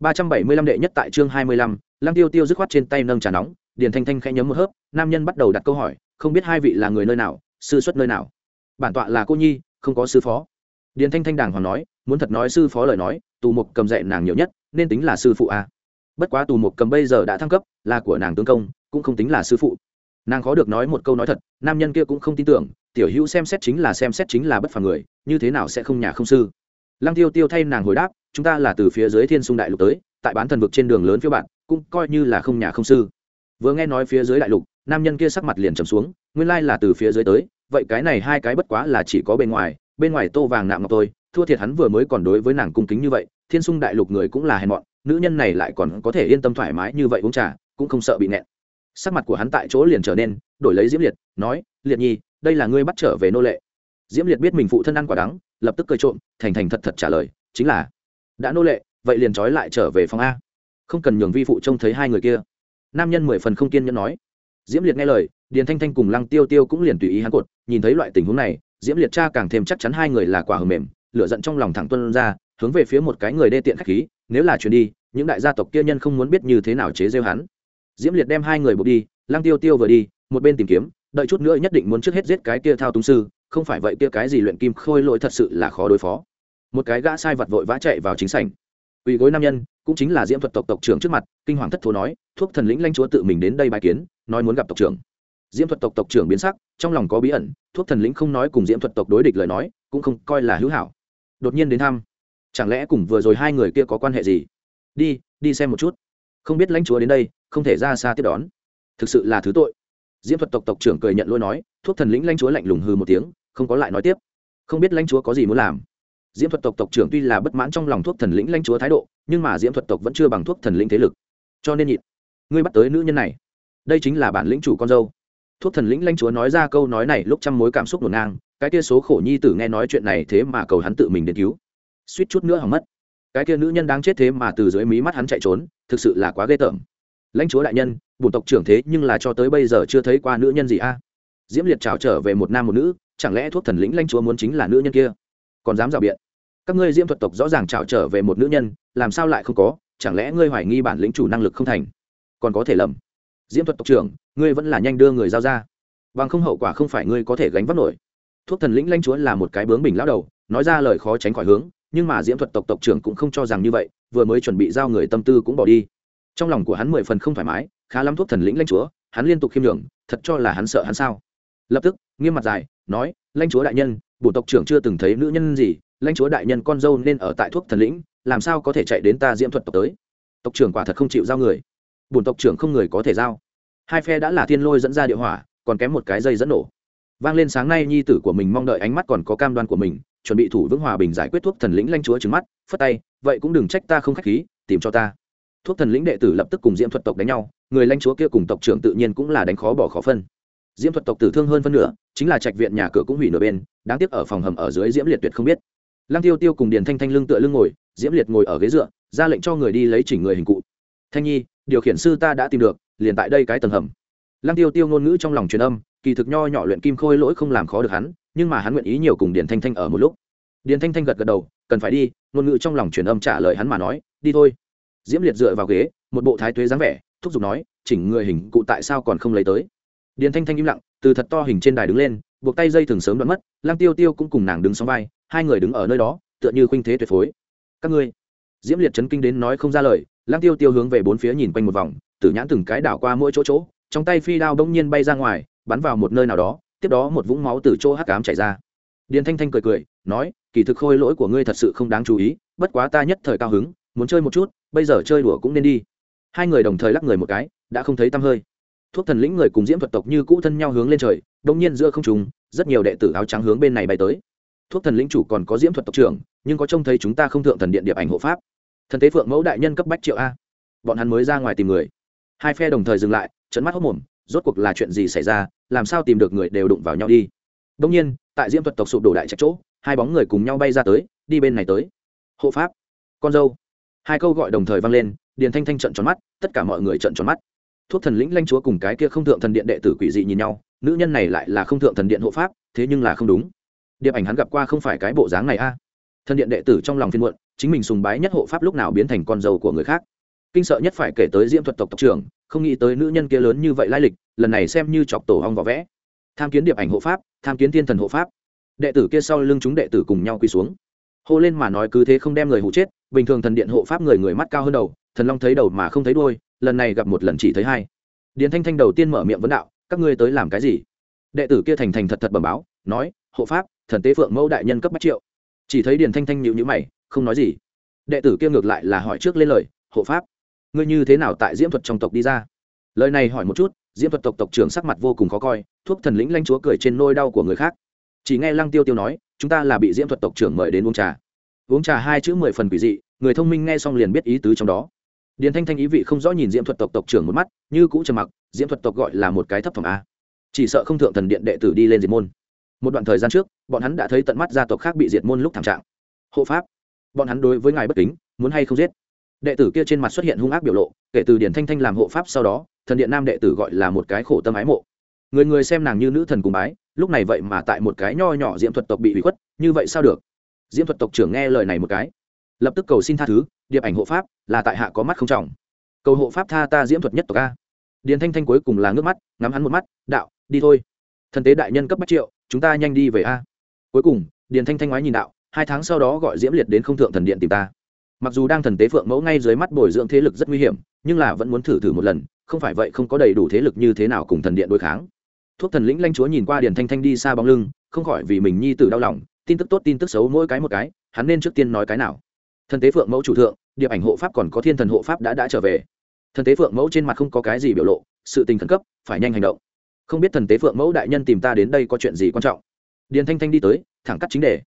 ba trăm bảy mươi lăm đệ nhất tại chương hai mươi lăm, lăng tiêu tiêu dứt khoát trên tay nâng trà nóng, điền thanh thanh khẽ nhấm một hớp, nam nhân bắt đầu đặt câu hỏi, không biết hai vị là người nơi nào, sư xuất nơi nào? Bản tọa là cô nhi, không có sư phó. Điền thanh thanh đàng hoàng nói, muốn thật nói sư phó lời nói, tù mục cầm dạy nàng nhiều nhất, nên tính là sư phụ a. Bất quá tù mục cầm bây giờ đã thăng cấp, là của nàng tướng công, cũng không tính là sư phụ. Nàng khó được nói một câu nói thật, nam nhân kia cũng không tin tưởng, tiểu hữu xem xét chính là xem xét chính là bất phàm người, như thế nào sẽ không nhà không sư? Lăng tiêu tiêu thay nàng hồi đáp chúng ta là từ phía dưới thiên sung đại lục tới, tại bán thần vực trên đường lớn phía bạn cũng coi như là không nhà không sư. Vừa nghe nói phía dưới đại lục, nam nhân kia sắc mặt liền trầm xuống, nguyên lai là từ phía dưới tới, vậy cái này hai cái bất quá là chỉ có bên ngoài bên ngoài tô vàng nạm ngọc tôi thua thiệt hắn vừa mới còn đối với nàng cung kính như vậy, thiên sung đại lục người cũng là hèn mọn, nữ nhân này lại còn có thể yên tâm thoải mái như vậy uống trà, cũng không sợ bị nẹn sắc mặt của hắn tại chỗ liền trở nên, đổi lấy diễm liệt, nói, liệt nhi, đây là ngươi bắt trở về nô lệ. Diễm liệt biết mình phụ thân ăn quả đắng, lập tức cười trộm, thành thành thật thật trả lời, chính là đã nô lệ, vậy liền trói lại trở về phòng a. Không cần nhường vi phụ trông thấy hai người kia. Nam nhân mười phần không kiên nhẫn nói. Diễm liệt nghe lời, điền thanh thanh cùng lăng tiêu tiêu cũng liền tùy ý hắn cột, nhìn thấy loại tình huống này, diễm liệt cha càng thêm chắc chắn hai người là quả hờ mềm, lửa giận trong lòng thẳng tuân ra, hướng về phía một cái người đê tiện khách khí, nếu là chuyển đi, những đại gia tộc kia nhân không muốn biết như thế nào chế rêu hắn. Diễm liệt đem hai người buộc đi, lăng tiêu tiêu vừa đi, một bên tìm kiếm, đợi chút nữa nhất định muốn trước hết giết cái kia thao túng sư, không phải vậy kia cái gì luyện kim khôi lỗi thật sự là khó đối phó một cái gã sai vật vội vã chạy vào chính sảnh. Ủy gối nam nhân, cũng chính là diễm thuật tộc tộc trưởng trước mặt, kinh hoàng thất thố nói, thuốc thần lĩnh lanh chúa tự mình đến đây bài kiến, nói muốn gặp tộc trưởng. Diễm thuật tộc tộc trưởng biến sắc, trong lòng có bí ẩn, thuốc thần lĩnh không nói cùng diễm thuật tộc đối địch lời nói, cũng không coi là hữu hảo. Đột nhiên đến thăm, chẳng lẽ cùng vừa rồi hai người kia có quan hệ gì? Đi đi xem một chút. Không biết lãnh chúa đến đây, không thể ra xa tiếp đón. Thực sự là thứ tội. Diễm thuật tộc tộc trưởng cười nhận lôi nói, thuốc thần lĩnh lãnh chúa lạnh lùng hư một tiếng, không có lại nói tiếp. Không biết lãnh chúa có gì muốn làm diễm thuật tộc tộc trưởng tuy là bất mãn trong lòng thuốc thần lĩnh lãnh chúa thái độ, nhưng mà diễm thuật tộc vẫn chưa bằng thuốc thần lĩnh thế lực. Cho nên nhịn ngươi bắt tới nữ nhân này. Đây chính là bản lĩnh chủ con dâu. Thuốc thần lĩnh lãnh chúa nói ra câu nói này lúc trăm mối cảm xúc ngổn ngang, cái kia số khổ nhi tử nghe nói chuyện này thế mà cầu hắn tự mình đến cứu. Suýt chút nữa hỏng mất. Cái kia nữ nhân đáng chết thế mà từ dưới mí mắt hắn chạy trốn, thực sự là quá ghê tởm. Lãnh chúa đại nhân bùn tộc trưởng thế nhưng là cho tới bây giờ chưa thấy qua nữ nhân gì a? Diễm liệt trào trở về một nam một nữ, chẳng lẽ thuốc thần lĩnh lãnh chúa muốn chính là nữ nhân kia? Còn dám rào biện. Các ngươi diễm thuật tộc rõ ràng trào trở về một nữ nhân, làm sao lại không có? Chẳng lẽ ngươi hoài nghi bản lĩnh chủ năng lực không thành? Còn có thể lầm. Diễm thuật tộc trưởng, ngươi vẫn là nhanh đưa người giao ra. Bằng không hậu quả không phải ngươi có thể gánh vác nổi. Thuốc thần lĩnh lãnh chúa là một cái bướng bình lão đầu, nói ra lời khó tránh khỏi hướng, nhưng mà diễm thuật tộc tộc trưởng cũng không cho rằng như vậy, vừa mới chuẩn bị giao người tâm tư cũng bỏ đi. Trong lòng của hắn mười phần không thoải mái, khá lắm thuốc thần lĩnh lãnh chúa, hắn liên tục khiêm nhường, thật cho là hắn sợ hắn sao. Lập tức, nghiêm mặt dài, nói, lãnh chúa đại nhân bộ tộc trưởng chưa từng thấy nữ nhân gì, lãnh chúa đại nhân con dâu nên ở tại thuốc thần lĩnh, làm sao có thể chạy đến ta diễm thuật tộc tới? Tộc trưởng quả thật không chịu giao người. Bùn tộc trưởng không người có thể giao. Hai phe đã là thiên lôi dẫn ra địa hỏa, còn kém một cái dây dẫn nổ. Vang lên sáng nay nhi tử của mình mong đợi ánh mắt còn có cam đoan của mình, chuẩn bị thủ vững hòa bình giải quyết thuốc thần lĩnh lanh chúa trứng mắt, phất tay, vậy cũng đừng trách ta không khách khí, tìm cho ta. Thuốc thần lĩnh đệ tử lập tức cùng diễm thuật tộc đánh nhau, người lanh chúa kia cùng tộc trưởng tự nhiên cũng là đánh khó bỏ khó phân. Diễm thuật tộc tử thương hơn phân nửa, chính là trạch viện nhà cửa cũng hủy nửa bên đáng tiếc ở phòng hầm ở dưới diễm liệt tuyệt không biết. Lăng tiêu tiêu cùng điền thanh thanh lưng tựa lưng ngồi, diễm liệt ngồi ở ghế dựa, ra lệnh cho người đi lấy chỉnh người hình cụ. Thanh nhi, điều khiển sư ta đã tìm được, liền tại đây cái tầng hầm. Lăng tiêu tiêu ngôn ngữ trong lòng truyền âm, kỳ thực nho nhỏ luyện kim khôi lỗi không làm khó được hắn, nhưng mà hắn nguyện ý nhiều cùng điền thanh thanh ở một lúc. Điền thanh thanh gật gật đầu, cần phải đi. Ngôn ngữ trong lòng truyền âm trả lời hắn mà nói, đi thôi. Diễm liệt dựa vào ghế, một bộ thái tuế dáng vẻ, thúc giục nói, chỉnh người hình cụ tại sao còn không lấy tới? Điền thanh thanh im lặng, từ thật to hình trên đài đứng lên buộc tay dây thường sớm đoạn mất, lăng tiêu tiêu cũng cùng nàng đứng sóng vai, hai người đứng ở nơi đó, tựa như khuynh thế tuyệt phối. Các ngươi, diễm liệt chấn kinh đến nói không ra lời, lăng tiêu tiêu hướng về bốn phía nhìn quanh một vòng, tử nhãn từng cái đảo qua mỗi chỗ chỗ, trong tay phi đao bỗng nhiên bay ra ngoài, bắn vào một nơi nào đó, tiếp đó một vũng máu từ chỗ hắc cám chảy ra. Điền thanh thanh cười cười, nói, kỳ thực khôi lỗi của ngươi thật sự không đáng chú ý, bất quá ta nhất thời cao hứng, muốn chơi một chút, bây giờ chơi đùa cũng nên đi. Hai người đồng thời lắc người một cái, đã không thấy tăm hơi thuốc thần lĩnh người cùng diễm thuật tộc như cũ thân nhau hướng lên trời, đông nhiên giữa không trùng rất nhiều đệ tử áo trắng hướng bên này bay tới. Thuốc thần lĩnh chủ còn có diễm thuật tộc trưởng, nhưng có trông thấy chúng ta không thượng thần điện điệp ảnh hộ pháp. Thần tế phượng mẫu đại nhân cấp bách triệu a. Bọn hắn mới ra ngoài tìm người. Hai phe đồng thời dừng lại trận mắt hốc mồm, rốt cuộc là chuyện gì xảy ra, làm sao tìm được người đều đụng vào nhau đi. Đông nhiên, tại diễm thuật tộc sụp đổ đại trạch chỗ, hai bóng người cùng nhau bay ra tới, đi bên này tới. Hộ pháp. Con dâu. Hai câu gọi đồng thời vang lên, điền thanh thanh trận tròn mắt, tất cả mọi người trận tròn mắt thuốc thần lĩnh lanh chúa cùng cái kia không thượng thần điện đệ tử quỷ dị nhìn nhau, nữ nhân này lại là không thượng thần điện hộ pháp, thế nhưng là không đúng. Điệp ảnh hắn gặp qua không phải cái bộ dáng này a. Thần điện đệ tử trong lòng phiên muộn, chính mình sùng bái nhất hộ pháp lúc nào biến thành con dâu của người khác. Kinh sợ nhất phải kể tới diễm thuật tộc tộc trưởng, không nghĩ tới nữ nhân kia lớn như vậy lai lịch, lần này xem như chọc tổ hong vỏ vẽ. Tham kiến điệp ảnh hộ pháp, tham kiến thiên thần hộ pháp. Đệ tử kia sau lưng chúng đệ tử cùng nhau quỳ xuống. Hô lên mà nói cứ thế không đem người hụ chết, bình thường thần điện hộ pháp người người mắt cao hơn đầu thần long thấy đầu mà không thấy đôi lần này gặp một lần chỉ thấy hai. Điền thanh thanh đầu tiên mở miệng vấn đạo, các ngươi tới làm cái gì? Đệ tử kia thành thành thật thật bẩm báo, nói, hộ pháp, thần tế phượng mẫu đại nhân cấp bách triệu. Chỉ thấy điền thanh thanh nhịu nhữ mày, không nói gì. Đệ tử kia ngược lại là hỏi trước lên lời, hộ pháp, ngươi như thế nào tại diễm thuật trong tộc đi ra? Lời này hỏi một chút, diễm thuật tộc tộc trưởng sắc mặt vô cùng khó coi, thuốc thần lĩnh lanh chúa cười trên nôi đau của người khác. Chỉ nghe lăng tiêu tiêu nói, chúng ta là bị diễm thuật tộc trưởng mời đến uống trà. Uống trà hai chữ mười phần quỷ dị, người thông minh nghe xong liền biết ý tứ trong đó điền thanh thanh ý vị không rõ nhìn diễm thuật tộc tộc trưởng một mắt, như cũ trầm mặc, diễm thuật tộc gọi là một cái thấp phẩm a. Chỉ sợ không thượng thần điện đệ tử đi lên diệt môn. Một đoạn thời gian trước, bọn hắn đã thấy tận mắt gia tộc khác bị diệt môn lúc thảm trạng. Hộ pháp, bọn hắn đối với ngài bất kính, muốn hay không giết? Đệ tử kia trên mặt xuất hiện hung ác biểu lộ, kể từ điển thanh thanh làm hộ pháp sau đó, thần điện nam đệ tử gọi là một cái khổ tâm ái mộ. Người người xem nàng như nữ thần cùng bái, lúc này vậy mà tại một cái nho nhỏ diễm thuật tộc bị hủy khuất, như vậy sao được? Diễm thuật tộc trưởng nghe lời này một cái lập tức cầu xin tha thứ, điệp ảnh hộ pháp là tại hạ có mắt không trọng. Cầu hộ pháp tha ta diễm thuật nhất tộc a. Điền thanh thanh cuối cùng là ngước mắt, ngắm hắn một mắt, đạo, đi thôi. Thần tế đại nhân cấp bách triệu, chúng ta nhanh đi về a. Cuối cùng, điền thanh thanh ngoái nhìn đạo, hai tháng sau đó gọi diễm liệt đến không thượng thần điện tìm ta. Mặc dù đang thần tế phượng mẫu ngay dưới mắt bồi dưỡng thế lực rất nguy hiểm, nhưng là vẫn muốn thử thử một lần, không phải vậy không có đầy đủ thế lực như thế nào cùng thần điện đối kháng. Thuốc thần lĩnh lanh chúa nhìn qua điền thanh thanh đi xa bóng lưng, không khỏi vì mình nhi tử đau lòng, tin tức tốt tin tức xấu mỗi cái một cái, hắn nên trước tiên nói cái nào thần tế phượng mẫu chủ thượng, điệp ảnh hộ pháp còn có thiên thần hộ pháp đã đã trở về. Thần tế phượng mẫu trên mặt không có cái gì biểu lộ, sự tình khẩn cấp, phải nhanh hành động. Không biết thần tế phượng mẫu đại nhân tìm ta đến đây có chuyện gì quan trọng? Điền thanh thanh đi tới, thẳng cắt chính đề.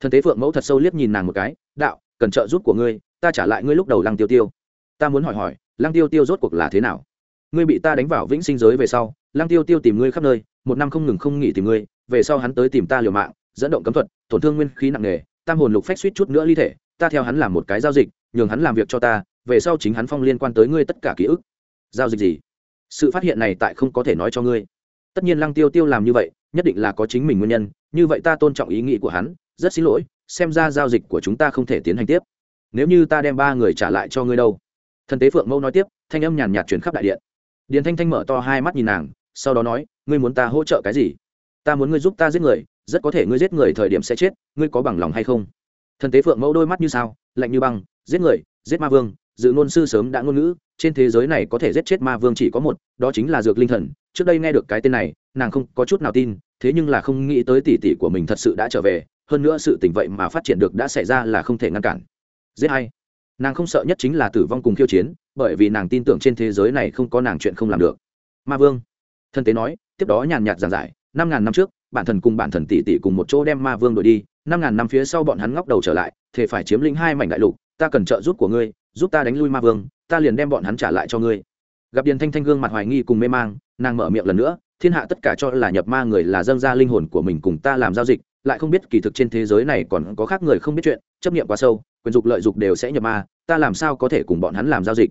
Thần tế phượng mẫu thật sâu liếc nhìn nàng một cái, đạo, cần trợ giúp của ngươi, ta trả lại ngươi lúc đầu lăng tiêu tiêu. Ta muốn hỏi hỏi, lăng tiêu tiêu rốt cuộc là thế nào? Ngươi bị ta đánh vào vĩnh sinh giới về sau, lăng tiêu tiêu tìm ngươi khắp nơi, một năm không ngừng không nghỉ tìm ngươi, về sau hắn tới tìm ta liều mạng, dẫn động cấm thuật, tổn thương nguyên khí nặng nề, tam hồn lục phách suýt chút nữa ly thể ta theo hắn làm một cái giao dịch, nhường hắn làm việc cho ta, về sau chính hắn phong liên quan tới ngươi tất cả ký ức. Giao dịch gì? Sự phát hiện này tại không có thể nói cho ngươi. Tất nhiên lăng tiêu tiêu làm như vậy, nhất định là có chính mình nguyên nhân, như vậy ta tôn trọng ý nghĩ của hắn, rất xin lỗi, xem ra giao dịch của chúng ta không thể tiến hành tiếp. Nếu như ta đem ba người trả lại cho ngươi đâu? Thần tế phượng mẫu nói tiếp, thanh âm nhàn nhạt chuyển khắp đại điện. Điền thanh thanh mở to hai mắt nhìn nàng, sau đó nói, ngươi muốn ta hỗ trợ cái gì? Ta muốn ngươi giúp ta giết người, rất có thể ngươi giết người thời điểm sẽ chết, ngươi có bằng lòng hay không? Thần tế phượng mẫu đôi mắt như sao, lạnh như băng, giết người, giết ma vương, dự ngôn sư sớm đã ngôn ngữ, trên thế giới này có thể giết chết ma vương chỉ có một, đó chính là dược linh thần. Trước đây nghe được cái tên này, nàng không có chút nào tin, thế nhưng là không nghĩ tới tỷ tỷ của mình thật sự đã trở về, hơn nữa sự tình vậy mà phát triển được đã xảy ra là không thể ngăn cản. Giết hay. Nàng không sợ nhất chính là tử vong cùng khiêu chiến, bởi vì nàng tin tưởng trên thế giới này không có nàng chuyện không làm được. Ma vương. Thân tế nói, tiếp đó nhàn nhạt giảng giải, năm ngàn năm trước, bản thần cùng bản thần tỷ tỷ cùng một chỗ đem ma vương đổi đi năm ngàn năm phía sau bọn hắn ngóc đầu trở lại thể phải chiếm lĩnh hai mảnh đại lục, ta cần trợ giúp của ngươi, giúp ta đánh lui ma vương, ta liền đem bọn hắn trả lại cho ngươi. Gặp điền thanh thanh gương mặt hoài nghi cùng mê mang, nàng mở miệng lần nữa, thiên hạ tất cả cho là nhập ma người là dâng ra linh hồn của mình cùng ta làm giao dịch, lại không biết kỳ thực trên thế giới này còn có khác người không biết chuyện, chấp niệm quá sâu, quyền dục lợi dục đều sẽ nhập ma, ta làm sao có thể cùng bọn hắn làm giao dịch?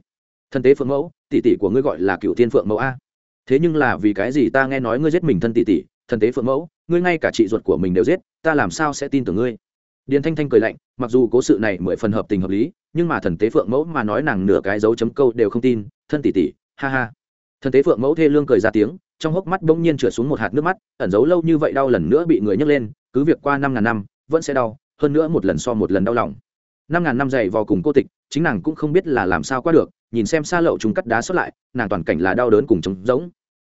Thân tế phượng mẫu, tỷ tỷ của ngươi gọi là cựu thiên phượng mẫu a. Thế nhưng là vì cái gì ta nghe nói ngươi giết mình thân tỷ tỷ thần tế phượng mẫu, ngươi ngay cả chị ruột của mình đều giết, ta làm sao sẽ tin tưởng ngươi? Điền thanh thanh cười lạnh, mặc dù cố sự này mười phần hợp tình hợp lý, nhưng mà thần tế phượng mẫu mà nói nàng nửa cái dấu chấm câu đều không tin, thân tỷ tỷ, ha ha. Thần tế phượng mẫu thê lương cười ra tiếng, trong hốc mắt bỗng nhiên trượt xuống một hạt nước mắt, ẩn giấu lâu như vậy đau lần nữa bị người nhấc lên, cứ việc qua năm ngàn năm, vẫn sẽ đau, hơn nữa một lần so một lần đau lòng. Năm ngàn năm dày vò cùng cô tịch, chính nàng cũng không biết là làm sao qua được, nhìn xem xa lậu chúng cắt đá xuất lại, nàng toàn cảnh là đau đớn cùng trống giống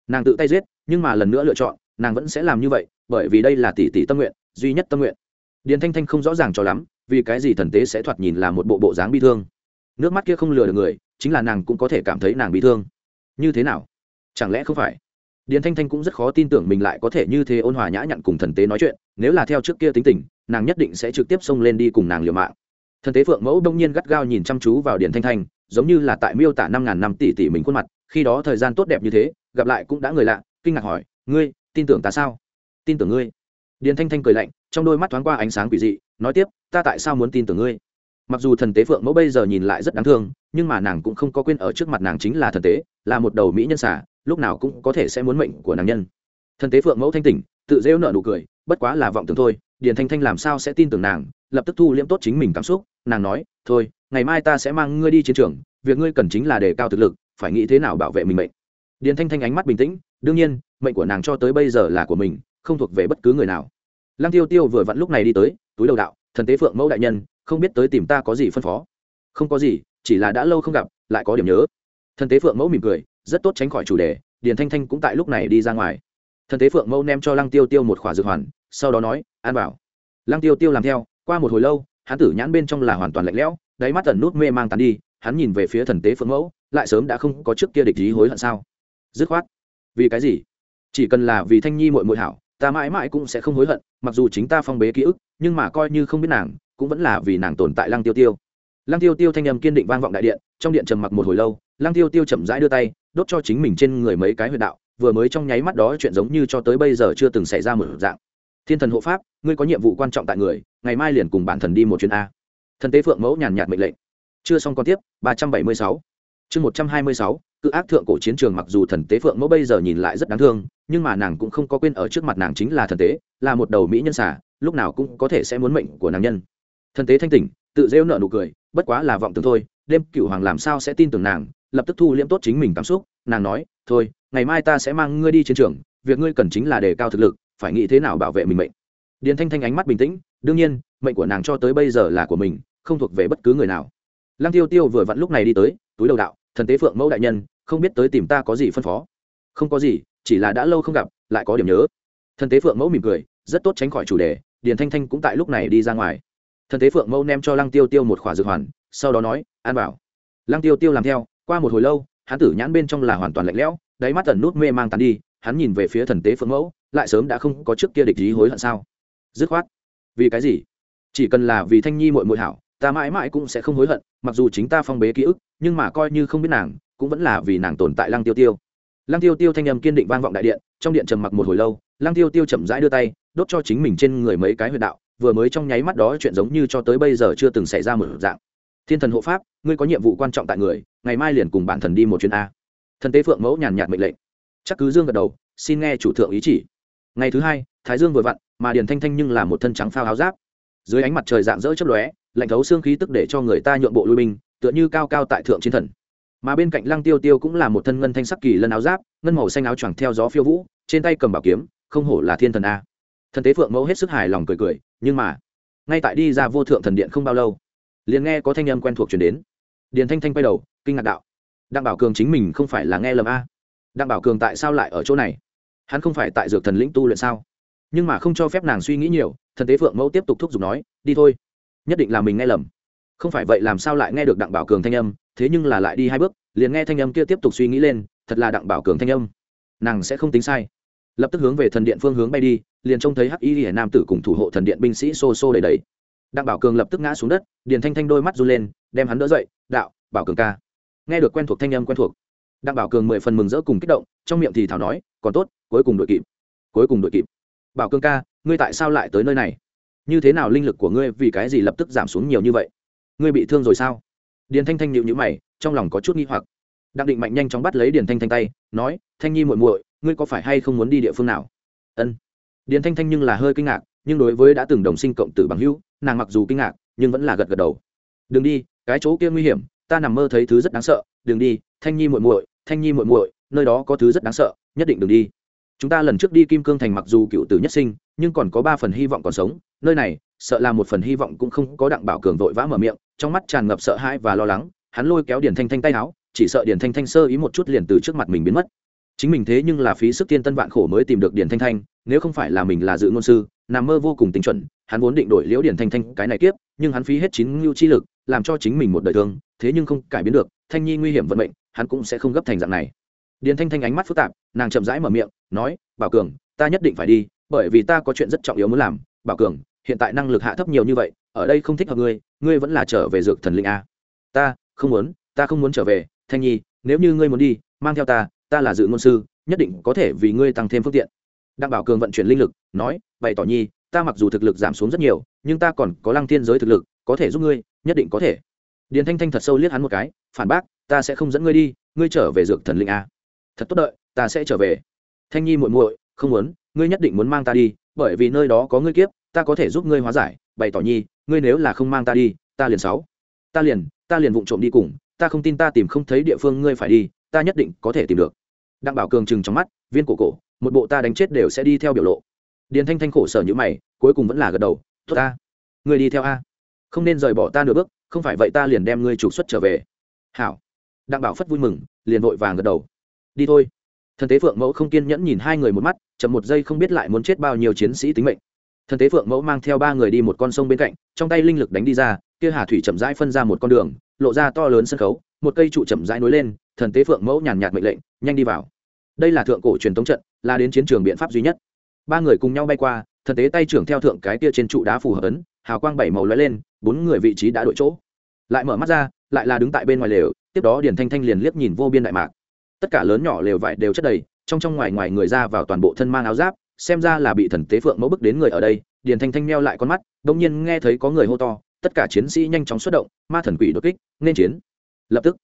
nàng tự tay giết, nhưng mà lần nữa lựa chọn nàng vẫn sẽ làm như vậy, bởi vì đây là tỷ tỷ tâm nguyện, duy nhất tâm nguyện. Điền thanh thanh không rõ ràng cho lắm, vì cái gì thần tế sẽ thoạt nhìn là một bộ bộ dáng bi thương. Nước mắt kia không lừa được người, chính là nàng cũng có thể cảm thấy nàng bị thương. Như thế nào? Chẳng lẽ không phải? Điền thanh thanh cũng rất khó tin tưởng mình lại có thể như thế ôn hòa nhã nhặn cùng thần tế nói chuyện, nếu là theo trước kia tính tình, nàng nhất định sẽ trực tiếp xông lên đi cùng nàng liều mạng. Thần tế phượng mẫu đông nhiên gắt gao nhìn chăm chú vào điền thanh thanh, giống như là tại miêu tả năm ngàn năm tỷ tỷ mình khuôn mặt, khi đó thời gian tốt đẹp như thế, gặp lại cũng đã người lạ, kinh ngạc hỏi, ngươi tin tưởng ta sao? Tin tưởng ngươi. Điền thanh thanh cười lạnh, trong đôi mắt thoáng qua ánh sáng quỷ dị, nói tiếp, ta tại sao muốn tin tưởng ngươi? Mặc dù thần tế phượng mẫu bây giờ nhìn lại rất đáng thương, nhưng mà nàng cũng không có quên ở trước mặt nàng chính là thần tế, là một đầu mỹ nhân xả lúc nào cũng có thể sẽ muốn mệnh của nàng nhân. Thần tế phượng mẫu thanh tỉnh, tự rêu nợ nụ cười, bất quá là vọng tưởng thôi, điền thanh thanh làm sao sẽ tin tưởng nàng, lập tức thu liễm tốt chính mình cảm xúc, nàng nói, thôi, ngày mai ta sẽ mang ngươi đi chiến trường, việc ngươi cần chính là đề cao thực lực, phải nghĩ thế nào bảo vệ mình mệnh. Điền thanh thanh ánh mắt bình tĩnh đương nhiên, mệnh của nàng cho tới bây giờ là của mình, không thuộc về bất cứ người nào. Lăng tiêu tiêu vừa vặn lúc này đi tới, túi đầu đạo, thần tế phượng mẫu đại nhân, không biết tới tìm ta có gì phân phó? Không có gì, chỉ là đã lâu không gặp, lại có điểm nhớ. Thần tế phượng mẫu mỉm cười, rất tốt tránh khỏi chủ đề, điền thanh thanh cũng tại lúc này đi ra ngoài. Thần tế phượng mẫu nem cho lăng tiêu tiêu một khỏa dược hoàn, sau đó nói, an bảo. Lăng tiêu tiêu làm theo, qua một hồi lâu, hắn tử nhãn bên trong là hoàn toàn lạnh lẽo, đáy mắt tần nút mê mang tàn đi, hắn nhìn về phía thần tế phượng mẫu, lại sớm đã không có trước kia địch ý hối hận sao? Dứt khoát vì cái gì? Chỉ cần là vì thanh nhi mội mội hảo, ta mãi mãi cũng sẽ không hối hận, mặc dù chính ta phong bế ký ức, nhưng mà coi như không biết nàng, cũng vẫn là vì nàng tồn tại lăng tiêu tiêu. Lăng tiêu tiêu thanh âm kiên định vang vọng đại điện, trong điện trầm mặc một hồi lâu, lăng tiêu tiêu chậm rãi đưa tay, đốt cho chính mình trên người mấy cái huyệt đạo, vừa mới trong nháy mắt đó chuyện giống như cho tới bây giờ chưa từng xảy ra một dạng. Thiên thần hộ pháp, ngươi có nhiệm vụ quan trọng tại người, ngày mai liền cùng bản thần đi một chuyến a. Thần tế phượng mẫu nhàn nhạt mệnh lệnh. Chưa xong còn tiếp, ba trăm bảy mươi sáu. Chương một trăm hai mươi sáu cự ác thượng cổ chiến trường mặc dù thần tế phượng mẫu bây giờ nhìn lại rất đáng thương, nhưng mà nàng cũng không có quên ở trước mặt nàng chính là thần tế, là một đầu mỹ nhân xả lúc nào cũng có thể sẽ muốn mệnh của nàng nhân. Thần tế thanh tỉnh, tự rêu nợ nụ cười, bất quá là vọng tưởng thôi, đêm cựu hoàng làm sao sẽ tin tưởng nàng, lập tức thu liễm tốt chính mình cảm xúc, nàng nói, thôi, ngày mai ta sẽ mang ngươi đi chiến trường, việc ngươi cần chính là đề cao thực lực, phải nghĩ thế nào bảo vệ mình mệnh. Điền thanh thanh ánh mắt bình tĩnh, đương nhiên, mệnh của nàng cho tới bây giờ là của mình, không thuộc về bất cứ người nào. Lăng tiêu tiêu vừa vặn lúc này đi tới, túi đầu đạo, thần tế phượng mẫu đại nhân không biết tới tìm ta có gì phân phó. Không có gì, chỉ là đã lâu không gặp, lại có điểm nhớ. Thần tế phượng mẫu mỉm cười, rất tốt tránh khỏi chủ đề, điền thanh thanh cũng tại lúc này đi ra ngoài. Thần tế phượng mẫu nem cho lăng tiêu tiêu một khỏa dược hoàn, sau đó nói, an bảo. Lăng tiêu tiêu làm theo, qua một hồi lâu, hắn tử nhãn bên trong là hoàn toàn lạnh lẽo, đáy mắt tần nút mê mang tàn đi, hắn nhìn về phía thần tế phượng mẫu, lại sớm đã không có trước kia địch ý hối hận sao? Dứt khoát, vì cái gì? Chỉ cần là vì thanh nhi mội mội hảo ta mãi mãi cũng sẽ không hối hận, mặc dù chính ta phong bế ký ức, nhưng mà coi như không biết nàng, cũng vẫn là vì nàng tồn tại lăng tiêu tiêu. Lăng tiêu tiêu thanh âm kiên định vang vọng đại điện, trong điện trầm mặc một hồi lâu, lăng tiêu tiêu chậm rãi đưa tay, đốt cho chính mình trên người mấy cái huyệt đạo, vừa mới trong nháy mắt đó chuyện giống như cho tới bây giờ chưa từng xảy ra một dạng. Thiên thần hộ pháp, ngươi có nhiệm vụ quan trọng tại người, ngày mai liền cùng bản thần đi một chuyến a. Thần tế phượng mẫu nhàn nhạt mệnh lệnh. Chắc cứ dương gật đầu, xin nghe chủ thượng ý chỉ. Ngày thứ hai, thái dương vừa vặn, mà điền thanh thanh nhưng là một thân trắng phao áo giáp. Dưới ánh mặt trời dạng dỡ chớp lóe lạnh thấu xương khí tức để cho người ta nhượng bộ lui binh, tựa như cao cao tại thượng chiến thần. Mà bên cạnh lăng tiêu tiêu cũng là một thân ngân thanh sắc kỳ lân áo giáp, ngân màu xanh áo choàng theo gió phiêu vũ, trên tay cầm bảo kiếm, không hổ là thiên thần a. Thần tế phượng mẫu hết sức hài lòng cười cười, nhưng mà, ngay tại đi ra vô thượng thần điện không bao lâu, liền nghe có thanh âm quen thuộc chuyển đến. Điền thanh thanh quay đầu, kinh ngạc đạo đặng bảo cường chính mình không phải là nghe lầm a? Đặng bảo cường tại sao lại ở chỗ này? Hắn không phải tại dược thần lĩnh tu luyện sao? Nhưng mà không cho phép nàng suy nghĩ nhiều, thần tế phượng mẫu tiếp tục thúc giục nói đi thôi nhất định là mình nghe lầm. Không phải vậy làm sao lại nghe được đặng bảo cường thanh âm, thế nhưng là lại đi hai bước, liền nghe thanh âm kia tiếp tục suy nghĩ lên, thật là đặng bảo cường thanh âm. Nàng sẽ không tính sai. Lập tức hướng về thần điện phương hướng bay đi, liền trông thấy hắc y hiển nam tử cùng thủ hộ thần điện binh sĩ xô xô đầy đầy. Đặng bảo cường lập tức ngã xuống đất, điền thanh thanh đôi mắt run lên, đem hắn đỡ dậy, đạo, bảo cường ca. Nghe được quen thuộc thanh âm quen thuộc, đặng bảo cường mười phần mừng rỡ cùng kích động, trong miệng thì thảo nói, còn tốt, cuối cùng đội kịp, cuối cùng đội kịp. Bảo cường ca, ngươi tại sao lại tới nơi này? Như thế nào linh lực của ngươi vì cái gì lập tức giảm xuống nhiều như vậy? Ngươi bị thương rồi sao? Điền thanh thanh nhịu nhữ mày, trong lòng có chút nghi hoặc. Đặng định mạnh nhanh chóng bắt lấy điền thanh thanh tay, nói, thanh nhi muội muội, ngươi có phải hay không muốn đi địa phương nào? Ân. Điền thanh thanh nhưng là hơi kinh ngạc, nhưng đối với đã từng đồng sinh cộng tử bằng hữu, nàng mặc dù kinh ngạc, nhưng vẫn là gật gật đầu. Đừng đi, cái chỗ kia nguy hiểm, ta nằm mơ thấy thứ rất đáng sợ, đừng đi, thanh nhi muội muội, thanh nhi muội muội, nơi đó có thứ rất đáng sợ, nhất định đừng đi. Chúng ta lần trước đi kim cương thành mặc dù cựu tử nhất sinh nhưng còn có ba phần hy vọng còn sống. Nơi này, sợ là một phần hy vọng cũng không có đặng bảo cường vội vã mở miệng, trong mắt tràn ngập sợ hãi và lo lắng. Hắn lôi kéo điền thanh thanh tay áo, chỉ sợ điền thanh thanh sơ ý một chút liền từ trước mặt mình biến mất. Chính mình thế nhưng là phí sức tiên tân vạn khổ mới tìm được điền thanh thanh, nếu không phải là mình là dự ngôn sư, nằm mơ vô cùng tính chuẩn, hắn vốn định đổi liễu điền thanh thanh cái này kiếp, nhưng hắn phí hết chín ngưu chi lực, làm cho chính mình một đời thương thế nhưng không cải biến được, thanh nhi nguy hiểm vận mệnh, hắn cũng sẽ không gấp thành dạng này. Điền thanh thanh ánh mắt phức tạp, nàng chậm rãi mở miệng, nói, bảo cường, ta nhất định phải đi bởi vì ta có chuyện rất trọng yếu muốn làm, bảo cường, hiện tại năng lực hạ thấp nhiều như vậy, ở đây không thích hợp ngươi ngươi vẫn là trở về dược thần linh a. Ta, không muốn, ta không muốn trở về, thanh nhi, nếu như ngươi muốn đi, mang theo ta ta là dự ngôn sư, nhất định có thể vì ngươi tăng thêm phương tiện. Đặng bảo cường vận chuyển linh lực, nói vậy tỏ nhi, ta mặc dù thực lực giảm xuống rất nhiều, nhưng ta còn có lăng thiên giới thực lực, có thể giúp ngươi, nhất định có thể. Điền thanh thanh thật sâu liếc hắn một cái, phản bác, ta sẽ không dẫn ngươi đi, ngươi trở về dược thần linh a. Thật tốt đợi, ta sẽ trở về. Thanh nhi muội muội, không muốn ngươi nhất định muốn mang ta đi, bởi vì nơi đó có ngươi kiếp, ta có thể giúp ngươi hóa giải. Bày tỏ nhi, ngươi nếu là không mang ta đi, ta liền sáu. Ta liền ta liền vụng trộm đi cùng, ta không tin ta tìm không thấy địa phương ngươi phải đi, ta nhất định có thể tìm được. Đặng bảo cường chừng trong mắt, viên cổ cổ, một bộ ta đánh chết đều sẽ đi theo biểu lộ. Điền thanh thanh khổ sở như mày, cuối cùng vẫn là gật đầu, tốt ta, ngươi đi theo a. Không nên rời bỏ ta nửa bước, không phải vậy ta liền đem ngươi trục xuất trở về. Hảo. Đặng bảo phất vui mừng, liền vội vàng gật đầu. Đi thôi thần tế phượng mẫu không kiên nhẫn nhìn hai người một mắt, chậm một giây không biết lại muốn chết bao nhiêu chiến sĩ tính mệnh. Thần tế phượng mẫu mang theo ba người đi một con sông bên cạnh, trong tay linh lực đánh đi ra, kia hà thủy chậm rãi phân ra một con đường, lộ ra to lớn sân khấu, một cây trụ chậm rãi nối lên, thần tế phượng mẫu nhàn nhạt mệnh lệnh, nhanh đi vào. Đây là thượng cổ truyền thống trận, là đến chiến trường biện pháp duy nhất. Ba người cùng nhau bay qua, thần tế tay trưởng theo thượng cái kia trên trụ đá phù hợp ấn, hào quang bảy màu lóe lên, bốn người vị trí đã đổi chỗ. Lại mở mắt ra, lại là đứng tại bên ngoài lều, tiếp đó điền thanh thanh liền liếc nhìn vô biên đại mạc tất cả lớn nhỏ lều vải đều chất đầy, trong trong ngoài ngoài người ra vào toàn bộ thân mang áo giáp, xem ra là bị thần tế phượng mẫu bức đến người ở đây, điền thanh thanh meo lại con mắt, bỗng nhiên nghe thấy có người hô to, tất cả chiến sĩ nhanh chóng xuất động, ma thần quỷ đột kích, nên chiến. Lập tức,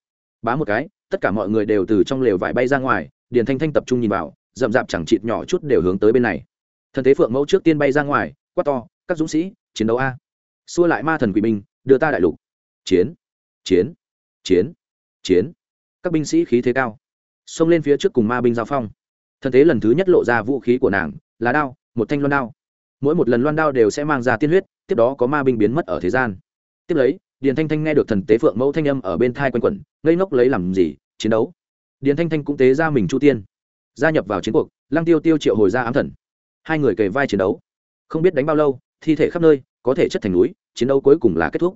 bá một cái, tất cả mọi người đều từ trong lều vải bay ra ngoài, điền thanh thanh tập trung nhìn vào, rậm rạp chẳng chịt nhỏ chút đều hướng tới bên này. Thần tế phượng mẫu trước tiên bay ra ngoài, quát to, các dũng sĩ, chiến đấu a. Xua lại ma thần quỷ binh, đưa ta đại lục. Chiến chiến chiến chiến. Các binh sĩ khí thế cao xông lên phía trước cùng ma binh giao phong. Thần tế lần thứ nhất lộ ra vũ khí của nàng, là đao, một thanh loan đao. Mỗi một lần loan đao đều sẽ mang ra tiên huyết, tiếp đó có ma binh biến mất ở thế gian. Tiếp lấy, điền thanh thanh nghe được thần tế phượng mẫu thanh âm ở bên thai quanh quẩn, ngây ngốc lấy làm gì, chiến đấu. Điền thanh thanh cũng tế ra mình chu tiên. Gia nhập vào chiến cuộc, lăng tiêu tiêu triệu hồi ra ám thần. Hai người kề vai chiến đấu. Không biết đánh bao lâu, thi thể khắp nơi, có thể chất thành núi, chiến đấu cuối cùng là kết thúc.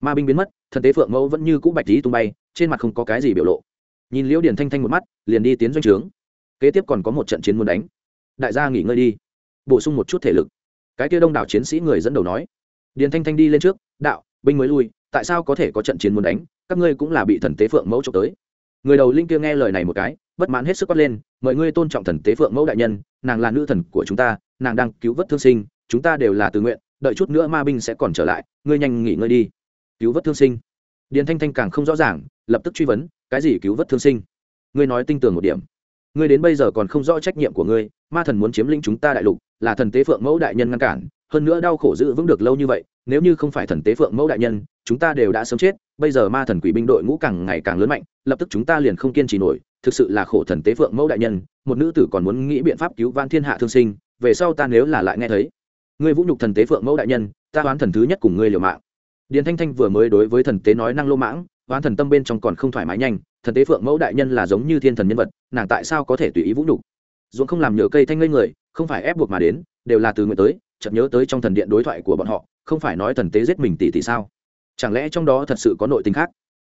Ma binh biến mất, thần tế phượng mẫu vẫn như cũ bạch lý tung bay, trên mặt không có cái gì biểu lộ nhìn liễu điền thanh thanh một mắt, liền đi tiến doanh trướng. Kế tiếp còn có một trận chiến muốn đánh. Đại gia nghỉ ngơi đi. Bổ sung một chút thể lực. Cái kia đông đảo chiến sĩ người dẫn đầu nói. Điền thanh thanh đi lên trước, đạo, binh mới lui, tại sao có thể có trận chiến muốn đánh? Các ngươi cũng là bị thần tế phượng mẫu trộm tới. Người đầu linh kia nghe lời này một cái, bất mãn hết sức quát lên, mọi ngươi tôn trọng thần tế phượng mẫu đại nhân, nàng là nữ thần của chúng ta, nàng đang cứu vớt thương sinh, chúng ta đều là tự nguyện, đợi chút nữa ma binh sẽ còn trở lại, ngươi nhanh nghỉ ngơi đi. Cứu vớt thương sinh? Điền thanh thanh càng không rõ ràng, lập tức truy vấn, cái gì cứu vớt thương sinh? Ngươi nói tinh tường một điểm. Ngươi đến bây giờ còn không rõ trách nhiệm của ngươi, ma thần muốn chiếm lĩnh chúng ta đại lục, là thần tế phượng mẫu đại nhân ngăn cản, hơn nữa đau khổ giữ vững được lâu như vậy, nếu như không phải thần tế phượng mẫu đại nhân, chúng ta đều đã sớm chết, bây giờ ma thần quỷ binh đội ngũ càng ngày càng lớn mạnh, lập tức chúng ta liền không kiên trì nổi, thực sự là khổ thần tế phượng mẫu đại nhân, một nữ tử còn muốn nghĩ biện pháp cứu van thiên hạ thương sinh, về sau ta nếu là lại nghe thấy, ngươi vũ nhục thần tế phượng mẫu đại nhân, ta đoán thần thứ nhất cùng ngươi liều mạng điền thanh thanh vừa mới đối với thần tế nói năng lô mãng, oán thần tâm bên trong còn không thoải mái nhanh, thần tế phượng mẫu đại nhân là giống như thiên thần nhân vật, nàng tại sao có thể tùy ý vũ nhục? Dũng không làm nhựa cây thanh ngây người, không phải ép buộc mà đến, đều là từ nguyện tới, chợt nhớ tới trong thần điện đối thoại của bọn họ, không phải nói thần tế giết mình tỷ tỷ sao? Chẳng lẽ trong đó thật sự có nội tình khác?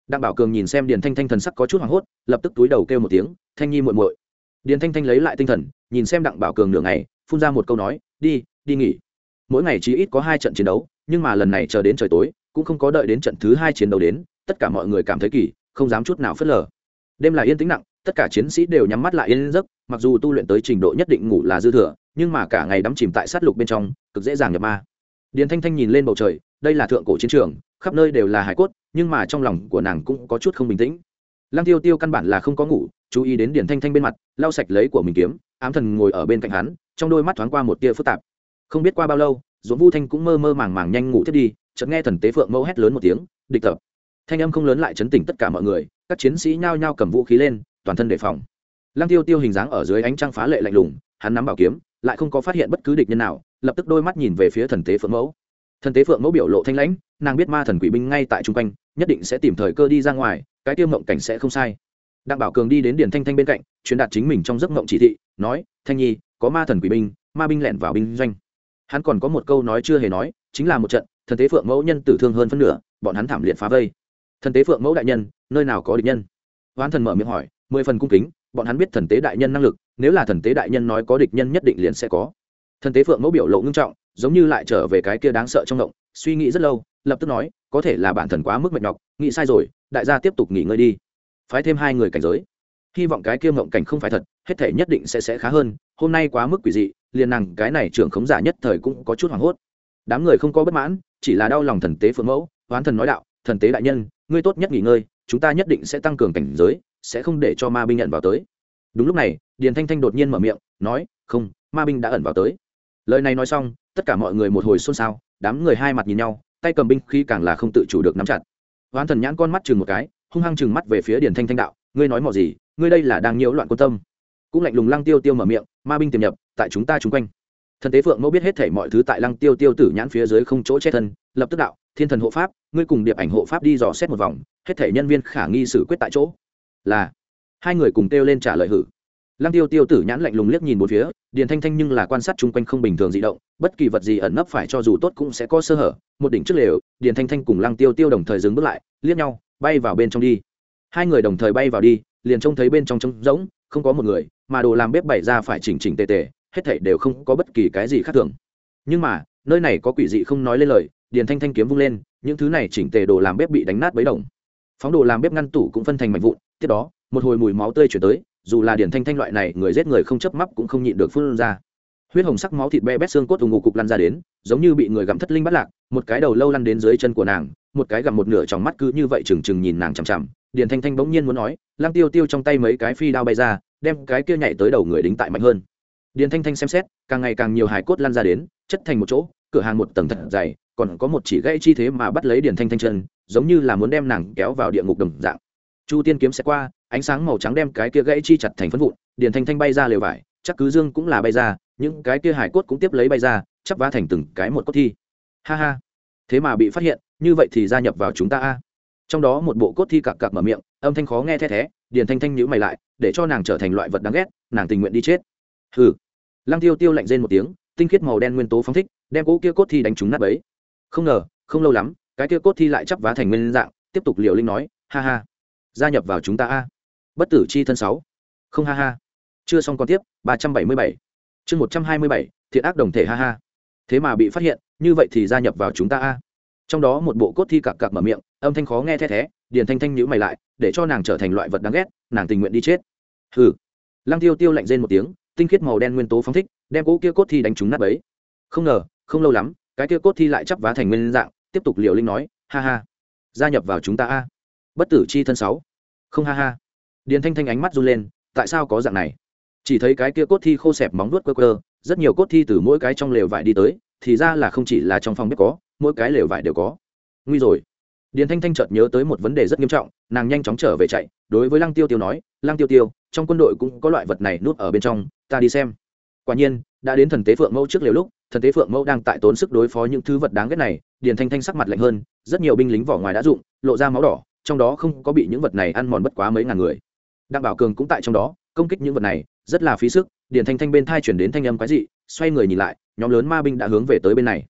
Đặng bảo cường nhìn xem điền thanh thanh thần sắc có chút hoảng hốt, lập tức túi đầu kêu một tiếng, thanh nhi muội muội. Điền thanh thanh lấy lại tinh thần, nhìn xem đặng bảo cường nửa ngày, phun ra một câu nói, đi đi nghỉ. Mỗi ngày chỉ ít có hai trận chiến đấu, nhưng mà lần này chờ đến trời tối cũng không có đợi đến trận thứ hai chiến đấu đến, tất cả mọi người cảm thấy kỳ, không dám chút nào phớt lờ. Đêm là yên tĩnh nặng, tất cả chiến sĩ đều nhắm mắt lại yên giấc, mặc dù tu luyện tới trình độ nhất định ngủ là dư thừa, nhưng mà cả ngày đắm chìm tại sát lục bên trong, cực dễ dàng nhập ma. Điền thanh thanh nhìn lên bầu trời, đây là thượng cổ chiến trường, khắp nơi đều là hải cốt, nhưng mà trong lòng của nàng cũng có chút không bình tĩnh. Lăng tiêu tiêu căn bản là không có ngủ, chú ý đến điền thanh thanh bên mặt, lau sạch lấy của mình kiếm, ám thần ngồi ở bên cạnh hắn, trong đôi mắt thoáng qua một tia phức tạp. Không biết qua bao lâu, dũng vu thanh cũng mơ mơ màng màng nhanh ngủ thiết đi chợt nghe thần tế phượng mẫu hét lớn một tiếng, địch tập. Thanh âm không lớn lại chấn tỉnh tất cả mọi người, các chiến sĩ nhao nhao cầm vũ khí lên, toàn thân đề phòng. Lăng tiêu tiêu hình dáng ở dưới ánh trăng phá lệ lạnh lùng, hắn nắm bảo kiếm, lại không có phát hiện bất cứ địch nhân nào, lập tức đôi mắt nhìn về phía thần tế phượng mẫu. Thần tế phượng mẫu biểu lộ thanh lãnh, nàng biết ma thần quỷ binh ngay tại chung quanh, nhất định sẽ tìm thời cơ đi ra ngoài, cái tiêu mộng cảnh sẽ không sai. Đặng bảo cường đi đến điền thanh thanh bên cạnh, truyền đạt chính mình trong giấc mộng chỉ thị, nói, thanh nhi, có ma thần quỷ binh, ma binh lẻn vào binh doanh. Hắn còn có một câu nói chưa hề nói, chính là một trận thần tế phượng mẫu nhân tử thương hơn phân nửa, bọn hắn thảm liệt phá vây. Thần tế phượng mẫu đại nhân, nơi nào có địch nhân? Hoán thần mở miệng hỏi, mười phần cung kính, bọn hắn biết thần tế đại nhân năng lực, nếu là thần tế đại nhân nói có địch nhân nhất định liền sẽ có. Thần tế phượng mẫu biểu lộ ngưng trọng, giống như lại trở về cái kia đáng sợ trong động suy nghĩ rất lâu, lập tức nói, có thể là bản thần quá mức mệt nhọc, nghĩ sai rồi, đại gia tiếp tục nghỉ ngơi đi. Phái thêm hai người cảnh giới. Hy vọng cái kia mộng cảnh không phải thật, hết thể nhất định sẽ sẽ khá hơn, hôm nay quá mức quỷ dị, liền nàng cái này trưởng khống giả nhất thời cũng có chút hoảng hốt. Đám người không có bất mãn chỉ là đau lòng thần tế phượng mẫu hoán thần nói đạo, thần tế đại nhân, ngươi tốt nhất nghỉ ngơi, chúng ta nhất định sẽ tăng cường cảnh giới, sẽ không để cho ma binh nhận vào tới. Đúng lúc này, điền thanh thanh đột nhiên mở miệng, nói, không, ma binh đã ẩn vào tới. Lời này nói xong, tất cả mọi người một hồi xôn xao, đám người hai mặt nhìn nhau, tay cầm binh khí càng là không tự chủ được nắm chặt. Hoán thần nhãn con mắt chừng một cái, hung hăng chừng mắt về phía điền thanh thanh đạo, ngươi nói mò gì, ngươi đây là đang nhiễu loạn quan tâm. Cũng lạnh lùng lăng tiêu tiêu mở miệng, ma binh tiềm nhập, tại chúng ta chung quanh thần tế phượng mẫu biết hết thể mọi thứ tại lăng tiêu tiêu tử nhãn phía dưới không chỗ che thân, lập tức đạo, thiên thần hộ pháp, ngươi cùng điệp ảnh hộ pháp đi dò xét một vòng, hết thể nhân viên khả nghi xử quyết tại chỗ. Là, hai người cùng kêu lên trả lời hử. Lăng tiêu tiêu tử nhãn lạnh lùng liếc nhìn một phía, điền thanh thanh nhưng là quan sát chung quanh không bình thường di động, bất kỳ vật gì ẩn nấp phải cho dù tốt cũng sẽ có sơ hở, một đỉnh trước lều, điền thanh thanh cùng lăng tiêu tiêu đồng thời dừng bước lại, liếc nhau, bay vào bên trong đi. Hai người đồng thời bay vào đi, liền trông thấy bên trong trống rỗng, không có một người, mà đồ làm bếp bày ra phải chỉnh chỉnh tề tề hết thảy đều không có bất kỳ cái gì khác thường. Nhưng mà, nơi này có quỷ dị không nói lên lời, điền thanh thanh kiếm vung lên, những thứ này chỉnh tề đồ làm bếp bị đánh nát bấy đồng. Phóng đồ làm bếp ngăn tủ cũng phân thành mảnh vụn, tiếp đó, một hồi mùi máu tươi chuyển tới, dù là điển thanh thanh loại này người giết người không chấp mắp cũng không nhịn được phun ra. Huyết hồng sắc máu thịt be bét xương cốt ù ngụ cục lăn ra đến, giống như bị người gặm thất linh bắt lạc, một cái đầu lâu lăn đến dưới chân của nàng, một cái gặm một nửa trong mắt cứ như vậy trừng trừng nhìn nàng chằm chằm điển thanh thanh bỗng nhiên muốn nói lang tiêu tiêu trong tay mấy cái phi đao bay ra, đem cái kia nhảy tới đầu người đính tại mạnh hơn. Điền thanh thanh xem xét, càng ngày càng nhiều hài cốt lăn ra đến, chất thành một chỗ, cửa hàng một tầng thật dày, còn có một chỉ gãy chi thế mà bắt lấy Điền thanh thanh chân, giống như là muốn đem nàng kéo vào địa ngục đồng dạng. Chu tiên kiếm sẽ qua, ánh sáng màu trắng đem cái kia gãy chi chặt thành phân vụn, điền thanh thanh bay ra lều vải, chắc cứ dương cũng là bay ra, những cái kia hải cốt cũng tiếp lấy bay ra, chắp vá thành từng cái một cốt thi. Ha ha. Thế mà bị phát hiện, như vậy thì gia nhập vào chúng ta a. Trong đó một bộ cốt thi cặc cặc mở miệng, âm thanh khó nghe the thé, điền thanh thanh nhữ mày lại, để cho nàng trở thành loại vật đáng ghét, nàng tình nguyện đi chết hừ. Lăng tiêu tiêu lạnh rên một tiếng, tinh khiết màu đen nguyên tố phóng thích, đem cỗ kia cốt thi đánh trúng nát bấy. Không ngờ, không lâu lắm, cái kia cốt thi lại chắp vá thành nguyên dạng, tiếp tục liều linh nói, ha ha, gia nhập vào chúng ta a. Bất tử chi thân sáu. Không, ha ha. Chưa xong còn tiếp, ba trăm bảy mươi bảy. Chương một trăm hai mươi bảy, thiện ác đồng thể, ha ha. Thế mà bị phát hiện, như vậy thì gia nhập vào chúng ta a. Trong đó một bộ cốt thi cặc cặc mở miệng, âm thanh khó nghe the thé, điền thanh thanh nhữ mày lại, để cho nàng trở thành loại vật đáng ghét, nàng tình nguyện đi chết. Hừ. Lăng tiêu tiêu lạnh rên một tiếng tinh khiết màu đen nguyên tố phóng thích, đem cỗ kia cốt thi đánh trúng nát ấy không ngờ, không lâu lắm, cái kia cốt thi lại chắp vá thành nguyên dạng, tiếp tục liều linh nói, ha ha, gia nhập vào chúng ta a. Bất tử chi thân sáu. Không, ha ha. Điền thanh thanh ánh mắt run lên, tại sao có dạng này? Chỉ thấy cái kia cốt thi khô sẹp móng vuốt cơ cơ rất nhiều cốt thi từ mỗi cái trong lều vải đi tới, thì ra là không chỉ là trong phòng bếp có, mỗi cái lều vải đều có. Nguy rồi. Điền thanh thanh chợt nhớ tới một vấn đề rất nghiêm trọng, nàng nhanh chóng trở về chạy, đối với lăng tiêu tiêu nói, lăng tiêu tiêu, trong quân đội cũng có loại vật này nuốt ở bên trong ta đi xem. Quả nhiên, đã đến thần tế phượng mẫu trước liều lúc, thần tế phượng mẫu đang tại tốn sức đối phó những thứ vật đáng ghét này, điền thanh thanh sắc mặt lạnh hơn, rất nhiều binh lính vỏ ngoài đã dụng, lộ ra máu đỏ, trong đó không có bị những vật này ăn mòn bất quá mấy ngàn người. Đặng bảo cường cũng tại trong đó, công kích những vật này, rất là phí sức, điền thanh thanh bên thai chuyển đến thanh âm quái dị, xoay người nhìn lại, nhóm lớn ma binh đã hướng về tới bên này.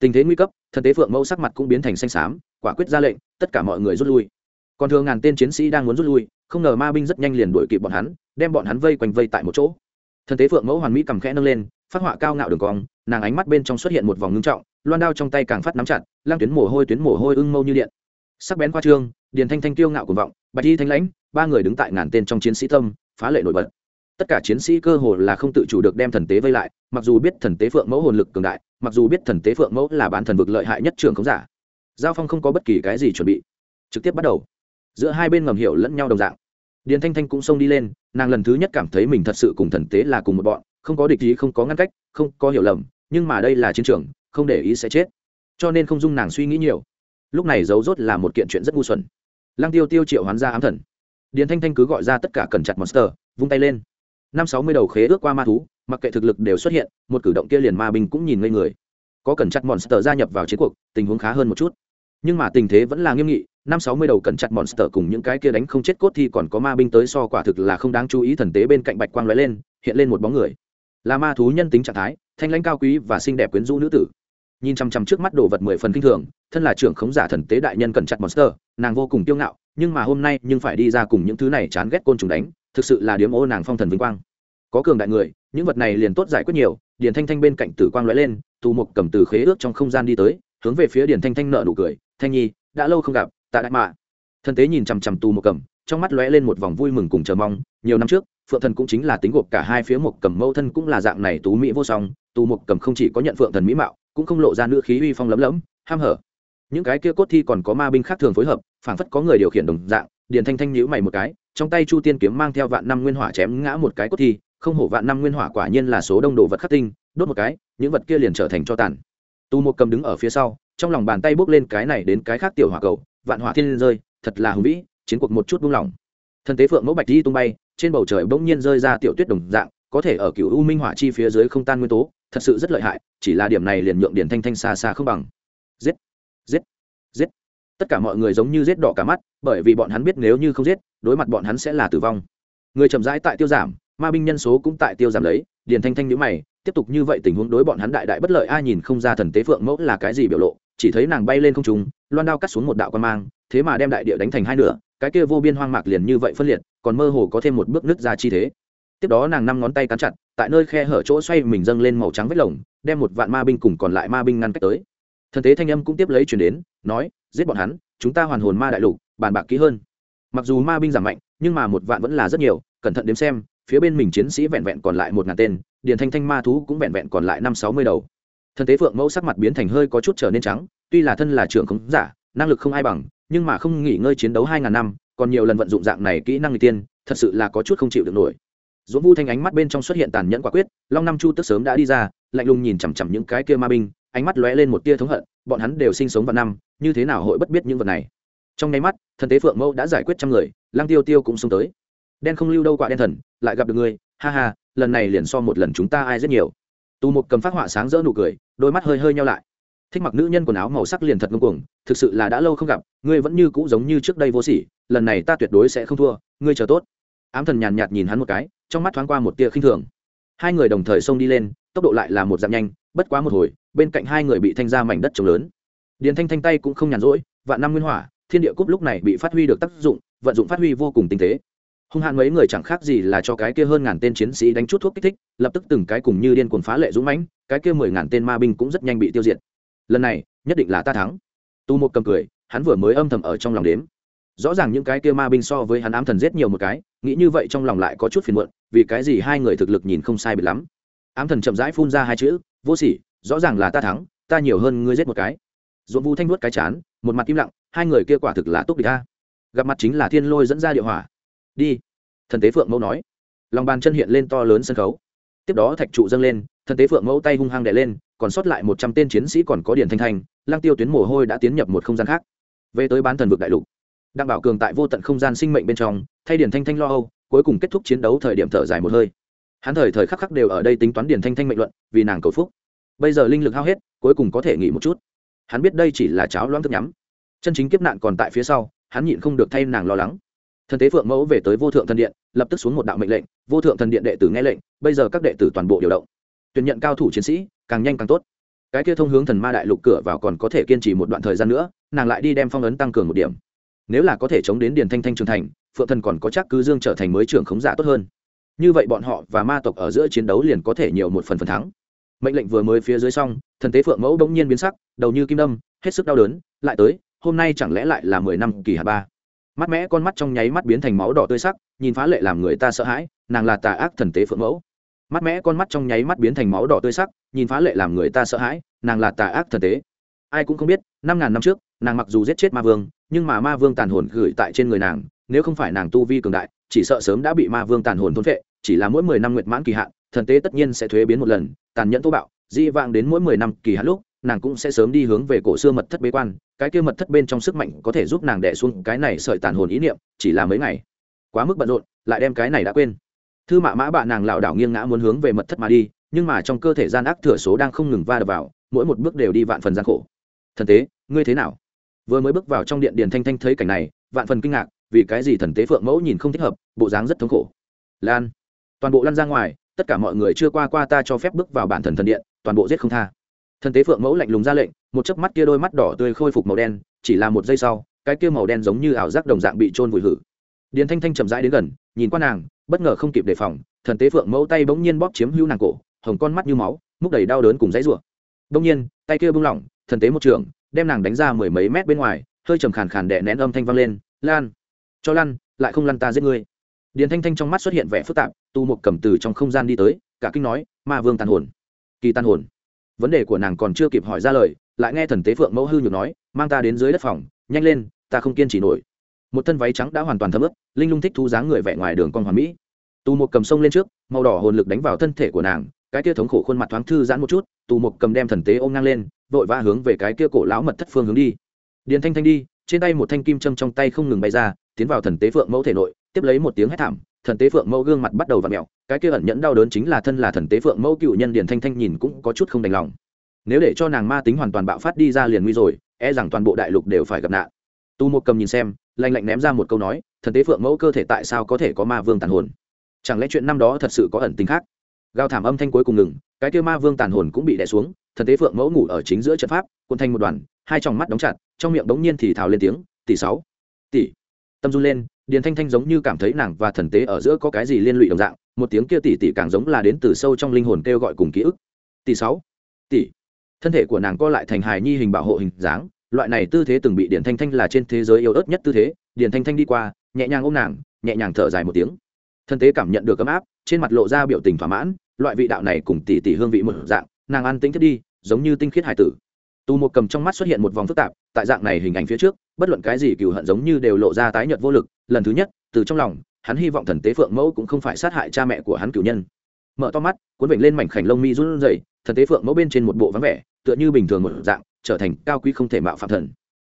Tình thế nguy cấp, thần tế phượng mẫu sắc mặt cũng biến thành xanh xám, quả quyết ra lệnh, tất cả mọi người rút lui. Còn thường ngàn tên chiến sĩ đang muốn rút lui, không ngờ ma binh rất nhanh liền đuổi kịp bọn hắn, đem bọn hắn vây quanh vây tại một chỗ thần tế phượng mẫu hoàn mỹ cầm khẽ nâng lên, phát họa cao ngạo đường cong, nàng ánh mắt bên trong xuất hiện một vòng ngưng trọng, loan đao trong tay càng phát nắm chặt lang tuyến mồ hôi tuyến mồ hôi ưng mâu như điện. Sắc bén qua trương, điền thanh thanh tiêu ngạo của vọng, bạch y thanh lãnh, ba người đứng tại ngàn tên trong chiến sĩ tâm, phá lệ nổi bật. Tất cả chiến sĩ cơ hồ là không tự chủ được đem thần tế vây lại, mặc dù biết thần tế phượng mẫu hồn lực cường đại, mặc dù biết thần tế phượng mẫu là bán thần vực lợi hại nhất trường khống giả, giao phong không có bất kỳ cái gì chuẩn bị. Trực tiếp bắt đầu. Giữa hai bên ngầm hiểu lẫn nhau đồng dạng điền thanh thanh cũng xông đi lên, nàng lần thứ nhất cảm thấy mình thật sự cùng thần tế là cùng một bọn, không có địch ý, không có ngăn cách, không có hiểu lầm, nhưng mà đây là chiến trường, không để ý sẽ chết. Cho nên không dung nàng suy nghĩ nhiều. Lúc này giấu rốt là một kiện chuyện rất ngu xuẩn. Lăng tiêu tiêu triệu hoán ra ám thần. Điền thanh thanh cứ gọi ra tất cả cần chặt monster, vung tay lên. Năm sáu mươi đầu khế ước qua ma thú, mặc kệ thực lực đều xuất hiện, một cử động kia liền ma binh cũng nhìn ngây người. Có cần chặt monster gia nhập vào chiến cuộc, tình huống khá hơn một chút. Nhưng mà tình thế vẫn là nghiêm nghị năm sáu mươi đầu cẩn chặt monster cùng những cái kia đánh không chết cốt thì còn có ma binh tới so quả thực là không đáng chú ý thần tế bên cạnh bạch quang lóe lên, hiện lên một bóng người. Là ma thú nhân tính trạng thái, thanh lãnh cao quý và xinh đẹp quyến rũ nữ tử. Nhìn chằm chằm trước mắt đồ vật mười phần kinh thường, thân là trưởng khống giả thần tế đại nhân cẩn chặt monster, nàng vô cùng kiêu ngạo, nhưng mà hôm nay nhưng phải đi ra cùng những thứ này chán ghét côn trùng đánh, thực sự là điếm ô nàng phong thần vinh quang. Có cường đại người, những vật này liền tốt giải quyết nhiều, điền thanh thanh bên cạnh tử quang lóe lên, tù mục cầm từ khế ước trong không gian đi tới, hướng về phía điền thanh thanh nợ nụ cười, thanh nhi, đã lâu không gặp tạ đại mạ thần tế nhìn chằm chằm tù một cầm, trong mắt lóe lên một vòng vui mừng cùng chờ mong. Nhiều năm trước, phượng thần cũng chính là tính gộp cả hai phía một cầm mâu thân cũng là dạng này tú mỹ vô song. Tù một cầm không chỉ có nhận phượng thần mỹ mạo, cũng không lộ ra nữ khí uy phong lấm lấm ham hở. Những cái kia cốt thi còn có ma binh khác thường phối hợp, phảng phất có người điều khiển đồng dạng, điền thanh thanh nhíu mày một cái, trong tay chu tiên kiếm mang theo vạn năm nguyên hỏa chém ngã một cái cốt thi, không hổ vạn năm nguyên hỏa quả nhiên là số đông đồ vật khắc tinh, đốt một cái, những vật kia liền trở thành cho tàn. Tu một cầm đứng ở phía sau, trong lòng bàn tay bốc lên cái này đến cái khác tiểu hỏa cầu vạn hỏa thiên rơi, thật là hùng vĩ, chiến cuộc một chút buông lỏng. Thần tế phượng mẫu bạch đi tung bay, trên bầu trời bỗng nhiên rơi ra tiểu tuyết đồng dạng, có thể ở cựu u minh hỏa chi phía dưới không tan nguyên tố, thật sự rất lợi hại, chỉ là điểm này liền nhượng điển thanh thanh xa xa không bằng. Giết! Giết! Giết! Tất cả mọi người giống như giết đỏ cả mắt, bởi vì bọn hắn biết nếu như không giết, đối mặt bọn hắn sẽ là tử vong. Người chậm rãi tại tiêu giảm, ma binh nhân số cũng tại tiêu giảm lấy điền thanh thanh nhữ mày, tiếp tục như vậy tình huống đối bọn hắn đại đại bất lợi, ai nhìn không ra thần tế phượng mẫu là cái gì biểu lộ chỉ thấy nàng bay lên không trung, loan đao cắt xuống một đạo quan mang, thế mà đem đại địa đánh thành hai nửa, cái kia vô biên hoang mạc liền như vậy phân liệt, còn mơ hồ có thêm một bước nứt ra chi thế. Tiếp đó nàng năm ngón tay cắn chặt, tại nơi khe hở chỗ xoay mình dâng lên màu trắng vết lồng, đem một vạn ma binh cùng còn lại ma binh ngăn cách tới. Thần tế thanh âm cũng tiếp lấy chuyển đến, nói, giết bọn hắn, chúng ta hoàn hồn ma đại lục, bàn bạc kỹ hơn. Mặc dù ma binh giảm mạnh, nhưng mà một vạn vẫn là rất nhiều, cẩn thận đếm xem, phía bên mình chiến sĩ vẹn vẹn còn lại một ngàn tên, điền thanh thanh ma thú cũng vẹn vẹn còn lại năm sáu mươi đầu thần tế phượng mẫu sắc mặt biến thành hơi có chút trở nên trắng, tuy là thân là trưởng khống giả, năng lực không ai bằng, nhưng mà không nghỉ ngơi chiến đấu hai ngàn năm, còn nhiều lần vận dụng dạng này kỹ năng người tiên, thật sự là có chút không chịu được nổi. Dũng vu thanh ánh mắt bên trong xuất hiện tàn nhẫn quả quyết, long năm chu tức sớm đã đi ra, lạnh lùng nhìn chằm chằm những cái kia ma binh, ánh mắt lóe lên một tia thống hận, bọn hắn đều sinh sống vào năm, như thế nào hội bất biết những vật này? Trong nháy mắt, thần tế phượng mẫu đã giải quyết trăm người lang tiêu tiêu cũng xuống tới. Đen không lưu đâu quả đen thần, lại gặp được ngươi, ha ha, lần này liền so một lần chúng ta ai rất nhiều. Tù một cầm phát họa sáng rỡ nụ cười đôi mắt hơi hơi nhau lại. Thích mặc nữ nhân quần áo màu sắc liền thật ngưng cuồng, thực sự là đã lâu không gặp, ngươi vẫn như cũ giống như trước đây vô sỉ, lần này ta tuyệt đối sẽ không thua, ngươi chờ tốt. Ám thần nhàn nhạt nhìn hắn một cái, trong mắt thoáng qua một tia khinh thường. Hai người đồng thời xông đi lên, tốc độ lại là một dạng nhanh, bất quá một hồi, bên cạnh hai người bị thanh ra mảnh đất trồng lớn. Điền thanh thanh tay cũng không nhàn rỗi, vạn năm nguyên hỏa, thiên địa cúp lúc này bị phát huy được tác dụng, vận dụng phát huy vô cùng tinh tế hung hãn mấy người chẳng khác gì là cho cái kia hơn ngàn tên chiến sĩ đánh chút thuốc kích thích, lập tức từng cái cùng như điên cuồng phá lệ dũng mãnh, cái kia mười ngàn tên ma binh cũng rất nhanh bị tiêu diệt. Lần này, nhất định là ta thắng. Tu một cầm cười, hắn vừa mới âm thầm ở trong lòng đếm. Rõ ràng những cái kia ma binh so với hắn ám thần giết nhiều một cái, nghĩ như vậy trong lòng lại có chút phiền muộn, vì cái gì hai người thực lực nhìn không sai biệt lắm. Ám thần chậm rãi phun ra hai chữ, vô sỉ, rõ ràng là ta thắng, ta nhiều hơn ngươi giết một cái. Dũng vu thanh nuốt cái chán, một mặt im lặng, hai người kia quả thực là tốt địch ta gặp mặt chính là thiên lôi dẫn ra địa hỏa đi. Thần tế phượng mẫu nói. Lòng bàn chân hiện lên to lớn sân khấu. Tiếp đó thạch trụ dâng lên, thần tế phượng mẫu tay hung hăng đè lên, còn sót lại một trăm tên chiến sĩ còn có điển thanh thành lang tiêu tuyến mồ hôi đã tiến nhập một không gian khác. Về tới bán thần vực đại lục, đặng bảo cường tại vô tận không gian sinh mệnh bên trong, thay điển thanh thanh lo âu, cuối cùng kết thúc chiến đấu thời điểm thở dài một hơi. Hắn thời thời khắc khắc đều ở đây tính toán điển thanh thanh mệnh luận, vì nàng cầu phúc. Bây giờ linh lực hao hết, cuối cùng có thể nghỉ một chút. Hắn biết đây chỉ là cháo loãng thức nhắm. Chân chính kiếp nạn còn tại phía sau, hắn nhịn không được thay nàng lo lắng thần tế phượng mẫu về tới vô thượng thần điện, lập tức xuống một đạo mệnh lệnh, vô thượng thần điện đệ tử nghe lệnh, bây giờ các đệ tử toàn bộ điều động. Tuyển nhận cao thủ chiến sĩ, càng nhanh càng tốt. Cái kia thông hướng thần ma đại lục cửa vào còn có thể kiên trì một đoạn thời gian nữa, nàng lại đi đem phong ấn tăng cường một điểm. Nếu là có thể chống đến điền thanh thanh trưởng thành, phượng thần còn có chắc cứ dương trở thành mới trưởng khống giả tốt hơn. Như vậy bọn họ và ma tộc ở giữa chiến đấu liền có thể nhiều một phần phần thắng. Mệnh lệnh vừa mới phía dưới xong, thần tế phượng mẫu bỗng nhiên biến sắc, đầu như kim đâm, hết sức đau đớn, lại tới, hôm nay chẳng lẽ lại là mười năm kỳ hạ ba? Mắt mẽ con mắt trong nháy mắt biến thành máu đỏ tươi sắc, nhìn phá lệ làm người ta sợ hãi, nàng là tà ác thần tế phượng mẫu. Mắt mẽ con mắt trong nháy mắt biến thành máu đỏ tươi sắc, nhìn phá lệ làm người ta sợ hãi, nàng là tà ác thần tế. Ai cũng không biết, năm ngàn năm trước, nàng mặc dù giết chết ma vương, nhưng mà ma vương tàn hồn gửi tại trên người nàng, nếu không phải nàng tu vi cường đại, chỉ sợ sớm đã bị ma vương tàn hồn thôn vệ chỉ là mỗi mười năm nguyệt mãn kỳ hạn, thần tế tất nhiên sẽ thuế biến một lần, tàn nhẫn thô bạo, di vang đến mỗi mười năm kỳ hạn lúc nàng cũng sẽ sớm đi hướng về cổ xưa mật thất bế quan, cái kia mật thất bên trong sức mạnh có thể giúp nàng đẻ xuống cái này sợi tàn hồn ý niệm, chỉ là mấy ngày. Quá mức bận rộn, lại đem cái này đã quên. Thư mạ mã bạ nàng lảo đảo nghiêng ngã muốn hướng về mật thất mà đi, nhưng mà trong cơ thể gian ác thừa số đang không ngừng va đập vào, mỗi một bước đều đi vạn phần gian khổ. Thần tế, ngươi thế nào? Vừa mới bước vào trong điện điền thanh thanh thấy cảnh này, vạn phần kinh ngạc, vì cái gì thần tế phượng mẫu nhìn không thích hợp, bộ dáng rất thống khổ. Lan, toàn bộ lăn ra ngoài, tất cả mọi người chưa qua qua ta cho phép bước vào bản thần thần điện, toàn bộ giết không tha thần tế phượng mẫu lạnh lùng ra lệnh, một chớp mắt kia đôi mắt đỏ tươi khôi phục màu đen, chỉ là một giây sau, cái kia màu đen giống như ảo giác đồng dạng bị trôn vùi hử. Điền thanh thanh chậm rãi đến gần, nhìn qua nàng, bất ngờ không kịp đề phòng, thần tế phượng mẫu tay bỗng nhiên bóp chiếm hữu nàng cổ, hồng con mắt như máu, múc đầy đau đớn cùng dãy rủa. Bỗng nhiên, tay kia bung lỏng, thần tế một trường, đem nàng đánh ra mười mấy mét bên ngoài, hơi trầm khàn khàn đè nén âm thanh vang lên, lan, cho lăn lại không lăn ta giết ngươi. Điền thanh thanh trong mắt xuất hiện vẻ phức tạp, tu một cầm từ trong không gian đi tới, cả kinh nói, ma vương tàn hồn, kỳ tàn hồn vấn đề của nàng còn chưa kịp hỏi ra lời, lại nghe thần tế phượng mẫu hư nhược nói, mang ta đến dưới đất phòng, nhanh lên, ta không kiên trì nổi. Một thân váy trắng đã hoàn toàn thấm ướp linh lung thích thu dáng người vẻ ngoài đường con hoàn mỹ. Tù một cầm sông lên trước, màu đỏ hồn lực đánh vào thân thể của nàng, cái kia thống khổ khuôn mặt thoáng thư giãn một chút, tù một cầm đem thần tế ôm ngang lên, vội vã hướng về cái kia cổ lão mật thất phương hướng đi. Điền thanh thanh đi, trên tay một thanh kim châm trong tay không ngừng bay ra, tiến vào thần tế phượng mẫu thể nội, tiếp lấy một tiếng hét thảm thần tế phượng mẫu gương mặt bắt đầu v ặ mẹo, cái kia ẩn nhẫn đau đớn chính là thân là thần tế phượng mẫu cựu nhân điền thanh thanh nhìn cũng có chút không đành lòng. Nếu để cho nàng ma tính hoàn toàn bạo phát đi ra liền nguy rồi e rằng toàn bộ đại lục đều phải gặp nạn. Tu một cầm nhìn xem, lạnh lạnh ném ra một câu nói, thần tế phượng mẫu cơ thể tại sao có thể có ma vương tàn hồn? Chẳng lẽ chuyện năm đó thật sự có ẩn tính khác? Gào thảm âm thanh cuối cùng ngừng, cái kia ma vương tàn hồn cũng bị đè xuống, thần tế phượng mẫu ngủ ở chính giữa trận pháp quân thanh một đoàn, hai tròng mắt đóng chặt, trong miệng đống nhiên thì thào lên tiếng, tỷ sáu, tỷ. Tâm run lên điền thanh thanh giống như cảm thấy nàng và thần tế ở giữa có cái gì liên lụy đồng dạng, một tiếng kia tỷ tỷ càng giống là đến từ sâu trong linh hồn kêu gọi cùng ký ức. Tỷ sáu tỷ thân thể của nàng co lại thành hài nhi hình bảo hộ hình dáng, loại này tư thế từng bị điền thanh thanh là trên thế giới yếu ớt nhất tư thế. Điền thanh thanh đi qua, nhẹ nhàng ôm nàng, nhẹ nhàng thở dài một tiếng. Thân tế cảm nhận được ấm áp, trên mặt lộ ra biểu tình thỏa mãn, loại vị đạo này cùng tỷ tỷ hương vị một dạng, nàng ăn tính thiết đi, giống như tinh khiết hải tử tù một cầm trong mắt xuất hiện một vòng phức tạp, tại dạng này hình ảnh phía trước, bất luận cái gì cừu hận giống như đều lộ ra tái nhợt vô lực. Lần thứ nhất, từ trong lòng, hắn hy vọng thần tế phượng mẫu cũng không phải sát hại cha mẹ của hắn cửu nhân. Mở to mắt, cuốn vịnh lên mảnh khảnh lông mi run rẩy, thần tế phượng mẫu bên trên một bộ vắng vẻ, tựa như bình thường một dạng, trở thành cao quý không thể mạo phạm thần.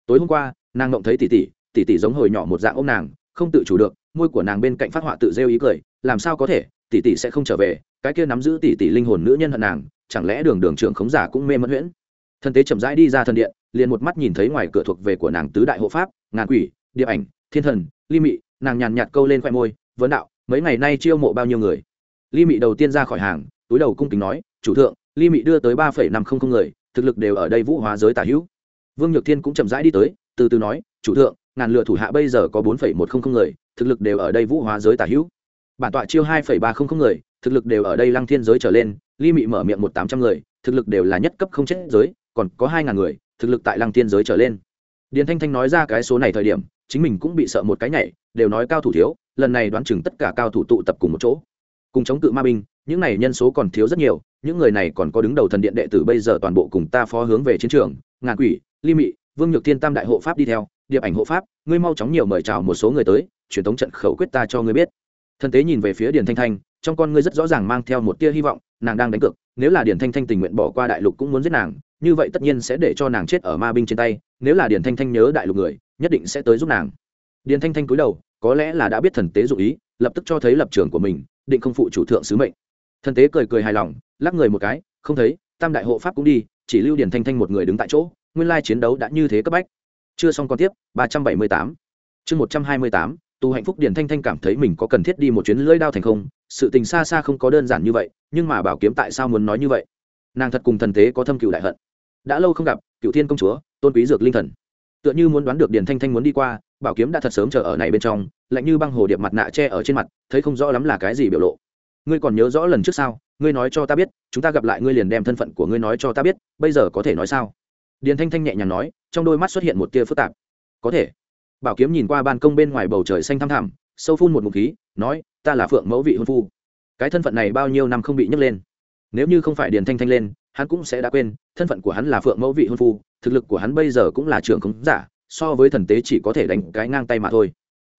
Tối hôm qua, nàng ngộng thấy tỷ tỷ tỷ tỷ giống hồi nhỏ một dạng ôm nàng, không tự chủ được, môi của nàng bên cạnh phát họa tự rêu ý cười, làm sao có thể, tỷ tỷ sẽ không trở về, cái kia nắm giữ tỷ tỷ linh hồn nữ nhân hận nàng, chẳng lẽ đường đường trưởng khống giả cũng mê mất huyễn? Thần tế chậm rãi đi ra thần điện, liền một mắt nhìn thấy ngoài cửa thuộc về của nàng tứ đại hộ pháp, ngàn quỷ điệp ảnh, thiên thần, ly mị, nàng nhàn nhạt câu lên khoe môi, vấn đạo, mấy ngày nay chiêu mộ bao nhiêu người? Ly mị đầu tiên ra khỏi hàng, túi đầu cung kính nói, chủ thượng, ly mị đưa tới ba phẩy năm không không người, thực lực đều ở đây vũ hóa giới tả hữu. Vương nhược thiên cũng chậm rãi đi tới, từ từ nói, chủ thượng, ngàn lựa thủ hạ bây giờ có bốn phẩy một không không người, thực lực đều ở đây vũ hóa giới tả hữu. Bản tọa chiêu hai phẩy ba không không người, thực lực đều ở đây lăng thiên giới trở lên, ly mị mở miệng một tám trăm người, thực lực đều là nhất cấp không chết giới còn có hai ngàn người, thực lực tại lăng thiên giới trở lên. Điền thanh thanh nói ra cái số này thời điểm, chính mình cũng bị sợ một cái nhảy, đều nói cao thủ thiếu, lần này đoán chừng tất cả cao thủ tụ tập cùng một chỗ. Cùng chống cự ma binh, những này nhân số còn thiếu rất nhiều, những người này còn có đứng đầu thần điện đệ tử bây giờ toàn bộ cùng ta phó hướng về chiến trường, ngàn quỷ, ly mị, vương nhược thiên tam đại hộ pháp đi theo, điệp ảnh hộ pháp, ngươi mau chóng nhiều mời chào một số người tới, truyền thống trận khẩu quyết ta cho ngươi biết. Thân tế nhìn về phía điền thanh thanh, trong con ngươi rất rõ ràng mang theo một tia hy vọng, nàng đang đánh cược, nếu là điền thanh thanh tình nguyện bỏ qua đại lục cũng muốn giết nàng như vậy tất nhiên sẽ để cho nàng chết ở ma binh trên tay, nếu là điền thanh thanh nhớ đại lục người, nhất định sẽ tới giúp nàng. Điền thanh thanh cúi đầu, có lẽ là đã biết thần tế dụ ý, lập tức cho thấy lập trường của mình, định không phụ chủ thượng sứ mệnh. Thần tế cười cười hài lòng, lắc người một cái, không thấy, tam đại hộ pháp cũng đi, chỉ lưu điền thanh thanh một người đứng tại chỗ, nguyên lai chiến đấu đã như thế cấp bách. Chưa xong còn tiếp, ba trăm bảy mươi tám. Chương một trăm hai mươi tám tu hạnh phúc điền thanh thanh cảm thấy mình có cần thiết đi một chuyến lưỡi đao thành không, sự tình xa xa không có đơn giản như vậy, nhưng mà bảo kiếm tại sao muốn nói như vậy? Nàng thật cùng thần tế có thâm cựu đại hận đã lâu không gặp cựu thiên công chúa, tôn quý dược linh thần. Tựa như muốn đoán được điền thanh thanh muốn đi qua, bảo kiếm đã thật sớm chờ ở này bên trong, lạnh như băng hồ điệp mặt nạ che ở trên mặt, thấy không rõ lắm là cái gì biểu lộ. Ngươi còn nhớ rõ lần trước sao? Ngươi nói cho ta biết, chúng ta gặp lại ngươi liền đem thân phận của ngươi nói cho ta biết, bây giờ có thể nói sao? Điền thanh thanh nhẹ nhàng nói, trong đôi mắt xuất hiện một tia phức tạp. Có thể. Bảo kiếm nhìn qua ban công bên ngoài bầu trời xanh thăm thẳm, sâu phun một ngụm khí, nói, ta là phượng mẫu vị hôn phu. Cái thân phận này bao nhiêu năm không bị nhấc lên. Nếu như không phải điền thanh thanh lên hắn cũng sẽ đã quên, thân phận của hắn là phượng mẫu vị hôn phu, thực lực của hắn bây giờ cũng là trưởng khống giả, so với thần tế chỉ có thể đánh cái ngang tay mà thôi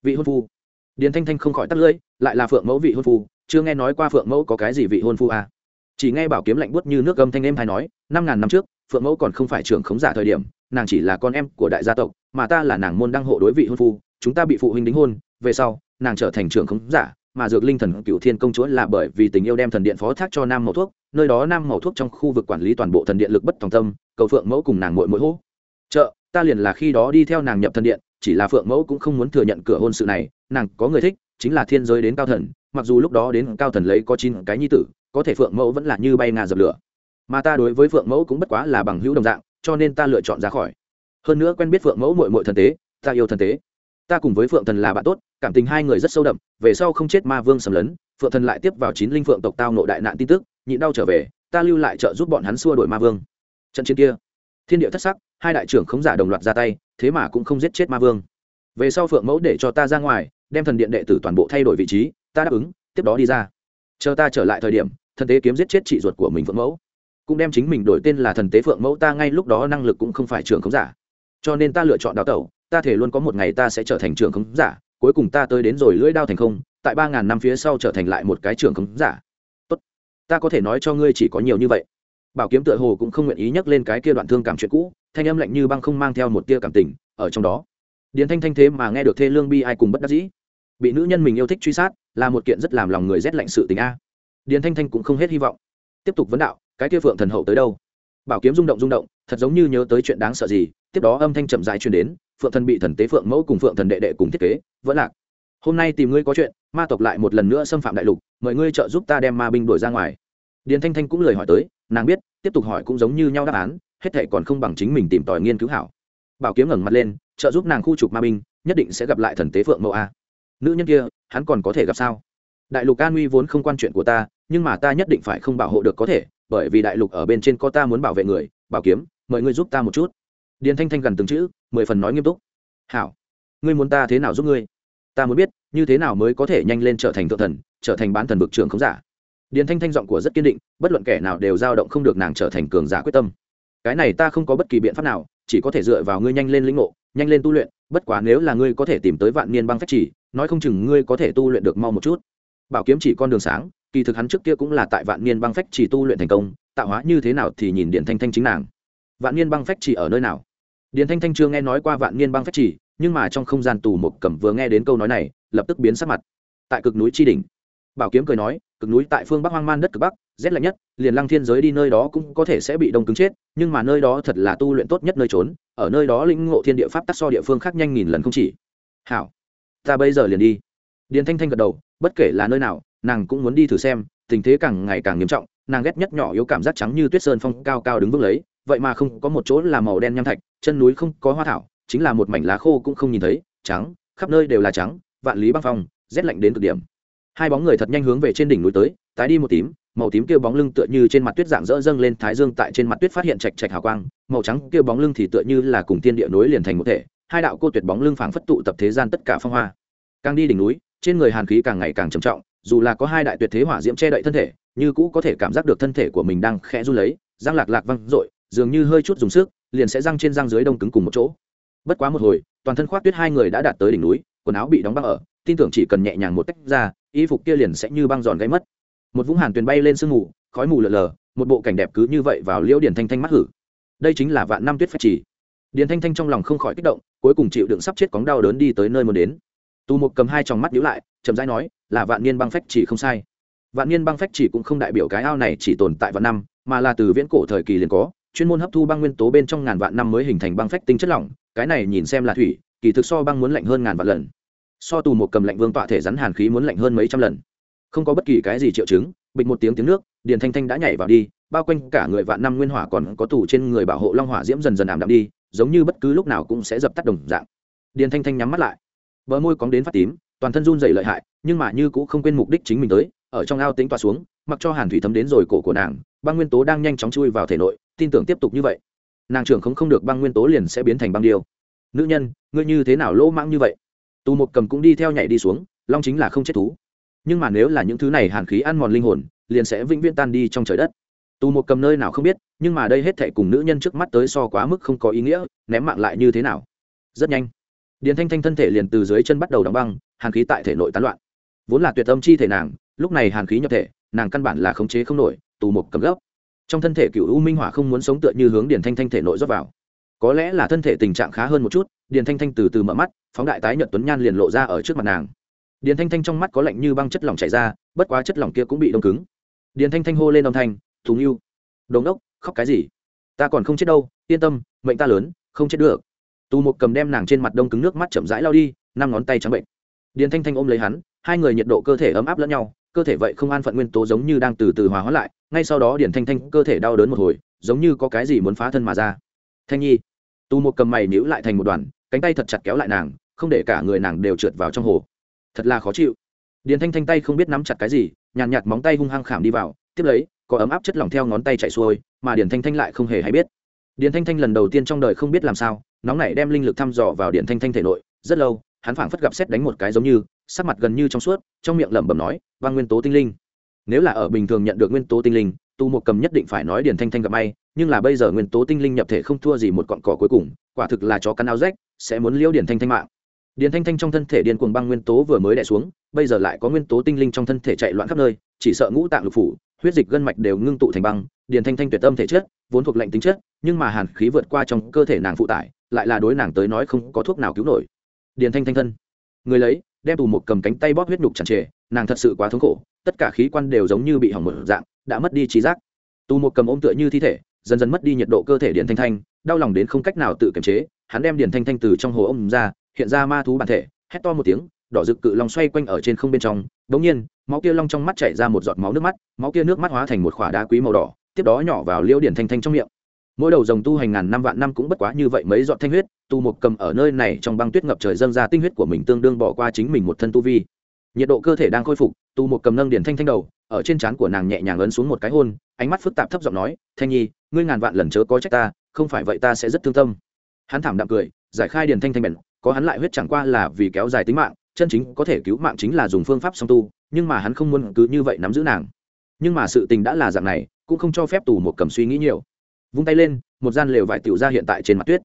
vị hôn phu điền thanh thanh không khỏi tắt lưỡi, lại là phượng mẫu vị hôn phu, chưa nghe nói qua phượng mẫu có cái gì vị hôn phu à. chỉ nghe bảo kiếm lạnh buốt như nước gâm thanh em hay nói, năm ngàn năm trước, phượng mẫu còn không phải trưởng khống giả thời điểm, nàng chỉ là con em của đại gia tộc, mà ta là nàng môn đăng hộ đối vị hôn phu, chúng ta bị phụ huynh đính hôn, về sau, nàng trở thành trưởng khống giả, mà dược linh thần cựu thiên công chúa là bởi vì tình yêu đem thần điện phó thác cho nam mẫu thuốc nơi đó nam màu thuốc trong khu vực quản lý toàn bộ thần điện lực bất tòng tâm, cầu phượng mẫu cùng nàng mội mỗi hô. Chợ, ta liền là khi đó đi theo nàng nhập thần điện, chỉ là phượng mẫu cũng không muốn thừa nhận cửa hôn sự này, nàng có người thích, chính là thiên giới đến cao thần, mặc dù lúc đó đến cao thần lấy có chín cái nhi tử, có thể phượng mẫu vẫn là như bay ngà dập lửa. Mà ta đối với phượng mẫu cũng bất quá là bằng hữu đồng dạng, cho nên ta lựa chọn ra khỏi. Hơn nữa quen biết phượng mẫu mội mội thần tế, ta yêu thần tế. Ta cùng với phượng thần là bạn tốt, cảm tình hai người rất sâu đậm, về sau không chết ma vương sầm lấn, phượng thần lại tiếp vào chín linh phượng tộc tao nộ đại nạn tin tức nhịn đau trở về, ta lưu lại trợ giúp bọn hắn xua đổi ma vương. Trận chiến kia, thiên địa thất sắc, hai đại trưởng khống giả đồng loạt ra tay, thế mà cũng không giết chết ma vương. Về sau phượng mẫu để cho ta ra ngoài, đem thần điện đệ tử toàn bộ thay đổi vị trí, ta đáp ứng, tiếp đó đi ra. Chờ ta trở lại thời điểm, thần tế kiếm giết chết chị ruột của mình phượng mẫu. Cũng đem chính mình đổi tên là thần tế phượng mẫu, ta ngay lúc đó năng lực cũng không phải trưởng khống giả. Cho nên ta lựa chọn đào tẩu, ta thể luôn có một ngày ta sẽ trở thành trưởng khống giả, cuối cùng ta tới đến rồi lưỡi đao thành không, tại ba ngàn năm phía sau trở thành lại một cái trưởng khống giả ta có thể nói cho ngươi chỉ có nhiều như vậy. Bảo kiếm tựa hồ cũng không nguyện ý nhắc lên cái kia đoạn thương cảm chuyện cũ, thanh âm lạnh như băng không mang theo một tia cảm tình, ở trong đó. Điền thanh thanh thế mà nghe được thê lương bi ai cùng bất đắc dĩ. Bị nữ nhân mình yêu thích truy sát, là một kiện rất làm lòng người rét lạnh sự tình a. Điền thanh thanh cũng không hết hy vọng. Tiếp tục vấn đạo, cái kia phượng thần hậu tới đâu? Bảo kiếm rung động rung động, thật giống như nhớ tới chuyện đáng sợ gì, tiếp đó âm thanh chậm dài truyền đến, phượng thần bị thần tế phượng mẫu cùng phượng thần đệ đệ cùng thiết kế, vẫn lạc. Hôm nay tìm ngươi có chuyện ma tộc lại một lần nữa xâm phạm đại lục, mời ngươi trợ giúp ta đem ma binh đuổi ra ngoài. Điền thanh thanh cũng lời hỏi tới, nàng biết, tiếp tục hỏi cũng giống như nhau đáp án, hết thệ còn không bằng chính mình tìm tòi nghiên cứu hảo. Bảo kiếm ngẩng mặt lên, trợ giúp nàng khu trục ma binh, nhất định sẽ gặp lại thần tế phượng mẫu a. Nữ nhân kia, hắn còn có thể gặp sao? Đại lục an nguy vốn không quan chuyện của ta, nhưng mà ta nhất định phải không bảo hộ được có thể, bởi vì đại lục ở bên trên có ta muốn bảo vệ người. Bảo kiếm, mời ngươi giúp ta một chút. Điền thanh thanh gần từng chữ, mười phần nói nghiêm túc. Hảo, ngươi muốn ta thế nào giúp ngươi? Ta muốn biết như thế nào mới có thể nhanh lên trở thành thượng thần, trở thành bán thần vực trường không giả? Điền thanh thanh giọng của rất kiên định, bất luận kẻ nào đều dao động không được nàng trở thành cường giả quyết tâm. Cái này ta không có bất kỳ biện pháp nào, chỉ có thể dựa vào ngươi nhanh lên lĩnh ngộ, nhanh lên tu luyện, bất quá nếu là ngươi có thể tìm tới vạn niên băng phách chỉ, nói không chừng ngươi có thể tu luyện được mau một chút. Bảo kiếm chỉ con đường sáng, kỳ thực hắn trước kia cũng là tại vạn niên băng phách chỉ tu luyện thành công, tạo hóa như thế nào thì nhìn điện thanh thanh chính nàng. Vạn niên băng phách chỉ ở nơi nào? Điện thanh thanh chưa nghe nói qua vạn niên băng phách chỉ, nhưng mà trong không gian tù một cẩm vừa nghe đến câu nói này lập tức biến sắc mặt. Tại cực núi tri đỉnh, bảo kiếm cười nói, cực núi tại phương bắc hoang man đất cực bắc, rét lạnh nhất, liền lăng thiên giới đi nơi đó cũng có thể sẽ bị đông cứng chết, nhưng mà nơi đó thật là tu luyện tốt nhất nơi trốn, ở nơi đó lĩnh ngộ thiên địa pháp tắc so địa phương khác nhanh nghìn lần không chỉ. Hảo, ta bây giờ liền đi. Điền thanh thanh gật đầu, bất kể là nơi nào, nàng cũng muốn đi thử xem, tình thế càng ngày càng nghiêm trọng, nàng ghét nhất nhỏ yếu cảm giác trắng như tuyết sơn phong cao cao đứng vững lấy, vậy mà không có một chỗ là màu đen nham thạch, chân núi không có hoa thảo, chính là một mảnh lá khô cũng không nhìn thấy, trắng, khắp nơi đều là trắng vạn lý băng phong, rét lạnh đến cực điểm. Hai bóng người thật nhanh hướng về trên đỉnh núi tới, tái đi một tím, màu tím kia bóng lưng tựa như trên mặt tuyết dạng dỡ dâng lên thái dương tại trên mặt tuyết phát hiện chạch chạch hào quang, màu trắng kia bóng lưng thì tựa như là cùng thiên địa núi liền thành một thể, hai đạo cô tuyệt bóng lưng phảng phất tụ tập thế gian tất cả phong hoa. Càng đi đỉnh núi, trên người hàn khí càng ngày càng trầm trọng, dù là có hai đại tuyệt thế hỏa diễm che đậy thân thể, như cũ có thể cảm giác được thân thể của mình đang khẽ run lấy, răng lạc lạc văng dội dường như hơi chút dùng sức, liền sẽ răng trên răng dưới đông cứng cùng một chỗ. Bất quá một hồi, toàn thân khoác tuyết hai người đã đạt tới đỉnh núi quần áo bị đóng băng ở, tin tưởng chỉ cần nhẹ nhàng một tách ra, y phục kia liền sẽ như băng giòn gáy mất. Một vũng hàn tuyền bay lên sương mù, khói mù lờ lờ một bộ cảnh đẹp cứ như vậy vào liễu điển thanh thanh mắt hử. Đây chính là vạn năm tuyết phép chỉ điển thanh thanh trong lòng không khỏi kích động, cuối cùng chịu đựng sắp chết cóng đau đớn đi tới nơi muốn đến. Tù một cầm hai tròng mắt nhíu lại, chậm rãi nói, là vạn niên băng phách chỉ không sai. Vạn niên băng phách chỉ cũng không đại biểu cái ao này chỉ tồn tại vạn năm, mà là từ viễn cổ thời kỳ liền có, chuyên môn hấp thu băng nguyên tố bên trong ngàn vạn năm mới hình thành băng phách tinh chất lỏng, cái này nhìn xem là thủy kỳ thực so băng muốn lạnh hơn ngàn vạn lần. So tù một cầm lạnh vương tọa thể rắn hàn khí muốn lạnh hơn mấy trăm lần. Không có bất kỳ cái gì triệu chứng, bịch một tiếng tiếng nước, điền thanh thanh đã nhảy vào đi, bao quanh cả người vạn năm nguyên hỏa còn có tù trên người bảo hộ long hỏa diễm dần dần ảm đạm đi, giống như bất cứ lúc nào cũng sẽ dập tắt đồng dạng. Điền thanh thanh nhắm mắt lại. Bờ môi cóng đến phát tím, toàn thân run dày lợi hại, nhưng mà như cũng không quên mục đích chính mình tới, ở trong ao tính toa xuống, mặc cho hàn thủy thấm đến rồi cổ của nàng, băng nguyên tố đang nhanh chóng chui vào thể nội, tin tưởng tiếp tục như vậy. Nàng trưởng không không được băng nguyên tố liền sẽ biến thành băng điêu nữ nhân, ngươi như thế nào lỗ mãng như vậy? Tù một cầm cũng đi theo nhảy đi xuống, long chính là không chết thú. Nhưng mà nếu là những thứ này hàn khí ăn mòn linh hồn, liền sẽ vĩnh viễn tan đi trong trời đất. Tù một cầm nơi nào không biết, nhưng mà đây hết thệ cùng nữ nhân trước mắt tới so quá mức không có ý nghĩa, ném mạng lại như thế nào? Rất nhanh, điền thanh thanh thân thể liền từ dưới chân bắt đầu đóng băng, hàn khí tại thể nội tán loạn. Vốn là tuyệt âm chi thể nàng, lúc này hàn khí nhập thể, nàng căn bản là khống chế không nổi, tù một cầm gốc. trong thân thể cựu u minh hỏa không muốn sống tựa như hướng điền thanh thanh thể nội rót vào có lẽ là thân thể tình trạng khá hơn một chút, điền thanh thanh từ từ mở mắt, phóng đại tái nhợt tuấn nhan liền lộ ra ở trước mặt nàng. Điền thanh thanh trong mắt có lạnh như băng chất lỏng chảy ra, bất quá chất lỏng kia cũng bị đông cứng. Điền thanh thanh hô lên âm thanh, thùng yêu. Đồn ốc khóc cái gì? Ta còn không chết đâu, yên tâm, mệnh ta lớn, không chết được. Tù một cầm đem nàng trên mặt đông cứng nước mắt chậm rãi lao đi, năm ngón tay trắng bệnh. Điền thanh thanh ôm lấy hắn, hai người nhiệt độ cơ thể ấm áp lẫn nhau, cơ thể vậy không an phận nguyên tố giống như đang từ từ hòa hóa lại, ngay sau đó điền thanh thanh cơ thể đau đớn một hồi, giống như có cái gì muốn phá thân mà ra thanh nhi. Tù một cầm mày níu lại thành một đoàn cánh tay thật chặt kéo lại nàng không để cả người nàng đều trượt vào trong hồ. Thật là khó chịu. Điền thanh thanh tay không biết nắm chặt cái gì nhàn nhạt, nhạt móng tay hung hăng khảm đi vào tiếp lấy có ấm áp chất lỏng theo ngón tay chạy xuôi mà điền thanh thanh lại không hề hay biết. Điền thanh thanh lần đầu tiên trong đời không biết làm sao nóng này đem linh lực thăm dò vào điền thanh thanh thể nội rất lâu hắn phảng phất gặp xét đánh một cái giống như sắc mặt gần như trong suốt trong miệng lẩm bẩm nói vang nguyên tố tinh linh. Nếu là ở bình thường nhận được nguyên tố tinh linh tu một cầm nhất định phải nói điền thanh thanh gặp may, nhưng là bây giờ nguyên tố tinh linh nhập thể không thua gì một cọn cỏ cuối cùng, quả thực là chó cắn áo rách, sẽ muốn liễu điền thanh thanh mạng. Điền thanh thanh trong thân thể điên cuồng băng nguyên tố vừa mới đẻ xuống, bây giờ lại có nguyên tố tinh linh trong thân thể chạy loạn khắp nơi, chỉ sợ ngũ tạng lục phủ, huyết dịch gân mạch đều ngưng tụ thành băng, điền thanh thanh tuyệt tâm thể chất, vốn thuộc lệnh tính chất, nhưng mà hàn khí vượt qua trong cơ thể nàng phụ tải, lại là đối nàng tới nói không có thuốc nào cứu nổi. Điền thanh thanh thân. Người lấy, đem tù một cầm cánh tay bóp huyết nhục chặt trề nàng thật sự quá thống khổ, tất cả khí quan đều giống như bị hỏng một dạng đã mất đi trí giác. Tù một cầm ôm tựa như thi thể, dần dần mất đi nhiệt độ cơ thể điền thanh thanh, đau lòng đến không cách nào tự kiềm chế, hắn đem điền thanh thanh từ trong hồ ôm ra, hiện ra ma thú bản thể, hét to một tiếng, đỏ rực cự long xoay quanh ở trên không bên trong, đống nhiên, máu kia long trong mắt chảy ra một giọt máu nước mắt, máu kia nước mắt hóa thành một khoả đá quý màu đỏ, tiếp đó nhỏ vào liêu điển thanh thanh trong miệng. Mỗi đầu dòng tu hành ngàn năm vạn năm cũng bất quá như vậy mấy giọt thanh huyết tu một cầm ở nơi này trong băng tuyết ngập trời dâng ra tinh huyết của mình tương đương bỏ qua chính mình một thân tu vi. Nhiệt độ cơ thể đang khôi phục tu một cầm nâng điển thanh thanh đầu ở trên trán của nàng nhẹ nhàng ấn xuống một cái hôn, ánh mắt phức tạp thấp giọng nói, thanh nhi, ngươi ngàn vạn lần chớ có trách ta, không phải vậy ta sẽ rất thương tâm. Hắn thảm đạm cười, giải khai điền thanh thanh bèn, có hắn lại huyết chẳng qua là vì kéo dài tính mạng, chân chính có thể cứu mạng chính là dùng phương pháp song tu, nhưng mà hắn không muốn cứ như vậy nắm giữ nàng. Nhưng mà sự tình đã là dạng này, cũng không cho phép tù một cầm suy nghĩ nhiều. Vung tay lên, một gian lều vải tiểu ra hiện tại trên mặt tuyết.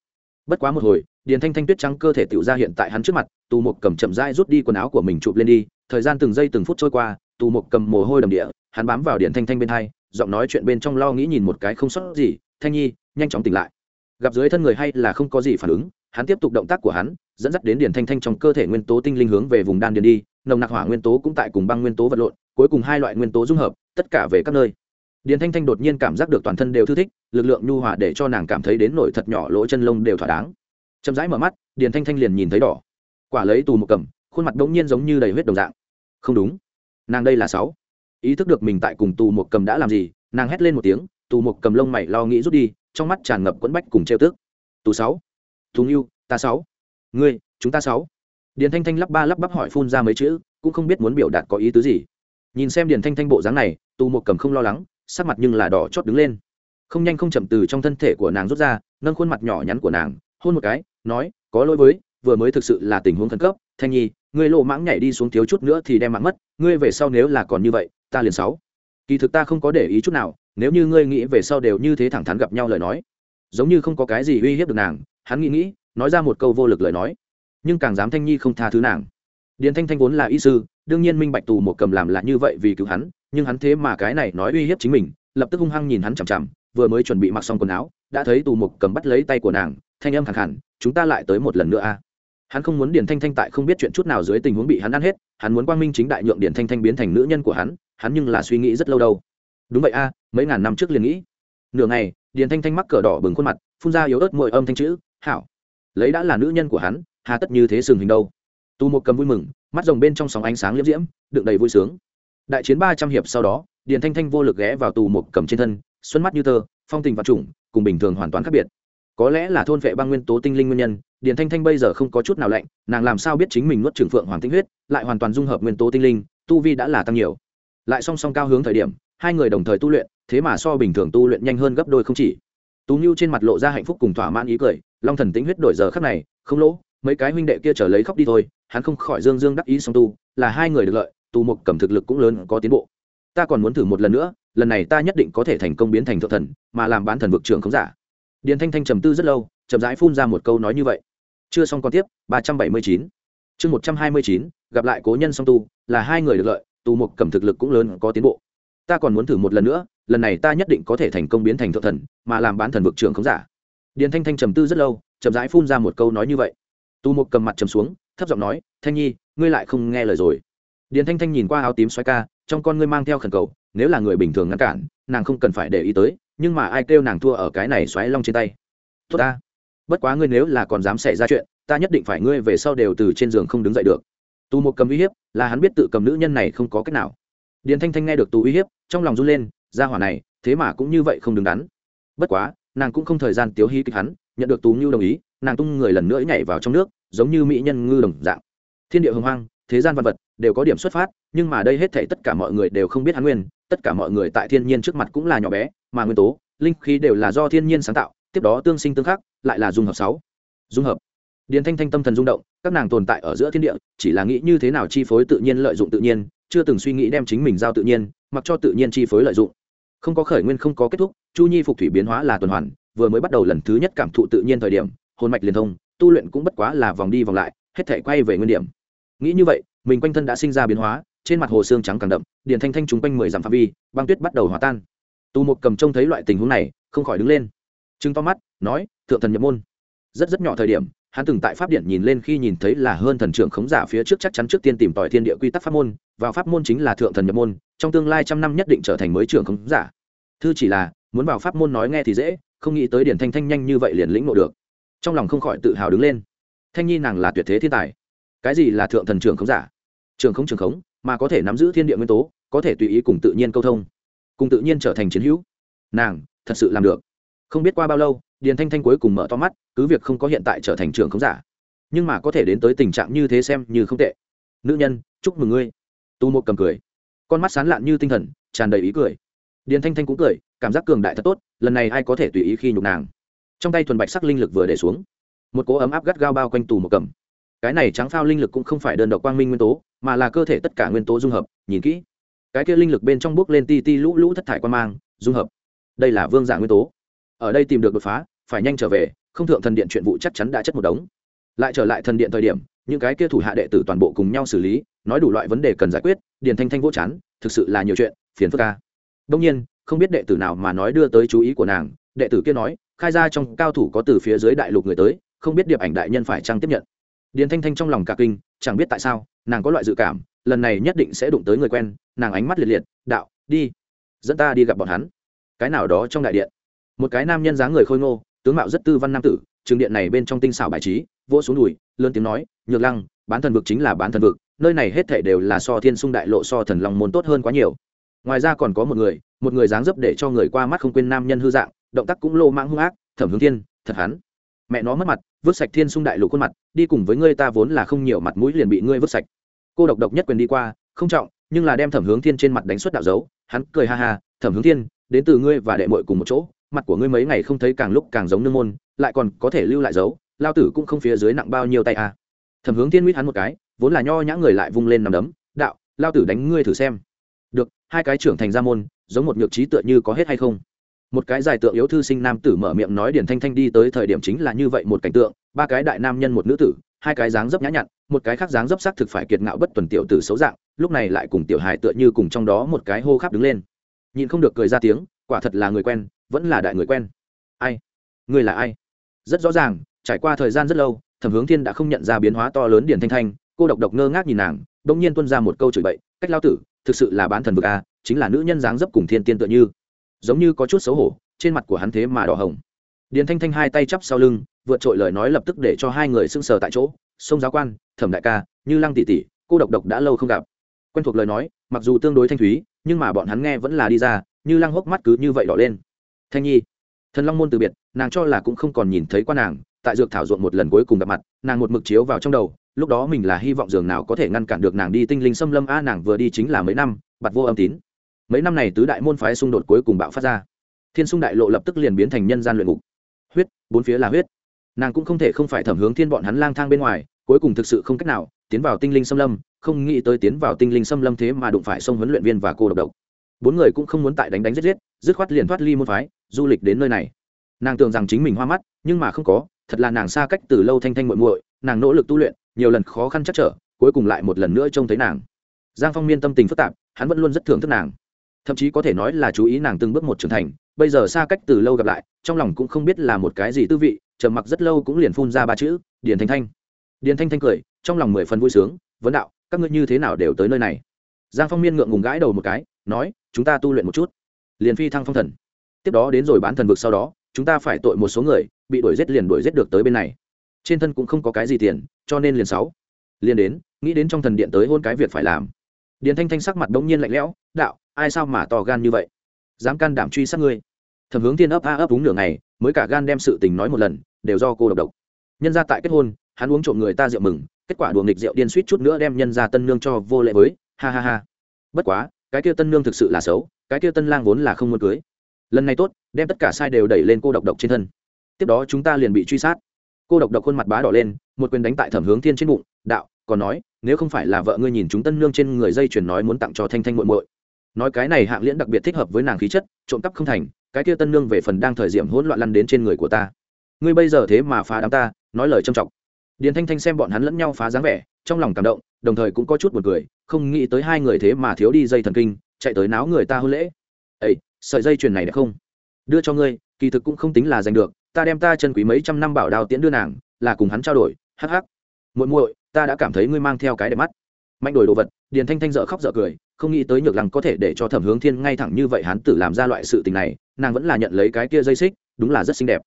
Bất quá một hồi, điền thanh thanh tuyết trắng cơ thể tiểu ra hiện tại hắn trước mặt, tù một cầm chậm rãi rút đi quần áo của mình chụp lên đi, thời gian từng giây từng phút trôi qua tù một cầm mồ hôi đầm địa, hắn bám vào điền thanh thanh bên hai, giọng nói chuyện bên trong lo nghĩ nhìn một cái không sót gì, thanh nhi, nhanh chóng tỉnh lại. Gặp dưới thân người hay là không có gì phản ứng, hắn tiếp tục động tác của hắn, dẫn dắt đến điền thanh thanh trong cơ thể nguyên tố tinh linh hướng về vùng đan điền đi, nồng nặc hỏa nguyên tố cũng tại cùng băng nguyên tố vật lộn, cuối cùng hai loại nguyên tố dung hợp, tất cả về các nơi. Điền thanh thanh đột nhiên cảm giác được toàn thân đều thư thích, lực lượng nhu hòa để cho nàng cảm thấy đến nổi thật nhỏ lỗ chân lông đều thỏa đáng. Chậm rãi mở mắt, điền thanh thanh liền nhìn thấy đỏ. Quả lấy tù một cầm, khuôn mặt đống nhiên giống như đầy huyết đồng dạng. Không đúng nàng đây là sáu. Ý thức được mình tại cùng tù một cầm đã làm gì, nàng hét lên một tiếng, tù một cầm lông mày lo nghĩ rút đi, trong mắt tràn ngập quẫn bách cùng trêu tức. Tù sáu thú ngưu, ta sáu. Ngươi, chúng ta sáu. Điền thanh thanh lắp ba lắp bắp hỏi phun ra mấy chữ, cũng không biết muốn biểu đạt có ý tứ gì. Nhìn xem điền thanh thanh bộ dáng này, tù một cầm không lo lắng, sắc mặt nhưng là đỏ chót đứng lên. Không nhanh không chậm từ trong thân thể của nàng rút ra, nâng khuôn mặt nhỏ nhắn của nàng, hôn một cái, nói, có lỗi với, vừa mới thực sự là tình huống khẩn cấp, thanh nhi ngươi lộ mãng nhảy đi xuống thiếu chút nữa thì đem mạng mất, ngươi về sau nếu là còn như vậy, ta liền sáu. Kỳ thực ta không có để ý chút nào, nếu như ngươi nghĩ về sau đều như thế thẳng thắn gặp nhau lời nói, giống như không có cái gì uy hiếp được nàng, hắn nghĩ nghĩ, nói ra một câu vô lực lời nói. Nhưng càng dám thanh nhi không tha thứ nàng. Điền thanh thanh vốn là y sư, đương nhiên minh bạch tù một cầm làm là như vậy vì cứu hắn, nhưng hắn thế mà cái này nói uy hiếp chính mình, lập tức hung hăng nhìn hắn chằm chằm, vừa mới chuẩn bị mặc xong quần áo, đã thấy tù một cầm bắt lấy tay của nàng, thanh âm khẳng hẳn chúng ta lại tới một lần nữa a hắn không muốn điền thanh thanh tại không biết chuyện chút nào dưới tình huống bị hắn ăn hết, hắn muốn quang minh chính đại nhượng điền thanh thanh biến thành nữ nhân của hắn hắn nhưng là suy nghĩ rất lâu đâu. Đúng vậy a, mấy ngàn năm trước liền nghĩ. Nửa ngày, điền thanh thanh mắc cờ đỏ bừng khuôn mặt, phun ra yếu ớt mội âm thanh chữ, hảo. Lấy đã là nữ nhân của hắn, hà tất như thế sừng hình đâu. Tu một cầm vui mừng, mắt rồng bên trong sóng ánh sáng liễm diễm, đựng đầy vui sướng. Đại chiến ba trăm hiệp sau đó, điền thanh thanh vô lực ghé vào tù một cầm trên thân, xuân mắt như tơ, phong tình và trùng cùng bình thường hoàn toàn khác biệt có lẽ là thôn vệ băng nguyên tố tinh linh nguyên nhân, điền thanh thanh bây giờ không có chút nào lạnh, nàng làm sao biết chính mình nuốt trường phượng hoàng tinh huyết, lại hoàn toàn dung hợp nguyên tố tinh linh, tu vi đã là tăng nhiều. Lại song song cao hướng thời điểm, hai người đồng thời tu luyện, thế mà so bình thường tu luyện nhanh hơn gấp đôi không chỉ. Tú nhu trên mặt lộ ra hạnh phúc cùng thỏa mãn ý cười, long thần tĩnh huyết đổi giờ khắc này, không lỗ, mấy cái huynh đệ kia trở lấy khóc đi thôi, hắn không khỏi dương dương đắc ý song tu, là hai người được lợi tu Mục cầm thực lực cũng lớn, có tiến bộ. Ta còn muốn thử một lần nữa, lần này ta nhất định có thể thành công biến thành thượng thần, mà làm bán thần vực trưởng không giả điền thanh thanh trầm tư rất lâu, chậm rãi phun ra một câu nói như vậy. Chưa xong còn tiếp, ba trăm bảy mươi chín. Chương một trăm hai mươi chín, gặp lại cố nhân song tu, là hai người được lợi tu mục cầm thực lực cũng lớn, có tiến bộ. Ta còn muốn thử một lần nữa, lần này ta nhất định có thể thành công biến thành thượng thần, mà làm bán thần vực trưởng không giả. Điền thanh thanh trầm tư rất lâu, chậm rãi phun ra một câu nói như vậy. Tu mục cầm mặt trầm xuống, thấp giọng nói, thanh nhi, ngươi lại không nghe lời rồi. Điền thanh thanh nhìn qua áo tím xoay ca, trong con ngươi mang theo khẩn cầu, nếu là người bình thường ngăn cản, nàng không cần phải để ý tới nhưng mà ai kêu nàng thua ở cái này xoáy long trên tay? Tốt ta. Bất quá ngươi nếu là còn dám xảy ra chuyện, ta nhất định phải ngươi về sau đều từ trên giường không đứng dậy được. Tù một cầm uy hiếp, là hắn biết tự cầm nữ nhân này không có cách nào. Điền thanh thanh nghe được tù uy hiếp, trong lòng run lên, ra hỏa này, thế mà cũng như vậy không đứng đắn. Bất quá, nàng cũng không thời gian tiếu hí kịch hắn, nhận được tú ngưu đồng ý, nàng tung người lần nữa nhảy vào trong nước, giống như mỹ nhân ngư đồng dạng. Thiên địa hồng hoang thế gian văn vật đều có điểm xuất phát, nhưng mà đây hết thảy tất cả mọi người đều không biết hắn nguyên, tất cả mọi người tại thiên nhiên trước mặt cũng là nhỏ bé, mà nguyên tố, linh khí đều là do thiên nhiên sáng tạo, tiếp đó tương sinh tương khắc, lại là dung hợp sáu. Dung hợp. Điền thanh thanh tâm thần rung động, các nàng tồn tại ở giữa thiên địa, chỉ là nghĩ như thế nào chi phối tự nhiên lợi dụng tự nhiên, chưa từng suy nghĩ đem chính mình giao tự nhiên, mặc cho tự nhiên chi phối lợi dụng. Không có khởi nguyên không có kết thúc, chu nhi phục thủy biến hóa là tuần hoàn, vừa mới bắt đầu lần thứ nhất cảm thụ tự nhiên thời điểm, hồn mạch liên thông, tu luyện cũng bất quá là vòng đi vòng lại, hết thể quay về nguyên điểm nghĩ như vậy, mình quanh thân đã sinh ra biến hóa, trên mặt hồ xương trắng càng đậm, điền thanh thanh chúng quanh mười dặm phạm vi, băng tuyết bắt đầu hòa tan. Tù một cầm trông thấy loại tình huống này, không khỏi đứng lên. Chứng to mắt, nói, thượng thần nhập môn. Rất rất nhỏ thời điểm, hắn từng tại pháp điện nhìn lên khi nhìn thấy là hơn thần trưởng khống giả phía trước chắc chắn trước tiên tìm tòi thiên địa quy tắc pháp môn, vào pháp môn chính là thượng thần nhập môn, trong tương lai trăm năm nhất định trở thành mới trưởng khống giả. Thư chỉ là, muốn vào pháp môn nói nghe thì dễ, không nghĩ tới điển thanh thanh nhanh như vậy liền lĩnh ngộ được. Trong lòng không khỏi tự hào đứng lên. Thanh nhi nàng là tuyệt thế thiên tài cái gì là thượng thần trưởng khống giả? Trường khống trường khống, mà có thể nắm giữ thiên địa nguyên tố, có thể tùy ý cùng tự nhiên câu thông, cùng tự nhiên trở thành chiến hữu. Nàng, thật sự làm được. Không biết qua bao lâu, điền thanh thanh cuối cùng mở to mắt, cứ việc không có hiện tại trở thành trường khống giả, nhưng mà có thể đến tới tình trạng như thế xem như không tệ. Nữ nhân, chúc mừng ngươi. Tu một cầm cười. Con mắt sán lạn như tinh thần, tràn đầy ý cười. Điền thanh thanh cũng cười, cảm giác cường đại thật tốt, lần này ai có thể tùy ý khi nhục nàng. Trong tay thuần bạch sắc linh lực vừa để xuống. Một cỗ ấm áp gắt gao bao quanh tù một cầm cái này trắng phao linh lực cũng không phải đơn độc quang minh nguyên tố, mà là cơ thể tất cả nguyên tố dung hợp, nhìn kỹ. Cái kia linh lực bên trong bước lên ti ti lũ lũ thất thải quan mang, dung hợp. Đây là vương giả nguyên tố. Ở đây tìm được đột phá, phải nhanh trở về, không thượng thần điện chuyện vụ chắc chắn đã chất một đống. Lại trở lại thần điện thời điểm, những cái kia thủ hạ đệ tử toàn bộ cùng nhau xử lý, nói đủ loại vấn đề cần giải quyết, điền thanh thanh vô chán, thực sự là nhiều chuyện, phiền phức ca đông nhiên, không biết đệ tử nào mà nói đưa tới chú ý của nàng, đệ tử kia nói, khai ra trong cao thủ có từ phía dưới đại lục người tới, không biết điệp ảnh đại nhân phải chăng tiếp nhận điền thanh thanh trong lòng cả kinh, chẳng biết tại sao, nàng có loại dự cảm, lần này nhất định sẽ đụng tới người quen, nàng ánh mắt liệt liệt, đạo, đi, dẫn ta đi gặp bọn hắn. Cái nào đó trong đại điện. Một cái nam nhân dáng người khôi ngô, tướng mạo rất tư văn nam tử, trường điện này bên trong tinh xảo bài trí, vỗ xuống đùi, lớn tiếng nói, nhược lăng, bán thần vực chính là bán thần vực, nơi này hết thể đều là so thiên sung đại lộ so thần lòng môn tốt hơn quá nhiều. Ngoài ra còn có một người một người dáng dấp để cho người qua mắt không quên nam nhân hư dạng, động tác cũng lô mãng hung ác, thẩm hướng thiên, thật hắn mẹ nó mất mặt, vứt sạch thiên sung đại lục khuôn mặt, đi cùng với ngươi ta vốn là không nhiều mặt mũi liền bị ngươi vứt sạch. Cô độc độc nhất quyền đi qua, không trọng, nhưng là đem thẩm hướng thiên trên mặt đánh xuất đạo dấu, hắn cười ha ha, thẩm hướng thiên, đến từ ngươi và đệ mội cùng một chỗ, mặt của ngươi mấy ngày không thấy càng lúc càng giống nương môn, lại còn có thể lưu lại dấu, lao tử cũng không phía dưới nặng bao nhiêu tay à. thẩm hướng thiên mít hắn một cái, vốn là nho nhã người lại vung lên nằm đấm, đạo, lao tử đánh ngươi thử xem. Được, hai cái trưởng thành ra môn, giống một nhược trí tựa như có hết hay không? Một cái dài tượng yếu thư sinh nam tử mở miệng nói điển thanh thanh đi tới thời điểm chính là như vậy một cảnh tượng, ba cái đại nam nhân một nữ tử, hai cái dáng dấp nhã nhặn, một cái khác dáng dấp sắc thực phải kiệt ngạo bất tuần tiểu tử xấu dạng, lúc này lại cùng tiểu hài tựa như cùng trong đó một cái hô khắp đứng lên. Nhìn không được cười ra tiếng, quả thật là người quen, vẫn là đại người quen. Ai? Người là ai? Rất rõ ràng, trải qua thời gian rất lâu, thẩm hướng thiên đã không nhận ra biến hóa to lớn điển thanh thanh, cô độc độc ngơ ngác nhìn nàng đ ỗ n g nhiên tuân ra một câu chửi bậy, cách lao tử, thực sự là bán thần vực a chính là nữ nhân dáng dấp cùng thiên tiên tựa như giống như có chút xấu hổ, trên mặt của hắn thế mà đỏ hồng. Điền thanh thanh hai tay chắp sau lưng, vượt trội lời nói lập tức để cho hai người sưng sờ tại chỗ. Sông giáo quan, thẩm đại ca, như lăng tỷ tỷ, cô độc độc đã lâu không gặp. Quen thuộc lời nói, mặc dù tương đối thanh thúy, nhưng mà bọn hắn nghe vẫn là đi ra, như lăng hốc mắt cứ như vậy đỏ lên. Thanh nhi. Thần long môn từ biệt, nàng cho là cũng không còn nhìn thấy quan nàng, tại dược thảo ruộng một lần cuối cùng gặp mặt, nàng một mực chiếu vào trong đầu, lúc đó mình là hy vọng giường nào có thể ngăn cản được nàng đi tinh linh xâm lâm, a nàng vừa đi chính là mấy năm bặt vô âm tín mấy năm này tứ đại môn phái xung đột cuối cùng bạo phát ra. Thiên sung đại lộ lập tức liền biến thành nhân gian luyện ngục. Huyết, bốn phía là huyết. Nàng cũng không thể không phải thẩm hướng thiên bọn hắn lang thang bên ngoài, cuối cùng thực sự không cách nào tiến vào tinh linh xâm lâm, không nghĩ tới tiến vào tinh linh xâm lâm thế mà đụng phải sông huấn luyện viên và cô độc độc. Bốn người cũng không muốn tại đánh đánh giết giết, dứt khoát liền thoát ly môn phái, du lịch đến nơi này. Nàng tưởng rằng chính mình hoa mắt, nhưng mà không có, thật là nàng xa cách từ lâu thanh thanh muội muội, nàng nỗ lực tu luyện, nhiều lần khó khăn chắc trở, cuối cùng lại một lần nữa trông thấy nàng. Giang phong miên tâm tình phức tạp, hắn vẫn luôn rất thưởng thức nàng thậm chí có thể nói là chú ý nàng từng bước một trưởng thành, bây giờ xa cách từ lâu gặp lại, trong lòng cũng không biết là một cái gì tư vị, trầm mặc rất lâu cũng liền phun ra ba chữ, điền thanh thanh. Điền thanh thanh cười, trong lòng mười phần vui sướng, vấn đạo, các ngươi như thế nào đều tới nơi này? Giang phong miên ngượng ngùng gãi đầu một cái, nói, chúng ta tu luyện một chút. Liền phi thăng phong thần. Tiếp đó đến rồi bán thần vực sau đó, chúng ta phải tội một số người, bị đuổi giết liền đuổi giết được tới bên này. Trên thân cũng không có cái gì tiền, cho nên liền sáu. Liền đến, nghĩ đến trong thần điện tới hôn cái việc phải làm. Điền thanh thanh sắc mặt bỗng nhiên lạnh lẽo, đạo ai sao mà to gan như vậy? Dám can đảm truy sát ngươi. Thẩm hướng tiên ấp a ấp đúng nửa ngày, mới cả gan đem sự tình nói một lần, đều do cô độc độc. Nhân ra tại kết hôn, hắn uống trộm người ta rượu mừng, kết quả đùa nghịch rượu điên suýt chút nữa đem nhân ra tân nương cho vô lệ với, ha ha ha. Bất quá, cái kia tân nương thực sự là xấu, cái kia tân lang vốn là không muốn cưới. Lần này tốt, đem tất cả sai đều đẩy lên cô độc độc trên thân. Tiếp đó chúng ta liền bị truy sát. Cô độc độc khuôn mặt bá đỏ lên, một quyền đánh tại thẩm hướng thiên trên bụng, đạo, còn nói, nếu không phải là vợ ngươi nhìn chúng tân nương trên người dây chuyển nói muốn tặng cho thanh thanh muội muội nói cái này hạng liễn đặc biệt thích hợp với nàng khí chất, trộm cắp không thành, cái kia tân nương về phần đang thời điểm hỗn loạn lăn đến trên người của ta. Ngươi bây giờ thế mà phá đám ta, nói lời trầm trọng điền thanh thanh xem bọn hắn lẫn nhau phá dáng vẻ, trong lòng cảm động, đồng thời cũng có chút buồn cười, không nghĩ tới hai người thế mà thiếu đi dây thần kinh, chạy tới náo người ta hôn lễ. Ây sợi dây chuyền này được không? Đưa cho ngươi, kỳ thực cũng không tính là giành được, ta đem ta chân quý mấy trăm năm bảo đao tiễn đưa nàng, là cùng hắn trao đổi, hắc hắc. Muội muội, ta đã cảm thấy ngươi mang theo cái đẹp mắt mạnh đổi đồ vật, điền thanh thanh dợ khóc dợ cười, không nghĩ tới nhược lăng có thể để cho thẩm hướng thiên ngay thẳng như vậy hắn tử làm ra loại sự tình này, nàng vẫn là nhận lấy cái kia dây xích, đúng là rất xinh đẹp.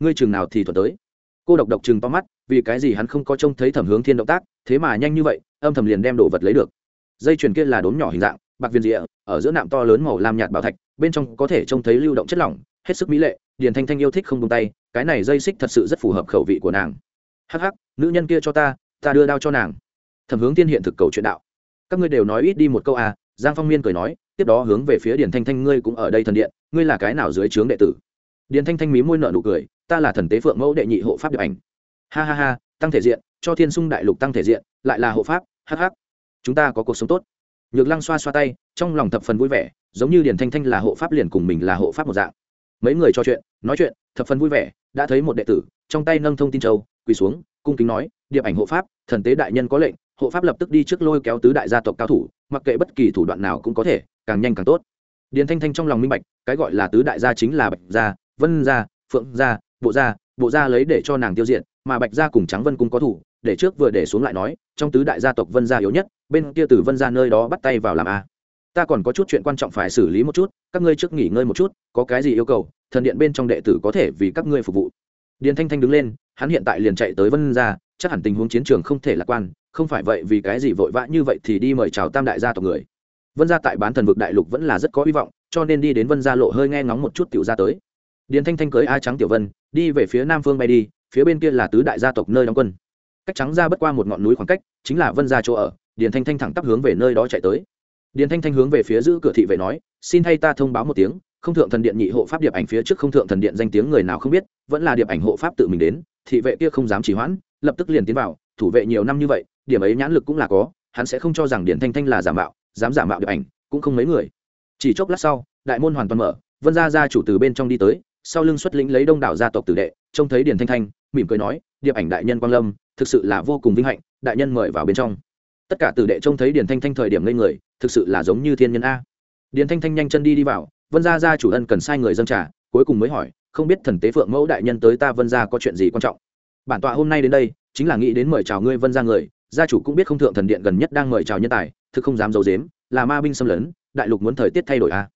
Ngươi chừng nào thì thuật tới. Cô độc độc chừng to mắt, vì cái gì hắn không có trông thấy thẩm hướng thiên động tác, thế mà nhanh như vậy, âm thầm liền đem đồ vật lấy được. Dây chuyền kia là đốm nhỏ hình dạng, bạc viên rịa ở giữa nạm to lớn màu lam nhạt bảo thạch, bên trong có thể trông thấy lưu động chất lỏng, hết sức mỹ lệ, điền thanh thanh yêu thích không tung tay, cái này dây xích thật sự rất phù hợp khẩu vị của nàng. Hắc hắc, nữ nhân kia cho ta ta đưa đao cho nàng thẩm hướng tiên hiện thực cầu chuyện đạo. Các ngươi đều nói ít đi một câu à giang phong miên cười nói, tiếp đó hướng về phía điền thanh thanh, ngươi cũng ở đây thần điện, ngươi là cái nào dưới trướng đệ tử? Điền thanh thanh mí môi nợ nụ cười, ta là thần tế phượng mẫu đệ nhị hộ pháp điệp ảnh. Ha ha ha, tăng thể diện, cho thiên sung đại lục tăng thể diện, lại là hộ pháp hh chúng ta có cuộc sống tốt. Nhược lăng xoa xoa tay, trong lòng thập phần vui vẻ, giống như điền thanh thanh là hộ pháp liền cùng mình là hộ pháp một dạng. Mấy người trò chuyện, nói chuyện, thập phần vui vẻ, đã thấy một đệ tử, trong tay nâng thông tin châu, quỳ xuống, cung kính nói, điệp ảnh hộ pháp, thần tế đại nhân có lệnh hộ pháp lập tức đi trước lôi kéo tứ đại gia tộc cao thủ, mặc kệ bất kỳ thủ đoạn nào cũng có thể, càng nhanh càng tốt. Điền thanh thanh trong lòng minh bạch, cái gọi là tứ đại gia chính là bạch gia, vân gia, phượng gia, bộ gia bộ gia lấy để cho nàng tiêu diệt, mà bạch gia cùng trắng vân cung có thủ, để trước vừa để xuống lại nói, trong tứ đại gia tộc vân gia yếu nhất, bên kia từ vân gia nơi đó bắt tay vào làm a. Ta còn có chút chuyện quan trọng phải xử lý một chút, các ngươi trước nghỉ ngơi một chút, có cái gì yêu cầu, thần điện bên trong đệ tử có thể vì các ngươi phục vụ. Điền thanh thanh đứng lên, hắn hiện tại liền chạy tới vân gia chắc hẳn tình huống chiến trường không thể lạc quan, không phải vậy vì cái gì vội vã như vậy thì đi mời chào tam đại gia tộc người. Vân gia tại bán thần vực đại lục vẫn là rất có hy vọng, cho nên đi đến vân gia lộ hơi nghe ngóng một chút tiểu ra tới. Điền thanh thanh cưới a trắng tiểu vân, đi về phía nam phương bay đi, phía bên kia là tứ đại gia tộc nơi đóng quân. Cách trắng ra bất qua một ngọn núi khoảng cách, chính là vân gia chỗ ở, điền thanh thanh thẳng tắp hướng về nơi đó chạy tới. Điền thanh thanh hướng về phía giữ cửa thị vệ nói, xin thay ta thông báo một tiếng, không thượng thần điện nhị hộ pháp điệp ảnh phía trước không thượng thần điện danh tiếng người nào không biết, vẫn là điệp ảnh hộ pháp tự mình đến thị vệ kia không dám trì hoãn, lập tức liền tiến vào, thủ vệ nhiều năm như vậy, điểm ấy nhãn lực cũng là có, hắn sẽ không cho rằng điền thanh thanh là giả mạo, dám giả mạo điệp ảnh, cũng không mấy người. Chỉ chốc lát sau, đại môn hoàn toàn mở, vân gia gia chủ từ bên trong đi tới, sau lưng xuất lĩnh lấy đông đảo gia tộc tử đệ, trông thấy điền thanh thanh, mỉm cười nói, điệp ảnh đại nhân quang lâm, thực sự là vô cùng vinh hạnh, đại nhân mời vào bên trong. Tất cả tử đệ trông thấy điền thanh thanh thời điểm ngây người, thực sự là giống như thiên nhân a. Điền thanh thanh nhanh chân đi đi vào, vân gia gia chủ ân cần sai người dâng trà, cuối cùng mới hỏi không biết thần tế phượng mẫu đại nhân tới ta vân gia có chuyện gì quan trọng. Bản tọa hôm nay đến đây, chính là nghĩ đến mời chào ngươi vân gia người, gia chủ cũng biết không thượng thần điện gần nhất đang mời chào nhân tài, thực không dám giấu dếm là ma binh xâm lấn, đại lục muốn thời tiết thay đổi a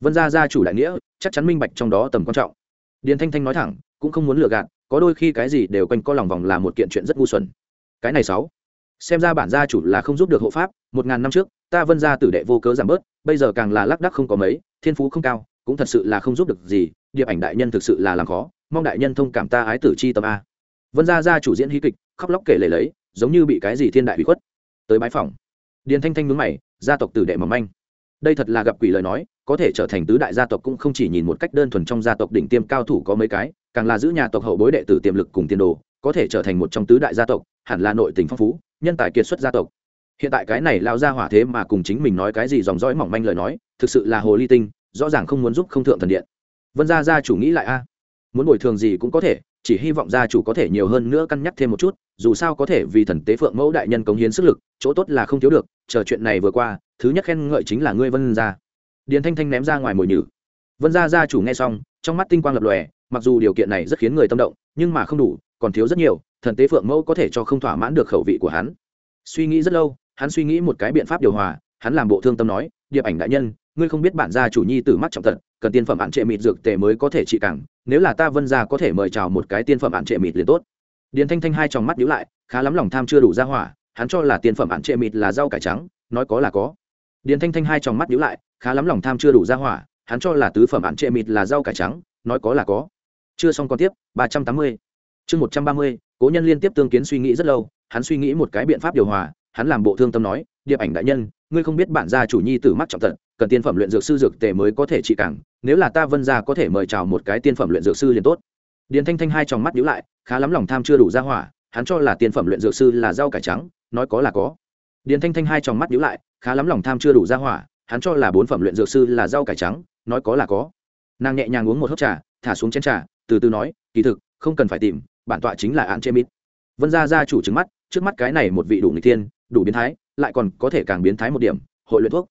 vân gia gia chủ đại nghĩa, chắc chắn minh bạch trong đó tầm quan trọng. Điền thanh thanh nói thẳng, cũng không muốn lừa gạt, có đôi khi cái gì đều quanh co lòng vòng là một kiện chuyện rất ngu xuẩn. Cái này sáu, xem ra bản gia chủ là không giúp được hộ pháp, một ngàn năm trước, ta vân gia tử đệ vô cớ giảm bớt, bây giờ càng là lác đắc không có mấy, thiên phú không cao cũng thật sự là không giúp được gì, điệp ảnh đại nhân thực sự là làm khó, mong đại nhân thông cảm ta ái tử chi tâm a. Vân gia gia chủ diễn hí kịch, khóc lóc kể lể lấy, giống như bị cái gì thiên đại bị khuất. Tới bãi phòng. Điền thanh thanh mướn mày, gia tộc tử đệ mầm manh. Đây thật là gặp quỷ lời nói, có thể trở thành tứ đại gia tộc cũng không chỉ nhìn một cách đơn thuần trong gia tộc đỉnh tiêm cao thủ có mấy cái, càng là giữ nhà tộc hậu bối đệ tử tiềm lực cùng tiền đồ, có thể trở thành một trong tứ đại gia tộc, hẳn là nội tình phong phú, nhân tài kiệt xuất gia tộc. Hiện tại cái này lao ra hỏa thế mà cùng chính mình nói cái gì dòng dõi mỏng manh lời nói, thực sự là hồ ly tinh rõ ràng không muốn giúp không thượng thần điện. Vân gia gia chủ nghĩ lại a, muốn bồi thường gì cũng có thể, chỉ hy vọng gia chủ có thể nhiều hơn nữa cân nhắc thêm một chút, dù sao có thể vì thần tế phượng mẫu đại nhân cống hiến sức lực, chỗ tốt là không thiếu được, chờ chuyện này vừa qua, thứ nhất khen ngợi chính là ngươi vân gia. Điền thanh thanh ném ra ngoài mồi nhử. Vân gia gia chủ nghe xong, trong mắt tinh quang lập lòe, mặc dù điều kiện này rất khiến người tâm động, nhưng mà không đủ, còn thiếu rất nhiều, thần tế phượng mẫu có thể cho không thỏa mãn được khẩu vị của hắn. Suy nghĩ rất lâu, hắn suy nghĩ một cái biện pháp điều hòa, hắn làm bộ thương tâm nói, điệp ảnh đại nhân ngươi không biết bản gia chủ nhi tử mắt trọng tật cần tiên phẩm hạn trệ mịt dược tề mới có thể trị cẳng nếu là ta vân gia có thể mời chào một cái tiên phẩm hạn trệ mịt liền tốt. Điền thanh thanh hai tròng mắt nhíu lại, khá lắm lòng tham chưa đủ ra hỏa, hắn cho là tiên phẩm hạn trệ mịt là rau cải trắng, nói có là có. Điền thanh thanh hai tròng mắt nhíu lại, khá lắm lòng tham chưa đủ ra hỏa, hắn cho là tứ phẩm hạn trệ mịt là rau cải trắng, nói có là có. Chưa xong còn tiếp, ba trăm tám mươi. Chương một trăm ba mươi, cố nhân liên tiếp tương kiến suy nghĩ rất lâu, hắn suy nghĩ một cái biện pháp điều hòa, hắn làm bộ thương tâm nói, điệp ảnh đại nhân, ngươi không biết bản gia chủ nhi tử mắt trọng tật cần tiên phẩm luyện dược sư dược tề mới có thể trị cảng, nếu là ta vân gia có thể mời chào một cái tiên phẩm luyện dược sư liền tốt. Điền thanh thanh hai tròng mắt nhíu lại, khá lắm lòng tham chưa đủ ra hỏa, hắn cho là tiên phẩm luyện dược sư là rau cải trắng, nói có là có. Điền thanh thanh hai tròng mắt nhíu lại, khá lắm lòng tham chưa đủ ra hỏa, hắn cho là bốn phẩm luyện dược sư là rau cải trắng, nói có là có. Nàng nhẹ nhàng uống một hớp trà, thả xuống chén trà, từ từ nói, kỳ thực, không cần phải tìm, bản tọa chính là án chê mít. Vân gia gia chủ trứng mắt, trước mắt cái này một vị đủ người tiên đủ biến thái, lại còn có thể càng biến thái một điểm, hội luyện thuốc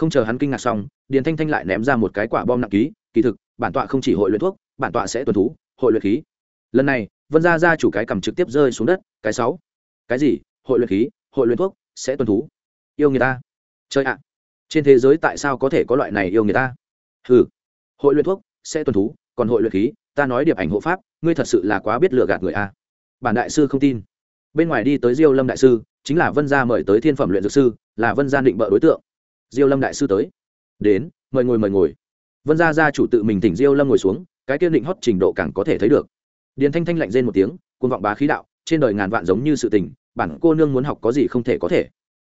không chờ hắn kinh ngạc xong, điền thanh thanh lại ném ra một cái quả bom nặng ký, kỳ thực, bản tọa không chỉ hội luyện thuốc, bản tọa sẽ tuần thú, hội luyện khí. Lần này, vân gia gia chủ cái cầm trực tiếp rơi xuống đất, cái sáu. Cái gì? Hội luyện khí, hội luyện thuốc, sẽ tuần thú. Yêu người ta. Chơi ạ. Trên thế giới tại sao có thể có loại này yêu người ta? Ừ hội luyện thuốc, sẽ tuần thú, còn hội luyện khí, ta nói điệp ảnh hộ pháp, ngươi thật sự là quá biết lừa gạt người a. Bản đại sư không tin. Bên ngoài đi tới diêu lâm đại sư, chính là vân gia mời tới thiên phẩm luyện dược sư, là vân gia định bợ đối tượng diêu lâm đại sư tới. Đến, mời ngồi mời ngồi. Vân gia gia chủ tự mình tỉnh diêu lâm ngồi xuống, cái kiên định hót trình độ càng có thể thấy được. Điền thanh thanh lạnh rên một tiếng côn vọng bá khí đạo, trên đời ngàn vạn giống như sự tình, bản cô nương muốn học có gì không thể có thể.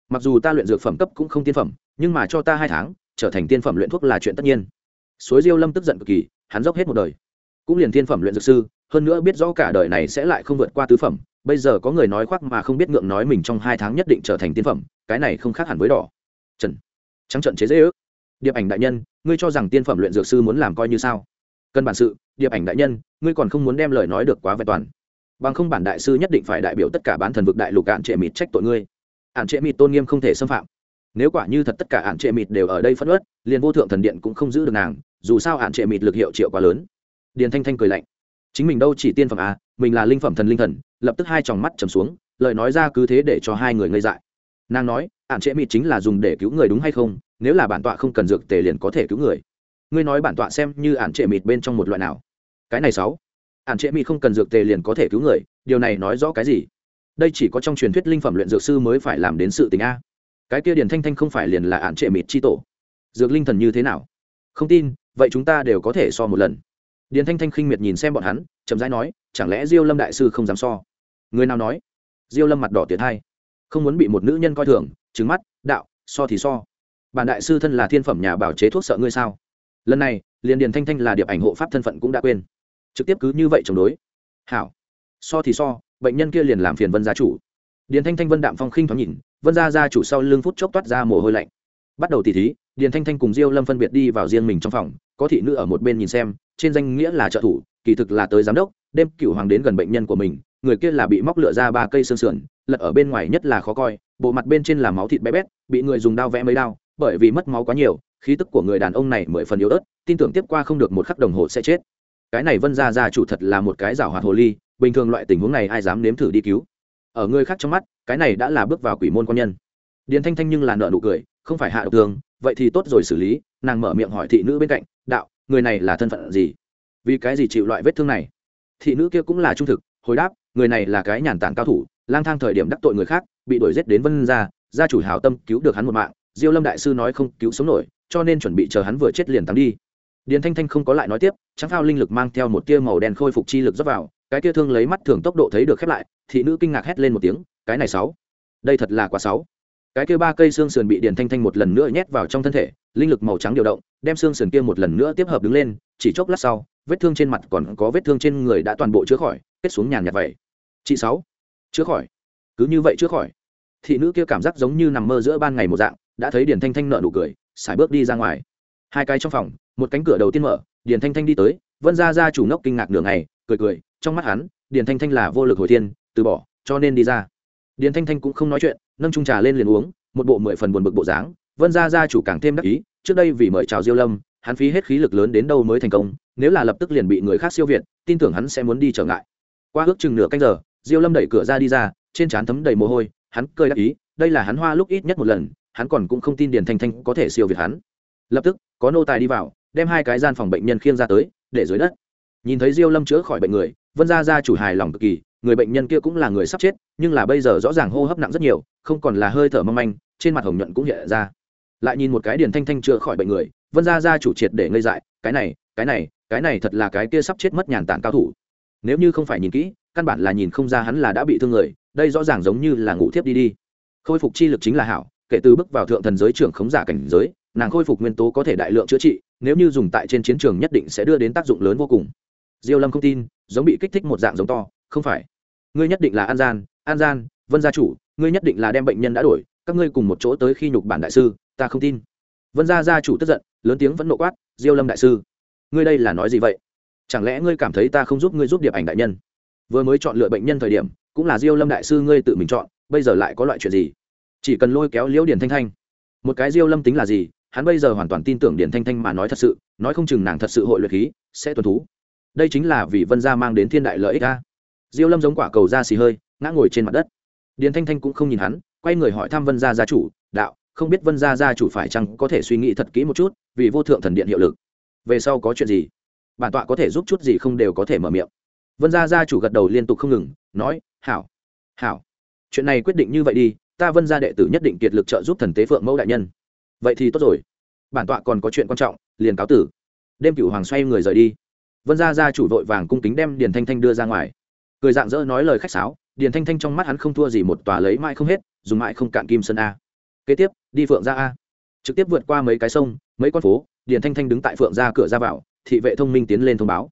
Mặc dù ta luyện dược phẩm cấp cũng không tiên phẩm, nhưng mà cho ta hai tháng, trở thành tiên phẩm luyện thuốc là chuyện tất nhiên. Suối diêu lâm tức giận cực kỳ, hắn dốc hết một đời. Cũng liền tiên phẩm luyện dược sư, hơn nữa biết rõ cả đời này sẽ lại không vượt qua tứ phẩm, bây giờ có người nói khoác mà không biết ngượng nói mình trong hai tháng nhất định trở thành tiên phẩm, cái này không khác hẳn với đỏ. Trần trắng trận chế dễ ước. Điệp ảnh đại nhân, ngươi cho rằng tiên phẩm luyện dược sư muốn làm coi như sao? Cần bản sự, điệp ảnh đại nhân, ngươi còn không muốn đem lời nói được quá vẹn toàn. Bằng không bản đại sư nhất định phải đại biểu tất cả bán thần vực đại lục ạn trệ mịt trách tội ngươi. Ạn trệ mịt tôn nghiêm không thể xâm phạm. Nếu quả như thật tất cả ạn trệ mịt đều ở đây phất ớt liền vô thượng thần điện cũng không giữ được nàng, dù sao ạn trệ mịt lực hiệu triệu quá lớn. Điền thanh thanh cười lạnh. Chính mình đâu chỉ tiên phẩm à mình là linh phẩm thần linh thần, lập tức hai tròng mắt trầm xuống, lời nói ra cứ thế để cho hai người ngây dại nàng nói ạn trệ mịt chính là dùng để cứu người đúng hay không? Nếu là bản tọa không cần dược tề liền có thể cứu người. Ngươi nói bản tọa xem như ạn trệ mịt bên trong một loại nào? Cái này sáu. Ạn trệ mịt không cần dược tề liền có thể cứu người, điều này nói rõ cái gì? Đây chỉ có trong truyền thuyết linh phẩm luyện dược sư mới phải làm đến sự tình a. Cái kia điền thanh thanh không phải liền là ạn trệ mịt chi tổ? Dược linh thần như thế nào? Không tin, vậy chúng ta đều có thể so một lần. Điền thanh thanh khinh miệt nhìn xem bọn hắn, chậm rãi nói, chẳng lẽ diêu lâm đại sư không dám so? Người nào nói? Diêu lâm mặt đỏ tiệt hai không muốn bị một nữ nhân coi thường trứng mắt, đạo, so thì so. Bản đại sư thân là thiên phẩm nhà bảo chế thuốc sợ ngươi sao? Lần này, liền điền thanh thanh là điệp ảnh hộ pháp thân phận cũng đã quên. Trực tiếp cứ như vậy chống đối. Hảo. So thì so, bệnh nhân kia liền làm phiền vân gia chủ. Điền thanh thanh vân đạm phong khinh thoáng nhìn, vân gia gia chủ sau lưng phút chốc toát ra mồ hôi lạnh. Bắt đầu tỉ thí, điền thanh thanh cùng diêu lâm phân biệt đi vào riêng mình trong phòng, có thị nữ ở một bên nhìn xem, trên danh nghĩa là trợ thủ, kỳ thực là tới giám đốc, đêm cửu hoàng đến gần bệnh nhân của mình, người kia là bị móc lựa ra ba cây xương sườn lật ở bên ngoài nhất là khó coi, bộ mặt bên trên là máu thịt bé bét, bị người dùng đao vẽ mấy đao, bởi vì mất máu quá nhiều, khí tức của người đàn ông này mười phần yếu ớt, tin tưởng tiếp qua không được một khắc đồng hồ sẽ chết. Cái này vân gia gia chủ thật là một cái giảo hoạt hồ ly, bình thường loại tình huống này ai dám nếm thử đi cứu. Ở người khác trong mắt, cái này đã là bước vào quỷ môn quan nhân. Điền thanh thanh nhưng là nợ nụ cười, không phải hạ độc tường vậy thì tốt rồi xử lý, nàng mở miệng hỏi thị nữ bên cạnh, đạo, người này là thân phận gì? Vì cái gì chịu loại vết thương này? Thị nữ kia cũng là trung thực, hồi đáp, người này là cái nhàn tản cao thủ lang thang thời điểm đắc tội người khác, bị đuổi giết đến vân gia gia chủ hảo tâm cứu được hắn một mạng, diêu lâm đại sư nói không cứu sống nổi, cho nên chuẩn bị chờ hắn vừa chết liền tắm đi. Điền thanh thanh không có lại nói tiếp, trắng phao linh lực mang theo một tia màu đen khôi phục chi lực dốc vào, cái tia thương lấy mắt thường tốc độ thấy được khép lại, thị nữ kinh ngạc hét lên một tiếng, cái này sáu, đây thật là quá sáu. Cái kia ba cây xương sườn bị điền thanh thanh một lần nữa nhét vào trong thân thể, linh lực màu trắng điều động, đem xương sườn kia một lần nữa tiếp hợp đứng lên, chỉ chốc lát sau, vết thương trên mặt còn có vết thương trên người đã toàn bộ chữa khỏi, kết xuống nhàn nhạt vậy. Chị sáu chữa khỏi. Cứ như vậy chữa khỏi. Thị nữ kia cảm giác giống như nằm mơ giữa ban ngày một dạng, đã thấy điền thanh thanh nợ nụ cười xài bước đi ra ngoài. Hai cái trong phòng, một cánh cửa đầu tiên mở, điền thanh thanh đi tới, vân ra ra chủ nốc kinh ngạc nửa ngày, cười cười, trong mắt hắn, điền thanh thanh là vô lực hồi thiên, từ bỏ, cho nên đi ra. Điền thanh thanh cũng không nói chuyện, nâng trung trà lên liền uống, một bộ mười phần buồn bực bộ dáng, vân ra ra chủ càng thêm đắc ý, trước đây vì mời chào diêu lâm, hắn phí hết khí lực lớn đến đâu mới thành công, nếu là lập tức liền bị người khác siêu việt, tin tưởng hắn sẽ muốn đi trở ngại. Qua ước chừng nửa canh giờ diêu lâm đẩy cửa ra đi ra, trên trán thấm đầy mồ hôi, hắn cười đắc ý, đây là hắn hoa lúc ít nhất một lần, hắn còn cũng không tin điền thanh thanh có thể siêu việt hắn. Lập tức, có nô tài đi vào, đem hai cái gian phòng bệnh nhân khiêng ra tới, để dưới đất. Nhìn thấy diêu lâm chữa khỏi bệnh người, vân gia gia chủ hài lòng cực kỳ, người bệnh nhân kia cũng là người sắp chết, nhưng là bây giờ rõ ràng hô hấp nặng rất nhiều, không còn là hơi thở mong manh, trên mặt hồng nhuận cũng hiện ra. Lại nhìn một cái điền thanh thanh chữa khỏi bệnh người, vân gia gia chủ triệt để ngây dại, cái này cái này cái này thật là cái kia sắp chết mất nhàn tản cao thủ. Nếu như không phải nhìn kỹ căn bản là nhìn không ra hắn là đã bị thương người, đây rõ ràng giống như là ngủ thiếp đi đi. Khôi phục chi lực chính là hảo, kể từ bước vào thượng thần giới trưởng khống giả cảnh giới, nàng khôi phục nguyên tố có thể đại lượng chữa trị, nếu như dùng tại trên chiến trường nhất định sẽ đưa đến tác dụng lớn vô cùng. Diêu lâm không tin, giống bị kích thích một dạng giống to, không phải. Ngươi nhất định là an gian an gian, vân gia chủ, ngươi nhất định là đem bệnh nhân đã đổi, các ngươi cùng một chỗ tới khi nhục bản đại sư, ta không tin. Vân gia gia chủ tức giận, lớn tiếng vẫn nộ quát, diêu lâm đại sư, ngươi đây là nói gì vậy? Chẳng lẽ ngươi cảm thấy ta không giúp ngươi giúp điệp ảnh đại nhân? Vừa mới chọn lựa bệnh nhân thời điểm, cũng là diêu lâm đại sư ngươi tự mình chọn, bây giờ lại có loại chuyện gì? Chỉ cần lôi kéo liễu điển thanh thanh. Một cái diêu lâm tính là gì, hắn bây giờ hoàn toàn tin tưởng điển thanh thanh mà nói thật sự, nói không chừng nàng thật sự hội luyện khí, sẽ tuân thú đây chính là vì vân gia mang đến thiên đại lợi ích a. Diêu lâm giống quả cầu ra xì hơi, ngã ngồi trên mặt đất. Điển thanh thanh cũng không nhìn hắn, quay người hỏi thăm vân gia gia chủ, đạo, không biết vân gia gia chủ phải chăng có thể suy nghĩ thật kỹ một chút, vì vô thượng thần điện hiệu lực. Về sau có chuyện gì, bản tọa có thể giúp chút gì không đều có thể mở miệng vân gia gia chủ gật đầu liên tục không ngừng, nói, hảo hảo. Chuyện này quyết định như vậy đi, ta vân gia đệ tử nhất định kiệt lực trợ giúp thần tế phượng mẫu đại nhân. Vậy thì tốt rồi. Bản tọa còn có chuyện quan trọng, liền cáo tử. Đêm cửu hoàng xoay người rời đi. Vân gia gia chủ vội vàng cung kính đem điền thanh thanh đưa ra ngoài. Cười dạng dỡ nói lời khách sáo, điền thanh thanh trong mắt hắn không thua gì một tòa lấy mãi không hết, dùng mãi không cạn kim sơn a. Kế tiếp, đi phượng gia a. Trực tiếp vượt qua mấy cái sông, mấy con phố, điền thanh thanh đứng tại phượng gia cửa ra vào, thị vệ thông minh tiến lên thông báo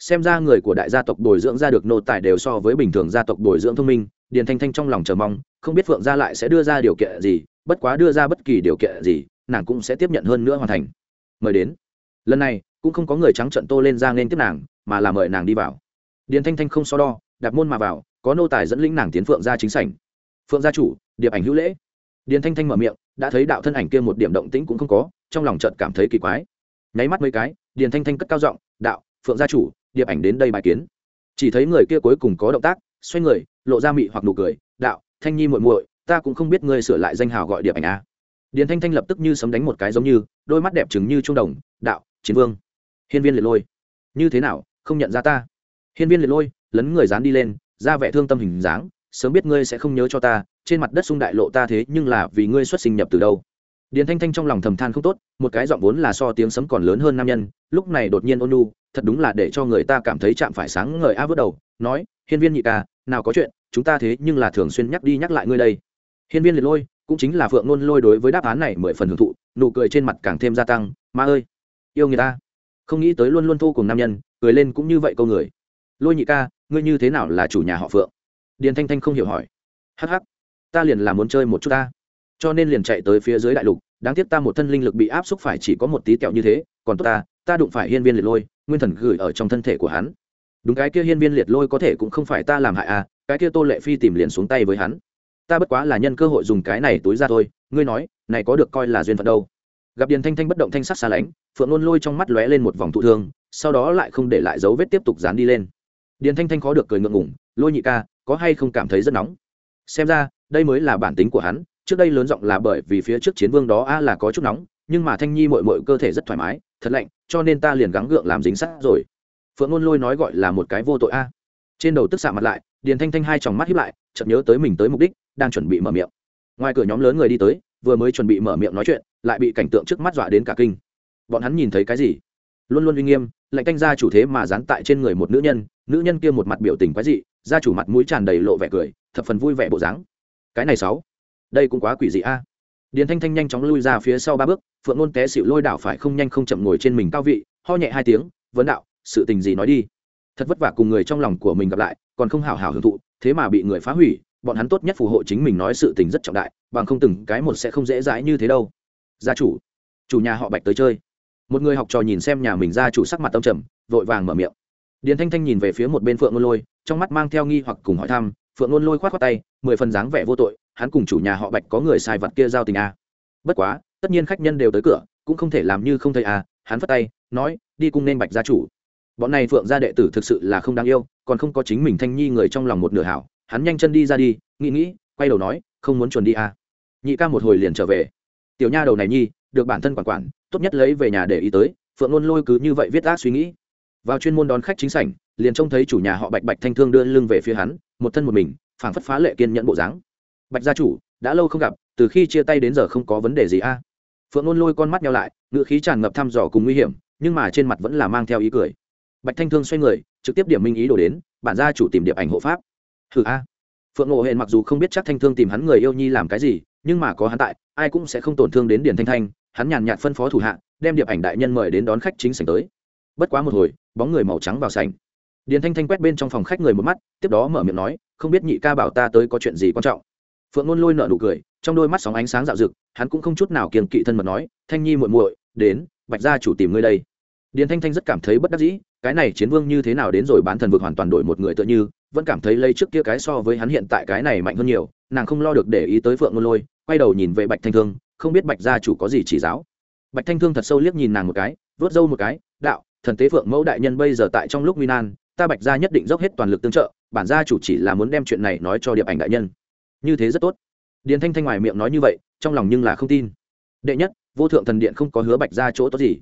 xem ra người của đại gia tộc bồi dưỡng ra được nô tài đều so với bình thường gia tộc bồi dưỡng thông minh, điền thanh thanh trong lòng chờ mong, không biết phượng gia lại sẽ đưa ra điều kiện gì, bất quá đưa ra bất kỳ điều kiện gì, nàng cũng sẽ tiếp nhận hơn nữa hoàn thành. Mời đến. Lần này, cũng không có người trắng trận tô lên ra nên tiếp nàng, mà là mời nàng đi vào. Điền thanh thanh không so đo, đạp môn mà vào, có nô tài dẫn lĩnh nàng tiến phượng gia chính sảnh. Phượng gia chủ, điệp ảnh hữu lễ. Điền thanh thanh mở miệng, đã thấy đạo thân ảnh kia một điểm động tĩnh cũng không có, trong lòng chợt cảm thấy kỳ quái. Nháy mắt mấy cái, điền thanh thanh cất cao giọng, đạo phượng gia chủ, điệp ảnh đến đây bài kiến. Chỉ thấy người kia cuối cùng có động tác, xoay người, lộ ra mị hoặc nụ cười, đạo, thanh nhi muội muội, ta cũng không biết ngươi sửa lại danh hào gọi điệp ảnh a điền thanh thanh lập tức như sấm đánh một cái giống như, đôi mắt đẹp trứng như trung đồng, đạo, chiến vương, hiên viên liệt lôi, như thế nào, không nhận ra ta? Hiên viên liệt lôi, lấn người dán đi lên, ra vẻ thương tâm hình dáng, sớm biết ngươi sẽ không nhớ cho ta, trên mặt đất sung đại lộ ta thế nhưng là vì ngươi xuất sinh nhập từ đâu. Điền thanh thanh trong lòng thầm than không tốt, một cái giọng vốn là so tiếng sấm còn lớn hơn nam nhân, lúc này đột nhiên ôn nu thật đúng là để cho người ta cảm thấy chạm phải sáng ngời a vớt đầu, nói, hiên viên nhị ca, nào có chuyện, chúng ta thế nhưng là thường xuyên nhắc đi nhắc lại ngươi đây. Hiên viên liệt lôi, cũng chính là phượng nôn lôi đối với đáp án này mười phần hưởng thụ, nụ cười trên mặt càng thêm gia tăng, ma ơi, yêu người ta. Không nghĩ tới luôn luôn thu cùng nam nhân, cười lên cũng như vậy câu người. Lôi nhị ca, ngươi như thế nào là chủ nhà họ phượng? Điền thanh thanh không hiểu hỏi. Hh ta liền là muốn chơi một chút ta. Cho nên liền chạy tới phía dưới đại lục, đáng tiếc ta một thân linh lực bị áp xúc phải chỉ có một tí kẹo như thế, còn tốt ta ta đụng phải hiên viên liệt lôi nguyên thần gửi ở trong thân thể của hắn. Đúng cái kia hiên viên liệt lôi có thể cũng không phải ta làm hại à cái kia tô lệ phi tìm liền xuống tay với hắn. Ta bất quá là nhân cơ hội dùng cái này túi ra thôi, ngươi nói, này có được coi là duyên phận đâu. Gặp điền thanh thanh bất động thanh sắc xa lánh, phượng luôn lôi trong mắt lóe lên một vòng thụ thương, sau đó lại không để lại dấu vết tiếp tục dán đi lên. Điền thanh thanh khó được cười ngượng ngủng lôi nhị ca, có hay không cảm thấy rất nóng? Xem ra, đây mới là bản tính của hắn, trước đây lớn giọng là bởi vì phía trước chiến vương đó a là có chút nóng, nhưng mà thanh nhi mội mội cơ thể rất thoải mái thật lạnh, cho nên ta liền gắng gượng làm dính sát rồi. Phượng ngôn lôi nói gọi là một cái vô tội a. Trên đầu tức xạ mặt lại, điền thanh thanh hai tròng mắt hiếp lại, chợt nhớ tới mình tới mục đích, đang chuẩn bị mở miệng. Ngoài cửa nhóm lớn người đi tới, vừa mới chuẩn bị mở miệng nói chuyện, lại bị cảnh tượng trước mắt dọa đến cả kinh. Bọn hắn nhìn thấy cái gì? Luôn luôn uy nghiêm, lạnh canh gia chủ thế mà dán tại trên người một nữ nhân nữ nhân kia một mặt biểu tình quái dị gia chủ mặt mũi tràn đầy lộ vẻ cười, thập phần vui vẻ bộ dáng. Cái này sáu, đây cũng quá quỷ dị a điền thanh thanh nhanh chóng lui ra phía sau ba bước, phượng nôn té xịu lôi đảo phải không nhanh không chậm ngồi trên mình cao vị, ho nhẹ hai tiếng, vấn đạo, sự tình gì nói đi. Thật vất vả cùng người trong lòng của mình gặp lại, còn không hào hào hưởng thụ, thế mà bị người phá hủy, bọn hắn tốt nhất phù hộ chính mình nói sự tình rất trọng đại, bằng không từng cái một sẽ không dễ dãi như thế đâu. Gia chủ. Chủ nhà họ bạch tới chơi. Một người học trò nhìn xem nhà mình gia chủ sắc mặt tâm trầm, vội vàng mở miệng. Điền thanh thanh nhìn về phía một bên phượng ngôn lôi, trong mắt mang theo nghi hoặc cùng hỏi thăm phượng ngôn lôi khoát khoát tay, mười phần dáng vẻ vô tội, hắn cùng chủ nhà họ bạch có người sai vật kia giao tình a à. bất quá, tất nhiên khách nhân đều tới cửa, cũng không thể làm như không thấy à hắn phất tay, nói, đi cung nên bạch gia chủ. Bọn này phượng gia đệ tử thực sự là không đáng yêu, còn không có chính mình thanh nhi người trong lòng một nửa hảo, hắn nhanh chân đi ra đi, nghĩ nghĩ, quay đầu nói, không muốn chuẩn đi à. Nhị ca một hồi liền trở về. Tiểu nha đầu này nhi, được bản thân quản quản, tốt nhất lấy về nhà để ý tới, phượng luôn lôi cứ như vậy viết ác suy nghĩ vào chuyên môn đón khách chính sảnh, liền trông thấy chủ nhà họ bạch bạch thanh thương đưa lưng về phía hắn, một thân một mình, phảng phất phá lệ kiên nhẫn bộ dáng. Bạch gia chủ, đã lâu không gặp, từ khi chia tay đến giờ không có vấn đề gì a? À? Phượng ngôn lôi con mắt nhau lại ngựa khí tràn ngập thăm dò cùng nguy hiểm, nhưng mà trên mặt vẫn là mang theo ý cười. Bạch thanh thương xoay người, trực tiếp điểm minh ý đổ đến, bản gia chủ tìm điệp ảnh hộ pháp. Thử a. À? Phượng ngộ hẹn mặc dù không biết chắc thanh thương tìm hắn người yêu nhi làm cái gì, nhưng mà có hắn tại, ai cũng sẽ không tổn thương đến điển thanh thanh, hắn nhàn nhạt phân phó thủ hạ, đem điệp ảnh đại nhân mời đến đón khách chính sảnh tới bất quá một hồi, bóng người màu trắng vào sảnh. Điền thanh thanh quét bên trong phòng khách người một mắt, tiếp đó mở miệng nói, không biết nhị ca bảo ta tới có chuyện gì quan trọng? Phượng ngôn lôi nợ nụ cười, trong đôi mắt sóng ánh sáng dạo rực, hắn cũng không chút nào kiềng kỵ thân mật nói, thanh nhi muội muội, đến, bạch gia chủ tìm ngươi đây. Điền thanh thanh rất cảm thấy bất đắc dĩ, cái này chiến vương như thế nào đến rồi bán thần vực hoàn toàn đổi một người tựa như, vẫn cảm thấy lây trước kia cái so với hắn hiện tại cái này mạnh hơn nhiều, nàng không lo được để ý tới phượng ngôn lôi, quay đầu nhìn về bạch thanh thương, không biết bạch gia chủ có gì chỉ giáo. Bạch thanh thương thật sâu liếc nhìn nàng một cái vớt râu một cái, đạo thần tế phượng mẫu đại nhân bây giờ tại trong lúc nguy nan, ta bạch gia nhất định dốc hết toàn lực tương trợ, bản gia chủ chỉ là muốn đem chuyện này nói cho điệp ảnh đại nhân. Như thế rất tốt. Điền thanh thanh ngoài miệng nói như vậy, trong lòng nhưng là không tin. Đệ nhất, vô thượng thần điện không có hứa bạch gia chỗ tốt gì.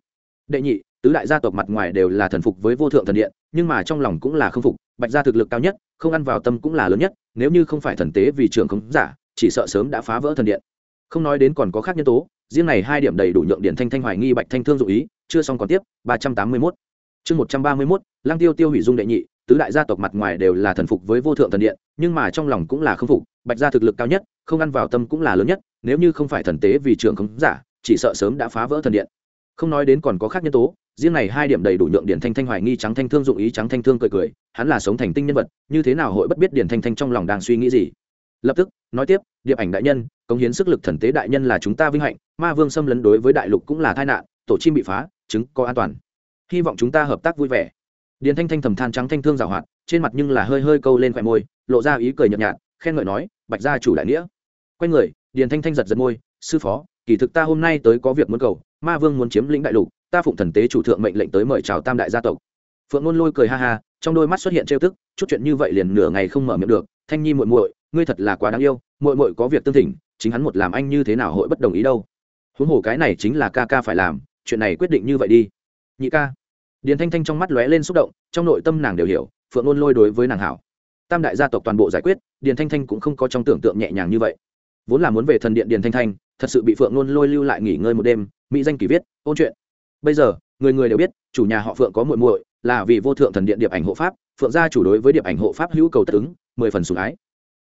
Đệ nhị, tứ đại gia tộc mặt ngoài đều là thần phục với vô thượng thần điện, nhưng mà trong lòng cũng là không phục, bạch gia thực lực cao nhất, không ăn vào tâm cũng là lớn nhất, nếu như không phải thần tế vì trường không giả, chỉ sợ sớm đã phá vỡ thần điện. Không nói đến còn có khác nhân tố riêng này hai điểm đầy đủ nhượng điện thanh thanh hoài nghi bạch thanh thương dụ ý, chưa xong còn tiếp, ba trăm tám mươi mốt. Chương một trăm ba mươi mốt lang tiêu tiêu hủy dung đệ nhị, tứ đại gia tộc mặt ngoài đều là thần phục với vô thượng thần điện, nhưng mà trong lòng cũng là không phục, bạch gia thực lực cao nhất, không ăn vào tâm cũng là lớn nhất, nếu như không phải thần tế vì trường không giả, chỉ sợ sớm đã phá vỡ thần điện. Không nói đến còn có khác nhân tố, riêng này hai điểm đầy đủ nhượng điển thanh thanh hoài nghi trắng thanh thương dụng ý, trắng thanh thương cười cười, hắn là sống thành tinh nhân vật, như thế nào hội bất biết điển thanh thanh trong lòng đang suy nghĩ gì? Lập tức, nói tiếp, điệp ảnh đại nhân, cống hiến sức lực thần tế đại nhân là chúng ta vinh hạnh, ma vương xâm lấn đối với đại lục cũng là tai nạn, tổ chim bị phá, chứng có an toàn. Hy vọng chúng ta hợp tác vui vẻ. Điền thanh thanh thầm than trắng thanh thương giảo hoạt, trên mặt nhưng là hơi hơi câu lên khoẻ môi, lộ ra ý cười nhợt nhạt, khen ngợi nói, bạch gia chủ đại nghĩa. Quanh người, điền thanh thanh giật giật môi, sư phó, kỳ thực ta hôm nay tới có việc muốn cầu, ma vương muốn chiếm lĩnh đại lục, ta phụng thần tế chủ thượng mệnh lệnh tới mời chào tam đại gia tộc. Phượng ngôn lôi cười ha ha, trong đôi mắt xuất hiện trêu tức, chút chuyện như vậy liền nửa ngày không mở miệng được, thanh nhi muội muội ngươi thật là quá đáng yêu, muội muội có việc tương thỉnh, chính hắn một làm anh như thế nào hội bất đồng ý đâu. Huống hồ cái này chính là ca ca phải làm, chuyện này quyết định như vậy đi. Nhị ca. Điền thanh thanh trong mắt lóe lên xúc động, trong nội tâm nàng đều hiểu, phượng ngôn lôi đối với nàng hảo. Tam đại gia tộc toàn bộ giải quyết, điền thanh thanh cũng không có trong tưởng tượng nhẹ nhàng như vậy. Vốn là muốn về thần điện điền thanh thanh, thật sự bị phượng ngôn lôi lưu lại nghỉ ngơi một đêm, mỹ danh kỳ viết, ôn chuyện. Bây giờ, người người đều biết, chủ nhà họ phượng có muội muội, là vì vô thượng thần điện điệp ảnh hộ pháp, phượng gia chủ đối với điệp ảnh hộ pháp hữu cầu tất ứng, mười phần sủng ái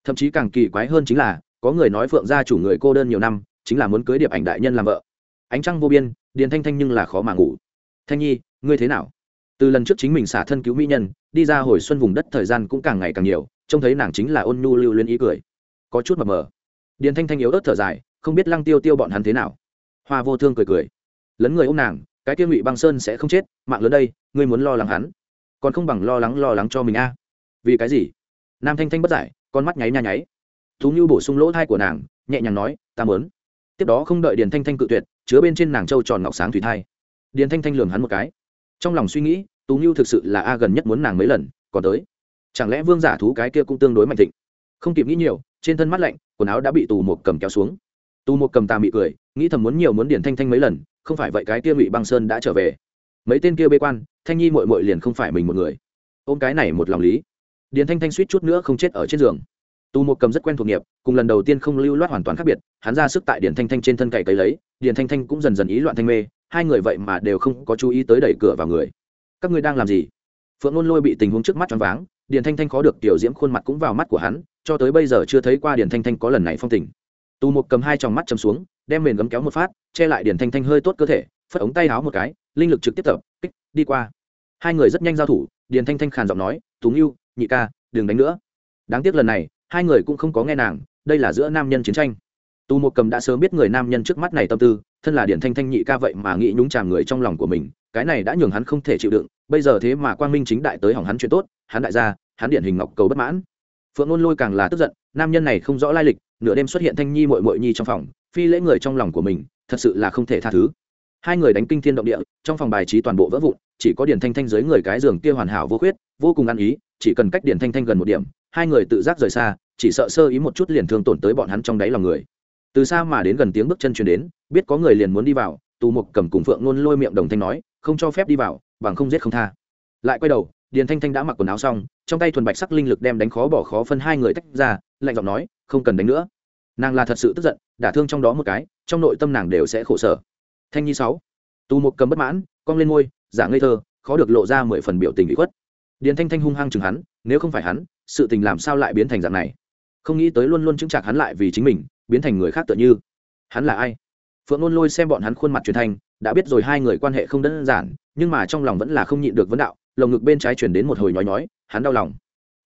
thậm chí càng kỳ quái hơn chính là, có người nói phượng gia chủ người cô đơn nhiều năm, chính là muốn cưới điệp ảnh đại nhân làm vợ. Ánh trăng vô biên, điền thanh thanh nhưng là khó mà ngủ. Thanh nhi, ngươi thế nào? Từ lần trước chính mình xả thân cứu mỹ nhân, đi ra hồi xuân vùng đất thời gian cũng càng ngày càng nhiều, trông thấy nàng chính là ôn nhu lưu luyến ý cười. Có chút mập mờ. Điền thanh thanh yếu ớt thở dài, không biết lăng tiêu tiêu bọn hắn thế nào. Hoa vô thương cười cười. Lấn người ô m nàng, cái tiêu ngụy băng sơn sẽ không chết, mạng lớn đây, ngươi muốn lo lắng hắn. Còn không bằng lo lắng lo lắng cho mình a. Vì cái gì? Nam thanh thanh bất giải con mắt nháy nha nháy. Thú như bổ sung lỗ thai của nàng, nhẹ nhàng nói, ta mớn tiếp đó không đợi điền thanh thanh cự tuyệt, chứa bên trên nàng châu tròn ngọc sáng thủy thai. Điền thanh thanh lường hắn một cái. Trong lòng suy nghĩ, tú như thực sự là a gần nhất muốn nàng mấy lần, còn tới. Chẳng lẽ vương giả thú cái kia cũng tương đối mạnh thịnh? Không kịp nghĩ nhiều, trên thân mắt lạnh, quần áo đã bị tù một cầm kéo xuống. Tù một cầm tà mị cười, nghĩ thầm muốn nhiều muốn điển thanh thanh mấy lần, không phải vậy cái kia ngụy băng sơn đã trở về. Mấy tên kia bê quan, thanh nhi mội mội liền không phải mình một người. Ôm cái này một lòng lý điền thanh thanh suýt chút nữa không chết ở trên giường. Tù một cầm rất quen thuộc nghiệp, cùng lần đầu tiên không lưu loát hoàn toàn khác biệt, hắn ra sức tại điền thanh thanh trên thân cày cấy lấy, điền thanh thanh cũng dần dần ý loạn thanh mê, hai người vậy mà đều không có chú ý tới đẩy cửa vào người. Các ngươi đang làm gì? Phượng ngôn lôi bị tình huống trước mắt choáng váng, điền thanh thanh khó được tiểu diễm khuôn mặt cũng vào mắt của hắn, cho tới bây giờ chưa thấy qua điền thanh thanh có lần này phong tình. Tù một cầm hai tròng mắt chầm xuống, đem mền gấm kéo một phát, che lại điền thanh thanh hơi tốt cơ thể, phất ống tay áo một cái, linh lực trực tiếp tập, kích, đi qua. Hai người rất nhanh giao thủ, điền thanh thanh khàn giọng nói tú ngưu nhị ca, đừng đánh nữa. Đáng tiếc lần này, hai người cũng không có nghe nàng, đây là giữa nam nhân chiến tranh. Tù một cầm đã sớm biết người nam nhân trước mắt này tâm tư, thân là điển thanh thanh nhị ca vậy mà nghĩ nhúng chàm người trong lòng của mình, cái này đã nhường hắn không thể chịu đựng, bây giờ thế mà quang minh chính đại tới hỏng hắn chuyện tốt, hắn đại gia, hắn điển hình ngọc cầu bất mãn. Phượng ôn lôi càng là tức giận, nam nhân này không rõ lai lịch, nửa đêm xuất hiện thanh nhi mội mội nhi trong phòng, phi lễ người trong lòng của mình, thật sự là không thể tha thứ. Hai người đánh kinh thiên động địa, trong phòng bài trí toàn bộ vỡ vụn, chỉ có điển thanh thanh dưới người cái giường kia hoàn hảo vô khuyết, vô cùng ăn ý chỉ cần cách điển thanh thanh gần một điểm, hai người tự giác rời xa, chỉ sợ sơ ý một chút liền thương tổn tới bọn hắn trong đáy lòng người. Từ xa mà đến gần tiếng bước chân truyền đến, biết có người liền muốn đi vào, tù mục cầm cùng phượng nôn lôi miệng đồng thanh nói, không cho phép đi vào, bằng không giết không tha. Lại quay đầu, điền thanh thanh đã mặc quần áo xong, trong tay thuần bạch sắc linh lực đem đánh khó bỏ khó phân hai người tách ra, lạnh giọng nói, không cần đánh nữa. Nàng là thật sự tức giận, đả thương trong đó một cái, trong nội tâm nàng đều sẽ khổ sở. Thanh nhi sáu, tù mục cầm bất mãn, cong lên ngôi giả ngây thơ, khó được lộ ra mười phần biểu tình bị khuất điền thanh thanh hung hăng chừng hắn, nếu không phải hắn, sự tình làm sao lại biến thành dạng này? Không nghĩ tới luôn luôn chứng chạc hắn lại vì chính mình, biến thành người khác tựa như. Hắn là ai? Phượng ngôn lôi xem bọn hắn khuôn mặt truyền thanh, đã biết rồi hai người quan hệ không đơn giản, nhưng mà trong lòng vẫn là không nhịn được vấn đạo, lồng ngực bên trái chuyển đến một hồi nhói nhói, hắn đau lòng.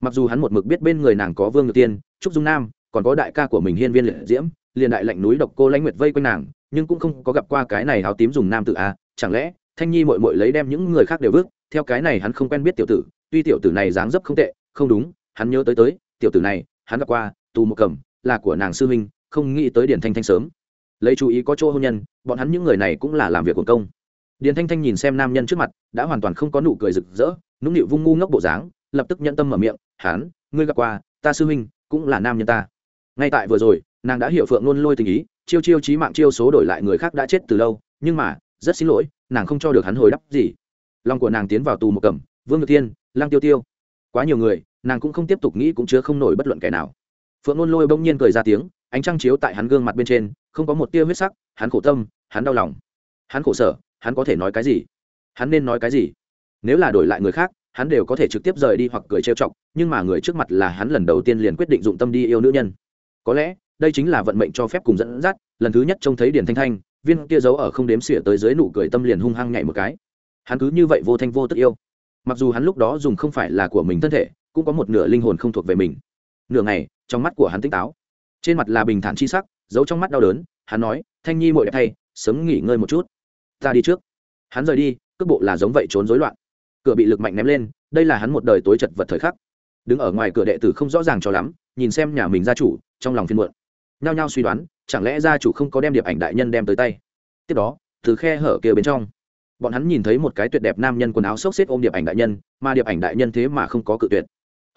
Mặc dù hắn một mực biết bên người nàng có vương ngự tiên, trúc dung nam, còn có đại ca của mình hiên viên liệt diễm, liền đại lạnh núi độc cô lãnh nguyệt vây quanh nàng, nhưng cũng không có gặp qua cái này áo tím dùng nam tự a à, chẳng lẽ thanh nhi mội mội lấy đem những người khác đều vứt, theo cái này hắn không quen biết tiểu tử tuy tiểu tử này dáng dấp không tệ, không đúng, hắn nhớ tới tới, tiểu tử này, hắn gặp qua, tù một cầm là của nàng sư huynh, không nghĩ tới điển thanh thanh sớm. Lấy chú ý có chỗ hôn nhân, bọn hắn những người này cũng là làm việc của công. Điền thanh thanh nhìn xem nam nhân trước mặt, đã hoàn toàn không có nụ cười rực rỡ, nũng nịu vung ngu ngốc bộ dáng, lập tức nhận tâm mở miệng, hắn, ngươi gặp qua, ta sư huynh, cũng là nam nhân ta. Ngay tại vừa rồi, nàng đã hiểu phượng luôn lôi tình ý, chiêu chiêu trí mạng chiêu số đổi lại người khác đã chết từ lâu, nhưng mà, rất xin lỗi, nàng không cho được hắn hồi đáp gì. Lòng của nàng tiến vào tù một cẩm, vương ngự thiên lang tiêu tiêu. Quá nhiều người, nàng cũng không tiếp tục nghĩ cũng chứa không nổi bất luận kẻ nào. Phượng nôn lôi bỗng nhiên cười ra tiếng, ánh trăng chiếu tại hắn gương mặt bên trên, không có một tia huyết sắc, hắn khổ tâm, hắn đau lòng. Hắn khổ sở, hắn có thể nói cái gì? Hắn nên nói cái gì? Nếu là đổi lại người khác, hắn đều có thể trực tiếp rời đi hoặc cười trêu chọc, nhưng mà người trước mặt là hắn lần đầu tiên liền quyết định dụng tâm đi yêu nữ nhân. Có lẽ, đây chính là vận mệnh cho phép cùng dẫn dắt, lần thứ nhất trông thấy điền thanh thanh, viên kia giấu ở không đếm xỉa tới dưới nụ cười tâm liền hung hăng nhảy một cái. Hắn cứ như vậy vô thanh vô tức yêu mặc dù hắn lúc đó dùng không phải là của mình thân thể, cũng có một nửa linh hồn không thuộc về mình. Nửa ngày, trong mắt của hắn tỉnh táo. Trên mặt là bình thản chi sắc, giấu trong mắt đau đớn, hắn nói, thanh nhi mội đẹp thay, sớm nghỉ ngơi một chút. Ta đi trước. Hắn rời đi, cước bộ là giống vậy trốn rối loạn. Cửa bị lực mạnh ném lên, đây là hắn một đời tối chật vật thời khắc. Đứng ở ngoài cửa đệ tử không rõ ràng cho lắm, nhìn xem nhà mình gia chủ, trong lòng phiên muộn. Nhao nhao suy đoán, chẳng lẽ gia chủ không có đem điệp ảnh đại nhân đem tới tay? Tiếp đó, từ khe hở kia bên trong bọn hắn nhìn thấy một cái tuyệt đẹp nam nhân quần áo xốc xếp ôm điệp ảnh đại nhân, mà điệp ảnh đại nhân thế mà không có cự tuyệt.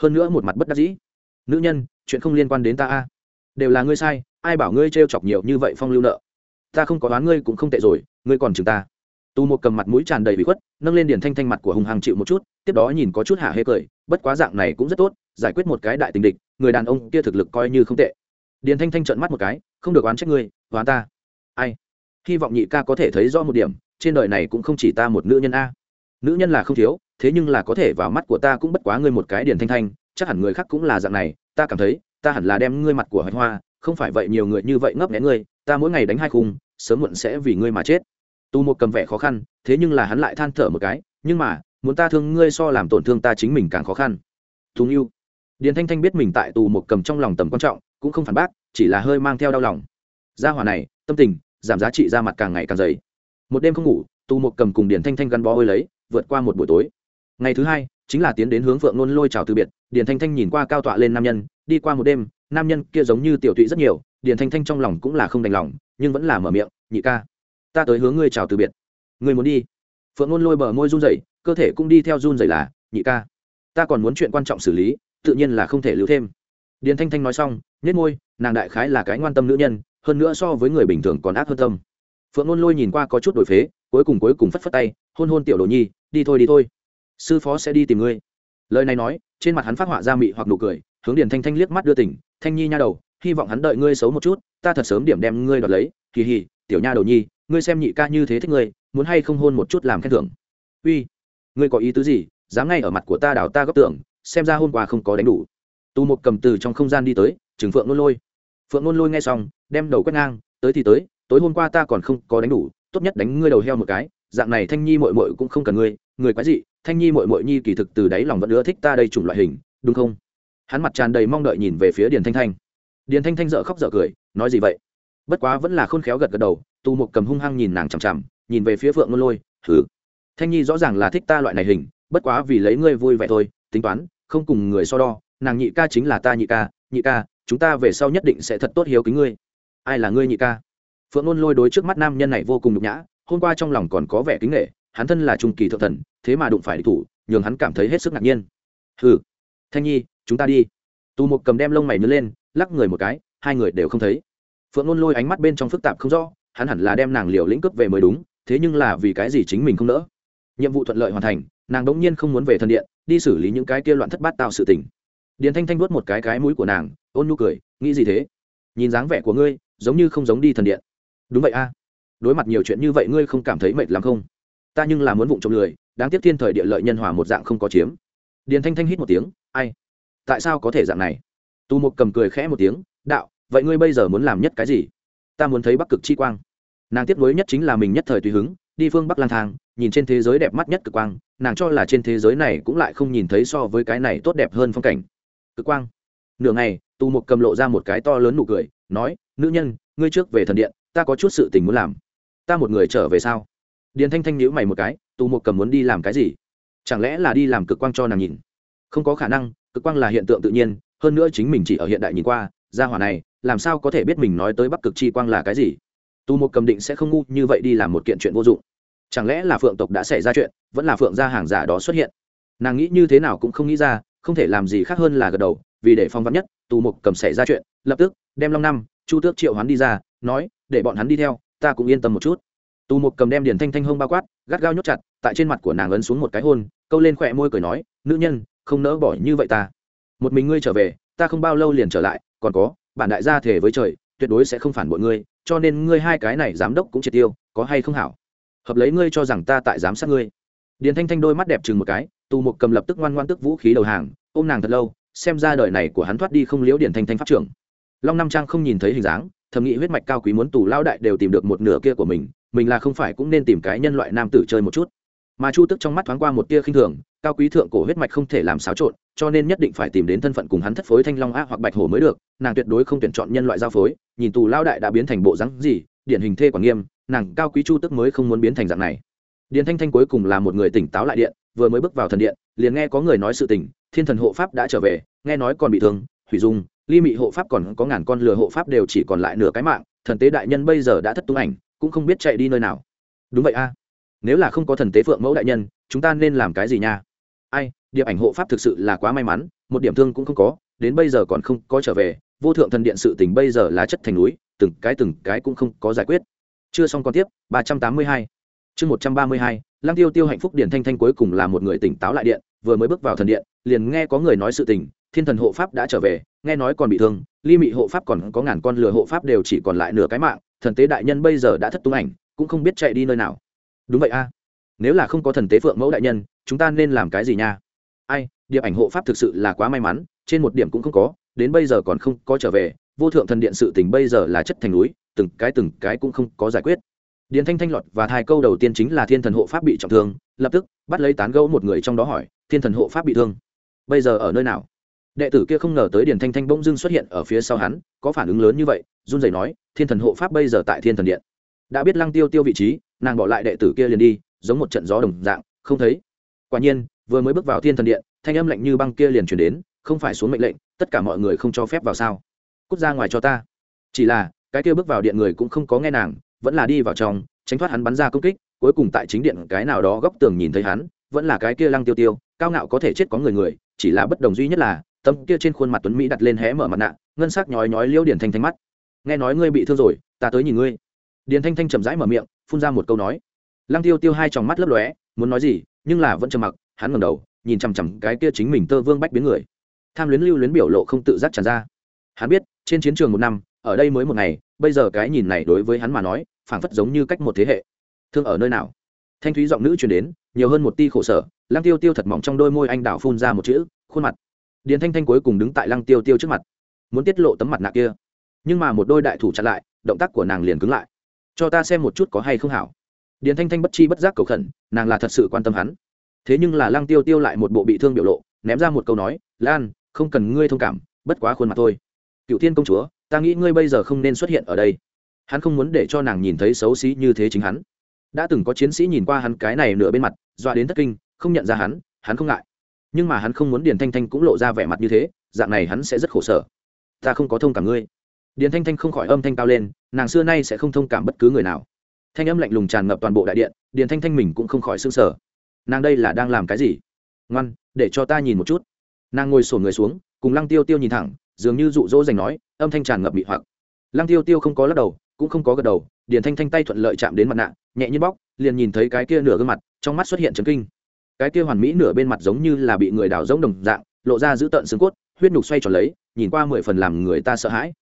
Hơn nữa một mặt bất đắc dĩ. Nữ nhân, chuyện không liên quan đến ta a. Đều là ngươi sai, ai bảo ngươi t chọc nhiều như vậy phong lưu nợ? Ta không có đoán ngươi cũng không tệ rồi, ngươi còn chừng ta. Tu một cầm mặt mũi tràn đầy bị khuất, nâng lên điền thanh thanh mặt của hùng hàng chịu một chút, tiếp đó nhìn có chút hả hê cười, bất quá dạng này cũng rất tốt, giải quyết một cái đại tình địch, người đàn ông kia thực lực coi như không tệ. Điền thanh thanh trợn mắt một cái, không được oán trách ngươi, oán ta. Ai? Hy vọng nhị ca có thể thấy rõ một điểm trên đời này cũng không chỉ ta một nữ nhân a. Nữ nhân là không thiếu, thế nhưng là có thể vào mắt của ta cũng bất quá ngươi một cái điền thanh thanh, chắc hẳn người khác cũng là dạng này, ta cảm thấy, ta hẳn là đem ngươi mặt của hoạch hoa, không phải vậy nhiều người như vậy ngấp nghé ngươi, ta mỗi ngày đánh hai khung, sớm muộn sẽ vì ngươi mà chết. Tu một cầm vẻ khó khăn, thế nhưng là hắn lại than thở một cái, nhưng mà, muốn ta thương ngươi so làm tổn thương ta chính mình càng khó khăn. Thú yêu. Điền thanh thanh biết mình tại tù một cầm trong lòng tầm quan trọng, cũng không phản bác, chỉ là hơi mang theo đau lòng. Gia hỏa này, tâm tình, giảm giá trị ra mặt càng ngày càng dày một đêm không ngủ, tù một cầm cùng điền thanh thanh gắn bó hơi lấy, vượt qua một buổi tối. Ngày thứ hai, chính là tiến đến hướng phượng nôn lôi chào từ biệt, điền thanh thanh nhìn qua cao tọa lên nam nhân, đi qua một đêm, nam nhân kia giống như tiểu tụy rất nhiều, điền thanh thanh trong lòng cũng là không đành lòng, nhưng vẫn là mở miệng, nhị ca, ta tới hướng ngươi chào từ biệt. Ngươi muốn đi? Phượng nôn lôi bờ môi run rẩy, cơ thể cũng đi theo run rẩy là, nhị ca, ta còn muốn chuyện quan trọng xử lý, tự nhiên là không thể lưu thêm. Điền thanh thanh nói xong nhét môi, nàng đại khái là cái ngoan tâm nữ nhân, hơn nữa so với người bình thường còn ác hơn tâm phượng ngôn lôi nhìn qua có chút đổi phế, cuối cùng cuối cùng phất phất tay, hôn hôn tiểu đồ nhi, đi thôi đi thôi. Sư phó sẽ đi tìm ngươi. Lời này nói, trên mặt hắn phát họa ra mị hoặc nụ cười, hướng điền thanh thanh liếc mắt đưa tỉnh thanh nhi nha đầu, hy vọng hắn đợi ngươi xấu một chút, ta thật sớm điểm đem ngươi đoạt lấy. Kỳ hì, tiểu nha đầu nhi, ngươi xem nhị ca như thế thích ngươi, muốn hay không hôn một chút làm khen thưởng? Uy, ngươi có ý tứ gì? Dám ngay ở mặt của ta đào ta góc tưởng, xem ra hôm qua không có đánh đủ. Tu một cầm từ trong không gian đi tới, Trừng phượng nôn lôi. Phượng nôn lôi nghe xong, đem đầu quét ngang, tới thì tới tối hôm qua ta còn không có đánh đủ, tốt nhất đánh ngươi đầu heo một cái, dạng này thanh nhi mội mội cũng không cần ngươi, người quái dị, thanh nhi mội mội nhi kỳ thực từ đáy lòng vẫn ưa thích ta đây chủng loại hình, đúng không? Hắn mặt tràn đầy mong đợi nhìn về phía điền thanh thanh. Điền thanh thanh dợ khóc dợ cười, nói gì vậy? Bất quá vẫn là khôn khéo gật gật đầu, tu Mục cầm hung hăng nhìn nàng chằm chằm, nhìn về phía phượng nôn lôi thử thanh nhi rõ ràng là thích ta loại này hình, bất quá vì lấy ngươi vui vẻ thôi, tính toán, không cùng người so đo, nàng nhị ca chính là ta nhị ca nhị ca, chúng ta về sau nhất định sẽ thật tốt hiếu kính ngươi. Ai là ngươi nhị ca? Phượng nôn lôi đối trước mắt nam nhân này vô cùng nhục nhã, hôm qua trong lòng còn có vẻ kính nghệ hắn thân là trung kỳ thượng thần, thế mà đụng phải địch thủ, nhường hắn cảm thấy hết sức ngạc nhiên. Hừ, thanh nhi, chúng ta đi. Tù Mục cầm đem lông mày nứt lên, lắc người một cái, hai người đều không thấy. Phượng nôn lôi ánh mắt bên trong phức tạp không rõ, hắn hẳn là đem nàng liều lĩnh cướp về mới đúng, thế nhưng là vì cái gì chính mình không nỡ? Nhiệm vụ thuận lợi hoàn thành, nàng đống nhiên không muốn về thần điện, đi xử lý những cái kia loạn thất bát tạo sự tình. Điền thanh thanh vuốt một cái cái mũi của nàng, ôn nhu cười, nghĩ gì thế? Nhìn dáng vẻ của ngươi, giống như không giống đi thần điện đúng vậy a. Đối mặt nhiều chuyện như vậy ngươi không cảm thấy mệt lắm không? Ta nhưng là muốn vụng trộm lười, đáng tiếc thiên thời địa lợi nhân hòa một dạng không có chiếm. Điền thanh thanh hít một tiếng, ai? Tại sao có thể dạng này? Tu Mục cầm cười khẽ một tiếng, đạo, vậy ngươi bây giờ muốn làm nhất cái gì? Ta muốn thấy bắc cực chi quang. Nàng tiếp nối nhất chính là mình nhất thời tùy hứng, đi phương bắc lang thang, nhìn trên thế giới đẹp mắt nhất cực quang, nàng cho là trên thế giới này cũng lại không nhìn thấy so với cái này tốt đẹp hơn phong cảnh. Cực quang. Nửa ngày, tu Mục cầm lộ ra một cái to lớn nụ cười, nói, nữ nhân, ngươi trước về thần điện ta có chút sự tình muốn làm. Ta một người trở về sao? Điền thanh thanh nhữ mày một cái tu một cầm muốn đi làm cái gì? Chẳng lẽ là đi làm cực quang cho nàng nhìn? Không có khả năng, cực quang là hiện tượng tự nhiên, hơn nữa chính mình chỉ ở hiện đại nhìn qua, gia hỏa này, làm sao có thể biết mình nói tới bắc cực chi quang là cái gì? Tu một cầm định sẽ không ngu như vậy đi làm một kiện chuyện vô dụng. Chẳng lẽ là phượng tộc đã xảy ra chuyện, vẫn là phượng gia hàng giả đó xuất hiện? Nàng nghĩ như thế nào cũng không nghĩ ra, không thể làm gì khác hơn là gật đầu, vì để phong vắn nhất, tù mục cầm xảy ra chuyện, lập tức, đem long năm, chu tước triệu hoán đi ra, nói để bọn hắn đi theo, ta cũng yên tâm một chút. Tù mục cầm đem điền thanh thanh hông bao quát, gắt gao nhốt chặt, tại trên mặt của nàng ấn xuống một cái hôn, câu lên khỏe môi cười nói, nữ nhân, không nỡ bỏ như vậy ta. Một mình ngươi trở về, ta không bao lâu liền trở lại, còn có, bản đại gia thể với trời, tuyệt đối sẽ không phản bội ngươi, cho nên ngươi hai cái này giám đốc cũng triệt tiêu, có hay không hảo? Hợp lấy ngươi cho rằng ta tại giám sát ngươi. Điền thanh thanh đôi mắt đẹp chừng một cái, tù mục cầm lập tức ngoan ngoan tức vũ khí đầu hàng, ôm nàng thật lâu, xem ra đời này của hắn thoát đi không liễu điền thanh thanh pháp trưởng. Long nam trang không nhìn thấy hình dáng thầm nghĩ huyết mạch cao quý muốn tù lao đại đều tìm được một nửa kia của mình mình là không phải cũng nên tìm cái nhân loại nam tử chơi một chút. Mà chu tức trong mắt thoáng qua một tia khinh thường, cao quý thượng cổ huyết mạch không thể làm xáo trộn, cho nên nhất định phải tìm đến thân phận cùng hắn thất phối thanh long a hoặc bạch hổ mới được, nàng tuyệt đối không tuyển chọn nhân loại giao phối, nhìn tù lao đại đã biến thành bộ rắn gì, điển hình thê quản nghiêm, nàng cao quý chu tức mới không muốn biến thành dạng này. Điền thanh thanh cuối cùng là một người tỉnh táo lại điện, vừa mới bước vào thần điện, liền nghe có người nói sự tình, thiên thần hộ pháp đã trở về, nghe nói còn bị thương, hủy dung ly mị hộ pháp còn có ngàn con lừa hộ pháp đều chỉ còn lại nửa cái mạng, thần tế đại nhân bây giờ đã thất tung ảnh, cũng không biết chạy đi nơi nào. Đúng vậy a. Nếu là không có thần tế phượng mẫu đại nhân, chúng ta nên làm cái gì nha? Ai, điệp ảnh hộ pháp thực sự là quá may mắn, một điểm thương cũng không có, đến bây giờ còn không có trở về, vô thượng thần điện sự tình bây giờ là chất thành núi, từng cái từng cái cũng không có giải quyết. Chưa xong còn tiếp, ba trăm tám mươi hai. Chương một trăm ba mươi hai, lăng tiêu tiêu hạnh phúc điển thanh thanh cuối cùng là một người tỉnh táo lại điện, vừa mới bước vào thần điện, liền nghe có người nói sự tình thiên thần hộ pháp đã trở về, nghe nói còn bị thương, ly mị hộ pháp còn có ngàn con lừa hộ pháp đều chỉ còn lại nửa cái mạng, thần tế đại nhân bây giờ đã thất tung ảnh, cũng không biết chạy đi nơi nào. Đúng vậy a. Nếu là không có thần tế phượng mẫu đại nhân, chúng ta nên làm cái gì nha? Ai, điệp ảnh hộ pháp thực sự là quá may mắn, trên một điểm cũng không có, đến bây giờ còn không có trở về, vô thượng thần điện sự tình bây giờ là chất thành núi, từng cái từng cái cũng không có giải quyết. Điền thanh thanh lọt và hai câu đầu tiên chính là thiên thần hộ pháp bị trọng thương, lập tức bắt lấy tán gẫu một người trong đó hỏi, thiên thần hộ pháp bị thương, bây giờ ở nơi nào? Đệ tử kia không ngờ tới điền thanh thanh bỗng dưng xuất hiện ở phía sau hắn, có phản ứng lớn như vậy, run rẩy nói, thiên thần hộ pháp bây giờ tại thiên thần điện. Đã biết lăng tiêu tiêu vị trí, nàng bỏ lại đệ tử kia liền đi, giống một trận gió đồng dạng, không thấy. Quả nhiên, vừa mới bước vào thiên thần điện, thanh âm lạnh như băng kia liền chuyển đến, không phải xuống mệnh lệnh, tất cả mọi người không cho phép vào sao? Cút ra ngoài cho ta. Chỉ là, cái kia bước vào điện người cũng không có nghe nàng, vẫn là đi vào trong, tránh thoát hắn bắn ra công kích, cuối cùng tại chính điện cái nào đó góc tường nhìn thấy hắn, vẫn là cái kia lăng tiêu tiêu, cao ngạo có thể chết có người người, chỉ là bất đồng duy nhất là tâm kia trên khuôn mặt tuấn mỹ đặt lên hé mở mặt nạ, ngân sắc nhói nhói liêu điển thanh thanh mắt. Nghe nói ngươi bị thương rồi, ta tới nhìn ngươi. Điền thanh thanh chậm rãi mở miệng, phun ra một câu nói. Lăng tiêu tiêu hai tròng mắt lấp lóe, muốn nói gì, nhưng là vẫn trầm mặc, hắn ngẩng đầu, nhìn chằm chằm cái kia chính mình tơ vương bách biến người. Tham luyến lưu luyến biểu lộ không tự giác tràn ra. Hắn biết, trên chiến trường một năm, ở đây mới một ngày, bây giờ cái nhìn này đối với hắn mà nói, phảng phất giống như cách một thế hệ. Thương ở nơi nào? Thanh thúy giọng nữ truyền đến, nhiều hơn một ti khổ sở, lăng tiêu tiêu thật mỏng trong đôi môi anh đào phun ra một chữ, khuôn mặt điền thanh thanh cuối cùng đứng tại lăng tiêu tiêu trước mặt, muốn tiết lộ tấm mặt nạ kia. Nhưng mà một đôi đại thủ chặn lại, động tác của nàng liền cứng lại. Cho ta xem một chút có hay không hảo. Điền thanh thanh bất chi bất giác cầu khẩn, nàng là thật sự quan tâm hắn. Thế nhưng là lăng tiêu tiêu lại một bộ bị thương biểu lộ, ném ra một câu nói, lan, không cần ngươi thông cảm, bất quá khuôn mặt thôi. Cựu thiên công chúa, ta nghĩ ngươi bây giờ không nên xuất hiện ở đây. Hắn không muốn để cho nàng nhìn thấy xấu xí như thế chính hắn. Đã từng có chiến sĩ nhìn qua hắn cái này nửa bên mặt, dọa đến thất kinh, không nhận ra hắn hắn không ngại nhưng mà hắn không muốn điền thanh thanh cũng lộ ra vẻ mặt như thế, dạng này hắn sẽ rất khổ sở. Ta không có thông cảm ngươi. Điền thanh thanh không khỏi âm thanh cao lên, nàng xưa nay sẽ không thông cảm bất cứ người nào. Thanh âm lạnh lùng tràn ngập toàn bộ đại điện, điền thanh thanh mình cũng không khỏi s ư n g sở nàng đây là đang làm cái gì? Ngoan, để cho ta nhìn một chút. Nàng ngồi sổ người xuống, cùng lăng tiêu tiêu nhìn thẳng, dường như rụ rỗ dành nói, âm thanh tràn ngập bị hoặc. Lăng tiêu tiêu không có lắc đầu, cũng không có gật đầu, điền thanh thanh tay thuận lợi chạm đến mặt nạ, nhẹ như bóc, liền nhìn thấy cái kia nửa gương mặt, trong mắt xuất hiện trấn kinh cái kia hoàn mỹ nửa bên mặt giống như là bị người đào giống đồng dạng, lộ ra giữ tợn xương cốt, huyết nhục xoay tròn lấy, nhìn qua mười phần làm người ta sợ hãi.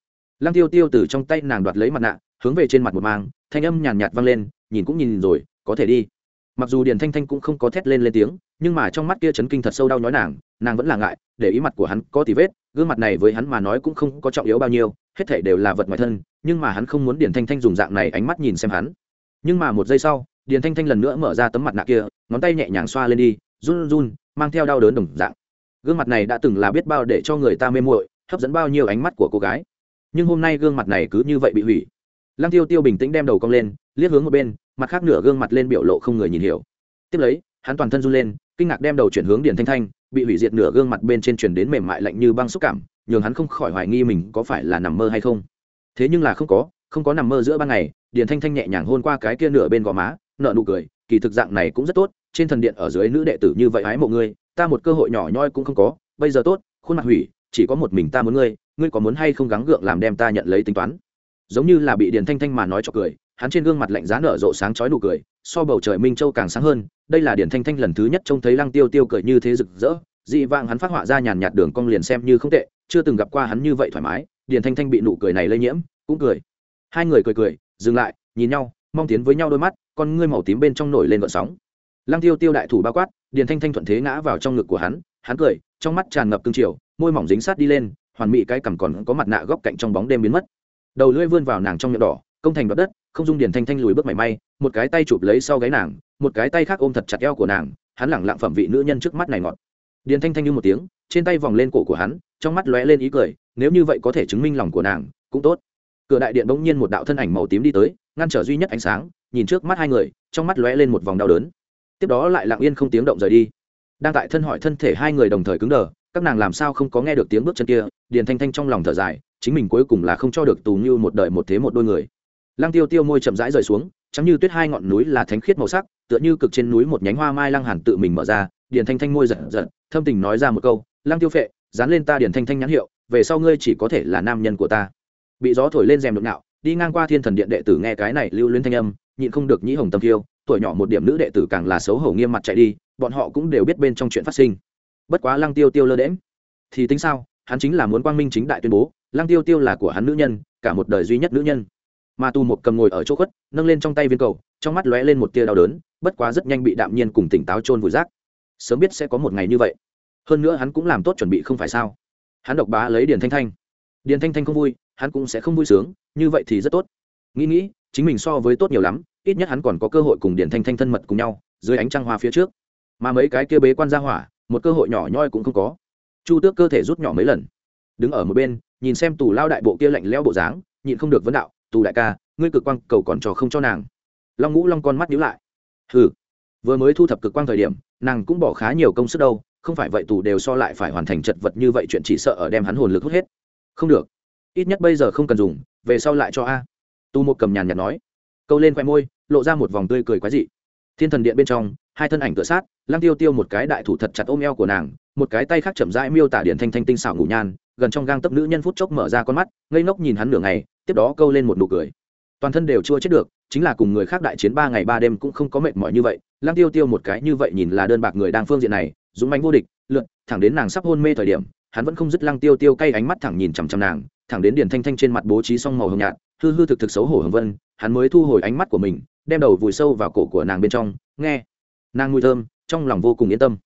Lăng tiêu tiêu từ trong tay nàng đoạt lấy mặt nạ, hướng về trên mặt một mang, thanh âm nhàn nhạt vang lên, nhìn cũng nhìn rồi, có thể đi. Mặc dù điền thanh thanh cũng không có thét lên lên tiếng, nhưng mà trong mắt kia chấn kinh thật sâu đau nhói nàng nàng vẫn là ngại, để ý mặt của hắn có tí vết, gương mặt này với hắn mà nói cũng không có trọng yếu bao nhiêu, hết thể đều là vật ngoài thân, nhưng mà hắn không muốn điền thanh thanh dùng dạng này ánh mắt nhìn xem hắn. Nhưng mà một giây sau điền thanh thanh lần nữa mở ra tấm mặt nạ kia, ngón tay nhẹ nhàng xoa lên đi, run run, mang theo đau đớn đồng dạng. Gương mặt này đã từng là biết bao để cho người ta mê muội, hấp dẫn bao nhiêu ánh mắt của cô gái. Nhưng hôm nay gương mặt này cứ như vậy bị hủy. Lăng tiêu tiêu bình tĩnh đem đầu cong lên, liếc hướng một bên, mặt khác nửa gương mặt lên biểu lộ không người nhìn hiểu. Tiếp lấy, hắn toàn thân run lên, kinh ngạc đem đầu chuyển hướng điền thanh thanh, bị hủy diệt nửa gương mặt bên trên chuyển đến mềm mại lạnh như băng xúc cảm, nhường hắn không khỏi hoài nghi mình có phải là nằm mơ hay không. Thế nhưng là không có không có nằm mơ giữa ban ngày, điền thanh thanh nhẹ nhàng hôn qua cái kia nửa bên gò má nợ nụ cười, kỳ thực dạng này cũng rất tốt, trên thần điện ở dưới nữ đệ tử như vậy hái mộ ngươi, ta một cơ hội nhỏ nhoi cũng không có, bây giờ tốt, khuôn mặt hủy, chỉ có một mình ta muốn ngươi ngươi có muốn hay không gắng gượng làm đem ta nhận lấy tính toán? Giống như là bị điền thanh thanh mà nói cho cười, hắn trên gương mặt lạnh giá nở rộ sáng chói nụ cười, so bầu trời minh châu càng sáng hơn, đây là điền thanh thanh lần thứ nhất trông thấy lăng tiêu tiêu cười như thế rực rỡ, dị vãng hắn phát họa ra nhàn nhạt đường cong liền xem như không tệ, chưa từng gặp qua hắn như vậy thoải mái, điền thanh thanh bị nụ cười này lây nhiễm, cũng cười. Hai người cười cười, dừng lại, nhìn nhau mong tiến với nhau đôi mắt, con ngươi màu tím bên trong nổi lên gợn sóng. Lăng tiêu tiêu đại thủ bao quát, điền thanh thanh thuận thế ngã vào trong ngực của hắn hắn cười, trong mắt tràn ngập cương triều, môi mỏng dính sát đi lên, hoàn mỹ cái cằm còn có mặt nạ góc cạnh trong bóng đêm biến mất. Đầu lưỡi vươn vào nàng trong miệng đỏ, công thành đoạt đất, không dung điền thanh thanh lùi bước mảy may, một cái tay chụp lấy sau gáy nàng, một cái tay khác ôm thật chặt eo của nàng, hắn lẳng lặng phẩm vị nữ nhân trước mắt này ngọt. Điền thanh thanh như một tiếng, trên tay vòng lên cổ của hắn, trong mắt lóe lên ý cười, nếu như vậy có thể chứng minh lòng của nàng, cũng tốt. Cửa đại điện bỗng nhiên một đạo thân ảnh màu tím đi tới ngăn trở duy nhất ánh sáng, nhìn trước mắt hai người, trong mắt lóe lên một vòng đau đớn. Tiếp đó lại lặng yên không tiếng động rời đi. Đang tại thân hỏi thân thể hai người đồng thời cứng đờ, các nàng làm sao không có nghe được tiếng bước chân kia, điền thanh thanh trong lòng thở dài, chính mình cuối cùng là không cho được tù như một đời một thế một đôi người. Lăng tiêu tiêu môi chậm rãi rời xuống chắm như tuyết hai ngọn núi là thánh khiết màu sắc, tựa như cực trên núi một nhánh hoa mai lăng hàn tự mình mở ra, điền thanh thanh môi giận giận thâm tình nói ra một câu, lăng tiêu phệ, dán lên ta điền thanh thanh nhãn hiệu, về sau ngươi chỉ có thể là nam nhân của ta. Bị gió thổi lên rèm được nạo đi ngang qua thiên thần điện đệ tử nghe cái này lưu luyến thanh âm, nhịn không được nhĩ hồng tâm thiêu tuổi nhỏ một điểm nữ đệ tử càng là xấu hổ nghiêm mặt chạy đi, bọn họ cũng đều biết bên trong chuyện phát sinh. Bất quá lăng tiêu tiêu lơ đễm thì tính sao, hắn chính là muốn quang minh chính đại tuyên bố, lăng tiêu tiêu là của hắn nữ nhân, cả một đời duy nhất nữ nhân. Mà tu một cầm ngồi ở chỗ khuất, nâng lên trong tay viên cầu, trong mắt lóe lên một tia đau đớn, bất quá rất nhanh bị đạm nhiên cùng tỉnh táo trôn vùi rác. Sớm biết sẽ có một ngày như vậy. Hơn nữa hắn cũng làm tốt chuẩn bị không phải sao. Hắn độc bá lấy điền thanh thanh. Điền thanh thanh không vui hắn cũng sẽ không vui sướng, như vậy thì rất tốt. Nghĩ nghĩ, chính mình so với tốt nhiều lắm, ít nhất hắn còn có cơ hội cùng điển thanh thanh thân mật cùng nhau, dưới ánh trăng hoa phía trước. Mà mấy cái kia bế quan ra hỏa, một cơ hội nhỏ nhoi cũng không có. Chu tước cơ thể rút nhỏ mấy lần. Đứng ở một bên, nhìn xem tù lao đại bộ kia lạnh leo bộ dáng, nhịn không được vấn đạo, tù đại ca, ngươi cực quang cầu còn trò không cho nàng? Long ngũ long con mắt nhíu lại. Hừ. Vừa mới thu thập cực quang thời điểm, nàng cũng bỏ khá nhiều công sức đâu, không phải vậy tù đều so lại phải hoàn thành chật vật như vậy chuyện chỉ sợ ở đem hắn hồn lực hút hết. Không được ít nhất bây giờ không cần dùng, về sau lại cho a. Tu một cầm nhàn nhạt nói. Câu lên khoe môi, lộ ra một vòng tươi cười quái dị. Thiên thần điện bên trong, hai thân ảnh tựa sát, lăng tiêu tiêu một cái đại thủ thật chặt ôm eo của nàng, một cái tay khác chậm rãi miêu tả điện thanh thanh tinh xảo ngủ nhan, gần trong gang tấc nữ nhân phút chốc mở ra con mắt, ngây ngốc nhìn hắn nửa ngày, tiếp đó câu lên một nụ cười. Toàn thân đều chưa chết được, chính là cùng người khác đại chiến ba ngày ba đêm cũng không có mệt mỏi như vậy, lăng tiêu tiêu một cái như vậy nhìn là đơn bạc người đang phương diện này, dũng mãnh vô địch, lượn, thẳng đến nàng sắp hôn mê thời điểm, hắn vẫn không dứt lăng tiêu tiêu cay ánh mắt thẳng nhìn chằm chằm nàng thẳng đến điển thanh thanh trên mặt bố trí xong màu hồng nhạt, hư hư thực thực xấu hổ hồng vân, hắn mới thu hồi ánh mắt của mình, đem đầu vùi sâu vào cổ của nàng bên trong, nghe. Nàng mùi thơm, trong lòng vô cùng yên tâm.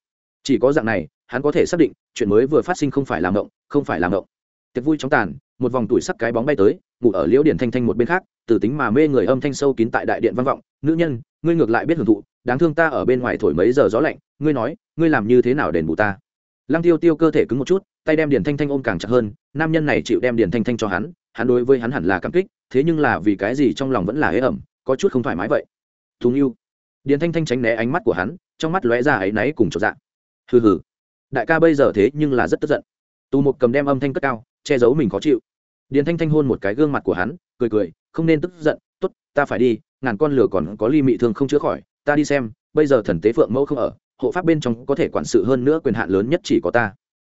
Chỉ có dạng này, hắn có thể xác định, chuyện mới vừa phát sinh không phải làm động, không phải làm động. Tiệc vui chóng tàn, một vòng tuổi sắc cái bóng bay tới, ngủ ở liễu điển thanh thanh một bên khác, từ tính mà mê người âm thanh sâu kín tại đại điện văn vọng, nữ nhân, ngươi ngược lại biết hưởng thụ, đáng thương ta ở bên ngoài thổi mấy giờ gió lạnh, ngươi nói, ngươi làm như thế nào đền bù ta? Lăng tiêu tiêu cơ thể cứng một chút, tay đem điển thanh thanh ôm càng chặt hơn, nam nhân này chịu đem điển thanh thanh cho hắn hắn đối với hắn hẳn là cảm kích, thế nhưng là vì cái gì trong lòng vẫn là ế ẩm, có chút không thoải mái vậy. Thú yêu điển thanh thanh tránh né ánh mắt của hắn, trong mắt lóe ra áy náy cùng chột dạ. Hừ hừ. Đại ca bây giờ thế nhưng là rất tức giận. Tù một cầm đem âm thanh cất cao, che giấu mình khó chịu. Điền thanh thanh hôn một cái gương mặt của hắn, cười cười, không nên tức giận t ố t ta phải đi, ngàn con lửa còn có ly mị thương không chữa khỏi, ta đi xem, bây giờ thần tế phượng mẫu không ở hộ pháp bên trong có thể quản sự hơn nữa quyền hạn lớn nhất chỉ có ta.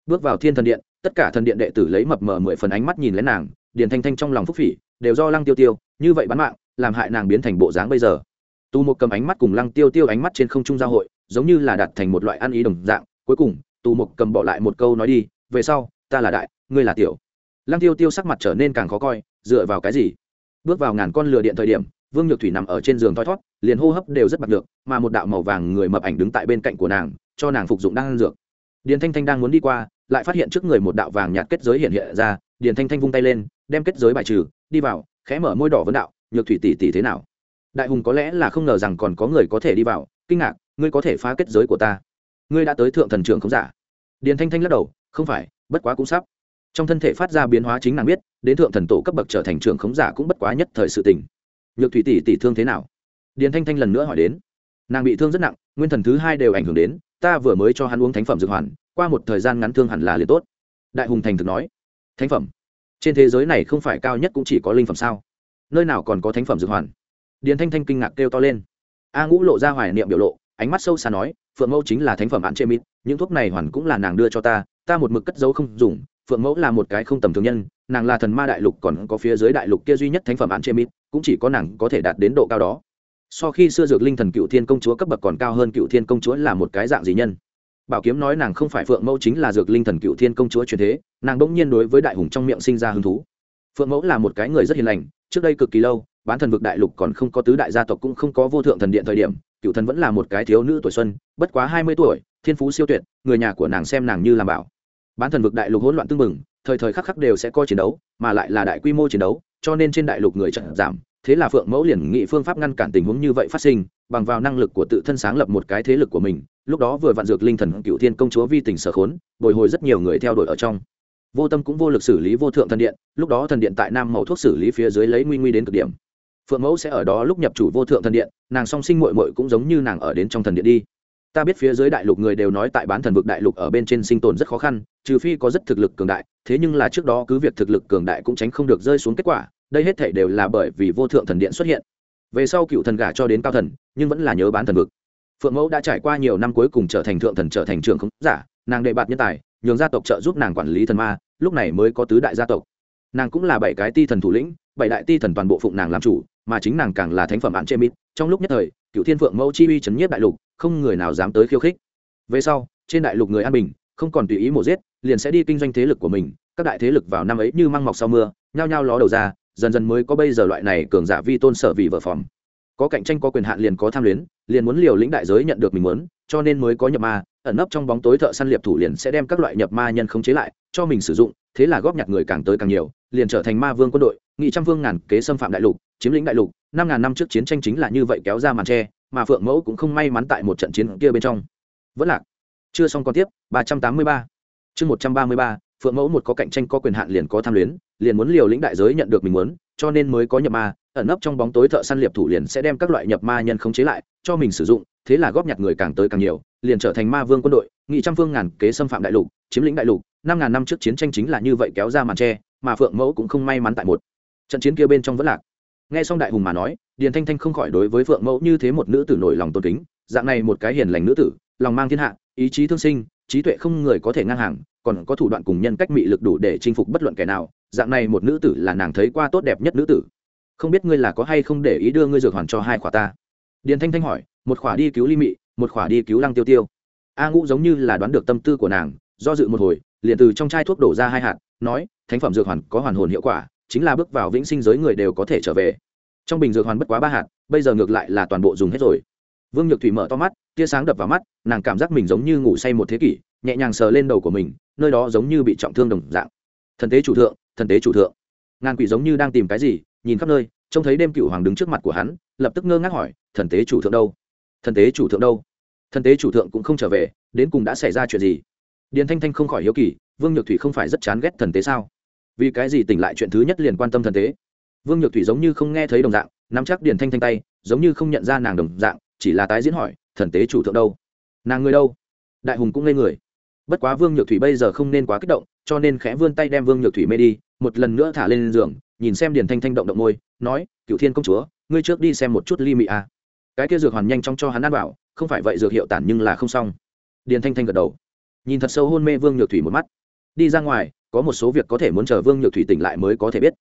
Bước vào thiên thần điện, tất cả thần điện đệ tử lấy mập mờ mười phần ánh mắt nhìn lên nàng, điền thanh thanh trong lòng phúc phỉ, đều do lăng tiêu tiêu, như vậy bán mạng, làm hại nàng biến thành bộ dáng bây giờ. Tu một cầm ánh mắt cùng lăng tiêu tiêu ánh mắt trên không trung giao hội, giống như là đặt thành một loại ăn ý đồng dạng. Cuối cùng, tu một cầm bỏ lại một câu nói đi, về sau, ta là đại, ngươi là tiểu. Lăng tiêu tiêu sắc mặt trở nên càng khó coi, dựa vào cái gì? Bước vào ngàn con lửa điện thời điểm vương nhược thủy nằm ở trên giường thoi thót, liền hô hấp đều rất bạc được mà một đạo màu vàng người mập ảnh đứng tại bên cạnh của nàng, cho nàng phục dụng đang ăn dược. Điền thanh thanh đang muốn đi qua, lại phát hiện trước người một đạo vàng nhạt kết giới hiện hiện ra, điền thanh thanh vung tay lên, đem kết giới bài trừ, đi vào, khẽ mở môi đỏ vấn đạo, nhược thủy tỷ tỷ thế nào? Đại hùng có lẽ là không ngờ rằng còn có người có thể đi vào, kinh ngạc, ngươi có thể phá kết giới của ta. Ngươi đã tới thượng thần trưởng không giả. Điền thanh thanh lắc đầu, không phải, bất quá cũng sắp. Trong thân thể phát ra biến hóa chính nàng biết, đến thượng thần tổ cấp bậc trở thành trưởng khống giả cũng bất quá nhất thời sự tình nhược thủy tỷ tỷ thương thế nào? Điền thanh thanh lần nữa hỏi đến. Nàng bị thương rất nặng, nguyên thần thứ hai đều ảnh hưởng đến, ta vừa mới cho hắn uống thánh phẩm dược hoàn, qua một thời gian ngắn thương hẳn là liền tốt. Đại hùng thành thực nói. Thánh phẩm? Trên thế giới này không phải cao nhất cũng chỉ có linh phẩm sao? Nơi nào còn có thánh phẩm dược hoàn? Điền thanh thanh kinh ngạc kêu to lên. A ngũ lộ ra hoài niệm biểu lộ, ánh mắt sâu xa nói, phượng mẫu chính là thánh phẩm hạn chế mít, những thuốc này hoàn cũng là nàng đưa cho ta ta một mực cất dấu không dùng phượng mẫu là một cái không tầm thường nhân, nàng là thần ma đại lục còn có phía dưới đại lục kia duy nhất thánh phẩm án chê mít, cũng chỉ có nàng có thể đạt đến độ cao đó. So khi xưa dược linh thần cựu thiên công chúa cấp bậc còn cao hơn cựu thiên công chúa là một cái dạng gì nhân? Bảo kiếm nói nàng không phải phượng mẫu chính là dược linh thần cựu thiên công chúa truyền thế, nàng bỗng nhiên đối với đại hùng trong miệng sinh ra hứng thú. Phượng mẫu là một cái người rất hiền lành, trước đây cực kỳ lâu, bán thần vực đại lục còn không có tứ đại gia tộc cũng không có vô thượng thần điện thời điểm, cựu thần vẫn là một cái thiếu nữ tuổi xuân, bất quá hai mươi tuổi, thiên phú siêu tuyệt, người nhà của nàng xem nàng như làm bảo bán thần vực đại lục hỗn loạn tương mừng, thời thời khắc khắc đều sẽ coi chiến đấu mà lại là đại quy mô chiến đấu cho nên trên đại lục người trận giảm. Thế là phượng mẫu liền nghị phương pháp ngăn cản tình huống như vậy phát sinh bằng vào năng lực của tự thân sáng lập một cái thế lực của mình lúc đó vừa vạn dược linh thần cựu thiên công chúa vi tình sở khốn bồi hồi rất nhiều người theo đuổi ở trong. Vô tâm cũng vô lực xử lý vô thượng thần điện lúc đó thần điện tại nam mẫu thuốc xử lý phía dưới lấy nguy nguy đến cực điểm. Phượng mẫu sẽ ở đó lúc nhập chủ vô thượng thần điện nàng song sinh mội mội cũng giống như nàng ở đến trong thần điện đi ta biết phía dưới đại lục người đều nói tại bán thần vực đại lục ở bên trên sinh tồn rất khó khăn, trừ phi có rất thực lực cường đại, thế nhưng là trước đó cứ việc thực lực cường đại cũng tránh không được rơi xuống kết quả, đây hết thể đều là bởi vì vô thượng thần điện xuất hiện. Về sau cựu thần gả cho đến cao thần, nhưng vẫn là nhớ bán thần vực. Phượng mẫu đã trải qua nhiều năm cuối cùng trở thành thượng thần trở thành trường không giả, nàng đệ bạt nhân tài, nhường gia tộc trợ giúp nàng quản lý thần ma, lúc này mới có tứ đại gia tộc. Nàng cũng là bảy cái ti thần thủ lĩnh, bảy đại ti thần toàn bộ phụng nàng làm chủ, mà chính nàng càng là thánh phẩm án chê mít. Trong lúc nhất thời, cựu thiên phượng mẫu chi uy chấn nhiếp đại lục không người nào dám tới khiêu khích. Về sau, trên đại lục người an bình, không còn tùy ý mổ giết, liền sẽ đi kinh doanh thế lực của mình, các đại thế lực vào năm ấy như măng mọc sau mưa, nhao nhao ló đầu ra, dần dần mới có bây giờ loại này cường giả vi tôn sở vì vợ phòng có cạnh tranh, có quyền hạn liền có tham luyến, liền muốn liều lĩnh đại giới nhận được mình muốn, cho nên mới có nhập ma, ẩn nấp trong bóng tối thợ săn liệp thủ liền sẽ đem các loại nhập ma nhân khống chế lại, cho mình sử dụng thế là góp nhặt người càng tới càng nhiều, liền trở thành ma vương quân đội, nghị trăm vương ngàn kế xâm phạm đại lục, chiếm lĩnh đại lục, năm ngàn năm trước chiến tranh chính là như vậy kéo ra màn tre, mà phượng mẫu cũng không may mắn tại một trận chiến kia bên trong. Vẫn lạc. Chưa xong còn tiếp, ba trăm tám mươi ba. Chương một trăm ba mươi ba, phượng mẫu một có cạnh tranh có quyền hạn liền có tham luyến, liền muốn liều lĩnh đại giới nhận được mình muốn, cho nên mới có nhập ma, ẩn nấp trong bóng tối thợ săn liệp thủ liền sẽ đem các loại nhập ma nhân khống chế lại, cho mình sử dụng, thế là góp nhặt người càng tới càng nhiều, liền trở thành ma vương quân đội, nghị trăm phương ngàn kế xâm phạm đại lục, chiếm lĩnh đại lục năm ngàn năm trước chiến tranh chính là như vậy kéo ra màn tre, mà phượng mẫu cũng không may mắn tại một. Trận chiến kia bên trong vẫn lạc. Nghe xong đại hùng mà nói, điền thanh thanh không khỏi đối với phượng mẫu như thế một nữ tử nổi lòng tôn kính, dạng này một cái hiền lành nữ tử, lòng mang thiên hạ, ý chí thương sinh, trí tuệ không người có thể ngang hàng, còn có thủ đoạn cùng nhân cách mị lực đủ để chinh phục bất luận kẻ nào, dạng này một nữ tử là nàng thấy qua tốt đẹp nhất nữ tử. Không biết ngươi là có hay không để ý đưa ngươi dược hoàn cho hai khỏa ta? Điền thanh thanh hỏi, một khỏa đi cứu ly mị, một khỏa đi cứu lăng tiêu tiêu. A ngũ giống như là đoán được tâm tư của nàng, do dự một hồi liền từ trong chai thuốc đổ ra hai hạt, nói, thánh phẩm dược hoàn có hoàn hồn hiệu quả, chính là bước vào vĩnh sinh giới người đều có thể trở về. Trong bình dược hoàn bất quá ba hạt, bây giờ ngược lại là toàn bộ dùng hết rồi. Vương nhược thủy mở to mắt, tia sáng đập vào mắt, nàng cảm giác mình giống như ngủ say một thế kỷ, nhẹ nhàng sờ lên đầu của mình, nơi đó giống như bị trọng thương đồng dạng. Thần tế chủ thượng, thần tế chủ thượng. Ngàn quỷ giống như đang tìm cái gì, nhìn khắp nơi, trông thấy đêm cựu hoàng đứng trước mặt của hắn, lập tức ngơ ngác hỏi, thần tế chủ thượng đâu? Thần tế chủ thượng đâu? Thần tế chủ thượng cũng không trở về, đến cùng đã xảy ra chuyện gì? Điền thanh thanh không khỏi hiếu kỳ, vương nhược thủy không phải rất chán ghét thần tế sao? Vì cái gì tỉnh lại chuyện thứ nhất liền quan tâm thần tế? Vương nhược thủy giống như không nghe thấy đồng dạng, nắm chắc điền thanh thanh tay, giống như không nhận ra nàng đồng dạng, chỉ là tái diễn hỏi, thần tế chủ thượng đâu? Nàng người đâu? Đại hùng cũng ngây người. Bất quá vương nhược thủy bây giờ không nên quá kích động, cho nên khẽ vươn tay đem vương nhược thủy mê đi, một lần nữa thả lên giường, nhìn xem điền thanh thanh động động môi, nói cựu thiên công chúa, ngươi trước đi xem một chút ly mị a à. cái kia dược hoàn nhanh chóng cho hắn ăn bảo không phải vậy dược hiệu tản nhưng là không xong. Điền thanh thanh gật đầu nhìn thật sâu hôn mê vương nhược thủy một mắt. Đi ra ngoài, có một số việc có thể muốn chờ vương nhược thủy tỉnh lại mới có thể biết.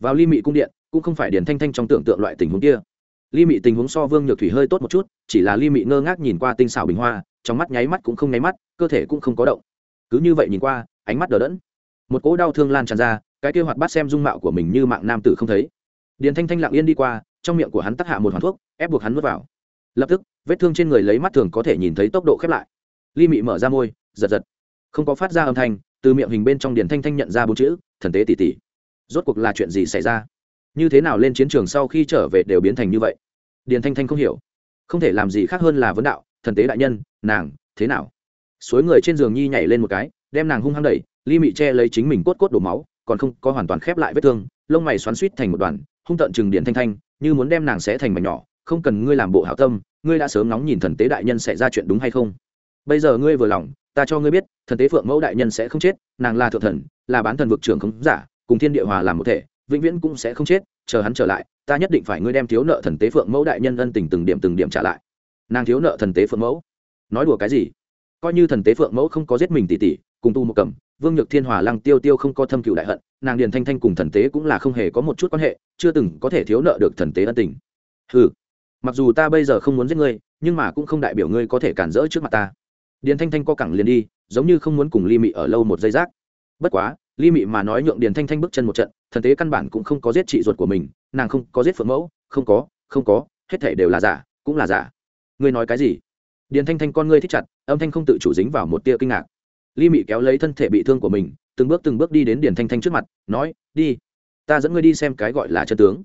Vào ly mị cung điện, cũng không phải điền thanh thanh trong tưởng tượng loại tình huống kia. Ly mị tình huống so vương nhược thủy hơi tốt một chút, chỉ là ly mị ngơ ngác nhìn qua tinh xảo bình hoa, trong mắt nháy mắt cũng không nháy mắt, cơ thể cũng không có động. Cứ như vậy nhìn qua, ánh mắt đờ đẫn. Một cỗ đau thương lan tràn ra, cái kia hoạt bát xem dung mạo của mình như mạng nam tử không thấy. Điền thanh thanh lặng yên đi qua, trong miệng của hắn tắc hạ một hoàn thuốc, ép buộc hắn n vào. Lập tức, vết thương trên người lấy mắt thường có thể nhìn thấy tốc độ khép lại. Ly mị mở ra môi giật giật. Không có phát ra âm thanh, từ miệng hình bên trong điền thanh thanh nhận ra bốn chữ, thần tế tỷ tỷ. Rốt cuộc là chuyện gì xảy ra? Như thế nào lên chiến trường sau khi trở về đều biến thành như vậy? Điền thanh thanh không hiểu. Không thể làm gì khác hơn là vấn đạo, thần tế đại nhân, nàng, thế nào? Suối người trên giường nhi nhảy lên một cái, đem nàng hung hăng đẩy ly mị che lấy chính mình cốt cốt đổ máu, còn không có hoàn toàn khép lại vết thương, lông mày xoắn suýt thành một đoàn, hung tận chừng Điền thanh thanh, như muốn đem nàng sẽ thành mảnh nhỏ, không cần ngươi làm bộ hảo tâm, ngươi đã sớm nóng nhìn thần tế đại nhân sẽ ra chuyện đúng hay không? Bây giờ ngươi vừa lòng ta cho ngươi biết, thần tế phượng mẫu đại nhân sẽ không chết, nàng là thượng thần, là bán thần vực trưởng khống giả, cùng thiên địa hòa làm một thể, vĩnh viễn cũng sẽ không chết, chờ hắn trở lại, ta nhất định phải ngươi đem thiếu nợ thần tế phượng mẫu đại nhân ân tình từng điểm từng điểm trả lại. Nàng thiếu nợ thần tế phượng mẫu? Nói đùa cái gì? Coi như thần tế phượng mẫu không có giết mình tỷ tỷ cùng tu một cầm, vương nhược thiên hòa lăng tiêu tiêu không có thâm cựu đại hận, nàng điền thanh thanh cùng thần tế cũng là không hề có một chút quan hệ, chưa từng có thể thiếu nợ được thần tế ân tình. Ừ mặc dù ta bây giờ không muốn giết ngươi, nhưng mà cũng không đại biểu ngươi có thể cản rỡ trước mặt ta điền thanh thanh co cẳng liền đi, giống như không muốn cùng ly mị ở lâu một giây rác. Bất quá, ly mị mà nói nhượng điền thanh thanh bước chân một trận, thần tế căn bản cũng không có giết chị ruột của mình, nàng không có giết phượng mẫu, không có không có, hết thể đều là giả, cũng là giả. Ngươi nói cái gì? Điền thanh thanh con ngươi thích chặt, âm thanh không tự chủ dính vào một tia kinh ngạc. Ly mị kéo lấy thân thể bị thương của mình, từng bước từng bước đi đến điền thanh thanh trước mặt, nói, đi, ta dẫn ngươi đi xem cái gọi là chân tướng.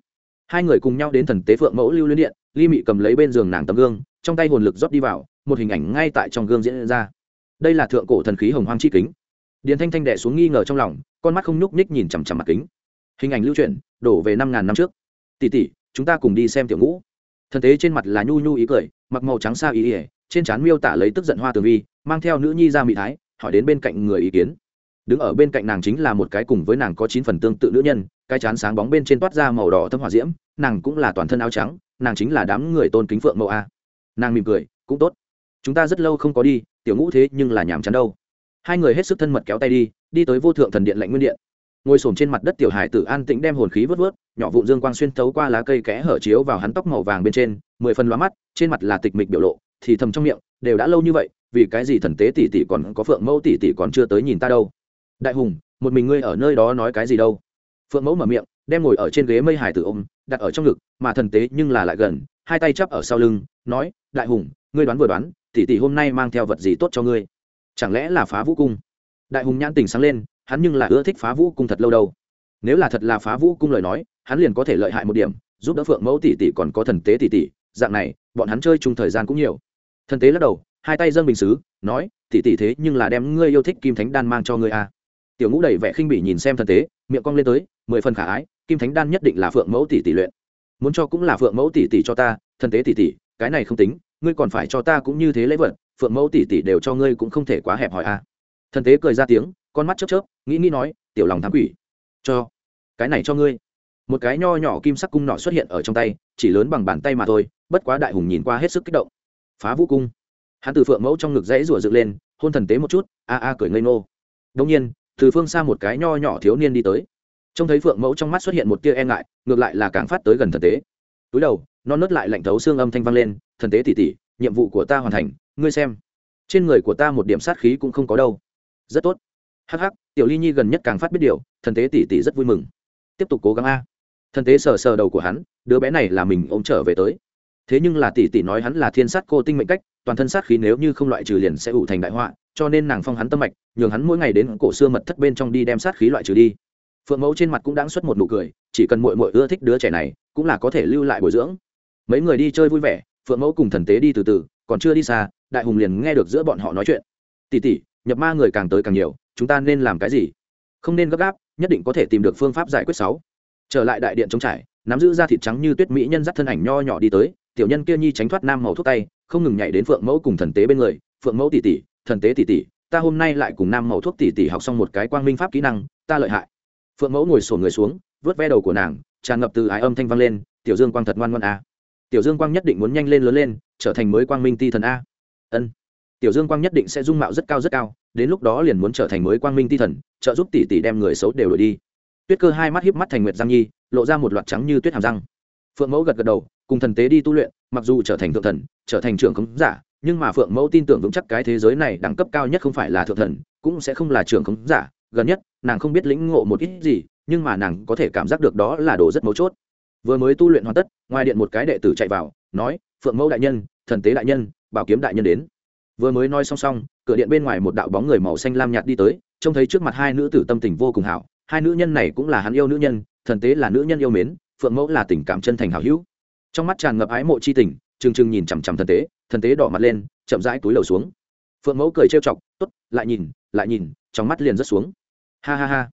Hai người cùng nhau đến thần tế phượng mẫu lưu liên điện, ly mị cầm lấy bên giường nàng tấm gương, trong tay hồn lực rót đi vào một hình ảnh ngay tại trong gương diễn ra. Đây là thượng cổ thần khí hồng hoang chi kính. Điền thanh thanh đẻ xuống nghi ngờ trong lòng, con mắt không nhúc nhích nhìn chằm chằm mặt kính. Hình ảnh lưu chuyển, đổ về năm ngàn năm trước. Tỷ tỷ, chúng ta cùng đi xem tiểu ngũ. Thần tế trên mặt là nhu nhu ý cười, mặc màu trắng xa ý ỉa, trên trán miêu tả lấy tức giận hoa tường vi, mang theo nữ nhi ra mỹ thái, hỏi đến bên cạnh người ý kiến. Đứng ở bên cạnh nàng chính là một cái cùng với nàng có chín phần tương tự nữ nhân, cái chán sáng bóng bên trên toát ra màu đỏ thâm hỏa diễm, nàng cũng là toàn thân áo trắng, nàng chính là đám người tôn kính phượng mẫu a. Nàng mỉm cười, cũng tốt chúng ta rất lâu không có đi, tiểu ngũ thế nhưng là nhàm chán đâu. Hai người hết sức thân mật kéo tay đi đi tới vô thượng thần điện lạnh nguyên điện. Ngồi s trên mặt đất tiểu hải tử an tĩnh đem hồn khí vớt vớt, nhỏ vụn dương quang xuyên thấu qua lá cây kẽ hở chiếu vào hắn tóc màu vàng bên trên, mười phần lóa mắt, trên mặt là tịch mịch biểu lộ, thì thầm trong miệng, đều đã lâu như vậy, vì cái gì thần tế tỷ tỷ còn có phượng mẫu tỷ tỷ còn chưa tới nhìn ta đâu. Đại hùng, một mình ngươi ở nơi đó nói cái gì đâu? Phượng mẫu mở miệng, đem ngồi ở trên ghế mây hải tử ôm, đặt ở trong ngực, mà thần tế nhưng là lại gần, hai tay chắp ở sau lưng, nói, đại hùng, ngươi đoán vừa đoán tỷ tỷ hôm nay mang theo vật gì tốt cho ngươi? Chẳng lẽ là phá vũ cung? Đại hùng nhãn tình sáng lên, hắn nhưng là ưa thích phá vũ cung thật lâu đâu. Nếu là thật là phá vũ cung lời nói, hắn liền có thể lợi hại một điểm, giúp đỡ phượng mẫu tỷ tỷ còn có thần tế tỷ tỷ, dạng này, bọn hắn chơi chung thời gian cũng nhiều. Thần tế lắc đầu, hai tay dâng bình xứ, nói, tỷ tỷ thế nhưng là đem ngươi yêu thích kim thánh đan mang cho ngươi à. tiểu ngũ đầy vẻ khinh bỉ nhìn xem thần tế, miệng cong lên tới, mười phần khả ái, kim thánh đan nhất định là phượng mẫu tỷ tỷ luyện. Muốn cho cũng là phượng mẫu tỷ tỷ cho ta, thần tế tỷ tỷ, cái này không tính ngươi còn phải cho ta cũng như thế lễ vật, phượng mẫu tỷ tỷ đều cho ngươi cũng không thể quá hẹp hòi a à. thần tế cười ra tiếng, con mắt chớp chớp, nghĩ nghĩ nói, tiểu lòng thám quỷ, cho, cái này cho ngươi. Một cái nho nhỏ kim sắc cung nọ xuất hiện ở trong tay, chỉ lớn bằng bàn tay mà thôi, bất quá đại hùng nhìn qua hết sức kích động. Phá vũ cung. Hắn từ phượng mẫu trong ngực dãy rủa dựng lên, hôn thần tế một chút, a a cười ngây ngô. Đông nhiên, từ phương xa một cái nho nhỏ thiếu niên đi tới. Trông thấy phượng mẫu trong mắt xuất hiện một tia e ngại, ngược lại là càng phát tới gần thần tế. Túi đầu non nớt lại lạnh thấu xương âm thanh vang lên, thần tế tỉ tỉ nhiệm vụ của ta hoàn thành, ngươi xem. Trên người của ta một điểm sát khí cũng không có đâu. Rất tốt. Hh tiểu ly nhi gần nhất càng phát biết điều, thần tế tỉ tỉ rất vui mừng. Tiếp tục cố gắng a. Thần tế sờ sờ đầu của hắn, đứa bé này là mình ôm trở về tới. Thế nhưng là tỷ tỷ nói hắn là thiên sát cô tinh mệnh cách, toàn thân sát khí nếu như không loại trừ liền sẽ ủ thành đại họa, cho nên nàng phong hắn tâm mạch, nhường hắn mỗi ngày đến cổ xưa mật thất bên trong đi đem sát khí loại trừ đi. Phượng mẫu trên mặt cũng đáng xuất một nụ cười, chỉ cần mội mội ưa thích đứa trẻ này, cũng là có thể lưu lại bồi dưỡng mấy người đi chơi vui vẻ, phượng mẫu cùng thần tế đi từ từ, còn chưa đi xa, đại hùng liền nghe được giữa bọn họ nói chuyện. Tỉ tỉ nhập ma người càng tới càng nhiều, chúng ta nên làm cái gì? Không nên gấp gáp, nhất định có thể tìm được phương pháp giải quyết sáu. Trở lại đại điện trống trải, nắm giữ da thịt trắng như tuyết mỹ nhân dắt thân ảnh nho nhỏ đi tới, tiểu nhân kia nhi tránh thoát nam màu thuốc tay, không ngừng nhảy đến phượng mẫu cùng thần tế bên người, phượng mẫu tỷ tỷ, thần tế tỷ tỷ, ta hôm nay lại cùng nam màu thuốc tỷ tỷ học xong một cái quang minh pháp kỹ năng, ta lợi hại. Phượng mẫu ngồi sổ người xuống, vớt ve đầu của nàng, tràn ngập từ ái âm thanh vang lên, tiểu dương quang thật ngoan ngoan à tiểu dương quang nhất định muốn nhanh lên lớn lên, trở thành mới quang minh ti thần a. Ân. Tiểu dương quang nhất định sẽ dung mạo rất cao rất cao, đến lúc đó liền muốn trở thành mới quang minh ti thần, trợ giúp tỷ tỷ đem người xấu đều đổi đi. Tuyết cơ hai mắt híp mắt thành nguyệt giang nhi, lộ ra một loạt trắng như tuyết hàm răng. Phượng mẫu gật gật đầu, cùng thần tế đi tu luyện, mặc dù trở thành thượng thần, trở thành trưởng khống giả, nhưng mà phượng mẫu tin tưởng vững chắc cái thế giới này đẳng cấp cao nhất không phải là thượng thần, cũng sẽ không là trưởng khống giả. Gần nhất, nàng không biết lĩnh ngộ một ít gì, nhưng mà nàng có thể cảm giác được đó là đồ rất mấu chốt vừa mới tu luyện hoàn tất, ngoài điện một cái đệ tử chạy vào, nói, phượng mẫu đại nhân, thần tế đại nhân, bảo kiếm đại nhân đến. Vừa mới nói song song cửa điện bên ngoài một đạo bóng người màu xanh lam nhạt đi tới, trông thấy trước mặt hai nữ tử tâm tình vô cùng hảo. Hai nữ nhân này cũng là hắn yêu nữ nhân, thần tế là nữ nhân yêu mến, phượng mẫu là tình cảm chân thành hảo hữu. Trong mắt tràn ngập ái mộ chi tình, trừng trừng nhìn chằm chằm thần tế thần tế đỏ mặt lên, chậm rãi túi lầu xuống. Phượng mẫu cười trêu chọc t ố t lại nhìn lại nhìn, trong mắt liền rớt xuống. Ha ha ha.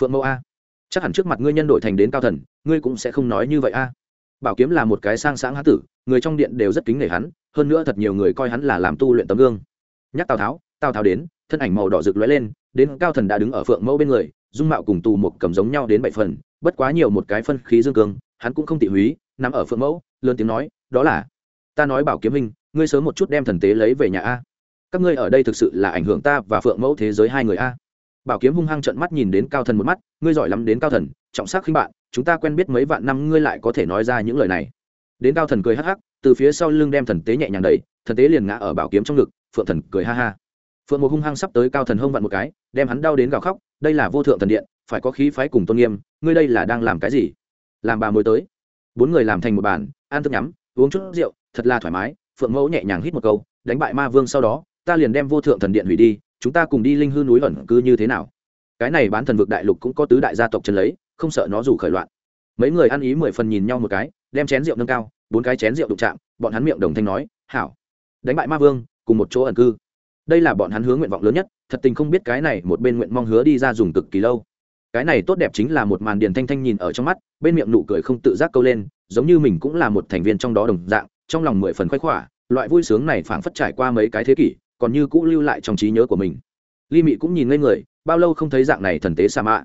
Phượng mẫu a chắc hẳn trước mặt ngươi nhân đội thành đến cao thần, ngươi cũng sẽ không nói như vậy a. Bảo kiếm là một cái sang sáng há tử, người trong điện đều rất kính nể hắn, hơn nữa thật nhiều người coi hắn là làm tu luyện tấm gương. Nhắc tào tháo tào tháo đến, thân ảnh màu đỏ rực lóe lên, đến cao thần đã đứng ở phượng mẫu bên người, dung mạo cùng tù một cầm giống nhau đến bảy phần, bất quá nhiều một cái phân khí dương cương, hắn cũng không tị húy, nằm ở phượng mẫu, lớn tiếng nói, đó là, ta nói bảo kiếm hình ngươi sớm một chút đem thần tế lấy về nhà a. Các ngươi ở đây thực sự là ảnh hưởng ta và phượng mẫu thế giới hai người a bảo kiếm hung hăng trận mắt nhìn đến cao thần một mắt, ngươi giỏi lắm đến cao thần, trọng sắc khinh bạn, chúng ta quen biết mấy vạn năm, ngươi lại có thể nói ra những lời này. Đến cao thần cười hắc hắc, từ phía sau lưng đem thần tế nhẹ nhàng đẩy, thần tế liền ngã ở bảo kiếm trong ngực, phượng thần cười ha ha. Phượng một hung hăng sắp tới cao thần hông vặn một cái, đem hắn đau đến gào khóc, đây là vô thượng thần điện, phải có khí phái cùng tôn nghiêm, ngươi đây là đang làm cái gì? Làm bà mối tới. Bốn người làm thành một bàn, ăn thức nhắm, uống chút rượu, thật là thoải mái, phượng mẫu nhẹ nhàng hít một câu, đánh bại ma vương sau đó, ta liền đem vô thượng thần điện hủy đi chúng ta cùng đi linh hư núi ẩn cư như thế nào? Cái này bán thần vực đại lục cũng có tứ đại gia tộc chân lấy, không sợ nó dù khởi loạn. Mấy người ăn ý mười phần nhìn nhau một cái, đem chén rượu nâng cao, bốn cái chén rượu đụng chạm, bọn hắn miệng đồng thanh nói, hảo, đánh bại ma vương, cùng một chỗ ẩn cư. Đây là bọn hắn hướng nguyện vọng lớn nhất, thật tình không biết cái này một bên nguyện mong hứa đi ra dùng cực kỳ lâu. Cái này tốt đẹp chính là một màn điền thanh thanh nhìn ở trong mắt, bên miệng nụ cười không tự giác câu lên, giống như mình cũng là một thành viên trong đó đồng dạng, trong lòng mười phần khoái khỏa, loại vui sướng này phảng phất trải qua mấy cái thế kỷ còn như cũ lưu lại trong trí nhớ của mình. Ly mị cũng nhìn ngây người bao lâu không thấy dạng này thần tế sa mạ.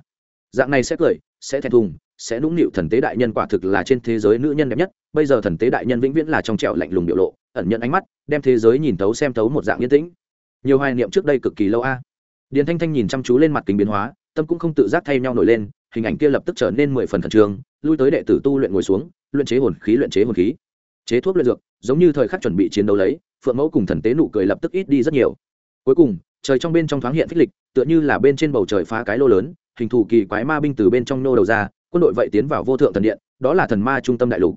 Dạng này sẽ cười sẽ thẹn thùng sẽ nũng nịu thần tế đại nhân quả thực là trên thế giới nữ nhân đẹp nhất bây giờ thần tế đại nhân vĩnh viễn là trong trẹo lạnh lùng biểu lộ ẩn nhận ánh mắt đem thế giới nhìn tấu xem tấu một dạng yên tĩnh. Nhiều hoài niệm trước đây cực kỳ lâu a. Điền thanh thanh nhìn chăm chú lên mặt kính biến hóa tâm cũng không tự giác thay nhau nổi lên hình ảnh kia lập tức trở nên mười phần thần trường, lui tới đệ tử tu luyện ngồi xuống luyện chế hồn khí luyện chế hồn khí. Chế thuốc luyện dược giống như thời khắc chuẩn bị chiến đấu lấy phượng mẫu cùng thần tế nụ cười lập tức ít đi rất nhiều. Cuối cùng, trời trong bên trong thoáng hiện phích lịch, tựa như là bên trên bầu trời phá cái lô lớn, hình thù kỳ quái ma binh từ bên trong nô đầu ra, quân đội vậy tiến vào vô thượng thần điện, đó là thần ma trung tâm đại lục.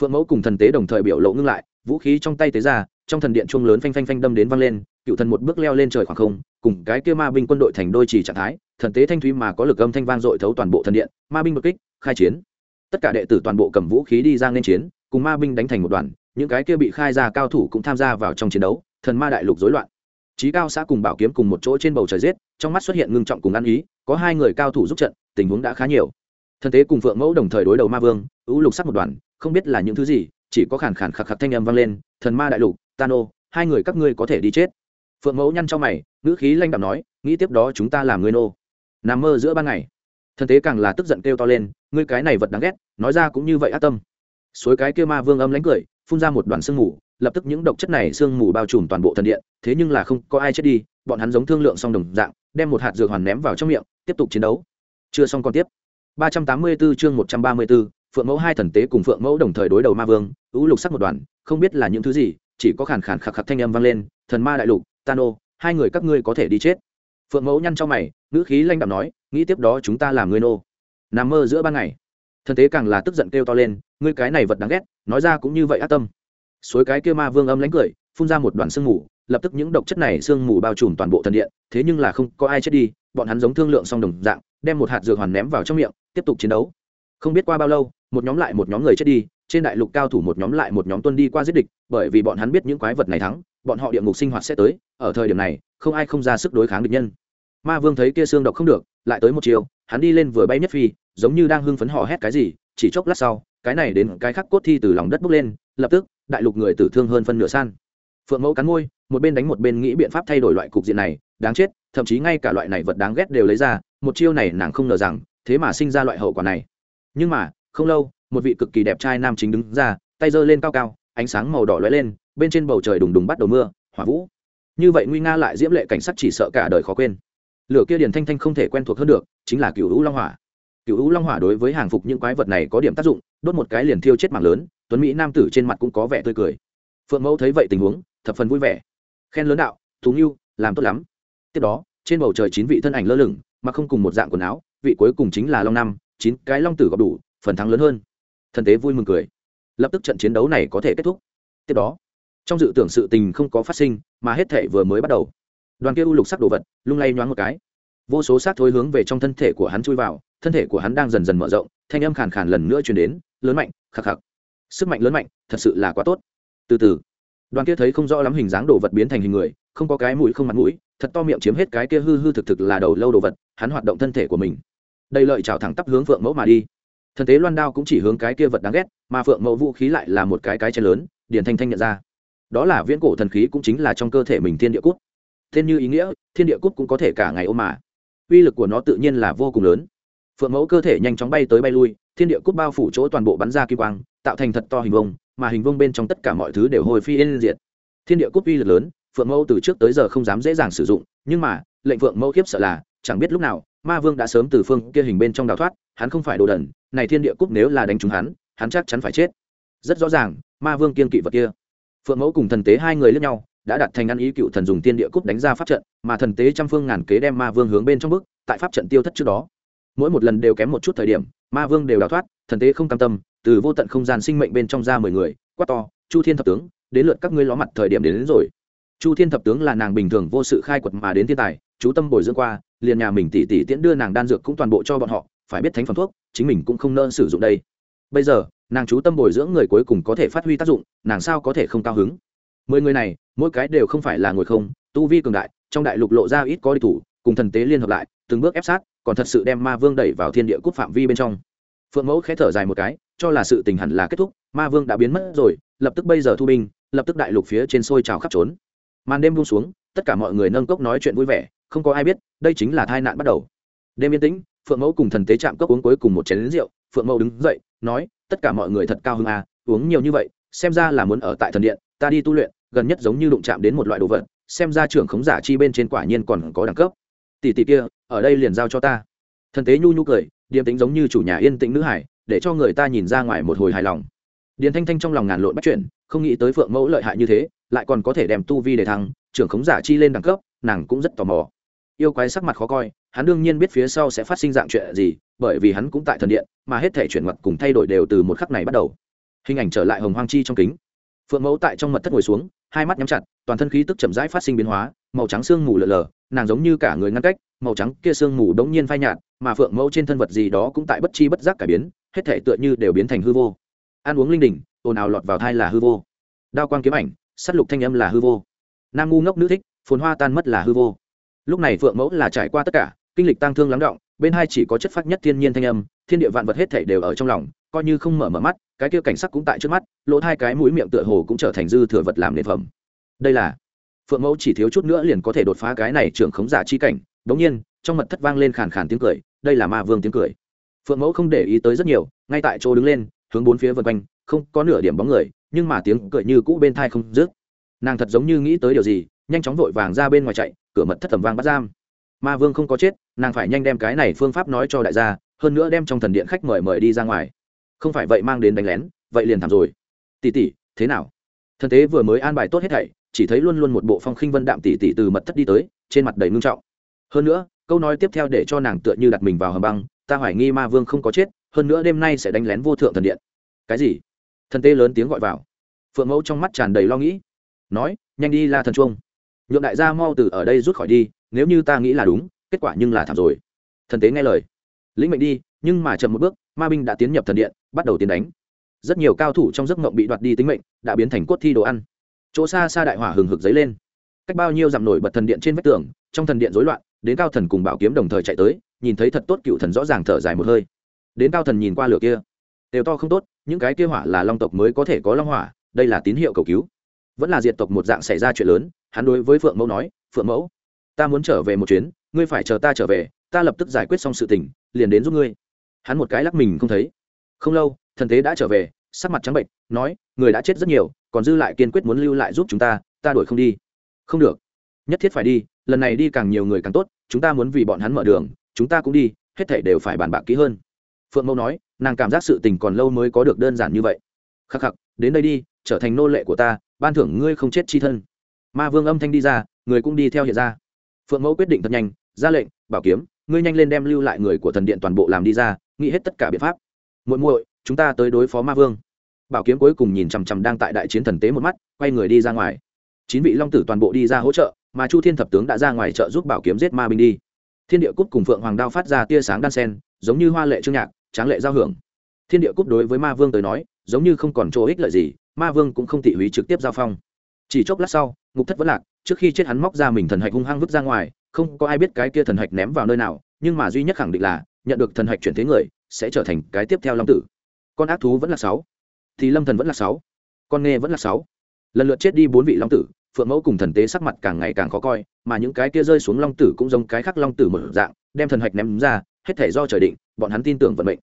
Phượng mẫu cùng thần tế đồng thời biểu lộ ngưng lại, vũ khí trong tay tế ra, trong thần điện chuông lớn phanh phanh phanh đâm đến văng lên, cựu thần một bước leo lên trời khoảng không, cùng cái kia ma binh quân đội thành đôi chỉ trạng thái, thần tế thanh thúy mà có lực âm thanh vang dội thấu toàn bộ thần điện, ma binh bất kích, khai chiến. Tất cả đệ tử toàn bộ cầm vũ khí đi ra nên chiến, cùng ma binh đánh thành một đoàn những cái kia bị khai ra cao thủ cũng tham gia vào trong chiến đấu, thần ma đại lục rối loạn. Trí cao xã cùng bảo kiếm cùng một chỗ trên bầu trời giết, trong mắt xuất hiện ngưng trọng cùng ăn ý, có hai người cao thủ giúp trận, tình huống đã khá nhiều. Thần tế cùng phượng mẫu đồng thời đối đầu ma vương, ưu lục sắc một đoàn, không biết là những thứ gì, chỉ có khản khản khạc khạc thanh âm vang lên, thần ma đại lục tano hai người các ngươi có thể đi chết. Phượng mẫu nhăn cho mày, ngữ khí lanh đạm nói, nghĩ tiếp đó chúng ta làm ngươi nô. Nằm mơ giữa ban ngày, thần tế càng là tức giận kêu to lên, ngươi cái này vật đáng ghét, nói ra cũng như vậy ác tâm. Suối cái kia ma vương âm lánh cười phun ra một đoàn sương mù lập tức những độc chất này sương mù bao trùm toàn bộ thần điện thế nhưng là không có ai chết đi bọn hắn giống thương lượng xong đồng dạng đem một hạt dược hoàn ném vào trong miệng tiếp tục chiến đấu. Chưa xong còn tiếp. 384 chương 134, phượng mẫu hai thần tế cùng phượng mẫu đồng thời đối đầu ma vương ú lục sắc một đoàn không biết là những thứ gì chỉ có khàn khàn khạc khạc thanh âm vang lên thần ma đại lục tano hai người các ngươi có thể đi chết. Phượng mẫu nhăn cho mày ngữ khí lanh đạm nói nghĩ tiếp đó chúng ta làm ngươi nô. Nằm mơ giữa ban ngày. Thần tế càng là tức giận kêu to lên ngươi cái này vật đáng ghét nói ra cũng như vậy ác tâm. Suối cái kia ma vương âm lánh cười, phun ra một đoàn sương mù, lập tức những độc chất này sương mù bao trùm toàn bộ thần điện, thế nhưng là không có ai chết đi, bọn hắn giống thương lượng xong đồng dạng, đem một hạt dược hoàn ném vào trong miệng, tiếp tục chiến đấu. Không biết qua bao lâu, một nhóm lại một nhóm người chết đi, trên đại lục cao thủ một nhóm lại một nhóm tuân đi qua giết địch, bởi vì bọn hắn biết những quái vật này thắng, bọn họ địa ngục sinh hoạt sẽ tới, ở thời điểm này, không ai không ra sức đối kháng địch nhân. Ma vương thấy kia xương độc không được, lại tới một chiều, hắn đi lên vừa bay nhất phi, giống như đang hưng phấn hò hét cái gì, chỉ chốc lát sau cái này đến cái khắc cốt thi từ lòng đất bốc lên, lập tức, đại lục người tử thương hơn phân nửa san. Phượng mẫu cắn môi, một bên đánh một bên nghĩ biện pháp thay đổi loại cục diện này, đáng chết, thậm chí ngay cả loại này vật đáng ghét đều lấy ra, một chiêu này nàng không ngờ rằng, thế mà sinh ra loại hậu quả này. Nhưng mà, không lâu, một vị cực kỳ đẹp trai nam chính đứng ra, tay giơ lên cao cao, ánh sáng màu đỏ lóe lên, bên trên bầu trời đùng đùng bắt đầu mưa, hỏa vũ. Như vậy nguy nga lại diễm lệ cảnh sắc chỉ sợ cả đời khó quên. Lửa kia điền thanh thanh không thể quen thuộc hơn được, chính là cựu hữu long hỏa cựu hữu long hỏa đối với hàng phục những quái vật này có điểm tác dụng, đốt một cái liền thiêu chết mạng lớn, tuấn mỹ nam tử trên mặt cũng có vẻ tươi cười. Phượng mẫu thấy vậy tình huống, thập phần vui vẻ. Khen lớn đạo, thú nghiêu làm tốt lắm. Tiếp đó, trên bầu trời chín vị thân ảnh lơ lửng mà không cùng một dạng quần áo, vị cuối cùng chính là long năm chín cái long tử gặp đủ, phần thắng lớn hơn. Thần tế vui mừng cười. Lập tức trận chiến đấu này có thể kết thúc. Tiếp đó, trong dự tưởng sự tình không có phát sinh, mà hết thể vừa mới bắt đầu. Đoàn kia u lục sắc đồ vật, lung lay nhoáng một cái vô số sát thối hướng về trong thân thể của hắn chui vào, thân thể của hắn đang dần dần mở rộng, thanh âm khàn khàn lần nữa chuyển đến, lớn mạnh, khắc khắc. Sức mạnh lớn mạnh, thật sự là quá tốt. Từ từ. Đoàn kia thấy không rõ lắm hình dáng đồ vật biến thành hình người, không có cái mũi không mặt mũi, thật to miệng chiếm hết cái kia hư hư thực thực là đầu lâu đồ vật, hắn hoạt động thân thể của mình. Đầy lợi chào thẳng tắp hướng phượng mẫu mà đi. Thần tế loan đao cũng chỉ hướng cái kia vật đáng ghét, mà phượng mẫu vũ khí lại là một cái cái chén lớn, điền thanh thanh nhận ra. Đó là viễn cổ thần khí cũng chính là trong cơ thể mình thiên địa cút. Tên như ý nghĩa, thiên địa cút cũng có thể cả ngày ôm mà uy lực của nó tự nhiên là vô cùng lớn. Phượng mẫu cơ thể nhanh chóng bay tới bay lui, thiên địa cút bao phủ chỗ toàn bộ bắn ra kim quang, tạo thành thật to hình vông mà hình vông bên trong tất cả mọi thứ đều hồi phi yên diệt. Thiên địa cút uy lực lớn, phượng mẫu từ trước tới giờ không dám dễ dàng sử dụng, nhưng mà, lệnh phượng mẫu khiếp sợ là, chẳng biết lúc nào, ma vương đã sớm từ phương kia hình bên trong đào thoát, hắn không phải đồ đần, này thiên địa cút nếu là đánh trúng hắn hắn chắc chắn phải chết. Rất rõ ràng, ma vương kiên kỵ vật kia. Phượng mẫu cùng thần tế hai người lướt nhau đã đặt thành ăn ý cựu thần dùng tiên địa cúp đánh ra pháp trận mà thần tế trăm phương ngàn kế đem ma vương hướng bên trong bức tại pháp trận tiêu thất trước đó. Mỗi một lần đều kém một chút thời điểm ma vương đều đào thoát thần tế không cam tâm từ vô tận không gian sinh mệnh bên trong ra mười người quát to chu thiên thập tướng đến lượt các ngươi ló mặt thời điểm đến, đến rồi. Chu thiên thập tướng là nàng bình thường vô sự khai quật mà đến thiên tài chú tâm bồi dưỡng qua liền nhà mình tỉ tỉ tiễn đưa nàng đan dược cũng toàn bộ cho bọn họ phải biết thánh phẩm thuốc chính mình cũng không nỡ sử dụng đây. Bây giờ nàng chú tâm bồi dưỡng người cuối cùng có thể phát huy tác dụng nàng sao có thể không cao hứng? Mười người này mỗi cái đều không phải là người không, tu vi cường đại, trong đại lục lộ ra ít có đi thủ, cùng thần tế liên hợp lại, từng bước ép sát, còn thật sự đem ma vương đẩy vào thiên địa cút phạm vi bên trong. Phượng mẫu khẽ thở dài một cái, cho là sự tình hẳn là kết thúc, ma vương đã biến mất rồi, lập tức bây giờ thu binh, lập tức đại lục phía trên sôi trào khắp trốn. Màn đêm buông xuống, tất cả mọi người nâng cốc nói chuyện vui vẻ, không có ai biết, đây chính là tai nạn bắt đầu. Đêm yên tĩnh, phượng mẫu cùng thần tế chạm cốc uống cuối cùng một chén lính rượu, phượng mẫu đứng dậy, nói, tất cả mọi người thật cao hứng à uống nhiều như vậy, xem ra là muốn ở tại thần điện, ta đi tu luyện gần nhất giống như đụng chạm đến một loại đồ vật, xem ra trưởng khống giả chi bên trên quả nhiên còn có đẳng cấp. Tỷ tỷ kia, ở đây liền giao cho ta. Thần tế nhu nhu cười, điềm tính giống như chủ nhà yên tĩnh nữ hải, để cho người ta nhìn ra ngoài một hồi hài lòng. Điền thanh thanh trong lòng ngàn lộn bắt chuyển, không nghĩ tới phượng mẫu lợi hại như thế, lại còn có thể đem tu vi để thăng, trưởng khống giả chi lên đẳng cấp, nàng cũng rất tò mò. Yêu quái sắc mặt khó coi, hắn đương nhiên biết phía sau sẽ phát sinh dạng chuyện gì, bởi vì hắn cũng tại thần điện, mà hết thể chuyển mặt cùng thay đổi đều từ một khắc này bắt đầu. Hình ảnh trở lại hồng hoang chi trong kính phượng mẫu tại trong mật thất ngồi xuống, hai mắt nhắm chặt, toàn thân khí tức chậm rãi phát sinh biến hóa, màu trắng sương mù lờ lờ nàng giống như cả người ngăn cách, màu trắng kia sương mù đống nhiên phai nhạt, mà phượng mẫu trên thân vật gì đó cũng tại bất chi bất giác cải biến, hết thể tựa như đều biến thành hư vô. Ăn uống linh đình, ồn ào lọt vào thai là hư vô. Đao quang kiếm ảnh s á t lục thanh âm là hư vô. Nam ngu ngốc nữ thích, phồn hoa tan mất là hư vô. Lúc này phượng mẫu là trải qua tất cả, kinh lịch tăng thương lắng động, bên hai chỉ có chất phát nhất thiên nhiên thanh âm, thiên địa vạn vật hết thể đều ở trong lòng coi như không mở mở mắt, cái kia cảnh sắc cũng tại trước mắt, lỗ hai cái mũi miệng tựa hồ cũng trở thành dư thừa vật làm nền phẩm. Đây là, phượng mẫu chỉ thiếu chút nữa liền có thể đột phá cái này trưởng khống giả chi cảnh. Đống nhiên, trong mật thất vang lên khàn khàn tiếng cười, đây là ma vương tiếng cười. Phượng mẫu không để ý tới rất nhiều, ngay tại chỗ đứng lên, hướng bốn phía vân quanh, không có nửa điểm bóng người, nhưng mà tiếng cười như cũ bên thai không dứt. Nàng thật giống như nghĩ tới điều gì, nhanh chóng vội vàng ra bên ngoài chạy, cửa mật thất tầm vang bắt giam. Ma vương không có chết, nàng phải nhanh đem cái này phương pháp nói cho đại gia, hơn nữa đem trong thần điện khách mời mời đi ra ngoài không phải vậy mang đến đánh lén, vậy liền thảm rồi. Tỷ tỷ, thế nào? Thần tế vừa mới an bài tốt hết thảy, chỉ thấy luôn luôn một bộ phong khinh vân đạm tỷ tỷ từ mật thất đi tới, trên mặt đầy ngưng trọng. Hơn nữa, câu nói tiếp theo để cho nàng tựa như đặt mình vào hầm băng, ta hoài nghi ma vương không có chết, hơn nữa đêm nay sẽ đánh lén vô thượng thần điện. Cái gì? Thần tế lớn tiếng gọi vào. Phượng mẫu trong mắt tràn đầy lo nghĩ. Nói, nhanh đi la thần chuông. Nhượng đại gia mau từ ở đây rút khỏi đi, nếu như ta nghĩ là đúng, kết quả nhưng là thảm rồi. Thần tế nghe lời. Lĩnh mệnh đi nhưng mà chậm một bước, ma binh đã tiến nhập thần điện, bắt đầu tiến đánh. Rất nhiều cao thủ trong giấc mộng bị đoạt đi tính mệnh, đã biến thành cốt thi đồ ăn. Chỗ xa xa đại hỏa hừng hực dấy lên. Cách bao nhiêu dặm nổi bật thần điện trên vách tường, trong thần điện rối loạn, đến cao thần cùng bảo kiếm đồng thời chạy tới, nhìn thấy thật tốt cựu thần rõ ràng thở dài một hơi. Đến cao thần nhìn qua lửa kia, đều to không tốt, những cái kia hỏa là long tộc mới có thể có long hỏa, đây là tín hiệu cầu cứu. Vẫn là diệt tộc một dạng xảy ra chuyện lớn, hắn đối với phượng mẫu nói, phượng mẫu, ta muốn trở về một chuyến, ngươi phải chờ ta trở về, ta lập tức giải quyết xong sự tình, liền đến giúp ngươi hắn một cái lắc mình không thấy. Không lâu, thần tế đã trở về, sắc mặt trắng bệnh nói, người đã chết rất nhiều, còn dư lại kiên quyết muốn lưu lại giúp chúng ta ta đuổi không đi. Không được. Nhất thiết phải đi, lần này đi càng nhiều người càng tốt, chúng ta muốn vì bọn hắn mở đường, chúng ta cũng đi, hết thảy đều phải bàn bạc kỹ hơn. Phượng mẫu nói, nàng cảm giác sự tình còn lâu mới có được đơn giản như vậy. Khắc khắc, đến đây đi, trở thành nô lệ của ta, ban thưởng ngươi không chết chi thân. Ma vương âm thanh đi ra, người cũng đi theo hiện ra. Phượng mẫu quyết định thật nhanh, ra lệnh, bảo kiếm, ngươi nhanh lên đem lưu lại người của thần điện toàn bộ làm đi ra nghĩ hết tất cả biện pháp. Muội muội, chúng ta tới đối phó ma vương. Bảo kiếm cuối cùng nhìn chằm chằm đang tại đại chiến thần tế một mắt, quay người đi ra ngoài. Chín vị long tử toàn bộ đi ra hỗ trợ, mà chu thiên thập tướng đã ra ngoài trợ giúp bảo kiếm giết ma binh đi. Thiên địa cúc cùng phượng hoàng đao phát ra tia sáng đan sen, giống như hoa lệ trương nhạc, tráng lệ giao hưởng. Thiên địa cúc đối với ma vương tới nói, giống như không còn chỗ ích lợi gì, ma vương cũng không tị húy trực tiếp giao phong. Chỉ chốc lát sau, ngục thất vẫn lạc, trước khi chết hắn móc ra mình thần hạch hung hăng vứt ra ngoài, không có ai biết cái kia thần hạch ném vào nơi nào, nhưng mà duy nhất khẳng định là nhận được thần hạch chuyển thế người, sẽ trở thành cái tiếp theo long tử. Con ác thú vẫn là sáu. Thì lâm thần vẫn là sáu. Con nghe vẫn là sáu. Lần lượt chết đi bốn vị long tử, phượng mẫu cùng thần tế sắc mặt càng ngày càng khó coi, mà những cái kia rơi xuống long tử cũng giống cái khác long tử một dạng, đem thần hạch ném ra, hết thể do trời định, bọn hắn tin tưởng vận mệnh.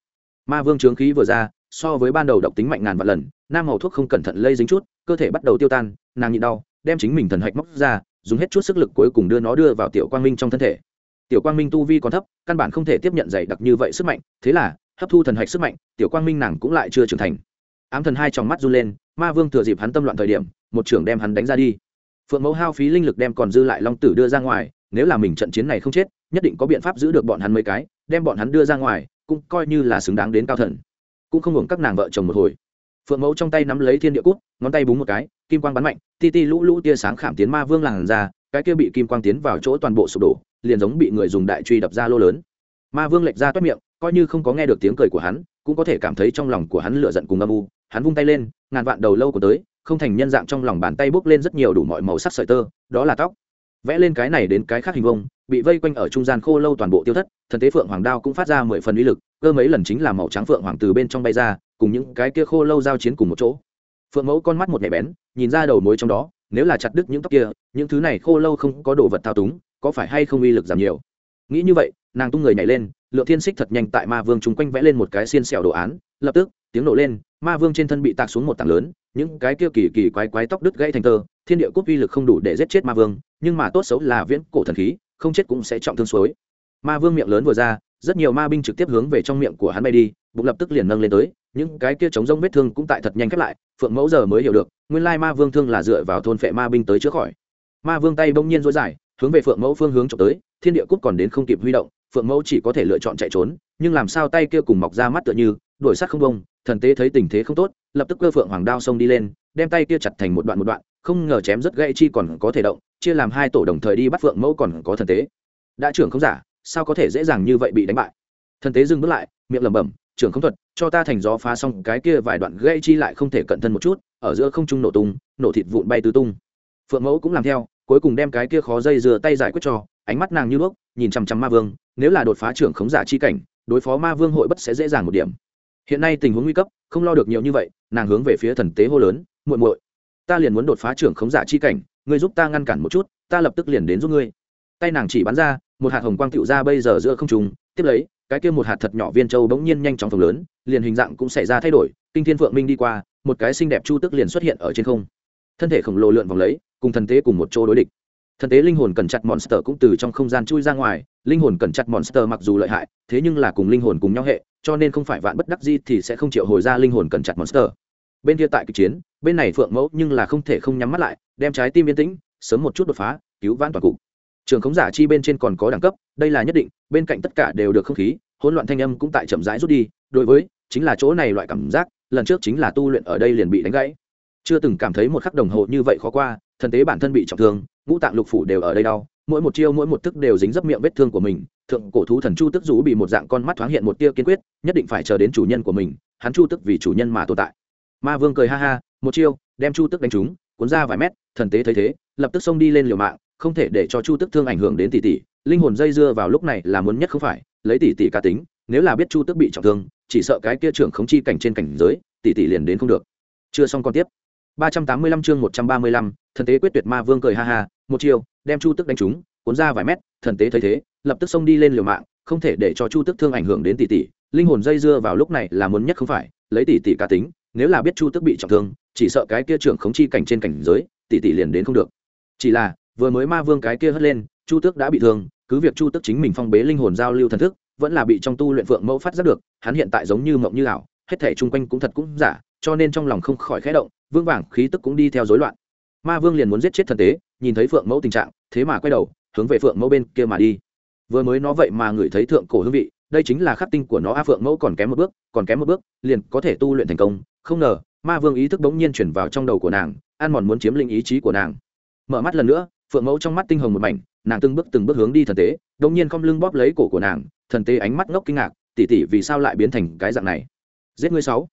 Ma vương trướng khí vừa ra, so với ban đầu độc tính mạnh ngàn vạn lần, nam hầu thuốc không cẩn thận lây dính chút, cơ thể bắt đầu tiêu tan, nàng nhịn đau, đem chính mình thần hạch móc ra, dùng hết chút sức lực cuối cùng đưa nó đưa vào tiểu quang minh trong thân thể tiểu quang minh tu vi còn thấp, căn bản không thể tiếp nhận dày đặc như vậy sức mạnh, thế là, hấp thu thần hạch sức mạnh, tiểu quang minh nàng cũng lại chưa trưởng thành. Ám thần hai trong mắt run lên, ma vương thừa dịp hắn tâm loạn thời điểm, một trưởng đem hắn đánh ra đi. Phượng mẫu hao phí linh lực đem còn dư lại long tử đưa ra ngoài, nếu là mình trận chiến này không chết, nhất định có biện pháp giữ được bọn hắn mấy cái, đem bọn hắn đưa ra ngoài, cũng coi như là xứng đáng đến cao thần. Cũng không hưởng các nàng vợ chồng một hồi. Phượng mẫu trong tay nắm lấy thiên địa cút, ngón tay búng một cái, kim quang bắn mạnh, ti ti lũ lũ tia sáng khảm tiến ma vương làn ra, cái kia bị kim quang tiến vào chỗ toàn bộ sụp đổ liền giống bị người dùng đại truy đập ra lô lớn. Ma vương lệch ra toét miệng, coi như không có nghe được tiếng cười của hắn, cũng có thể cảm thấy trong lòng của hắn lửa giận cùng âm u. Hắn vung tay lên, ngàn vạn đầu lâu của tới, không thành nhân dạng trong lòng bàn tay bốc lên rất nhiều đủ mọi màu sắc sợi tơ, đó là tóc. Vẽ lên cái này đến cái khác hình vông bị vây quanh ở trung gian khô lâu toàn bộ tiêu thất, thần tế phượng hoàng đao cũng phát ra mười phần uy lực, cơ mấy lần chính là màu trắng phượng hoàng từ bên trong bay ra, cùng những cái kia khô lâu giao chiến cùng một chỗ. Phượng mẫu con mắt một nhạy bén, nhìn ra đầu mối trong đó, nếu là chặt đứt những tóc kia, những thứ này khô lâu không có đồ vật thao túng có phải hay không uy lực giảm nhiều? Nghĩ như vậy, nàng tung người nhảy lên, lượng thiên xích thật nhanh tại ma vương chung quanh vẽ lên một cái xiên xẻo đồ án, lập tức, tiếng nổ lên, ma vương trên thân bị tạc xuống một tảng lớn, những cái kia kỳ kỳ quái quái tóc đứt gãy thành tơ thiên địa cốt uy lực không đủ để giết chết ma vương, nhưng mà tốt xấu là viễn cổ thần khí, không chết cũng sẽ trọng thương suối. Ma vương miệng lớn vừa ra, rất nhiều ma binh trực tiếp hướng về trong miệng của hắn bay đi, bụng lập tức liền nâng lên tới, những cái kia chống rông vết thương cũng tại thật nhanh khép lại, phượng mẫu giờ mới hiểu được, nguyên lai ma vương thương là dựa vào thôn phệ ma binh tới chữa khỏi. Ma vương tay bỗng nhiên dối dài hướng về phượng mẫu phương hướng trộm tới, thiên địa cút còn đến không kịp huy động, phượng mẫu chỉ có thể lựa chọn chạy trốn, nhưng làm sao tay kia cùng mọc ra mắt tựa như, đuổi sát không bông, thần tế thấy tình thế không tốt, lập tức cơ phượng hoàng đao xông đi lên, đem tay kia chặt thành một đoạn một đoạn, không ngờ chém rất gãy chi còn có thể động, chia làm hai tổ đồng thời đi bắt phượng mẫu còn có thần tế. Đã trưởng không giả, sao có thể dễ dàng như vậy bị đánh bại? Thần tế dừng bước lại, miệng lẩm bẩm, trưởng không thuật, cho ta thành gió phá xong cái kia vài đoạn gãy chi lại không thể cận thân một chút, ở giữa không trung nổ tung, nổ thịt vụn bay tứ tung. Phượng mẫu cũng làm theo cuối cùng đem cái kia khó dây dừa tay giải quyết cho, ánh mắt nàng như đuốc nhìn chằm chằm ma vương, nếu là đột phá trưởng khống giả chi cảnh, đối phó ma vương hội bất sẽ dễ dàng một điểm. Hiện nay tình huống nguy cấp, không lo được nhiều như vậy, nàng hướng về phía thần tế hô lớn, muội muội, ta liền muốn đột phá trưởng khống giả chi cảnh, ngươi giúp ta ngăn cản một chút, ta lập tức liền đến giúp ngươi. Tay nàng chỉ bắn ra, một hạt hồng quang tựu ra bây giờ giữa không trùng tiếp lấy, cái kia một hạt thật nhỏ viên châu bỗng nhiên nhanh chóng phồng lớn, liền hình dạng cũng xảy ra thay đổi, kinh thiên phượng minh đi qua, một cái xinh đẹp chu tức liền xuất hiện ở trên không thân thể khổng lồ lượn vòng lấy, cùng thần tế cùng một chỗ đối địch. Thần tế linh hồn cần chặt monster cũng từ trong không gian chui ra ngoài, linh hồn cần chặt monster mặc dù lợi hại, thế nhưng là cùng linh hồn cùng nhau hệ, cho nên không phải vạn bất đắc di thì sẽ không chịu hồi ra linh hồn cần chặt monster. Bên kia tại kịch chiến, bên này phượng mẫu nhưng là không thể không nhắm mắt lại, đem trái tim yên tĩnh, sớm một chút đột phá, cứu vãn toàn cục. Trường khống giả chi bên trên còn có đẳng cấp, đây là nhất định, bên cạnh tất cả đều được không khí, hỗn loạn thanh âm cũng tại chậm rãi rút đi, đối với, chính là chỗ này loại cảm giác, lần trước chính là tu luyện ở đây liền bị đánh gãy chưa từng cảm thấy một khắc đồng hồ như vậy khó qua, thần tế bản thân bị trọng thương, ngũ tạng lục phủ đều ở đây đau, mỗi một chiêu mỗi một thức đều dính dấp miệng vết thương của mình, thượng cổ thú thần chu tức rú bị một dạng con mắt thoáng hiện một tia kiên quyết, nhất định phải chờ đến chủ nhân của mình, hắn chu tức vì chủ nhân mà tồn tại. Ma vương cười ha ha, một chiêu, đem chu tức đánh trúng, cuốn ra vài mét, thần tế thấy thế, lập tức xông đi lên liều mạng, không thể để cho chu tức thương ảnh hưởng đến tỷ tỷ, linh hồn dây dưa vào lúc này là muốn nhất không phải, lấy tỷ tỷ cá tính, nếu là biết chu tức bị trọng thương, chỉ sợ cái kia trưởng khống chi cảnh trên cảnh giới, tỷ tỷ liền đến không được. Chưa xong còn tiếp. 385 chương 135, thần tế quyết tuyệt ma vương cười ha ha một chiêu đem chu tức đánh trúng cuốn ra vài mét thần tế thấy thế lập tức xông đi lên liều mạng không thể để cho chu tức thương ảnh hưởng đến tỷ tỷ linh hồn dây dưa vào lúc này là muốn nhất không phải lấy tỷ tỷ cá tính nếu là biết chu tức bị trọng thương chỉ sợ cái kia trưởng khống chi cảnh trên cảnh giới tỷ tỷ liền đến không được. Chỉ là vừa mới ma vương cái kia hất lên chu tước đã bị thương cứ việc chu tức chính mình phong bế linh hồn giao lưu thần thức vẫn là bị trong tu luyện phượng mẫu phát giác được hắn hiện tại giống như mộng như ảo hết thảy chung quanh cũng thật cũng giả cho nên trong lòng không khỏi khẽ động, vương vàng khí tức cũng đi theo rối loạn. Ma vương liền muốn giết chết thần tế, nhìn thấy phượng mẫu tình trạng, thế mà quay đầu, hướng về phượng mẫu bên kia mà đi. Vừa mới nó vậy mà ngửi thấy thượng cổ hương vị, đây chính là khắc tinh của nó, a, phượng mẫu còn kém một bước, còn kém một bước, liền có thể tu luyện thành công. Không ngờ, ma vương ý thức bỗng nhiên chuyển vào trong đầu của nàng an mòn muốn chiếm lĩnh ý chí của nàng. Mở mắt lần nữa, phượng mẫu trong mắt tinh hồng một mảnh, nàng từng bước từng bước hướng đi thần tế đông nhiên không lưng bóp lấy cổ của nàng, thần tế ánh mắt ngốc kinh ngạc, tỉ tỉ vì sao lại biến thành cái dạng này? Giết ngươi sáu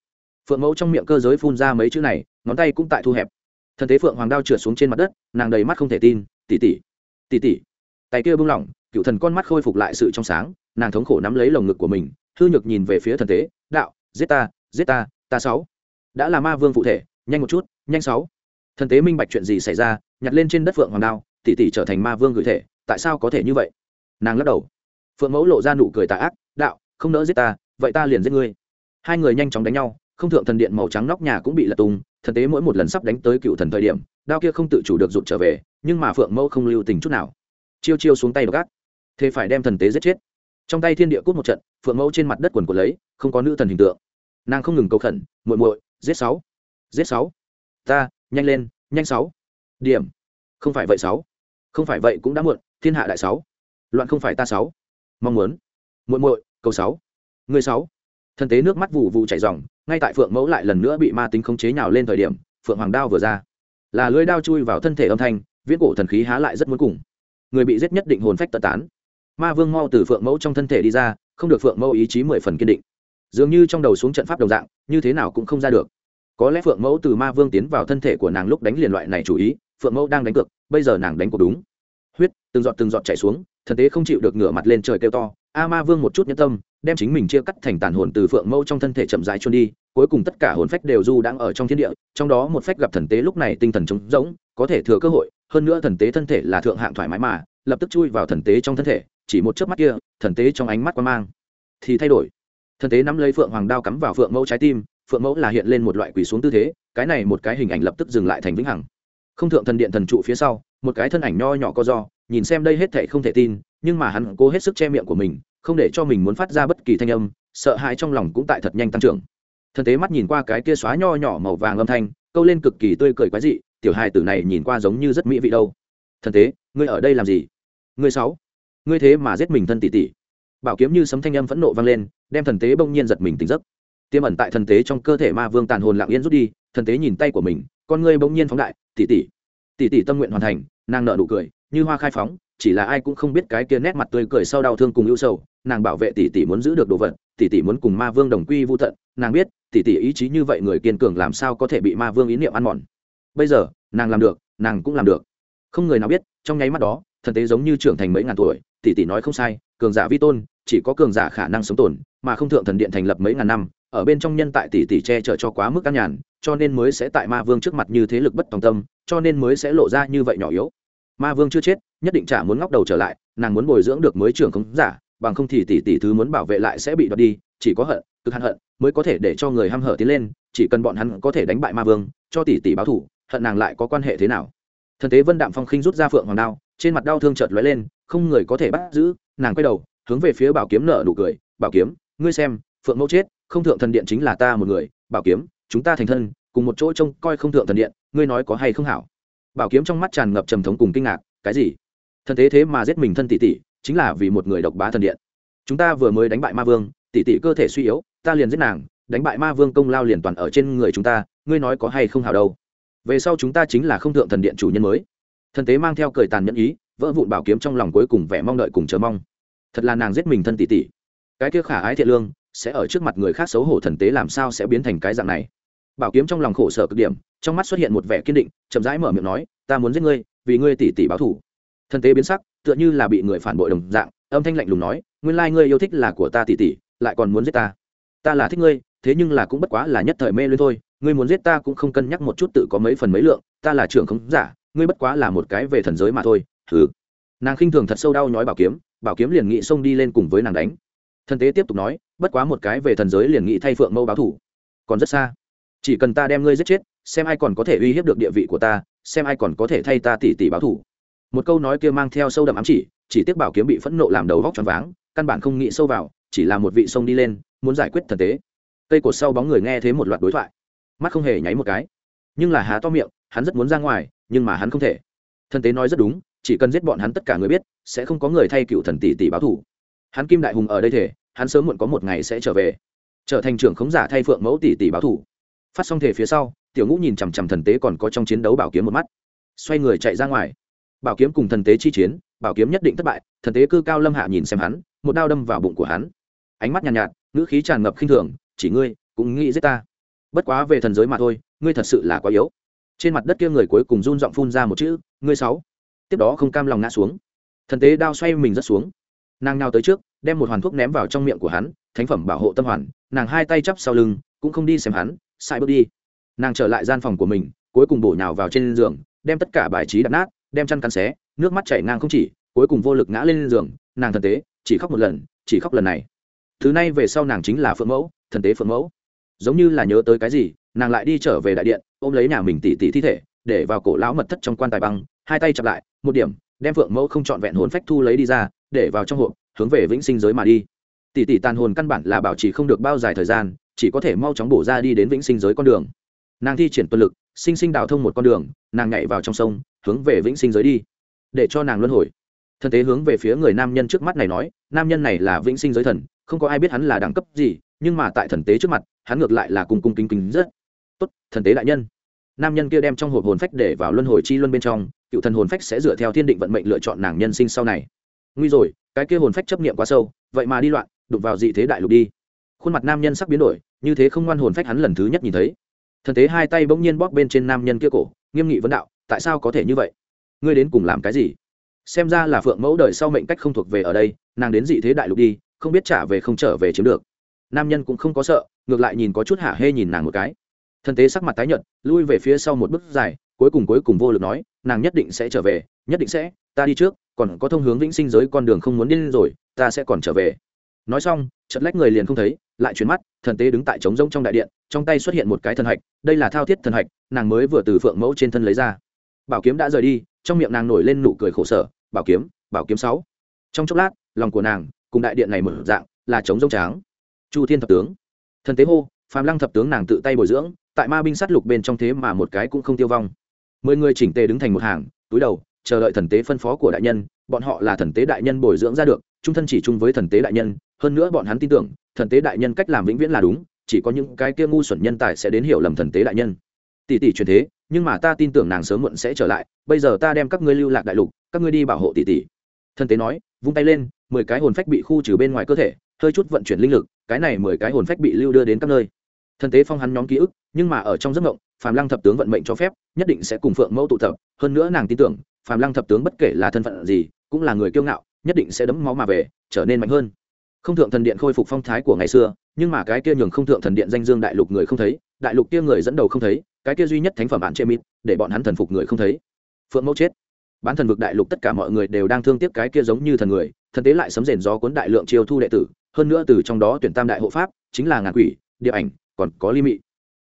phượng mẫu trong miệng cơ giới phun ra mấy chữ này, ngón tay cũng tại thu hẹp. Thần tế phượng hoàng đao trượt xuống trên mặt đất, nàng đầy mắt không thể tin tỉ tỉ tỉ tỉ tay kia bung lỏng, cựu thần con mắt khôi phục lại sự trong sáng, nàng thống khổ nắm lấy lồng ngực của mình, hư nhược nhìn về phía thần tế, đạo, giết ta giết ta ta sáu. Đã là ma vương phụ thể, nhanh một chút, nhanh sáu. Thần tế minh bạch chuyện gì xảy ra, nhặt lên trên đất phượng hoàng đao, tỷ tỷ trở thành ma vương gửi thể, tại sao có thể như vậy? Nàng lắc đầu. Phượng mẫu lộ ra nụ cười tà ác, đạo, không nỡ giết ta, vậy ta liền giết ngươi. Hai người nhanh chóng đánh nhau không thượng thần điện màu trắng nóc nhà cũng bị lật tung, thần tế mỗi một lần sắp đánh tới cựu thần thời điểm, đao kia không tự chủ được rụt trở về, nhưng mà phượng mẫu không lưu tình chút nào. Chiêu chiêu xuống tay đ gác thế phải đem thần tế giết chết. Trong tay thiên địa cút một trận, phượng mẫu trên mặt đất quần của lấy, không có nữ thần hình tượng. Nàng không ngừng cầu khẩn, muội muội, giết sáu giết sáu. Ta, nhanh lên, nhanh sáu. Điểm. Không phải vậy sáu. Không phải vậy cũng đã muộn, thiên hạ đại sáu. Loạn không phải ta sáu. Mong muốn. Muội muội, cầu sáu. Người sáu. Thần tế nước mắt vụ vụ chảy ròng ngay tại phượng mẫu lại lần nữa bị ma tính khống chế nhào lên thời điểm, phượng hoàng đao vừa ra. Là lưỡi đao chui vào thân thể âm thanh, viễn cổ thần khí há lại rất muốn cùng. Người bị giết nhất định hồn phách tận tán. Ma vương mau từ phượng mẫu trong thân thể đi ra, không được phượng mẫu ý chí mười phần kiên định. Dường như trong đầu xuống trận pháp đồng dạng, như thế nào cũng không ra được. Có lẽ phượng mẫu từ ma vương tiến vào thân thể của nàng lúc đánh liền loại này chủ ý, phượng mẫu đang đánh cược, bây giờ nàng đánh cuộc đúng. Huyết, từng giọt từng giọt chảy xuống, thần tế không chịu được ngửa mặt lên trời kêu to a ma vương một chút nhẫn tâm, đem chính mình chia cắt thành tàn hồn từ phượng mẫu trong thân thể chậm rãi trôn đi, cuối cùng tất cả hồn phách đều du đang ở trong thiên địa, trong đó một phách gặp thần tế lúc này tinh thần trống rỗng, có thể thừa cơ hội, hơn nữa thần tế thân thể là thượng hạng thoải mái mà, lập tức chui vào thần tế trong thân thể, chỉ một chớp mắt kia, thần tế trong ánh mắt quan mang thì thay đổi. Thần tế nắm lấy phượng hoàng đao cắm vào phượng mẫu trái tim, phượng mẫu là hiện lên một loại quỳ xuống tư thế, cái này một cái hình ảnh lập tức dừng lại thành vĩnh hằng. Không thượng thần điện thần trụ phía sau, một cái thân ảnh nho nhỏ co do, nhìn xem đây hết thệ không thể tin nhưng mà hắn cố hết sức che miệng của mình, không để cho mình muốn phát ra bất kỳ thanh âm, sợ hãi trong lòng cũng tại thật nhanh tăng trưởng. Thần tế mắt nhìn qua cái kia xóa nho nhỏ màu vàng âm thanh, câu lên cực kỳ tươi cười quái dị, tiểu hài tử này nhìn qua giống như rất mỹ vị đâu. Thần tế, ngươi ở đây làm gì? Ngươi sáu, ngươi thế mà giết mình thân tỷ tỷ. Bảo kiếm như sấm thanh âm phẫn nộ vang lên, đem thần tế bỗng nhiên giật mình tỉnh giấc. Tiêm ẩn tại thần tế trong cơ thể ma vương tàn hồn lặng yên rút đi, thần tế nhìn tay của mình, con ngươi bỗng nhiên phóng đại, tỷ tỷ tỷ tỷ tâm nguyện hoàn thành. Nàng nợ nụ cười, như hoa khai phóng chỉ là ai cũng không biết cái kia nét mặt tươi cười sau đau thương cùng ưu sầu, nàng bảo vệ tỷ tỷ muốn giữ được đồ vật, tỷ tỷ muốn cùng ma vương đồng quy vô tận, nàng biết, tỷ tỷ ý chí như vậy người kiên cường làm sao có thể bị ma vương ý niệm ăn mòn. Bây giờ, nàng làm được, nàng cũng làm được. Không người nào biết, trong nháy mắt đó, thần tế giống như trưởng thành mấy ngàn tuổi, tỷ tỷ nói không sai, cường giả vi tôn, chỉ có cường giả khả năng sống tồn, mà không thượng thần điện thành lập mấy ngàn năm, ở bên trong nhân tại tỷ tỷ che chở cho quá mức căn nhàn, cho nên mới sẽ tại ma vương trước mặt như thế lực bất tòng tâm, cho nên mới sẽ lộ ra như vậy nhỏ yếu ma vương chưa chết, nhất định chả muốn ngóc đầu trở lại, nàng muốn bồi dưỡng được mới trưởng không giả, bằng không thì tỷ tỷ thứ muốn bảo vệ lại sẽ bị đoạt đi, chỉ có hận, cực hạn hận, mới có thể để cho người hăm hở tiến lên, chỉ cần bọn hắn có thể đánh bại ma vương, cho tỷ tỷ báo thủ hận nàng lại có quan hệ thế nào. Thần tế vân đạm phong khinh rút ra phượng hoàng đao, trên mặt đau thương chợt lóe lên, không người có thể bắt giữ, nàng quay đầu, hướng về phía bảo kiếm nở nụ cười, bảo kiếm, ngươi xem, phượng mẫu chết, không thượng thần điện chính là ta một người, bảo kiếm, chúng ta thành thân, cùng một chỗ trông coi không thượng thần điện, ngươi nói có hay không hảo? Bảo kiếm trong mắt tràn ngập trầm thống cùng kinh ngạc, cái gì? Thần thế thế mà giết mình thân tỷ tỷ, chính là vì một người độc bá thần điện. Chúng ta vừa mới đánh bại ma vương, tỷ tỷ cơ thể suy yếu, ta liền giết nàng, đánh bại ma vương công lao liền toàn ở trên người chúng ta, ngươi nói có hay không hảo đâu? Về sau chúng ta chính là không thượng thần điện chủ nhân mới. Thần tế mang theo cười tàn nhẫn ý, vỡ vụn bảo kiếm trong lòng cuối cùng vẻ mong đợi cùng chờ mong. Thật là nàng giết mình thân tỷ tỷ. Cái kia khả ái thiện lương, sẽ ở trước mặt người khác xấu hổ thần tế làm sao sẽ biến thành cái dạng này? Bảo kiếm trong lòng khổ sở cực điểm trong mắt xuất hiện một vẻ kiên định, chậm rãi mở miệng nói, ta muốn giết ngươi, vì ngươi tỷ tỷ báo thủ thần tế biến sắc, tựa như là bị người phản bội đồng dạng, âm thanh lạnh lùng nói, nguyên lai ngươi yêu thích là của ta tỷ tỷ lại còn muốn giết ta. Ta là thích ngươi, thế nhưng là cũng bất quá là nhất thời mê lên thôi. Ngươi muốn giết ta cũng không cân nhắc một chút tự có mấy phần mấy lượng, ta là trưởng không giả, ngươi bất quá là một cái về thần giới mà thôi thứ. nàng khinh thường thật sâu đau nhói bảo kiếm bảo kiếm liền nghị xông đi lên cùng với nàng đánh. Thần tế tiếp tục nói, bất quá một cái về thần giới liền nghị thay phượng mâu báo thủ còn rất xa. Chỉ cần ta đem ngươi giết chết xem ai còn có thể uy hiếp được địa vị của ta, xem ai còn có thể thay ta tỉ tỉ báo thủ một câu nói kia mang theo sâu đậm ám chỉ chỉ tiếc bảo kiếm bị phẫn nộ làm đầu vóc tròn váng, căn bản không nghĩ sâu vào, chỉ là một vị sông đi lên, muốn giải quyết thần tế. Cây cột sau bóng người nghe thấy một loạt đối thoại. Mắt không hề nháy một cái. Nhưng là há to miệng, hắn rất muốn ra ngoài, nhưng mà hắn không thể. Thần tế nói rất đúng, chỉ cần giết bọn hắn tất cả người biết, sẽ không có người thay cựu thần tỷ tỷ báo thủ hắn kim đại hùng ở đây thể hắn sớm muộn có một ngày sẽ trở về. Trở thành trưởng khống giả thay phượng mẫu tỷ tỷ báo thủ phát xong thể phía sau tiểu ngũ nhìn chằm chằm thần tế còn có trong chiến đấu bảo kiếm một mắt. Xoay người chạy ra ngoài. Bảo kiếm cùng thần tế chi chiến bảo kiếm nhất định thất bại thần tế cư cao lâm hạ nhìn xem hắn một đao đâm vào bụng của hắn. Ánh mắt nhàn nhạt, nhạt ngữ khí tràn ngập khinh thường chỉ ngươi cũng nghĩ giết ta. Bất quá về thần giới mà thôi ngươi thật sự là quá yếu. Trên mặt đất kia người cuối cùng run giọng phun ra một chữ ngươi sáu. Tiếp đó không cam lòng ngã xuống. Thần tế đao xoay mình rất xuống. Nàng nào tới trước đem một hoàn thuốc ném vào trong miệng của hắn thánh phẩm bảo hộ tâm hoàn nàng hai tay chắp sau lưng cũng không đi xem hắn sai bước đi nàng trở lại gian phòng của mình, cuối cùng bổ nhào vào trên giường, đem tất cả bài trí đập nát, đem chăn cắn xé, nước mắt chảy ngang không chỉ, cuối cùng vô lực ngã lên giường. Nàng thần tế, chỉ khóc một lần, chỉ khóc lần này. Thứ này về sau nàng chính là phượng mẫu, thần tế phượng mẫu. Giống như là nhớ tới cái gì, nàng lại đi trở về đại điện, ôm lấy nhà mình tỉ tỉ thi thể, để vào cổ lão mật thất trong quan tài băng, hai tay chặp lại, một điểm, đem phượng mẫu không trọn vẹn hồn phách thu lấy đi ra, để vào trong hộp, hướng về vĩnh sinh giới mà đi. Tỷ tỷ tàn hồn căn bản là bảo trì không được bao dài thời gian, chỉ có thể mau chóng bổ ra đi đến vĩnh sinh giới con đường nàng thi triển tuân lực, sinh sinh đào thông một con đường, nàng nhảy vào trong sông, hướng về vĩnh sinh giới đi. Để cho nàng luân hồi. Thân tế hướng về phía người nam nhân trước mắt này nói, nam nhân này là vĩnh sinh giới thần, không có ai biết hắn là đẳng cấp gì, nhưng mà tại thần tế trước mặt, hắn ngược lại là cung cung kính kính rất. Tốt, thần tế đại nhân. Nam nhân kia đem trong hộp hồn phách để vào luân hồi chi luân bên trong, cựu thần hồn phách sẽ dựa theo thiên định vận mệnh lựa chọn nàng nhân sinh sau này. Nguy rồi, cái kia hồn phách chấp niệm quá sâu, vậy mà đi loạn, đụng vào dị thế đại lục đi. Khuôn mặt nam nhân sắc biến đổi, như thế không ngoan hồn phách hắn lần thứ nhất nhìn thấy thần tế hai tay bỗng nhiên bóp bên trên nam nhân kia cổ, nghiêm nghị vấn đạo, tại sao có thể như vậy? Ngươi đến cùng làm cái gì? Xem ra là phượng mẫu đời sau mệnh cách không thuộc về ở đây, nàng đến dị thế đại lục đi, không biết trả về không trở về chiếm được. Nam nhân cũng không có sợ, ngược lại nhìn có chút hả hê nhìn nàng một cái. Thần tế sắc mặt tái nhợt, lui về phía sau một bước dài, cuối cùng cuối cùng vô lực nói, nàng nhất định sẽ trở về, nhất định sẽ, ta đi trước, còn có thông hướng vĩnh sinh giới con đường không muốn điên rồi, ta sẽ còn trở về. Nói xong chật lách người liền không thấy lại chuyển mắt, thần tế đứng tại trống rông trong đại điện, trong tay xuất hiện một cái thần hạch, đây là thao thiết thần hạch, nàng mới vừa từ phượng mẫu trên thân lấy ra. Bảo kiếm đã rời đi, trong miệng nàng nổi lên nụ cười khổ sở, bảo kiếm bảo kiếm sáu. Trong chốc lát, lòng của nàng cùng đại điện này mở dạng, là trống rông tráng. Chu thiên thập tướng. Thần tế hô, phàm lăng thập tướng nàng tự tay bồi dưỡng, tại ma binh sát lục bên trong thế mà một cái cũng không tiêu vong. Mười người chỉnh tề đứng thành một hàng, túi đầu chờ đợi thần tế phân phó của đại nhân, bọn họ là thần tế đại nhân bồi dưỡng ra được, trung thân chỉ chung với thần tế đại nhân, hơn nữa bọn hắn tin tưởng, thần tế đại nhân cách làm vĩnh viễn là đúng, chỉ có những cái kia ngu xuẩn nhân tài sẽ đến hiểu lầm thần tế đại nhân. Tỷ tỷ truyền thế, nhưng mà ta tin tưởng nàng sớm muộn sẽ trở lại, bây giờ ta đem các ngươi lưu lạc đại lục, các ngươi đi bảo hộ tỷ tỷ. Thần tế nói, vung tay lên, mười cái hồn phách bị khu trừ bên ngoài cơ thể, hơi chút vận chuyển linh lực, cái này mười cái hồn phách bị lưu đưa đến các nơi. Thần tế phong hắn nhóm ký ức, nhưng mà ở trong giấc mộng, phàm lăng thập tướng vận mệnh cho phép, nhất định sẽ cùng phượng mẫu tụ tập, hơn nữa nàng tin tưởng phàm lăng thập tướng bất kể là thân phận gì, cũng là người kiêu ngạo, nhất định sẽ đấm máu mà về, trở nên mạnh hơn. Không thượng thần điện khôi phục phong thái của ngày xưa, nhưng mà cái kia nhường không thượng thần điện danh dương đại lục người không thấy, đại lục kia người dẫn đầu không thấy, cái kia duy nhất thánh phẩm bạn chê mít để bọn hắn thần phục người không thấy. Phượng mẫu chết. Bán thần vực đại lục tất cả mọi người đều đang thương tiếc cái kia giống như thần người, thần tế lại sấm rền gió cuốn đại lượng chiêu thu đệ tử, hơn nữa từ trong đó tuyển tam đại hộ pháp, chính là ngàn quỷ, địa ảnh, còn có ly mị.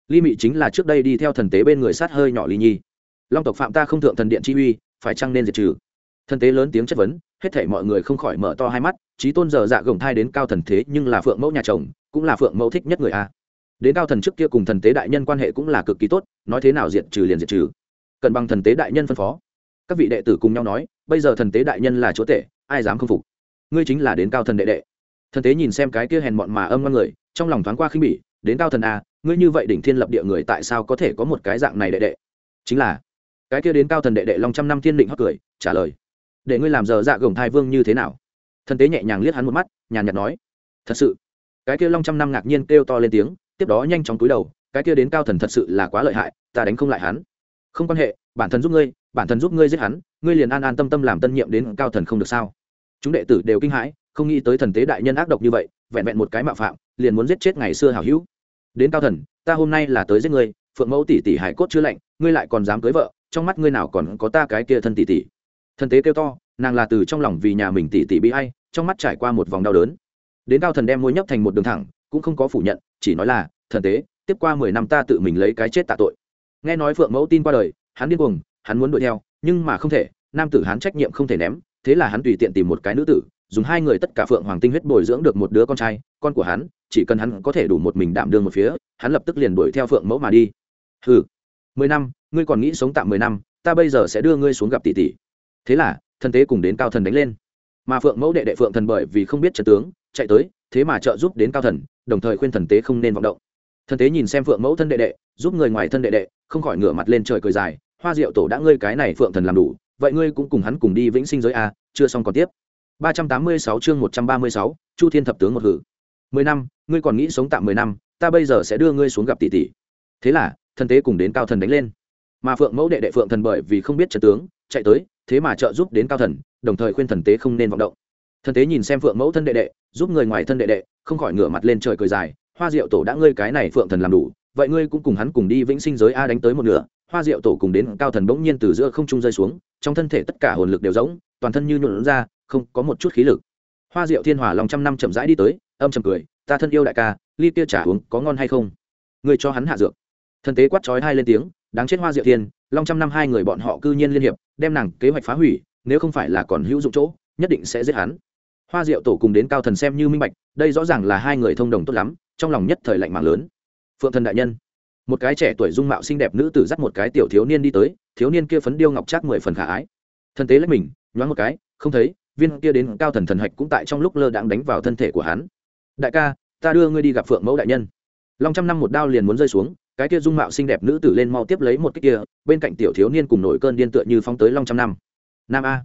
Ly mị chính là trước đây đi theo thần tế bên người sát hơi nhỏ ly nhi. Long tộc phạm ta không thượng thần điện chi uy phải chăng nên diệt trừ? Thần tế lớn tiếng chất vấn, hết thảy mọi người không khỏi mở to hai mắt, trí tôn giờ dạ gồng thai đến cao thần thế nhưng là phượng mẫu nhà chồng, cũng là phượng mẫu thích nhất người a. Đến cao thần trước kia cùng thần tế đại nhân quan hệ cũng là cực kỳ tốt, nói thế nào diệt trừ liền diệt trừ. Cần bằng thần tế đại nhân phân phó. Các vị đệ tử cùng nhau nói, bây giờ thần tế đại nhân là chúa tể, ai dám không phục? Ngươi chính là đến cao thần đệ đệ. Thần tế nhìn xem cái kia hèn mọn mà âm ngon người, trong lòng thoáng qua khinh bỉ, đến cao thần a, ngươi như vậy đỉnh thiên lập địa người tại sao có thể có một cái dạng này đệ đệ? Chính là cái kia đến cao thần đệ đệ long trăm năm thiên định hót cười, trả lời, để ngươi làm giờ dạ gồng thai vương như thế nào? Thần tế nhẹ nhàng liếc hắn một mắt, nhàn nhạt nói, thật sự. Cái kia long trăm năm ngạc nhiên kêu to lên tiếng, tiếp đó nhanh chóng túi đầu, cái kia đến cao thần thật sự là quá lợi hại, ta đánh không lại hắn. Không quan hệ, bản thân giúp ngươi, bản thân giúp ngươi giết hắn, ngươi liền an an tâm tâm làm tân nhiệm đến cao thần không được sao? Chúng đệ tử đều kinh hãi, không nghĩ tới thần tế đại nhân ác độc như vậy, vẹn vẹn một cái mạo phạm, liền muốn giết chết ngày xưa hảo hữu. Đến cao thần, ta hôm nay là tới giết ngươi, phượng mẫu tỷ tỷ hải cốt chưa lạnh, ngươi lại còn dám cưới vợ trong mắt ngươi nào còn có ta cái kia thân tỷ tỷ. Thần tế kêu to, nàng là từ trong lòng vì nhà mình tỷ tỷ bị hay trong mắt trải qua một vòng đau đớn. Đến cao thần đem môi nhấp thành một đường thẳng, cũng không có phủ nhận, chỉ nói là, thần tế, tiếp qua mười năm ta tự mình lấy cái chết tạ tội. Nghe nói phượng mẫu tin qua đời, hắn điên cuồng, hắn muốn đuổi theo, nhưng mà không thể, nam tử hắn trách nhiệm không thể ném, thế là hắn tùy tiện tìm một cái nữ tử, dùng hai người tất cả phượng hoàng tinh huyết bồi dưỡng được một đứa con trai, con của hắn, chỉ cần hắn có thể đủ một mình đảm đương một phía, hắn lập tức liền đuổi theo phượng mẫu mà đi. Ừ mười năm ngươi còn nghĩ sống tạm mười năm ta bây giờ sẽ đưa ngươi xuống gặp tỷ tỷ. Thế là thần tế cùng đến cao thần đánh lên. Mà phượng mẫu đệ đệ phượng thần bởi vì không biết trận tướng chạy tới thế mà trợ giúp đến cao thần đồng thời khuyên thần tế không nên vọng động. Thần tế nhìn xem phượng mẫu thân đệ đệ giúp người ngoài thân đệ đệ không khỏi ngửa mặt lên trời cười dài hoa diệu tổ đã ngươi cái này phượng thần làm đủ vậy ngươi cũng cùng hắn cùng đi vĩnh sinh giới a chưa xong còn tiếp. 386 chương 136, chu thiên thập tướng một hử. Mười năm ngươi còn nghĩ sống tạm mười năm ta bây giờ sẽ đưa ngươi xuống gặp tỷ tỷ. Thế là thần tế cùng đến cao thần đánh lên. Mà phượng mẫu đệ đệ phượng thần bởi vì không biết trận tướng, chạy tới, thế mà trợ giúp đến cao thần, đồng thời khuyên thần tế không nên vọng động. Thần tế nhìn xem phượng mẫu thân đệ đệ, giúp người ngoài thân đệ đệ, không khỏi ngửa mặt lên trời cười dài, hoa diệu tổ đã ngươi cái này phượng thần làm đủ, vậy ngươi cũng cùng hắn cùng đi vĩnh sinh giới a đánh tới một nửa. Hoa diệu tổ cùng đến cao thần bỗng nhiên từ giữa không trung rơi xuống, trong thân thể tất cả hồn lực đều rỗng, toàn thân như nhuộn ra, không có một chút khí lực. Hoa diệu thiên hòa lòng trăm năm chậm rãi đi tới, âm chầm cười, ta thân yêu đại ca, ly kia trả uống có ngon hay không? Người cho hắn hạ dược thần tế quát trói hai lên tiếng, đáng chết hoa diệu thiên, long trăm năm hai người bọn họ cư nhiên liên hiệp, đem nàng kế hoạch phá hủy, nếu không phải là còn hữu dụng chỗ, nhất định sẽ giết hắn. Hoa diệu tổ cùng đến cao thần xem như minh bạch, đây rõ ràng là hai người thông đồng tốt lắm, trong lòng nhất thời lạnh mạng lớn. Phượng thần đại nhân. Một cái trẻ tuổi dung mạo xinh đẹp nữ tử dắt một cái tiểu thiếu niên đi tới, thiếu niên kia phấn điêu ngọc trác mười phần khả ái. Thân tế lấy mình, nhoáng một cái, không thấy, viên kia đến cao thần thần hạch cũng tại trong lúc lơ đãng đánh vào thân thể của hắn. Đại ca, ta đưa ngươi đi gặp phượng mẫu đại nhân. Long trăm năm một đao liền muốn rơi xuống cái kia dung mạo xinh đẹp nữ tử lên mau tiếp lấy một cái kia, bên cạnh tiểu thiếu niên cùng nổi cơn điên tựa như phóng tới long trăm năm. Nam a.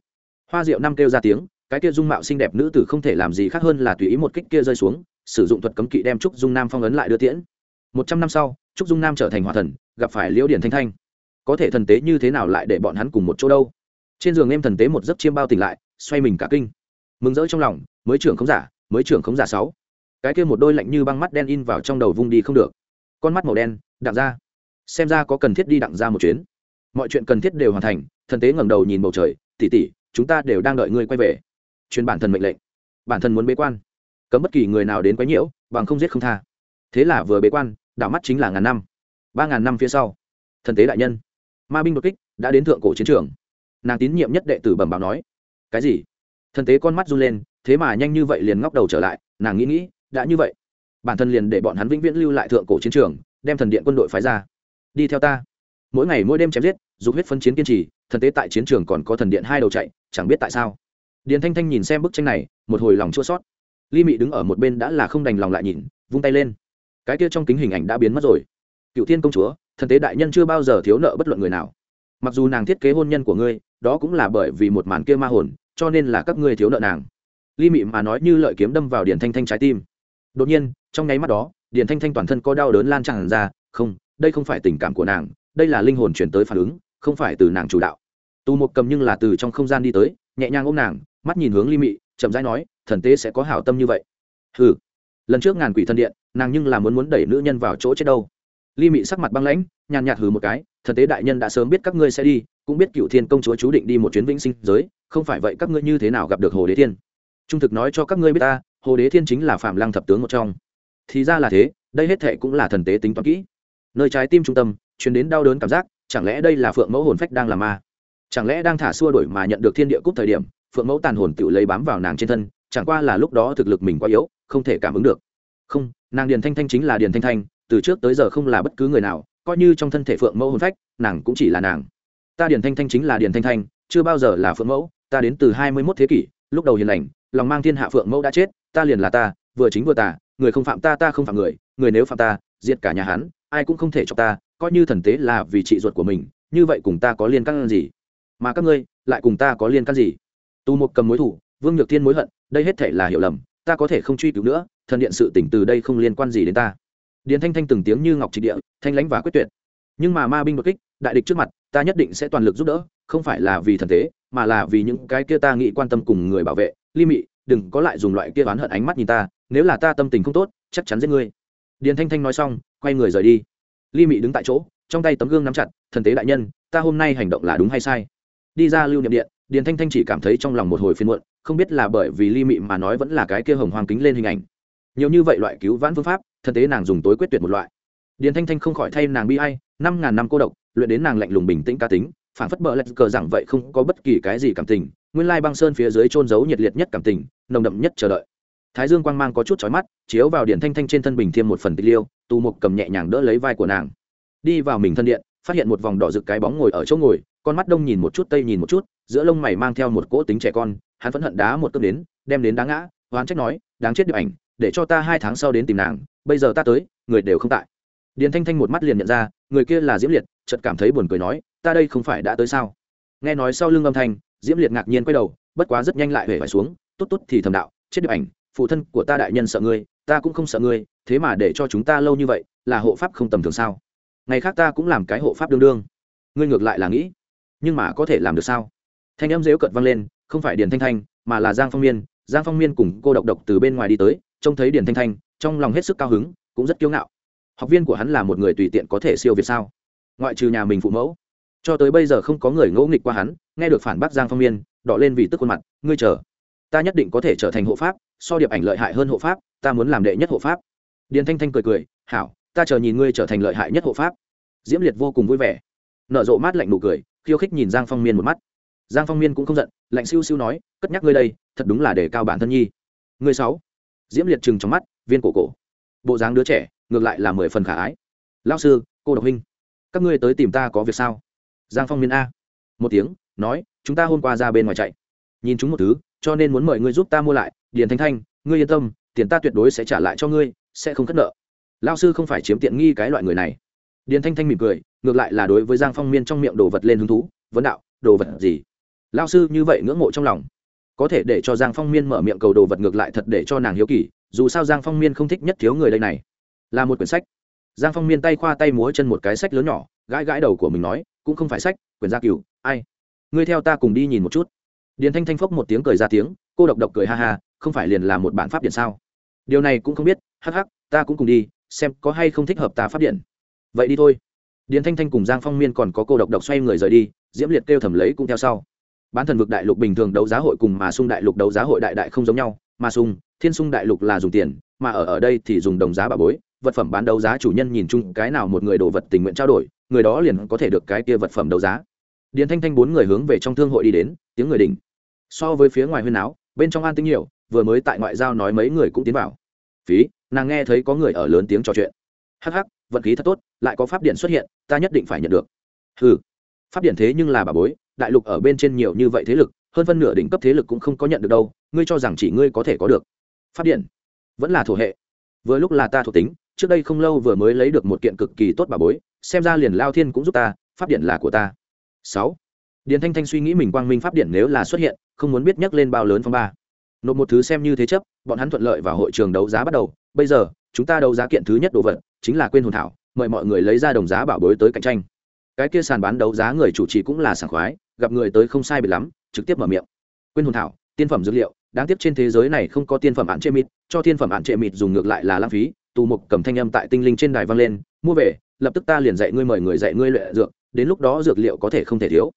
Hoa diệu năm kêu ra tiếng, cái kia dung mạo xinh đẹp nữ tử không thể làm gì khác hơn là tùy ý một kích kia rơi xuống, sử dụng thuật cấm kỵ đem trúc dung nam phong ấn lại đưa tiễn. Một trăm năm sau, trúc dung nam trở thành hòa thần, gặp phải liễu điển thanh thanh. Có thể thần tế như thế nào lại để bọn hắn cùng một chỗ đâu? Trên giường em thần tế một giấc chiêm bao tỉnh lại, xoay mình cả kinh. Mừng rỡ trong lòng, mới trưởng không giả, mới trưởng không giả sáu. Cái kia một đôi lạnh như băng mắt đen in vào trong đầu vung đi không được con mắt màu đen, đặng ra. Xem ra có cần thiết đi đặng ra một chuyến. Mọi chuyện cần thiết đều hoàn thành, thần tế ngẩng đầu nhìn bầu trời tỉ tỉ chúng ta đều đang đợi ngươi quay về. Truyền bản thân mệnh lệnh. Bản thân muốn bế quan. Cấm bất kỳ người nào đến quấy nhiễu, bằng không giết không tha. Thế là vừa bế quan, đảo mắt chính là ngàn năm. Ba ngàn năm phía sau, thần tế đại nhân, ma binh đột kích, đã đến thượng cổ chiến trường. Nàng tín nhiệm nhất đệ tử bẩm báo nói, cái gì? Thần tế con mắt run lên, thế mà nhanh như vậy liền ngóc đầu trở lại, nàng nghĩ nghĩ, đã như vậy bản thân liền để bọn hắn vĩnh viễn lưu lại thượng cổ chiến trường, đem thần điện quân đội phái ra. Đi theo ta. Mỗi ngày mỗi đêm chém giết, dục huyết phân chiến kiên trì, thần tế tại chiến trường còn có thần điện hai đầu chạy, chẳng biết tại sao. Điền thanh thanh nhìn xem bức tranh này, một hồi lòng chua sót ly mị đứng ở một bên đã là không đành lòng lại nhìn, vung tay lên. Cái kia trong kính hình ảnh đã biến mất rồi. Cựu thiên công chúa, thần tế đại nhân chưa bao giờ thiếu nợ bất luận người nào. Mặc dù nàng thiết kế hôn nhân của ngươi, đó cũng là bởi vì một màn kia ma hồn, cho nên là các ngươi thiếu nợ nàng. Ly mị mà nói như lợi kiếm đâm vào điền thanh thanh trái tim đột nhiên, trong nháy mắt đó, điền thanh thanh toàn thân có đau đớn lan tràn ra, không, đây không phải tình cảm của nàng, đây là linh hồn chuyển tới phản ứng, không phải từ nàng chủ đạo. Tù một cầm nhưng là từ trong không gian đi tới, nhẹ nhàng ôm nàng, mắt nhìn hướng ly mị, chậm rãi nói, thần tế sẽ có hảo tâm như vậy. Ừ lần trước ngàn quỷ thần điện, nàng nhưng là muốn muốn đẩy nữ nhân vào chỗ chết đâu. Ly mị sắc mặt băng lãnh, nhàn nhạt hừ một cái, thần tế đại nhân đã sớm biết các ngươi sẽ đi, cũng biết cựu thiên công chúa chú định đi một chuyến vĩnh sinh giới, không phải vậy các ngươi như thế nào gặp được hồ đế thiên? Trung thực nói cho các ngươi biết ta hồ đế thiên chính là phạm lăng thập tướng một trong. Thì ra là thế, đây hết thệ cũng là thần tế tính toán kỹ. Nơi trái tim trung tâm chuyển đến đau đớn cảm giác, chẳng lẽ đây là phượng mẫu hồn phách đang làm ma? Chẳng lẽ đang thả xua đổi mà nhận được thiên địa cúc thời điểm, phượng mẫu tàn hồn tự lấy bám vào nàng trên thân, chẳng qua là lúc đó thực lực mình quá yếu, không thể cảm ứng được. Không, nàng điền thanh thanh chính là điền thanh thanh, từ trước tới giờ không là bất cứ người nào, coi như trong thân thể phượng mẫu hồn phách, nàng cũng chỉ là nàng. Ta điền thanh thanh chính là điền thanh thanh, chưa bao giờ là phượng mẫu, ta đến từ hai mươi mốt thế kỷ, lúc đầu hiền lành, lòng mang thiên hạ phượng mẫu đã chết ta liền là ta, vừa chính vừa tà, người không phạm ta ta không phạm người người nếu phạm ta, diệt cả nhà hắn, ai cũng không thể cho ta, coi như thần tế là vì trị ruột của mình, như vậy cùng ta có liên căn gì? Mà các ngươi, lại cùng ta có liên căn gì? Tu một cầm mối thủ, vương nhược thiên mối hận, đây hết thể là hiểu lầm, ta có thể không truy cứu nữa, thần điện sự tỉnh từ đây không liên quan gì đến ta. Điền thanh thanh từng tiếng như ngọc trị địa, thanh lãnh và quyết tuyệt. Nhưng mà ma binh đột kích, đại địch trước mặt, ta nhất định sẽ toàn lực giúp đỡ, không phải là vì thần tế, mà là vì những cái kia ta nghĩ quan tâm cùng người bảo vệ, ly mị đừng có lại dùng loại kia oán hận ánh mắt nhìn ta, nếu là ta tâm tình không tốt, chắc chắn giết ngươi. Điền thanh thanh nói xong, quay người rời đi. Ly mị đứng tại chỗ, trong tay tấm gương nắm chặt, thần tế đại nhân, ta hôm nay hành động là đúng hay sai? Đi ra lưu niệm điện, điền thanh thanh chỉ cảm thấy trong lòng một hồi phiên muộn, không biết là bởi vì ly mị mà nói vẫn là cái kia hồng hoàng kính lên hình ảnh. Nhiều như vậy loại cứu vãn phương pháp, thần tế nàng dùng tối quyết tuyệt một loại. Điền thanh thanh không khỏi thay nàng bi hay năm ngàn năm cô độc, luyện đến nàng lạnh lùng bình tĩnh ca tính phản phất bờ lạch cờ rằng vậy không có bất kỳ cái gì cảm tình nguyên lai băng sơn phía dưới trôn giấu nhiệt liệt nhất cảm tình, nồng đậm nhất chờ đợi. Thái dương quang mang có chút chói mắt, chiếu vào điện thanh thanh trên thân bình thêm một phần tịch liêu, tù mục cầm nhẹ nhàng đỡ lấy vai của nàng. Đi vào mình thân điện, phát hiện một vòng đỏ rực cái bóng ngồi ở chỗ ngồi, con mắt đông nhìn một chút, tây nhìn một chút, giữa lông mày mang theo một cỗ tính trẻ con, hắn phẫn hận đá một cơn đến, đem đến đá ngã hoán trách nói, đáng chết điệp ảnh, để cho ta hai tháng sau đến tìm nàng, bây giờ ta tới, người đều không tại. Điền thanh thanh một mắt liền nhận ra, người kia là diễm liệt, chợt cảm thấy buồn cười nói, ta đây không phải đã tới sao? Nghe nói sau lưng âm thanh diễm liệt ngạc nhiên quay đầu, bất quá rất nhanh lại hề phải xuống, tốt tốt thì thầm đạo, chết điệp ảnh, phụ thân của ta đại nhân sợ ngươi, ta cũng không sợ ngươi, thế mà để cho chúng ta lâu như vậy, là hộ pháp không tầm thường sao? Ngày khác ta cũng làm cái hộ pháp đương đương. Ngươi ngược lại là nghĩ, nhưng mà có thể làm được sao? Thanh âm dếu cợt vang lên, không phải điền thanh thanh, mà là giang phong miên. Giang phong miên cùng cô độc độc từ bên ngoài đi tới, trông thấy điền thanh thanh, trong lòng hết sức cao hứng, cũng rất kiêu ngạo. Học viên của hắn là một người tùy tiện có thể siêu việt sao? Ngoại trừ nhà mình phụ mẫu cho tới bây giờ không có người ngẫu nghịch qua hắn, nghe được phản bác giang phong miên, đỏ lên vì tức khuôn mặt, ngươi chờ, ta nhất định có thể trở thành hộ pháp, so điệp ảnh lợi hại hơn hộ pháp, ta muốn làm đệ nhất hộ pháp. Điền thanh thanh cười cười, hảo, ta chờ nhìn ngươi trở thành lợi hại nhất hộ pháp. Diễm liệt vô cùng vui vẻ, nở rộ mát lạnh nụ cười, khiêu khích nhìn giang phong miên một mắt. Giang phong miên cũng không giận, lạnh siêu siêu nói, cất nhắc ngươi đây, thật đúng là để cao bản thân nhi. Ngươi sáu? Diễm liệt trừng trong mắt, viên cổ cổ. Bộ dáng đứa trẻ, ngược lại là mười phần khả ái. Lao sư, cô độc huynh, các ngươi tới tìm ta có việc sao? Giang phong miên a. Một tiếng, nói, chúng ta hôm qua ra bên ngoài chạy. Nhìn chúng một thứ, cho nên muốn mời ngươi giúp ta mua lại, điền thanh thanh, ngươi yên tâm, tiền ta tuyệt đối sẽ trả lại cho ngươi, sẽ không cất nợ. Lao sư không phải chiếm tiện nghi cái loại người này. Điền thanh thanh mỉm cười, ngược lại là đối với giang phong miên trong miệng đồ vật lên hứng thú, vấn đạo, đồ vật gì? Lao sư như vậy ngưỡng mộ trong lòng. Có thể để cho giang phong miên mở miệng cầu đồ vật ngược lại thật để cho nàng hiếu kỳ, dù sao giang phong miên không thích nhất thiếu người đây này. Là một quyển sách. Giang phong miên tay khoa tay múa chân một cái sách lớn nhỏ, gãi gãi đầu của mình nói cũng không phải sách quyền gia cửu, ai? Ngươi theo ta cùng đi nhìn một chút. Điền thanh thanh phốc một tiếng cười ra tiếng, cô độc độc cười ha ha, không phải liền là một bản pháp điện sao? Điều này cũng không biết, hắc hắc, ta cũng cùng đi, xem có hay không thích hợp ta pháp điện. Vậy đi thôi. Điền thanh thanh cùng giang phong miên còn có cô độc độc xoay người rời đi, diễm liệt kêu thầm lấy cũng theo sau. Bán thần vực đại lục bình thường đấu giá hội cùng mà sung đại lục đấu giá hội đại đại không giống nhau, mà sung, thiên sung đại lục là dùng tiền mà ở ở đây thì dùng đồng giá bà bối, vật phẩm bán đấu giá chủ nhân nhìn chung cái nào một người đồ vật tình nguyện trao đổi, người đó liền có thể được cái kia vật phẩm đấu giá. Điền thanh thanh bốn người hướng về trong thương hội đi đến, tiếng người đỉnh. So với phía ngoài huyên áo, bên trong an tính nhiều, vừa mới tại ngoại giao nói mấy người cũng tiến vào. Phí, nàng nghe thấy có người ở lớn tiếng trò chuyện. Hắc hắc, vận khí thật tốt, lại có pháp điện xuất hiện, ta nhất định phải nhận được. Ừ pháp điện thế nhưng là bà bối, đại lục ở bên trên nhiều như vậy thế lực, hơn phân nửa đỉnh cấp thế lực cũng không có nhận được đâu, ngươi cho rằng chỉ ngươi có thể có được. Pháp điện vẫn là thổ hệ. Vừa lúc là ta thuộc tính, trước đây không lâu vừa mới lấy được một kiện cực kỳ tốt bà bối, xem ra liền lao thiên cũng giúp ta, pháp điện là của ta. Sáu. Điền thanh thanh suy nghĩ mình quang minh pháp điện nếu là xuất hiện, không muốn biết nhắc lên bao lớn phong ba. Nộp một thứ xem như thế chấp, bọn hắn thuận lợi vào hội trường đấu giá bắt đầu. Bây giờ, chúng ta đấu giá kiện thứ nhất đồ vật, chính là quên hồn thảo, mời mọi người lấy ra đồng giá bảo bối tới cạnh tranh. Cái kia sàn bán đấu giá người chủ trì cũng là sảng khoái, gặp người tới không sai biệt lắm, trực tiếp mở miệng. Quên hồn thảo, tiên phẩm dược liệu đáng tiếc trên thế giới này không có tiên phẩm án chế mịt, cho tiên phẩm án chế mịt dùng ngược lại là lãng phí, tù mục cầm thanh âm tại tinh linh trên đài vang lên, mua về, lập tức ta liền dạy ngươi mời người dạy ngươi luyện dược, đến lúc đó dược liệu có thể không thể thiếu.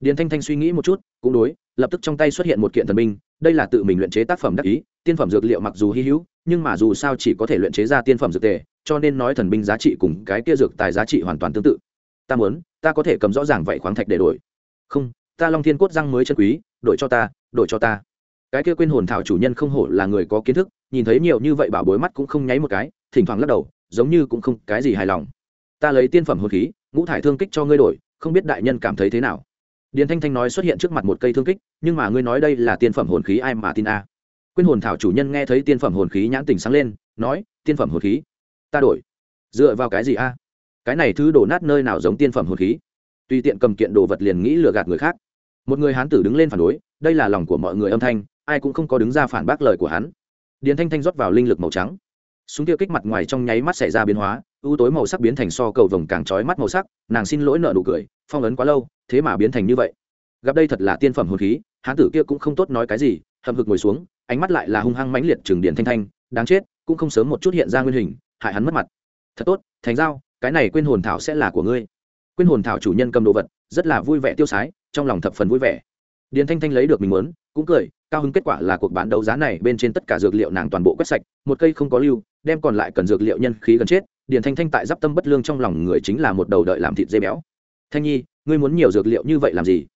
Điền thanh thanh suy nghĩ một chút, cũng đối, lập tức trong tay xuất hiện một kiện thần binh, đây là tự mình luyện chế tác phẩm đắc ý, tiên phẩm dược liệu mặc dù hy hữu, nhưng mà dù sao chỉ có thể luyện chế ra tiên phẩm dược tề, cho nên nói thần binh giá trị cùng cái kia dược tài giá trị hoàn toàn tương tự. Ta muốn, ta có thể cầm rõ ràng vậy khoáng thạch để đổi. Không, ta long thiên cốt răng mới chân quý, đổi cho ta, đổi cho ta cái kia quên hồn thảo chủ nhân không hổ là người có kiến thức, nhìn thấy nhiều như vậy bảo bối mắt cũng không nháy một cái, thỉnh thoảng lắc đầu, giống như cũng không cái gì hài lòng. Ta lấy tiên phẩm hồn khí, ngũ thải thương kích cho ngươi đổi, không biết đại nhân cảm thấy thế nào. Điền thanh thanh nói xuất hiện trước mặt một cây thương kích, nhưng mà ngươi nói đây là tiên phẩm hồn khí ai mà tin a? À. quyên hồn thảo chủ nhân nghe thấy tiên phẩm hồn khí nhãn tình sáng lên, nói, tiên phẩm hồn khí, ta đổi. Dựa vào cái gì a? Cái này thứ đổ nát nơi nào giống tiên phẩm hồn khí? Tùy tiện cầm kiện đồ vật liền nghĩ lừa gạt người khác. Một người hán tử đứng lên phản đối, đây là lòng của mọi người âm thanh ai cũng không có đứng ra phản bác lời của hắn. Điền thanh thanh rót vào linh lực màu trắng. Súng tiêu kích mặt ngoài trong nháy mắt xảy ra biến hóa ưu tối màu sắc biến thành so cầu vồng càng trói mắt màu sắc, nàng xin lỗi nợ nụ cười, phong ấn quá lâu, thế mà biến thành như vậy. Gặp đây thật là tiên phẩm hồn khí, hán tử kia cũng không tốt nói cái gì, hậm hực ngồi xuống, ánh mắt lại là hung hăng mãnh liệt trường điền thanh thanh, đáng chết, cũng không sớm một chút hiện ra nguyên hình, hại hắn mất mặt. Thật tốt, thành giao, cái này quên hồn thảo sẽ là của ngươi. Quên hồn thảo chủ nhân cầm đồ vật, rất là vui vẻ tiêu sái, trong lòng thập phần vui vẻ. Điền thanh thanh lấy được mình muốn, cũng cười cao hứng kết quả là cuộc bán đấu giá này bên trên tất cả dược liệu nàng toàn bộ quét sạch, một cây không có lưu, đem còn lại cần dược liệu nhân khí gần chết, điền thanh thanh tại giáp tâm bất lương trong lòng người chính là một đầu đợi làm thịt dây béo. Thanh nhi, ngươi muốn nhiều dược liệu như vậy làm gì?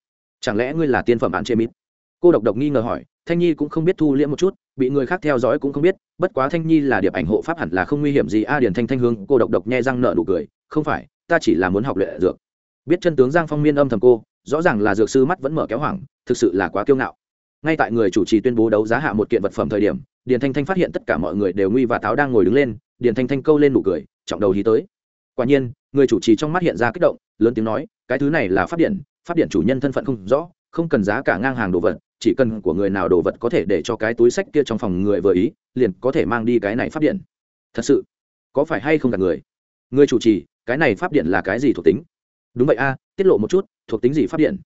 Chẳng lẽ ngươi là tiên phẩm án chê mít? Cô độc độc nghi ngờ hỏi, thanh nhi cũng không biết thu liễm một chút, bị người khác theo dõi cũng không biết, bất quá thanh nhi là điệp ảnh hộ pháp hẳn là không nguy hiểm gì. A, điền thanh thanh hướng cô độc độc nhẹ răng nợ nụ cười, không phải, ta chỉ là muốn học luyện dược. Biết chân tướng giang phong miên âm thầm cô, rõ ràng là dược sư mắt vẫn mở kéo hoảng, thực sự là quá kiêu ngạo ngay tại người chủ trì tuyên bố đấu giá hạ một kiện vật phẩm thời điểm, điền thanh thanh phát hiện tất cả mọi người đều nguy và táo đang ngồi đứng lên, điền thanh thanh câu lên nụ cười, trọng đầu hí tới. Quả nhiên, người chủ trì trong mắt hiện ra kích động, lớn tiếng nói, cái thứ này là phát điện phát điện chủ nhân thân phận không rõ, không cần giá cả ngang hàng đồ vật, chỉ cần của người nào đồ vật có thể để cho cái túi sách kia trong phòng người vừa ý, liền có thể mang đi cái này phát điện. Thật sự, có phải hay không cả người? Người chủ trì, cái này pháp điện là cái gì thuộc tính? Đúng vậy a, tiết lộ một chút, thuộc tính gì pháp điện?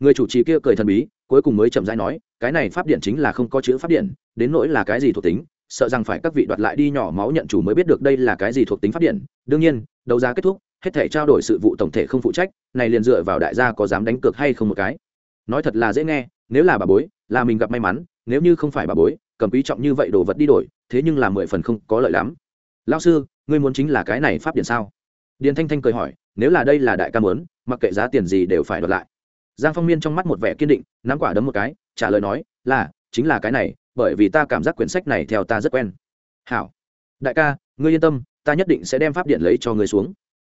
Người chủ trì kia cười thần bí cuối cùng mới chậm rãi nói, cái này pháp điện chính là không có chữ pháp điện, đến nỗi là cái gì thuộc tính, sợ rằng phải các vị đoạt lại đi nhỏ máu nhận chủ mới biết được đây là cái gì thuộc tính pháp điện. Đương nhiên, đấu giá kết thúc, hết thể trao đổi sự vụ tổng thể không phụ trách, này liền dựa vào đại gia có dám đánh cược hay không một cái. Nói thật là dễ nghe, nếu là bà bối, là mình gặp may mắn, nếu như không phải bà bối, cầm quý trọng như vậy đồ vật đi đổi, thế nhưng là mười phần không có lợi lắm. Lao sư, ngươi muốn chính là cái này pháp điện sao? Điền thanh thanh cười hỏi, nếu là đây là đại ca muốn, mặc kệ giá tiền gì đều phải đoạt lại giang phong miên trong mắt một vẻ kiên định, nắm quả đấm một cái, trả lời nói, là, chính là cái này, bởi vì ta cảm giác quyển sách này theo ta rất quen. Hảo, đại ca, ngươi yên tâm, ta nhất định sẽ đem pháp điện lấy cho ngươi xuống.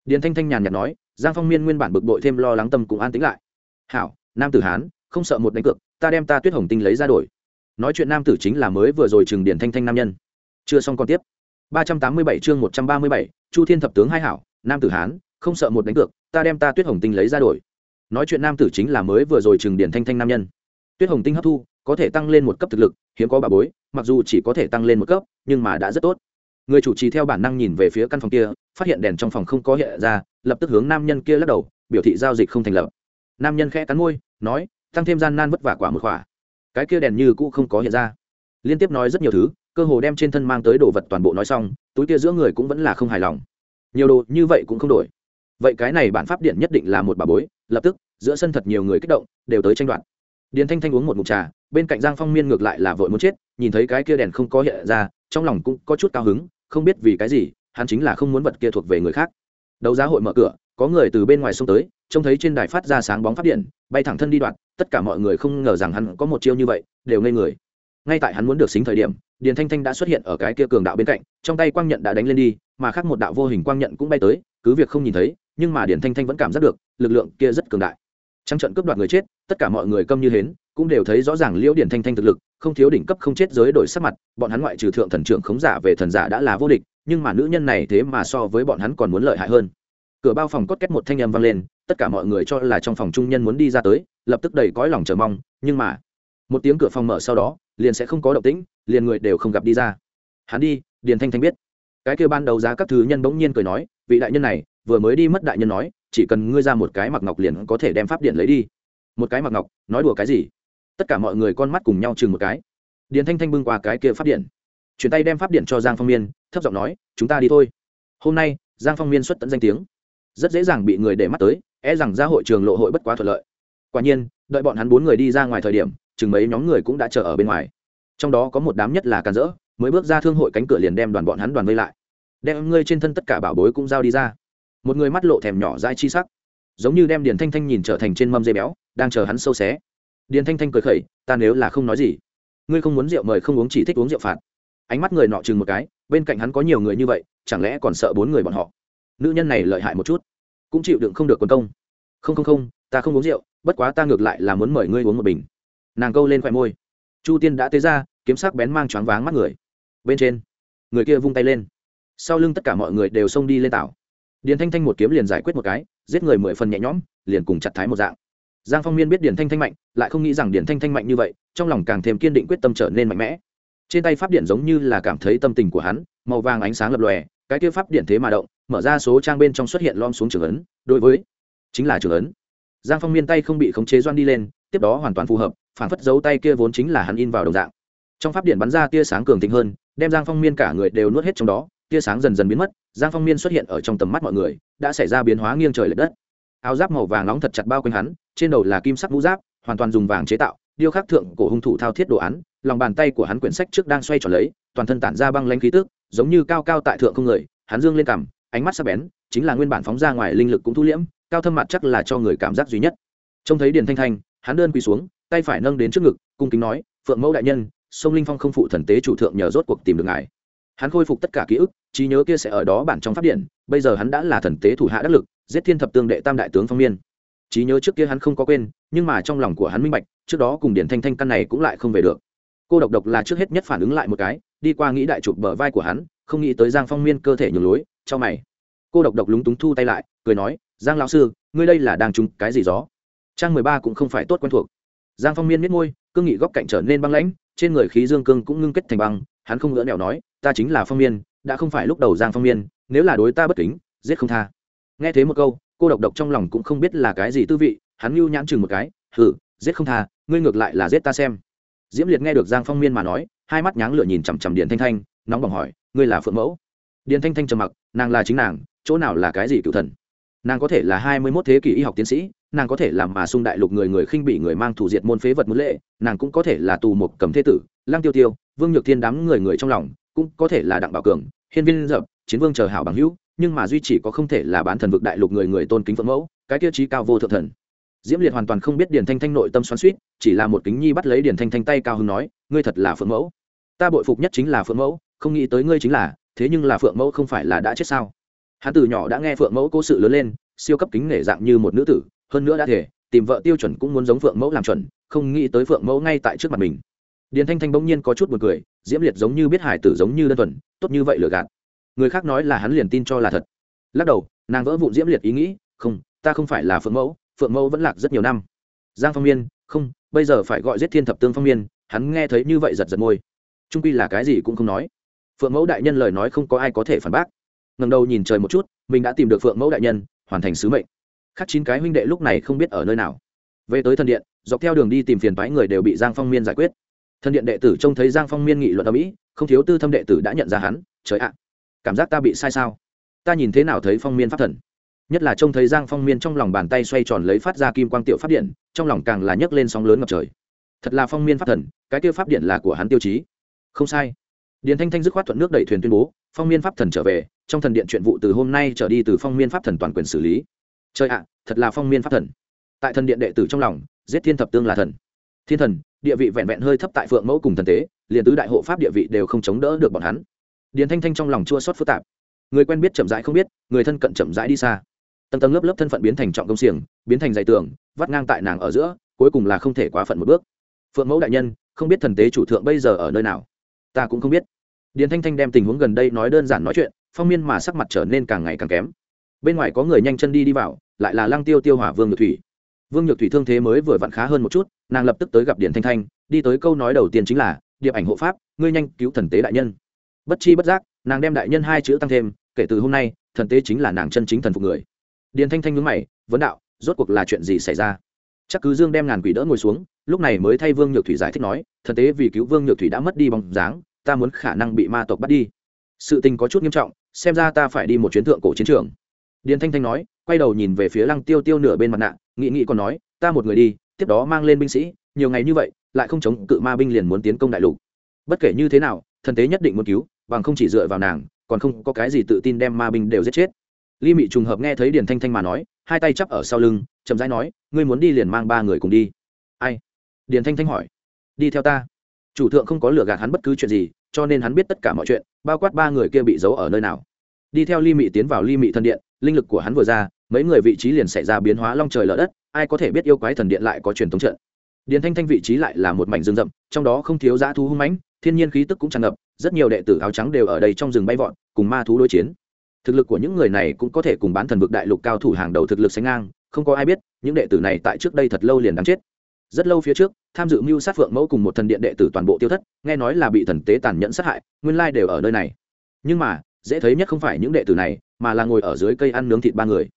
Điền thanh thanh nhàn nhạt nói, giang phong miên nguyên bản bực bội thêm lo lắng tâm cũng an tĩnh lại. Hảo, nam tử hán, không sợ một đánh cược, ta đem ta tuyết hồng tinh lấy ra đổi. Nói chuyện nam tử chính là mới vừa rồi chừng điền thanh thanh nam nhân. Chưa xong còn tiếp. Ba trăm tám mươi bảy chương một trăm ba mươi bảy, chu thiên thập tướng hai hảo, nam tử hán, không sợ một đánh cược, ta đem ta tuyết hồng tinh lấy ra đổi nói chuyện nam tử chính là mới vừa rồi trừng điển thanh thanh nam nhân. Tuyết hồng tinh hấp thu, có thể tăng lên một cấp thực lực, hiếm có bà bối, mặc dù chỉ có thể tăng lên một cấp, nhưng mà đã rất tốt. Người chủ trì theo bản năng nhìn về phía căn phòng kia, phát hiện đèn trong phòng không có hiện ra, lập tức hướng nam nhân kia lắc đầu, biểu thị giao dịch không thành lập. Nam nhân khẽ cắn môi, nói, tăng thêm gian nan vất vả quả một khỏa cái kia đèn như cũ không có hiện ra. Liên tiếp nói rất nhiều thứ, cơ hồ đem trên thân mang tới đồ vật toàn bộ nói xong, túi kia giữa người cũng vẫn là không hài lòng. Nhiều đồ như vậy cũng không đổi. Vậy cái này bản pháp điện nhất định là một bà bối lập tức, giữa sân thật nhiều người kích động, đều tới tranh đoạt. Điền thanh thanh uống một mụt trà, bên cạnh giang phong miên ngược lại là vội muốn chết, nhìn thấy cái kia đèn không có hiện ra, trong lòng cũng có chút cao hứng, không biết vì cái gì, hắn chính là không muốn vật kia thuộc về người khác. Đấu giá hội mở cửa, có người từ bên ngoài xông tới, trông thấy trên đài phát ra sáng bóng phát điện, bay thẳng thân đi đoạn tất cả mọi người không ngờ rằng hắn có một chiêu như vậy, đều ngây người. Ngay tại hắn muốn được xính thời điểm, điền thanh thanh đã xuất hiện ở cái kia cường đạo bên cạnh, trong tay quang nhận đã đánh lên đi, mà khác một đạo vô hình quang nhận cũng bay tới, cứ việc không nhìn thấy nhưng mà điền thanh thanh vẫn cảm giác được lực lượng kia rất cường đại trắng trận cướp đoạt người chết tất cả mọi người câm như hến cũng đều thấy rõ ràng liễu điển thanh thanh thực lực không thiếu đỉnh cấp không chết giới đổi sắc mặt bọn hắn ngoại trừ thượng thần trưởng khống giả về thần giả đã là vô địch nhưng mà nữ nhân này thế mà so với bọn hắn còn muốn lợi hại hơn cửa bao phòng cốt két một thanh âm vang lên tất cả mọi người cho là trong phòng trung nhân muốn đi ra tới lập tức đầy cõi lòng chờ mong nhưng mà một tiếng cửa phòng mở sau đó liền sẽ không có động tĩnh liền người đều không gặp đi ra hắn đi điền thanh thanh biết cái kêu ban đầu giá các thứ nhân bỗng nhiên cười nói vị đại nhân này vừa mới đi mất đại nhân nói, chỉ cần ngươi ra một cái mặc ngọc liền có thể đem pháp điện lấy đi. Một cái mặc ngọc, nói đùa cái gì? Tất cả mọi người con mắt cùng nhau chừng một cái. Điền thanh thanh bưng qua cái kia pháp điện. Chuyển tay đem pháp điện cho giang phong miên, thấp giọng nói, chúng ta đi thôi. Hôm nay, giang phong miên xuất tận danh tiếng. Rất dễ dàng bị người để mắt tới e rằng ra hội trường lộ hội bất quá thuận lợi. Quả nhiên, đợi bọn hắn bốn người đi ra ngoài thời điểm, chừng mấy nhóm người cũng đã chờ ở bên ngoài. Trong đó có một đám nhất là càn rỡ, mới bước ra thương hội cánh cửa liền đem đoàn bọn hắn đoàn vây lại. Đem ngươi trên thân tất cả bảo bối cũng giao đi ra một người mắt lộ thèm nhỏ dai chi sắc, giống như đem điền thanh thanh nhìn trở thành trên mâm dây béo, đang chờ hắn sâu xé. Điền thanh thanh cười khẩy, ta nếu là không nói gì, ngươi không muốn rượu mời không uống chỉ thích uống rượu phạt. Ánh mắt người nọ chừng một cái, bên cạnh hắn có nhiều người như vậy, chẳng lẽ còn sợ bốn người bọn họ? Nữ nhân này lợi hại một chút, cũng chịu đựng không được quân công. Không không không, ta không uống rượu, bất quá ta ngược lại là muốn mời ngươi uống một bình. Nàng câu lên khoe môi. Chu tiên đã tế ra, kiếm sắc bén mang choáng váng mắt người. Bên trên, người kia vung tay lên. Sau lưng tất cả mọi người đều xông đi lên tảo điền thanh thanh một kiếm liền giải quyết một cái, giết người mười phần nhẹ nhõm, liền cùng chặt thái một dạng. Giang phong miên biết điền thanh thanh mạnh, lại không nghĩ rằng điền thanh thanh mạnh như vậy, trong lòng càng thêm kiên định quyết tâm trở nên mạnh mẽ. Trên tay pháp điện giống như là cảm thấy tâm tình của hắn, màu vàng ánh sáng lập lòe, cái kia pháp điện thế mà động, mở ra số trang bên trong xuất hiện lom xuống trường ấn, đối với, chính là trường ấn. Giang phong miên tay không bị khống chế doan đi lên, tiếp đó hoàn toàn phù hợp, phản phất dấu tay kia vốn chính là hắn in vào đồng dạng. Trong pháp điện bắn ra tia sáng cường thịnh hơn, đem giang phong miên cả người đều nuốt hết trong đó tia sáng dần dần biến mất, giang phong miên xuất hiện ở trong tầm mắt mọi người, đã xảy ra biến hóa nghiêng trời l ệ đất. Áo giáp màu vàng nóng thật chặt bao quanh hắn, trên đầu là kim sắc mũ giáp, hoàn toàn dùng vàng chế tạo, điêu khắc thượng cổ hung thủ thao thiết đồ án, lòng bàn tay của hắn quyển sách trước đang xoay tròn lấy, toàn thân tản ra băng lanh khí tức, giống như cao cao tại thượng không người, hắn dương lên cằm, ánh mắt sắc bén, chính là nguyên bản phóng ra ngoài linh lực cũng thu liễm, cao thâm mặt chắc là cho người cảm giác duy nhất. Trông thấy điền thanh thanh, hắn đơn quỳ xuống, tay phải nâng đến trước ngực, cung kính nói, phượng mẫu đại nhân, sông linh phong không phụ thần tế chủ thượng nhờ rốt cuộc tìm được ngài hắn khôi phục tất cả ký ức, trí nhớ kia sẽ ở đó bản trong pháp điện, bây giờ hắn đã là thần tế thủ hạ đắc lực, giết thiên thập tương đệ tam đại tướng phong miên. Trí nhớ trước kia hắn không có quên, nhưng mà trong lòng của hắn minh bạch, trước đó cùng điển thanh thanh căn này cũng lại không về được. Cô độc độc là trước hết nhất phản ứng lại một cái, đi qua nghĩ đại chụp bờ vai của hắn, không nghĩ tới giang phong miên cơ thể nhường lối cho mày. Cô độc độc lúng túng thu tay lại, cười nói, giang lão sư, ngươi đây là đang trúng cái gì gió? Trang mười ba cũng không phải tốt quen thuộc. Giang phong miên miết môi, cương nghị góc cạnh trở nên băng lãnh trên người khí dương cương cũng ngưng kết thành băng, hắn không ngỡ nẻo nói, ta chính là phong miên, đã không phải lúc đầu giang phong miên, nếu là đối ta bất kính, giết không tha. Nghe thế một câu, cô độc độc trong lòng cũng không biết là cái gì tư vị, hắn mưu nhãn chừng một cái hử giết không tha, ngươi ngược lại là giết ta xem. Diễm liệt nghe được giang phong miên mà nói, hai mắt nháng lửa nhìn chằm chằm điện thanh thanh, nóng bỏng hỏi, ngươi là phượng mẫu? Điện thanh thanh trầm mặc, nàng là chính nàng, chỗ nào là cái gì cựu thần? Nàng có thể là hai mươi mốt thế kỷ y học tiến sĩ nàng có thể làm mà sung đại lục người người khinh bị người mang thủ diệt môn phế vật muốn lệ, nàng cũng có thể là tù một cầm thế tử lang tiêu tiêu, vương nhược thiên đám người người trong lòng, cũng có thể là đặng bảo cường, hiên viên dập, chiến vương chờ hảo bằng hữu, nhưng mà duy chỉ có không thể là bán thần vực đại lục người người tôn kính phượng mẫu, cái tiêu chí cao vô thượng thần. Diễm liệt hoàn toàn không biết điền thanh thanh nội tâm xoắn suýt chỉ là một kính nhi bắt lấy điền thanh thanh tay cao hứng nói, ngươi thật là phượng mẫu. Ta bội phục nhất chính là phượng mẫu, không nghĩ tới ngươi chính là, thế nhưng là phượng mẫu không phải là đã chết sao? Hắn từ nhỏ đã nghe phượng mẫu cố sự lớn lên, siêu cấp kính nể dạng như một nữ tử hơn nữa đã thể, tìm vợ tiêu chuẩn cũng muốn giống phượng mẫu làm chuẩn, không nghĩ tới phượng mẫu ngay tại trước mặt mình. Điền thanh thanh bỗng nhiên có chút b u ồ n cười, diễm liệt giống như biết hải tử giống như đơn thuần, tốt như vậy lừa gạt. Người khác nói là hắn liền tin cho là thật. Lắc đầu, nàng vỡ vụn diễm liệt ý nghĩ, không, ta không phải là phượng mẫu phượng mẫu vẫn lạc rất nhiều năm. Giang phong miên, không, bây giờ phải gọi giết thiên thập tương phong miên, hắn nghe thấy như vậy giật giật môi. Trung quy là cái gì cũng không nói. Phượng mẫu đại nhân lời nói không có ai có thể phản bác. Ngầm đầu nhìn trời một chút, mình đã tìm được phượng mẫu đại nhân, hoàn thành sứ mệnh khác chín cái huynh đệ lúc này không biết ở nơi nào. Về tới thần điện, dọc theo đường đi tìm phiền phái người đều bị giang phong miên giải quyết. Thần điện đệ tử trông thấy giang phong miên nghị luận ở mỹ không thiếu tư thâm đệ tử đã nhận ra hắn, trời ạ, cảm giác ta bị sai sao? Ta nhìn thế nào thấy phong miên pháp thần? Nhất là trông thấy giang phong miên trong lòng bàn tay xoay tròn lấy phát ra kim quang tiểu pháp điện, trong lòng càng là nhấc lên sóng lớn ngập trời. Thật là phong miên pháp thần, cái tiêu pháp điện là của hắn tiêu chí. Không sai. Điền thanh thanh dứt khoát thuận nước đẩy thuyền tuyên bố, phong miên pháp thần trở về, trong thần điện chuyện vụ từ hôm nay trở đi từ phong miên pháp thần toàn quyền xử lý trời ạ, thật là phong miên pháp thần. Tại thần điện đệ tử trong lòng, giết thiên thập tương là thần. Thiên thần, địa vị vẹn vẹn hơi thấp tại phượng mẫu cùng thần tế, liền tứ đại hộ pháp địa vị đều không chống đỡ được bọn hắn. Điền thanh thanh trong lòng chua xót phức tạp. Người quen biết chậm rãi không biết, người thân cận chậm rãi đi xa. Tầng tầng lớp lớp thân phận biến thành trọng công xiềng, biến thành dày tường, vắt ngang tại nàng ở giữa, cuối cùng là không thể quá phận một bước. Phượng mẫu đại nhân, không biết thần tế chủ thượng bây giờ ở nơi nào? Ta cũng không biết. Điền thanh thanh đem tình huống gần đây nói đơn giản nói chuyện, phong miên mà sắc mặt trở nên càng ngày càng kém bên ngoài có người nhanh chân đi đi vào, lại là lăng tiêu tiêu hỏa vương nhược thủy. Vương nhược thủy thương thế mới vừa vặn khá hơn một chút, nàng lập tức tới gặp điền thanh thanh, đi tới câu nói đầu tiên chính là, điệp ảnh hộ pháp, ngươi nhanh cứu thần tế đại nhân. Bất chi bất giác, nàng đem đại nhân hai chữ tăng thêm, kể từ hôm nay, thần tế chính là nàng chân chính thần phục người. Điền thanh thanh nhướng mày, vấn đạo, rốt cuộc là chuyện gì xảy ra? Chắc cứ dương đem ngàn quỷ đỡ ngồi xuống, lúc này mới thay vương nhược thủy giải thích nói, thần tế vì cứu vương nhược thủy đã mất đi bóng dáng, ta muốn khả năng bị ma tộc bắt đi. Sự tình có chút nghiêm trọng, xem ra ta phải đi một chuyến thượng cổ chiến trường điền thanh thanh nói, quay đầu nhìn về phía lăng tiêu tiêu nửa bên mặt nạ nghị nghị còn nói, ta một người đi, tiếp đó mang lên binh sĩ, nhiều ngày như vậy, lại không chống cự ma binh liền muốn tiến công đại lục. Bất kể như thế nào, thần tế nhất định muốn cứu, bằng không chỉ dựa vào nàng, còn không có cái gì tự tin đem ma binh đều giết chết. Ly mị trùng hợp nghe thấy điền thanh thanh mà nói, hai tay chắp ở sau lưng, chậm rãi nói, ngươi muốn đi liền mang ba người cùng đi. Ai? Điền thanh thanh hỏi. Đi theo ta. Chủ thượng không có lừa gạt hắn bất cứ chuyện gì, cho nên hắn biết tất cả mọi chuyện, bao quát ba người kia bị giấu ở nơi nào. Đi theo ly mị tiến vào ly mị thần điện linh lực của hắn vừa ra, mấy người vị trí liền xảy ra biến hóa long trời lở đất, ai có thể biết yêu quái thần điện lại có truyền thống trận. Điền thanh thanh vị trí lại là một mảnh rừng rậm, trong đó không thiếu dã thú hung mãnh, thiên nhiên khí tức cũng tràn ngập, rất nhiều đệ tử áo trắng đều ở đây trong rừng bay vọt, cùng ma thú đối chiến. Thực lực của những người này cũng có thể cùng bán thần vực đại lục cao thủ hàng đầu thực lực sánh ngang, không có ai biết, những đệ tử này tại trước đây thật lâu liền đáng chết. Rất lâu phía trước, tham dự mưu sát phượng mẫu cùng một thần điện đệ tử toàn bộ tiêu thất, nghe nói là bị thần tế tàn nhẫn sát hại, nguyên lai đều ở nơi này. Nhưng mà dễ thấy nhất không phải những đệ tử này, mà là ngồi ở dưới cây ăn nướng thịt ba người.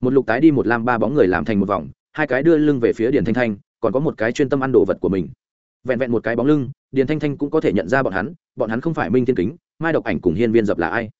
Một lục tái đi một lam ba bóng người làm thành một vòng, hai cái đưa lưng về phía điền thanh thanh, còn có một cái chuyên tâm ăn đồ vật của mình. Vẹn vẹn một cái bóng lưng, điền thanh thanh cũng có thể nhận ra bọn hắn bọn hắn không phải minh thiên kính, mai độc ảnh cùng hiên viên dập là ai.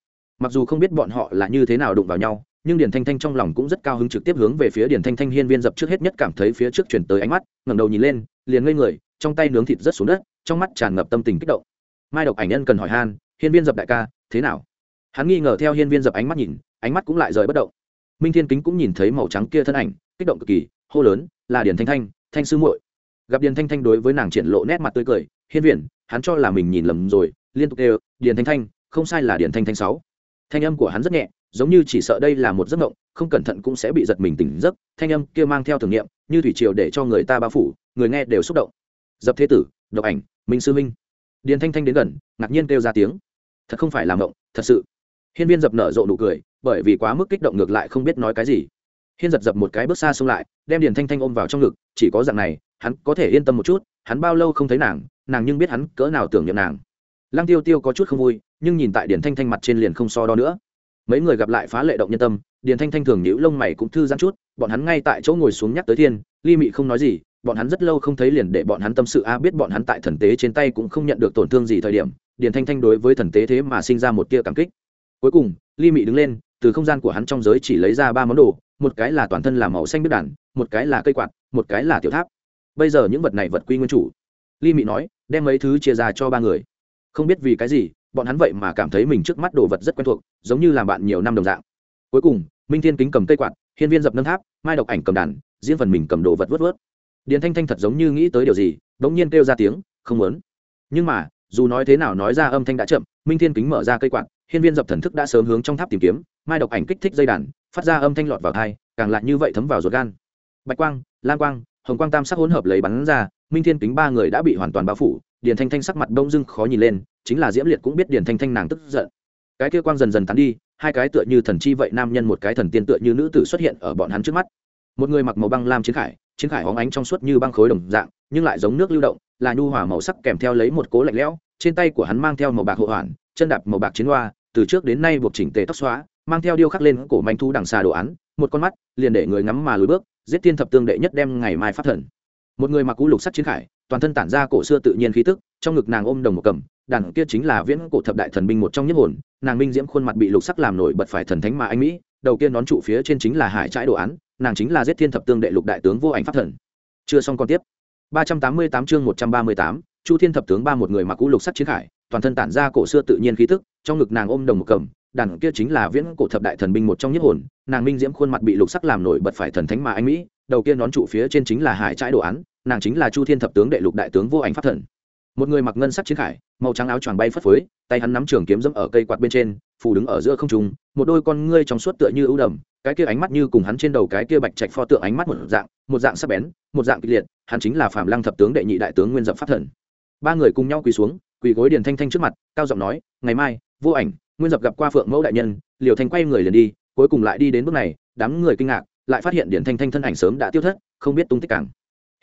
Mặc dù không biết bọn họ là như thế nào đụng vào nhau, nhưng điền thanh thanh trong lòng cũng rất cao hứng trực tiếp hướng về phía điền thanh thanh hiên viên dập trước hết nhất cảm thấy phía trước chuyển tới ánh mắt, ngẩng đầu nhìn lên, liền ngây người, trong tay nướng thịt rất xuống đất, trong mắt tràn ngập tâm tình kích động. Mai độc ảnh nhân cần hỏi han, hiên viên dập đại ca, thế nào? Hắn nghi ngờ theo hiên viên dập ánh mắt nhìn ánh mắt cũng lại rời bất động. Minh thiên kính cũng nhìn thấy màu trắng kia thân ảnh kích động cực kỳ hô lớn là điền thanh thanh thanh sư muội. Gặp điền thanh thanh đối với nàng triển lộ nét mặt tươi cười hiên Viễn, hắn cho là mình nhìn lầm rồi liên tục đều điền thanh thanh không sai là điền thanh thanh sáu. Thanh âm của hắn rất nhẹ giống như chỉ sợ đây là một giấc mộng không cẩn thận cũng sẽ bị giật mình tỉnh giấc. Thanh âm kia mang theo thử nghiệm như thủy triều để cho người ta bao phủ người nghe đều xúc động. Dập thế tử độc ảnh minh sư minh. Điền thanh thanh đến gần ngạc nhiên kêu ra tiếng. Thật không phải là mộng thật sự hiên viên dập nở rộ nụ cười, bởi vì quá mức kích động ngược lại không biết nói cái gì. Hiên giật dập một cái bước xa xông lại, đem điền thanh thanh ôm vào trong ngực, chỉ có dạng này, hắn có thể yên tâm một chút, hắn bao lâu không thấy nàng nàng nhưng biết hắn cỡ nào tưởng niệm nàng. Lăng tiêu tiêu có chút không vui, nhưng nhìn tại điền thanh thanh mặt trên liền không so đo nữa. Mấy người gặp lại phá lệ động nhân tâm, điền thanh thanh thường nhíu lông mày cũng thư giãn chút, bọn hắn ngay tại chỗ ngồi xuống nhắc tới thiên, ly mị không nói gì, bọn hắn rất lâu không thấy liền để bọn hắn tâm sự, a, biết bọn hắn tại thần tế trên tay cũng không nhận được tổn thương gì thời điểm, điền thanh thanh đối với thần tế thế mà sinh ra một tia cảm kích cuối cùng, ly mị đứng lên, từ không gian của hắn trong giới chỉ lấy ra ba món đồ, một cái là toàn thân là màu xanh biết đàn, một cái là cây quạt, một cái là tiểu tháp. Bây giờ những vật này vật quy nguyên chủ. Ly mị nói, đem mấy thứ chia ra cho ba người. Không biết vì cái gì, bọn hắn vậy mà cảm thấy mình trước mắt đồ vật rất quen thuộc, giống như làm bạn nhiều năm đồng dạng. Cuối cùng, minh thiên kính cầm cây quạt, hiên viên dập nâng tháp, mai độc ảnh cầm đàn diễn phần mình cầm đồ vật vớt vớt. Điền thanh thanh thật giống như nghĩ tới điều gì, bỗng nhiên kêu ra tiếng, không muốn. Nhưng mà, dù nói thế nào nói ra âm thanh đã chậm, minh thiên kính mở ra cây quạt hiên viên dập thần thức đã sớm hướng trong tháp tìm kiếm, mai độc ảnh kích thích dây đàn, phát ra âm thanh lọt vào thai càng lại như vậy thấm vào ruột gan. Bạch quang lan quang, hồng quang tam sắc hỗn hợp lấy bắn ra, minh thiên kính ba người đã bị hoàn toàn bao phủ, điền thanh thanh sắc mặt bông dưng khó nhìn lên, chính là diễm liệt cũng biết điền thanh thanh nàng tức giận. Cái kia quang dần dần tán đi, hai cái tựa như thần chi vậy, nam nhân một cái thần tiên tựa như nữ tử xuất hiện ở bọn hắn trước mắt. Một người mặc màu băng lam chiến khải chiến khải hóng ánh trong suốt như băng khối đồng dạng, nhưng lại giống nước lưu động, là nhu hòa màu sắc kèm theo lấy một cố lạnh lẽo, trên tay của hắn mang theo màu bạc hộ hoàn, chân đạp màu bạc chiến hoa từ trước đến nay buộc chỉnh tề tóc xóa, mang theo điêu khắc lên cổ manh thu đằng xà đồ án, một con mắt, liền để người ngắm mà lùi bước, giết thiên thập tương đệ nhất đem ngày mai phát thần. Một người mặc cũ lục sắt chiến khải, toàn thân tản ra cổ xưa tự nhiên khí tức, trong ngực nàng ôm đồng một cầm đàn kia chính là viễn cổ thập đại thần binh một trong nhất hồn, nàng minh diễm khuôn mặt bị lục sắc làm nổi bật phải thần thánh mà anh mỹ, đầu kia nón trụ phía trên chính là hải trãi đồ án, nàng chính là giết thiên thập tương đệ lục đại tướng vô ảnh pháp thần. Chưa xong còn tiếp. Ba trăm tám mươi tám chương một trăm ba mươi tám, chu thiên thập tướng ba một người mặc cũ lục sắc chiến khải toàn thân tản ra cổ xưa tự nhiên khí tức, trong ngực nàng ôm đồng một cầm đàn kia chính là viễn cổ thập đại thần binh một trong nhất hồn, nàng minh diễm khuôn mặt bị lục sắc làm nổi bật phải thần thánh mà anh mỹ, đầu kia nón trụ phía trên chính là hải trãi đồ án, nàng chính là chu thiên thập tướng đệ lục đại tướng vô ảnh pháp thần. Một người mặc ngân sắc chiến khải, màu trắng áo choàng bay phất phới, tay hắn nắm trường kiếm dẫm ở cây quạt bên trên, phù đứng ở giữa không trung, một đôi con ngươi trong suốt tựa như ưu đầm, cái kia ánh mắt như cùng hắn trên đầu cái kia bạch trạch pho tượng ánh mắt một dạng một dạng sắc bén, một dạng kịch liệt, hắn chính là phạm lăng thập tướng đệ nhị đại tướng nguyên dập pháp thần. Ba người cùng nhau quỳ xuống quỳ gối điền thanh thanh trước mặt, cao giọng nói, ngày mai, vô ảnh, nguyên dập gặp qua phượng mẫu đại nhân, liều thanh quay người liền đi, cuối cùng lại đi đến bước này, đám người kinh ngạc, lại phát hiện điển thanh thanh thân ảnh sớm đã tiêu thất, không biết tung tích càng.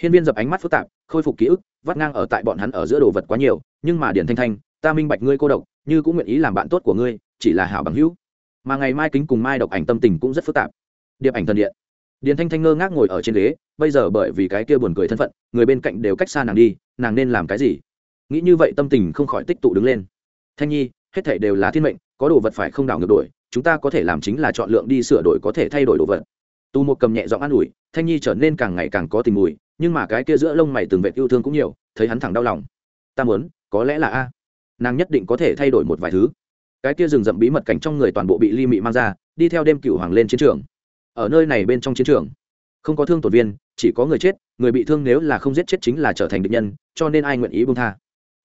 Hiên viên dập ánh mắt phức tạp, khôi phục ký ức, vắt ngang ở tại bọn hắn ở giữa đồ vật quá nhiều, nhưng mà điển thanh thanh, ta minh bạch ngươi cô độc, như cũng nguyện ý làm bạn tốt của ngươi, chỉ là hảo bằng hữu. Mà ngày mai kính cùng mai độc ảnh tâm tình cũng rất phức tạp. Điệp ảnh thần điện. Điền thanh thanh ngơ ngác ngồi ở trên ghế, bây giờ bởi vì cái kia buồn cười thân phận, người bên cạnh đều cách xa nàng đi, nàng nên làm cái gì? Nghĩ như vậy tâm tình không khỏi tích tụ đứng lên. Thanh nhi, hết thể đều là thiên mệnh, có đồ vật phải không đảo ngược đổi, chúng ta có thể làm chính là chọn lượng đi sửa đổi có thể thay đổi đồ vật. Tu một cầm nhẹ giọng an ủi, thanh nhi trở nên càng ngày càng có tình mùi, nhưng mà cái kia giữa lông mày từng vệt yêu thương cũng nhiều, thấy hắn thẳng đau lòng. Ta muốn, có lẽ là a. Nàng nhất định có thể thay đổi một vài thứ. Cái kia rừng rậm bí mật cảnh trong người toàn bộ bị ly mị mang ra, đi theo đêm cửu hoàng lên chiến trường. Ở nơi này bên trong chiến trường, không có thương tổn viên, chỉ có người chết, người bị thương nếu là không giết chết chính là trở thành địch nhân, cho nên ai nguyện ý buông tha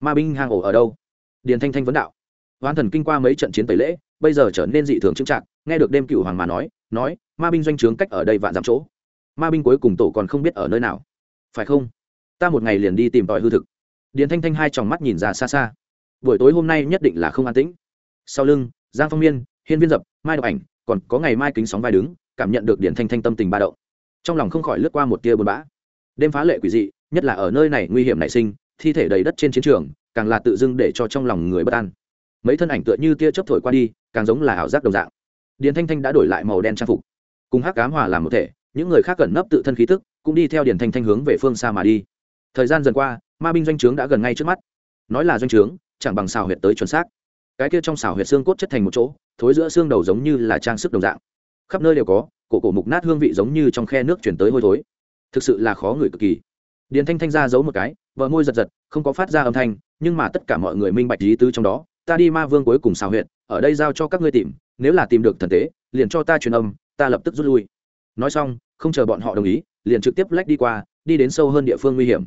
ma binh hang ổ ở đâu? Điền thanh thanh vấn đạo. Hoán thần kinh qua mấy trận chiến tẩy lễ, bây giờ trở nên dị thường trưng trạc nghe được đêm cựu hoàng mà nói nói, ma binh doanh trướng cách ở đây vạn dặm chỗ. Ma binh cuối cùng tổ còn không biết ở nơi nào. Phải không? Ta một ngày liền đi tìm tòi hư thực. Điền thanh thanh hai tròng mắt nhìn ra xa xa. Buổi tối hôm nay nhất định là không an tĩnh. Sau lưng, giang phong miên, hiên viên dập, mai độc ảnh, còn có ngày mai kính sóng vai đứng, cảm nhận được điển thanh thanh tâm tình ba động. Trong lòng không khỏi lướt qua một tia buồn bã. Đêm phá lệ quỷ dị, nhất là ở nơi này nguy hiểm nảy sinh thi thể đầy đất trên chiến trường, càng là tự dưng để cho trong lòng người bất an. Mấy thân ảnh tựa như tia chớp thổi qua đi, càng giống là ảo giác đồng dạng. Điền thanh thanh đã đổi lại màu đen trang phục. Cùng hắc cám hòa làm một thể, những người khác gần nấp tự thân khí tức, cũng đi theo điền thanh thanh hướng về phương xa mà đi. Thời gian dần qua, ma binh doanh trướng đã gần ngay trước mắt. Nói là doanh trướng, chẳng bằng xào huyệt tới chuẩn xác. Cái kia trong xào huyệt xương cốt chất thành một chỗ, thối giữa xương đầu giống như là trang sức đồng dạng. Khắp nơi đều có, cổ cổ mục nát hương vị giống như trong khe nước chuyển tới hôi thối. Thực sự là khó ngửi cực kỳ. Điền thanh thanh ra giấu một cái vợ môi giật giật, không có phát ra âm thanh, nhưng mà tất cả mọi người minh bạch lý tứ trong đó. Ta đi ma vương cuối cùng xào huyệt, ở đây giao cho các ngươi tìm, nếu là tìm được thần tế, liền cho ta truyền âm, ta lập tức rút lui. Nói xong, không chờ bọn họ đồng ý, liền trực tiếp lách đi qua, đi đến sâu hơn địa phương nguy hiểm.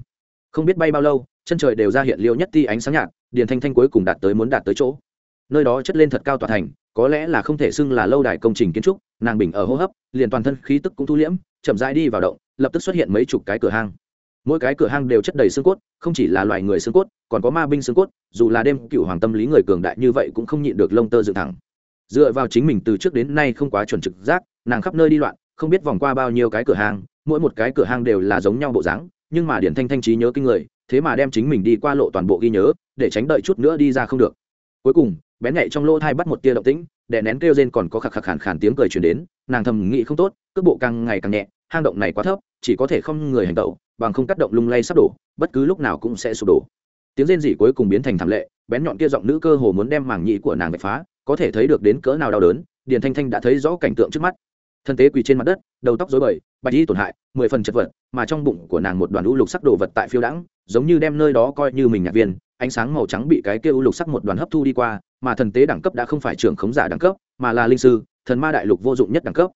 Không biết bay bao lâu, chân trời đều ra hiện liêu nhất ti ánh sáng nhạt, điền thanh thanh cuối cùng đạt tới muốn đạt tới chỗ. Nơi đó chất lên thật cao tòa thành, có lẽ là không thể xưng là lâu đài công trình kiến trúc, nàng bình ở hô hấp, liền toàn thân khí tức cũng thu liễm, chậm rãi đi vào động, lập tức xuất hiện mấy chục cái cửa hang mỗi cái cửa hang đều chất đầy xương cốt, không chỉ là loài người xương cốt, còn có ma binh xương cốt, dù là đêm cựu hoàng tâm lý người cường đại như vậy cũng không nhịn được lông tơ dựng thẳng. Dựa vào chính mình từ trước đến nay không quá chuẩn trực giác, nàng khắp nơi đi loạn, không biết vòng qua bao nhiêu cái cửa hàng mỗi một cái cửa hàng đều là giống nhau bộ dáng, nhưng mà điển thanh thanh trí nhớ kinh người, thế mà đem chính mình đi qua lộ toàn bộ ghi nhớ, để tránh đợi chút nữa đi ra không được. Cuối cùng, bén nhạy trong lỗ thai bắt một tia động tĩnh, đè nén kêu rên còn có khạc khạc khàn khàn tiếng cười truyền đến, nàng thầm nghĩ không tốt, cước bộ càng ngày càng nhẹ, hang động này quá thấp, chỉ có thể không người hành động bằng không cắt động lung lay sắp đổ, bất cứ lúc nào cũng sẽ sụp đổ. Tiếng rên rỉ cuối cùng biến thành thảm lệ, bén nhọn kia giọng nữ cơ hồ muốn đem màng nhĩ của nàng vạch phá, có thể thấy được đến cỡ nào đau đớn, điền thanh thanh đã thấy rõ cảnh tượng trước mắt. Thân tế quỳ trên mặt đất, đầu tóc rối bời, bạch y tổn hại, mười phần chật vật, mà trong bụng của nàng một đoàn lũ lục sắc đồ vật tại phiêu đãng, giống như đem nơi đó coi như mình nhạc viên, ánh sáng màu trắng bị cái kia u lục sắc một đoàn hấp thu đi qua, mà thần tế đẳng cấp đã không phải trưởng khống giả đẳng cấp, mà là linh sư, thần ma đại lục vô dụng nhất đẳng cấp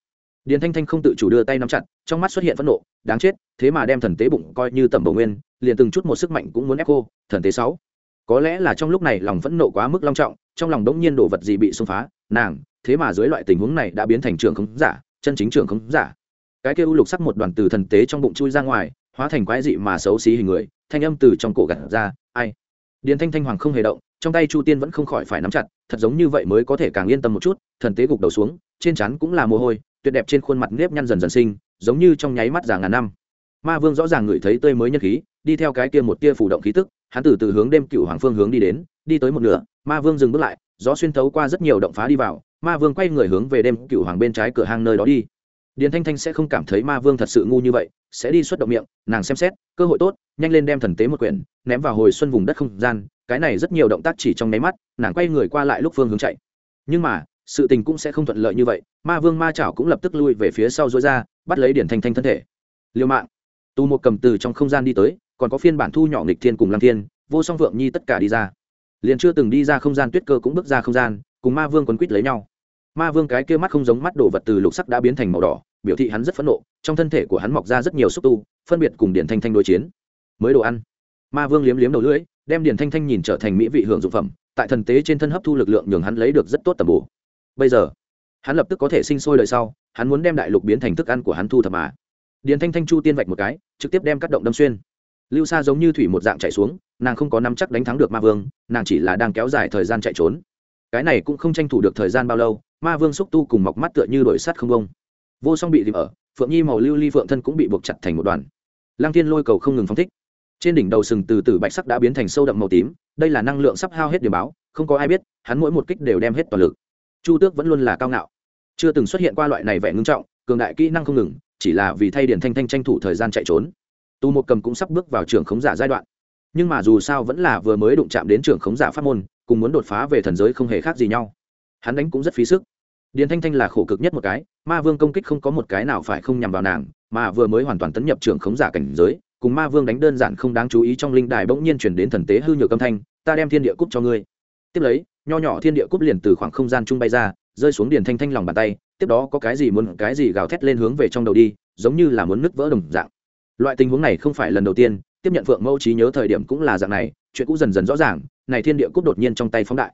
điền thanh thanh không tự chủ đưa tay nắm chặt, trong mắt xuất hiện phẫn nộ, đáng chết, thế mà đem thần tế bụng coi như tầm bổ nguyên, liền từng chút một sức mạnh cũng muốn ép cô, thần tế sáu. Có lẽ là trong lúc này lòng phẫn nộ quá mức long trọng, trong lòng đống nhiên đồ vật gì bị xông phá, nàng, thế mà dưới loại tình huống này đã biến thành trưởng khống giả, chân chính trưởng khống giả. Cái kia u lục sắc một đoàn từ thần tế trong bụng chui ra ngoài, hóa thành quái dị mà xấu xí hình người, thanh âm từ trong cổ gặt ra, ai? Điền thanh thanh hoàng không hề động, trong tay chu tiên vẫn không khỏi phải nắm chặt, thật giống như vậy mới có thể càng yên tâm một chút, thần tế gục đầu xuống, trên chắn cũng là mồ hôi tuyệt đẹp trên khuôn mặt nếp nhăn dần dần sinh, giống như trong nháy mắt già ngàn năm. Ma vương rõ ràng ngửi thấy tươi mới nhân khí, đi theo cái kia một tia phủ động khí tức, hắn từ từ hướng đêm cựu hoàng phương hướng đi đến, đi tới một nửa, ma vương dừng bước lại, gió xuyên thấu qua rất nhiều động phá đi vào, ma vương quay người hướng về đêm cựu hoàng bên trái cửa hang nơi đó đi. Điền thanh thanh sẽ không cảm thấy ma vương thật sự ngu như vậy, sẽ đi xuất động miệng, nàng xem xét, cơ hội tốt, nhanh lên đem thần tế một quyển, ném vào hồi xuân vùng đất không gian, cái này rất nhiều động tác chỉ trong nháy mắt, nàng quay người qua lại lúc phương hướng chạy. Nhưng mà sự tình cũng sẽ không thuận lợi như vậy, ma vương ma chảo cũng lập tức lui về phía sau dối ra, bắt lấy điển thanh thanh thân thể. Liêu mạng. Tu một cầm từ trong không gian đi tới, còn có phiên bản thu nhỏ nghịch thiên cùng lam thiên, vô song vượng nhi tất cả đi ra. Liền chưa từng đi ra không gian tuyết cơ cũng bước ra không gian, cùng ma vương quấn quýt lấy nhau. Ma vương cái kia mắt không giống mắt đồ vật từ lục sắc đã biến thành màu đỏ, biểu thị hắn rất phẫn nộ, trong thân thể của hắn mọc ra rất nhiều xúc tu, phân biệt cùng điển thanh thanh đối chiến. Mới đồ ăn. Ma vương liếm liếm đầu lưỡi, đem điển thanh thanh nhìn trở thành mỹ vị hưởng dụng phẩm, tại thần tế trên thân hấp thu lực lượng nhường hắn lấy được rất tốt tầm bổ bây giờ. Hắn lập tức có thể sinh sôi đời sau, hắn muốn đem đại lục biến thành thức ăn của hắn thu thập mà. Điền thanh thanh chu tiên vạch một cái, trực tiếp đem cắt động đâm xuyên. Lưu xa giống như thủy một dạng chạy xuống, nàng không có nắm chắc đánh thắng được ma vương, nàng chỉ là đang kéo dài thời gian chạy trốn. Cái này cũng không tranh thủ được thời gian bao lâu, ma vương xúc tu cùng mọc mắt tựa như đổi sắt không bông. Vô song bị tìm ở, phượng nhi màu lưu ly phượng thân cũng bị buộc chặt thành một đoàn. Lang thiên lôi cầu không ngừng phóng thích. Trên đỉnh đầu sừng từ từ bạch sắc đã biến thành sâu đậm màu tím, đây là năng lượng sắp hao hết điểm báo, không có ai biết, hắn mỗi một kích đều đem hết toàn lực chu tước vẫn luôn là cao ngạo. Chưa từng xuất hiện qua loại này vẻ ngưng trọng, cường đại kỹ năng không ngừng, chỉ là vì thay điển thanh thanh tranh thủ thời gian chạy trốn. Tu một cầm cũng sắp bước vào trường khống giả giai đoạn. Nhưng mà dù sao vẫn là vừa mới đụng chạm đến trường khống giả pháp môn, cùng muốn đột phá về thần giới không hề khác gì nhau. Hắn đánh cũng rất phí sức. Điền thanh thanh là khổ cực nhất một cái, ma vương công kích không có một cái nào phải không nhằm vào nàng, mà vừa mới hoàn toàn tấn nhập trường khống giả cảnh giới, cùng ma vương đánh đơn giản không đáng chú ý trong linh đài bỗng nhiên chuyển đến thần tế hư nhược âm thanh, ta đem thiên địa cúc cho ngươi. Tiếp lấy nho nhỏ thiên địa cúp liền từ khoảng không gian trung bay ra, rơi xuống điền thanh thanh lòng bàn tay, tiếp đó có cái gì muốn, cái gì gào thét lên hướng về trong đầu đi, giống như là muốn nứt vỡ đồng dạng. Loại tình huống này không phải lần đầu tiên, tiếp nhận phượng mẫu trí nhớ thời điểm cũng là dạng này, chuyện cũ dần dần rõ ràng, này thiên địa cúp đột nhiên trong tay phóng đại.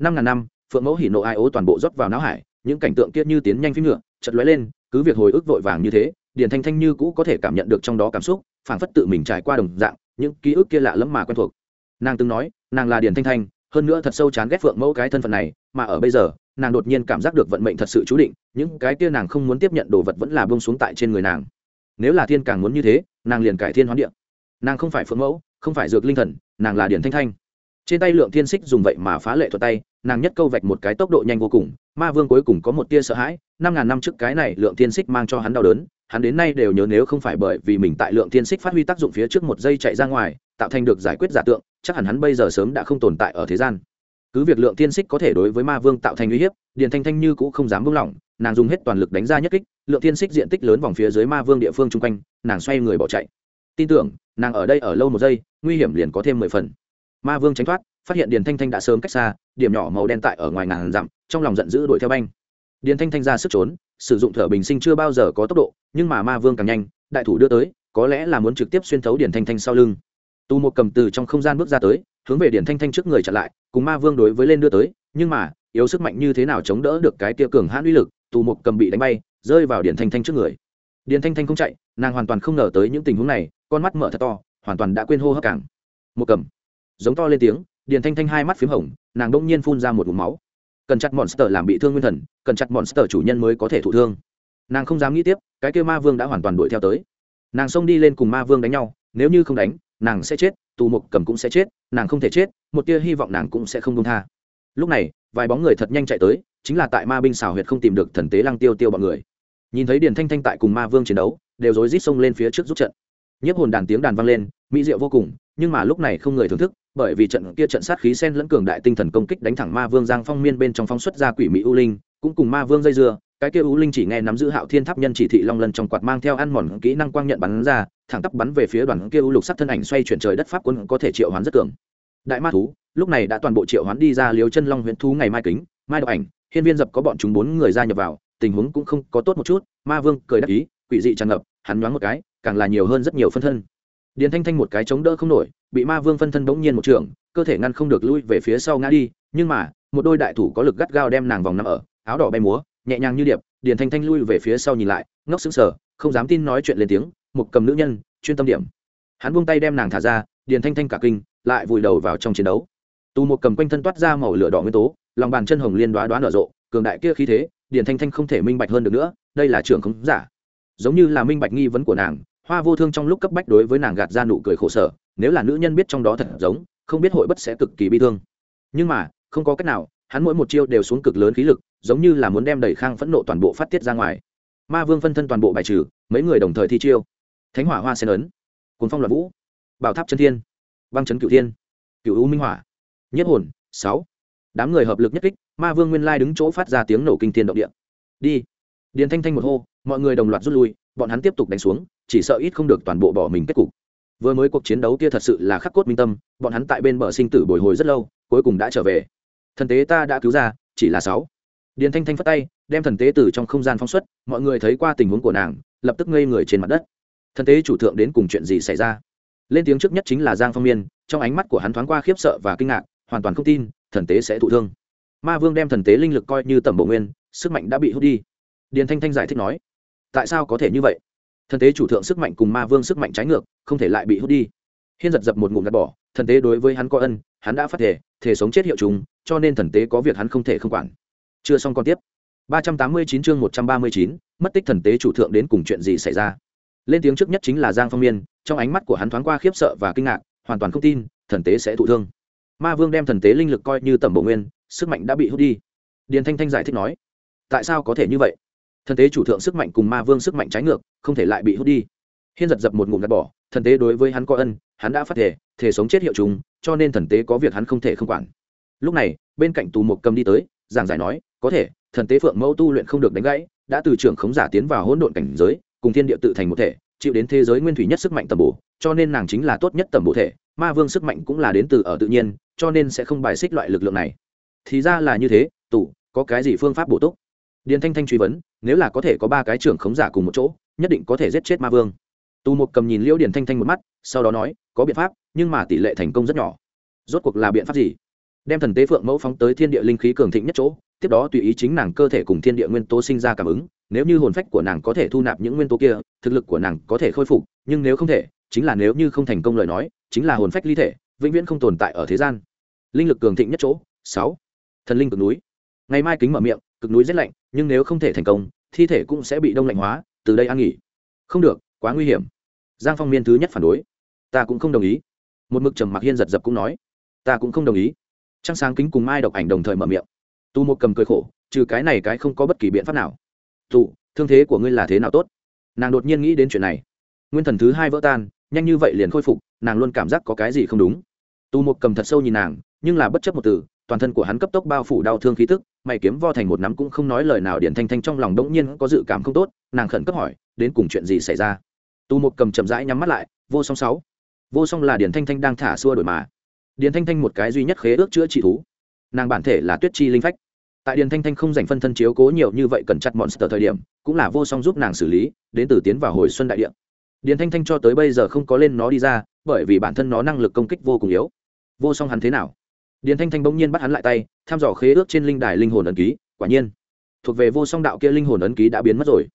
Năm ngàn năm, phượng mẫu hỉ nộ ai ố toàn bộ rót vào não hải, những cảnh tượng kia như tiến nhanh phím ngựa chật lóe lên, cứ việc hồi ức vội vàng như thế, điền thanh thanh như cũ có thể cảm nhận được trong đó cảm xúc, phảng phất tự mình trải qua đồng dạng, những ký ức kia lạ lẫm mà quen thuộc. Nàng từng nói, nàng là điền thanh thanh hơn nữa thật sâu chán ghét phượng mẫu cái thân phận này, mà ở bây giờ, nàng đột nhiên cảm giác được vận mệnh thật sự chú định, những cái kia nàng không muốn tiếp nhận đồ vật vẫn là bông xuống tại trên người nàng. Nếu là thiên càng muốn như thế, nàng liền cải thiên hoán địa. Nàng không phải phượng mẫu, không phải dược linh thần, nàng là điển thanh thanh. Trên tay lượng thiên xích dùng vậy mà phá lệ thuật tay, nàng nhất câu vạch một cái tốc độ nhanh vô cùng, ma vương cuối cùng có một tia sợ hãi, năm ngàn năm trước cái này lượng thiên xích mang cho hắn đau đớn, hắn đến nay đều nhớ nếu không phải bởi vì mình tại lượng thiên xích phát huy tác dụng phía trước một giây chạy ra ngoài, tạo thành được giải quyết giả tượng chắc hẳn hắn bây giờ sớm đã không tồn tại ở thế gian. Cứ việc lượng thiên xích có thể đối với ma vương tạo thành uy hiếp, điền thanh thanh như cũng không dám buông lỏng, nàng dùng hết toàn lực đánh ra nhất kích, lượng thiên xích diện tích lớn vòng phía dưới ma vương địa phương chung quanh, nàng xoay người bỏ chạy. Tin tưởng, nàng ở đây ở lâu một giây, nguy hiểm liền có thêm mười phần. Ma vương tránh thoát, phát hiện điền thanh thanh đã sớm cách xa, điểm nhỏ màu đen tại ở ngoài ngàn dặm, trong lòng giận dữ đuổi theo banh. Điền thanh thanh ra sức trốn, sử dụng thở bình sinh chưa bao giờ có tốc độ, nhưng mà ma vương càng nhanh, đại thủ đưa tới, có lẽ là muốn trực tiếp xuyên thấu điền thanh thanh sau lưng tu một cầm từ trong không gian bước ra tới, hướng về điển thanh thanh trước người chặn lại, cùng ma vương đối với lên đưa tới, nhưng mà, yếu sức mạnh như thế nào chống đỡ được cái tia cường hãn uy lực, tù một cầm bị đánh bay, rơi vào điển thanh thanh trước người. Điển thanh thanh không chạy, nàng hoàn toàn không ngờ tới những tình huống này, con mắt mở thật to, hoàn toàn đã quên hô hấp cảng một cầm, giống to lên tiếng, điển thanh thanh hai mắt p h í m hồng, nàng đông nhiên phun ra một vùng máu. Cần chặt monster làm bị thương nguyên thần, cần chặt monster chủ nhân mới có thể thụ thương. Nàng không dám nghĩ tiếp, cái kia ma vương đã hoàn toàn đuổi theo tới. Nàng xông đi lên cùng ma vương đánh nhau, nếu như không đánh nàng sẽ chết, tù mục cầm cũng sẽ chết, nàng không thể chết, một tia hy vọng nàng cũng sẽ không đông tha. Lúc này, vài bóng người thật nhanh chạy tới, chính là tại ma binh xào huyệt không tìm được thần tế lăng tiêu tiêu bọn người. Nhìn thấy điền thanh thanh tại cùng ma vương chiến đấu, đều rối rít xông lên phía trước giúp trận. Nhiếp hồn đàn tiếng đàn vang lên, mỹ diệu vô cùng, nhưng mà lúc này không người thưởng thức, bởi vì trận kia trận sát khí sen lẫn cường đại tinh thần công kích đánh thẳng ma vương giang phong miên bên trong phóng xuất ra quỷ mỹ u linh, cũng cùng ma vương dây dưa cái kia u linh chỉ nghe nắm giữ hạo thiên tháp nhân chỉ thị long lần trong quạt mang theo ăn mòn kỹ năng quang nhận bắn ra, thẳng tắp bắn về phía đoàn kia u lục sắc thân ảnh xoay chuyển trời đất pháp quân có thể triệu hoán rất cường. Đại ma thú, lúc này đã toàn bộ triệu hoán đi ra liều chân long huyện thú ngày mai kính, mai độc ảnh, hiên viên dập có bọn chúng bốn người ra nhập vào, tình huống cũng không có tốt một chút, ma vương cười đắc ý, quỷ dị tràn ngập, hắn nhoáng một cái, càng là nhiều hơn rất nhiều phân thân. Điền thanh thanh một cái chống đỡ không nổi, bị ma vương phân thân bỗng nhiên một trường, cơ thể ngăn không được lui về phía sau ngã đi, nhưng mà, một đôi đại thủ có lực gắt gao đem nàng vòng nằm ở, áo đỏ bay múa nhẹ nhàng như điệp, điền thanh thanh lui về phía sau nhìn lại, ngốc sững sờ, không dám tin nói chuyện lên tiếng, một cầm nữ nhân, chuyên tâm điểm. Hắn buông tay đem nàng thả ra, điền thanh thanh cả kinh, lại vùi đầu vào trong chiến đấu. Tù một cầm quanh thân toát ra màu lửa đỏ nguyên tố, lòng bàn chân hồng liên đoá đoán nở rộ, cường đại kia khí thế, điền thanh thanh không thể minh bạch hơn được nữa, đây là trường không giả. Giống như là minh bạch nghi vấn của nàng, hoa vô thương trong lúc cấp bách đối với nàng gạt ra nụ cười khổ sở, nếu là nữ nhân biết trong đó thật giống, không biết hội bất sẽ cực kỳ bi thương. Nhưng mà, không có cách nào, hắn mỗi một chiêu đều xuống cực lớn khí lực giống như là muốn đem đầy khang phẫn nộ toàn bộ phát tiết ra ngoài. Ma vương phân thân toàn bộ bài trừ, mấy người đồng thời thi chiêu. Thánh hỏa hoa sen ấn cuốn phong loạn vũ, bảo tháp chân thiên, băng chấn cửu thiên, cửu u minh hỏa, nhất hồn, sáu. Đám người hợp lực nhất kích, ma vương nguyên lai đứng chỗ phát ra tiếng nổ kinh thiên động địa. Đi. Điền thanh thanh một hô, mọi người đồng loạt rút lui, bọn hắn tiếp tục đánh xuống, chỉ sợ ít không được toàn bộ bỏ mình kết cục. Vừa mới cuộc chiến đấu kia thật sự là khắc cốt minh tâm, bọn hắn tại bên bờ sinh tử bồi hồi rất lâu, cuối cùng đã trở về. Thần tế ta đã cứu ra, chỉ là sáu điền thanh thanh phất tay, đem thần tế từ trong không gian phóng xuất, mọi người thấy qua tình huống của nàng, lập tức ngây người trên mặt đất. Thần tế chủ thượng đến cùng chuyện gì xảy ra? Lên tiếng trước nhất chính là giang phong miên, trong ánh mắt của hắn thoáng qua khiếp sợ và kinh ngạc, hoàn toàn không tin, thần tế sẽ thụ thương. Ma vương đem thần tế linh lực coi như tầm bộ nguyên, sức mạnh đã bị hút đi. Điền thanh thanh giải thích nói, tại sao có thể như vậy? Thần tế chủ thượng sức mạnh cùng ma vương sức mạnh trái ngược, không thể lại bị hút đi. Hiên giật dập một ngụm gạt bỏ, thần tế đối với hắn có ân, hắn đã phát thể thể sống chết hiệu chúng, cho nên thần tế có việc hắn không thể không quản chưa xong còn tiếp. ba trăm tám mươi chín chương một trăm ba mươi chín, mất tích thần tế chủ thượng đến cùng chuyện gì xảy ra? Lên tiếng trước nhất chính là giang phong miên, trong ánh mắt của hắn thoáng qua khiếp sợ và kinh ngạc, hoàn toàn không tin, thần tế sẽ thụ thương. Ma vương đem thần tế linh lực coi như tầm bộ nguyên, sức mạnh đã bị hút đi. Điền thanh thanh giải thích nói, tại sao có thể như vậy? Thần tế chủ thượng sức mạnh cùng ma vương sức mạnh trái ngược, không thể lại bị hút đi. Hiên giật dập một ngụm gạt bỏ, thần tế đối với hắn có ân, hắn đã phát thể thể sống chết hiệu chúng cho nên thần tế có việc hắn không thể không quản. Lúc này, bên cạnh tù mục cầm đi tới, giảng giải nói có thể, thần tế phượng mẫu tu luyện không được đánh gãy, đã từ trưởng khống giả tiến vào hỗn độn cảnh giới, cùng thiên địa tự thành một thể, chịu đến thế giới nguyên thủy nhất sức mạnh tầm bổ, cho nên nàng chính là tốt nhất tầm bổ thể, ma vương sức mạnh cũng là đến từ ở tự nhiên, cho nên sẽ không bài xích loại lực lượng này. Thì ra là như thế tủ có cái gì phương pháp bổ túc? Điền thanh thanh truy vấn, nếu là có thể có ba cái trưởng khống giả cùng một chỗ, nhất định có thể giết chết ma vương. Tù một cầm nhìn liễu điền thanh thanh một mắt, sau đó nói, có biện pháp, nhưng mà tỷ lệ thành công rất nhỏ. Rốt cuộc là biện pháp gì? Đem thần tế phượng mẫu phóng tới thiên địa linh khí cường thịnh nhất chỗ tiếp đó tùy ý chính nàng cơ thể cùng thiên địa nguyên tố sinh ra cảm ứng, nếu như hồn phách của nàng có thể thu nạp những nguyên tố kia, thực lực của nàng có thể khôi phục, nhưng nếu không thể, chính là nếu như không thành công lời nói, chính là hồn phách ly thể, vĩnh viễn không tồn tại ở thế gian. Linh lực cường thịnh nhất chỗ, sáu. Thần linh cực núi. Ngày mai kính mở miệng, cực núi rét lạnh, nhưng nếu không thể thành công, thi thể cũng sẽ bị đông lạnh hóa, từ đây ăn nghỉ. Không được, quá nguy hiểm. Giang phong miên thứ nhất phản đối. Ta cũng không đồng ý. Một mực trầm mặc hiên giật dập cũng nói. Ta cũng không đồng ý. Trăng sáng kính cùng mai độc ảnh đồng thời mở miệng tu một cầm cười khổ, trừ cái này cái không có bất kỳ biện pháp nào. Tụ thương thế của ngươi là thế nào tốt? Nàng đột nhiên nghĩ đến chuyện này. Nguyên thần thứ hai vỡ tan, nhanh như vậy liền khôi phục, nàng luôn cảm giác có cái gì không đúng. Tu một cầm thật sâu nhìn nàng, nhưng là bất chấp một từ, toàn thân của hắn cấp tốc bao phủ đau thương khí tức, mày kiếm vo thành một nắm cũng không nói lời nào điển thanh thanh trong lòng đống nhiên có dự cảm không tốt, nàng khẩn cấp hỏi, đến cùng chuyện gì xảy ra? Tu một cầm chậm rãi nhắm mắt lại, vô song sáu. Vô song là điển thanh thanh đang thả xua đổi mà. Điển thanh thanh một cái duy nhất khế ước chữa trị thú. Nàng bản thể là tuyết chi linh phách tại điền thanh thanh không dành phân thân chiếu cố nhiều như vậy cần chặt monster thời điểm, cũng là vô song giúp nàng xử lý, đến từ tiến vào hồi xuân đại điện điền thanh thanh cho tới bây giờ không có lên nó đi ra, bởi vì bản thân nó năng lực công kích vô cùng yếu. Vô song hắn thế nào? Điền thanh thanh bỗng nhiên bắt hắn lại tay thăm dò khế ước trên linh đài linh hồn ấn ký, quả nhiên, thuộc về vô song đạo kia linh hồn ấn ký đã biến mất rồi.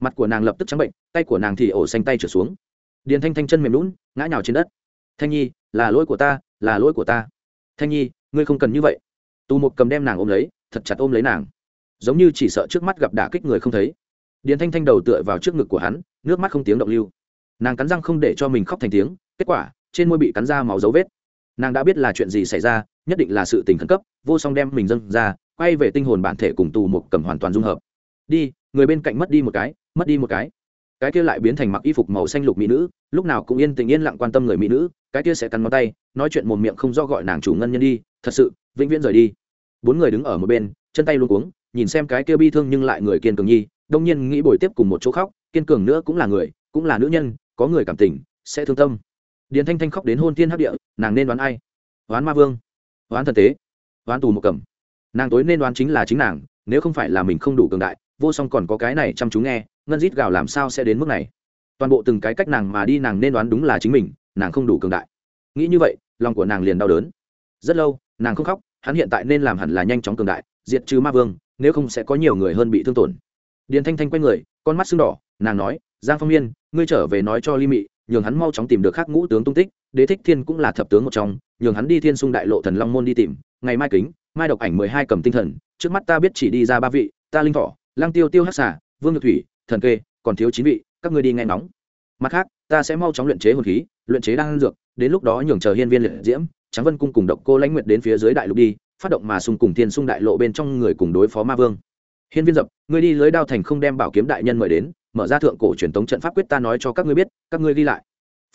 Mặt của nàng lập tức trắng bệnh, tay của nàng thì ổ xanh tay trở xuống. Điền thanh thanh chân mềm lún ngã nhào trên đất. Thanh nhi, là lỗi của ta, là lỗi của ta. Thanh nhi, ngươi không cần như vậy. Tù một cầm đem nàng ôm lấy thật chặt ôm lấy nàng. Giống như chỉ sợ trước mắt gặp đả kích người không thấy. Điền thanh thanh đầu tựa vào trước ngực của hắn, nước mắt không tiếng động lưu. Nàng cắn răng không để cho mình khóc thành tiếng, kết quả, trên môi bị cắn ra máu dấu vết. Nàng đã biết là chuyện gì xảy ra, nhất định là sự tình khẩn cấp, vô song đem mình dâng ra, quay về tinh hồn bản thể cùng tù một cầm hoàn toàn dung hợp. Đi, người bên cạnh mất đi một cái, mất đi một cái. Cái kia lại biến thành mặc y phục màu xanh lục mỹ nữ, lúc nào cũng yên tình yên lặng quan tâm người mỹ nữ, cái kia sẽ cắn ngón tay, nói chuyện mồm miệng không do gọi nàng chủ ngân nhân đi, thật sự, vĩnh viễn rời đi bốn người đứng ở một bên, chân tay luôn cuống, nhìn xem cái kia bi thương nhưng lại người kiên cường nhi, đông nhiên nghĩ bồi tiếp cùng một chỗ khóc, kiên cường nữa cũng là người, cũng là nữ nhân, có người cảm tình, sẽ thương tâm. Điền thanh thanh khóc đến hôn thiên hấp địa, nàng nên đoán ai? Đoán ma vương. Đoán thần tế. Đoán tù một cầm. Nàng tối nên đoán chính là chính nàng, nếu không phải là mình không đủ cường đại, vô song còn có cái này chăm chú nghe, ngân rít gào làm sao sẽ đến mức này? Toàn bộ từng cái cách nàng mà đi nàng nên đoán đúng là chính mình, nàng không đủ cường đại. Nghĩ như vậy, lòng của nàng liền đau đớn. Rất lâu, nàng không khóc hắn hiện tại nên làm hẳn là nhanh chóng cường đại, diệt trừ ma vương, nếu không sẽ có nhiều người hơn bị thương tổn. Điền thanh thanh quay người, con mắt sưng đỏ, nàng nói, giang phong miên, ngươi trở về nói cho ly mị, nhường hắn mau chóng tìm được khắc ngũ tướng tung tích, đế thích thiên cũng là thập tướng một trong, nhường hắn đi thiên sung đại lộ thần long môn đi tìm, ngày mai kính, mai độc ảnh mười hai cầm tinh thần, trước mắt ta biết chỉ đi ra ba vị, ta linh thọ lang tiêu tiêu hắc xả vương nhược thủy, thần kê, còn thiếu chín vị, các ngươi đi nghe ngóng mặt khác, ta sẽ mau chóng luyện chế hồn khí, luyện chế đan dược, đến lúc đó nhường chờ hiên viên liệt diễm trắng vân cung cùng độc cô lãnh nguyện đến phía dưới đại lục đi, phát động mà xung cùng thiên xung đại lộ bên trong người cùng đối phó ma vương. Hiên viên dập ngươi đi lưới đao thành không đem bảo kiếm đại nhân mời đến, mở ra thượng cổ truyền tống trận pháp quyết ta nói cho các ngươi biết, các ngươi đi lại.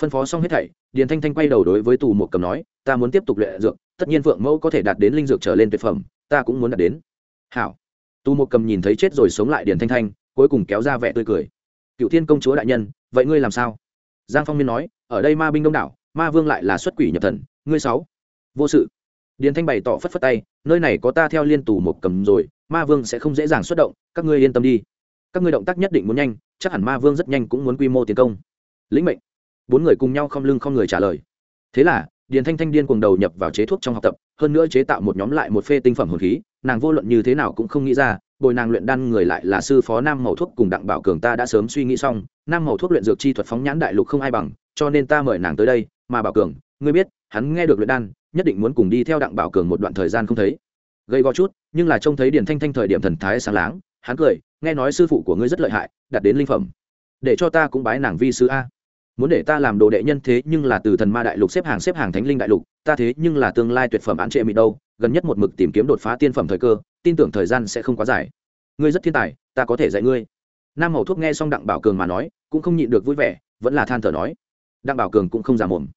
Phân phó xong hết thảy, điền thanh thanh quay đầu đối với tù một cầm nói, ta muốn tiếp tục luyện dược, tất nhiên vượng mẫu có thể đạt đến linh dược trở lên tuyệt phẩm, ta cũng muốn đạt đến. Hảo. Tù một cầm nhìn thấy chết rồi sống lại điền thanh thanh, cuối cùng kéo ra vẻ tươi cười. Cựu thiên công chúa đại nhân vậy ngươi làm sao? Giang phong miên nói, ở đây ma binh đông đảo, ma vương lại là xuất quỷ nhập thần, ngươi sáu. Vô sự. Điền thanh bày tỏ phất phất tay, nơi này có ta theo liên tù một cầm rồi, ma vương sẽ không dễ dàng xuất động, các ngươi yên tâm đi. Các ngươi động tác nhất định muốn nhanh, chắc hẳn ma vương rất nhanh cũng muốn quy mô tiến công. Lĩnh mệnh. Bốn người cùng nhau không lưng không người trả lời. Thế là, điền thanh thanh điên cuồng đầu nhập vào chế thuốc trong học tập, hơn nữa chế tạo một nhóm lại một phê tinh phẩm hồn khí, nàng vô luận như thế nào cũng không nghĩ ra bồi nàng luyện đan người lại là sư phó nam màu thuốc cùng đặng bảo cường ta đã sớm suy nghĩ xong, nam màu thuốc luyện dược chi thuật phóng nhãn đại lục không ai bằng, cho nên ta mời nàng tới đây, mà bảo cường, ngươi biết, hắn nghe được luyện đan, nhất định muốn cùng đi theo đặng bảo cường một đoạn thời gian không thấy. Gây go chút, nhưng là trông thấy điển thanh thanh thời điểm thần thái sáng láng, hắn cười, nghe nói sư phụ của ngươi rất lợi hại, đạt đến linh phẩm. Để cho ta cũng bái nàng vi sư a. Muốn để ta làm đồ đệ nhân thế nhưng là từ thần ma đại lục xếp hàng xếp hàng thánh linh đại lục, ta thế nhưng là tương lai tuyệt phẩm án trệ mịt đâu, gần nhất một mực tìm kiếm đột phá tiên phẩm thời cơ tin tưởng thời gian sẽ không quá dài. Ngươi rất thiên tài, ta có thể dạy ngươi. Nam hầu thuốc nghe xong đặng bảo cường mà nói, cũng không nhịn được vui vẻ, vẫn là than thở nói. Đặng bảo cường cũng không giả mồm.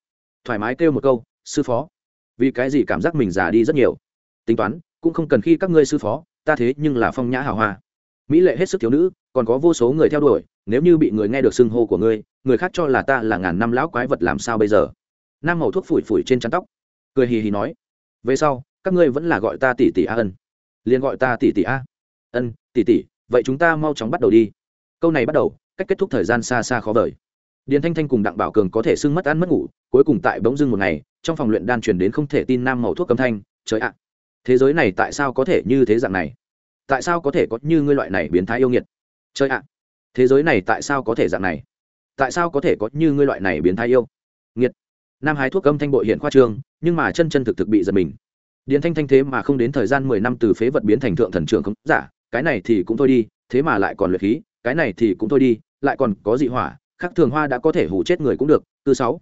Thoải mái kêu một câu, sư phó. Vì cái gì cảm giác mình già đi rất nhiều? Tính toán, cũng không cần khi các ngươi sư phó, ta thế nhưng là phong nhã hào hoa. Mỹ lệ hết sức thiếu nữ, còn có vô số người theo đuổi, nếu như bị người nghe được xưng hô của ngươi, người khác cho là ta là ngàn năm lão quái vật làm sao bây giờ? Nam hầu thuốc phủi phủi trên chắn tóc, cười hì hì nói, về sau, các ngươi vẫn là gọi ta tỷ tỷ a ân liền gọi ta tỷ tỷ a. Ân tỷ tỷ vậy chúng ta mau chóng bắt đầu đi. Câu này bắt đầu, cách kết thúc thời gian xa xa khó vời. Điền thanh thanh cùng đặng bảo cường có thể sưng mất ăn mất ngủ, cuối cùng tại bỗng dưng một ngày, trong phòng luyện đan truyền đến không thể tin nam màu thuốc cấm thanh, trời ạ, thế giới này tại sao có thể như thế dạng này? Tại sao có thể có như ngươi loại này biến thái yêu nghiệt? Trời ạ, thế giới này tại sao có thể dạng này? Tại sao có thể có như ngươi loại này biến thái yêu? Nghiệt. Nam hái thuốc cấm thanh bội hiện khoa trương, nhưng mà chân chân thực thực bị giật mình điền thanh thanh thế mà không đến thời gian mười năm từ phế vật biến thành thượng thần trưởng không giả, cái này thì cũng thôi đi, thế mà lại còn luyện khí, cái này thì cũng thôi đi, lại còn có dị hỏa, khắc thường hoa đã có thể hủ chết người cũng được thứ sáu.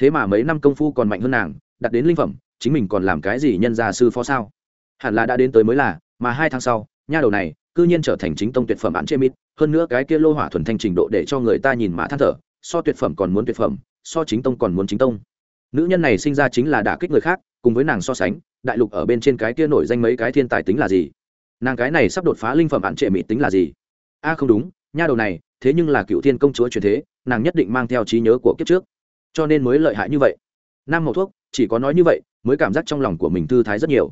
Thế mà mấy năm công phu còn mạnh hơn nàng, đặt đến linh phẩm, chính mình còn làm cái gì nhân gia sư phó sao? Hẳn là đã đến tới mới là, mà hai tháng sau, nha đầu này, cư nhiên trở thành chính tông tuyệt phẩm án chê mít, hơn nữa cái kia lô hỏa thuần thanh trình độ để cho người ta nhìn mà than thở, so tuyệt phẩm còn muốn tuyệt phẩm, so chính tông còn muốn chính tông. Nữ nhân này sinh ra chính là đả kích người khác, cùng với nàng so sánh đại lục ở bên trên cái kia nổi danh mấy cái thiên tài tính là gì? Nàng cái này sắp đột phá linh phẩm hạn trệ mỹ tính là gì? A, không đúng, nha đầu này, thế nhưng là cựu thiên công chúa truyền thế, nàng nhất định mang theo trí nhớ của kiếp trước. Cho nên mới lợi hại như vậy. Nam mậu thuốc, chỉ có nói như vậy, mới cảm giác trong lòng của mình thư thái rất nhiều.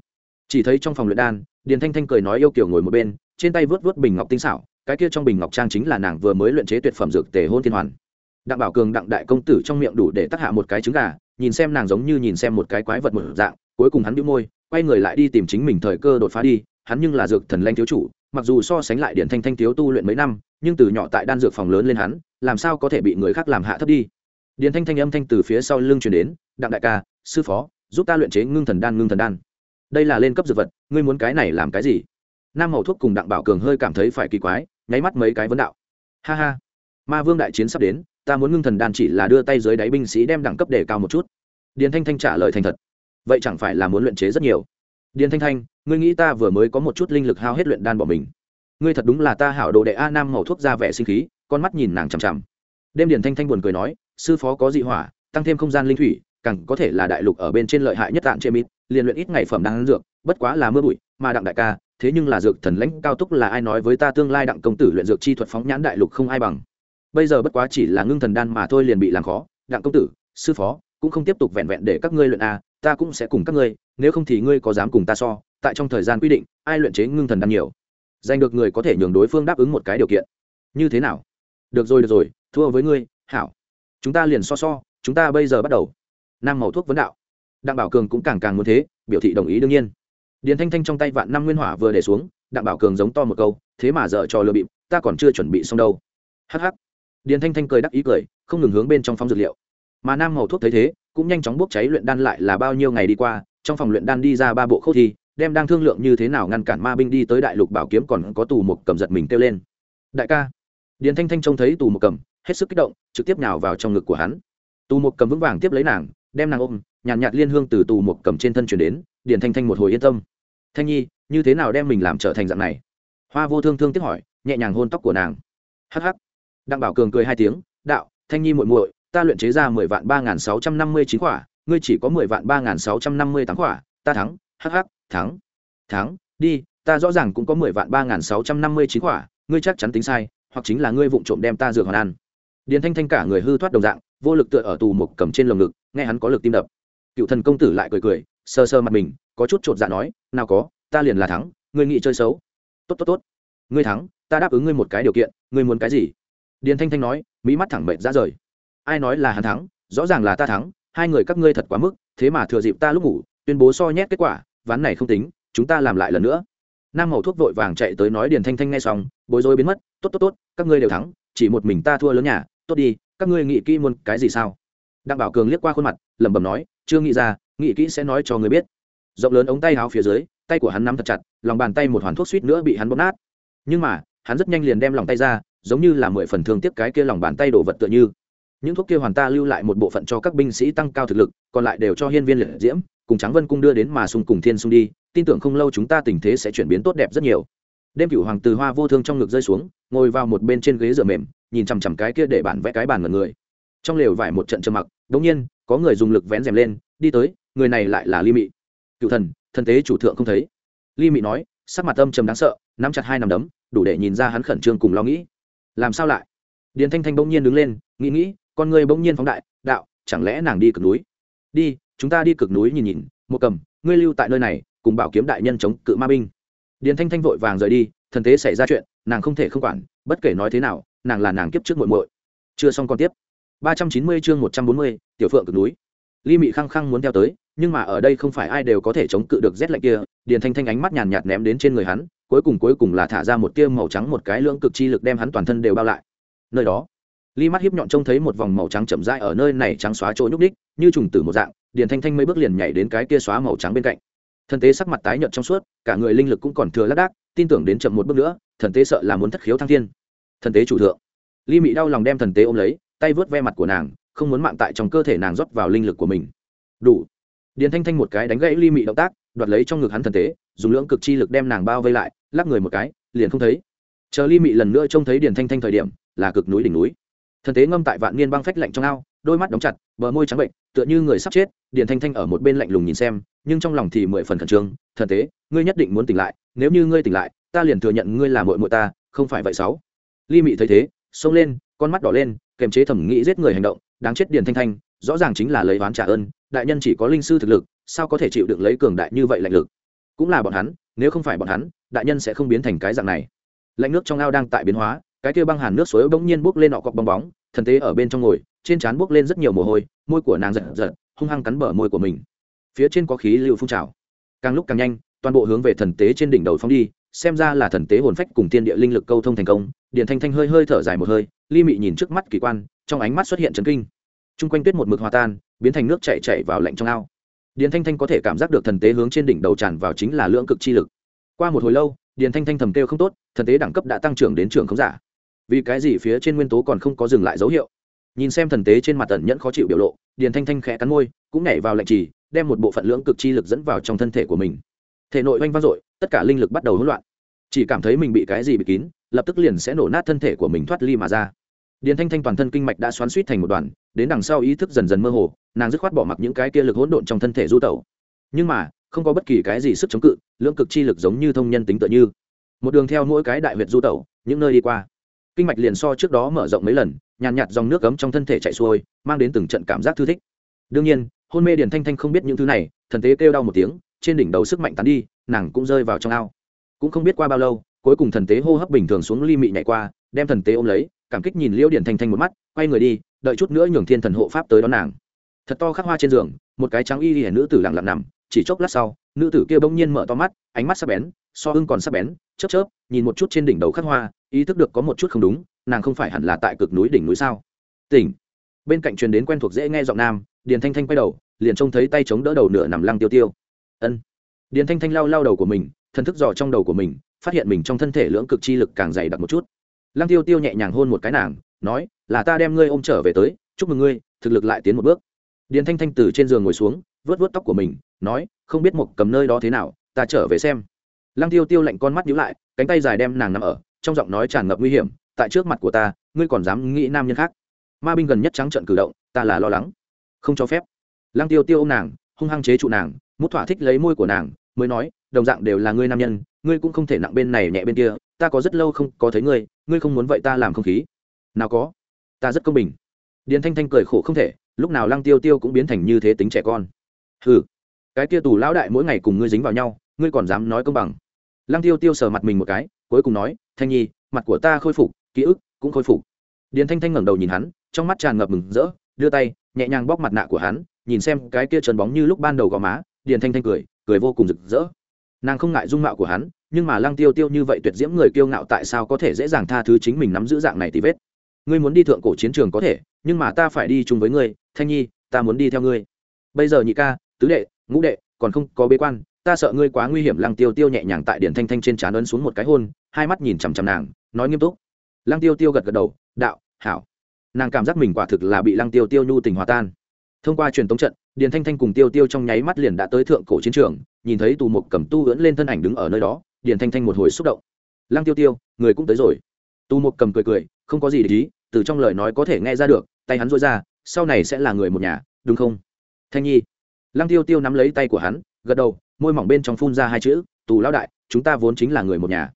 Chỉ thấy trong phòng luyện đan, điền thanh thanh cười nói yêu kiểu ngồi một bên, trên tay vớt vớt bình ngọc tinh xảo, cái kia trong bình ngọc trang chính là nàng vừa mới luyện chế tuyệt phẩm dược tề hôn thiên hoàn. Đặng bảo cường đặng đại công tử trong miệng đủ để tác hạ một cái trứng gà, nhìn xem nàng giống như nhìn xem một cái quái vật một dạng cuối cùng hắn bĩu môi, quay người lại đi tìm chính mình thời cơ đột phá đi, hắn nhưng là dược thần lanh thiếu chủ, mặc dù so sánh lại điển thanh thanh thiếu tu luyện mấy năm, nhưng từ nhỏ tại đan dược phòng lớn lên hắn, làm sao có thể bị người khác làm hạ thấp đi. Điển thanh thanh âm thanh từ phía sau lưng truyền đến, đặng đại ca, sư phó, giúp ta luyện chế ngưng thần đan, ngưng thần đan. Đây là lên cấp dược vật, ngươi muốn cái này làm cái gì? Nam Hầu thuốc cùng đặng bảo cường hơi cảm thấy phải kỳ quái, nháy mắt mấy cái vấn đạo. Ha ha, ma vương đại chiến sắp đến, ta muốn ngưng thần đan chỉ là đưa tay dưới đáy binh sĩ đem đẳng cấp đề cao một chút. Điền thanh thanh trả lời thành thật vậy chẳng phải là muốn luyện chế rất nhiều? Điền thanh thanh, ngươi nghĩ ta vừa mới có một chút linh lực hao hết luyện đan bỏ mình. Ngươi thật đúng là ta hảo đồ đệ a nam màu thuốc ra vẻ sinh khí, con mắt nhìn nàng chằm chằm. Đêm điền thanh thanh buồn cười nói, sư phó có dị hỏa, tăng thêm không gian linh thủy, càng có thể là đại lục ở bên trên lợi hại nhất tạng chê mít liền luyện ít ngày phẩm đang dược, bất quá là mưa bụi, mà đặng đại ca, thế nhưng là dược thần lãnh cao túc là ai nói với ta tương lai đặng công tử luyện dược chi thuật phóng nhãn đại lục không ai bằng. Bây giờ bất quá chỉ là ngưng thần đan mà thôi liền bị làm khó, đặng công tử, sư phó, cũng không tiếp tục vẹn vẹn để các ngươi luyện a ta cũng sẽ cùng các ngươi, nếu không thì ngươi có dám cùng ta so, tại trong thời gian quy định, ai luyện chế ngưng thần đan nhiều. Giành được người có thể nhường đối phương đáp ứng một cái điều kiện. Như thế nào? Được rồi được rồi, thua với ngươi, hảo. Chúng ta liền so so, chúng ta bây giờ bắt đầu. Nam màu thuốc vấn đạo. Đặng bảo cường cũng càng càng muốn thế, biểu thị đồng ý đương nhiên. Điền thanh thanh trong tay vạn năm nguyên hỏa vừa để xuống, đặng bảo cường giống to một câu, thế mà dở trò lừa bịp, ta còn chưa chuẩn bị xong đâu. Hh điền thanh thanh cười đắc ý cười, không ngừng hướng bên trong phong dược liệu. Mà nam màu thuốc thấy thế cũng nhanh chóng bốc cháy luyện đan lại là bao nhiêu ngày đi qua trong phòng luyện đan đi ra ba bộ khâu thi đem đang thương lượng như thế nào ngăn cản ma binh đi tới đại lục bảo kiếm còn có tù một cầm giật mình kêu lên. Đại ca điền thanh thanh trông thấy tù một cầm hết sức kích động trực tiếp nào vào trong ngực của hắn. Tù một cầm vững vàng tiếp lấy nàng đem nàng ôm nhàn nhạt, nhạt liên hương từ tù một cầm trên thân chuyển đến điền thanh thanh một hồi yên tâm. Thanh nhi như thế nào đem mình làm trở thành dạng này? Hoa vô thương thương tiếp hỏi nhẹ nhàng hôn tóc của nàng. Hh đặng bảo cường cười hai tiếng đạo thanh nhi muội muội ta luyện chế ra mười vạn ba n g h n sáu trăm năm mươi chín quả ngươi chỉ có mười vạn ba n g h n sáu trăm năm mươi tám quả ta thắng hh thắng thắng, đi, ta rõ ràng cũng có mười vạn ba n g h n sáu trăm năm mươi chín quả ngươi chắc chắn tính sai, hoặc chính là ngươi vụng trộm đem ta dược hoàn ăn. Điền thanh thanh cả người hư thoát đồng dạng, vô lực tựa ở tù một cầm trên lồng ngực, nghe hắn có lực tim đập. Cựu thần công tử lại cười cười sơ sơ mặt mình, có chút chột dạ nói, nào có, ta liền là thắng, ngươi nghĩ chơi xấu. Tốt tốt tốt, ngươi thắng, ta đáp ứng ngươi một cái điều kiện, ngươi muốn cái gì? Điền thanh thanh nói mỹ mắt thẳng mệt ra rời ai nói là hắn thắng, rõ ràng là ta thắng, hai người các ngươi thật quá mức, thế mà thừa dịp ta lúc ngủ, tuyên bố so nhét kết quả, ván này không tính, chúng ta làm lại lần nữa. Nam màu thuốc vội vàng chạy tới nói điền thanh thanh nghe xong, bối rối biến mất, tốt tốt tốt, các ngươi đều thắng, chỉ một mình ta thua lớn nhà, tốt đi, các ngươi nghĩ kỹ muốn cái gì sao? Đặng bảo cường liếc qua khuôn mặt, lẩm bẩm nói, chưa nghĩ ra, nghĩ kỹ sẽ nói cho người biết. Rộng lớn ống tay áo phía dưới, tay của hắn nắm thật chặt, lòng bàn tay một hoàn thuốc suýt nữa bị hắn bóp nát. Nhưng mà, hắn rất nhanh liền đem lòng tay ra, giống như là mười phần thương tiếp cái kia lòng bàn tay đổ vật tựa như những thuốc kia hoàn ta lưu lại một bộ phận cho các binh sĩ tăng cao thực lực, còn lại đều cho hiên viên liệt diễm, cùng trắng vân cung đưa đến mà sung cùng thiên sung đi, tin tưởng không lâu chúng ta tình thế sẽ chuyển biến tốt đẹp rất nhiều. Đêm cửu hoàng từ hoa vô thương trong ngực rơi xuống, ngồi vào một bên trên ghế dựa mềm, nhìn chằm chằm cái kia để bản vẽ cái bàn ngần người. Trong lều vải một trận trầm mặc đống nhiên, có người dùng lực vén rèm lên, đi tới, người này lại là ly mị. Cựu thần thần tế chủ thượng không thấy. Ly mị nói, sắc mặt âm trầm đáng sợ, nắm chặt hai nằm đấm, đủ để nhìn ra hắn khẩn trương cùng lo nghĩ. Làm sao lại? Điền thanh thanh bỗng nhiên đứng lên, nghĩ nghĩ con người bỗng nhiên phóng đại, đạo, chẳng lẽ nàng đi cực núi? Đi, chúng ta đi cực núi nhìn nhìn, một cầm, ngươi lưu tại nơi này, cùng bảo kiếm đại nhân chống cự ma binh. Điền thanh thanh vội vàng rời đi, thần tế xảy ra chuyện, nàng không thể không quản, bất kể nói thế nào, nàng là nàng kiếp trước muội muội. Chưa xong còn tiếp. Ba trăm chín mươi chương một trăm bốn mươi, tiểu phượng cực núi. Ly mị khăng khăng muốn theo tới, nhưng mà ở đây không phải ai đều có thể chống cự được rét lạnh kia, điền thanh thanh ánh mắt nhàn nhạt ném đến trên người hắn, cuối cùng cuối cùng là thả ra một tia màu trắng một cái lưỡng cực chi lực đem hắn toàn thân đều bao lại. Nơi đó ly mắt hiếp nhọn trông thấy một vòng màu trắng chậm rãi ở nơi này trắng xóa chỗ nhúc đích như trùng tử một dạng, điền thanh thanh mấy bước liền nhảy đến cái kia xóa màu trắng bên cạnh. Thần tế sắc mặt tái nhợt trong suốt, cả người linh lực cũng còn thừa lác đác, tin tưởng đến chậm một bước nữa, thần tế sợ là muốn thất khiếu thăng thiên. Thần tế chủ thượng. Ly mị đau lòng đem thần tế ôm lấy, tay vướt ve mặt của nàng, không muốn mạng tại trong cơ thể nàng rót vào linh lực của mình. Đủ. Điền thanh thanh một cái đánh gãy ly mị động tác, đoạt lấy trong ngực hắn thần tế, dùng lưỡng cực chi lực đem nàng bao vây lại, lắc người một cái, liền không thấy. Chờ ly mị lần nữa trông thấy điền thanh thanh thời điểm, là cực núi đỉnh núi thần tế ngâm tại vạn niên băng phách lạnh trong ao, đôi mắt đóng chặt, bờ môi trắng bệnh, tựa như người sắp chết, điền thanh thanh ở một bên lạnh lùng nhìn xem, nhưng trong lòng thì mười phần khẩn trương, thần tế, ngươi nhất định muốn tỉnh lại, nếu như ngươi tỉnh lại, ta liền thừa nhận ngươi là mội mội ta, không phải vậy sáu. Ly mị thấy thế, xông lên, con mắt đỏ lên, kềm chế thẩm nghĩ giết người hành động, đáng chết điền thanh thanh, rõ ràng chính là lấy oán trả ơn, đại nhân chỉ có linh sư thực lực, sao có thể chịu được lấy cường đại như vậy lạnh lực? Cũng là bọn hắn, nếu không phải bọn hắn, đại nhân sẽ không biến thành cái dạng này. Lạnh nước trong ao đang tại biến hóa cái kia băng hàn nước suối bỗng nhiên bốc lên nọ cọc bong bóng, thần tế ở bên trong ngồi, trên trán bốc lên rất nhiều mồ hôi, môi của nàng giật giật, hung hăng cắn bờ môi của mình. Phía trên có khí lưu phun trào. Càng lúc càng nhanh, toàn bộ hướng về thần tế trên đỉnh đầu phóng đi, xem ra là thần tế hồn phách cùng tiên địa linh lực câu thông thành công. Điện thanh thanh hơi hơi thở dài một hơi, ly mị nhìn trước mắt kỳ quan, trong ánh mắt xuất hiện trấn kinh. Chung quanh tuyết một mực hòa tan, biến thành nước chạy chạy vào lạnh trong ao. Điền thanh thanh có thể cảm giác được thần tế hướng trên đỉnh đầu tràn vào chính là lưỡng cực chi lực. Qua một hồi lâu, điền thanh thanh thầm kêu không tốt, thần tế đẳng cấp đã tăng trưởng đến trường không giả vì cái gì phía trên nguyên tố còn không có dừng lại dấu hiệu? Nhìn xem thần tế trên mặt tần nhẫn khó chịu biểu lộ, điền thanh thanh khẽ cắn môi, cũng nhảy vào lệnh trì, đem một bộ phận lưỡng cực chi lực dẫn vào trong thân thể của mình. Thể nội oanh vang dội, tất cả linh lực bắt đầu hỗn loạn. Chỉ cảm thấy mình bị cái gì bị kín, lập tức liền sẽ nổ nát thân thể của mình thoát ly mà ra. Điền thanh thanh toàn thân kinh mạch đã xoắn suýt thành một đoàn, đến đằng sau ý thức dần dần mơ hồ, nàng dứt khoát bỏ mặc những cái kia lực hỗn độn trong thân thể du tẩu. Nhưng mà, không có bất kỳ cái gì sức chống cự, lưỡng cực chi lực giống như thông nhân tính tự như. Một đường theo mỗi cái đại huyệt du tẩu, những nơi đi qua kinh mạch liền so trước đó mở rộng mấy lần, nhàn nhạt dòng nước cấm trong thân thể chạy xuôi, mang đến từng trận cảm giác thư thích. Đương nhiên, hôn mê điền thanh thanh không biết những thứ này, thần tế kêu đau một tiếng, trên đỉnh đầu sức mạnh tán đi, nàng cũng rơi vào trong ao. Cũng không biết qua bao lâu, cuối cùng thần tế hô hấp bình thường xuống ly mị nhảy qua, đem thần tế ôm lấy, cảm kích nhìn liễu điển thanh thanh một mắt, quay người đi, đợi chút nữa nhường thiên thần hộ pháp tới đón nàng. Thật to khắc hoa trên giường, một cái trắng y hẻ nữ tử lặng lặng nằm, chỉ chốc lát sau, nữ tử kia bỗng nhiên mở to mắt, ánh mắt sắc bén, so hưng còn sắc bén, chớp chớp, nhìn một chút trên đỉnh đầu khắc hoa ý thức được có một chút không đúng, nàng không phải hẳn là tại cực núi đỉnh núi sao? Tỉnh. Bên cạnh truyền đến quen thuộc dễ nghe giọng nam, điền thanh thanh quay đầu, liền trông thấy tay chống đỡ đầu nửa nằm lăng tiêu tiêu. Ân. Điền thanh thanh lau lau đầu của mình, thần thức dò trong đầu của mình, phát hiện mình trong thân thể lưỡng cực chi lực càng dày đặc một chút. Lăng tiêu tiêu nhẹ nhàng hôn một cái nàng, nói, là ta đem ngươi ôm trở về tới, chúc mừng ngươi, thực lực lại tiến một bước. Điền thanh thanh từ trên giường ngồi xuống vớt vớt tóc của mình, nói, không biết một cầm nơi đó thế nào, ta trở về xem. Lăng tiêu tiêu lạnh con mắt nhíu lại, cánh tay dài đem nàng nằm ở trong giọng nói tràn ngập nguy hiểm, tại trước mặt của ta, ngươi còn dám nghĩ nam nhân khác? Ma binh gần nhất trắng trận cử động, ta là lo lắng. Không cho phép. Lăng tiêu tiêu ô m nàng, hung hăng chế trụ nàng, mút thỏa thích lấy môi của nàng, mới nói, đồng dạng đều là ngươi nam nhân, ngươi cũng không thể nặng bên này nhẹ bên kia, ta có rất lâu không có thấy ngươi ngươi không muốn vậy ta làm không khí. Nào có, ta rất công bình. Điền thanh thanh cười khổ không thể, lúc nào lăng tiêu tiêu cũng biến thành như thế tính trẻ con. Ừ cái kia tù lão đại mỗi ngày cùng ngươi dính vào nhau, ngươi còn dám nói công bằng. Lăng tiêu tiêu sờ mặt mình một cái, cuối cùng nói thanh nhi, mặt của ta khôi phục, ký ức cũng khôi phục. Điền thanh thanh ngẩng đầu nhìn hắn, trong mắt tràn ngập mừng rỡ, đưa tay, nhẹ nhàng bóc mặt nạ của hắn, nhìn xem cái kia trần bóng như lúc ban đầu gò má, điền thanh thanh cười cười vô cùng rực rỡ. Nàng không ngại dung mạo của hắn, nhưng mà lăng tiêu tiêu như vậy tuyệt diễm người kiêu ngạo tại sao có thể dễ dàng tha thứ chính mình nắm giữ dạng này thì vết? Ngươi muốn đi thượng cổ chiến trường có thể, nhưng mà ta phải đi chung với ngươi, thanh nhi, ta muốn đi theo ngươi. Bây giờ nhị ca, tứ đệ, ngũ đệ còn không có bế quan ta sợ ngươi quá nguy hiểm, lăng tiêu tiêu nhẹ nhàng tại điển thanh thanh trên trán ấn xuống một cái hôn, hai mắt nhìn chằm chằm nàng, nói nghiêm túc. Lăng tiêu tiêu gật gật đầu, đạo, hảo. Nàng cảm giác mình quả thực là bị lăng tiêu tiêu nhu tình hòa tan. Thông qua truyền tống trận, điền thanh thanh cùng tiêu tiêu trong nháy mắt liền đã tới thượng cổ chiến trường, nhìn thấy tù mục cầm tu ưỡn lên thân ảnh đứng ở nơi đó, điền thanh thanh một hồi xúc động. Lăng tiêu tiêu, người cũng tới rồi. Tù mục cầm cười cười, không có gì để ý, từ trong lời nói có thể nghe ra được, tay hắn dối ra, sau này sẽ là người một nhà, đúng không? Thanh nhi. Lăng tiêu tiêu nắm lấy tay của hắn, gật đầu môi mỏng bên trong phun ra hai chữ, tù lão đại, chúng ta vốn chính là người một nhà.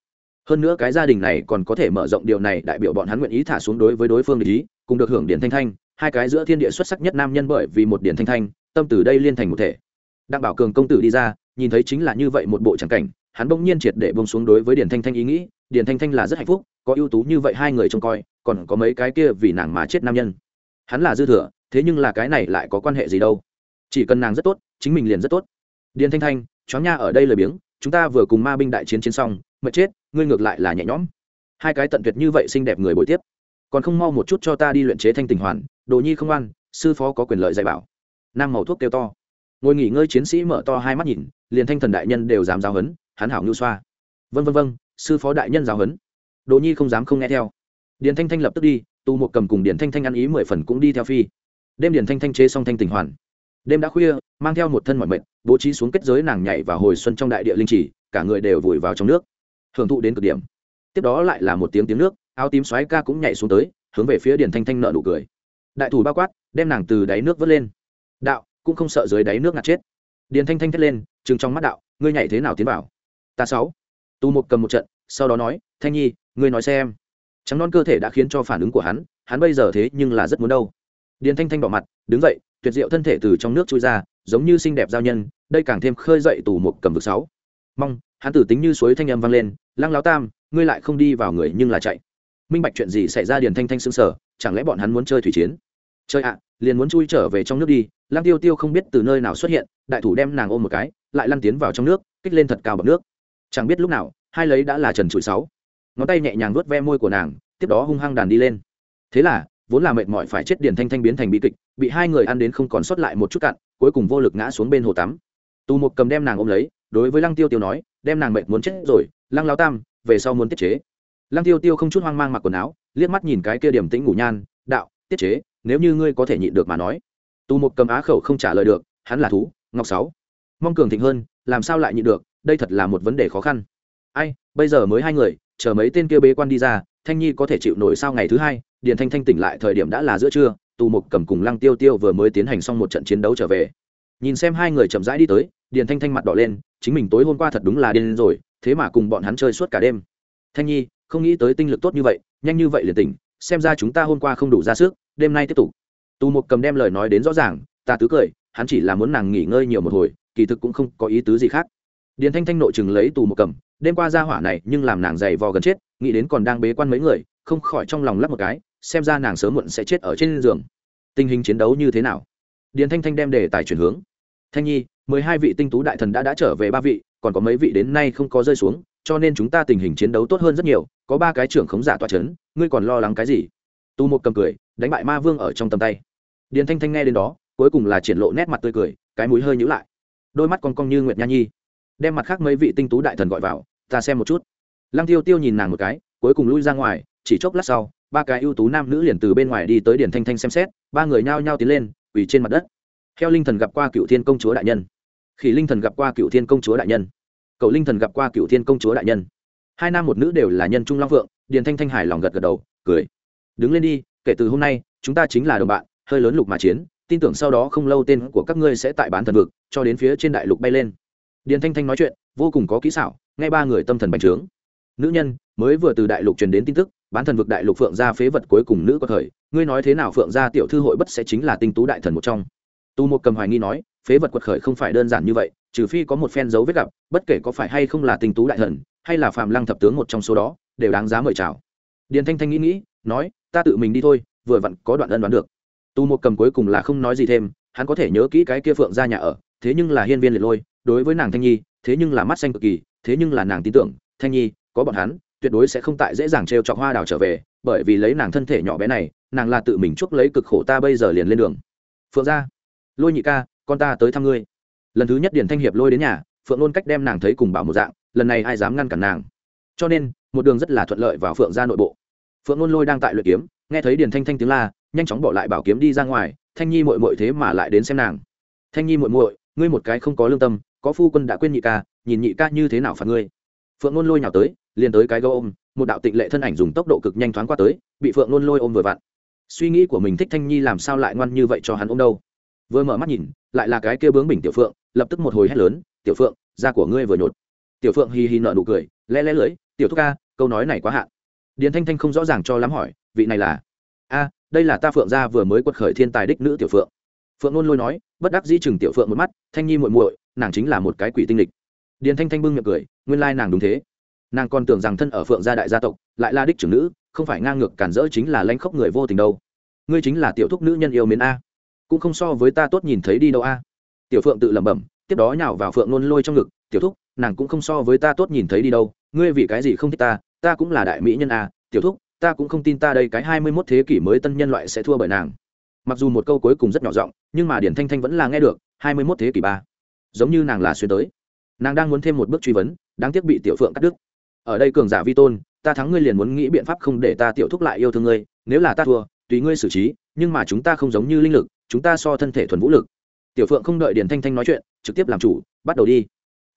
Hơn nữa cái gia đình này còn có thể mở rộng điều này, đại biểu bọn hắn nguyện ý thả xuống đối với đối phương để ý, cùng được hưởng điển thanh thanh, hai cái giữa thiên địa xuất sắc nhất nam nhân bởi vì một điển thanh thanh, tâm từ đây liên thành một thể. Đặng bảo cường công tử đi ra, nhìn thấy chính là như vậy một bộ tràng cảnh, hắn bỗng nhiên triệt để bông xuống đối với điển thanh thanh ý nghĩ, điển thanh thanh là rất hạnh phúc, có ưu tú như vậy hai người trông coi, còn có mấy cái kia vì nàng mà chết nam nhân. Hắn là dư thừa, thế nhưng là cái này lại có quan hệ gì đâu? Chỉ cần nàng rất tốt, chính mình liền rất tốt điền thanh thanh, chó nha ở đây lời biếng, chúng ta vừa cùng ma binh đại chiến chiến xong, mệt chết, ngươi ngược lại là nhẹ nhõm. Hai cái tận tuyệt như vậy xinh đẹp người bồi tiếp. Còn không mau một chút cho ta đi luyện chế thanh tình hoàn, đồ nhi không ăn sư phó có quyền lợi dạy bảo. Nam màu thuốc kêu to. Ngồi nghỉ ngơi chiến sĩ mở to hai mắt nhìn, liền thanh thần đại nhân đều dám giáo hấn hắn hảo ngưu xoa. Vân vân vân sư phó đại nhân giáo hấn đồ nhi không dám không nghe theo. Điền thanh thanh lập tức đi tu một cầm cùng điền thanh thanh ăn ý mười phần cũng đi theo phi. Đêm điền thanh thanh chế xong thanh tình hoàn đêm đã khuya, mang theo một thân mọi mệnh bố trí xuống kết giới nàng nhảy vào hồi xuân trong đại địa linh trì, cả người đều vùi vào trong nước. Hưởng thụ đến cực điểm. Tiếp đó lại là một tiếng tiếng nước, áo tím xoáy ca cũng nhảy xuống tới, hướng về phía điền thanh thanh nợ nụ cười. Đại thủ bao quát, đem nàng từ đáy nước vớt lên. Đạo, cũng không sợ dưới đáy nước ngạt chết. Điền thanh thanh thét lên chừng trong mắt đạo, ngươi nhảy thế nào tiến vào? Ta sáu. Tu một cầm một trận, sau đó nói, thanh nhi, ngươi nói xem. Trắng non cơ thể đã khiến cho phản ứng của hắn hắn bây giờ thế nhưng là rất muốn đâu. Điền thanh thanh bỏ mặt, đứng dậy tuyệt diệu thân thể từ trong nước trôi ra, giống như xinh đẹp giao nhân, đây càng thêm khơi dậy tù một cầm vực sáu. Mong, hắn tử tính như suối thanh âm vang lên, lăng láo tam, ngươi lại không đi vào người nhưng là chạy. Minh bạch chuyện gì xảy ra điền thanh thanh sững sờ, chẳng lẽ bọn hắn muốn chơi thủy chiến? Chơi ạ, liền muốn chui trở về trong nước đi, lăng tiêu tiêu không biết từ nơi nào xuất hiện, đại thủ đem nàng ôm một cái, lại lăn tiến vào trong nước, kích lên thật cao bậc nước. Chẳng biết lúc nào, hai lấy đã là trần trụi sáu. Ngón tay nhẹ nhàng vuốt ve môi của nàng, tiếp đó hung hăng đàn đi lên. Thế là vốn là mệt mỏi phải chết điền thanh thanh biến thành bi kịch, bị hai người ăn đến không còn sót lại một chút cạn, cuối cùng vô lực ngã xuống bên hồ tắm. Tù một cầm đem nàng ôm lấy, đối với lăng tiêu tiêu nói, đem nàng mệt muốn chết rồi, lăng lao tam, về sau muốn tiết chế. Lăng tiêu tiêu không chút hoang mang mặc quần áo, liếc mắt nhìn cái kia điểm tĩnh ngủ nhan, đạo, tiết chế, nếu như ngươi có thể nhịn được mà nói. Tù một cầm á khẩu không trả lời được, hắn là thú, ngọc sáu. Mong cường thịnh hơn, làm sao lại nhịn được, đây thật là một vấn đề khó khăn. Ai, bây giờ mới hai người, chờ mấy tên kia bế quan đi ra, thanh nhi có thể chịu nổi sao ngày thứ hai? Điền thanh thanh tỉnh lại thời điểm đã là giữa trưa, tù mục cầm cùng lăng tiêu tiêu vừa mới tiến hành xong một trận chiến đấu trở về. Nhìn xem hai người chậm rãi đi tới, điền thanh thanh mặt đỏ lên, chính mình tối hôm qua thật đúng là điên rồi, thế mà cùng bọn hắn chơi suốt cả đêm. Thanh nhi, không nghĩ tới tinh lực tốt như vậy, nhanh như vậy liền tỉnh, xem ra chúng ta hôm qua không đủ ra sức, đêm nay tiếp tục. Tù mục cầm đem lời nói đến rõ ràng, ta tứ cười, hắn chỉ là muốn nàng nghỉ ngơi nhiều một hồi, kỳ thực cũng không có ý tứ gì khác. Điền thanh thanh nội chừng lấy tù Mục cầm, đêm qua ra hỏa này nhưng làm nàng dày vò gần chết, nghĩ đến còn đang bế quan mấy người không khỏi trong lòng lắp một cái, xem ra nàng sớm muộn sẽ chết ở trên giường. Tình hình chiến đấu như thế nào? Điền thanh thanh đem đề tài chuyển hướng. Thanh nhi, mười hai vị tinh tú đại thần đã đã trở về ba vị, còn có mấy vị đến nay không có rơi xuống, cho nên chúng ta tình hình chiến đấu tốt hơn rất nhiều, có ba cái trưởng khống giả toa c h ấ n ngươi còn lo lắng cái gì? Tu một cầm cười, đánh bại ma vương ở trong tầm tay. Điền thanh thanh nghe đến đó, cuối cùng là triển lộ nét mặt tươi cười, cái mũi hơi nhữ lại. Đôi mắt con cong như nguyệt nha nhi. Đem mặt khác mấy vị tinh tú đại thần gọi vào, ta xem một chút. Lăng tiêu tiêu nhìn nàng một cái, cuối cùng lui ra ngoài chỉ chốc lát sau, ba cái ưu tú nam nữ liền từ bên ngoài đi tới điền thanh thanh xem xét, ba người nhao nhao tiến lên, quỳ trên mặt đất. Heo linh thần gặp qua cựu thiên công chúa đại nhân. Khỉ linh thần gặp qua cựu thiên công chúa đại nhân. Cậu linh thần gặp qua cựu thiên công chúa đại nhân. Hai nam một nữ đều là nhân trung long phượng, điền thanh thanh hải lòng gật gật đầu, cười. Đứng lên đi, kể từ hôm nay, chúng ta chính là đồng bạn, hơi lớn lục mà chiến, tin tưởng sau đó không lâu tên của các ngươi sẽ tại bán thần vực, cho đến phía trên đại lục bay lên. Điền thanh thanh nói chuyện, vô cùng có kỹ xảo ngay ba người tâm thần bành trướng. Nữ nhân, mới vừa từ đại lục truyền đến tin tức bán thần vực đại lục phượng gia phế vật cuối cùng nữ có thời, ngươi nói thế nào phượng gia tiểu thư hội bất sẽ chính là tinh tú đại thần một trong? Tu một cầm hoài nghi nói, phế vật quật khởi không phải đơn giản như vậy, trừ phi có một phen dấu vết gặp, bất kể có phải hay không là tinh tú đại thần, hay là phạm lăng thập tướng một trong số đó, đều đáng giá mời chào. Điền thanh thanh nghĩ nghĩ, nói, ta tự mình đi thôi, vừa vặn có đoạn ân đoán được. Tu một cầm cuối cùng là không nói gì thêm, hắn có thể nhớ kỹ cái kia phượng ra nhà ở, thế nhưng là hiên viên liệt lôi, đối với nàng thanh nhi, thế nhưng là mắt xanh cực kỳ, thế nhưng là nàng tin tưởng, thanh nhi, có bọn hắn tuyệt đối sẽ không tại dễ dàng trêu chọc hoa đào trở về, bởi vì lấy nàng thân thể nhỏ bé này, nàng là tự mình chuốc lấy cực khổ ta bây giờ liền lên đường. Phượng ra lôi nhị ca, con ta tới thăm ngươi. Lần thứ nhất điền thanh hiệp lôi đến nhà, phượng luôn cách đem nàng thấy cùng bảo một dạng, lần này ai dám ngăn cản nàng? Cho nên, một đường rất là thuận lợi vào phượng ra nội bộ. Phượng luôn lôi đang tại luyện kiếm, nghe thấy điền thanh thanh tiếng la, nhanh chóng bỏ lại bảo kiếm đi ra ngoài, thanh nhi mội mội thế mà lại đến xem nàng. Thanh nhi mội mội ngươi một cái không có lương tâm, có phu quân đã quên nhị ca, nhìn nhị ca như thế nào phạt ngươi? Phượng nôn lôi nhào tới, liền tới cái gấu ôm, một đạo tịnh lệ thân ảnh dùng tốc độ cực nhanh thoáng qua tới, bị phượng nôn lôi ôm vừa vặn. Suy nghĩ của mình thích thanh nhi làm sao lại ngoan như vậy cho hắn ôm đâu. Vừa mở mắt nhìn, lại là cái kia bướng bình tiểu phượng, lập tức một hồi hét lớn, tiểu phượng, da của ngươi vừa nhột. Tiểu phượng hì hì nợ nụ cười lẽ lẽ lưỡi, tiểu thúc ca, câu nói này quá hạn. Điền thanh thanh không rõ ràng cho lắm hỏi, vị này là? A, đây là ta phượng gia vừa mới quật khởi thiên tài đích nữ tiểu phượng. Phượng nôn lôi nói, bất đắc dĩ chừng tiểu phượng một mắt, thanh nhi muội muội, nàng chính là một cái quỷ tinh lịch điền thanh thanh bưng miệng cười, nguyên lai nàng đúng thế. Nàng còn tưởng rằng thân ở phượng gia đại gia tộc, lại là đích trưởng nữ, không phải ngang ngược cản rỡ chính là lanh khóc người vô tình đâu. Ngươi chính là tiểu thúc nữ nhân yêu mến a. Cũng không so với ta tốt nhìn thấy đi đâu a. Tiểu phượng tự lẩm bẩm, tiếp đó nhào vào phượng nôn lôi trong ngực, tiểu thúc, nàng cũng không so với ta tốt nhìn thấy đi đâu, ngươi vì cái gì không thích ta ta cũng là đại mỹ nhân a, tiểu thúc, ta cũng không tin ta đây cái hai mươi mốt thế kỷ mới tân nhân loại sẽ thua bởi nàng. Mặc dù một câu cuối cùng rất nhỏ giọng, nhưng mà điển thanh thanh vẫn là nghe được, hai mươi mốt thế kỷ ba. Giống như nàng là xuyên tới nàng đang muốn thêm một bước truy vấn đáng tiếc bị tiểu phượng cắt đứt. Ở đây cường giả vi tôn ta thắng ngươi liền muốn nghĩ biện pháp không để ta tiểu thúc lại yêu thương ngươi nếu là ta thua tùy ngươi xử trí nhưng mà chúng ta không giống như linh lực chúng ta so thân thể thuần vũ lực. Tiểu phượng không đợi điền thanh thanh nói chuyện trực tiếp làm chủ bắt đầu đi.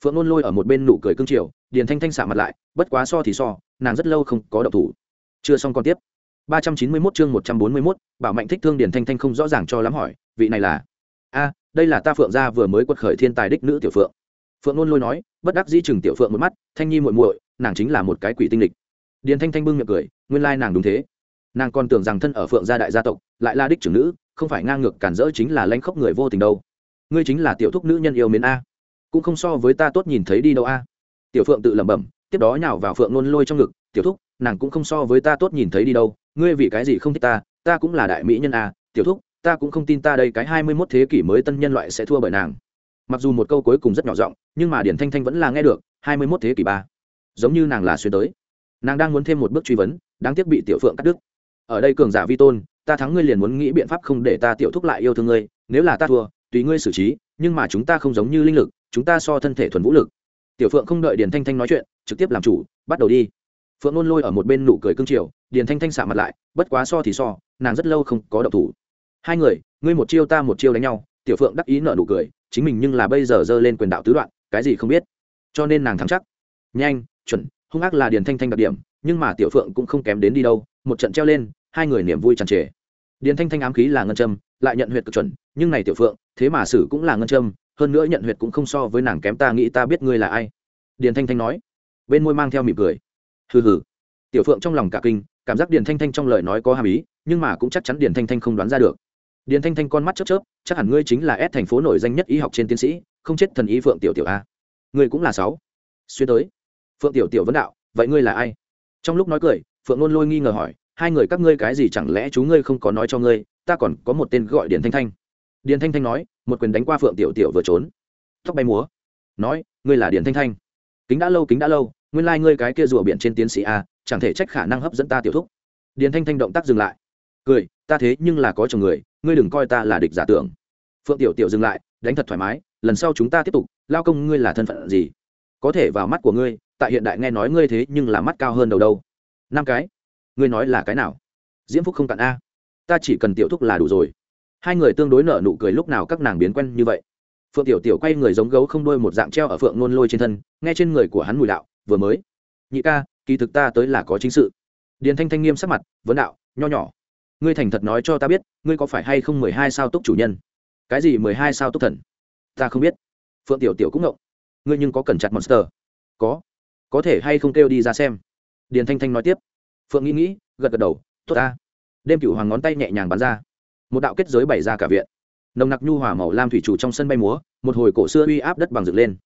Phượng nôn lôi ở một bên nụ cười cương triều điền thanh thanh xả mặt lại bất quá so thì so nàng rất lâu không có độc thủ. Chưa xong còn tiếp. 391 chương 141, bảo mạnh thích thương điền thanh thanh không rõ ràng cho lắm hỏi vị này là? A đây là ta phượng gia vừa mới quật khởi thiên tài đích nữ tiểu phượng phượng nôn lôi nói, bất đắc dĩ chừng tiểu phượng một mắt, thanh nhi muội muội, nàng chính là một cái quỷ tinh lịch. Điền thanh thanh bưng miệng cười, nguyên lai nàng đúng thế. Nàng còn tưởng rằng thân ở phượng gia đại gia tộc, lại là đích trưởng nữ, không phải ngang ngược cản rỡ chính là lanh khóc người vô tình đâu. Ngươi chính là tiểu thúc nữ nhân yêu mến a. Cũng không so với ta tốt nhìn thấy đi đâu a. Tiểu phượng tự lẩm bẩm, tiếp đó nhào vào phượng nôn lôi trong ngực, tiểu thúc, nàng cũng không so với ta tốt nhìn thấy đi đâu, ngươi vì cái gì không thích ta ta cũng là đại mỹ nhân a, tiểu thúc, ta cũng không tin ta đây cái hai mươi mốt thế kỷ mới tân nhân loại sẽ thua bởi nàng. Mặc dù một câu cuối cùng rất nhỏ giọng nhưng mà điển thanh thanh vẫn là nghe được, hai mươi mốt thế kỷ ba. Giống như nàng là xuyên tới. Nàng đang muốn thêm một bước truy vấn, đáng tiếc bị tiểu phượng cắt đứt. Ở đây cường giả vi tôn, ta thắng ngươi liền muốn nghĩ biện pháp không để ta tiểu thúc lại yêu thương ngươi, nếu là ta thua, tùy ngươi xử trí, nhưng mà chúng ta không giống như linh lực, chúng ta so thân thể thuần vũ lực. Tiểu phượng không đợi điền thanh thanh nói chuyện, trực tiếp làm chủ, bắt đầu đi. Phượng nôn lôi ở một bên nụ cười cưng triều điền thanh thanh xạ mặt lại, bất quá so thì so, nàng rất lâu không có độc thủ. Hai người, ngươi một chiêu ta một chiêu đánh nhau, tiểu phượng đắc ý nợ nụ cười, chính mình nhưng là bây giờ giơ lên quyền đạo tứ đoạn cái gì không biết. Cho nên nàng thắng chắc. Nhanh, chuẩn, hung ác là điền thanh thanh đặc điểm, nhưng mà tiểu phượng cũng không kém đến đi đâu, một trận treo lên, hai người niềm vui tràn trề. Điền thanh thanh ám khí là ngân châm, lại nhận huyệt cực chuẩn, nhưng này tiểu phượng, thế mà sử cũng là ngân châm, hơn nữa nhận huyệt cũng không so với nàng kém ta nghĩ ta biết ngươi là ai. Điền thanh thanh nói. Bên môi mang theo mỉm cười. Hừ hừ. Tiểu phượng trong lòng cả kinh, cảm giác điền thanh thanh trong lời nói có hàm ý, nhưng mà cũng chắc chắn điền thanh thanh không đoán ra được. Điền thanh thanh con mắt chớp chớp, chắc hẳn ngươi chính là ép thành phố nổi danh nhất y học trên tiến sĩ không chết thần y phượng tiểu tiểu a. Ngươi cũng là sáu. Xuyên tới. Phượng tiểu tiểu vấn đạo, vậy ngươi là ai? Trong lúc nói cười, phượng nôn lôi nghi ngờ hỏi, hai người các ngươi cái gì chẳng lẽ chú ngươi không có nói cho ngươi, ta còn có một tên gọi điền thanh thanh. Điền thanh thanh nói, một quyền đánh qua phượng tiểu tiểu vừa trốn. Tóc bay múa. Nói, ngươi là điền thanh thanh. Kính đã lâu, kính đã lâu, nguyên lai、like、ngươi cái kia rùa biển trên tiến sĩ a, chẳng thể trách khả năng hấp dẫn ta tiểu thúc. Điền thanh thanh động tác dừng lại. Cười, ta thế nhưng là có chồng người, ngươi đừng coi ta là địch giả tưởng. Phượng tiểu tiểu dừng lại đánh thật thoải mái, lần sau chúng ta tiếp tục, lao công ngươi là thân phận gì? Có thể vào mắt của ngươi, tại hiện đại nghe nói ngươi thế nhưng là mắt cao hơn đầu đâu. Năm cái. Ngươi nói là cái nào? Diễm phúc không cạn a. Ta chỉ cần tiểu thúc là đủ rồi. Hai người tương đối nở nụ cười lúc nào các nàng biến quen như vậy. Phượng tiểu tiểu quay người giống gấu không đôi một dạng treo ở phượng nôn lôi trên thân, nghe trên người của hắn mùi đạo, vừa mới. Nhị ca, kỳ thực ta tới là có chính sự. Điền thanh thanh nghiêm sắc mặt, vấn đạo, nho nhỏ. Ngươi thành thật nói cho ta biết, ngươi có phải hay không mười hai sao túc chủ nhân? Cái gì mười hai sao túc thần? Ta không biết. Phượng tiểu tiểu cũng ngộng. Ngươi nhưng có cần chặt monster? Có. Có thể hay không kêu đi ra xem? Điền thanh thanh nói tiếp. Phượng nghĩ nghĩ, gật gật đầu, tốt ta. Đêm cửu hoàng ngón tay nhẹ nhàng bắn ra. Một đạo kết giới bày ra cả viện. Nồng nặc nhu hòa màu lam thủy chủ trong sân bay múa, một hồi cổ xưa uy áp đất bằng dựng lên.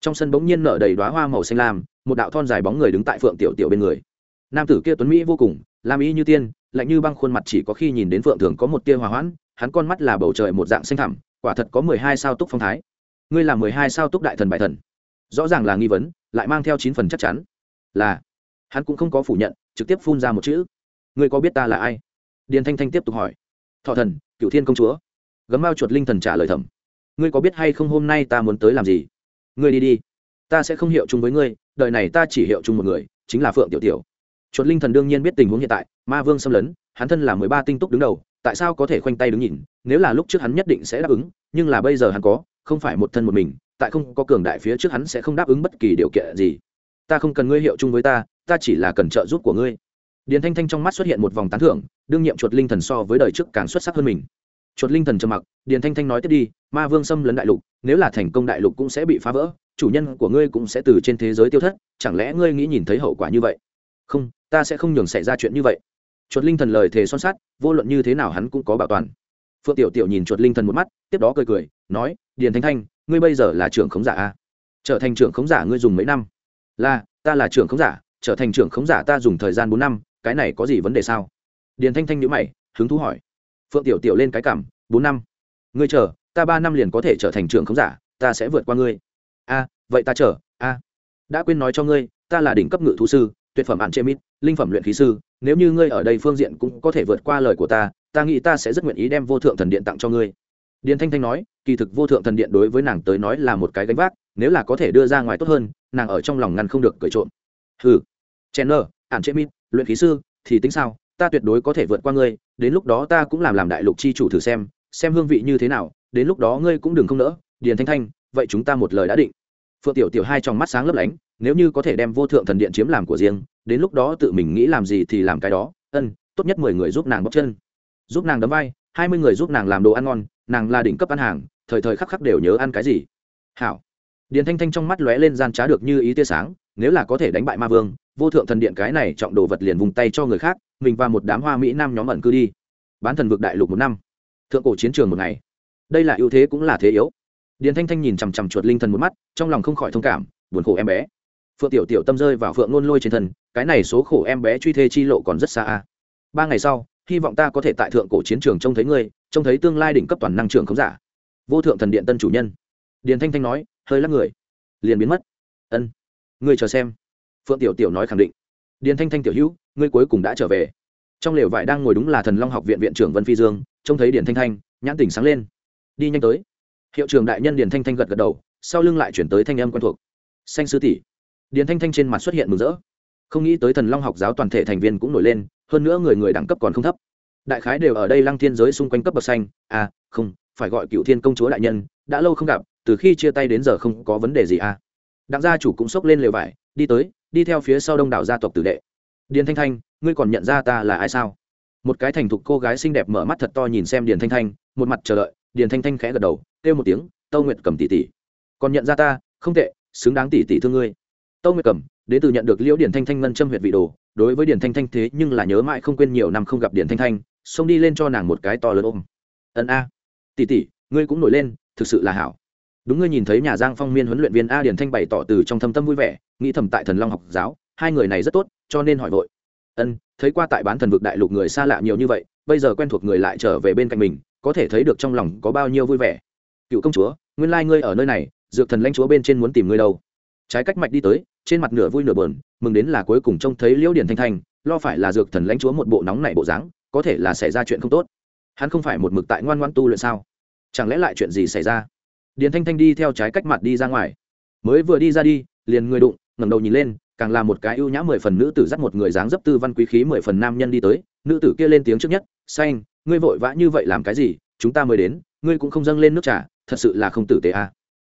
Trong sân bỗng nhiên nở đầy đoá hoa màu xanh lam, một đạo thon dài bóng người đứng tại phượng tiểu tiểu bên người. Nam tử kia tuấn mỹ vô cùng, lam ý như tiên, lạnh như băng khuôn mặt chỉ có khi nhìn đến phượng thường có một tia hòa hoãn hắn con mắt là bầu trời một dạng xanh thẳm, quả thật có mười hai sao túc phong thái. Ngươi là mười hai sao túc đại thần bài thần. Rõ ràng là nghi vấn, lại mang theo chín phần chắc chắn. Là. Hắn cũng không có phủ nhận, trực tiếp phun ra một chữ. Ngươi có biết ta là ai? Điền thanh thanh tiếp tục hỏi. Thọ thần cựu thiên công chúa. Gấm bao chuột linh thần trả lời thầm. Ngươi có biết hay không hôm nay ta muốn tới làm gì? Ngươi đi đi. Ta sẽ không hiệu chung với ngươi, đời này ta chỉ hiệu chung một người, chính là phượng tiểu tiểu chuột linh thần đương nhiên biết tình huống hiện tại, ma vương xâm lấn, hắn thân là mười ba tinh túc đứng đầu, tại sao có thể khoanh tay đứng nhìn? Nếu là lúc trước hắn nhất định sẽ đáp ứng, nhưng là bây giờ hắn có, không phải một thân một mình, tại không có cường đại phía trước hắn sẽ không đáp ứng bất kỳ điều kiện gì. Ta không cần ngươi hiệu chung với ta ta chỉ là cần trợ giúp của ngươi. Điền thanh thanh trong mắt xuất hiện một vòng tán thưởng, đương nhiệm chuột linh thần so với đời trước càng xuất sắc hơn mình. Chuột linh thần trầm mặc, điền thanh thanh nói tiếp đi, ma vương xâm lấn đại lục, nếu là thành công đại lục cũng sẽ bị phá vỡ, chủ nhân của ngươi cũng sẽ từ trên thế giới tiêu thất, chẳng lẽ ngươi nghĩ nhìn thấy hậu quả như vậy? Không, ta sẽ không nhường xảy ra chuyện như vậy. Chuột linh thần lời thề son sắt, vô luận như thế nào hắn cũng có bảo toàn. Phượng tiểu tiểu nhìn chuột linh thần một mắt, tiếp đó cười cười, nói, điền thanh thanh, ngươi bây giờ là trưởng khống giả a? Trở thành trưởng khống giả ngươi dùng mấy năm? Là, ta là trưởng khống giả, trở thành trưởng khống giả ta dùng thời gian bốn năm, cái này có gì vấn đề sao? Điền thanh thanh nhữ mày, hứng thú hỏi. Phượng tiểu tiểu lên cái cảm, bốn năm. Ngươi chờ, ta ba năm liền có thể trở thành trưởng khống giả, ta sẽ vượt qua ngươi. A, vậy ta chờ, a. Đã quên nói cho ngươi, ta là đỉnh cấp ngự thú sư tuyệt phẩm ạn chế mít, linh phẩm luyện khí sư, nếu như ngươi ở đây phương diện cũng có thể vượt qua lời của ta ta nghĩ ta sẽ rất nguyện ý đem vô thượng thần điện tặng cho ngươi. Điền thanh thanh nói, kỳ thực vô thượng thần điện đối với nàng tới nói là một cái gánh vác, nếu là có thể đưa ra ngoài tốt hơn, nàng ở trong lòng ngăn không được cởi trộm. Hừ chen nơ ản chế mít, luyện khí sư, thì tính sao? Ta tuyệt đối có thể vượt qua ngươi, đến lúc đó ta cũng làm làm đại lục chi chủ thử xem xem hương vị như thế nào, đến lúc đó ngươi cũng đừng không nỡ. Điền thanh thanh, vậy chúng ta một lời đã định. Phượng tiểu tiểu hai trong mắt sáng lấp lánh nếu như có thể đem vô thượng thần điện chiếm làm của riêng, đến lúc đó tự mình nghĩ làm gì thì làm cái đó. Ân, tốt nhất mười người giúp nàng bóc chân. Giúp nàng đấm vai, hai mươi người giúp nàng làm đồ ăn ngon, nàng là đỉnh cấp ăn hàng, thời thời khắc khắc đều nhớ ăn cái gì. Hảo. Điền thanh thanh trong mắt lóe lên gian trá được như ý tia sáng, nếu là có thể đánh bại ma vương, vô thượng thần điện cái này trọng đồ vật liền vùng tay cho người khác, mình và một đám hoa mỹ nam nhóm ẩn cư đi. Bán thần vực đại lục một năm. Thượng cổ chiến trường một ngày. Đây là ưu thế cũng là thế yếu. Điền thanh thanh nhìn chằm chằm chuột linh thần một mắt, trong lòng không khỏi thông cảm, buồn khổ em bé phượng tiểu tiểu tâm rơi vào phượng nôn lôi trên thân, cái này số khổ em bé truy thê chi lộ còn rất xa a ba ngày sau, hy vọng ta có thể tại thượng cổ chiến trường trông thấy ngươi, trông thấy tương lai đỉnh cấp toàn năng trưởng không giả. Vô thượng thần điện tân chủ nhân. Điền thanh thanh nói, hơi lắc người. Liền biến mất. Ân. Ngươi chờ xem. Phượng tiểu tiểu nói khẳng định. Điền thanh thanh tiểu hữu, ngươi cuối cùng đã trở về. Trong lều vải đang ngồi đúng là thần long học viện viện trưởng vân phi dương, trông thấy điền thanh thanh, nhãn tỉnh sáng lên. Đi nhanh tới. Hiệu trưởng đại nhân điền thanh thanh gật gật đầu, sau lưng lại chuyển tới thanh âm quen thuộc. Xanh sư tỷ điền thanh thanh trên mặt xuất hiện mừng rỡ. Không nghĩ tới thần long học giáo toàn thể thành viên cũng nổi lên, hơn nữa người người đẳng cấp còn không thấp. Đại khái đều ở đây lăng thiên giới xung quanh cấp bậc xanh. À không, phải gọi cựu thiên công chúa đại nhân, đã lâu không gặp, từ khi chia tay đến giờ không có vấn đề gì à. Đặng gia chủ cũng xốc lên lều vải, đi tới, đi theo phía sau đông đảo gia tộc tử đệ. Điền thanh thanh, ngươi còn nhận ra ta là ai sao? Một cái thành thục cô gái xinh đẹp mở mắt thật to nhìn xem điền thanh thanh, một mặt chờ đợi, điền thanh thanh khẽ gật đầu, kêu một tiếng, tâu nguyệt cầm tỷ tỷ, còn nhận ra ta, không tệ, xứng đáng tỷ tỷ thương ngươi tâu nguyệt cầm, đến từ nhận được liễu điển thanh thanh ngân châm huyệt vị đồ, đối với điển thanh thanh thế nhưng là nhớ mãi không quên nhiều năm không gặp điển thanh thanh, xông đi lên cho nàng một cái to lớn ôm. Ân a. Tỷ tỷ, ngươi cũng nổi lên, thực sự là hảo. Đúng ngươi nhìn thấy nhà giang phong miên huấn luyện viên a điển thanh bày tỏ từ trong thâm tâm vui vẻ, nghĩ thầm tại thần long học giáo, hai người này rất tốt, cho nên hỏi vội. Ân, thấy qua tại bán thần vực đại lục người xa lạ nhiều như vậy, bây giờ quen thuộc người lại trở về bên cạnh mình, có thể thấy được trong lòng có bao nhiêu vui vẻ. Cựu công chúa, nguyên lai、like、ngươi ở nơi này, dược thần lãnh chúa bên trên muốn tìm ngươi đâu. Trái cách mạch đi tới trên mặt nửa vui nửa bờn mừng đến là cuối cùng trông thấy liễu điển thanh thanh, lo phải là dược thần lãnh chúa một bộ nóng nảy bộ dáng, có thể là xảy ra chuyện không tốt. Hắn không phải một mực tại ngoan ngoan tu luyện sao? Chẳng lẽ lại chuyện gì xảy ra? Điền thanh thanh đi theo trái cách mặt đi ra ngoài. Mới vừa đi ra đi, liền người đụng, ngẩng đầu nhìn lên, càng là một cái ưu nhã mười phần nữ tử dắt một người dáng dấp tư văn quý khí mười phần nam nhân đi tới. Nữ tử kia lên tiếng trước nhất, xanh, ngươi vội vã như vậy làm cái gì? Chúng ta mới đến, ngươi cũng không dâng lên nước trà, thật sự là không tử tế à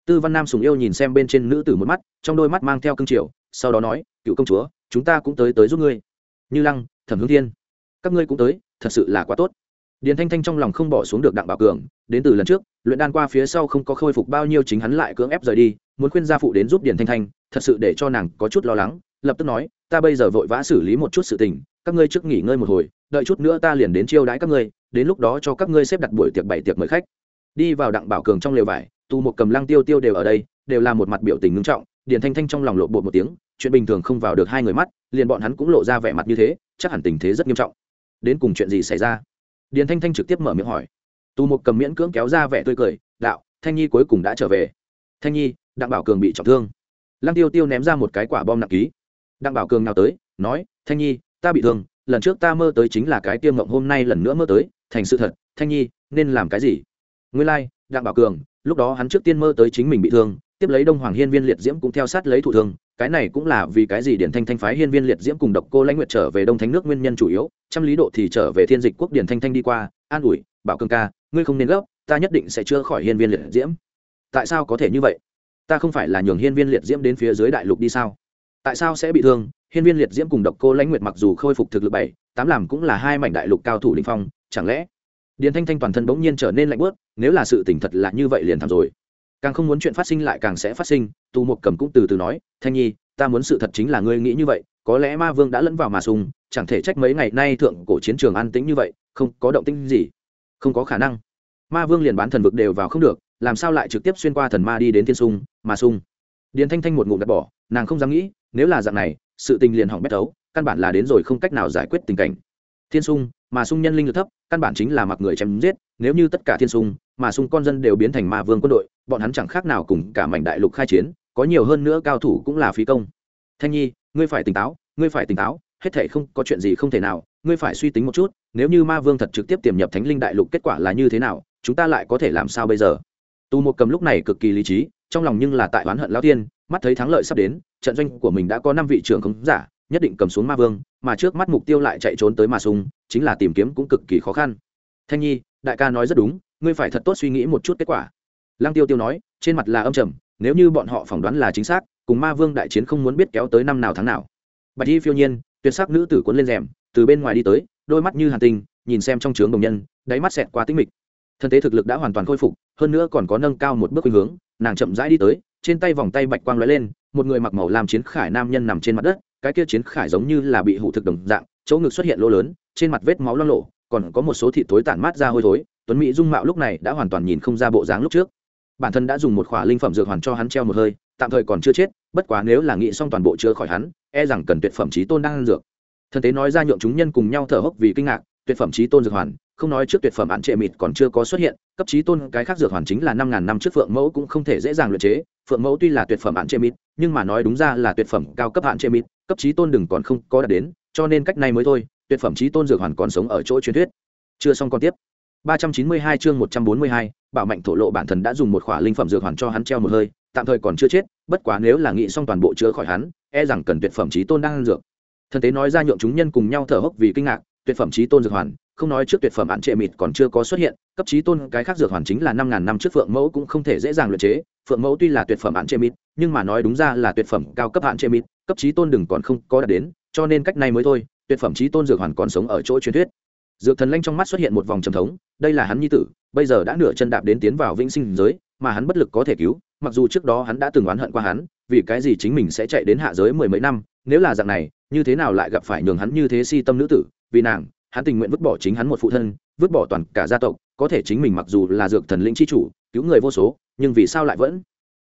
tư văn nam sùng yêu nhìn xem bên trên nữ tử một mắt, trong đôi mắt mang theo cương triều, sau đó nói, cựu công chúa, chúng ta cũng tới tới giúp ngươi. Như lăng, thẩm hướng thiên, các ngươi cũng tới, thật sự là quá tốt. Điền thanh thanh trong lòng không bỏ xuống được đặng bảo cường, đến từ lần trước, luyện đan qua phía sau không có khôi phục bao nhiêu chính hắn lại cưỡng ép rời đi, muốn khuyên gia phụ đến giúp điền thanh thanh, thật sự để cho nàng có chút lo lắng, lập tức nói, ta bây giờ vội vã xử lý một chút sự tình, các ngươi trước nghỉ ngơi một hồi, đợi chút nữa ta liền đến chiêu đãi các ngươi, đến lúc đó cho các ngươi xếp đặt buổi tiệc bảy tiệc mời khách. Đi vào đặng bảo cường trong lều vải tu một cầm lăng tiêu tiêu đều ở đây đều là một mặt biểu tình ngưng trọng điền thanh thanh trong lòng lộ bột một tiếng chuyện bình thường không vào được hai người mắt liền bọn hắn cũng lộ ra vẻ mặt như thế chắc hẳn tình thế rất nghiêm trọng. Đến cùng chuyện gì xảy ra? Điền thanh thanh trực tiếp mở miệng hỏi. Tu một cầm miễn cưỡng kéo ra vẻ tươi cười đạo thanh nhi cuối cùng đã trở về. Thanh nhi đặng bảo cường bị trọng thương. Lăng tiêu tiêu ném ra một cái quả bom nặng ký. Đặng bảo cường nào tới nói thanh nhi ta bị thương lần trước ta mơ tới chính là cái tiêm mộng hôm nay lần nữa mơ tới thành sự thật thanh nhi nên làm cái gì? Nguyên lai、like, đặng bảo cường lúc đó hắn trước tiên mơ tới chính mình bị thương, tiếp lấy đông hoàng hiên viên liệt diễm cũng theo sát lấy thủ thương, cái này cũng là vì cái gì điển thanh thanh phái hiên viên liệt diễm cùng độc cô lãnh nguyệt trở về đông thánh nước nguyên nhân chủ yếu, trăm lý độ thì trở về thiên dịch quốc điển thanh thanh đi qua, an ủi, bảo Cương ca, ngươi không nên gấp, ta nhất định sẽ chữa khỏi hiên viên liệt diễm. Tại sao có thể như vậy? Ta không phải là nhường hiên viên liệt diễm đến phía dưới đại lục đi sao? Tại sao sẽ bị thương? Hiên viên liệt diễm cùng độc cô lãnh nguyệt mặc dù khôi phục thực lực bảy, tám làm cũng là hai mảnh đại lục cao thủ linh phong, chẳng lẽ điền thanh thanh toàn thân bỗng nhiên trở nên lạnh bớt nếu là sự tỉnh thật là như vậy liền thảm rồi. Càng không muốn chuyện phát sinh lại càng sẽ phát sinh tu Mục cầm cũng từ từ nói, thanh nhi, ta muốn sự thật chính là ngươi nghĩ như vậy, có lẽ ma vương đã lẫn vào mà sùng chẳng thể trách mấy ngày nay thượng cổ chiến trường an tĩnh như vậy, không có động tĩnh gì. Không có khả năng. Ma vương liền bán thần vực đều vào không được, làm sao lại trực tiếp xuyên qua thần ma đi đến thiên sung mà sung điền thanh thanh một ngụm đặt bỏ, nàng không dám nghĩ, nếu là dạng này, sự tình liền hỏng bét đấu căn bản là đến rồi không cách nào giải quyết tình cảnh. Thiên sung mà sung nhân linh lực thấp, căn bản chính là mặc người chém giết, nếu như tất cả thiên sung mà xung con dân đều biến thành ma vương quân đội, bọn hắn chẳng khác nào cùng cả mảnh đại lục khai chiến, có nhiều hơn nữa cao thủ cũng là phí công. Thanh nhi, ngươi phải tỉnh táo, ngươi phải tỉnh táo, hết thể không có chuyện gì không thể nào, ngươi phải suy tính một chút, nếu như ma vương thật trực tiếp tiềm nhập thánh linh đại lục kết quả là như thế nào, chúng ta lại có thể làm sao bây giờ? Tu một cầm lúc này cực kỳ lý trí, trong lòng nhưng là tại oán hận lao tiên, mắt thấy thắng lợi sắp đến, trận doanh của mình đã có năm vị trưởng khống giả, nhất định cầm xuống ma vương, mà trước mắt mục tiêu lại chạy trốn tới mà sung, chính là tìm kiếm cũng cực kỳ khó khăn. Thanh nhi, đại ca nói rất đúng ngươi phải thật tốt suy nghĩ một chút kết quả. Lăng tiêu tiêu nói, trên mặt là âm trầm, nếu như bọn họ phỏng đoán là chính xác, cùng ma vương đại chiến không muốn biết kéo tới năm nào tháng nào. Bạch y phiêu nhiên, tuyệt sắc nữ tử cuốn lên rèm, từ bên ngoài đi tới, đôi mắt như hàn tinh, nhìn xem trong trướng đồng nhân, đáy mắt xẹt qua tĩnh mịch. Thân tế thực lực đã hoàn toàn khôi phục, hơn nữa còn có nâng cao một bước khuynh hướng, nàng chậm rãi đi tới, trên tay vòng tay bạch quang lóe lên, một người mặc màu làm chiến khải nam nhân nằm trên mặt đất, cái kia chiến khải giống như là bị hủ thực đồng dạng, chỗ ngực xuất hiện lỗ lớn, trên mặt vết máu lo lộ còn có một số thịt tối tản mát ra hôi thối tuấn mỹ dung mạo lúc này đã hoàn toàn nhìn không ra bộ dáng lúc trước. Bản thân đã dùng một khỏa linh phẩm dược hoàn cho hắn treo một hơi, tạm thời còn chưa chết, bất quá nếu là nghĩ xong toàn bộ chữa khỏi hắn e rằng cần tuyệt phẩm trí tôn đang ăn dược. Thân tế nói ra nhượng chúng nhân cùng nhau thở hốc vì kinh ngạc, tuyệt phẩm trí tôn dược hoàn, không nói trước tuyệt phẩm hạn trệ mịt còn chưa có xuất hiện, cấp trí tôn cái khác dược hoàn chính là năm ngàn năm trước phượng mẫu cũng không thể dễ dàng luyện chế, phượng mẫu tuy là tuyệt phẩm hạn trệ mịt, nhưng mà nói đúng ra là tuyệt phẩm cao cấp hạn trệ mịt, cấp trí tôn đừng còn không có đạt đến, cho nên cách này mới thôi, tuyệt phẩm trí tôn dược hoàn còn sống ở chỗ truyền thuyết. Chưa xong còn tiếp. 392 chương 142, bảo mạnh thổ lộ bản thân đã dùng một khỏa linh phẩm dược hoàn cho hắn treo một hơi tạm thời còn chưa chết bất quá nếu là nghĩ xong toàn bộ chữa khỏi hắn e rằng cần tuyệt phẩm trí tôn đang ăn dược. Thần tế nói ra nhượng chúng nhân cùng nhau thở hốc vì kinh ngạc tuyệt phẩm trí tôn dược hoàn không nói trước tuyệt phẩm án trệ mịt còn chưa có xuất hiện cấp trí tôn cái khác dược hoàn chính là năm ngàn năm trước phượng mẫu cũng không thể dễ dàng luyện chế phượng mẫu tuy là tuyệt phẩm án trệ mịt nhưng mà nói đúng ra là tuyệt phẩm cao cấp án trệ mịt cấp trí tôn đừng còn không có đạt đến cho nên cách này mới thôi tuyệt phẩm trí tôn dược hoàn còn sống ở chỗ truyền thuyết dược thần lanh trong mắt xuất hiện một vòng trầm thống, đây là hắn nhi tử, bây giờ đã nửa chân đạp đến tiến vào vĩnh sinh giới, mà hắn bất lực có thể cứu, mặc dù trước đó hắn đã từng oán hận qua hắn, vì cái gì chính mình sẽ chạy đến hạ giới mười mấy năm, nếu là dạng này, như thế nào lại gặp phải nhường hắn như thế si tâm nữ tử, vì nàng, hắn tình nguyện vứt bỏ chính hắn một phụ thân, vứt bỏ toàn cả gia tộc, có thể chính mình mặc dù là dược thần lĩnh chi chủ, cứu người vô số, nhưng vì sao lại vẫn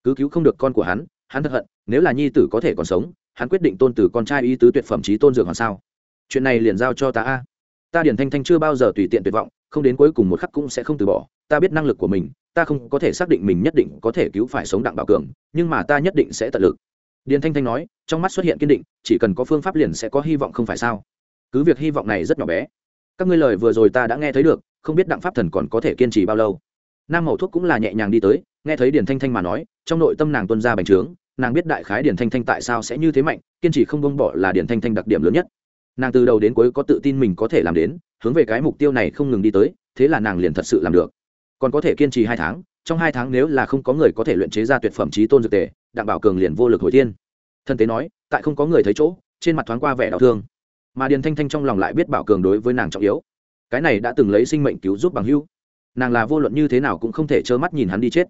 cứ cứu không được con của hắn hắn thật hận, nếu là nhi tử có thể còn sống, hắn quyết định tôn từ con trai y tứ tuyệt phẩm trí tôn dược hoàn sao? Chuyện này liền giao cho ta a ta điển thanh thanh chưa bao giờ tùy tiện tuyệt vọng, không đến cuối cùng một khắc cũng sẽ không từ bỏ. Ta biết năng lực của mình, ta không có thể xác định mình nhất định có thể cứu phải sống đặng bảo cường, nhưng mà ta nhất định sẽ tận lực. Điền thanh thanh nói, trong mắt xuất hiện kiên định, chỉ cần có phương pháp liền sẽ có hy vọng không phải sao? Cứ việc hy vọng này rất nhỏ bé. Các ngươi lời vừa rồi ta đã nghe thấy được, không biết đặng pháp thần còn có thể kiên trì bao lâu? Nam mẫu thuốc cũng là nhẹ nhàng đi tới, nghe thấy điền thanh thanh mà nói, trong nội tâm nàng tuân ra bành trướng, nàng biết đại khái điền thanh thanh tại sao sẽ như thế mạnh, kiên trì không bông bỏ là điền thanh thanh đặc điểm lớn nhất nàng từ đầu đến cuối có tự tin mình có thể làm đến, hướng về cái mục tiêu này không ngừng đi tới, thế là nàng liền thật sự làm được. Còn có thể kiên trì hai tháng, trong hai tháng nếu là không có người có thể luyện chế ra tuyệt phẩm trí tôn dược tề, đặng bảo cường liền vô lực hồi thiên. Thân tế nói, tại không có người thấy chỗ, trên mặt thoáng qua vẻ đau thương. Mà điền thanh thanh trong lòng lại biết bảo cường đối với nàng trọng yếu. Cái này đã từng lấy sinh mệnh cứu giúp bằng hưu nàng là vô luận như thế nào cũng không thể trơ mắt nhìn hắn đi chết.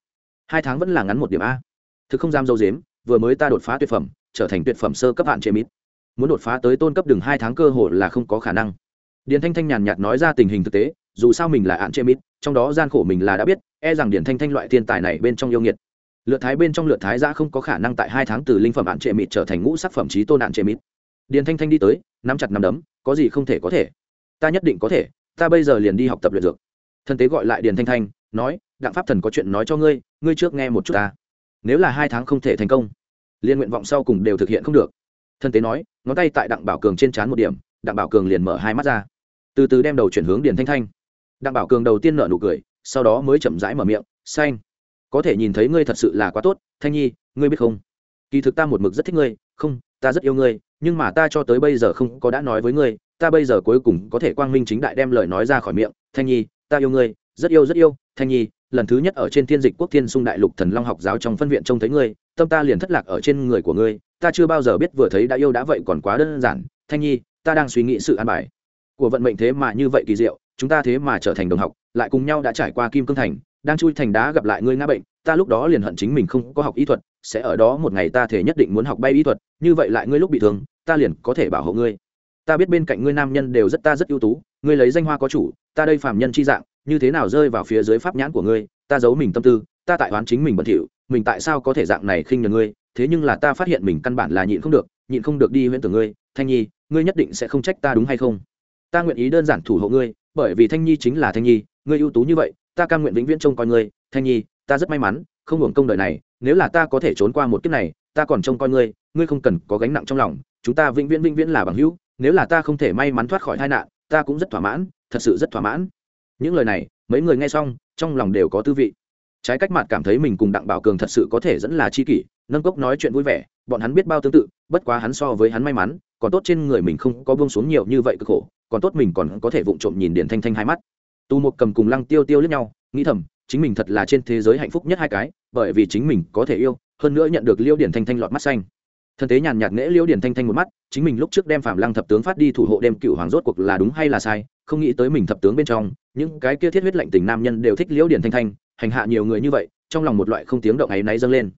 Hai tháng vẫn là ngắn một điểm a. Thực không dám dâu dếm, vừa mới ta đột phá tuyệt phẩm, trở thành tuyệt phẩm sơ cấp hạn chế mít muốn đột phá tới tôn cấp đường hai tháng cơ hội là không có khả năng. Điền thanh thanh nhàn nhạt nói ra tình hình thực tế, dù sao mình là hạn chế mít, trong đó gian khổ mình là đã biết e rằng điền thanh thanh loại thiên tài này bên trong yêu nghiệt. Lượt thái bên trong lượt thái giã không có khả năng tại hai tháng từ linh phẩm hạn trệ mịt trở thành ngũ sắc phẩm trí tôn hạn trệ mịt điền thanh thanh đi tới, nắm chặt nắm đấm, có gì không thể có thể. Ta nhất định có thể, ta bây giờ liền đi học tập luyện dược. Thân tế gọi lại điền thanh thanh, nói, đặng pháp thần có chuyện nói cho ngươi ngươi trước nghe một chút ta. Nếu là hai tháng không thể thành công liên nguyện vọng sau cùng đều thực hiện không được. Thân tế nói ngón tay tại đặng bảo cường trên trán một điểm, đặng bảo cường liền mở hai mắt ra. Từ từ đem đầu chuyển hướng điền thanh thanh. Đặng bảo cường đầu tiên nở nụ cười, sau đó mới chậm rãi mở miệng, xanh, có thể nhìn thấy ngươi thật sự là quá tốt, thanh nhi, ngươi biết không? Kỳ thực ta một mực rất thích ngươi, không, ta rất yêu ngươi, nhưng mà ta cho tới bây giờ không có đã nói với ngươi, ta bây giờ cuối cùng có thể quang minh chính đại đem lời nói ra khỏi miệng, thanh nhi, ta yêu ngươi, rất yêu rất yêu, thanh nhi, lần thứ nhất ở trên thiên dịch quốc thiên sung đại lục thần long học giáo trong phân viện trông thấy ngươi, tâm ta liền thất lạc ở trên người của ngươi ta chưa bao giờ biết vừa thấy đã yêu đã vậy còn quá đơn giản, thanh nhi, ta đang suy nghĩ sự an bài. Của vận mệnh thế mà như vậy kỳ diệu, chúng ta thế mà trở thành đồng học, lại cùng nhau đã trải qua kim cương thành, đang chui thành đá gặp lại ngươi ngã bệnh, ta lúc đó liền hận chính mình không có học y thuật, sẽ ở đó một ngày ta thể nhất định muốn học bay y thuật, như vậy lại ngươi lúc bị thương, ta liền có thể bảo hộ ngươi. Ta biết bên cạnh ngươi nam nhân đều rất ta rất ưu tú, ngươi lấy danh hoa có chủ, ta đây phàm nhân chi dạng, như thế nào rơi vào phía dưới pháp nhãn của ngươi, ta giấu mình tâm tư, ta tại oán chính mình bẩn thỉu, mình tại sao có thể dạng này khinh nhờ ngươi thế nhưng là ta phát hiện mình căn bản là nhịn không được, nhịn không được đi huyễn tưởng ngươi, thanh nhi, ngươi nhất định sẽ không trách ta đúng hay không? Ta nguyện ý đơn giản thủ hộ ngươi, bởi vì thanh nhi chính là thanh nhi, ngươi ưu tú như vậy, ta cam nguyện vĩnh viễn trông coi ngươi. Thanh nhi, ta rất may mắn, không hưởng công đời này, nếu là ta có thể trốn qua một kiếp này, ta còn trông coi ngươi ngươi không cần có gánh nặng trong lòng, chúng ta vĩnh viễn vĩnh viễn là bằng hữu, nếu là ta không thể may mắn thoát khỏi tai nạn, ta cũng rất thỏa mãn, thật sự rất thỏa mãn. Những lời này, mấy người nghe xong, trong lòng đều có tư vị. Trái cách mặt cảm thấy mình cùng đặng bảo cường thật sự có thể dẫn là chi kỷ nâng cốc nói chuyện vui vẻ, bọn hắn biết bao tương tự, bất quá hắn so với hắn may mắn, còn tốt trên người mình không có buông xuống nhiều như vậy cực khổ, còn tốt mình còn có thể vụng trộm nhìn điển thanh thanh hai mắt. Tu một cầm cùng lăng tiêu tiêu lướt nhau, nghĩ thầm, chính mình thật là trên thế giới hạnh phúc nhất hai cái, bởi vì chính mình có thể yêu, hơn nữa nhận được liêu điển thanh thanh lọt mắt xanh. Thân tế nhàn nhạt nghễ liêu điển thanh thanh một mắt, chính mình lúc trước đem phạm lăng thập tướng phát đi thủ hộ đem cựu hoàng rốt cuộc là đúng hay là sai, không nghĩ tới mình thập tướng bên trong, những cái kia thiết huyết lạnh tình nam nhân đều thích liễu điển thanh thanh, hành hạ nhiều người như vậy, trong lòng một loại không tiếng động ấy náy dâng lên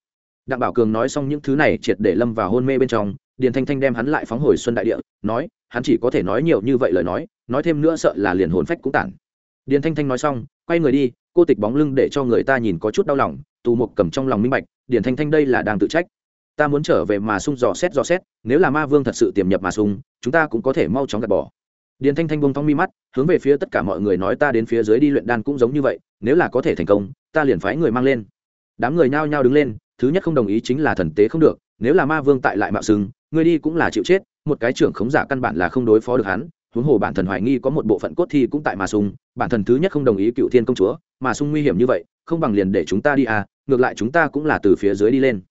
đặng bảo cường nói xong những thứ này triệt để lâm vào hôn mê bên trong, điền thanh thanh đem hắn lại phóng hồi xuân đại địa, nói, hắn chỉ có thể nói nhiều như vậy lời nói nói thêm nữa sợ là liền hồn phách cũng tản. Điền thanh thanh nói xong, quay người đi, cô tịch bóng lưng để cho người ta nhìn có chút đau lòng, tù mục cầm trong lòng minh bạch, điền thanh thanh đây là đang tự trách. Ta muốn trở về mà sung dò xét dò xét, nếu là ma vương thật sự tiềm nhập mà sung, chúng ta cũng có thể mau chóng gạt bỏ. Điền thanh thanh bông thong mi mắt, hướng về phía tất cả mọi người nói ta đến phía dưới đi luyện đan cũng giống như vậy, nếu là có thể thành công, ta liền phái người mang lên. Đám người nhao nhao đứng lên thứ nhất không đồng ý chính là thần tế không được, nếu là ma vương tại lại mạo xưng, người đi cũng là chịu chết, một cái trưởng khống giả căn bản là không đối phó được hắn, huống hồ bản thần hoài nghi có một bộ phận cốt thi cũng tại mà sung bản thần thứ nhất không đồng ý cựu thiên công chúa, mà sung nguy hiểm như vậy, không bằng liền để chúng ta đi à ngược lại chúng ta cũng là từ phía dưới đi lên.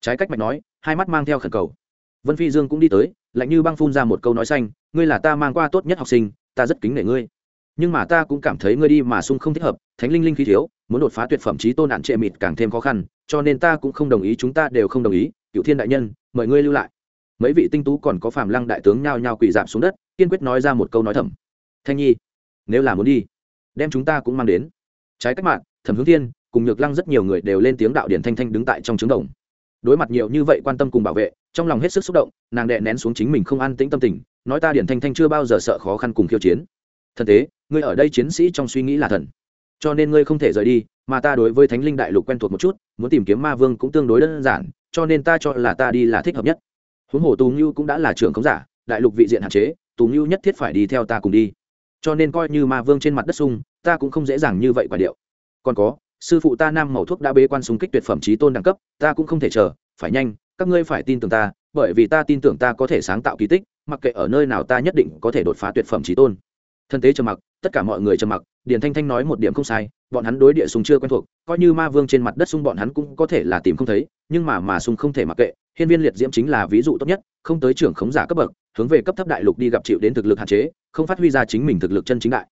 Trái cách mạch nói, hai mắt mang theo khẩn cầu. Vân phi dương cũng đi tới, lạnh như băng phun ra một câu nói xanh, ngươi là ta mang qua tốt nhất học sinh, ta rất kính nể ngươi. Nhưng mà ta cũng cảm thấy ngươi đi mà sung không thích hợp, thánh linh linh khí thiếu muốn đột phá tuyệt phẩm trí tôn nạn trệ mịt càng thêm khó khăn, cho nên ta cũng không đồng ý, chúng ta đều không đồng ý. Cựu thiên đại nhân, mời ngươi lưu lại. Mấy vị tinh tú còn có phàm lăng đại tướng nhao nhao quỳ giảm xuống đất, kiên quyết nói ra một câu nói thầm. Thanh nhi, nếu là muốn đi, đem chúng ta cũng mang đến. Trái cách mạng, thẩm hướng thiên, cùng nhược lăng rất nhiều người đều lên tiếng đạo điển thanh thanh đứng tại trong trứng đồng. Đối mặt nhiều như vậy quan tâm cùng bảo vệ, trong lòng hết sức xúc động, nàng đệ nén xuống chính mình không an tĩnh tâm tình, nói ta điển thanh thanh chưa bao giờ sợ khó khăn cùng khiêu chiến. Thần thế, ngươi ở đây chiến sĩ trong suy nghĩ là thần cho nên ngươi không thể rời đi, mà ta đối với thánh linh đại lục quen thuộc một chút, muốn tìm kiếm ma vương cũng tương đối đơn giản, cho nên ta cho là ta đi là thích hợp nhất. Huống hồ tù ngưu cũng đã là trưởng khống giả, đại lục vị diện hạn chế, tù ngưu nhất thiết phải đi theo ta cùng đi. Cho nên coi như ma vương trên mặt đất sung, ta cũng không dễ dàng như vậy quả điệu. Còn có, sư phụ ta nam màu thuốc đã bế quan súng kích tuyệt phẩm trí tôn đẳng cấp, ta cũng không thể chờ, phải nhanh, các ngươi phải tin tưởng ta, bởi vì ta tin tưởng ta có thể sáng tạo kỳ tích, mặc kệ ở nơi nào ta nhất định có thể đột phá tuyệt phẩm trí tôn thân tế trầm mặc, tất cả mọi người trầm mặc, điền thanh thanh nói một điểm không sai, bọn hắn đối địa sùng chưa quen thuộc, coi như ma vương trên mặt đất sung bọn hắn cũng có thể là tìm không thấy, nhưng mà mà sung không thể mặc kệ, hiên viên liệt diễm chính là ví dụ tốt nhất, không tới trưởng khống giả cấp bậc, hướng về cấp thấp đại lục đi gặp chịu đến thực lực hạn chế, không phát huy ra chính mình thực lực chân chính đại.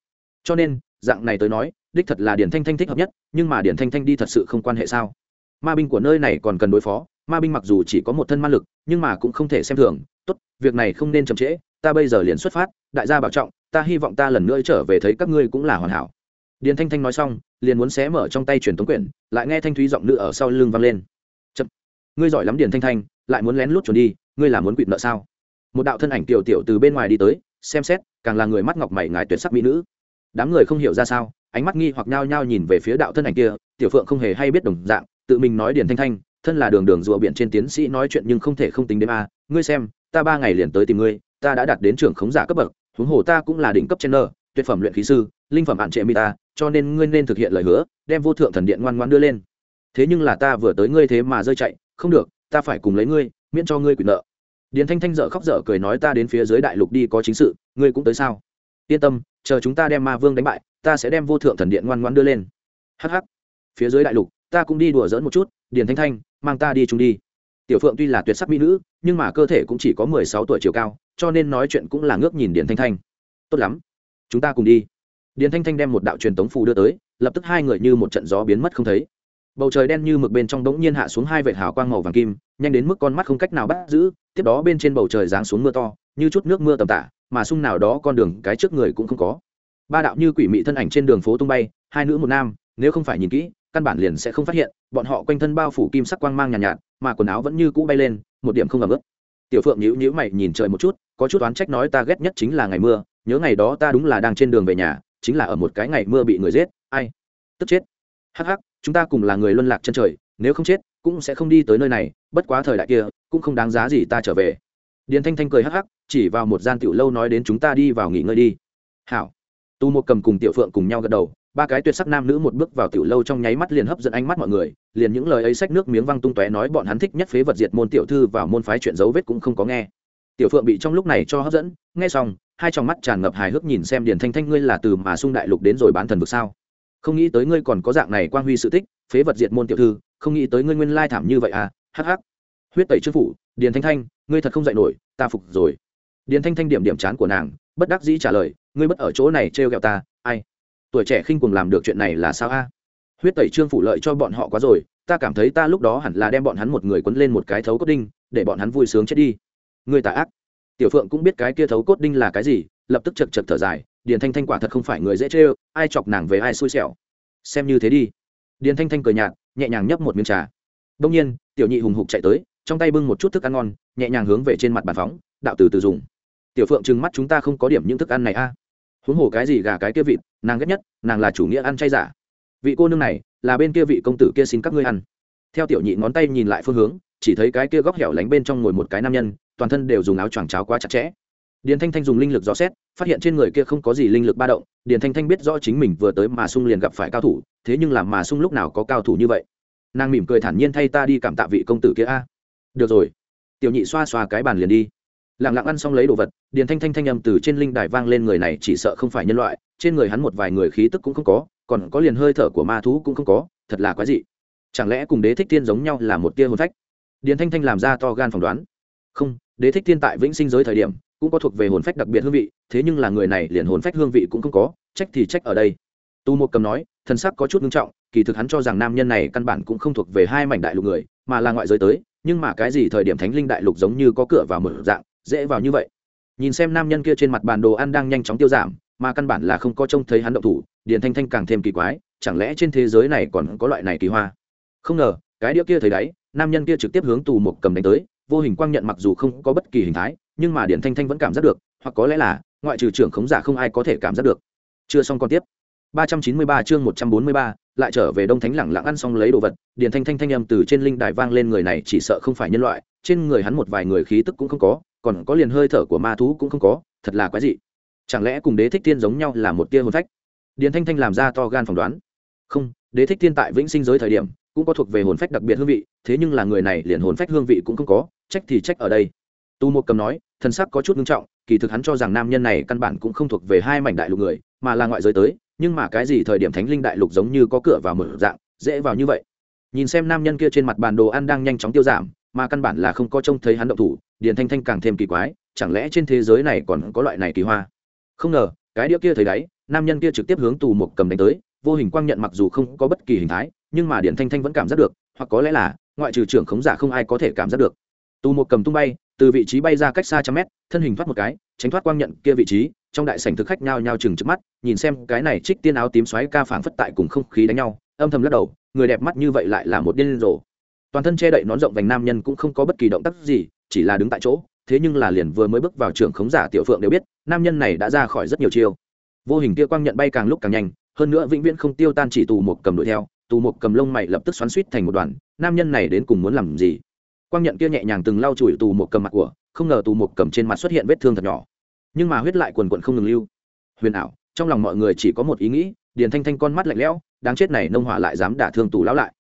Cho nên, dạng này tới nói, đích thật là điển thanh thanh thích hợp nhất, nhưng mà điển thanh thanh đi thật sự không quan hệ sao? Ma binh của nơi này còn cần đối phó, ma binh mặc dù chỉ có một thân ma lực, nhưng mà cũng không thể xem thường, tốt, việc này không nên chậm trễ, ta bây giờ liền xuất phát, đại gia bảo trọng ta hy vọng ta lần nữa trở về thấy các ngươi cũng là hoàn hảo. Điền thanh thanh nói xong, liền muốn xé mở trong tay truyền tống quyển, lại nghe thanh thúy giọng nữ ở sau lưng vang lên. Chậm, ngươi giỏi lắm điền thanh thanh, lại muốn lén lút trốn đi, ngươi là muốn quỵt nợ sao? Một đạo thân ảnh tiểu tiểu từ bên ngoài đi tới, xem xét, càng là người mắt ngọc mày ngài tuyệt sắc mỹ nữ. Đám người không hiểu ra sao, ánh mắt nghi hoặc nhao nhao nhìn về phía đạo thân ảnh kia, tiểu phượng không hề hay biết đồng dạng, tự mình nói điền thanh thanh, thân là đường đường rùa biển trên tiến sĩ nói chuyện nhưng không thể không tính đến a, ngươi xem, ta ba ngày liền tới tìm ngươi, ta đã đạt đến trưởng khống giả cấp bậc huống hồ ta cũng là đỉnh cấp chân nơ tuyệt phẩm luyện khí sư, linh phẩm hạn trệ mi ta, cho nên ngươi nên thực hiện lời hứa, đem vô thượng thần điện ngoan ngoan đưa lên. Thế nhưng là ta vừa tới ngươi thế mà rơi chạy, không được, ta phải cùng lấy ngươi, miễn cho ngươi quyền nợ. Điền thanh thanh dở khóc dở cười nói ta đến phía dưới đại lục đi có chính sự, ngươi cũng tới sao? Yên tâm, chờ chúng ta đem ma vương đánh bại, ta sẽ đem vô thượng thần điện ngoan ngoan đưa lên. Hh phía dưới đại lục, ta cũng đi đùa dỡn một chút, điền thanh thanh, mang ta đi chúng đi tiểu phượng tuy là tuyệt sắc mỹ nữ, nhưng mà cơ thể cũng chỉ có mười sáu tuổi chiều cao, cho nên nói chuyện cũng là ngước nhìn điền thanh thanh. Tốt lắm, chúng ta cùng đi. Điền thanh thanh đem một đạo truyền tống phù đưa tới, lập tức hai người như một trận gió biến mất không thấy. Bầu trời đen như mực bên trong đống nhiên hạ xuống hai vệt hào quang màu vàng kim, nhanh đến mức con mắt không cách nào bắt giữ, tiếp đó bên trên bầu trời giáng xuống mưa to, như chút nước mưa tầm tả, mà sung nào đó con đường cái trước người cũng không có. Ba đạo như quỷ mị thân ảnh trên đường phố tung bay, hai nữ một nam, nếu không phải nhìn kỹ căn bản liền sẽ không phát hiện bọn họ quanh thân bao phủ kim sắc quang mang nhàn nhạt, nhạt mà quần áo vẫn như cũ bay lên một điểm không ẩm ướt. Tiểu phượng nhíu nhíu mày nhìn trời một chút có chút oán trách nói ta ghét nhất chính là ngày mưa nhớ ngày đó ta đúng là đang trên đường về nhà chính là ở một cái ngày mưa bị người giết ai? Tức chết. Hắc hắc chúng ta cùng là người luân lạc chân trời nếu không chết cũng sẽ không đi tới nơi này bất quá thời đại kia cũng không đáng giá gì ta trở về. Điền thanh thanh cười hắc hắc chỉ vào một gian tiểu lâu nói đến chúng ta đi vào nghỉ ngơi đi. Hảo. Tu một cầm cùng tiểu phượng cùng nhau gật đầu ba cái tuyệt sắc nam nữ một bước vào tiểu lâu trong nháy mắt liền hấp dẫn ánh mắt mọi người, liền những lời ấy sách nước miếng văng tung tóe nói bọn hắn thích nhất phế vật diệt môn tiểu thư vào môn phái chuyện dấu vết cũng không có nghe. Tiểu phượng bị trong lúc này cho hấp dẫn, nghe xong, hai trong mắt tràn ngập hài hước nhìn xem điền thanh thanh ngươi là từ mà sung đại lục đến rồi bán thần vực sao? Không nghĩ tới ngươi còn có dạng này quang huy sự tích, phế vật diệt môn tiểu thư, không nghĩ tới ngươi nguyên lai thảm như vậy à hắc hắc. Huyết tẩy chư phủ, điền thanh thanh, ngươi thật không dạy nổi, ta phục rồi. Điền thanh thanh điểm điểm chán của nàng, bất đắc dĩ trả lời, ngươi bất ở chỗ này trêu ghẹo ta, ai? Tuổi trẻ khinh cùng làm được chuyện này là sao a? Huyết tẩy trương phủ lợi cho bọn họ quá rồi, ta cảm thấy ta lúc đó hẳn là đem bọn hắn một người quấn lên một cái thấu cốt đinh, để bọn hắn vui sướng chết đi. Người tà ác. Tiểu phượng cũng biết cái kia thấu cốt đinh là cái gì, lập tức chật chật thở dài, điền thanh thanh quả thật không phải người dễ chê ai chọc nàng về ai xui xẻo. Xem như thế đi. Điền thanh thanh cười nhạt, nhẹ nhàng nhấp một miếng trà. Đông nhiên, tiểu nhị hùng hục chạy tới, trong tay bưng một chút thức ăn ngon, nhẹ nhàng hướng về trên mặt bàn phóng, đạo từ từ dùng. Tiểu phượng trừng mắt chúng ta không có điểm những thức ăn này a huống hồ cái gì gà cái kia vịt, nàng ghét nhất, nàng là chủ nghĩa ăn chay giả. Vị cô nương này, là bên kia vị công tử kia xin các ngươi ăn. Theo tiểu nhị ngón tay nhìn lại phương hướng, chỉ thấy cái kia góc hẻo lánh bên trong ngồi một cái nam nhân, toàn thân đều dùng áo choàng cháo quá chặt chẽ. Điền thanh thanh dùng linh lực dò xét, phát hiện trên người kia không có gì linh lực ba động, điền thanh thanh biết rõ chính mình vừa tới mà sung liền gặp phải cao thủ, thế nhưng làm mà sung lúc nào có cao thủ như vậy? Nàng mỉm cười thản nhiên thay ta đi cảm tạ vị công tử kia a. Được rồi. Tiểu nhị xoa xoa cái bàn liền đi lẳng lặng ăn xong lấy đồ vật, điền thanh thanh thanh âm từ trên linh đài vang lên người này chỉ sợ không phải nhân loại, trên người hắn một vài người khí tức cũng không có, còn có liền hơi thở của ma thú cũng không có, thật là quái dị. Chẳng lẽ cùng đế thích thiên giống nhau là một tia hồn phách? Điền thanh thanh làm ra to gan phỏng đoán. Không, đế thích thiên tại vĩnh sinh giới thời điểm, cũng có thuộc về hồn phách đặc biệt hương vị, thế nhưng là người này liền hồn phách hương vị cũng không có, trách thì trách ở đây. Tu một cầm nói, thần sắc có chút nghiêm trọng, kỳ thực hắn cho rằng nam nhân này căn bản cũng không thuộc về hai mảnh đại lục người, mà là ngoại giới tới, nhưng mà cái gì thời điểm thánh linh đại lục giống như có cửa vào một dạng dễ vào như vậy. Nhìn xem nam nhân kia trên mặt bàn đồ ăn đang nhanh chóng tiêu giảm, mà căn bản là không có trông thấy hắn động thủ, điền thanh thanh càng thêm kỳ quái, chẳng lẽ trên thế giới này còn có loại này kỳ hoa? Không ngờ, cái đĩa kia thấy đáy nam nhân kia trực tiếp hướng tù một cầm đánh tới, vô hình quang nhận mặc dù không có bất kỳ hình thái, nhưng mà điền thanh thanh vẫn cảm giác được, hoặc có lẽ là, ngoại trừ trưởng khống giả không ai có thể cảm giác được. Chưa xong còn tiếp ba trăm chín mươi ba chương một trăm bốn mươi ba, lại trở về đông thánh lẳng lặng ăn xong lấy đồ vật, điền thanh thanh thanh âm từ trên linh đài vang lên người này chỉ sợ không phải nhân loại, trên người hắn một vài người khí tức cũng không có, còn có liền hơi thở của ma thú cũng không có, thật là quái dị. Chẳng lẽ cùng đế thích tiên giống nhau là một tia hồn phách? Điền thanh thanh làm ra to gan phỏng đoán. Không, đế thích tiên tại vĩnh sinh giới thời điểm, cũng có thuộc về hồn phách đặc biệt hương vị, thế nhưng là người này liền hồn phách hương vị cũng không có, trách thì trách ở đây. Tu một cầm nói thân sắc có chút nghiêm trọng, kỳ thực hắn cho rằng nam nhân này căn bản cũng không thuộc về hai mảnh đại lục người, mà là ngoại giới tới nhưng mà cái gì thời điểm thánh linh đại lục giống như có cửa vào mở dạng, dễ vào như vậy? Nhìn xem nam nhân kia trên mặt bàn đồ ăn đang nhanh chóng tiêu giảm, mà căn bản là không có trông thấy hắn động thủ, điền thanh thanh càng thêm kỳ quái, chẳng lẽ trên thế giới này còn có loại này kỳ hoa? Không ngờ, cái đĩa kia thấy đáy nam nhân kia trực tiếp hướng tù một cầm đánh tới, vô hình quang nhận mặc dù không có bất kỳ hình thái, nhưng mà điền thanh thanh vẫn cảm giác được, hoặc có lẽ là, ngoại trừ trưởng khống giả không ai có thể cảm giác được. Tù một cầm tung bay, từ vị trí bay ra cách xa trăm mét, thân hình thoát một cái, tránh thoát quang nhận kia vị trí trong đại sảnh thực khách nhao nhao chừng trước mắt, nhìn xem cái này trích tiên áo tím xoáy ca phảng phất tại cùng không khí đánh nhau, âm thầm lắc đầu, người đẹp mắt như vậy lại là một điên rồ. Toàn thân che đậy nón rộng vành nam nhân cũng không có bất kỳ động tác gì, chỉ là đứng tại chỗ, thế nhưng là liền vừa mới bước vào trường khống giả tiểu phượng đều biết, nam nhân này đã ra khỏi rất nhiều chiêu. Vô hình kia quang nhận bay càng lúc càng nhanh, hơn nữa vĩnh viễn không tiêu tan chỉ tù một cầm đuổi theo, tù một cầm lông mày lập tức xoắn suýt thành một đoàn, nam nhân này đến cùng muốn làm gì? Quang nhận kia nhẹ nhàng từng lau chùi tù một cầm mặt của, không ngờ tù một cầm trên mặt xuất hiện vết thương thật nhỏ nhưng mà huyết lại quần quận không ngừng lưu. Huyền ảo, trong lòng mọi người chỉ có một ý nghĩ, điền thanh thanh con mắt lạnh lẽo, đáng chết này nông hỏa lại dám đả thương tù lão lại.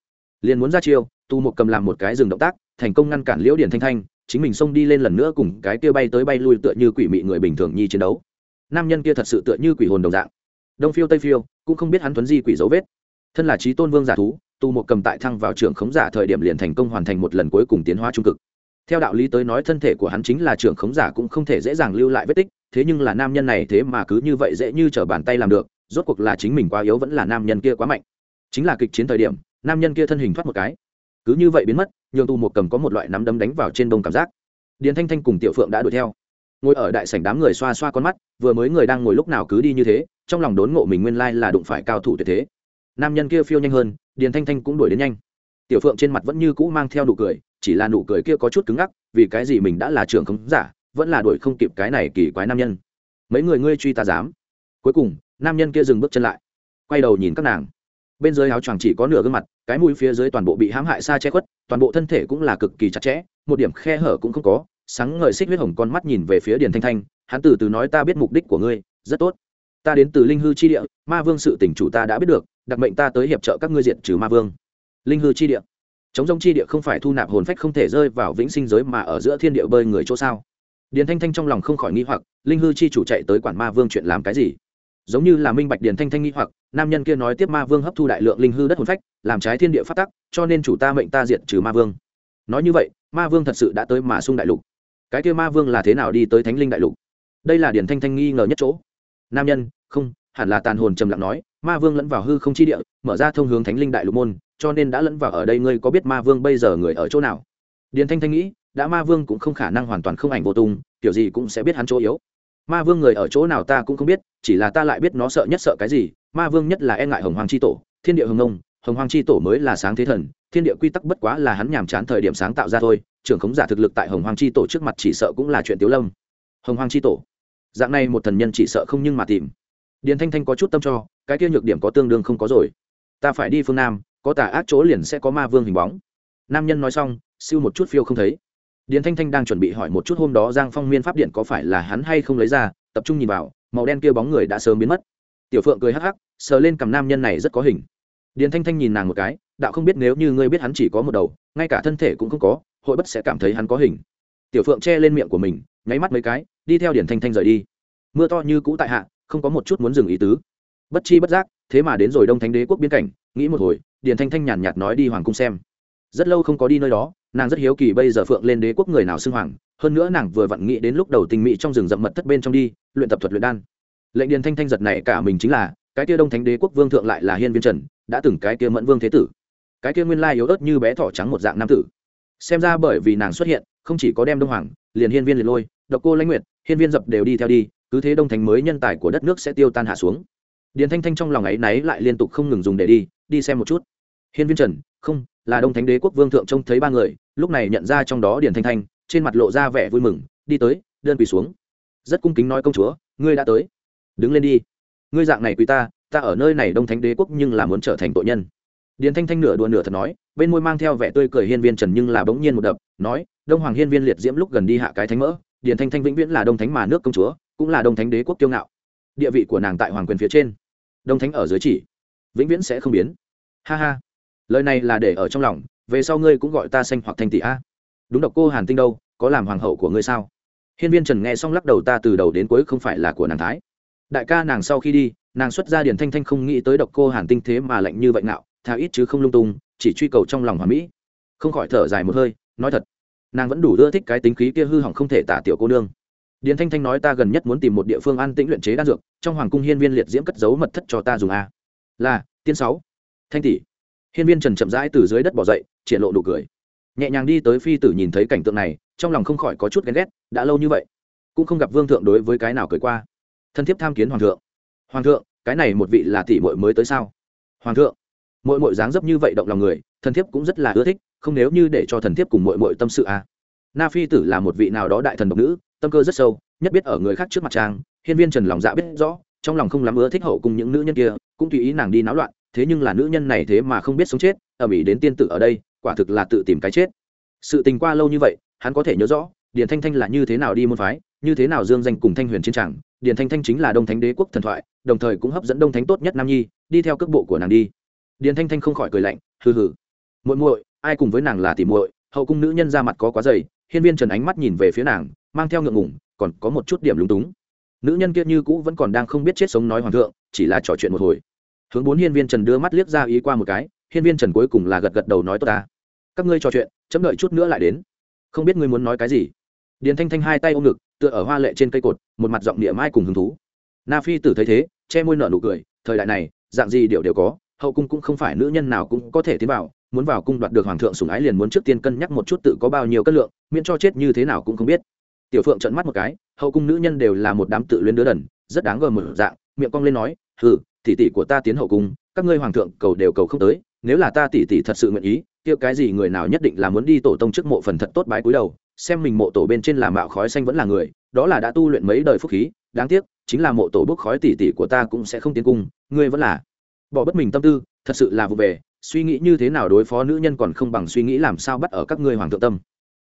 Liền muốn ra chiêu tu một cầm làm một cái dừng động tác, thành công ngăn cản liễu điền thanh thanh, chính mình xông đi lên lần nữa cùng cái kia bay tới bay lui tựa như quỷ mị người bình thường nhi chiến đấu. Nam nhân kia thật sự tựa như quỷ hồn đồng dạng. Đông phiêu tây phiêu, cũng không biết hắn tuấn di quỷ dấu vết. Thân là trí tôn vương giả thú tu một cầm tại thăng vào trưởng khống giả thời điểm liền thành công hoàn thành một lần cuối cùng tiến hóa trung cực. Theo đạo lý tới nói thân thể của hắn chính là trưởng khống giả cũng không thể dễ dàng lưu lại vết tích thế nhưng là nam nhân này thế mà cứ như vậy dễ như t r ở bàn tay làm được, rốt cuộc là chính mình quá yếu vẫn là nam nhân kia quá mạnh. Chính là kịch chiến thời điểm, nam nhân kia thân hình thoát một cái. Cứ như vậy biến mất, nhường tu một cầm có một loại nắm đấm đánh vào trên đông cảm giác. Điền thanh thanh cùng tiểu phượng đã đuổi theo. Ngồi ở đại sảnh đám người xoa xoa con mắt, vừa mới người đang ngồi lúc nào cứ đi như thế, trong lòng đốn ngộ mình nguyên lai là đụng phải cao thủ tuyệt thế. Nam nhân kia phiêu nhanh hơn, điền thanh thanh cũng đuổi đến nhanh. Tiểu phượng trên mặt vẫn như cũ mang theo nụ cười, chỉ là nụ cười kia có chút cứng ngắc, vì cái gì mình đã là trưởng không giả vẫn là đuổi không kịp cái này kỳ quái nam nhân. Mấy người ngươi truy ta dám. Cuối cùng, nam nhân kia dừng bước chân lại, quay đầu nhìn các nàng. Bên dưới áo choàng chỉ có nửa gương mặt, cái mũi phía dưới toàn bộ bị hãm hại xa che khuất, toàn bộ thân thể cũng là cực kỳ chặt chẽ, một điểm khe hở cũng không có, sáng ngời xích huyết hồng con mắt nhìn về phía điền thanh thanh, hắn từ từ nói ta biết mục đích của ngươi, rất tốt. Ta đến từ linh hư chi địa, ma vương sự tỉnh chủ ta đã biết được, đặc mệnh ta tới hiệp trợ các ngươi diện trừ ma vương. Linh hư chi địa. Chống rông chi địa không phải thu nạp hồn phách không thể rơi vào vĩnh sinh giới mà ở giữa thiên địa bơi người chỗ sao? Điền thanh thanh trong lòng không khỏi nghi hoặc, linh hư chi chủ chạy tới quản ma vương chuyện làm cái gì? Giống như là minh bạch điền thanh thanh nghi hoặc, nam nhân kia nói tiếp ma vương hấp thu đại lượng linh hư đất hồn phách, làm trái thiên địa phát tắc, cho nên chủ ta mệnh ta diệt trừ ma vương. Nói như vậy, ma vương thật sự đã tới mà sung đại lục. Cái kia ma vương là thế nào đi tới thánh linh đại lục? Đây là điển thanh thanh nghi ngờ nhất chỗ. Nam nhân, không, hẳn là tàn hồn trầm lặng nói, ma vương lẫn vào hư không chi địa, mở ra thông hướng thánh linh đại lục môn, cho nên đã lẫn vào ở đây, ngươi có biết ma vương bây giờ người ở chỗ nào? Điền thanh thanh nghĩ đã ma vương cũng không khả năng hoàn toàn không ảnh vô tung, kiểu gì cũng sẽ biết hắn chỗ yếu. Ma vương người ở chỗ nào ta cũng không biết, chỉ là ta lại biết nó sợ nhất sợ cái gì. Ma vương nhất là e ngại hồng hoàng c h i tổ, thiên địa hồng ông hồng hoàng c h i tổ mới là sáng thế thần, thiên địa quy tắc bất quá là hắn nhàm chán thời điểm sáng tạo ra thôi. Trưởng khống giả thực lực tại hồng hoàng c h i tổ trước mặt chỉ sợ cũng là chuyện tiếu lâm. Hồng hoàng c h i tổ. Dạng này một thần nhân chỉ sợ không nhưng mà tìm. Điền thanh thanh có chút tâm cho, cái kia nhược điểm có tương đương không có rồi. Ta phải đi phương nam, có tà ác chỗ liền sẽ có ma vương hình bóng. Nam nhân nói xong, siêu một chút phiêu không thấy điền thanh thanh đang chuẩn bị hỏi một chút hôm đó giang phong miên pháp điện có phải là hắn hay không lấy ra, tập trung nhìn vào, màu đen kia bóng người đã sớm biến mất. Tiểu phượng cười hắc hắc, sờ lên cầm nam nhân này rất có hình. Điền thanh thanh nhìn nàng một cái, đạo không biết nếu như ngươi biết hắn chỉ có một đầu, ngay cả thân thể cũng không có, hội bất sẽ cảm thấy hắn có hình. Tiểu phượng che lên miệng của mình, nháy mắt mấy cái, đi theo điển thanh thanh rời đi. Mưa to như cũ tại hạ, không có một chút muốn dừng ý tứ. Bất chi bất giác, thế mà đến rồi đông thánh đế quốc biên cảnh, nghĩ một hồi điển thanh thanh nhàn nhạt nói đi hoàng cung xem. Rất lâu không có đi nơi đó nàng rất hiếu kỳ bây giờ phượng lên đế quốc người nào xưng hoàng, hơn nữa nàng vừa vặn nghĩ đến lúc đầu tình mỹ trong rừng rậm mật thất bên trong đi, luyện tập thuật luyện đan. Lệnh điền thanh thanh giật này cả mình chính là, cái kia đông thánh đế quốc vương thượng lại là hiên viên trần, đã từng cái kia mẫn vương thế tử. Cái kia nguyên lai yếu ớt như bé thỏ trắng một dạng nam tử. Xem ra bởi vì nàng xuất hiện, không chỉ có đem đông hoàng, liền hiên viên liệt lôi, độc cô lãnh nguyệt, hiên viên dập đều đi theo đi, cứ thế đông thành mới nhân tài của đất nước sẽ tiêu tan hạ xuống. Điền thanh thanh trong lòng ấy náy lại liên tục không ngừng dùng để đi đi xem một chút. Hiên viên trần, không là đông thánh đế quốc vương thượng trông thấy ba người, lúc này nhận ra trong đó điền thanh thanh, trên mặt lộ ra vẻ vui mừng, đi tới, đơn quỳ xuống. Rất cung kính nói công chúa, ngươi đã tới. Đứng lên đi. Ngươi dạng này quỳ ta ta ở nơi này đông thánh đế quốc nhưng là muốn trở thành tội nhân. Điền thanh thanh nửa đùa nửa thật nói, bên môi mang theo vẻ tươi cười hiên viên trần nhưng là bỗng nhiên một đập, nói, đông hoàng hiên viên liệt diễm lúc gần đi hạ cái thánh mỡ, điền thanh thanh vĩnh viễn là đông thánh mà nước công chúa, cũng là đông thánh đế quốc kiêu ngạo. Địa vị của nàng tại hoàng quyền phía trên, đông thánh ở dưới chỉ, vĩnh viễn sẽ không biến. Ha ha lời này là để ở trong lòng, về sau ngươi cũng gọi ta xanh hoặc thanh tỷ a. Đúng độc cô hàn tinh đâu, có làm hoàng hậu của ngươi sao? Hiên viên trần nghe xong lắc đầu ta từ đầu đến cuối không phải là của nàng thái. Đại ca nàng sau khi đi, nàng xuất ra điền thanh thanh không nghĩ tới độc cô hàn tinh thế mà lạnh như vậy ngạo thà ít chứ không lung tung, chỉ truy cầu trong lòng hòa mỹ. Không khỏi thở dài một hơi, nói thật, nàng vẫn đủ ưa thích cái tính khí kia hư hỏng không thể tả tiểu cô nương. Điền thanh thanh nói ta gần nhất muốn tìm một địa phương an tĩnh luyện chế đan dược, trong hoàng cung hiên viên liệt diễm cất giấu mật thất cho ta dùng a. Là, tiên sáu. Thanh tỷ hiên viên trần chậm rãi từ dưới đất bỏ dậy, triển lộ nụ cười. Nhẹ nhàng đi tới phi tử nhìn thấy cảnh tượng này, trong lòng không khỏi có chút ghen ghét, đã lâu như vậy, cũng không gặp vương thượng đối với cái nào cười qua. Thân thiết tham kiến hoàng thượng. Hoàng thượng, cái này một vị là tỷ muội mới tới sao? Hoàng thượng mỗi mỗi dáng dấp như vậy động lòng người thần thiếp cũng rất là ưa thích, không nếu như để cho thần thiếp cùng mỗi mỗi tâm sự à. na phi tử là một vị nào đó đại thần độc nữ, tâm cơ rất sâu, nhất biết ở người khác trước mặt trang hiên viên trần lòng dạ biết rõ, trong lòng không lắm ưa thích hậu cùng những nữ nhân kia, cũng tùy ý nàng đi náo loạn thế nhưng là nữ nhân này thế mà không biết sống chết ở mỹ đến tiên tử ở đây, quả thực là tự tìm cái chết. Sự tình qua lâu như vậy, hắn có thể nhớ rõ, điền thanh thanh là như thế nào đi môn phái, như thế nào dương danh cùng thanh huyền chiến tràng, điền thanh thanh chính là đông thánh đế quốc thần thoại, đồng thời cũng hấp dẫn đông thánh tốt nhất nam nhi, đi theo cước bộ của nàng đi. Điền thanh thanh không khỏi cười lạnh, hừ hừ. Muội muội, ai cùng với nàng là tỉ muội, hậu cung nữ nhân ra mặt có quá dày, hiên viên trần ánh mắt nhìn về phía nàng, mang theo ngượng ngủng còn có một chút điểm lúng túng. Nữ nhân kia như cũ vẫn còn đang không biết chết sống nói hoàng thượng, chỉ là trò chuyện một hồi hướng bốn hiên viên trần đưa mắt liếc ra ý qua một cái, hiên viên trần cuối cùng là gật gật đầu nói, tốt ta, các ngươi trò chuyện, chấm đợi chút nữa lại đến. Không biết ngươi muốn nói cái gì? Điền thanh thanh hai tay ôm ngực, tựa ở hoa lệ trên cây cột, một mặt giọng địa mai cùng hứng thú. Na phi tử thấy thế, che môi nở nụ cười, thời đại này, dạng gì điệu đều có, hậu cung cũng không phải nữ nhân nào cũng có thể tiến vào, muốn vào cung đoạt được hoàng thượng sủng ái liền muốn trước tiên cân nhắc một chút tự có bao nhiêu cân lượng, miễn cho chết như thế nào cũng không biết. Tiểu phượng trợn mắt một cái, hậu cung nữ nhân đều là một đám tự luyến đứa đần, rất đáng gờm một dạng, miệng cong lên nói, hừ tỷ tỷ của ta tiến hậu cung, các ngươi hoàng thượng cầu đều cầu không tới, nếu là ta tỷ tỷ thật sự nguyện ý, kia cái gì người nào nhất định là muốn đi tổ tông trước mộ phần thật tốt bái cúi đầu, xem mình mộ tổ bên trên là mạo khói xanh vẫn là người, đó là đã tu luyện mấy đời phúc khí, đáng tiếc, chính là mộ tổ bốc khói tỷ tỷ của ta cũng sẽ không tiến cung, ngươi vẫn là bỏ bất mình tâm tư, thật sự là vụ về, suy nghĩ như thế nào đối phó nữ nhân còn không bằng suy nghĩ làm sao bắt ở các ngươi hoàng thượng tâm.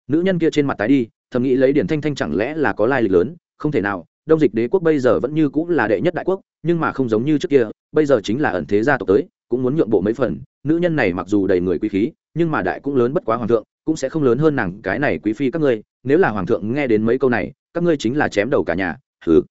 Nữ nhân kia trên mặt tái đi, thầm nghĩ lấy điển thanh thanh chẳng lẽ là có lai lịch lớn, không thể nào đông dịch đế quốc bây giờ vẫn như cũng là đệ nhất đại quốc, nhưng mà không giống như trước kia, bây giờ chính là ẩn thế gia tộc tới, cũng muốn nhượng bộ mấy phần. Nữ nhân này mặc dù đầy người quý khí, nhưng mà đại cũng lớn bất quá hoàng thượng, cũng sẽ không lớn hơn nàng cái này quý phi các ngươi. Nếu là hoàng thượng nghe đến mấy câu này, các ngươi chính là chém đầu cả nhà, hừ.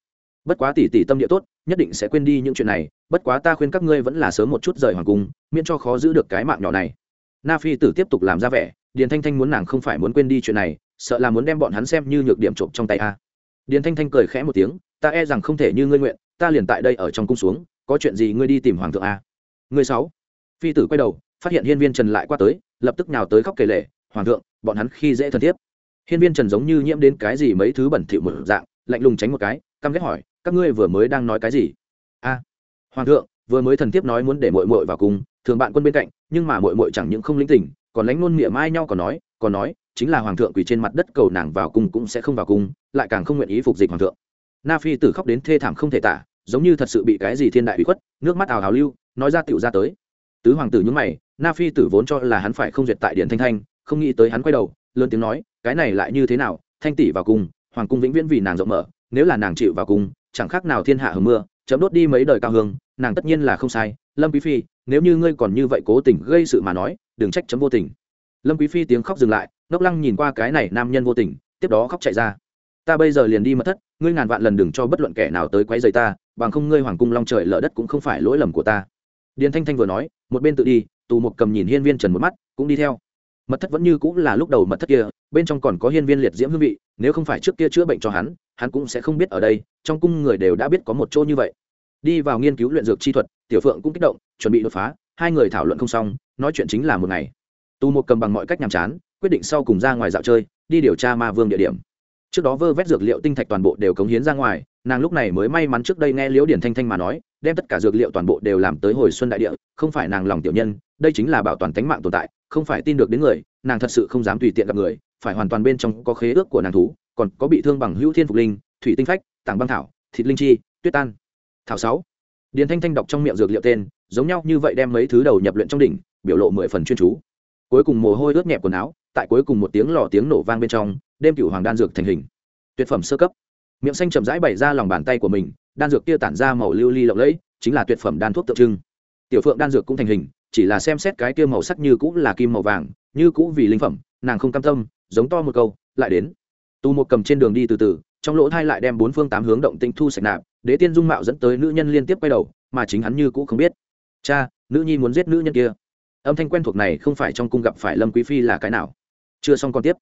Bất quá tỷ tỷ tâm địa tốt, nhất định sẽ quên đi những chuyện này. Bất quá ta khuyên các ngươi vẫn là sớm một chút rời hoàng cung, miễn cho khó giữ được cái mạng nhỏ này. Na phi tử tiếp tục làm ra vẻ, điền thanh thanh muốn nàng không phải muốn quên đi chuyện này, sợ là muốn đem bọn hắn xem như nhược điểm trộm trong tay a điền thanh thanh cười khẽ một tiếng, ta e rằng không thể như ngươi nguyện, ta liền tại đây ở trong cung xuống, có chuyện gì ngươi đi tìm hoàng thượng a. Ngươi sáu. Phi tử quay đầu, phát hiện hiên viên trần lại qua tới, lập tức nào tới khóc kể lệ hoàng thượng, bọn hắn khi dễ thân thiết hiên viên trần giống như nhiễm đến cái gì mấy thứ bẩn thỉu một dạng, lạnh lùng tránh một cái, căm ghét hỏi, các ngươi vừa mới đang nói cái gì? A, hoàng thượng, vừa mới thần tiếp nói muốn để muội muội vào cung, thường bạn quân bên cạnh, nhưng mà muội muội chẳng những không lĩnh tỉnh còn lánh luôn miệng mai nhau còn nói còn nói chính là hoàng thượng quỳ trên mặt đất cầu nàng vào cung cũng sẽ không vào cung, lại càng không nguyện ý phục dịch hoàng thượng. Na phi tử khóc đến thê thảm không thể tả, giống như thật sự bị cái gì thiên đại bị khuất, nước mắt ào ào lưu, nói ra tựu ra tới. Tứ hoàng tử nhúng mày, na phi tử vốn cho là hắn phải không duyệt tại điện thanh thanh, không nghĩ tới hắn quay đầu, lớn tiếng nói, cái này lại như thế nào, thanh tỷ vào cung, hoàng cung vĩnh viễn vì nàng rộng mở, nếu là nàng chịu vào cung, chẳng khác nào thiên hạ hầm mưa, chấm đốt đi mấy đời cao hương, nàng tất nhiên là không sai. Lâm quý phi, nếu như ngươi còn như vậy cố tình gây sự mà nói, đừng trách chấm vô tình. Lâm quý phi tiếng khóc dừng lại ngốc lăng nhìn qua cái này nam nhân vô tình, tiếp đó khóc chạy ra. Ta bây giờ liền đi mất thất, ngươi ngàn vạn lần đừng cho bất luận kẻ nào tới quấy rầy ta, bằng không ngươi hoàng cung long trời lở đất cũng không phải lỗi lầm của ta. Điền thanh thanh vừa nói, một bên tự đi, tù Mục cầm nhìn hiên viên trần một mắt, cũng đi theo. Mật thất vẫn như cũng là lúc đầu mật thất kia, bên trong còn có hiên viên liệt diễm hương vị, nếu không phải trước kia chữa bệnh cho hắn hắn cũng sẽ không biết ở đây, trong cung người đều đã biết có một chỗ như vậy. Đi vào nghiên cứu luyện dược chi thuật, tiểu phượng cũng kích động, chuẩn bị đột phá, hai người thảo luận không xong, nói chuyện chính là một ngày. Tù một cầm bằng mọi cách nhàm chán quyết định sau cùng ra ngoài dạo chơi, đi điều tra ma vương địa điểm. Trước đó vơ vét dược liệu tinh thạch toàn bộ đều cống hiến ra ngoài, nàng lúc này mới may mắn trước đây nghe liễu điển thanh thanh mà nói, đem tất cả dược liệu toàn bộ đều làm tới hồi xuân đại địa, không phải nàng lòng tiểu nhân, đây chính là bảo toàn tánh mạng tồn tại, không phải tin được đến người, nàng thật sự không dám tùy tiện gặp người, phải hoàn toàn bên trong có khế ước của nàng thú, còn có bị thương bằng hữu thiên phục linh, thủy tinh phách, tảng băng thảo, thịt linh chi, tuyết tan. Thảo sáu. Điền thanh thanh đọc trong miệng dược liệu tên, giống nhau như vậy đem mấy thứ đầu nhập luyện trong đỉnh, biểu lộ mười phần chuyên chú. Cuối cùng mồ hôi ướt nhẹp quần áo tại cuối cùng một tiếng lò tiếng nổ vang bên trong, đêm cửu hoàng đan dược thành hình. Tuyệt phẩm sơ cấp. Miệng xanh chậm rãi bày ra lòng bàn tay của mình, đan dược kia tản ra màu lưu ly lộng lẫy, chính là tuyệt phẩm đan thuốc tượng trưng. Tiểu phượng đan dược cũng thành hình, chỉ là xem xét cái kia màu sắc như cũ là kim màu vàng, như cũ vì linh phẩm, nàng không cam tâm, giống to một câu, lại đến. Tu một cầm trên đường đi từ từ, trong lỗ thai lại đem bốn phương tám hướng động tinh thu sạch nạp, đế tiên dung mạo dẫn tới nữ nhân liên tiếp quay đầu, mà chính hắn như cũ không biết. Cha, nữ nhi muốn giết nữ nhân kia. Âm thanh quen thuộc này không phải trong cung gặp phải lâm quý phi là cái nào? Chưa xong còn tiếp.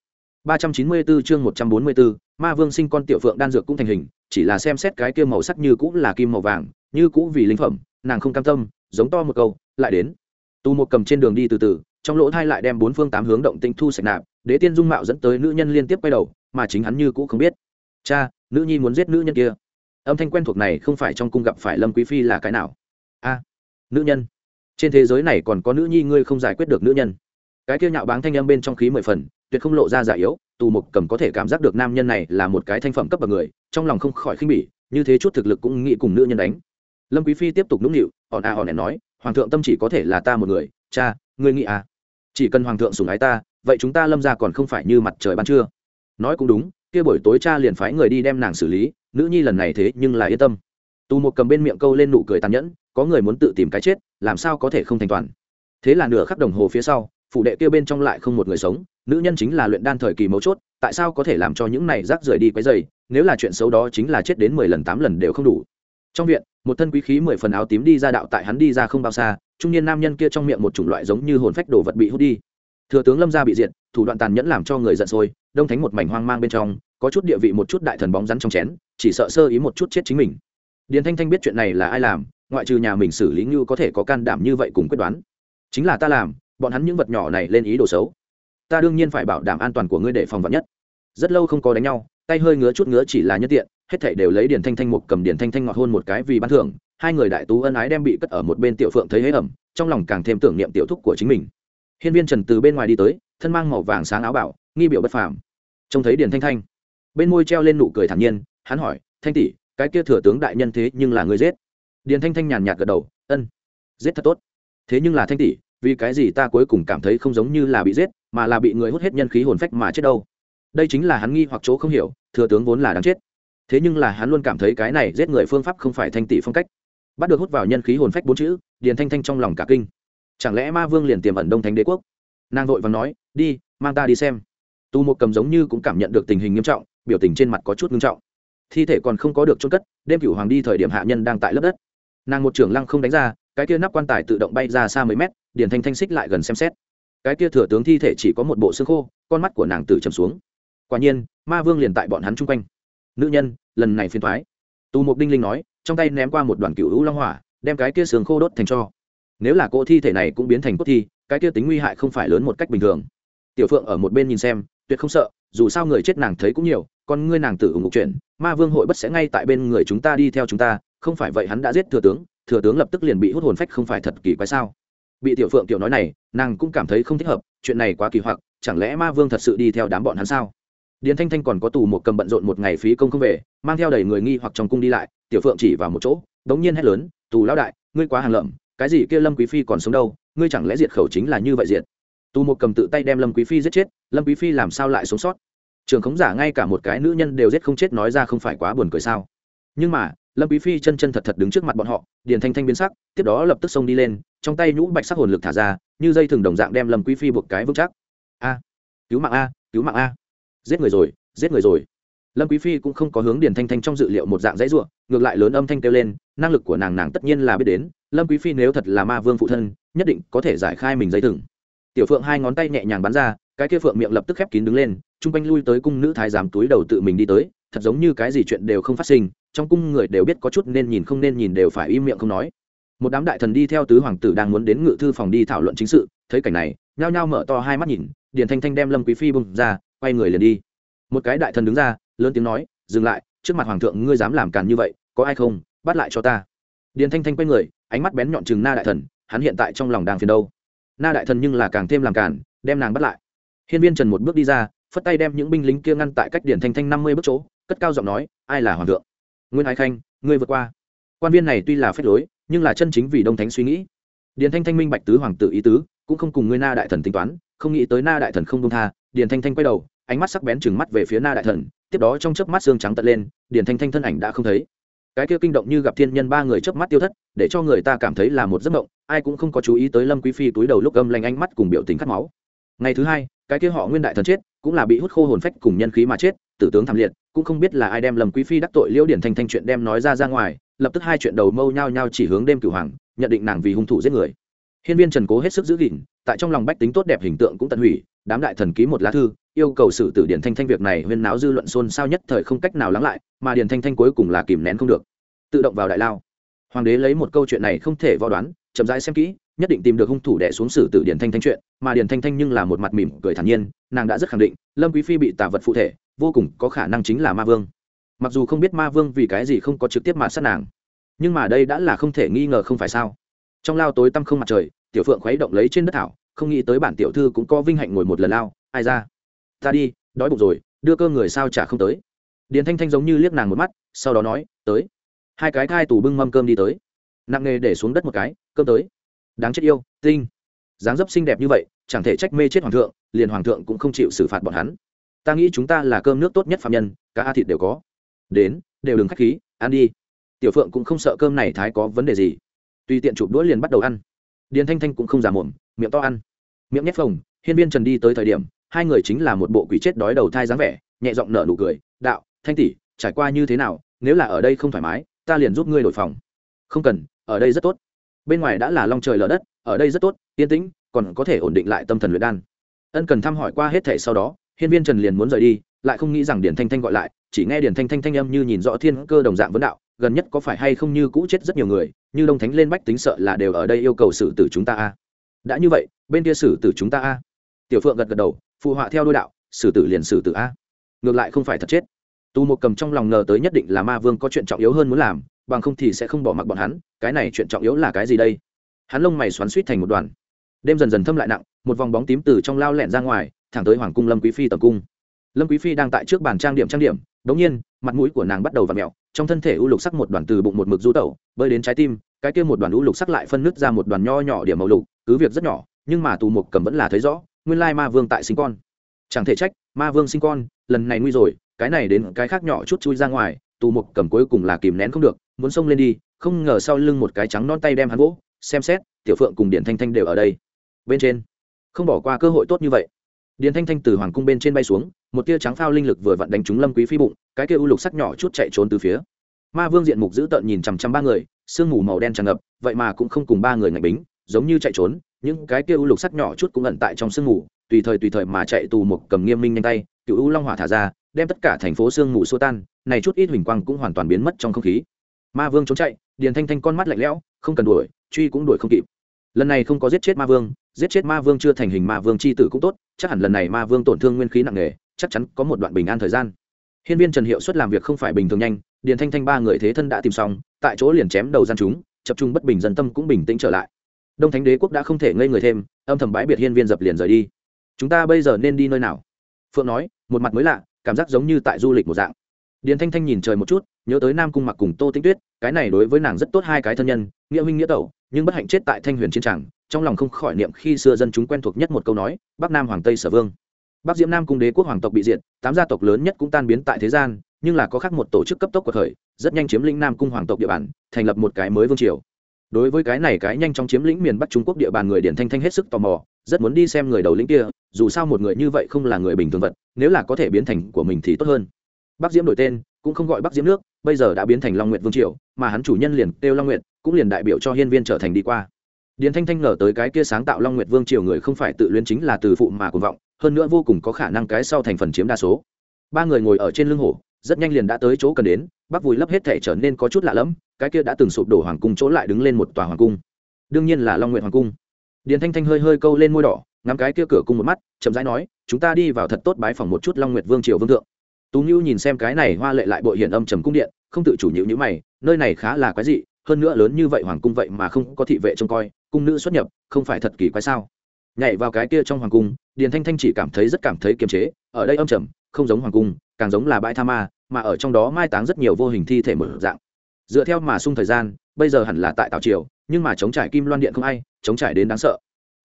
394 chương 144, ma vương sinh con tiểu phượng đan dược cũng thành hình chỉ là xem xét cái kia màu sắc như cũ là kim màu vàng như cũ vì linh phẩm nàng không cam tâm giống to một câu lại đến. Tu một cầm trên đường đi từ từ trong lỗ thai lại đem bốn phương tám hướng động tinh thu sạch nạp đế tiên dung mạo dẫn tới nữ nhân liên tiếp quay đầu mà chính hắn như cũ không biết. Cha nữ nhi muốn giết nữ nhân kia. Âm thanh quen thuộc này không phải trong cung gặp phải lâm quý phi là cái nào? A nữ nhân. Trên thế giới này còn có nữ nhi ngươi không giải quyết được nữ nhân cái kia nhạo báng thanh âm bên trong khí mười phần, tuyệt không lộ ra giả yếu, tù mục cầm có thể cảm giác được nam nhân này là một cái thanh phẩm cấp bậc người, trong lòng không khỏi khinh bỉ, như thế chút thực lực cũng nghĩ cùng nữ nhân đánh. Lâm quý phi tiếp tục nũng nịu, hòn à hòn nẻ nói, hoàng thượng tâm chỉ có thể là ta một người, cha, ngươi nghĩ à? Chỉ cần hoàng thượng sủng ái ta, vậy chúng ta lâm ra còn không phải như mặt trời ban trưa. Nói cũng đúng, kia buổi tối cha liền phái người đi đem nàng xử lý, nữ nhi lần này thế nhưng là yên tâm. Tù một cầm bên miệng câu lên nụ cười tàn nhẫn, có người muốn tự tìm cái chết, làm sao có thể không thành toàn? Thế là nửa khắc đồng hồ phía sau phủ đệ kia bên trong lại không một người sống. Nữ nhân chính là luyện đan thời kỳ mấu chốt, tại sao có thể làm cho những này rác rưởi đi quấy dày nếu là chuyện xấu đó chính là chết đến mười lần, tám lần đều không đủ. Trong viện, một thân quý khí mười phần áo tím đi ra đạo tại hắn đi ra không bao xa, trung niên nam nhân kia trong miệng một chủng loại giống như hồn phách đồ vật bị hút đi. Thừa tướng lâm gia bị diệt, thủ đoạn tàn nhẫn làm cho người giận sôi, đông thánh một mảnh hoang mang bên trong, có chút địa vị một chút đại thần bóng rắn trong chén, chỉ sợ sơ ý một chút chết chính mình. Điền thanh thanh biết chuyện này là ai làm, ngoại trừ nhà mình xử lý như có thể có can đảm như vậy cùng quyết đoán. Chính là ta làm bọn hắn những vật nhỏ này lên ý đồ xấu. Ta đương nhiên phải bảo đảm an toàn của ngươi để phòng vật nhất. Rất lâu không có đánh nhau, tay hơi ngứa chút ngứa chỉ là nhất tiện, hết thảy đều lấy điền thanh thanh một cầm điền thanh thanh ngọt hôn một cái vì bán thưởng, hai người đại tú ân ái đem bị cất ở một bên tiểu phượng thấy hế ẩm, trong lòng càng thêm tưởng niệm tiểu thúc của chính mình. Hiên viên trần từ bên ngoài đi tới, thân mang màu vàng sáng áo bảo, nghi biểu bất phàm. Trông thấy điền thanh thanh, bên môi treo lên nụ cười thản nhiên, hắn hỏi, thanh tỷ, cái kia thừa tướng đại nhân thế nhưng là người giết? Điền thanh thanh nhàn nhạt gật đầu, ân, giết thật tốt. Thế nhưng là thanh tỷ vì cái gì ta cuối cùng cảm thấy không giống như là bị giết, mà là bị người hút hết nhân khí hồn phách mà chết đâu? Đây chính là hắn nghi hoặc chỗ không hiểu, thừa tướng vốn là đáng chết. Thế nhưng là hắn luôn cảm thấy cái này giết người phương pháp không phải thanh tỷ phong cách. Bắt được hút vào nhân khí hồn phách bốn chữ, điền thanh thanh trong lòng cả kinh. Chẳng lẽ ma vương liền tiềm ẩn đông thánh đế quốc? Nàng vội và nói, đi, mang ta đi xem. Tu một cầm giống như cũng cảm nhận được tình hình nghiêm trọng, biểu tình trên mặt có chút nghiêm trọng. Thi thể còn không có được trôn cất, đêm cửu hoàng đi thời điểm hạ nhân đang tại lớp đất. Nàng một trưởng lăng không đánh ra, cái kia nắp quan tài tự động bay ra xa mấy mét điền thanh thanh xích lại gần xem xét. Cái kia thừa tướng thi thể chỉ có một bộ xương khô, con mắt của nàng tự trầm xuống. Quả nhiên, ma vương liền tại bọn hắn chung quanh. Nữ nhân, lần này phiền thoái tù mục đinh linh nói, trong tay ném qua một đoàn cựu hữu long hỏa, đem cái kia xương khô đốt thành cho. Nếu là cỗ thi thể này cũng biến thành cốt thi, cái kia tính nguy hại không phải lớn một cách bình thường. Tiểu phượng ở một bên nhìn xem, tuyệt không sợ, dù sao người chết nàng thấy cũng nhiều còn ngươi nàng tự ủng ngục chuyện ma vương hội bất sẽ ngay tại bên người chúng ta đi theo chúng ta, không phải vậy hắn đã giết thừa tướng thừa tướng lập tức liền bị hút hồn phách không phải thật kỳ quái sao? Bị tiểu phượng tiểu nói này, nàng cũng cảm thấy không thích hợp, chuyện này quá kỳ hoặc, chẳng lẽ ma vương thật sự đi theo đám bọn hắn sao? Điền thanh thanh còn có tù một cầm bận rộn một ngày phí công không về, mang theo đầy người nghi hoặc trong cung đi lại, tiểu phượng chỉ vào một chỗ, đống nhiên hét lớn, tù lão đại, ngươi quá hàng lợm, cái gì kia lâm quý phi còn sống đâu, ngươi chẳng lẽ diệt khẩu chính là như vậy diệt? Tù một cầm tự tay đem lâm quý phi giết chết, lâm quý phi làm sao lại sống sót? Trường khống giả ngay cả một cái nữ nhân đều giết không chết nói ra không phải quá buồn cười sao? Nhưng mà lâm quý phi chân chân thật thật đứng trước mặt bọn họ, điền thanh thanh biến sắc, tiếp đó lập tức xông đi lên, trong tay nhũ bạch sắc hồn lực thả ra, như dây thừng đồng dạng đem lâm quý phi buộc cái vững chắc. A, cứu mạng a, cứu mạng a. Giết người rồi, giết người rồi. Lâm quý phi cũng không có hướng điền thanh thanh trong dự liệu một dạng dãy rủa, ngược lại lớn âm thanh kêu lên, năng lực của nàng nàng tất nhiên là biết đến, lâm quý phi nếu thật là ma vương phụ thân, nhất định có thể giải khai mình dây thừng. Tiểu phượng hai ngón tay nhẹ nhàng bắn ra, cái kia phượng miệng lập tức khép kín đứng lên trung quanh lui tới cung nữ thái giám túi đầu tự mình đi tới, thật giống như cái gì chuyện đều không phát sinh trong cung người đều biết có chút nên nhìn không nên nhìn đều phải im miệng không nói. Một đám đại thần đi theo tứ hoàng tử đang muốn đến ngự thư phòng đi thảo luận chính sự, thấy cảnh này, nhao nhao mở to hai mắt nhìn, điền thanh thanh đem lâm quý phi bung ra, quay người liền đi. Một cái đại thần đứng ra, lớn tiếng nói, dừng lại, trước mặt hoàng thượng ngươi dám làm càn như vậy, có ai không, bắt lại cho ta. Điền thanh thanh quay người, ánh mắt bén nhọn chừng na đại thần, hắn hiện tại trong lòng đang phiền đâu. Na đại thần nhưng là càng thêm làm càn, đem nàng bắt lại. Hiên viên trần một bước đi ra, phất tay đem những binh lính kia ngăn tại cách điền thanh thanh năm mươi bước chỗ, cất cao giọng nói, ai là hoàng thượng? Nguyên ái khanh, ngươi vượt qua. Quan viên này tuy là phép lối, nhưng là chân chính vì đông thánh suy nghĩ. Điền thanh thanh minh bạch tứ hoàng tử ý tứ, cũng không cùng ngươi na đại thần tính toán, không nghĩ tới na đại thần không đông tha, điền thanh thanh quay đầu, ánh mắt sắc bén chừng mắt về phía na đại thần, tiếp đó trong chớp mắt xương trắng tận lên, điền thanh thanh thân ảnh đã không thấy. Cái kia kinh động như gặp thiên nhân ba người chớp mắt tiêu thất, để cho người ta cảm thấy là một giấc mộng, ai cũng không có chú ý tới lâm quý phi túi đầu lúc âm lanh ánh mắt cùng biểu tình cắt máu. Ngày thứ hai cái kia họ nguyên đại thần chết, cũng là bị hút khô hồn phách cùng nhân khí mà chết, tử tướng thảm liệt, cũng không biết là ai đem lầm quý phi đắc tội liễu điển thanh thanh chuyện đem nói ra ra ngoài, lập tức hai chuyện đầu mâu nhau nhau chỉ hướng đêm cửu hoàng, nhận định nàng vì hung thủ giết người. Hiên viên trần cố hết sức giữ gìn, tại trong lòng bách tính tốt đẹp hình tượng cũng tận hủy, đám đại thần ký một lá thư, yêu cầu xử tử điển thanh thanh việc này huyên náo dư luận xôn xao nhất thời không cách nào lắng lại, mà điển thanh thanh cuối cùng là kìm nén không được. Tự động vào đại lao. Hoàng đế lấy một câu chuyện này không thể vò đoán, chậm rãi xem kỹ nhất định tìm được hung thủ đẻ xuống xử tử điển thanh thanh chuyện, mà điển thanh thanh nhưng là một mặt mỉm cười thản nhiên, nàng đã rất khẳng định, lâm quý phi bị tà vật phụ thể, vô cùng có khả năng chính là ma vương. Mặc dù không biết ma vương vì cái gì không có trực tiếp mà sát nàng, nhưng mà đây đã là không thể nghi ngờ không phải sao. Trong lao tối tăm không mặt trời, tiểu phượng khuấy động lấy trên đất thảo, không nghĩ tới bản tiểu thư cũng có vinh hạnh ngồi một lần lao, ai ra? Ta đi, đói bụng rồi, đưa cơ người sao trả không tới. Điền thanh thanh giống như liếc nàng một mắt, sau đó nói, tới. Hai cái thai tù bưng mâm cơm đi tới. Nặng nghề để xuống đất một cái, cơm tới đáng chết yêu, tinh. Dáng dấp xinh đẹp như vậy, chẳng thể trách mê chết hoàng thượng, liền hoàng thượng cũng không chịu xử phạt bọn hắn. Ta nghĩ chúng ta là cơm nước tốt nhất phạm nhân, cá a thịt đều có. Đến, đều đừng k h á c h khí, ăn đi. Tiểu phượng cũng không sợ cơm này thái có vấn đề gì. Tùy tiện chụp đũa liền bắt đầu ăn. Điền thanh thanh cũng không giả mồm, miệng to ăn. Miệng nhét phồng, hiên viên trần đi tới thời điểm, hai người chính là một bộ quỷ chết đói đầu thai dáng vẻ, nhẹ giọng nở nụ cười, đạo, thanh tỷ, trải qua như thế nào, nếu là ở đây không thoải mái, ta liền giúp ngươi đổi phòng. Không cần, ở đây rất tốt bên ngoài đã là long trời lở đất, ở đây rất tốt, yên tĩnh, còn có thể ổn định lại tâm thần luyện đan. Ân cần thăm hỏi qua hết thể sau đó, hiên viên trần liền muốn rời đi, lại không nghĩ rằng điển thanh thanh gọi lại, chỉ nghe điển thanh thanh thanh âm như nhìn rõ thiên cơ đồng dạng vấn đạo, gần nhất có phải hay không như cũ chết rất nhiều người, như đông thánh lên bách tính sợ là đều ở đây yêu cầu xử tử chúng ta a. Đã như vậy, bên kia xử tử chúng ta a. Tiểu phượng gật gật đầu, phụ họa theo đôi đạo, xử tử liền xử tử a. Ngược lại không phải thật chết. Tu một cầm trong lòng ngờ tới nhất định là ma vương có chuyện trọng yếu hơn muốn làm bằng không thì sẽ không bỏ mặc bọn hắn, cái này chuyện trọng yếu là cái gì đây? Hắn lông mày xoắn suýt thành một đoàn. Đêm dần dần thâm lại nặng, một vòng bóng tím từ trong lao lẹn ra ngoài, thẳng tới hoàng cung lâm quý phi tầm cung. Lâm quý phi đang tại trước bàn trang điểm trang điểm, đống nhiên, mặt mũi của nàng bắt đầu v ặ mẹo trong thân thể u lục sắc một đoàn từ bụng một mực du tẩu, bơi đến trái tim, cái kia một đoàn u lục sắc lại phân nứt ra một đoàn nho nhỏ điểm màu lục, cứ việc rất nhỏ, nhưng mà tù mục cầm vẫn là thấy rõ, nguyên lai ma vương tại sinh con. Chẳng thể trách, ma vương sinh con, lần này nguy rồi, cái này đến cái khác nhỏ chút chui ra ngoài, tù mục cầm cuối cùng là kìm nén không được muốn xông lên đi, không ngờ sau lưng một cái trắng non tay đem hắn gỗ xem xét, tiểu phượng cùng điện thanh thanh đều ở đây. Bên trên, không bỏ qua cơ hội tốt như vậy. Điện thanh thanh từ hoàng cung bên trên bay xuống, một tia trắng phao linh lực vừa vặn đánh trúng lâm quý phi bụng, cái kia u lục sắc nhỏ chút chạy trốn từ phía. Ma vương diện mục giữ tợn nhìn chằm chằm ba người, sương mù màu đen tràn ngập, vậy mà cũng không cùng ba người ngạch bính, giống như chạy trốn, những cái kia u lục sắc nhỏ chút cũng ẩn tại trong sương mù, tùy thời tùy thời mà chạy tù một cầm nghiêm minh nhanh tay cựu u long hỏa thả ra, đem tất cả thành phố sương mù xua tan, này chút ít huỳnh quang cũng hoàn toàn biến mất trong không khí ma vương trốn chạy, điền thanh thanh con mắt lạnh lẽo, không cần đuổi, truy cũng đuổi không kịp. Lần này không có giết chết ma vương, giết chết ma vương chưa thành hình ma vương c h i tử cũng tốt, chắc hẳn lần này ma vương tổn thương nguyên khí nặng nề, chắc chắn có một đoạn bình an thời gian. Hiên viên trần hiệu suất làm việc không phải bình thường nhanh, điền thanh thanh ba người thế thân đã tìm xong, tại chỗ liền chém đầu gian chúng tập trung bất bình dân tâm cũng bình tĩnh trở lại. Đông thánh đế quốc đã không thể ngây người thêm, âm thầm bãi biệt hiên viên dập liền rời đi. Chúng ta bây giờ nên đi nơi nào? Phượng nói, một mặt mới lạ, cảm giác giống như tại du lịch một dạng điền thanh thanh nhìn trời một chút, nhớ tới nam cung mặc cùng tô tĩnh tuyết, cái này đối với nàng rất tốt hai cái thân nhân, nghĩa huynh nghĩa tẩu, nhưng bất hạnh chết tại thanh huyền chiến tràng trong lòng không khỏi niệm khi xưa dân chúng quen thuộc nhất một câu nói, bắc nam hoàng tây sở vương. Bắc diễm nam cung đế quốc hoàng tộc bị diệt, tám gia tộc lớn nhất cũng tan biến tại thế gian, nhưng là có khác một tổ chức cấp tốc của thời rất nhanh chiếm lĩnh nam cung hoàng tộc địa bàn, thành lập một cái mới vương triều. Đối với cái này cái nhanh chóng chiếm lĩnh miền bắc trung quốc địa bàn người điển thanh thanh hết sức tò mò, rất muốn đi xem người đầu lĩnh kia, dù sao một người như vậy không là người bình thường vật, nếu là có thể biến thành của mình thì tốt hơn bắc diễm đổi tên, cũng không gọi bắc diễm nước, bây giờ đã biến thành long nguyệt vương triều, mà hắn chủ nhân liền kêu long nguyệt, cũng liền đại biểu cho hiên viên trở thành đi qua. Điền thanh thanh ngờ tới cái kia sáng tạo long nguyệt vương triều người không phải tự luyến chính là từ phụ mà cuồng vọng, hơn nữa vô cùng có khả năng cái sau thành phần chiếm đa số. Ba người ngồi ở trên lưng hổ rất nhanh liền đã tới chỗ cần đến, bắc vùi lấp hết thể trở nên có chút lạ lẫm, cái kia đã từng sụp đổ hoàng cung chỗ lại đứng lên một tòa hoàng cung. Đương nhiên là long nguyện hoàng cung. Điền thanh thanh hơi hơi câu lên môi đỏ, ngắm cái kia cửa cung một mắt, chậm rãi nói, chúng ta đi vào thật tốt bái phòng một chút long nguyệt vương triều vương thượng tú ngưu nhìn xem cái này hoa lệ lại bội hiện âm trầm cung điện, không tự chủ nhịu nhữ mày, nơi này khá là quái dị, hơn nữa lớn như vậy hoàng cung vậy mà không có thị vệ trông coi, cung nữ xuất nhập, không phải thật kỳ quái sao? Nhảy vào cái kia trong hoàng cung, điền thanh thanh chỉ cảm thấy rất cảm thấy kiềm chế, ở đây âm trầm, không giống hoàng cung, càng giống là bãi tha ma, mà ở trong đó mai táng rất nhiều vô hình thi thể mở dạng. Dựa theo mà sung thời gian, bây giờ hẳn là tại tào triều, nhưng mà chống trải kim loan điện không ai, chống trải đến đáng sợ.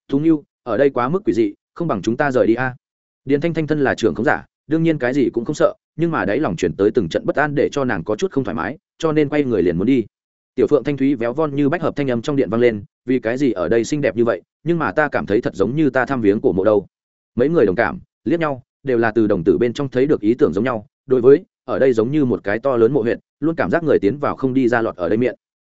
Thú nghiêu ở đây quá mức quỷ dị, không bằng chúng ta rời đi a. Điền thanh thanh thân là trưởng không giả đương nhiên cái gì cũng không sợ, nhưng mà đáy lòng chuyển tới từng trận bất an để cho nàng có chút không thoải mái, cho nên quay người liền muốn đi. Tiểu phượng thanh thúy véo von như bách hợp thanh âm trong điện vang lên, vì cái gì ở đây xinh đẹp như vậy, nhưng mà ta cảm thấy thật giống như ta thăm viếng của mộ đâu. Mấy người đồng cảm, liếc nhau, đều là từ đồng tử bên trong thấy được ý tưởng giống nhau, đối với, ở đây giống như một cái to lớn mộ huyện luôn cảm giác người tiến vào không đi ra lọt ở đây miệng.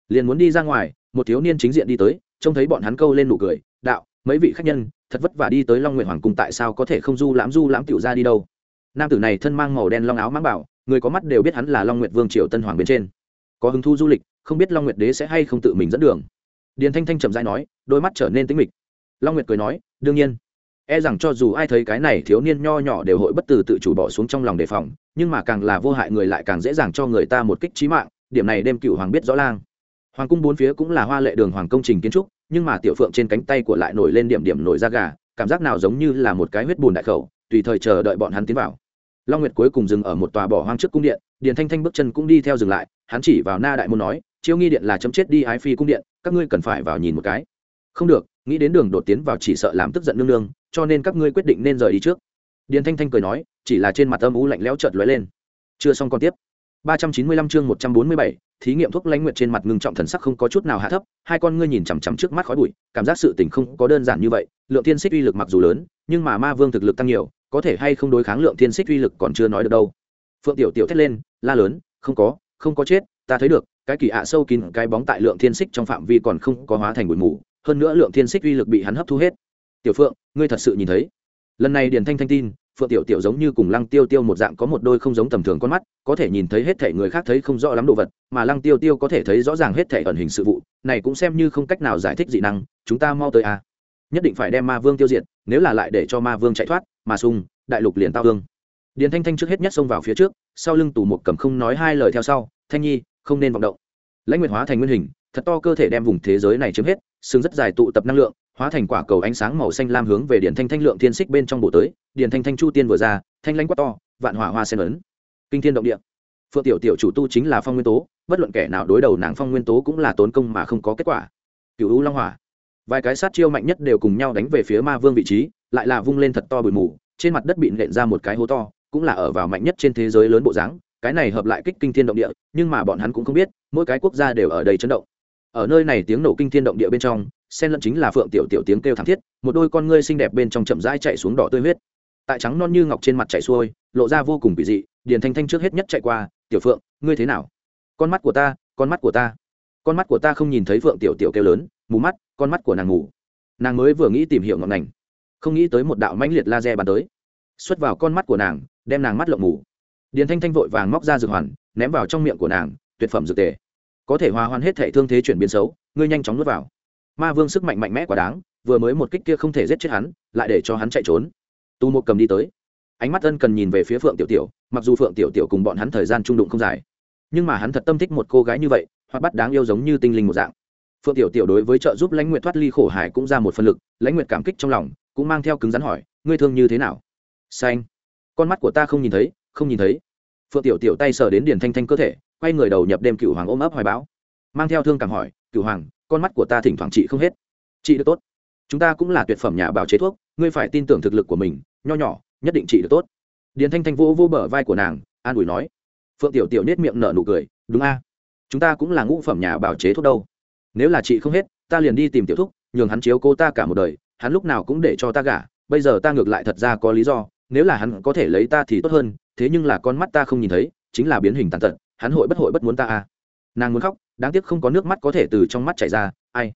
Liền muốn đi ra ngoài, một thiếu niên chính diện đi tới, trông thấy bọn hắn câu lên nụ cười, đạo, mấy vị khách nhân, thật vất vả đi tới long nguyện hoàng cung tại sao có thể không du lãm du lãm tiểu ra đi đâu? Nam tử này thân mang màu đen long áo mang bảo, người có mắt đều biết hắn là long nguyệt vương triều tân hoàng bên trên. Có hứng thu du lịch, không biết long nguyệt đế sẽ hay không tự mình dẫn đường. Điền thanh thanh trầm dai nói, đôi mắt trở nên tính mịch. Long nguyệt cười nói, đương nhiên. E rằng cho dù ai thấy cái này thiếu niên nho nhỏ đều hội bất từ tự chủ bỏ xuống trong lòng đề phòng, nhưng mà càng là vô hại người lại càng dễ dàng cho người ta một kích trí mạng, điểm này đem cựu hoàng biết rõ lang. Hoàng cung bốn phía cũng là hoa lệ đường hoàng công trình kiến trúc, nhưng mà tiểu phượng trên cánh tay của lại nổi lên điểm điểm nổi da gà cảm giác nào giống như là một cái huyết bùn đại khẩu, tùy thời chờ đợi bọn hắn tiến vào. Long nguyệt cuối cùng dừng ở một tòa bỏ hoang trước cung điện, điền thanh thanh bước chân cũng đi theo dừng lại, hắn chỉ vào na đại môn nói, chiêu nghi điện là chấm chết đi ái phi cung điện, các ngươi cần phải vào nhìn một cái. Không được, nghĩ đến đường đột tiến vào chỉ sợ làm tức giận nương nương, cho nên các ngươi quyết định nên rời đi trước. Điền thanh thanh cười nói, chỉ là trên mặt âm u lạnh lẽo chợt lóe lên. Chưa xong còn tiếp. 395 chương 147, thí nghiệm thuốc lãnh nguyệt trên mặt ngưng trọng thần sắc không có chút nào hạ thấp, hai con ngươi nhìn chằm chằm trước mắt khói bụi, cảm giác sự tình không có đơn giản như vậy, lượng thiên xích uy lực mặc dù lớn, nhưng mà ma vương thực lực tăng nhiều, có thể hay không đối kháng lượng thiên xích uy lực còn chưa nói được đâu. Phượng tiểu tiểu thét lên, la lớn, không có, không có chết, ta thấy được, cái kỳ ạ sâu kín cái bóng tại lượng thiên xích trong phạm vi còn không có hóa thành bụi mù, hơn nữa lượng thiên xích uy lực bị hắn hấp thu hết. Tiểu Phượng, ngươi thật sự nhìn thấy? Lần này Điền Thanh Thanh tin, phượng tiểu tiểu giống như cùng lăng tiêu tiêu một dạng có một đôi không giống tầm thường con mắt, có thể nhìn thấy hết thể người khác thấy không rõ lắm đồ vật, mà lăng tiêu tiêu có thể thấy rõ ràng hết thể ẩn hình sự vụ, này cũng xem như không cách nào giải thích dị năng, chúng ta mau tới a à. nhất định phải đem ma vương tiêu diệt, nếu là lại để cho ma vương chạy thoát, mà sung, đại lục liền tao vương điền thanh thanh trước hết nhất xông vào phía trước, sau lưng tù một cầm không nói hai lời theo sau, thanh nhi, không nên vọng động lãnh nguyệt hóa thành nguyên hình, thật to cơ thể đem vùng thế giới này chiếm hết, xương rất dài tụ tập năng lượng hóa thành quả cầu ánh sáng màu xanh lam hướng về điện thanh thanh lượng thiên xích bên trong bộ tới. Điện thanh thanh chu tiên vừa ra, thanh lãnh quá to, vạn hỏa hoa sen ấn. Kinh thiên động địa. Phượng tiểu tiểu chủ tu chính là phong nguyên tố, bất luận kẻ nào đối đầu nàng phong nguyên tố cũng là tốn công mà không có kết quả. Cựu u long hỏa. Vài cái sát chiêu mạnh nhất đều cùng nhau đánh về phía ma vương vị trí, lại là vung lên thật to bụi mù, trên mặt đất bị nện ra một cái hố to, cũng là ở vào mạnh nhất trên thế giới lớn bộ dáng. Cái này hợp lại kích kinh thiên động địa, nhưng mà bọn hắn cũng không biết, mỗi cái quốc gia đều ở đây chấn động. Ở nơi này tiếng nổ kinh thiên động địa bên trong xen lẫn chính là phượng tiểu tiểu tiếng kêu thảm thiết, một đôi con ngươi xinh đẹp bên trong chậm rãi chạy xuống đỏ tươi huyết. Tại trắng non như ngọc trên mặt chạy xuôi, lộ ra vô cùng kỳ dị, điền thanh thanh trước hết nhất chạy qua, tiểu phượng, ngươi thế nào? Con mắt của ta, con mắt của ta. Con mắt của ta không nhìn thấy phượng tiểu tiểu kêu lớn, mù mắt, con mắt của nàng ngủ nàng mới vừa nghĩ tìm hiểu ngọn ngành, không nghĩ tới một đạo mãnh liệt laser bắn tới. Xuất vào con mắt của nàng, đem nàng mắt lộng ngủ điền thanh thanh vội vàng móc ra dược hoàn, ném vào trong miệng của nàng, tuyệt phẩm dược tề. Có thể hòa hoan hết thể thương thế chuyển biến xấu, ngươi nhanh chóng nuốt vào ma vương sức mạnh mạnh mẽ quá đáng, vừa mới một kích kia không thể giết chết hắn, lại để cho hắn chạy trốn. Tu Mộ cầm đi tới. Ánh mắt ân cần nhìn về phía phượng tiểu tiểu, mặc dù phượng tiểu tiểu cùng bọn hắn thời gian trung đụng không dài, nhưng mà hắn thật tâm thích một cô gái như vậy hoặc bắt đáng yêu giống như tinh linh một dạng. Phượng tiểu tiểu đối với trợ giúp lãnh nguyệt thoát ly khổ hải cũng ra một phân lực, lãnh nguyệt cảm kích trong lòng, cũng mang theo cứng rắn hỏi, ngươi thương như thế nào? Xanh. Con mắt của ta không nhìn thấy, không nhìn thấy. Phượng tiểu tiểu tay sờ đến điền thanh thanh cơ thể, quay người đầu nhập đêm cựu hoàng ôm ấp hoài báo mang theo thương cảm hỏi cựu hoàng con mắt của ta thỉnh thoảng trị không hết. Trị được tốt. Chúng ta cũng là tuyệt phẩm nhà bào chế thuốc, ngươi phải tin tưởng thực lực của mình, nho nhỏ, nhất định trị được tốt. Điền thanh thanh vô vô bờ vai của nàng, an ủi nói. Phượng tiểu tiểu nết miệng nở nụ cười, đúng a. À. Chúng ta cũng là ngũ phẩm nhà bào chế thuốc đâu. Nếu là chị không hết, ta liền đi tìm tiểu thúc, nhường hắn chiếu cô ta cả một đời, hắn lúc nào cũng để cho ta gả. Bây giờ ta ngược lại thật ra có lý do, nếu là hắn có thể lấy ta thì tốt hơn, thế nhưng là con mắt ta không nhìn thấy, chính là biến hình tàn tật, hắn hội bất hội bất muốn ta à. Nàng muốn khóc đáng tiếc không có nước mắt có thể từ trong mắt chảy ra, ai?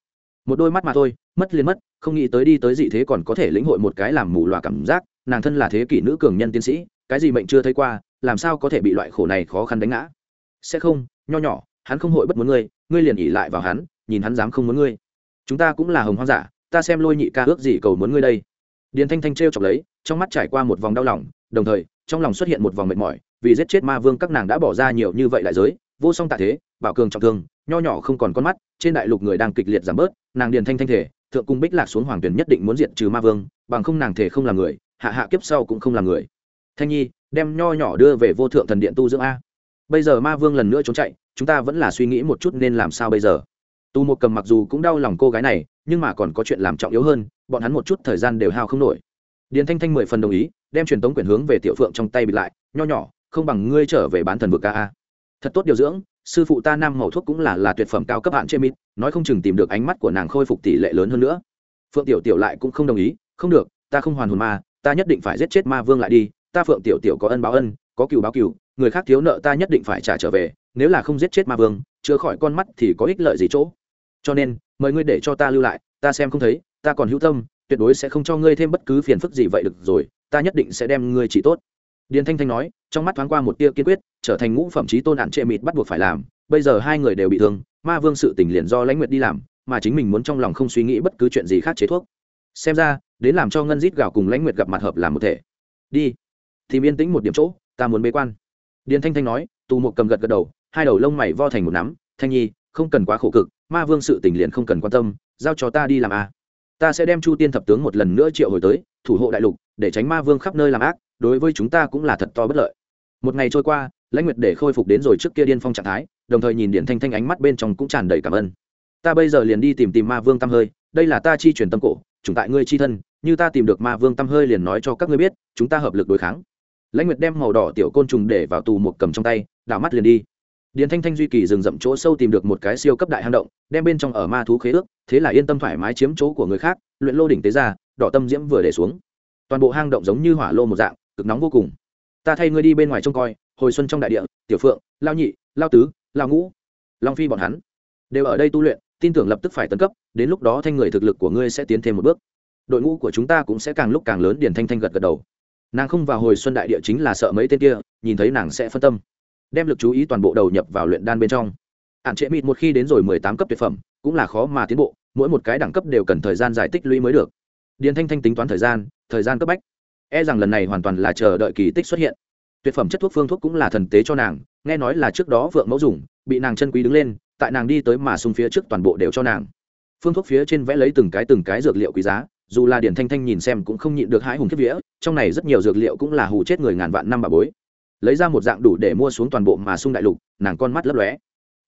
Một đôi mắt mà thôi, mất liền mất, không nghĩ tới đi tới dị thế còn có thể lĩnh hội một cái làm mù loà cảm giác, nàng thân là thế kỷ nữ cường nhân tiến sĩ, cái gì mệnh chưa thấy qua, làm sao có thể bị loại khổ này khó khăn đánh ngã? Sẽ không, nho nhỏ, hắn không hội bất muốn ngươi ngươi liền ỉ lại vào hắn, nhìn hắn dám không muốn ngươi. Chúng ta cũng là hồng hoang giả, ta xem lôi nhị ca ước gì cầu muốn ngươi đây. Điền thanh thanh t r e o chọc lấy, trong mắt trải qua một vòng đau lòng, đồng thời, trong lòng xuất hiện một vòng mệt mỏi, vì giết chết ma vương các nàng đã bỏ ra nhiều như vậy đại giới vô song tạ thế, bảo cường trọng thương, nho nhỏ không còn con mắt, trên đại lục người đang kịch liệt giảm bớt, nàng điền thanh thanh thể, thượng cung bích lạc xuống hoàng tuyển nhất định muốn diệt trừ ma vương, bằng không nàng thể không là người, hạ hạ kiếp sau cũng không là người. Thanh nhi, đem nho nhỏ đưa về vô thượng thần điện tu dưỡng a. Bây giờ ma vương lần nữa trốn chạy, chúng ta vẫn là suy nghĩ một chút nên làm sao bây giờ. Tu một cầm mặc dù cũng đau lòng cô gái này, nhưng mà còn có chuyện làm trọng yếu hơn, bọn hắn một chút thời gian đều hao không nổi. Điền thanh thanh mười phần đồng ý, đem truyền tống quyển hướng về tiểu phượng trong tay bị lại, nho nhỏ, không bằng ngươi trở về bán thần vực ca a thật tốt điều dưỡng, sư phụ ta nam màu thuốc cũng là là tuyệt phẩm cao cấp hạn chê mít nói không chừng tìm được ánh mắt của nàng khôi phục tỷ lệ lớn hơn nữa. Phượng tiểu tiểu lại cũng không đồng ý, không được, ta không hoàn hồn ma, ta nhất định phải giết chết ma vương lại đi, ta phượng tiểu tiểu có ân báo ân, có cừu báo cừu, người khác thiếu nợ ta nhất định phải trả trở về, nếu là không giết chết ma vương, chữa khỏi con mắt thì có ích lợi gì chỗ. Cho nên, mời ngươi để cho ta lưu lại, ta xem không thấy, ta còn hữu tâm, tuyệt đối sẽ không cho ngươi thêm bất cứ phiền phức gì vậy được rồi, ta nhất định sẽ đem ngươi trị tốt điền thanh thanh nói, trong mắt thoáng qua một tia kiên quyết, trở thành ngũ phẩm trí tôn nạn trệ mịt bắt buộc phải làm, bây giờ hai người đều bị thương, ma vương sự tình liền do lãnh nguyệt đi làm, mà chính mình muốn trong lòng không suy nghĩ bất cứ chuyện gì khác chế thuốc. Xem ra, đến làm cho ngân rít gạo cùng lãnh nguyệt gặp mặt hợp làm một thể. Đi thì yên tĩnh một điểm chỗ, ta muốn bế quan. Điền thanh thanh nói, tù một cầm gật gật đầu, hai đầu lông mày vo thành một nắm, thanh nhi, không cần quá khổ cực, ma vương sự tình liền không cần quan tâm, giao cho ta đi làm a à ta sẽ đem chu tiên thập tướng một lần nữa triệu hồi tới, thủ hộ đại lục, để tránh ma vương khắp nơi làm ác, đối với chúng ta cũng là thật to bất lợi. Một ngày trôi qua, lãnh nguyệt để khôi phục đến rồi trước kia điên phong trạng thái, đồng thời nhìn điện thanh thanh ánh mắt bên trong cũng tràn đầy cảm ơn. Ta bây giờ liền đi tìm tìm ma vương tâm hơi, đây là ta chi truyền tâm cổ, chúng tại ngươi chi thân, như ta tìm được ma vương tâm hơi liền nói cho các ngươi biết, chúng ta hợp lực đối kháng. Lãnh nguyệt đem màu đỏ tiểu côn trùng để vào tù một cầm trong tay, đảo mắt liền đi. Điền thanh thanh duy kỳ dừng dậm chỗ sâu tìm được một cái siêu cấp đại hang động, đem bên trong ở ma thú khế ước thế là yên tâm thoải mái chiếm chỗ của người khác, luyện lô đỉnh tế ra, đỏ tâm diễm vừa để xuống. Toàn bộ hang động giống như hỏa lô một dạng, cực nóng vô cùng. Ta thay ngươi đi bên ngoài trông coi, hồi xuân trong đại địa, tiểu phượng, lao nhị, lao tứ, lao ngũ, long phi bọn hắn đều ở đây tu luyện, tin tưởng lập tức phải tấn cấp, đến lúc đó thanh người thực lực của ngươi sẽ tiến thêm một bước. Đội ngũ của chúng ta cũng sẽ càng lúc càng lớn, điền thanh thanh gật gật đầu. Nàng không vào hồi xuân đại địa chính là sợ mấy tên kia, nhìn thấy nàng sẽ phân tâm, đem lực chú ý toàn bộ đầu nhập vào luyện đan bên trong. Ạn trệ mịt một khi đến rồi mười tám cấp tuyệt phẩm cũng là khó mà tiến bộ, mỗi một cái đẳng cấp đều cần thời gian giải tích lũy mới được. Điền thanh thanh tính toán thời gian thời gian cấp bách. E rằng lần này hoàn toàn là chờ đợi kỳ tích xuất hiện. Tuyệt phẩm chất thuốc phương thuốc cũng là thần tế cho nàng, nghe nói là trước đó vượng mẫu dùng, bị nàng chân quý đứng lên, tại nàng đi tới mà xung phía trước toàn bộ đều cho nàng. Phương thuốc phía trên vẽ lấy từng cái từng cái dược liệu quý giá, dù là điển thanh thanh nhìn xem cũng không nhịn được hãi hùng kiếp vía, trong này rất nhiều dược liệu cũng là hù chết người ngàn vạn năm bà bối. Lấy ra một dạng đủ để mua xuống toàn bộ mà sung đại lục, nàng con mắt lấp lóe.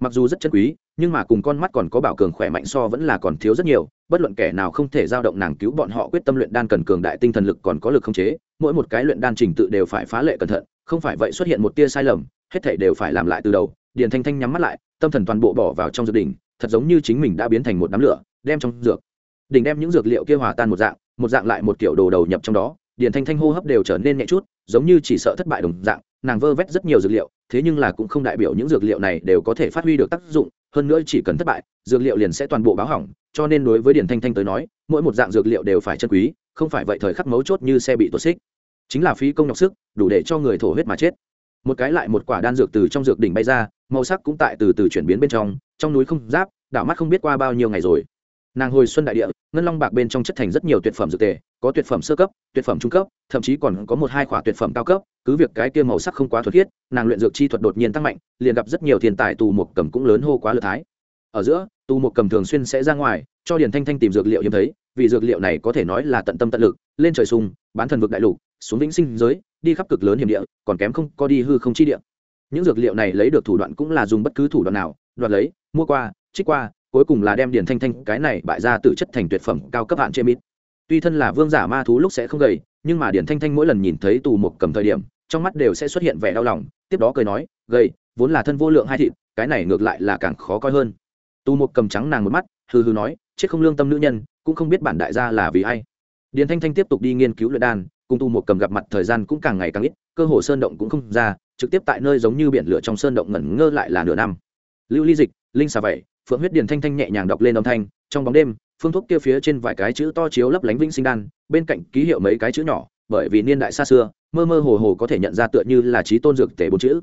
Mặc dù rất chân quý nhưng mà cùng con mắt còn có bảo cường khỏe mạnh so vẫn là còn thiếu rất nhiều, bất luận kẻ nào không thể giao động nàng cứu bọn họ quyết tâm luyện đan cần cường đại tinh thần lực còn có lực không chế, mỗi một cái luyện đan trình tự đều phải phá lệ cẩn thận, không phải vậy xuất hiện một tia sai lầm, hết thể đều phải làm lại từ đầu. Điền thanh thanh nhắm mắt lại, tâm thần toàn bộ bỏ vào trong dược đỉnh, thật giống như chính mình đã biến thành một đám lửa, đem trong dược đỉnh đem những dược liệu kia hòa tan một dạng một dạng lại một kiểu đồ đầu nhập trong đó. Điền thanh thanh hô hấp đều trở nên nhẹ chút, giống như chỉ sợ thất bại đồng dạng, nàng vơ vét rất nhiều dược liệu, thế nhưng là cũng không đại biểu những dược liệu này đều có thể phát huy được tác dụng hơn nữa chỉ cần thất bại, dược liệu liền sẽ toàn bộ báo hỏng, cho nên đối với điển thanh thanh tới nói, mỗi một dạng dược liệu đều phải chân quý, không phải vậy thời khắc mấu chốt như xe bị tuột xích. Chính là phí công nhọc sức, đủ để cho người thổ huyết mà chết. Một cái lại một quả đan dược từ trong dược đỉnh bay ra, màu sắc cũng tại từ từ chuyển biến bên trong trong núi không giáp, đảo mắt không biết qua bao nhiêu ngày rồi nàng hồi xuân đại địa, ngân long bạc bên trong chất thành rất nhiều tuyệt phẩm dược tề, có tuyệt phẩm sơ cấp, tuyệt phẩm trung cấp, thậm chí còn có một hai khoả tuyệt phẩm cao cấp, cứ việc cái kia màu sắc không quá thuật thiết nàng luyện dược chi thuật đột nhiên tăng mạnh, liền gặp rất nhiều thiên tài tù một cầm cũng lớn hô quá lượt thái. Ở giữa, tù một cầm thường xuyên sẽ ra ngoài, cho điền thanh thanh tìm dược liệu hiếm thấy, vì dược liệu này có thể nói là tận tâm tận lực, lên trời sùng bán thần vực đại lục, xuống vĩnh sinh giới, đi khắp cực lớn hiểm địa, còn kém không có đi hư không chi địa. Những dược liệu này lấy được thủ đoạn cũng là dùng bất cứ thủ đoạn nào, đoạt lấy, mua qua, trích qua cuối cùng là đem điền thanh thanh cái này bại ra tự chất thành tuyệt phẩm cao cấp hạn chế mít. Tuy thân là vương giả ma thú lúc sẽ không gầy, nhưng mà điền thanh thanh mỗi lần nhìn thấy tù Mục cầm thời điểm, trong mắt đều sẽ xuất hiện vẻ đau lòng, tiếp đó cười nói, gầy, vốn là thân vô lượng hai thịt, cái này ngược lại là càng khó coi hơn. Tù Mục cầm trắng nàng một mắt, hừ hừ nói, chết không lương tâm nữ nhân, cũng không biết bản đại gia là vì ai. Điền thanh thanh tiếp tục đi nghiên cứu luyện đan, cùng tu một cầm gặp mặt thời gian cũng càng ngày càng ít, cơ hồ sơn động cũng không ra, trực tiếp tại nơi giống như biển lửa trong sơn động ngẩn ngơ lại là nửa năm. Lưu ly dịch, linh xà vẩy phượng huyết điền thanh thanh nhẹ nhàng đọc lên âm thanh, trong bóng đêm, phương thuốc kia phía trên vài cái chữ to chiếu lấp lánh vinh sinh đan, bên cạnh ký hiệu mấy cái chữ nhỏ, bởi vì niên đại xa xưa, mơ mơ hồ hồ có thể nhận ra tựa như là trí tôn dược tể bốn chữ.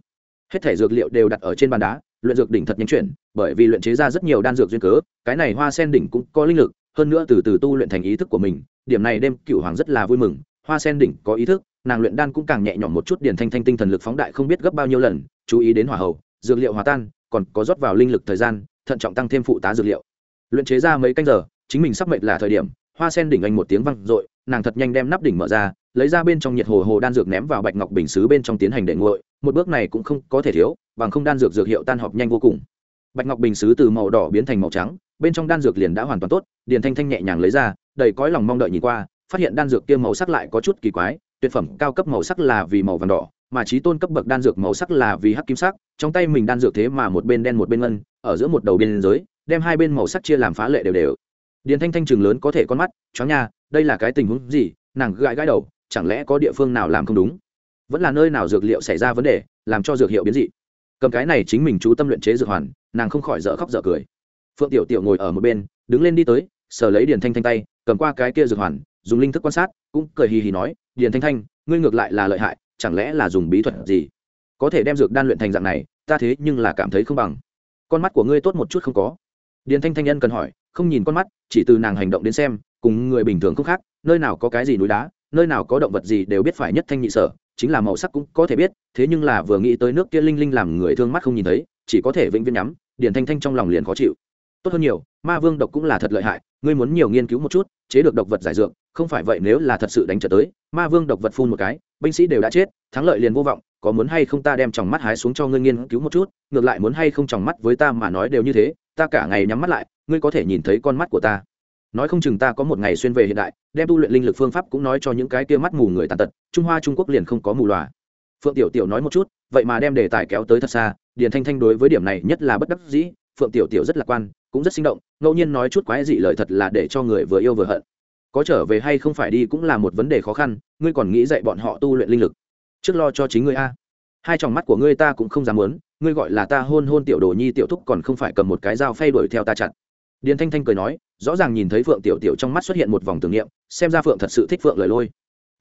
Hết thể dược liệu đều đặt ở trên bàn đá, luyện dược đỉnh thật nhanh chuyển, bởi vì luyện chế ra rất nhiều đan dược duyên cớ, cái này hoa sen đỉnh cũng có linh lực, hơn nữa từ từ tu luyện thành ý thức của mình, điểm này đêm cựu hoàng rất là vui mừng, hoa sen đỉnh có ý thức, nàng luyện đan cũng càng nhẹ nhõm một chút điền thanh thanh tinh thần lực phóng đại không biết gấp bao nhiêu lần, chú ý đến hỏa hậu dược liệu hòa tan, còn có rót vào linh lực thời gian thận trọng tăng thêm phụ tá dược liệu. Luyện chế ra mấy canh giờ, chính mình sắp mệnh là thời điểm, hoa sen đỉnh anh một tiếng văng r nàng thật nhanh đem nắp đỉnh mở ra, lấy ra bên trong nhiệt hồ hồ đan dược ném vào bạch ngọc bình xứ bên trong tiến hành để nguội một bước này cũng không có thể thiếu, bằng không đan dược dược hiệu tan họp nhanh vô cùng. Bạch ngọc bình xứ từ màu đỏ biến thành màu trắng, bên trong đan dược liền đã hoàn toàn tốt, điền thanh thanh nhẹ nhàng lấy ra, đầy cõi lòng mong đợi nhìn qua, phát hiện đan dược kia màu sắc lại có chút kỳ quái tuyệt phẩm cao cấp màu sắc là vì màu vàng đỏ, mà trí tôn cấp bậc đan dược màu sắc là vì hắc kim sắc. Trong tay mình đan dược thế mà một bên đen một bên ngân, ở giữa một đầu bên giới đem hai bên màu sắc chia làm phá lệ đều đều. Điền thanh thanh trường lớn có thể con mắt, chó nha, đây là cái tình huống gì? Nàng gãi gãi đầu, chẳng lẽ có địa phương nào làm không đúng? Vẫn là nơi nào dược liệu xảy ra vấn đề, làm cho dược hiệu biến dị? Cầm cái này chính mình chú tâm luyện chế dược hoàn, nàng không khỏi dở khóc dở cười. Phượng tiểu tiểu ngồi ở một bên, đứng lên đi tới, sờ lấy điền thanh thanh tay, cầm qua cái kia dược hoàn dùng linh thức quan sát, cũng cười hì hì nói, điền thanh thanh, ngươi ngược lại là lợi hại, chẳng lẽ là dùng bí thuật gì? Có thể đem dược đan luyện thành dạng này, ta thế nhưng là cảm thấy không bằng. Con mắt của ngươi tốt một chút không có? Điền thanh thanh nhân cần hỏi, không nhìn con mắt, chỉ từ nàng hành động đến xem, cùng người bình thường không khác, nơi nào có cái gì núi đá, nơi nào có động vật gì đều biết phải nhất thanh nhị sở, chính là màu sắc cũng có thể biết, thế nhưng là vừa nghĩ tới nước kia linh linh làm người thương mắt không nhìn thấy, chỉ có thể vĩnh viễn nhắm, điền thanh thanh trong lòng liền khó chịu. Tốt hơn nhiều, ma vương độc cũng là thật lợi hại, ngươi muốn nhiều nghiên cứu một chút, chế được độc vật giải dược không phải vậy nếu là thật sự đánh trở tới, ma vương độc vật phun một cái, binh sĩ đều đã chết, thắng lợi liền vô vọng, có muốn hay không ta đem tròng mắt hái xuống cho ngươi nghiên cứu một chút, ngược lại muốn hay không tròng mắt với ta mà nói đều như thế, ta cả ngày nhắm mắt lại, ngươi có thể nhìn thấy con mắt của ta. Nói không chừng ta có một ngày xuyên về hiện đại, đem tu luyện linh lực phương pháp cũng nói cho những cái kia mắt mù người tàn tật, trung hoa trung quốc liền không có mù loà. Phượng tiểu tiểu nói một chút, vậy mà đem đề tài kéo tới thật xa, điền thanh thanh đối với điểm này nhất là bất đắc dĩ, phượng tiểu tiểu rất lạc quan, cũng rất sinh động, ngẫu nhiên nói chút quái dị lời thật là để cho người vừa yêu vừa hận có trở về hay không phải đi cũng là một vấn đề khó khăn, ngươi còn nghĩ dạy bọn họ tu luyện linh lực. Trước lo cho chính ngươi a. Hai tròng mắt của ngươi ta cũng không dám muốn, ngươi gọi là ta hôn hôn tiểu đồ nhi tiểu thúc còn không phải cầm một cái dao phay đuổi theo ta chặn điền thanh thanh cười nói, rõ ràng nhìn thấy phượng tiểu tiểu trong mắt xuất hiện một vòng tưởng niệm, xem ra phượng thật sự thích phượng lời lôi.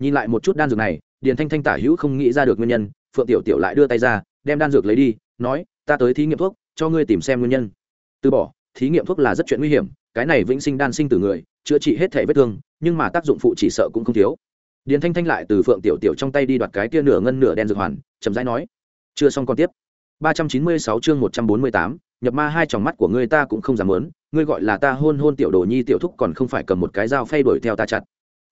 Nhìn lại một chút đan dược này, điền thanh thanh tả hữu không nghĩ ra được nguyên nhân, phượng tiểu tiểu lại đưa tay ra, đem đan dược lấy đi, nói, ta tới thí nghiệm thuốc, cho ngươi tìm xem nguyên nhân. Từ bỏ, thí nghiệm thuốc là rất chuyện nguy hiểm, cái này vĩnh sinh đan sinh từ người chữa trị hết thể vết thương, nhưng mà tác dụng phụ chỉ sợ cũng không thiếu. Điền thanh thanh lại từ phượng tiểu tiểu trong tay đi đoạt cái kia nửa ngân nửa đen dược hoàn, chậm rãi nói, chưa xong còn tiếp. ba trăm chín mươi sáu chương một trăm bốn mươi tám, nhập ma hai tròng mắt của ngươi ta cũng không dám muốn, ngươi gọi là ta hôn hôn tiểu đồ nhi tiểu thúc còn không phải cầm một cái dao phay đuổi theo ta chặt.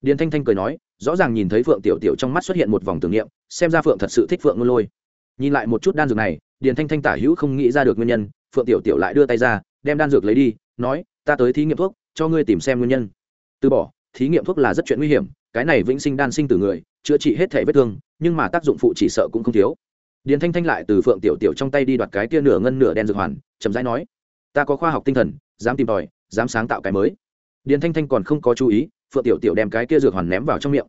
Điền thanh thanh cười nói, rõ ràng nhìn thấy phượng tiểu tiểu trong mắt xuất hiện một vòng tưởng niệm, xem ra phượng thật sự thích phượng ngôn lôi. Nhìn lại một chút đan dược này, điền thanh thanh tả hữu không nghĩ ra được nguyên nhân, phượng tiểu tiểu lại đưa tay ra, đem đan dược lấy đi, nói, ta tới thí nghiệm thuốc cho ngươi tìm xem nguyên nhân. Từ bỏ, thí nghiệm thuốc là rất chuyện nguy hiểm, cái này vĩnh sinh đan sinh từ người, chữa trị hết thể vết thương, nhưng mà tác dụng phụ chỉ sợ cũng không thiếu. Điền thanh thanh lại từ phượng tiểu tiểu trong tay đi đoạt cái kia nửa ngân nửa đen dược hoàn, chậm rãi nói, ta có khoa học tinh thần, dám tìm tòi, dám sáng tạo cái mới. Điền thanh thanh còn không có chú ý, phượng tiểu tiểu đem cái kia dược hoàn ném vào trong miệng.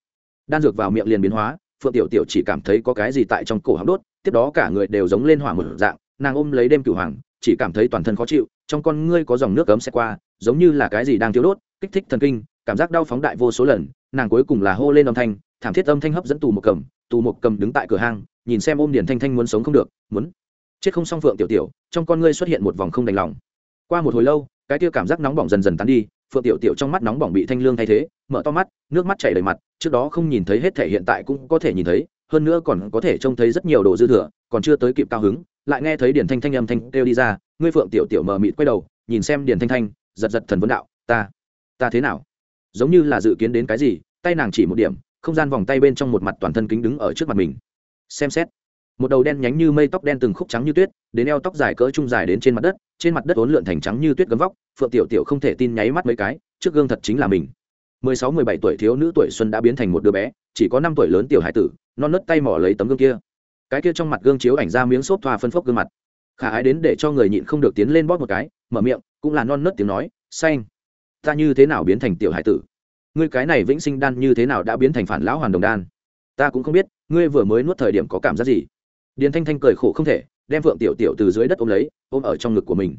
Đan dược vào miệng liền biến hóa, phượng tiểu tiểu chỉ cảm thấy có cái gì tại trong cổ họng đốt, tiếp đó cả người đều giống lên hỏa một dạng, nàng ôm lấy đêm cửu hoàng, chỉ cảm thấy toàn thân khó chịu, trong con ngươi có dòng nước cấm xe qua giống như là cái gì đang thiếu đốt, kích thích thần kinh, cảm giác đau phóng đại vô số lần, nàng cuối cùng là hô lên âm thanh, thảm thiết âm thanh hấp dẫn tù một cầm, tù một cầm đứng tại cửa hang, nhìn xem ôm điển thanh thanh muốn sống không được, muốn chết không xong phượng tiểu tiểu, trong con ngươi xuất hiện một vòng không đành lòng. Qua một hồi lâu, cái kia cảm giác nóng bỏng dần dần tán đi, phượng tiểu tiểu trong mắt nóng bỏng bị thanh lương thay thế, mở to mắt, nước mắt chảy đầy mặt, trước đó không nhìn thấy hết thể hiện tại cũng có thể nhìn thấy, hơn nữa còn có thể trông thấy rất nhiều đồ dư thừa, còn chưa tới kịp cao hứng, lại nghe thấy điển thanh thanh âm thanh kêu đi ra, ngươi phượng tiểu tiểu mờ mịt quay đầu, nhìn xem điển thanh thanh giật giật thần vấn đạo, ta ta thế nào? Giống như là dự kiến đến cái gì, tay nàng chỉ một điểm, không gian vòng tay bên trong một mặt toàn thân kính đứng ở trước mặt mình. Xem xét, một đầu đen nhánh như mây tóc đen từng khúc trắng như tuyết, đến eo tóc dài cỡ trung dài đến trên mặt đất, trên mặt đất ốn lượn thành trắng như tuyết gấm vóc, phượng tiểu tiểu không thể tin nháy mắt mấy cái, trước gương thật chính là mình. Mười sáu, mười bảy tuổi thiếu nữ tuổi xuân đã biến thành một đứa bé, chỉ có năm tuổi lớn tiểu hải tử, non nớt tay mỏ lấy tấm gương kia. Cái kia trong mặt gương chiếu ảnh ra miếng xốp thoa phân phốc gương mặt. Khả ái đến để cho người nhịn không được tiến lên bóp một cái, mở miệng cũng là non nớt tiếng nói, xanh, ta như thế nào biến thành tiểu hải tử? Ngươi cái này vĩnh sinh đan như thế nào đã biến thành phản lão hoàn đồng đan? Ta cũng không biết, ngươi vừa mới nuốt thời điểm có cảm giác gì? Điền thanh thanh cười khổ không thể, đem phượng tiểu tiểu từ dưới đất ôm lấy, ôm ở trong ngực của mình.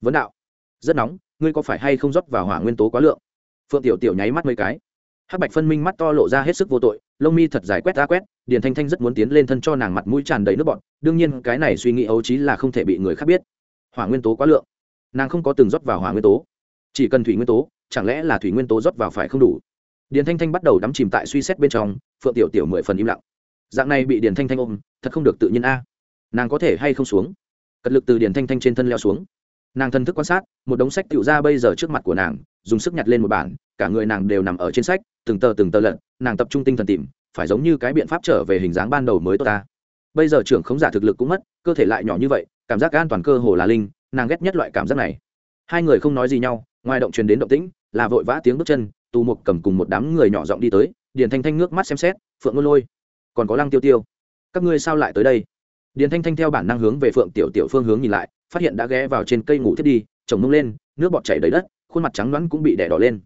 Vấn đạo, rất nóng, ngươi có phải hay không rót vào hỏa nguyên tố quá lượng? Phượng tiểu tiểu nháy mắt mấy cái. Hắc bạch phân minh mắt to lộ ra hết sức vô tội, lông mi thật dài quét ra quét, điền thanh thanh rất muốn tiến lên thân cho nàng mặt mũi tràn đầy nước bọn đương nhiên cái này suy nghĩ ấu trí là không thể bị người khác biết. Hỏa nguyên tố quá lượng nàng không có từng rót vào hỏa nguyên tố. Chỉ cần thủy nguyên tố, chẳng lẽ là thủy nguyên tố rót vào phải không đủ? Điền thanh thanh bắt đầu đắm chìm tại suy xét bên trong, phượng tiểu tiểu mười phần im lặng. Dạng này bị điền thanh thanh ôm, thật không được tự nhiên a. Nàng có thể hay không xuống? Cật lực từ điền thanh thanh trên thân leo xuống. Nàng thân thức quan sát, một đống sách tựu ra bây giờ trước mặt của nàng, dùng sức nhặt lên một bản, cả người nàng đều nằm ở trên sách, từng tờ từng tờ lận, nàng tập trung tinh thần tìm, phải giống như cái biện pháp trở về hình dáng ban đầu mới tốt ta. Bây giờ trưởng khống giả thực lực cũng mất, cơ thể lại nhỏ như vậy, cảm giác an toàn cơ hồ là linh nàng ghét nhất loại cảm giác này. Hai người không nói gì nhau, ngoài động truyền đến động tĩnh, là vội vã tiếng bước chân, tù mục cầm cùng một đám người nhỏ giọng đi tới, điền thanh thanh nước mắt xem xét, phượng ngôn lôi. Còn có lăng tiêu tiêu. Các ngươi sao lại tới đây? Điền thanh thanh theo bản năng hướng về phượng tiểu tiểu phương hướng nhìn lại, phát hiện đã ghé vào trên cây ngủ thiết đi, chồng nung lên, nước bọt chảy đầy đất, khuôn mặt trắng đoán cũng bị đẻ đỏ lên.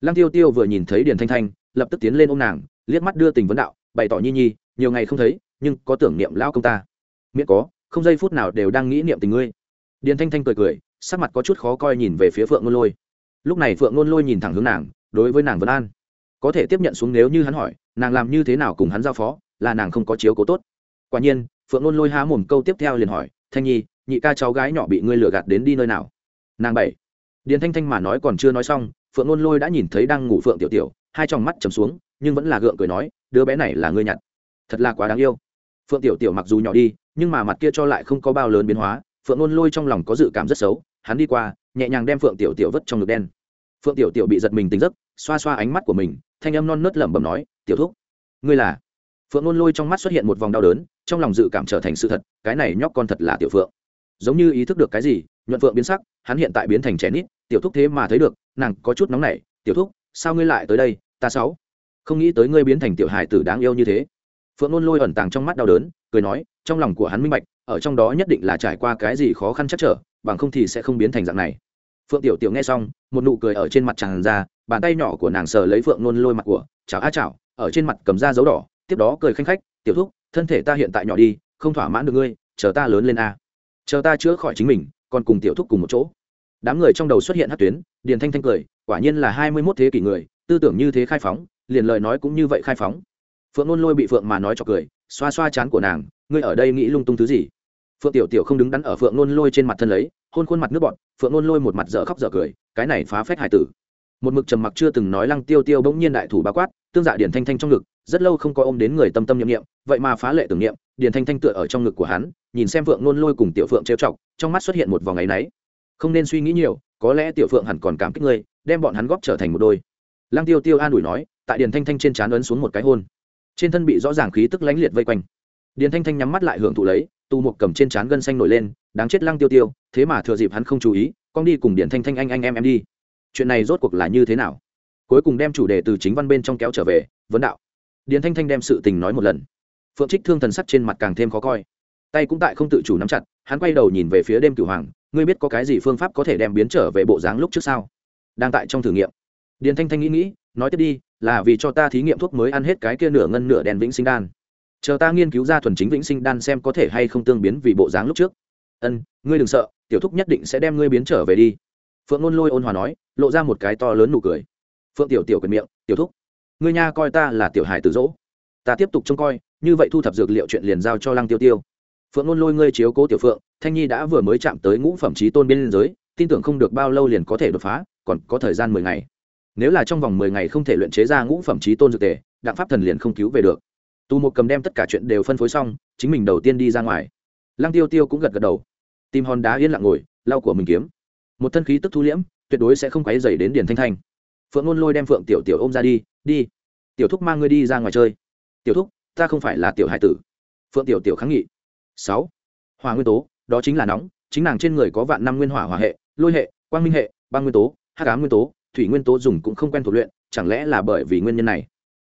Lăng tiêu tiêu vừa nhìn thấy điền thanh thanh, lập tức tiến lên ôm nàng, liếc mắt đưa tình vấn đạo, bày tỏ nhi nhi, nhiều ngày không thấy, nhưng có tưởng niệm lão công ta. Miễn có, không giây phút nào đều đang nghĩ niệm tình ngươi điền thanh thanh cười cười, sắc mặt có chút khó coi nhìn về phía phượng ngôn lôi. Lúc này phượng ngôn lôi nhìn thẳng hướng nàng, đối với nàng vân an. Có thể tiếp nhận xuống nếu như hắn hỏi, nàng làm như thế nào cùng hắn giao phó, là nàng không có chiếu cố tốt. Quả nhiên, phượng ngôn lôi há mồm câu tiếp theo liền hỏi, thanh nhi, nhị ca cháu gái nhỏ bị ngươi lừa gạt đến đi nơi nào? Nàng bảy. Điền thanh thanh mà nói còn chưa nói xong, phượng ngôn lôi đã nhìn thấy đang ngủ phượng tiểu tiểu, hai tròng mắt chầm xuống, nhưng vẫn là gượng cười nói, đứa bé này là ngươi nhặt. Thật là quá đáng yêu. Phượng tiểu tiểu mặc dù nhỏ đi, nhưng mà mặt kia cho lại không có bao lớn biến hóa phượng ngôn lôi trong lòng có dự cảm rất xấu, hắn đi qua, nhẹ nhàng đem phượng tiểu tiểu vứt trong ngực đen. Phượng tiểu tiểu bị giật mình tính giấc, xoa xoa ánh mắt của mình, thanh âm non nớt lẩm bẩm nói, tiểu thúc, ngươi là? Phượng ngôn lôi trong mắt xuất hiện một vòng đau đớn, trong lòng dự cảm trở thành sự thật, cái này nhóc con thật là tiểu phượng. Giống như ý thức được cái gì, nhuận phượng biến sắc, hắn hiện tại biến thành trẻ nít, tiểu thúc thế mà thấy được, nàng có chút nóng nảy, tiểu thúc, sao ngươi lại tới đây, ta sáu? Không nghĩ tới ngươi biến thành tiểu hài tử đáng yêu như thế. Phượng ngôn lôi ẩn tàng trong mắt đau đớn, cười nói, trong lòng của hắn minh bạch ở trong đó nhất định là trải qua cái gì khó khăn chắc trở, bằng không thì sẽ không biến thành dạng này. Phượng tiểu tiểu nghe xong, một nụ cười ở trên mặt tràn ra, bàn tay nhỏ của nàng sờ lấy phượng nôn lôi mặt của chào a chào ở trên mặt cầm ra dấu đỏ, tiếp đó cười khanh khách, tiểu thúc, thân thể ta hiện tại nhỏ đi, không thỏa mãn được ngươi, chờ ta lớn lên a. Chờ ta chữa khỏi chính mình, còn cùng tiểu thúc cùng một chỗ. Đám người trong đầu xuất hiện hát tuyến, điền thanh thanh cười, quả nhiên là hai mươi mốt thế kỷ người, tư tưởng như thế khai phóng, liền lời nói cũng như vậy khai phóng. Phượng nôn lôi bị phượng mà nói cho cười, xoa xoa chán của nàng, ngươi ở đây nghĩ lung tung thứ gì? Phượng tiểu tiểu không đứng đắn ở phượng nôn lôi trên mặt thân lấy, hôn khuôn mặt nước bọn phượng nôn lôi một mặt dở khóc dở cười, cái này phá phách hải tử. Một mực trầm mặc chưa từng nói lăng tiêu tiêu bỗng nhiên đại thủ ba quát, tương dạ điển thanh thanh trong ngực, rất lâu không có ôm đến người tâm tâm nhiệm nghiệm vậy mà phá lệ tưởng niệm, điển thanh thanh tựa ở trong ngực của hắn, nhìn xem phượng nôn lôi cùng tiểu phượng trêu chọc, trong mắt xuất hiện một vòng áy náy. Không nên suy nghĩ nhiều, có lẽ tiểu phượng hẳn còn cảm kích ngươi, đem bọn hắn góp trở thành một đôi. Lăng tiêu tiêu an ủi nói, tại điển thanh thanh trên trán ấn xuống một cái hôn. Trên thân bị rõ ràng khí tức lánh liệt vây quanh. Điển thanh thanh nhắm mắt lại hưởng thụ lấy tu mục cầm trên trán gân xanh nổi lên, đáng chết lăng tiêu tiêu, thế mà thừa dịp hắn không chú ý, con đi cùng điện thanh thanh anh anh em em đi. Chuyện này rốt cuộc là như thế nào? Cuối cùng đem chủ đề từ chính văn bên trong kéo trở về, vấn đạo. Điện thanh thanh đem sự tình nói một lần. Phượng trích thương thần sắc trên mặt càng thêm khó coi. Tay cũng tại không tự chủ nắm chặt, hắn quay đầu nhìn về phía đêm cửu hoàng, ngươi biết có cái gì phương pháp có thể đem biến trở về bộ dáng lúc trước sao? Đang tại trong thử nghiệm. Điện thanh thanh nghĩ nghĩ, nói tiếp đi, là vì cho ta thí nghiệm thuốc mới ăn hết cái kia nửa ngân nửa đèn vĩnh sinh đan chờ ta nghiên cứu ra thuần chính vĩnh sinh đan xem có thể hay không tương biến vì bộ dáng lúc trước. Ân, ngươi đừng sợ, tiểu thúc nhất định sẽ đem ngươi biến trở về đi. Phượng ngôn lôi ôn hòa nói, lộ ra một cái to lớn nụ cười. Phượng tiểu tiểu quyền miệng, tiểu thúc, ngươi nha coi ta là tiểu hài tử dỗ. Ta tiếp tục trông coi, như vậy thu thập dược liệu chuyện liền giao cho lăng tiêu tiêu. Phượng ngôn lôi ngươi chiếu cố tiểu phượng, thanh nhi đã vừa mới chạm tới ngũ phẩm trí tôn biên giới, tin tưởng không được bao lâu liền có thể đột phá, còn có thời gian mười ngày. Nếu là trong vòng mười ngày không thể luyện chế ra ngũ phẩm trí tôn dược tề, đặng pháp thần liền không cứu về được tù một cầm đem tất cả chuyện đều phân phối xong, chính mình đầu tiên đi ra ngoài. Lăng tiêu tiêu cũng gật gật đầu. Tìm hòn đá yên lặng ngồi, lau của mình kiếm. Một thân khí tức thu liễm, tuyệt đối sẽ không quấy dày đến điền thanh thanh. Phượng ngôn lôi đem phượng tiểu tiểu ôm ra đi đi. Tiểu thúc mang ngươi đi ra ngoài chơi. Tiểu thúc, ta không phải là tiểu hải tử. Phượng tiểu tiểu kháng nghị. Sáu. Hòa nguyên tố, đó chính là nóng, chính nàng trên người có vạn năm nguyên hỏa hỏa hệ, lôi hệ, quang minh hệ, băng nguyên tố hát cá nguyên tố, thủy nguyên tố dùng cũng không quen thuộc luyện, chẳng lẽ là bởi vì nguyên nhân này?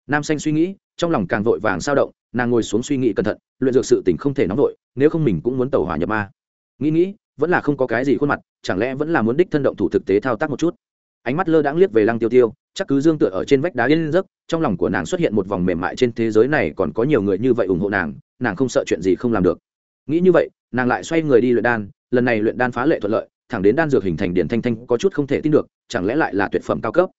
Nam xanh suy nghĩ, trong lòng càng vội vàng sao động, nàng ngồi xuống suy nghĩ cẩn thận, luyện dược sự tình không thể nóng vội, nếu không mình cũng muốn tẩu hỏa nhập ma. Nghĩ nghĩ, vẫn là không có cái gì khuôn mặt, chẳng lẽ vẫn là muốn đích thân động thủ thực tế thao tác một chút? Ánh mắt lơ đãng liếc về lăng tiêu tiêu, chắc cứ dương tựa ở trên vách đá yên giấc, trong lòng của nàng xuất hiện một vòng mềm mại trên thế giới này còn có nhiều người như vậy ủng hộ nàng nàng không sợ chuyện gì không làm được. Nghĩ như vậy, nàng lại xoay người đi luyện đan, lần này luyện đan phá lệ thuận lợi, thẳng đến đan dược hình thành điện thanh thanh có chút không thể tin được, chẳng lẽ lại là tuyệt phẩm cao cấp?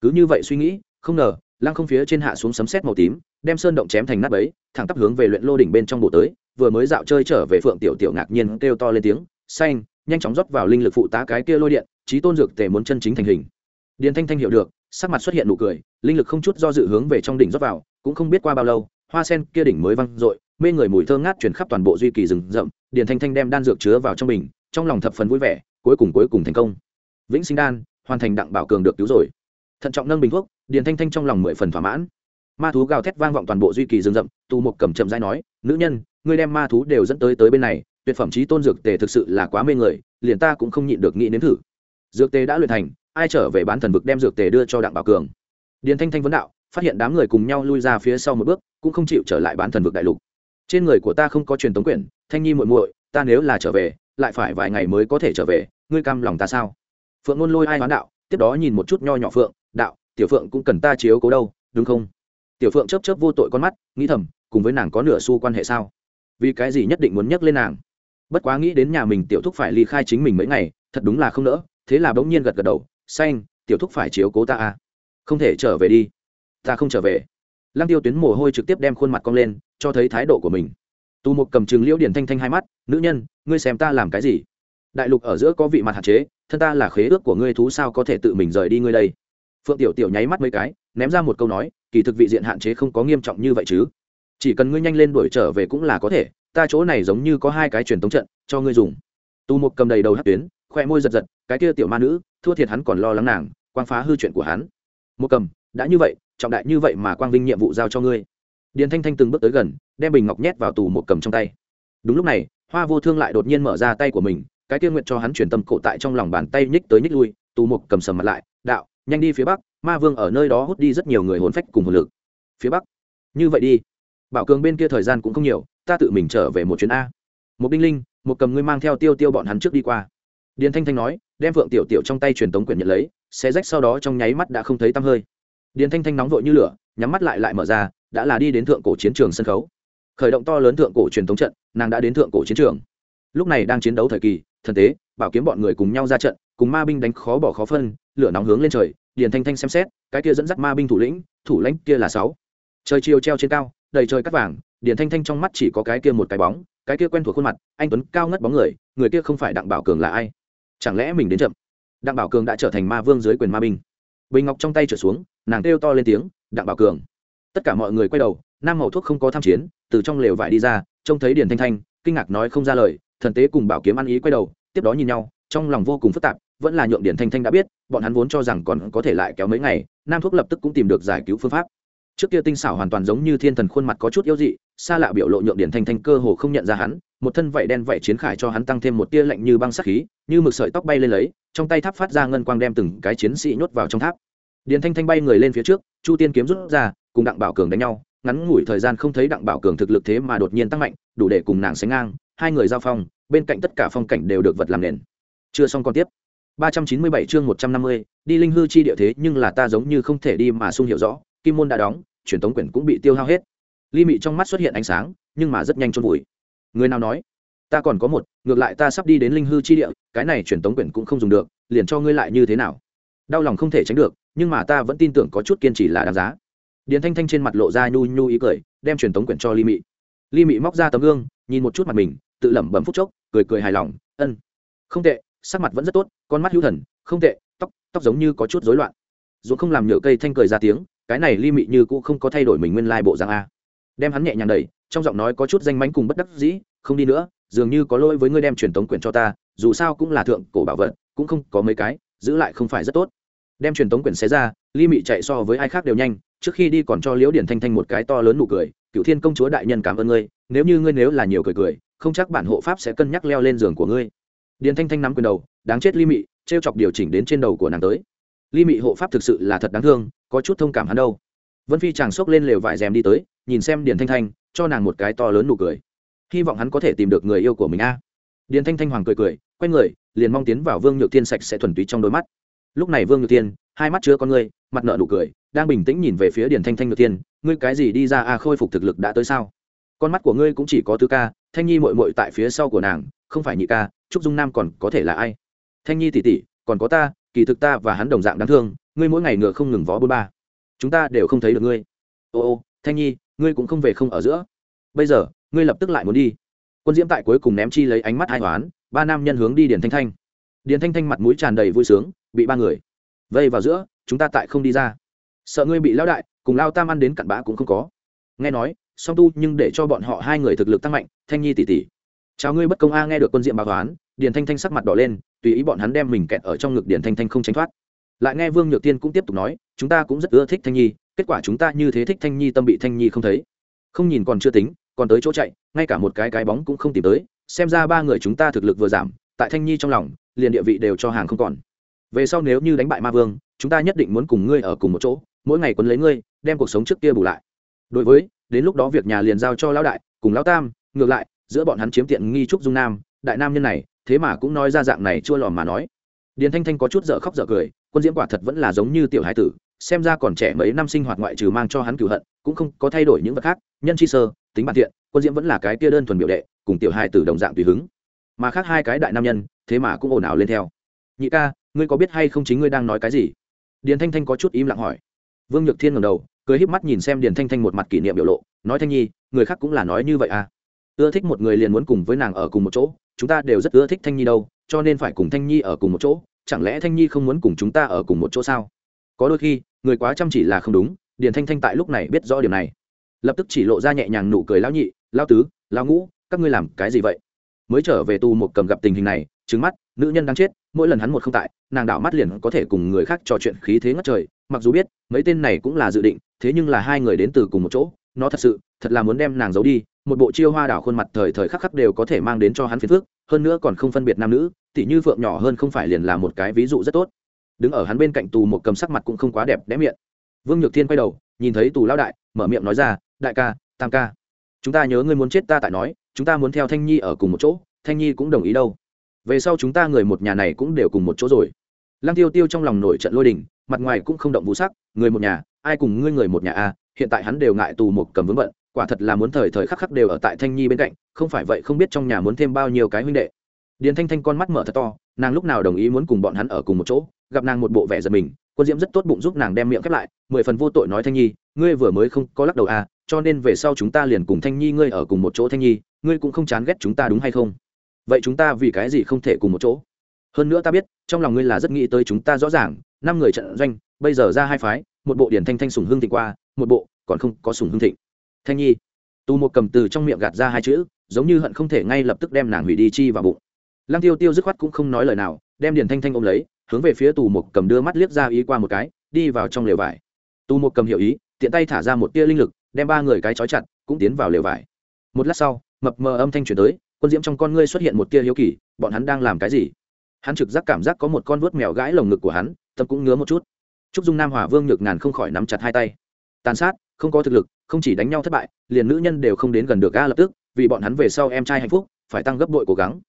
Cứ như vậy suy nghĩ, không ngờ lăng không phía trên hạ xuống sấm sét màu tím, đem sơn động chém thành nát bấy, thẳng tắp hướng về luyện lô đỉnh bên trong bộ tới, vừa mới dạo chơi trở về phượng tiểu tiểu ngạc nhiên kêu to lên tiếng, xanh, nhanh chóng rót vào linh lực phụ tá cái kia lôi điện trí tôn dược tề muốn chân chính thành hình điền thanh thanh hiểu được, sắc mặt xuất hiện nụ cười, linh lực không chút do dự hướng về trong đỉnh rót vào, cũng không biết qua bao lâu, hoa sen kia đỉnh mới văng rội. mê người mùi thơ ngát chuyển khắp toàn bộ duy kỳ rừng rậm, điền thanh thanh đem đan dược chứa vào trong bình, trong lòng thập phần vui vẻ, cuối cùng cuối cùng thành công vĩnh sinh đan, hoàn thành đặng bảo cường được cứu rồi thận trọng nâng bình thuốc điền thanh thanh trong lòng mười phần thỏa mãn. Ma thú gào thét vang vọng toàn bộ duy kỳ rừng rậm, tu một cầm chậm dai nói, nữ nhân, ngươi đem ma thú đều dẫn tới tới bên này, tuyệt phẩm trí tôn dược tề thực sự là quá mê người, liền ta cũng không nhịn được nghĩ nếm thử. Dược tề đã luyện thành, ai trở về bán thần vực đem dược tề đưa cho đặng bảo cường. Điền thanh thanh vấn đạo, phát hiện đám người cùng nhau lui ra phía sau một bước, cũng không chịu trở lại bán thần vực đại lục. Trên người của ta không có truyền tống quyển, thanh nhi muội muội, ta nếu là trở về, lại phải vài ngày mới có thể trở về, ngươi cam lòng ta sao? Phượng ngôn lôi ai hoán đạo, tiếp đó nhìn một chút nho nhỏ phượng, đạo tiểu phượng cũng cần ta chiếu cố đâu, đúng không? Tiểu phượng chớp chớp vô tội con mắt, nghĩ thầm, cùng với nàng có nửa xu quan hệ sao? Vì cái gì nhất định muốn nhắc lên nàng? Bất quá nghĩ đến nhà mình tiểu thúc phải ly khai chính mình mấy ngày, thật đúng là không nỡ, thế là bỗng nhiên gật gật đầu, xanh, tiểu thúc phải chiếu cố ta à? Không thể trở về đi. Ta không trở về. Lăng tiêu tuyến mồ hôi trực tiếp đem khuôn mặt cong lên, cho thấy thái độ của mình. Tù Mục cầm chừng liễu điển thanh thanh hai mắt, nữ nhân, ngươi xem ta làm cái gì? Đại lục ở giữa có vị mặt hạn chế, thân ta là khế ước của ngươi thú sao có thể tự mình rời đi ngươi đây? Phượng tiểu tiểu nháy mắt mấy cái, ném ra một câu nói, kỳ thực vị diện hạn chế không có nghiêm trọng như vậy chứ. Chỉ cần ngươi nhanh lên đuổi trở về cũng là có thể, ta chỗ này giống như có hai cái truyền tống trận, cho ngươi dùng. Tu Mục cầm đầy đầu hát tuyến, khoe môi giật giật, cái kia tiểu ma nữ, thua thiệt hắn còn lo lắng nàng, quang phá hư chuyện của hắn. Một cầm, đã như vậy, trọng đại như vậy mà quang vinh nhiệm vụ giao cho ngươi. Điền thanh thanh từng bước tới gần, đem bình ngọc nhét vào tù một cầm trong tay. Đúng lúc này, hoa vô thương lại đột nhiên mở ra tay của mình, cái kia nguyện cho hắn chuyển tâm cổ tại trong lòng bàn tay nhích tới nhích lui, tù một cầm sầm mặt lại, đạo nhanh đi phía bắc, ma vương ở nơi đó hút đi rất nhiều người hồn phách cùng hồn lực. Phía bắc? Như vậy đi. Bảo cường bên kia thời gian cũng không nhiều, ta tự mình trở về một chuyến a. Một đinh linh, một cầm ngươi mang theo tiêu tiêu bọn hắn trước đi qua. Điền thanh thanh nói, đem phượng tiểu tiểu trong tay truyền tống quyển nhận lấy, xé rách sau đó trong nháy mắt đã không thấy tăm hơi. Điền thanh thanh nóng vội như lửa, nhắm mắt lại lại mở ra, đã là đi đến thượng cổ chiến trường sân khấu. Khởi động to lớn thượng cổ truyền thống trận, nàng đã đến thượng cổ chiến trường. Lúc này đang chiến đấu thời kỳ, thần tế, bảo kiếm bọn người cùng nhau ra trận cùng ma binh đánh khó bỏ khó phân, lửa nóng hướng lên trời, điền thanh thanh xem xét, cái kia dẫn dắt ma binh thủ lĩnh, thủ lãnh kia là sáu. Trời chiều treo trên cao, đầy trời cắt vàng, điền thanh thanh trong mắt chỉ có cái kia một cái bóng, cái kia quen thuộc khuôn mặt, anh tuấn cao ngất bóng người người kia không phải đặng bảo cường là ai? Chẳng lẽ mình đến chậm? Đặng bảo cường đã trở thành ma vương dưới quyền ma binh. Bình ngọc trong tay trở xuống, nàng kêu to lên tiếng, đặng bảo cường. Tất cả mọi người quay đầu, nam màu thuốc không có tham chiến, từ trong lều vải đi ra, trông thấy điền thanh thanh, kinh ngạc nói không ra lời, thần tế cùng bảo kiếm ăn ý quay đầu, tiếp đó nhìn nhau, trong lòng vô cùng phức tạp vẫn là nhượng điển thanh thanh đã biết, bọn hắn vốn cho rằng còn có thể lại kéo mấy ngày, nam thuốc lập tức cũng tìm được giải cứu phương pháp. Trước kia tinh xảo hoàn toàn giống như thiên thần khuôn mặt có chút yếu dị, xa lạ biểu lộ nhượng điển thanh thanh cơ hồ không nhận ra hắn, một thân vảy đen vảy chiến khải cho hắn tăng thêm một tia lạnh như băng sắc khí, như mực sợi tóc bay lên lấy, trong tay tháp phát ra ngân quang đem từng cái chiến sĩ nhốt vào trong tháp. Điển thanh thanh bay người lên phía trước, chu tiên kiếm rút ra, cùng đặng bảo cường đánh nhau, ngắn ngủi thời gian không thấy đặng bảo cường thực lực thế mà đột nhiên tăng mạnh, đủ để cùng nàng sánh ngang, hai người giao phong, bên cạnh tất cả phong cảnh đều được vật làm nền. Chưa xong còn tiếp. 397 chương 150, đi linh hư chi địa thế nhưng là ta giống như không thể đi mà sung hiểu rõ kim môn đã đóng truyền tống quyển cũng bị tiêu hao hết. Ly mị trong mắt xuất hiện ánh sáng nhưng mà rất nhanh chôn vùi. Người nào nói? Ta còn có một ngược lại ta sắp đi đến linh hư chi địa cái này truyền tống quyển cũng không dùng được liền cho ngươi lại như thế nào? Đau lòng không thể tránh được nhưng mà ta vẫn tin tưởng có chút kiên trì là đáng giá. Điền thanh thanh trên mặt lộ ra nhu nhu ý cười đem truyền tống quyển cho ly mị. Ly mị móc ra tấm gương nhìn một chút mặt mình tự lẩm bẩm phúc chốc cười cười hài lòng ân không tệ sắc mặt vẫn rất tốt, con mắt hữu thần, không tệ, tóc tóc giống như có chút rối loạn. Dù không làm nhựa cây thanh cười ra tiếng, cái này ly mị như cũ không có thay đổi mình nguyên lai bộ dạng a. Đem hắn nhẹ nhàng đầy trong giọng nói có chút danh mánh cùng bất đắc dĩ, không đi nữa, dường như có lỗi với ngươi đem truyền tống quyển cho ta, dù sao cũng là thượng cổ bảo vật, cũng không có mấy cái, giữ lại không phải rất tốt. Đem truyền tống quyển xé ra, ly mị chạy so với ai khác đều nhanh, trước khi đi còn cho liễu điển thanh thanh một cái to lớn nụ cười cựu thiên công chúa đại nhân cảm ơn ngươi, nếu như ngươi nếu là nhiều cười cười, không chắc bản hộ pháp sẽ cân nhắc leo lên giường của ngươi điền thanh thanh nắm quyền đầu, đáng chết ly mị t r e o chọc điều chỉnh đến trên đầu của nàng tới. Ly mị hộ pháp thực sự là thật đáng thương, có chút thông cảm hắn đâu. Vân phi chàng xốc lên lều vải rèm đi tới, nhìn xem điền thanh thanh, cho nàng một cái to lớn nụ cười. Hy vọng hắn có thể tìm được người yêu của mình a. Điền thanh thanh hoàng cười cười, quay người, liền mong tiến vào vương nhược tiên sạch sẽ thuần túy trong đôi mắt. Lúc này vương nhược tiên hai mắt chứa con ngươi, mặt nợ nụ cười, đang bình tĩnh nhìn về phía điền thanh thanh nhược tiên ngươi cái gì đi ra a, khôi phục thực lực đã tới sao? Con mắt của ngươi cũng chỉ có tư ca, thanh nhi mội mội tại phía sau của nàng, không phải nhị ca trúc dung nam còn có thể là ai? Thanh nhi tỷ tỷ, còn có ta kỳ thực ta và hắn đồng dạng đáng thương ngươi mỗi ngày ngựa không ngừng vó bôn ba. Chúng ta đều không thấy được ngươi. Ô ô thanh nhi ngươi cũng không về không ở giữa. Bây giờ ngươi lập tức lại muốn đi. Quân diễm tại cuối cùng ném chi lấy ánh mắt hai hoán ba nam nhân hướng đi điền thanh thanh. Điền thanh thanh mặt mũi tràn đầy vui sướng bị ba người vây vào giữa chúng ta tại không đi ra. Sợ ngươi bị lao đại cùng lao tam ăn đến cặn bã cũng không có. Nghe nói song tu nhưng để cho bọn họ hai người thực lực tăng mạnh thanh nhi tỷ tỷ chào ngươi bất công a, nghe được quân diện báo toán, điền thanh thanh sắc mặt đỏ lên, tùy ý bọn hắn đem mình kẹt ở trong ngực điền thanh thanh không tránh thoát. Lại nghe vương nhược tiên cũng tiếp tục nói, chúng ta cũng rất ưa thích thanh nhi, kết quả chúng ta như thế thích thanh nhi tâm bị thanh nhi không thấy. Không nhìn còn chưa tính, còn tới chỗ chạy, ngay cả một cái cái bóng cũng không tìm tới, xem ra ba người chúng ta thực lực vừa giảm, tại thanh nhi trong lòng, liền địa vị đều cho hàng không còn. Về sau nếu như đánh bại ma vương, chúng ta nhất định muốn cùng ngươi ở cùng một chỗ, mỗi ngày quấn lấy ngươi, đem cuộc sống trước kia bù lại. Đối với, đến lúc đó việc nhà liền giao cho lão đại, cùng lão tam, ngược lại giữa bọn hắn chiếm tiện nghi trúc dung nam, đại nam nhân này, thế mà cũng nói ra dạng này chua lòm mà nói. Điền thanh thanh có chút dở khóc dở cười, quân diễm quả thật vẫn là giống như tiểu hải tử, xem ra còn trẻ mấy năm sinh hoạt ngoại trừ mang cho hắn cửu hận, cũng không có thay đổi những vật khác, nhân chi sơ, tính bản thiện, quân diễm vẫn là cái kia đơn thuần biểu đệ, cùng tiểu hải tử đồng dạng tùy hứng. Mà khác hai cái đại nam nhân, thế mà cũng ồn ào lên theo. Nhị ca, ngươi có biết hay không chính ngươi đang nói cái gì? Điền thanh thanh có chút im lặng hỏi. Vương nhược thiên ngầm đầu, cười híp mắt nhìn xem điền thanh thanh một mặt kỷ niệm biểu lộ, nói thanh nhi, người khác cũng là nói như vậy à? Ưa thích một người liền muốn cùng với nàng ở cùng một chỗ, chúng ta đều rất ưa thích thanh nhi đâu, cho nên phải cùng thanh nhi ở cùng một chỗ, chẳng lẽ thanh nhi không muốn cùng chúng ta ở cùng một chỗ sao? Có đôi khi, người quá chăm chỉ là không đúng, điền thanh thanh tại lúc này biết rõ điều này. Lập tức chỉ lộ ra nhẹ nhàng nụ cười lão nhị, lão tứ, lão ngũ, các ngươi làm cái gì vậy? Mới trở về tu một cầm gặp tình hình này trứng mắt, nữ nhân đang chết, mỗi lần hắn một không tại, nàng đảo mắt liền có thể cùng người khác trò chuyện khí thế ngất trời, mặc dù biết, mấy tên này cũng là dự định, thế nhưng là hai người đến từ cùng một chỗ nó thật sự thật là muốn đem nàng giấu đi một bộ chiêu hoa đảo khuôn mặt thời thời khắc khắc đều có thể mang đến cho hắn phiền phước hơn nữa còn không phân biệt nam nữ tỉ như phượng nhỏ hơn không phải liền là một cái ví dụ rất tốt. Đứng ở hắn bên cạnh tù một cầm sắc mặt cũng không quá đẹp đẽ miệng. Vương nhược thiên quay đầu nhìn thấy tù lao đại mở miệng nói ra đại ca tam ca chúng ta nhớ ngươi muốn chết ta tại nói chúng ta muốn theo thanh nhi ở cùng một chỗ thanh nhi cũng đồng ý đâu. Về sau chúng ta người một nhà này cũng đều cùng một chỗ rồi. Lăng tiêu tiêu trong lòng nổi trận lôi đình mặt ngoài cũng không động vũ sắc người một nhà ai cùng ngươi người một nhà a à, hiện tại hắn đều ngại tù một cầm vướng bận, quả thật là muốn thời thời khắc khắc đều ở tại thanh nhi bên cạnh, không phải vậy không biết trong nhà muốn thêm bao nhiêu cái huynh đệ. Điền thanh thanh con mắt mở thật to, nàng lúc nào đồng ý muốn cùng bọn hắn ở cùng một chỗ, gặp nàng một bộ vẻ giật mình, quân diễm rất tốt bụng giúp nàng đem miệng khép lại, mười phần vô tội nói thanh nhi, ngươi vừa mới không có lắc đầu à cho nên về sau chúng ta liền cùng thanh nhi ngươi ở cùng một chỗ thanh nhi, ngươi cũng không chán ghét chúng ta đúng hay không? Vậy chúng ta vì cái gì không thể cùng một chỗ? Hơn nữa ta biết, trong lòng ngươi là rất nghĩ tới chúng ta rõ ràng, năm người trận doanh, bây giờ ra hai phái, một bộ điển thanh thanh sùng hương thì qua một bộ, còn không có sùng hương thịnh. Thanh nhi tu một cầm từ trong miệng gạt ra hai chữ, giống như hận không thể ngay lập tức đem nàng hủy đi chi vào bụng. Lăng tiêu tiêu dứt khoát cũng không nói lời nào, đem điển thanh thanh ôm lấy, hướng về phía tù một cầm đưa mắt liếc ra ý qua một cái, đi vào trong lều vải. Tù một cầm hiểu ý, tiện tay thả ra một tia linh lực, đem ba người cái trói chặt, cũng tiến vào lều vải. Một lát sau, mập mờ âm thanh chuyển tới, quân diễm trong con ngươi xuất hiện một tia hiếu kỳ, bọn hắn đang làm cái gì? Hắn trực giác cảm giác có một con vuốt mèo gãi lồng ngực của hắn, tâm cũng ngứa một chút. Trúc dung nam hòa vương nhược ngàn không khỏi nắm chặt hai tay tàn sát, không có thực lực, không chỉ đánh nhau thất bại, liền nữ nhân đều không đến gần được ga lập tức, vì bọn hắn về sau em trai hạnh phúc, phải tăng gấp bội cố gắng.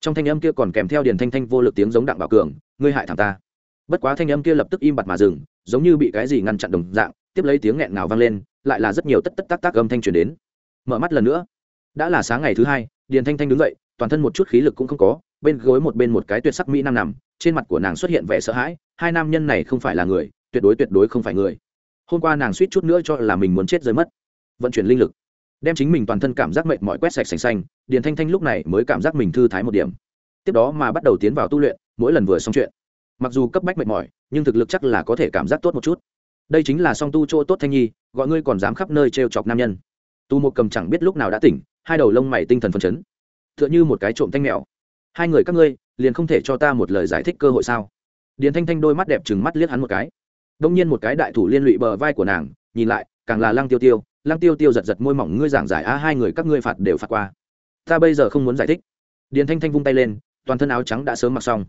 Trong thanh âm kia còn kèm theo điền thanh thanh vô lực tiếng giống đặng bảo cường, ngươi hại thằng ta. Bất quá thanh âm kia lập tức im bặt mà dừng, giống như bị cái gì ngăn chặn đồng dạng, tiếp lấy tiếng nghẹn ngào vang lên, lại là rất nhiều tất tất tác tác âm thanh truyền đến. Mở mắt lần nữa. Đã là sáng ngày thứ hai, điền thanh thanh đứng dậy, toàn thân một chút khí lực cũng không có, bên gối một bên một cái tuyệt sắc mỹ nam nằm, trên mặt của nàng xuất hiện vẻ sợ hãi, hai nam nhân này không phải là người, tuyệt đối tuyệt đối không phải người hôm qua nàng suýt chút nữa cho là mình muốn chết rơi mất. Vận chuyển linh lực, đem chính mình toàn thân cảm giác mệnh mỏi quét sạch sành xanh, điền thanh thanh lúc này mới cảm giác mình thư thái một điểm. Tiếp đó mà bắt đầu tiến vào tu luyện, mỗi lần vừa xong chuyện. Mặc dù cấp bách mệt mỏi, nhưng thực lực chắc là có thể cảm giác tốt một chút. Đây chính là song tu chỗ tốt thanh nhi, gọi ngươi còn dám khắp nơi t r e o chọc nam nhân. Tu một cầm chẳng biết lúc nào đã tỉnh, hai đầu lông mày tinh thần phấn chấn. T h ư ợ n h ư một cái trộm thanh mèo. Hai người các ngươi, liền không thể cho ta một lời giải thích cơ hội sao? Điền thanh thanh đôi mắt đẹp chừng mắt liếc hắn một cái đông nhiên một cái đại thủ liên lụy bờ vai của nàng, nhìn lại, càng là lăng tiêu tiêu. Lăng tiêu tiêu giật giật môi mỏng, ngươi giảng giải a hai người các ngươi phạt đều phạt qua. Ta bây giờ không muốn giải thích. Điền thanh thanh vung tay lên, toàn thân áo trắng đã sớm mặc xong.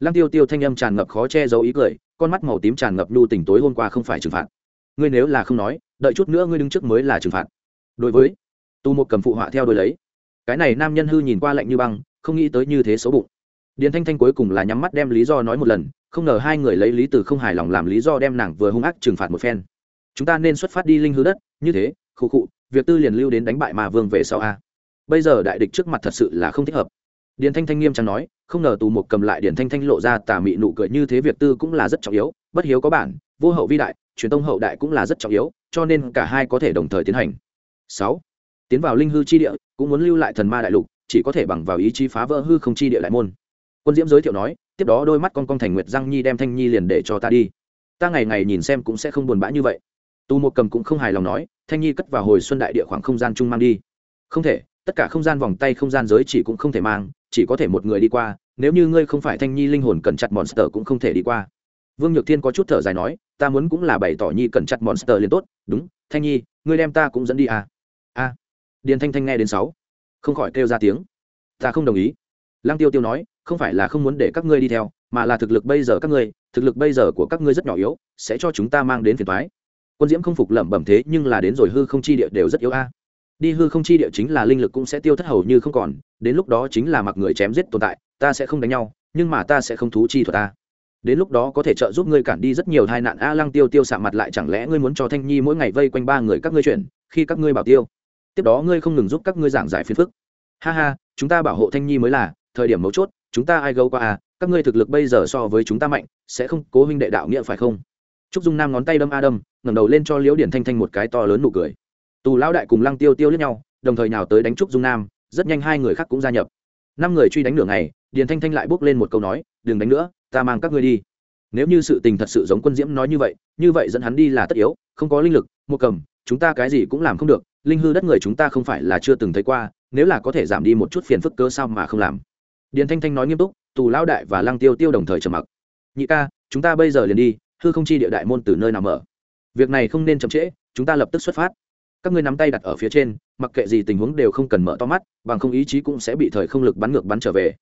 Lăng tiêu tiêu thanh âm tràn ngập khó che giấu ý cười, con mắt màu tím tràn ngập nhu tình tối hôm qua không phải trừng phạt. Ngươi nếu là không nói, đợi chút nữa ngươi đứng trước mới là trừng phạt. Đối với tu một cầm phụ họa theo đôi lấy, cái này nam nhân hư nhìn qua lạnh như băng, không nghĩ tới như thế xấu bụng điền thanh thanh cuối cùng là nhắm mắt đem lý do nói một lần, không ngờ hai người lấy lý từ không hài lòng làm lý do đem nàng vừa hung ác trừng phạt một phen. Chúng ta nên xuất phát đi linh hư đất, như thế khụ khụ việc tư liền lưu đến đánh bại mà vương về sau a. Bây giờ đại địch trước mặt thật sự là không thích hợp. Điền thanh thanh nghiêm trang nói, không ngờ tù một cầm lại điền thanh thanh lộ ra tà mị nụ cười như thế việc tư cũng là rất trọng yếu, bất hiếu có bản, vô hậu vi đại, truyền tông hậu đại cũng là rất trọng yếu, cho nên cả hai có thể đồng thời tiến hành. Sáu, tiến vào linh hư chi địa, cũng muốn lưu lại thần ma đại lục, chỉ có thể bằng vào ý chí phá vỡ hư không chi địa đại môn quân diễm giới thiệu nói, tiếp đó đôi mắt con con thành nguyệt giang nhi đem thanh nhi liền để cho ta đi. Ta ngày ngày nhìn xem cũng sẽ không buồn bã như vậy. Tu một cầm cũng không hài lòng nói, thanh nhi cất vào hồi xuân đại địa khoảng không gian chung mang đi. Không thể, tất cả không gian vòng tay không gian giới chỉ cũng không thể mang, chỉ có thể một người đi qua, nếu như ngươi không phải thanh nhi linh hồn cần chặt monster cũng không thể đi qua. Vương nhược thiên có chút thở dài nói, ta muốn cũng là bày tỏ nhi cần chặt monster liền tốt, đúng, thanh nhi, ngươi đem ta cũng dẫn đi à? A điền thanh thanh nghe đến sáu, không khỏi kêu ra tiếng. Ta không đồng ý lăng tiêu tiêu nói, không phải là không muốn để các ngươi đi theo, mà là thực lực bây giờ các ngươi, thực lực bây giờ của các ngươi rất nhỏ yếu, sẽ cho chúng ta mang đến phiền toái. Quân diễm không phục lẩm bẩm thế, nhưng là đến rồi hư không chi địa đều rất yếu a. Đi hư không chi địa chính là linh lực cũng sẽ tiêu thất hầu như không còn, đến lúc đó chính là mặc người chém giết tồn tại, ta sẽ không đánh nhau, nhưng mà ta sẽ không thú chi thuật ta đến lúc đó có thể trợ giúp ngươi cản đi rất nhiều tai nạn a, lăng tiêu tiêu sạm mặt lại, chẳng lẽ ngươi muốn cho thanh nhi mỗi ngày vây quanh ba người các ngươi chuyển khi các ngươi bảo tiêu? Tiếp đó ngươi không ngừng giúp các ngươi giảng giải phiền phức. Ha ha, chúng ta bảo hộ thanh nhi mới là thời điểm mấu chốt, chúng ta ai gâu qua à các ngươi thực lực bây giờ so với chúng ta mạnh, sẽ không cố huynh đệ đạo nghĩa phải không? Trúc dung nam ngón tay đâm a đâm ngẩng đầu lên cho liễu điển thanh thanh một cái to lớn nụ cười. Tù lão đại cùng lăng tiêu tiêu lẫn nhau, đồng thời nào tới đánh trúc dung nam, rất nhanh hai người khác cũng gia nhập. Năm người truy đánh nửa ngày điền thanh thanh lại bước lên một câu nói, đừng đánh nữa, ta mang các ngươi đi. Nếu như sự tình thật sự giống quân diễm nói như vậy như vậy dẫn hắn đi là tất yếu, không có linh lực, một cầm, chúng ta cái gì cũng làm không được, linh hư đất người chúng ta không phải là chưa từng thấy qua, nếu là có thể giảm đi một chút phiền phức cơ sao mà không làm? Điền thanh thanh nói nghiêm túc, tù Lão đại và lăng tiêu tiêu đồng thời trầm mặc. Nhị ca, chúng ta bây giờ liền đi, hư không chi địa đại môn từ nơi nào mở? Việc này không nên chậm trễ, chúng ta lập tức xuất phát. Các ngươi nắm tay đặt ở phía trên, mặc kệ gì tình huống đều không cần mở to mắt, bằng không ý chí cũng sẽ bị thời không lực bắn ngược bắn trở về.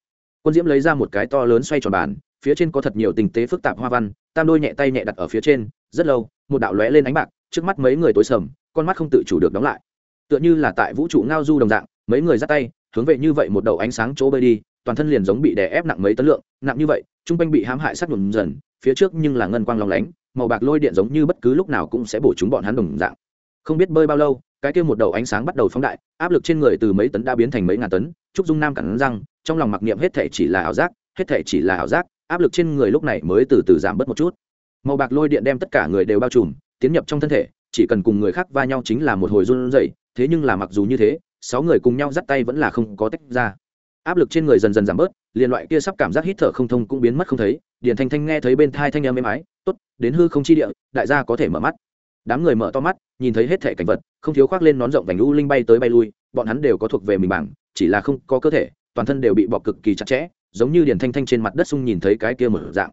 Quân diễm lấy ra một cái to lớn xoay tròn bàn, phía trên có thật nhiều tình tế phức tạp hoa văn, tam đôi nhẹ tay nhẹ đặt ở phía trên, rất lâu, một đạo lóe lên ánh bạc, trước mắt mấy người tối sầm, con mắt không tự chủ được đóng lại. Tựa như là tại vũ trụ ngao du đồng dạng, mấy người dắt tay, hướng về như vậy một đầu ánh sáng chỗ bơi đi toàn thân liền giống bị đè ép nặng mấy tấn lượng, nặng như vậy, trung quanh bị hãm hại sát nhuộm dần, phía trước nhưng là ngân quang long lánh, màu bạc lôi điện giống như bất cứ lúc nào cũng sẽ bổ chúng bọn hắn đồng dạng. Không biết bơi bao lâu, cái kia một đầu ánh sáng bắt đầu phóng đại, áp lực trên người từ mấy tấn đã biến thành mấy ngàn tấn, trúc dung nam cắn răng, trong lòng mặc niệm hết thể chỉ là ảo giác, hết thể chỉ là ảo giác, áp lực trên người lúc này mới từ từ giảm bớt một chút. Màu bạc lôi điện đem tất cả người đều bao trùm, tiến nhập trong thân thể, chỉ cần cùng người khác va nhau chính là một hồi run rẩy, thế nhưng là mặc dù như thế, sáu người cùng nhau dắt tay vẫn là không có tách ra áp lực trên người dần dần giảm bớt, liền loại kia sắp cảm giác hít thở không thông cũng biến mất không thấy, Điền thanh thanh nghe thấy bên thai thanh em êm ái, tốt, đến hư không chi địa, đại gia có thể mở mắt. Đám người mở to mắt, nhìn thấy hết thể cảnh vật, không thiếu khoác lên nón rộng vành u linh bay tới bay lui, bọn hắn đều có thuộc về mình bảng, chỉ là không có cơ thể, toàn thân đều bị bọc cực kỳ chặt chẽ, giống như Điền thanh thanh trên mặt đất sung nhìn thấy cái kia một dạng.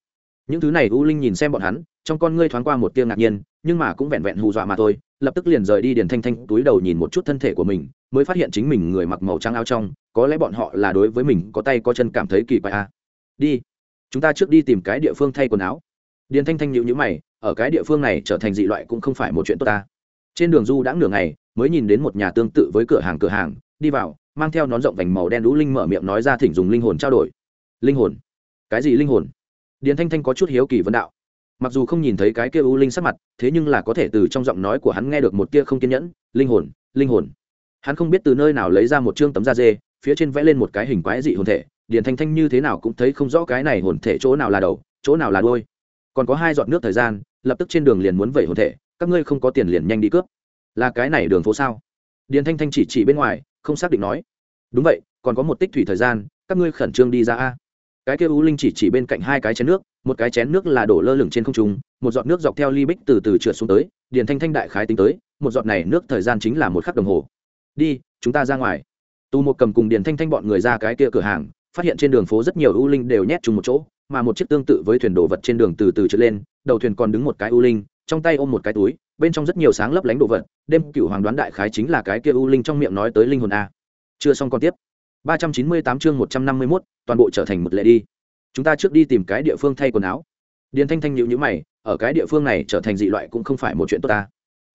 Những thứ này u linh nhìn xem bọn hắn, trong con ngươi thoáng qua một tia ngạc nhiên, nhưng mà cũng vẹn vẹn hù dọa mà thôi lập tức liền rời đi Điền thanh thanh, túi đầu nhìn một chút thân thể của mình, mới phát hiện chính mình người mặc màu trắng áo trong, có lẽ bọn họ là đối với mình có tay có chân cảm thấy kỳ quái à. đi, chúng ta trước đi tìm cái địa phương thay quần áo. Điền thanh thanh nhịu nhữ mày, ở cái địa phương này trở thành dị loại cũng không phải một chuyện tốt ta. Trên đường du đã nửa ngày, mới nhìn đến một nhà tương tự với cửa hàng cửa hàng, đi vào, mang theo nón rộng vành màu đen đũ linh mở miệng nói ra thỉnh dùng linh hồn trao đổi. Linh hồn? Cái gì linh hồn? Điền thanh thanh có chút hiếu kỳ vấn đạo mặc dù không nhìn thấy cái kia u linh sắc mặt, thế nhưng là có thể từ trong giọng nói của hắn nghe được một tia không kiên nhẫn, linh hồn linh hồn. Hắn không biết từ nơi nào lấy ra một chương tấm da dê, phía trên vẽ lên một cái hình quái dị hồn thể điền thanh thanh như thế nào cũng thấy không rõ cái này hồn thể chỗ nào là đầu, chỗ nào là đôi còn có hai giọt nước thời gian, lập tức trên đường liền muốn vẩy hồn thể, các ngươi không có tiền liền nhanh đi cướp. Là cái này đường phố sao? Điền thanh thanh chỉ chỉ bên ngoài, không xác định nói. Đúng vậy, còn có một tích thủy thời gian, các ngươi khẩn trương đi ra a cái kia u linh chỉ chỉ bên cạnh hai cái chén nước, một cái chén nước là đổ lơ lửng trên không trung, một giọt nước dọc theo ly bích từ từ trượt xuống tới, điền thanh thanh đại khái tính tới, một giọt này nước thời gian chính là một khắc đồng hồ. Đi, chúng ta ra ngoài. Tu một cầm cùng điền thanh thanh bọn người ra cái kia cửa hàng, phát hiện trên đường phố rất nhiều u linh đều nhét chung một chỗ, mà một chiếc tương tự với thuyền đồ vật trên đường từ từ trượt lên, đầu thuyền còn đứng một cái u linh, trong tay ôm một cái túi, bên trong rất nhiều sáng lấp lánh đồ vật, đêm Cửu hoàng đoán đại khái chính là cái kia u linh trong miệng nói tới linh hồn a. Chưa xong còn tiếp ba trăm chín mươi tám chương một trăm năm mươi 151, toàn bộ trở thành một lệ đi. Chúng ta trước đi tìm cái địa phương thay quần áo. Điền thanh thanh nhíu nhíu mày ở cái địa phương này trở thành dị loại cũng không phải một chuyện tốt ta.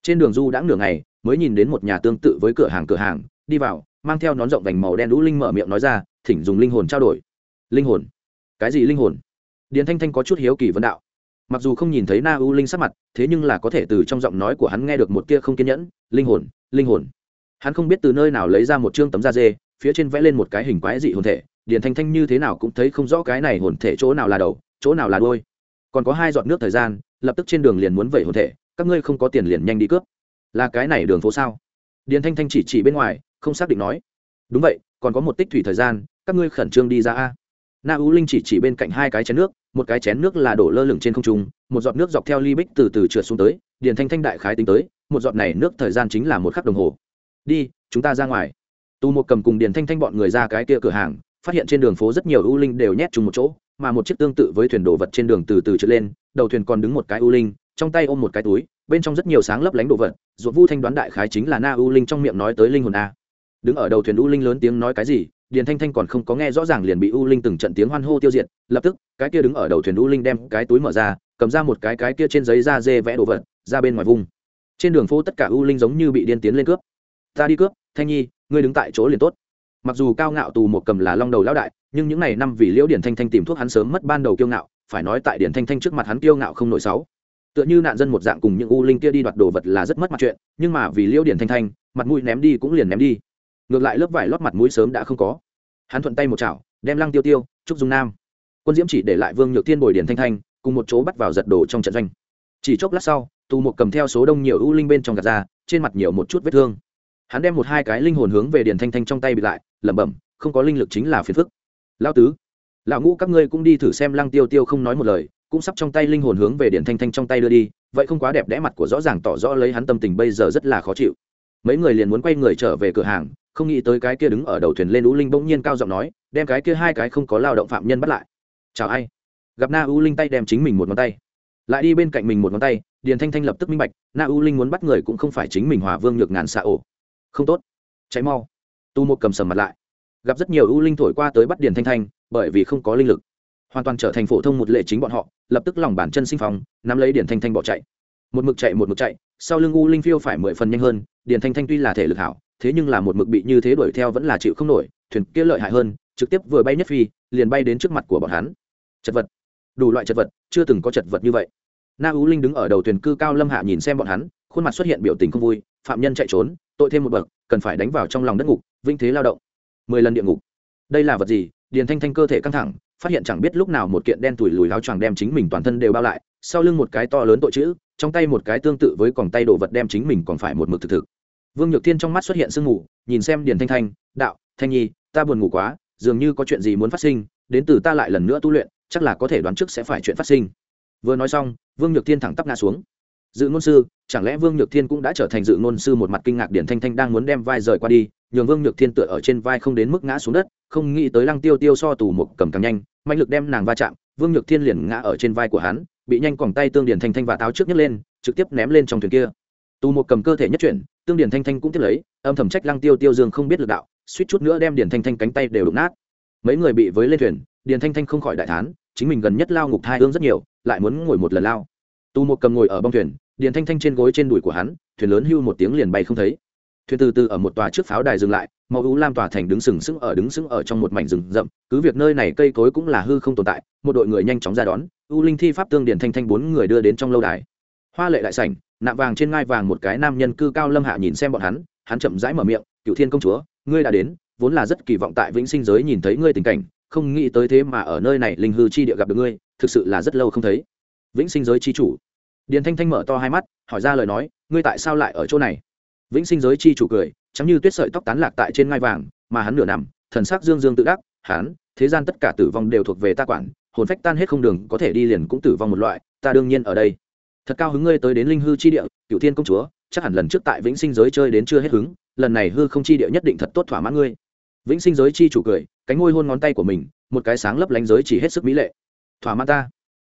Trên đường du đã nửa ngày mới nhìn đến một nhà tương tự với cửa hàng cửa hàng đi vào mang theo nón rộng vành màu đen đũ linh mở miệng nói ra thỉnh dùng linh hồn trao đổi. Linh hồn? Cái gì linh hồn? Điền thanh thanh có chút hiếu kỳ vấn đạo. Mặc dù không nhìn thấy na u linh sắc mặt thế nhưng là có thể từ trong giọng nói của hắn nghe được một tia không kiên nhẫn linh hồn linh hồn. Hắn không biết từ nơi nào lấy ra một chương tấm da dê phía trên vẽ lên một cái hình quái dị hồn thể, điền thanh thanh như thế nào cũng thấy không rõ cái này hồn thể chỗ nào là đầu, chỗ nào là đôi còn có hai giọt nước thời gian, lập tức trên đường liền muốn vẩy hồn thể, các ngươi không có tiền liền nhanh đi cướp. Là cái này đường phố sao? Điền thanh thanh chỉ chỉ bên ngoài, không xác định nói. Đúng vậy, còn có một tích thủy thời gian, các ngươi khẩn trương đi ra a. Na ú linh chỉ chỉ bên cạnh hai cái chén nước, một cái chén nước là đổ lơ lửng trên không trung, một giọt nước dọc theo ly bích từ từ trượt xuống tới, điền thanh thanh đại khái tính tới, một giọt này nước thời gian chính là một khắc đồng hồ. Đi, chúng ta ra ngoài tu một cầm cùng điền thanh thanh bọn người ra cái kia cửa hàng, phát hiện trên đường phố rất nhiều ưu linh đều nhét chung một chỗ, mà một chiếc tương tự với thuyền đồ vật trên đường từ từ trượt lên, đầu thuyền còn đứng một cái ưu linh, trong tay ôm một cái túi, bên trong rất nhiều sáng lấp lánh đồ vật ruột vu thanh đoán đại khái chính là na ưu linh trong miệng nói tới linh hồn a. Đứng ở đầu thuyền u linh lớn tiếng nói cái gì, điền thanh thanh còn không có nghe rõ ràng liền bị u linh từng trận tiếng hoan hô tiêu diệt, lập tức, cái kia đứng ở đầu thuyền u linh đem cái túi mở ra, cầm ra một cái cái kia trên giấy da dê vẽ đồ vật, ra bên ngoài vùng. Trên đường phố tất cả u linh giống như bị điên tiến lên cướp. Ta đi cướp, thanh nhi ngươi đứng tại chỗ liền tốt. Mặc dù cao ngạo tù một cầm là long đầu lão đại, nhưng những ngày năm vì liễu điển thanh thanh tìm thuốc hắn sớm mất ban đầu kiêu ngạo, phải nói tại điển thanh thanh trước mặt hắn kiêu ngạo không nổi sáu. Tựa như nạn dân một dạng cùng những u linh kia đi đoạt đồ vật là rất mất mặt chuyện, nhưng mà vì liễu điển thanh thanh, mặt mũi ném đi cũng liền ném đi. Ngược lại lớp vải lót mặt mũi sớm đã không có. Hắn thuận tay một chảo, đem lăng tiêu tiêu, trúc dung nam, quân diễm chỉ để lại vương nhược thiên bồi điển thanh thanh, cùng một chỗ bắt vào giật đồ trong trận doanh. Chỉ chốc lát sau, tù một cầm theo số đông nhiều u linh bên trong gạt ra, trên mặt nhiều một chút vết thương hắn đem một hai cái linh hồn hướng về điền thanh thanh trong tay bị lại, lẩm bẩm, không có linh lực chính là phiền phức. Lao tứ. Lão ngũ, các ngươi cũng đi thử xem lăng tiêu tiêu không nói một lời, cũng sắp trong tay linh hồn hướng về điện thanh thanh trong tay đưa đi, vậy không quá đẹp đẽ mặt của rõ ràng tỏ rõ lấy hắn tâm tình bây giờ rất là khó chịu. Mấy người liền muốn quay người trở về cửa hàng, không nghĩ tới cái kia đứng ở đầu thuyền lên u linh bỗng nhiên cao giọng nói, đem cái kia hai cái không có lao động phạm nhân bắt lại. Chào ai? Gặp na u linh tay đem chính mình một ngón tay, lại đi bên cạnh mình một ngón tay, điền thanh thanh lập tức minh bạch, na u linh muốn bắt người cũng không phải chính mình hòa vương nhược ngàn xạ ổ không tốt. Cháy mau. Tu một cầm sầm mặt lại. Gặp rất nhiều u linh thổi qua tới bắt điền thanh thanh, bởi vì không có linh lực. Hoàn toàn trở thành phổ thông một lệ chính bọn họ, lập tức lòng bản chân sinh phong, nắm lấy điền thanh thanh bỏ chạy. Một mực chạy, một mực chạy, sau lưng u linh phiêu phải mười phần nhanh hơn, điền thanh thanh tuy là thể lực hảo, thế nhưng là một mực bị như thế đuổi theo vẫn là chịu không nổi, thuyền kia lợi hại hơn, trực tiếp vừa bay nhất phi, liền bay đến trước mặt của bọn hắn. Chật vật. Đủ loại chật vật, chưa từng có chật vật như vậy. Na u linh đứng ở đầu thuyền cư cao lâm hạ nhìn xem bọn hắn, khuôn mặt xuất hiện biểu tình không vui, phạm nhân chạy trốn tội thêm một bậc, cần phải đánh vào trong lòng đất ngục vinh thế lao động. Mười lần địa ngục. Đây là vật gì? Điền thanh thanh cơ thể căng thẳng, phát hiện chẳng biết lúc nào một kiện đen tủi lùi láo choàng đem chính mình toàn thân đều bao lại, sau lưng một cái to lớn tội chữ, trong tay một cái tương tự với còng tay đồ vật đem chính mình còn phải một mực thực thực. Vương nhược thiên trong mắt xuất hiện sương ngủ nhìn xem điền thanh thanh, đạo, thanh nhi, ta buồn ngủ quá, dường như có chuyện gì muốn phát sinh, đến từ ta lại lần nữa tu luyện, chắc là có thể đoán trước sẽ phải chuyện phát sinh. Vừa nói xong, vương nhược thiên thẳng tắp ngã xuống dự ngôn sư, chẳng lẽ vương nhược thiên cũng đã trở thành dự ngôn sư một mặt kinh ngạc điển thanh thanh đang muốn đem vai rời qua đi, nhường vương nhược thiên tựa ở trên vai không đến mức ngã xuống đất, không nghĩ tới lăng tiêu tiêu so tù một cầm càng nhanh, mạnh lực đem nàng va chạm, vương nhược thiên liền ngã ở trên vai của hắn, bị nhanh quòng tay tương điển thanh thanh và táo trước nhấc lên, trực tiếp ném lên trong thuyền kia. Tù một cầm cơ thể nhất chuyển, tương điển thanh thanh cũng tiếp lấy, âm thầm trách lăng tiêu tiêu dương không biết lực đạo, suýt chút nữa đem điển thanh thanh cánh tay đều đụng nát. Mấy người bị với lên thuyền, điển thanh thanh không khỏi đại thán, chính mình gần nhất lao ngục thai hương rất nhiều, lại muốn ngồi một lần lao. Tù một cầm ngồi ở bong thuyền điền thanh thanh trên gối trên đùi của hắn, thuyền lớn hưu một tiếng liền bay không thấy. Thuyền từ từ ở một tòa trước pháo đài dừng lại, màu ú lam tòa thành đứng sừng sững ở đứng sững ở trong một mảnh rừng rậm, cứ việc nơi này cây cối cũng là hư không tồn tại, một đội người nhanh chóng ra đón, u linh thi pháp tương điền thanh thanh bốn người đưa đến trong lâu đài. Hoa lệ đại sảnh, nạm vàng trên ngai vàng một cái nam nhân cư cao lâm hạ nhìn xem bọn hắn hắn chậm rãi mở miệng, cựu thiên công chúa, ngươi đã đến, vốn là rất kỳ vọng tại vĩnh sinh giới nhìn thấy ngươi tình cảnh, không nghĩ tới thế mà ở nơi này linh hư chi địa gặp được ngươi, thực sự là rất lâu không thấy. Vĩnh sinh giới chi chủ? Điền thanh thanh mở to hai mắt, hỏi ra lời nói, ngươi tại sao lại ở chỗ này? Vĩnh sinh giới chi chủ cười chắm như tuyết sợi tóc tán lạc tại trên ngai vàng, mà hắn nửa nằm, thần sắc dương dương tự đắc hắn thế gian tất cả tử vong đều thuộc về ta quản, hồn phách tan hết không đường, có thể đi liền cũng tử vong một loại, ta đương nhiên ở đây. Thật cao hứng ngươi tới đến linh hư chi địa cựu thiên công chúa, chắc hẳn lần trước tại vĩnh sinh giới chơi đến chưa hết hứng, lần này hư không chi địa nhất định thật tốt thỏa mãn ngươi. Vĩnh sinh giới chi chủ cười, cánh ngôi hôn ngón tay của mình, một cái sáng lấp lánh giới chỉ hết sức mỹ lệ. Thỏa mãn ta.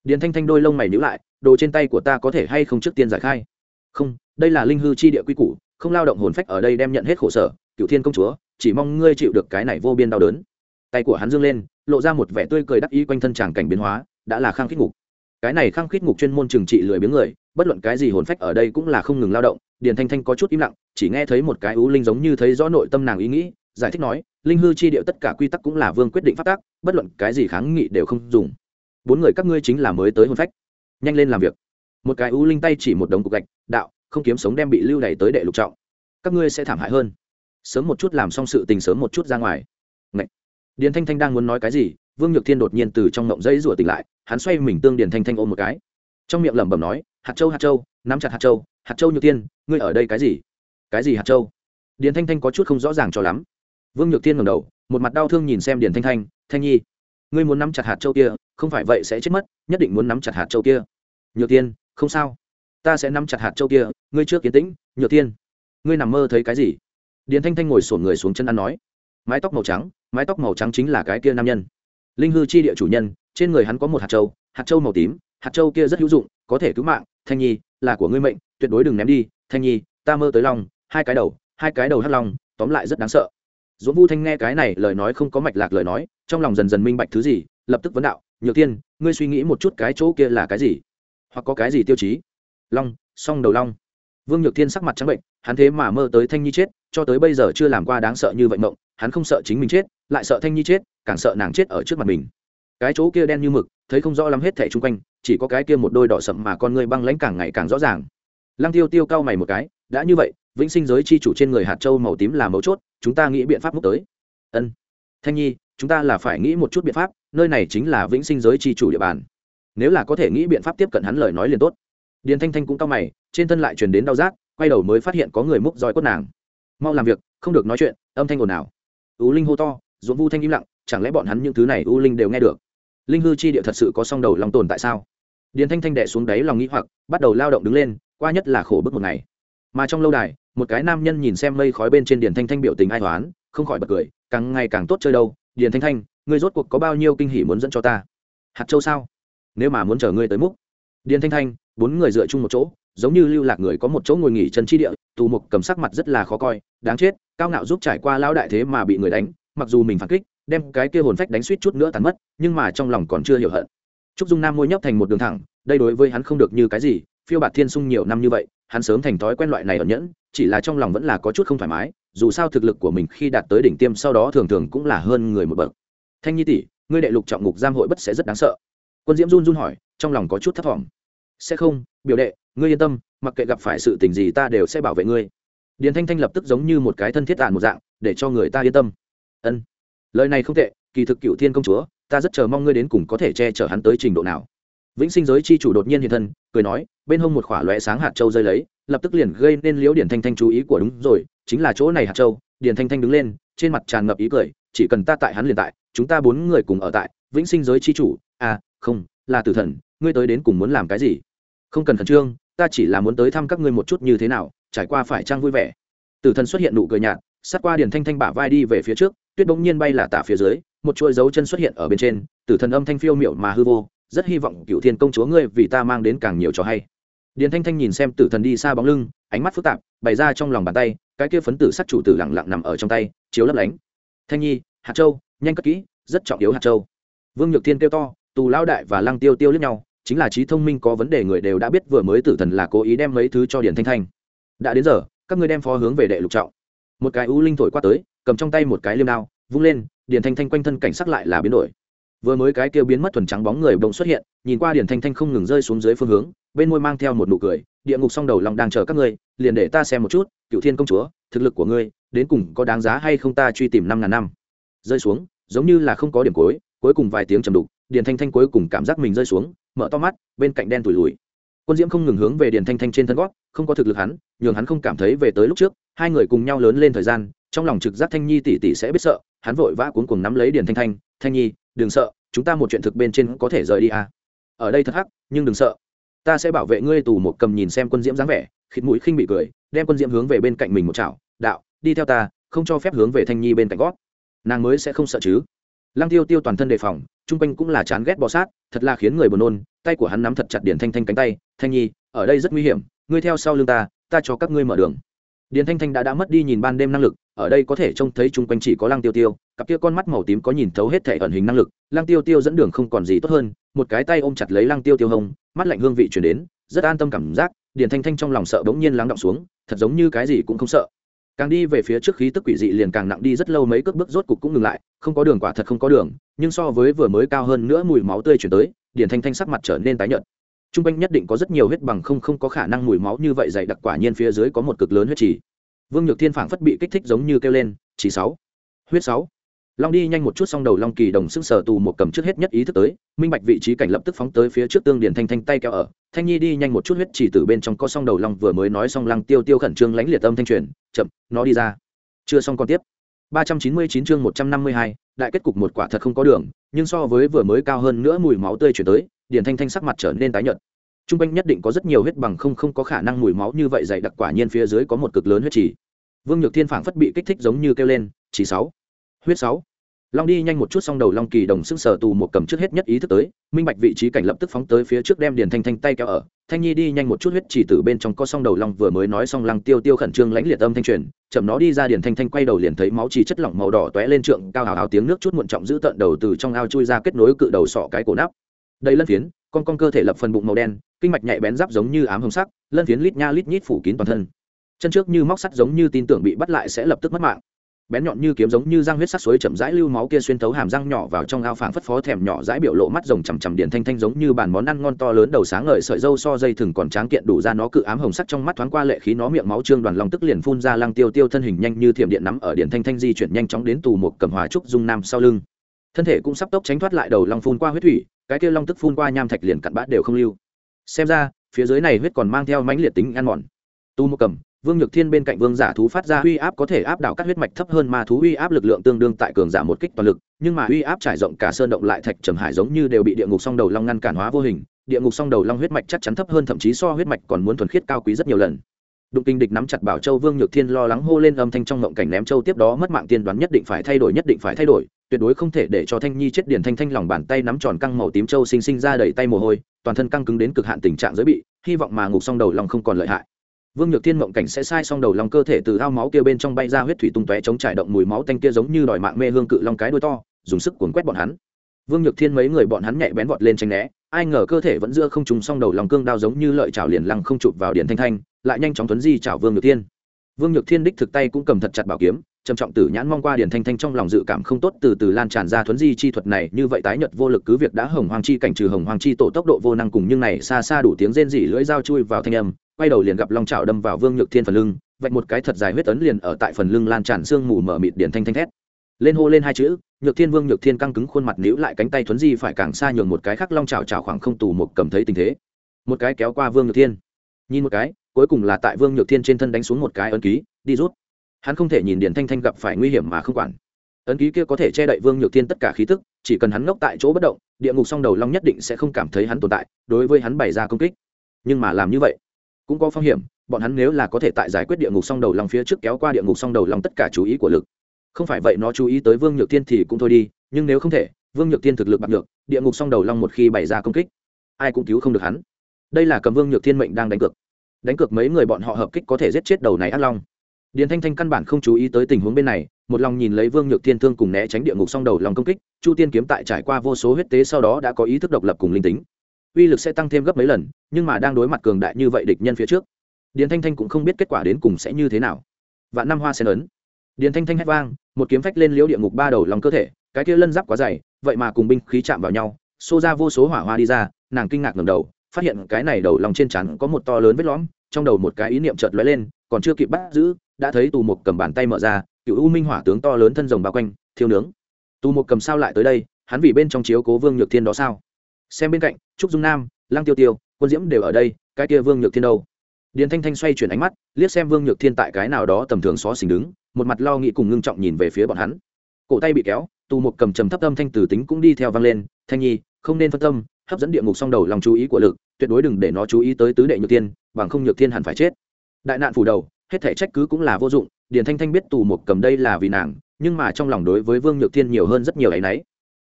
Điền thanh thanh đôi lông mày nhữ lại đồ trên tay của ta có thể hay không trước tiên giải khai? Không, đây là linh hư chi địa quy củ, không lao động hồn phách ở đây đem nhận hết khổ sở cựu thiên công chúa, chỉ mong ngươi chịu được cái này vô biên đau đớn. Tay của hắn dương lên, lộ ra một vẻ tươi cười đắc ý quanh thân tràng cảnh biến hóa, đã là khang khít ngục. Cái này khang khít ngục chuyên môn trừng trị lười biếng người, bất luận cái gì hồn phách ở đây cũng là không ngừng lao động, điền thanh thanh có chút im lặng, chỉ nghe thấy một cái ú linh giống như thấy rõ nội tâm nàng ý nghĩ, giải thích nói, linh hư chi địa tất cả quy tắc cũng là vương quyết định phát tác bất luận cái gì kháng nghị đều không dùng. Bốn người các ngươi chính là mới tới hồn phách nhanh lên làm việc. Một cái ưu linh tay chỉ một đống cục gạch đạo không kiếm sống đem bị lưu đày tới đệ lục trọng. Các ngươi sẽ thảm hại hơn. Sớm một chút làm xong sự tình sớm một chút ra ngoài. Ngậy! điền thanh thanh đang muốn nói cái gì vương nhược thiên đột nhiên từ trong ngộng dây rủa tỉnh lại hắn xoay mình tương điền thanh thanh ôm một cái. Trong miệng lẩm bẩm nói hạt châu hạt châu nắm chặt hạt châu hạt châu nhược tiên, ngươi ở đây cái gì? Cái gì hạt châu? Điền thanh thanh có chút không rõ ràng cho lắm. Vương nhược thiên ngầm đầu một mặt đau thương nhìn xem điền thanh thanh thanh nhi ngươi muốn nắm chặt hạt châu kia, không phải vậy sẽ chết mất, nhất định muốn nắm chặt hạt châu kia. Nhược tiên không sao. Ta sẽ nắm chặt hạt châu kia, ngươi trước kiến tĩnh, nhược tiên ngươi nằm mơ thấy cái gì? Điền thanh thanh ngồi sổn người xuống chân ăn nói. Mái tóc màu trắng, mái tóc màu trắng chính là cái kia nam nhân. Linh hư chi địa chủ nhân, trên người hắn có một hạt châu hạt châu màu tím, hạt châu kia rất hữu dụng, có thể cứu mạng, thanh nhi, là của ngươi mệnh, tuyệt đối đừng ném đi, thanh nhi, ta mơ tới long hai cái đầu, hai cái đầu hắt long tóm lại rất đáng sợ dỗ vu thanh nghe cái này lời nói không có mạch lạc lời nói, trong lòng dần dần minh bạch thứ gì, lập tức vấn đạo, nhược tiên, ngươi suy nghĩ một chút cái chỗ kia là cái gì? Hoặc có cái gì tiêu chí? Long, song đầu long. Vương nhược thiên sắc mặt trắng bệnh, hắn thế mà mơ tới thanh nhi chết, cho tới bây giờ chưa làm qua đáng sợ như vậy mộng, hắn không sợ chính mình chết, lại sợ thanh nhi chết, càng sợ nàng chết ở trước mặt mình. Cái chỗ kia đen như mực, thấy không rõ lắm hết thảy xung quanh, chỉ có cái kia một đôi đỏ sậm mà con ngươi băng lãnh càng ngày càng rõ ràng. Lăng tiêu tiêu cau mày một cái đã như vậy, vĩnh sinh giới chi chủ trên người hạt châu màu tím là mấu chốt, chúng ta nghĩ biện pháp múc tới. Ân. Thanh nhi, chúng ta là phải nghĩ một chút biện pháp, nơi này chính là vĩnh sinh giới chi chủ địa bàn. Nếu là có thể nghĩ biện pháp tiếp cận hắn lời nói liền tốt. Điền thanh thanh cũng cao mày, trên thân lại truyền đến đau rát, quay đầu mới phát hiện có người múc roi cốt nàng. Mau làm việc, không được nói chuyện, âm thanh ồn ào. U linh hô to dũng vu thanh im lặng, chẳng lẽ bọn hắn những thứ này u linh đều nghe được? Linh hư chi địa thật sự có song đầu lòng tồn tại sao? Điền thanh thanh đệ xuống đáy lòng nghĩ hoặc, bắt đầu lao động đứng lên, qua nhất là khổ bức một ngày mà trong lâu đài, một cái nam nhân nhìn xem mây khói bên trên điền thanh thanh biểu tình ai toán không khỏi bật cười, càng ngày càng tốt chơi đâu. Điền thanh thanh, ngươi rốt cuộc có bao nhiêu kinh hỉ muốn dẫn cho ta? Hạt châu sao? Nếu mà muốn chờ ngươi tới múc. Điền thanh thanh, bốn người dựa chung một chỗ, giống như lưu lạc người có một chỗ ngồi nghỉ chân chi địa, tù mục cầm sắc mặt rất là khó coi, đáng chết, cao ngạo giúp trải qua lão đại thế mà bị người đánh, mặc dù mình phản kích, đem cái kia hồn phách đánh suýt chút nữa tàn mất, nhưng mà trong lòng còn chưa hiểu hận. Trúc dung nam môi nhấp thành một đường thẳng, đây đối với hắn không được như cái gì, phiêu bạt thiên sung nhiều năm như vậy hắn sớm thành thói quen loại này ở nhẫn, chỉ là trong lòng vẫn là có chút không thoải mái, dù sao thực lực của mình khi đạt tới đỉnh tiêm sau đó thường thường cũng là hơn người một bậc. Thanh nhi tỷ, ngươi đệ lục trọng ngục giam hội bất sẽ rất đáng sợ. Quân diễm run run hỏi, trong lòng có chút thất vọng sẽ không, biểu đệ, ngươi yên tâm, mặc kệ gặp phải sự tình gì ta đều sẽ bảo vệ ngươi. Điền thanh thanh lập tức giống như một cái thân thiết tàn một dạng, để cho người ta yên tâm. Ân. Lời này không tệ, kỳ thực cựu thiên công chúa, ta rất chờ mong ngươi đến cùng có thể che chở hắn tới trình độ nào vĩnh sinh giới chi chủ đột nhiên hiện thân, cười nói, bên hông một khỏa lóe sáng hạt châu rơi lấy, lập tức liền gây nên liễu điển thanh thanh chú ý của đúng rồi, chính là chỗ này hạt châu, điển thanh thanh đứng lên, trên mặt tràn ngập ý cười, chỉ cần ta tại hắn liền tại, chúng ta bốn người cùng ở tại, vĩnh sinh giới chi chủ à không, là tử thần, ngươi tới đến cùng muốn làm cái gì? Không cần khẩn trương, ta chỉ là muốn tới thăm các ngươi một chút như thế nào, trải qua phải trang vui vẻ. Tử thần xuất hiện nụ cười nhạt, sát qua điển thanh thanh bả vai đi về phía trước, tuyết bỗng nhiên bay là tả phía dưới, một chuỗi dấu chân xuất hiện ở bên trên, tử thần âm thanh phiêu miệu mà hư vô rất hy vọng cựu thiên công chúa ngươi vì ta mang đến càng nhiều trò hay. Điền thanh thanh nhìn xem tử thần đi xa bóng lưng, ánh mắt phức tạp, bày ra trong lòng bàn tay, cái kia phấn tử sắc chủ tử lẳng lặng nằm ở trong tay, chiếu lấp lánh. Thanh nhi, hạt châu, nhanh cất kỹ, rất trọng yếu hạt châu. Vương nhược thiên kêu to, tù lao đại và lăng tiêu tiêu lẫn nhau, chính là trí thông minh có vấn đề người đều đã biết vừa mới tử thần là cố ý đem mấy thứ cho điền thanh thanh. Đã đến giờ, các ngươi đem phó hướng về đệ lục trọng. Một cái u linh thổi qua tới, cầm trong tay một cái liêm đao, vung lên, điền thanh thanh quanh thân cảnh sắc lại là biến đổi vừa mới cái kia biến mất thuần trắng bóng người bỗng xuất hiện, nhìn qua điền thanh thanh không ngừng rơi xuống dưới phương hướng, bên môi mang theo một nụ cười, địa ngục song đầu lòng đang chờ các ngươi, liền để ta xem một chút cựu thiên công chúa, thực lực của ngươi, đến cùng có đáng giá hay không ta truy tìm năm ngàn năm. Rơi xuống, giống như là không có điểm cuối cuối cùng vài tiếng trầm đục, điền thanh thanh cuối cùng cảm giác mình rơi xuống, mở to mắt, bên cạnh đen tủi lùi quân diễm không ngừng hướng về điền thanh thanh trên thân gót, không có thực lực hắn, nhường hắn không cảm thấy về tới lúc trước, hai người cùng nhau lớn lên thời gian, trong lòng trực giác thanh nhi tỷ tỷ sẽ biết sợ, hắn vội vã cuốn cuồng nắm lấy điền thanh thanh thanh nhi, đừng sợ, chúng ta một chuyện thực bên trên có thể rời đi à. ở đây thật hắc, nhưng đừng sợ. Ta sẽ bảo vệ ngươi tù một cầm nhìn xem quân diễm dáng vẻ, khịt mũi khinh bị cười, đem quân diễm hướng về bên cạnh mình một chảo, đạo, đi theo ta, không cho phép hướng về thanh nhi bên cạnh gót. Nàng mới sẽ không sợ chứ. Lăng tiêu tiêu toàn thân đề phòng, chung quanh cũng là chán ghét bò sát, thật là khiến người buồn nôn, tay của hắn nắm thật chặt điển thanh thanh cánh tay, thanh nhi, ở đây rất nguy hiểm, ngươi theo sau lưng ta ta cho các ngươi mở đường. Điển thanh thanh đã đã mất đi nhìn ban đêm năng lực, ở đây có thể trông thấy chung quanh chỉ có lăng tiêu tiêu cặp kia con mắt màu tím có nhìn thấu hết thể ẩn hình năng lực, lăng tiêu tiêu dẫn đường không còn gì tốt hơn, một cái tay ôm chặt lấy lăng tiêu tiêu hông, mắt lạnh hương vị chuyển đến, rất an tâm cảm giác, điền thanh thanh trong lòng sợ bỗng nhiên lắng động xuống, thật giống như cái gì cũng không sợ. Càng đi về phía trước khí tức quỷ dị liền càng nặng đi rất lâu mấy cước bước rốt cục cũng ngừng lại, không có đường quả thật không có đường, nhưng so với vừa mới cao hơn nữa mùi máu tươi chuyển tới, điền thanh thanh sắc mặt trở nên tái nhợt. T r u n g quanh nhất định có rất nhiều huyết bằng không không có khả năng mùi máu như vậy dày đặc quả nhiên phía dưới có một cực lớn huyết trì. Vương nhược thiên phảng phất bị kích thích giống như kêu lên, chỉ sáu. Huyết sáu? Long đi nhanh một chút xong đầu long kỳ đồng sức sở tù một cầm trước hết nhất ý thức tới minh bạch vị trí cảnh lập tức phóng tới phía trước tương điển thanh thanh tay kéo ở thanh nhi đi nhanh một chút huyết chỉ từ bên trong có xong đầu long vừa mới nói xong lăng tiêu tiêu khẩn trương lãnh liệt âm thanh truyền chậm nó đi ra chưa xong còn tiếp 399 chương 152, đại kết cục một quả thật không có đường, nhưng so với vừa mới cao hơn nữa mùi máu tươi chuyển tới, Điền Thanh Thanh sắc mặt trở nên tái nhợt. Trung quanh nhất định có rất nhiều huyết bằng không không có khả năng mùi máu như vậy dày đặc quả nhiên phía dưới có một cực lớn huyết chỉ. Vương Nhược Thiên phảng phất bị kích thích giống như kêu lên, "Chỉ sáu, huyết sáu." Long đi nhanh một chút xong đầu Long Kỳ đồng sức sở tù một cầm trước hết nhất ý thức tới, minh bạch vị trí cảnh lập tức phóng tới phía trước đem Điền Thanh Thanh tay kéo ở, thanh nhi đi nhanh một chút huyết chỉ từ bên trong có song đầu long vừa mới nói xong lăng tiêu tiêu khẩn trương lãnh liệt âm thanh truyền chậm nó đi ra điền thanh thanh quay đầu liền thấy máu chỉ chất lỏng màu đỏ tóe lên trượng cao hào hào tiếng nước chút muộn trọng giữ tận đầu từ trong ao chui ra kết nối cự đầu sọ cái cổ nắp. Đây lân phiến con con cơ thể lập phần bụng màu đen kinh mạch nhạy bén giáp giống như ám hồng sắc lân phiến lít nha lít nhít phủ kín toàn thân. Chân trước như móc sắt giống như tin tưởng bị bắt lại sẽ lập tức mất mạng bén nhọn như kiếm giống như răng huyết sắc suối chậm rãi lưu máu kia xuyên thấu hàm răng nhỏ vào trong ao phảng phất phó thèm nhỏ rãi biểu lộ mắt rồng chằm chằm điện thanh thanh giống như bàn món ăn ngon to lớn đầu sáng ngời sợi dâu so dây thừng còn tráng kiện đủ ra nó cự ám hồng sắc trong mắt thoáng qua lệ khí nó miệng máu trương đoàn long tức liền phun ra lăng tiêu tiêu thân hình nhanh như thiểm điện nắm ở điện thanh thanh di chuyển nhanh chóng đến tù một cầm hòa trúc dung nam sau lưng. Thân thể cũng sắp tốc tránh thoát lại đầu long phun qua huyết thủy, cái kia long tức phun qua nham thạch liền cặn bát đều không lưu. Xem ra, phía dưới này huyết còn mang theo mãnh liệt tính ăn mòn. Tu một cầm vương nhược thiên bên cạnh vương giả thú phát ra uy áp có thể áp đảo các huyết mạch thấp hơn ma thú uy áp lực lượng tương đương tại cường giả một kích toàn lực, nhưng mà uy áp trải rộng cả sơn động lại thạch trầm hải giống như đều bị địa ngục song đầu long ngăn cản hóa vô hình, địa ngục song đầu long huyết mạch chắc chắn thấp hơn, thậm chí so huyết mạch còn muốn thuần khiết cao quý rất nhiều lần. Đụng kinh địch nắm chặt bảo châu vương nhược thiên lo lắng hô lên âm thanh trong ngộng cảnh ném châu tiếp đó mất mạng tiên đoán nhất định phải thay đổi, nhất định phải thay đổi, tuyệt đối không thể để cho thanh nhi chết điển thanh thanh lòng bàn tay nắm tròn căng màu tím châu sinh sinh ra đầy tay mồ hôi, toàn thân căng cứng đến cực hạn tình trạng giới bị, hy vọng mà ngục song đầu long không còn lợi hại vương nhược thiên mộng cảnh sẽ sai xong đầu lòng cơ thể từ ao máu kia bên trong bay ra huyết thủy tung tóe chống trải động mùi máu tanh kia giống như đòi mạng mê hương cự long cái đuôi to, dùng sức cuốn quét bọn hắn. Vương nhược thiên mấy người bọn hắn nhạy bén vọt lên tranh né, ai ngờ cơ thể vẫn giữa không trùng xong đầu lòng cương đao giống như lợi chảo liền lăng không chụp vào điện thanh thanh, lại nhanh chóng tuấn di chảo vương nhược thiên. Vương nhược thiên đích thực tay cũng cầm thật chặt bảo kiếm, trầm trọng tử nhãn mong qua điển thanh thanh trong lòng dự cảm không tốt từ từ lan tràn ra thuấn di chi thuật này, như vậy tái nhật vô lực cứ việc đã hồng hoàng chi cảnh trừ hồng hoàng chi tổ tốc độ vô năng cùng nhưng này xa xa đủ tiếng rên rỉ lưỡi dao chui vào thanh âm quay đầu liền gặp long trào đâm vào vương nhược thiên phần lưng, vạch một cái thật dài huyết ấn liền ở tại phần lưng lan tràn xương mù mở mịt điển thanh thanh thét. Lên hô lên hai chữ, nhược thiên vương nhược thiên căng cứng khuôn mặt níu lại cánh tay thuấn di phải càng xa nhường một cái khác long trào trào khoảng không tù một cầm thấy tình thế. Một cái kéo qua vương nhược thiên. Nhìn một cái, cuối cùng là tại vương nhược thiên trên thân đánh xuống một cái ấn ký, đi rút. Hắn không thể nhìn điển thanh thanh gặp phải nguy hiểm mà không quản. Ấn ký kia có thể che đậy vương nhược thiên tất cả khí tức, chỉ cần hắn ngốc tại chỗ bất động, địa ngục song đầu long nhất định sẽ không cảm thấy hắn tồn tại, đối với hắn bày ra công kích. Nhưng mà làm như vậy cũng có phong hiểm, bọn hắn nếu là có thể tại giải quyết địa ngục song đầu long phía trước kéo qua địa ngục song đầu long tất cả chú ý của lực. Không phải vậy nó chú ý tới vương nhược thiên thì cũng thôi đi, nhưng nếu không thể, vương nhược thiên thực lực bạc nhược, địa ngục song đầu long một khi bày ra công kích, ai cũng cứu không được hắn. Đây là cầm vương nhược thiên mệnh đang đánh cược. Đánh cược mấy người bọn họ hợp kích có thể giết chết đầu này ác long. Điền thanh thanh căn bản không chú ý tới tình huống bên này, một lòng nhìn lấy vương nhược thiên thương cùng né tránh địa ngục song đầu lòng công kích, chu tiên kiếm tại trải qua vô số huyết tế sau đó đã có ý thức độc lập cùng linh tính uy lực sẽ tăng thêm gấp mấy lần, nhưng mà đang đối mặt cường đại như vậy địch nhân phía trước, điền thanh thanh cũng không biết kết quả đến cùng sẽ như thế nào. Vạn năm hoa sen ấn. Điền thanh thanh hét vang, một kiếm phách lên liễu địa ngục ba đầu lòng cơ thể, cái kia lân giáp quá dày, vậy mà cùng binh khí chạm vào nhau, xô ra vô số hỏa hoa đi ra, nàng kinh ngạc ngầm đầu, phát hiện cái này đầu lòng trên chắn có một to lớn vết lõm, trong đầu một cái ý niệm chợt lóe lên, còn chưa kịp bắt giữ, đã thấy tù một cầm bàn tay mở ra, cựu u minh hỏa tướng to lớn thân rồng bao quanh thiêu nướng. Tù một cầm sao lại tới đây? Hắn vì bên trong chiếu cố vương nhược thiên đó sao? Xem bên cạnh, trúc dung nam, lăng tiêu tiêu, quân diễm đều ở đây, cái kia vương nhược thiên đâu? Điền thanh thanh xoay chuyển ánh mắt, liếc xem vương nhược thiên tại cái nào đó tầm thường xó xỉnh đứng, một mặt lo nghĩ cùng ngưng trọng nhìn về phía bọn hắn. Cổ tay bị kéo, tù một cầm trầm thấp âm thanh tử tính cũng đi theo vang lên, thanh nhi, không nên phân tâm, hấp dẫn địa ngục song đầu lòng chú ý của lực, tuyệt đối đừng để nó chú ý tới tứ đệ nhược thiên, bằng không nhược thiên hẳn phải chết. Đại nạn phủ đầu, hết thể trách cứ cũng là vô dụng, điền thanh thanh biết tù một cầm đây là vì nàng, nhưng mà trong lòng đối với vương nhược thiên nhiều hơn rất nhiều áy náy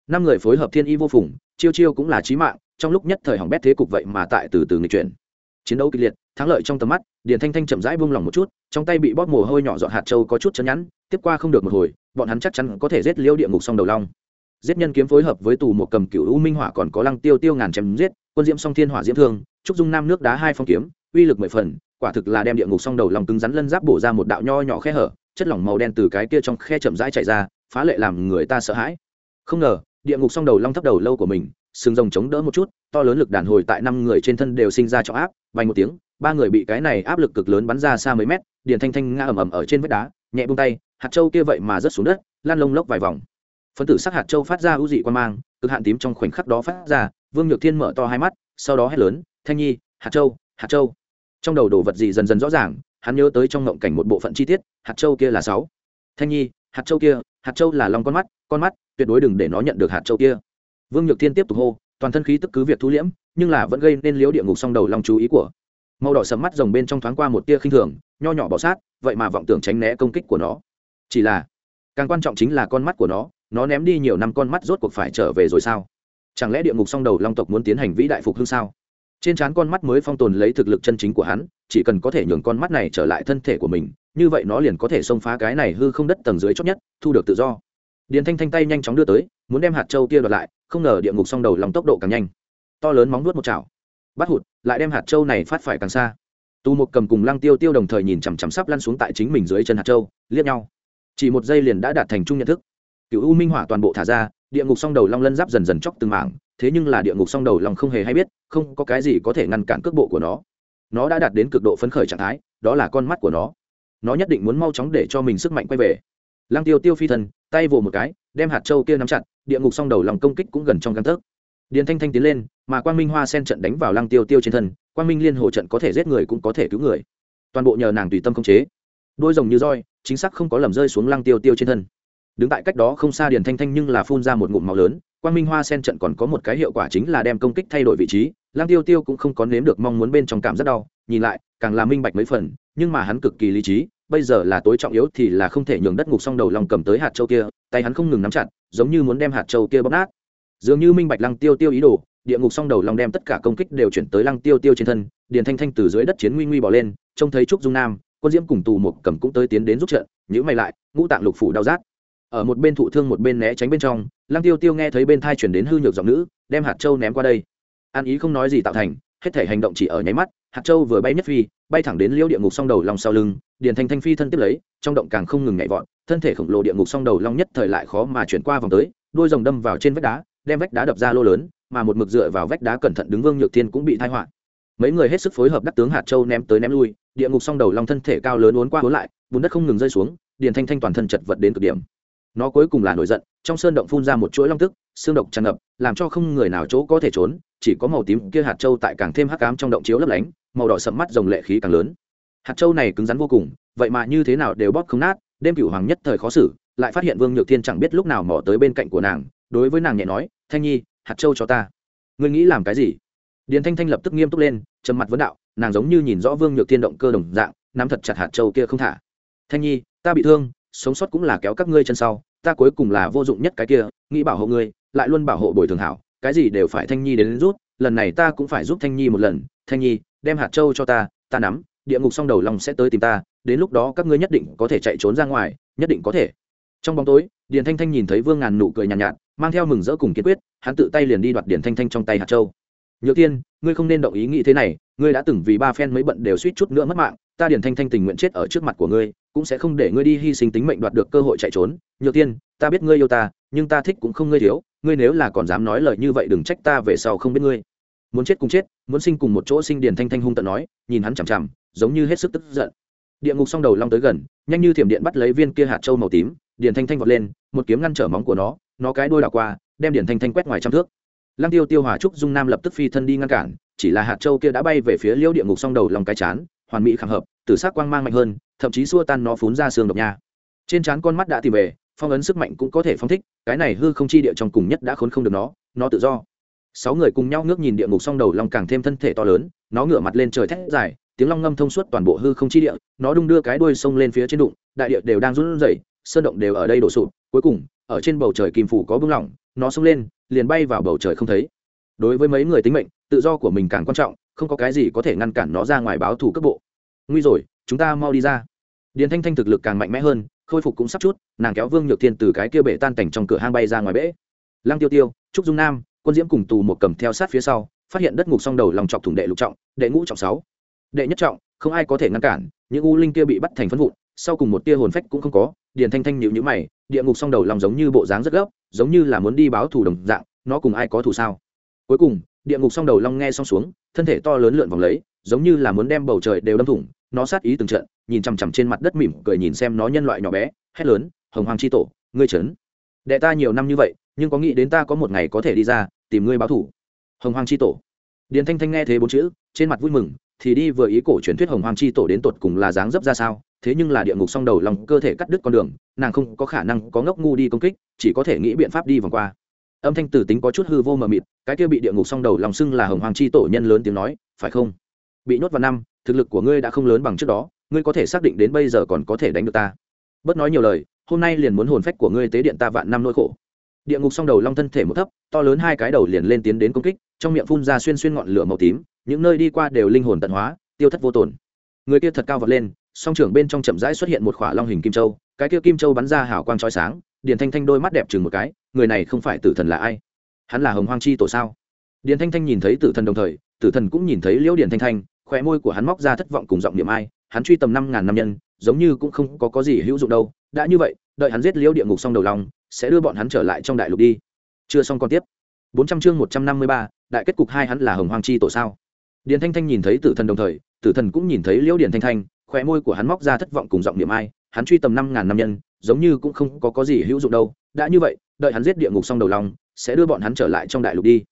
năm người phối hợp thiên y vô phùng chiêu chiêu cũng là trí mạng, trong lúc nhất thời hỏng bét thế cục vậy mà tại từ từ nghịch chuyển. Chiến đấu kịch liệt, thắng lợi trong tầm mắt, điền thanh thanh chậm rãi buông lòng một chút, trong tay bị bóp mồ hôi nhỏ giọt hạt châu có chút chấn nhẵn, tiếp qua không được một hồi, bọn hắn chắc chắn có thể giết liêu địa ngục song đầu long. Giết nhân kiếm phối hợp với tù một cầm cựu u minh hỏa còn có lăng tiêu tiêu ngàn chém giết, quân diễm song thiên hỏa diễm thương, trúc dung nam nước đá hai phong kiếm, uy lực mười phần, quả thực là đem địa ngục song đầu lòng cứng rắn lân giáp bổ ra một đạo nho nhỏ khe hở, chất lỏng màu đen từ cái kia trong khe chậm rãi chạy ra, phá lệ làm người ta sợ hãi. Không ngờ địa ngục song đầu long thấp đầu lâu của mình sừng rồng chống đỡ một chút, to lớn lực đàn hồi tại năm người trên thân đều sinh ra trọng áp vành một tiếng, ba người bị cái này áp lực cực lớn bắn ra xa mấy mét điền thanh thanh ngã ầm ầm ở trên vách đá, nhẹ bung tay, hạt châu kia vậy mà rớt xuống đất, lan lông lốc vài vòng. Phân tử sắc hạt châu phát ra ưu dị quan mang, cực hạn tím trong khoảnh khắc đó phát ra, vương nhược thiên mở to hai mắt, sau đó hét lớn, thanh nhi, hạt châu hạt châu. Trong đầu đồ vật gì dần dần rõ ràng, hắn nhớ tới trong ngộng cảnh một bộ phận chi tiết, hạt châu kia là sáu. Thanh nhi hạt châu kia, hạt châu là lòng con mắt con mắt, tuyệt đối đừng để nó nhận được hạt châu kia. Vương nhược thiên tiếp tục hô, toàn thân khí tức cứ việc thu liễm, nhưng là vẫn gây nên liếu địa ngục song đầu lòng chú ý của. Màu đỏ sầm mắt rồng bên trong thoáng qua một tia khinh thường, nho nhỏ bỏ sát, vậy mà vọng tưởng tránh né công kích của nó. Chỉ là, càng quan trọng chính là con mắt của nó nó ném đi nhiều năm con mắt rốt cuộc phải trở về rồi sao? Chẳng lẽ địa ngục song đầu long tộc muốn tiến hành vĩ đại phục hưng sao? Trên trán con mắt mới phong tồn lấy thực lực chân chính của hắn, chỉ cần có thể nhường con mắt này trở lại thân thể của mình như vậy nó liền có thể xông phá cái này hư không đất tầng dưới chót nhất, thu được tự do. Điền thanh thanh tay nhanh chóng đưa tới, muốn đem hạt châu kia đoạt lại, không ngờ địa ngục s đầu lòng tốc độ càng nhanh. To lớn móng nuốt một chảo. Bắt hụt, lại đem hạt châu này phát phải càng xa. Tu một cầm cùng lăng tiêu tiêu đồng thời nhìn chằm chằm sắp lăn xuống tại chính mình dưới chân hạt châu, liếc nhau. Chỉ một giây liền đã đạt thành chung nhận thức. Cựu u minh hỏa toàn bộ thả ra, địa ngục song đầu long lân giáp dần dần chóc từng mảng, thế nhưng là địa ngục song đầu long không hề hay biết, không có cái gì có thể ngăn cản cước bộ của nó. Nó đã đạt đến cực độ phấn khởi trạng thái, đó là con mắt của nó nó nhất định muốn mau chóng để cho mình sức mạnh quay về. Lăng tiêu tiêu phi thần tay vồ một cái, đem hạt châu kia nắm chặt, địa ngục song đầu lòng công kích cũng gần trong găng tấc. Điền thanh thanh tiến lên, mà quang minh hoa sen trận đánh vào lăng tiêu tiêu trên thân, quang minh liên hồ trận có thể giết người cũng có thể cứu người. Toàn bộ nhờ nàng tùy tâm không chế. Đôi rồng như roi, chính xác không có lầm rơi xuống lăng tiêu tiêu trên thân. Đứng tại cách đó không xa điền thanh thanh nhưng là phun ra một ngụm máu lớn, quang minh hoa sen trận còn có một cái hiệu quả chính là đem công kích thay đổi vị trí Lang tiêu tiêu cũng không có nếm được mong muốn bên trong cảm rất đau nhìn lại, càng là minh bạch mấy phần, nhưng mà hắn cực kỳ lý trí, bây giờ là tối trọng yếu thì là không thể nhường đất ngục xong đầu lòng cầm tới hạt châu kia, tay hắn không ngừng nắm chặt, giống như muốn đem hạt châu kia bóp nát. Dường như minh bạch lăng tiêu tiêu ý đồ, địa ngục xong đầu lòng đem tất cả công kích đều chuyển tới lăng tiêu tiêu trên thân, điền thanh thanh từ dưới đất chiến nguy nguy bỏ lên, trông thấy trúc dung nam, quân diễm cùng tù một cầm cũng tới tiến đến giúp trận nhữ mày lại, ngũ tạng lục phủ đau rát. Ở một bên thụ thương một bên né tránh bên trong, lăng tiêu tiêu nghe thấy bên thai chuyển đến hư nhược giọng nữ, đem hạt châu ném qua đây. An ý không nói gì tạo thành, hết thể hành động chỉ ở nháy mắt hạt châu vừa bay nhất phi, bay thẳng đến liêu địa ngục song đầu long sau lưng, điền thanh thanh phi thân tiếp lấy, trong động càng không ngừng nhảy vọt, thân thể khổng lồ địa ngục song đầu long nhất thời lại khó mà chuyển qua vòng tới đuôi rồng đâm vào trên vách đá, đem vách đá đập ra lô lớn, mà một mực dựa vào vách đá cẩn thận đứng vương nhược thiên cũng bị thai họa. Mấy người hết sức phối hợp đắc tướng hạt châu ném tới ném lui, địa ngục song đầu long thân thể cao lớn uốn qua uốn lại, bùn đất không ngừng rơi xuống, điền thanh thanh toàn thân chật vật đến cực điểm nó cuối cùng là nổi giận, trong sơn động phun ra một chuỗi long tức, xương độc tràn ngập, làm cho không người nào chỗ có thể trốn, chỉ có màu tím kia hạt châu tại càng thêm hắc ám trong động chiếu lấp lánh, màu đỏ sậm mắt rồng lệ khí càng lớn. Hạt châu này cứng rắn vô cùng, vậy mà như thế nào đều bóp không nát, đêm cửu hoàng nhất thời khó xử, lại phát hiện vương nhược thiên chẳng biết lúc nào mò tới bên cạnh của nàng, đối với nàng nhẹ nói, thanh nhi, hạt châu cho ta. Ngươi nghĩ làm cái gì? Điền thanh thanh lập tức nghiêm túc lên, trầm mặt vấn đạo, nàng giống như nhìn rõ vương nhược thiên động cơ đồng dạng, nắm thật chặt hạt châu kia không thả. Thanh nhi, ta bị thương sống sót cũng là kéo các ngươi chân sau ta cuối cùng là vô dụng nhất cái kia nghĩ bảo hộ ngươi lại luôn bảo hộ bồi thường hảo cái gì đều phải thanh nhi đến, đến rút lần này ta cũng phải giúp thanh nhi một lần thanh nhi đem hạt châu cho ta ta nắm địa ngục xong đầu lòng sẽ tới tìm ta đến lúc đó các ngươi nhất định có thể chạy trốn ra ngoài nhất định có thể. Trong bóng tối điền thanh thanh nhìn thấy vương ngàn nụ cười nhàn nhạt, nhạt mang theo mừng rỡ cùng kiên quyết hắn tự tay liền đi đoạt điền thanh thanh trong tay hạt châu. Nhược tiên ngươi không nên động ý nghĩ thế này ngươi đã từng vì ba phen mấy bận đều suýt chút nữa mất mạng ta điền thanh thanh tình nguyện chết ở trước mặt của ngươi cũng sẽ không để ngươi đi hy sinh tính mệnh đoạt được cơ hội chạy trốn. Nhược tiên, ta biết ngươi yêu ta, nhưng ta thích cũng không ngươi thiếu. Ngươi nếu là còn dám nói lời như vậy đừng trách ta về sau không biết ngươi. Muốn chết cùng chết, muốn sinh cùng một chỗ sinh điền thanh thanh hung tận nói, nhìn hắn chằm chằm, giống như hết sức tức giận. Địa ngục song đầu long tới gần, nhanh như thiểm điện bắt lấy viên kia hạt trâu màu tím, điền thanh thanh vọt lên, một kiếm ngăn trở móng của nó nó cái đôi đảo qua, đem điền thanh thanh quét ngoài trăm thước. Lăng tiêu tiêu hòa trúc dung nam lập tức phi thân đi ngăn cản, chỉ là hạt châu kia đã bay về phía liêu địa ngục song đầu lòng cái chán, hoàn mỹ khẳng hợp, tử sắc quang mang mạnh hơn thậm chí xua tan nó phún ra xương độc nha. Trên trán con mắt đã tìm về, phong ấn sức mạnh cũng có thể phong thích, cái này hư không chi địa trong cùng nhất đã khốn không được nó nó tự do. Sáu người cùng nhau ngước nhìn địa ngục song đầu long càng thêm thân thể to lớn, nó ngửa mặt lên trời thét dài, tiếng long ngâm thông suốt toàn bộ hư không chi địa, nó đung đưa cái đuôi sông lên phía trên đụng, đại địa đều đang run rẩy, sơn động đều ở đây đổ sụp, cuối cùng, ở trên bầu trời kim phủ có bưng lỏng, nó xông lên, liền bay vào bầu trời không thấy. Đối với mấy người tính mệnh, tự do của mình càng quan trọng, không có cái gì có thể ngăn cản nó ra ngoài báo thù cấp bộ. Nguy rồi chúng ta mau đi ra. Điền thanh thanh thực lực càng mạnh mẽ hơn, khôi phục cũng sắp chút, nàng kéo vương nhược thiên từ cái kia bể tan cảnh trong cửa hang bay ra ngoài bể. Lăng tiêu tiêu, trúc dung nam, quân diễm cùng tù một cầm theo sát phía sau, phát hiện đất ngục song đầu lòng chọc thủng đệ lục trọng, đệ ngũ trọng sáu. Đệ nhất trọng, không ai có thể ngăn cản, những u linh kia bị bắt thành phân vụn, sau cùng một tia hồn phách cũng không có, điền thanh thanh nhịu nhữ mày, địa ngục song đầu lòng giống như bộ dáng rất gấp, giống như là muốn đi báo thù đồng dạng, nó cùng ai có thù sao? Cuối cùng, địa ngục song đầu long nghe xong xuống, thân thể to lớn lượn vòng lấy, giống như là muốn đem bầu trời đều đâm thủng nó sát ý từng trận, nhìn chằm chằm trên mặt đất mỉm cười nhìn xem nó nhân loại nhỏ bé, hét lớn, hồng hoàng c h i tổ, ngươi trấn. Đệ ta nhiều năm như vậy, nhưng có nghĩ đến ta có một ngày có thể đi ra, tìm ngươi báo thủ. Hồng hoàng c h i tổ. Điền thanh thanh nghe thế bốn chữ, trên mặt vui mừng, thì đi vừa ý cổ truyền thuyết hồng hoàng c h i tổ đến tột cùng là dáng dấp ra sao, thế nhưng là địa ngục song đầu lòng cơ thể cắt đứt con đường, nàng không có khả năng có ngốc ngu đi công kích, chỉ có thể nghĩ biện pháp đi vòng qua. Âm thanh tử tính có chút hư vô mờ mịt, cái kia bị địa ngục song đầu lòng xưng là hồng hoàng c tổ nhân lớn tiếng nói, phải không? Bị nhốt vào năm thực lực của ngươi đã không lớn bằng trước đó, ngươi có thể xác định đến bây giờ còn có thể đánh được ta. Bớt nói nhiều lời, hôm nay liền muốn hồn phách của ngươi tế điện ta vạn năm nỗi khổ. Địa ngục song đầu long thân thể một thấp, to lớn hai cái đầu liền lên tiến đến công kích, trong miệng phun ra xuyên xuyên ngọn lửa màu tím, những nơi đi qua đều linh hồn tận hóa, tiêu thất vô tồn. Người kia thật cao vọt lên, song trưởng bên trong chậm rãi xuất hiện một khỏa long hình kim châu, cái kia kim châu bắn ra hào quang trói sáng, điền thanh thanh đôi mắt đẹp chừng một cái, người này không phải tử thần là ai? Hắn là hồng hoang chi tổ sao? Điền thanh thanh nhìn thấy tử thần đồng thời, tử thần cũng nhìn thấy liễu điền thanh thanh khóe môi của hắn móc ra thất vọng cùng giọng niệm ai hắn truy tầm năm ngàn năm nhân giống như cũng không có, có gì hữu dụng đâu. Đã như vậy đợi hắn giết liễu địa ngục xong đầu lòng sẽ đưa bọn hắn trở lại trong đại lục đi. Chưa xong còn tiếp. Bốn trăm chương một trăm năm mươi ba đại kết cục hai hắn là hồng hoang chi tổ sao? Điền thanh thanh nhìn thấy tử thần đồng thời tử thần cũng nhìn thấy liễu điền thanh thanh khóe môi của hắn móc ra thất vọng cùng giọng niệm ai hắn truy tầm năm ngàn năm nhân giống như cũng không có, có gì hữu dụng đâu. Đã như vậy đợi hắn giết địa ngục xong đầu lòng sẽ đưa bọn hắn trở lại trong đại lục đi.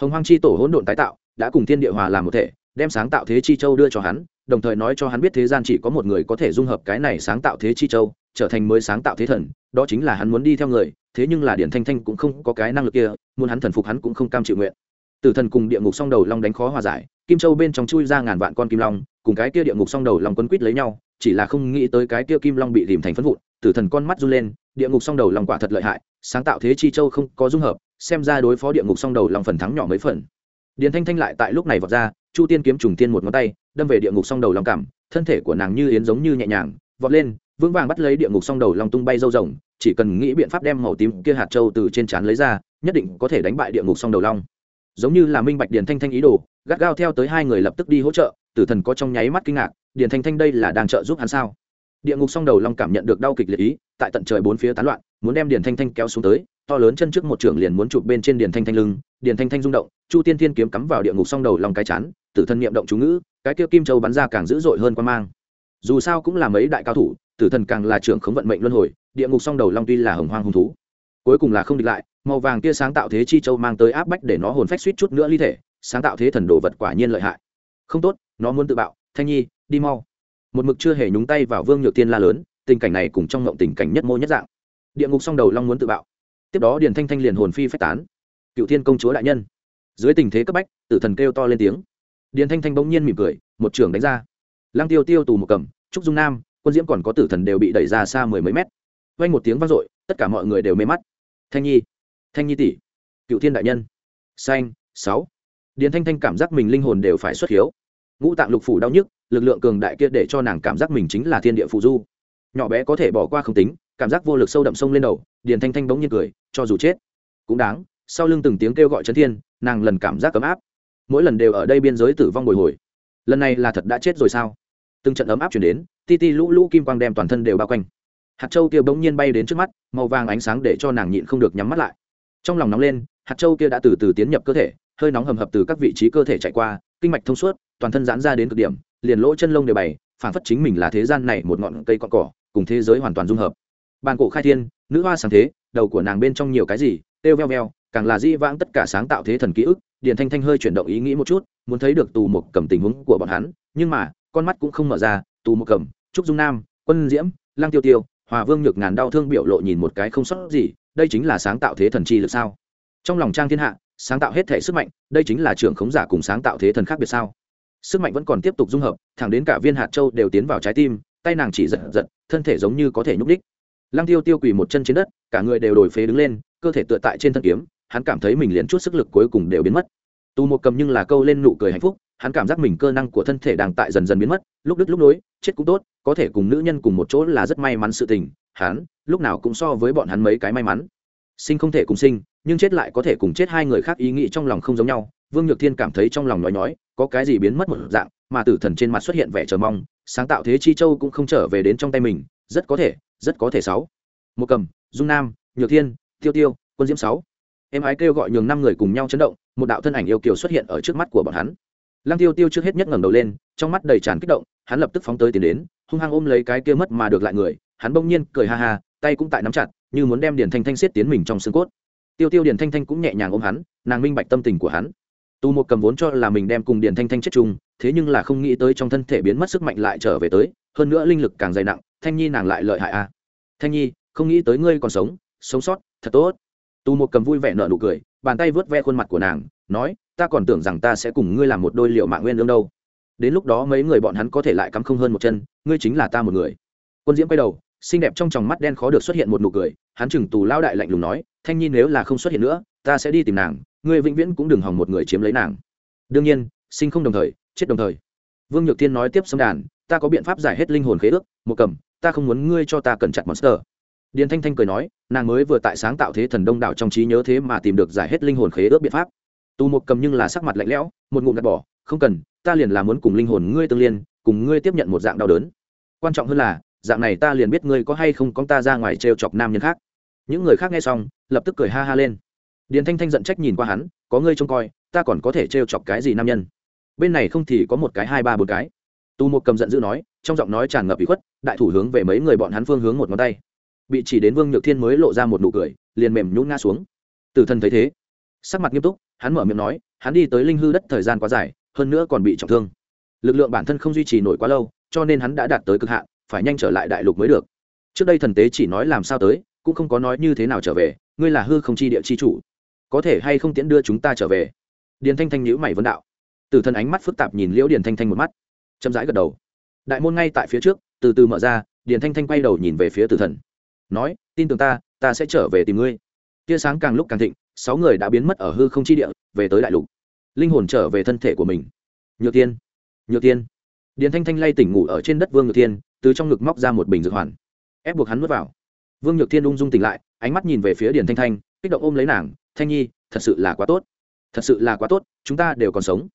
Hồng hoang chi tổ hỗn độn tái tạo đã cùng thiên địa hòa làm một thể đem sáng tạo thế chi châu đưa cho hắn, đồng thời nói cho hắn biết thế gian chỉ có một người có thể dung hợp cái này sáng tạo thế chi châu, trở thành mới sáng tạo thế thần, đó chính là hắn muốn đi theo người, thế nhưng là điện thanh thanh cũng không có cái năng lực kia, muốn hắn thần phục hắn cũng không cam chịu nguyện. Tử thần cùng địa ngục song đầu long đánh khó hòa giải, kim châu bên trong chui ra ngàn vạn con kim long, cùng cái kia địa ngục song đầu long quấn quýt lấy nhau, chỉ là không nghĩ tới cái kia kim long bị tìm thành phân vụn, tử thần con mắt run lên, địa ngục song đầu long quả thật lợi hại, sáng tạo thế chi châu không có dung hợp, xem ra đối phó địa ngục song đầu long phần thắng nhỏ mấy phần. Điền thanh thanh lại tại lúc này vọt ra chu tiên kiếm trùng tiên một ngón tay, đâm về địa ngục song đầu long cảm, thân thể của nàng như yến giống như nhẹ nhàng, vọt lên, vững vàng bắt lấy địa ngục song đầu long tung bay dâu rồng, chỉ cần nghĩ biện pháp đem màu tím kia hạt châu từ trên trán lấy ra, nhất định có thể đánh bại địa ngục song đầu long. Giống như là minh bạch điền thanh thanh ý đồ, gắt gao theo tới hai người lập tức đi hỗ trợ, tử thần có trong nháy mắt kinh ngạc, điền thanh thanh đây là đang trợ giúp hắn sao? Địa ngục song đầu long cảm nhận được đau kịch liệt ý, tại tận trời bốn phía tán loạn, muốn đem điền thanh thanh kéo xuống tới, to lớn chân trước một trưởng liền muốn chụp bên trên điền thanh thanh lưng, điền thanh thanh rung động, chu tiên thiên kiếm cắm vào địa ngục song đầu lòng cái chán tử thần niệm động chú ngữ, cái kia kim châu bắn ra càng dữ dội hơn quan mang. Dù sao cũng là mấy đại cao thủ, tử thần càng là trưởng khống vận mệnh luân hồi, địa ngục song đầu long tuy là hồng hoang hung thú. Cuối cùng là không địch lại, màu vàng kia sáng tạo thế chi châu mang tới áp bách để nó hồn phách suýt chút nữa ly thể, sáng tạo thế thần đồ vật quả nhiên lợi hại. Không tốt, nó muốn tự bạo, thanh nhi, đi mau. Một mực chưa hề nhúng tay vào vương nhược tiên la lớn, tình cảnh này cùng trong ngộng tình cảnh nhất mô nhất dạng. Địa ngục song đầu long muốn tự bạo. Tiếp đó điền thanh thanh liền hồn phi phách tán. Cựu thiên công chúa đại nhân. Dưới tình thế cấp bách, tử thần kêu to lên tiếng điền thanh thanh bỗng nhiên mỉm cười, một trường đánh ra. Lang tiêu tiêu tù một cầm, trúc dung nam, quân diễm còn có tử thần đều bị đẩy ra xa mười mấy mét. Vang một tiếng vang dội, tất cả mọi người đều mê mắt. Thanh nhi thanh nhi tỷ, cựu thiên đại nhân. Xanh, sáu. Điền thanh thanh cảm giác mình linh hồn đều phải xuất hiếu. Ngũ tạng lục phủ đau nhức, lực lượng cường đại kia để cho nàng cảm giác mình chính là thiên địa phụ du. Nhỏ bé có thể bỏ qua không tính, cảm giác vô lực sâu đậm sông lên đầu, điền thanh thanh bỗng nhiên cười, cho dù chết. Cũng đáng, sau lưng từng tiếng kêu gọi chấn thiên, nàng lần cảm giác ấm áp mỗi lần đều ở đây biên giới tử vong bồi hồi. Lần này là thật đã chết rồi sao? Từng trận ấm áp chuyển đến, ti ti lũ lũ kim quang đem toàn thân đều bao quanh. Hạt châu kia bỗng nhiên bay đến trước mắt, màu vàng ánh sáng để cho nàng nhịn không được nhắm mắt lại. Trong lòng nóng lên, hạt châu kia đã từ từ tiến nhập cơ thể, hơi nóng hầm hập từ các vị trí cơ thể chạy qua, kinh mạch thông suốt, toàn thân giãn ra đến cực điểm, liền lỗ chân lông đều bày phản phất chính mình là thế gian này một ngọn cây cọn cỏ, cùng thế giới hoàn toàn dung hợp. Bàn cổ khai thiên, nữ hoa sáng thế, đầu của nàng bên trong nhiều cái gì, têu veo veo càng là di vãng tất cả sáng tạo thế thần ký ức, điền thanh thanh hơi chuyển động ý nghĩ một chút, muốn thấy được tù một cầm tình huống của bọn hắn, nhưng mà, con mắt cũng không mở ra, tù một cầm, trúc dung nam, quân diễm lang tiêu tiêu, hòa vương nhược ngàn đau thương biểu lộ nhìn một cái không sót gì, đây chính là sáng tạo thế thần chi lực sao? Trong lòng trang thiên hạ, sáng tạo hết thể sức mạnh, đây chính là trưởng khống giả cùng sáng tạo thế thần khác biệt sao? Sức mạnh vẫn còn tiếp tục dung hợp, thẳng đến cả viên hạt châu đều tiến vào trái tim, tay nàng chỉ giật giật, thân thể giống như có thể nhúc đích lăng tiêu tiêu quỳ một chân trên đất, cả người đều đổi phế đứng lên, cơ thể tựa tại trên thân kiếm hắn cảm thấy mình liền chút sức lực cuối cùng đều biến mất. Tu một cầm nhưng là câu lên nụ cười hạnh phúc, hắn cảm giác mình cơ năng của thân thể đang tại dần dần biến mất, lúc đứt lúc nối, chết cũng tốt, có thể cùng nữ nhân cùng một chỗ là rất may mắn sự tình, hắn lúc nào cũng so với bọn hắn mấy cái may mắn. Sinh không thể cùng sinh, nhưng chết lại có thể cùng chết hai người khác ý nghĩ trong lòng không giống nhau, vương nhược thiên cảm thấy trong lòng nói nói có cái gì biến mất một dạng, mà tử thần trên mặt xuất hiện vẻ chờ mong, sáng tạo thế chi châu cũng không trở về đến trong tay mình, rất có thể, rất có thể sáu. Một cầm, dung nam, nhược thiên, tiêu tiêu, quân diễm sáu em ái kêu gọi nhường năm người cùng nhau chấn động, một đạo thân ảnh yêu kiều xuất hiện ở trước mắt của bọn hắn. Lăng tiêu tiêu trước hết nhất ngẩng đầu lên, trong mắt đầy tràn kích động, hắn lập tức phóng tới tiến đến, hung hăng ôm lấy cái kia mất mà được lại người, hắn bỗng nhiên cười ha ha, tay cũng tại nắm chặt, như muốn đem điền thanh thanh xiết tiến mình trong xương cốt. Tiêu tiêu điền thanh thanh cũng nhẹ nhàng ôm hắn, nàng minh bạch tâm tình của hắn. Tu một cầm vốn cho là mình đem cùng điền thanh thanh chết chung, thế nhưng là không nghĩ tới trong thân thể biến mất sức mạnh lại trở về tới, hơn nữa linh lực càng dày nặng, thanh nhi nàng lại lợi hại a à. thanh nhi, không nghĩ tới ngươi còn sống sống sót, thật tốt tu một cầm vui vẻ nợ nụ cười, bàn tay vớt ve khuôn mặt của nàng, nói, ta còn tưởng rằng ta sẽ cùng ngươi làm một đôi liệu mạng nguyên lương đâu. Đến lúc đó mấy người bọn hắn có thể lại cắm không hơn một chân, ngươi chính là ta một người. Quân diễm quay đầu, xinh đẹp trong tròng mắt đen khó được xuất hiện một nụ cười, hắn chừng tù lao đại lạnh lùng nói, thanh nhi nếu là không xuất hiện nữa, ta sẽ đi tìm nàng, ngươi vĩnh viễn cũng đừng hòng một người chiếm lấy nàng. Đương nhiên, sinh không đồng thời, chết đồng thời. Vương nhược thiên nói tiếp xâm đàn, ta có biện pháp giải hết linh hồn khế ước một cầm, ta không muốn ngươi cho ta cẩn chặt monster điền thanh thanh cười nói, nàng mới vừa tại sáng tạo thế thần đông đảo trong trí nhớ thế mà tìm được giải hết linh hồn khế ước biện pháp. Tu một cầm nhưng là sắc mặt lạnh lẽo, một ngụm gạt bỏ, không cần, ta liền là muốn cùng linh hồn ngươi tương liên, cùng ngươi tiếp nhận một dạng đau đớn. Quan trọng hơn là, dạng này ta liền biết ngươi có hay không con ta ra ngoài trêu chọc nam nhân khác. Những người khác nghe xong, lập tức cười ha ha lên. Điền thanh thanh giận trách nhìn qua hắn, có ngươi trông coi, ta còn có thể trêu chọc cái gì nam nhân? Bên này không thì có một cái hai ba bốn cái. Tu một cầm giận dữ nói, trong giọng nói tràn ngập bị khuất, đại thủ hướng về mấy người bọn hắn phương hướng một ngón tay bị chỉ đến vương nhược thiên mới lộ ra một nụ cười, liền mềm nhún ngã xuống. Tử thần thấy thế, sắc mặt nghiêm túc, hắn mở miệng nói, hắn đi tới linh hư đất thời gian quá dài, hơn nữa còn bị trọng thương. Lực lượng bản thân không duy trì nổi quá lâu, cho nên hắn đã đạt tới cực hạn, phải nhanh trở lại đại lục mới được. Trước đây thần tế chỉ nói làm sao tới, cũng không có nói như thế nào trở về, ngươi là hư không chi địa chi chủ. Có thể hay không tiễn đưa chúng ta trở về? Điền thanh thanh nhữ mày vấn đạo. Tử thần ánh mắt phức tạp nhìn liễu điền thanh thanh một mắt, chậm rãi gật đầu. Đại môn ngay tại phía trước, từ từ mở ra, điền thanh thanh quay đầu nhìn về phía tử thần nói, tin tưởng ta ta sẽ trở về tìm ngươi. Tia sáng càng lúc càng thịnh, sáu người đã biến mất ở hư không chi địa, về tới đại lục. Linh hồn trở về thân thể của mình. Nhược tiên nhược tiên. Điền thanh thanh lay tỉnh ngủ ở trên đất vương nhược tiên, từ trong ngực móc ra một bình dược hoàn, ép buộc hắn n vào. Vương nhược tiên ung dung tỉnh lại, ánh mắt nhìn về phía điền thanh thanh, kích động ôm lấy nàng, thanh nhi, thật sự là quá tốt. Thật sự là quá tốt, chúng ta đều còn sống.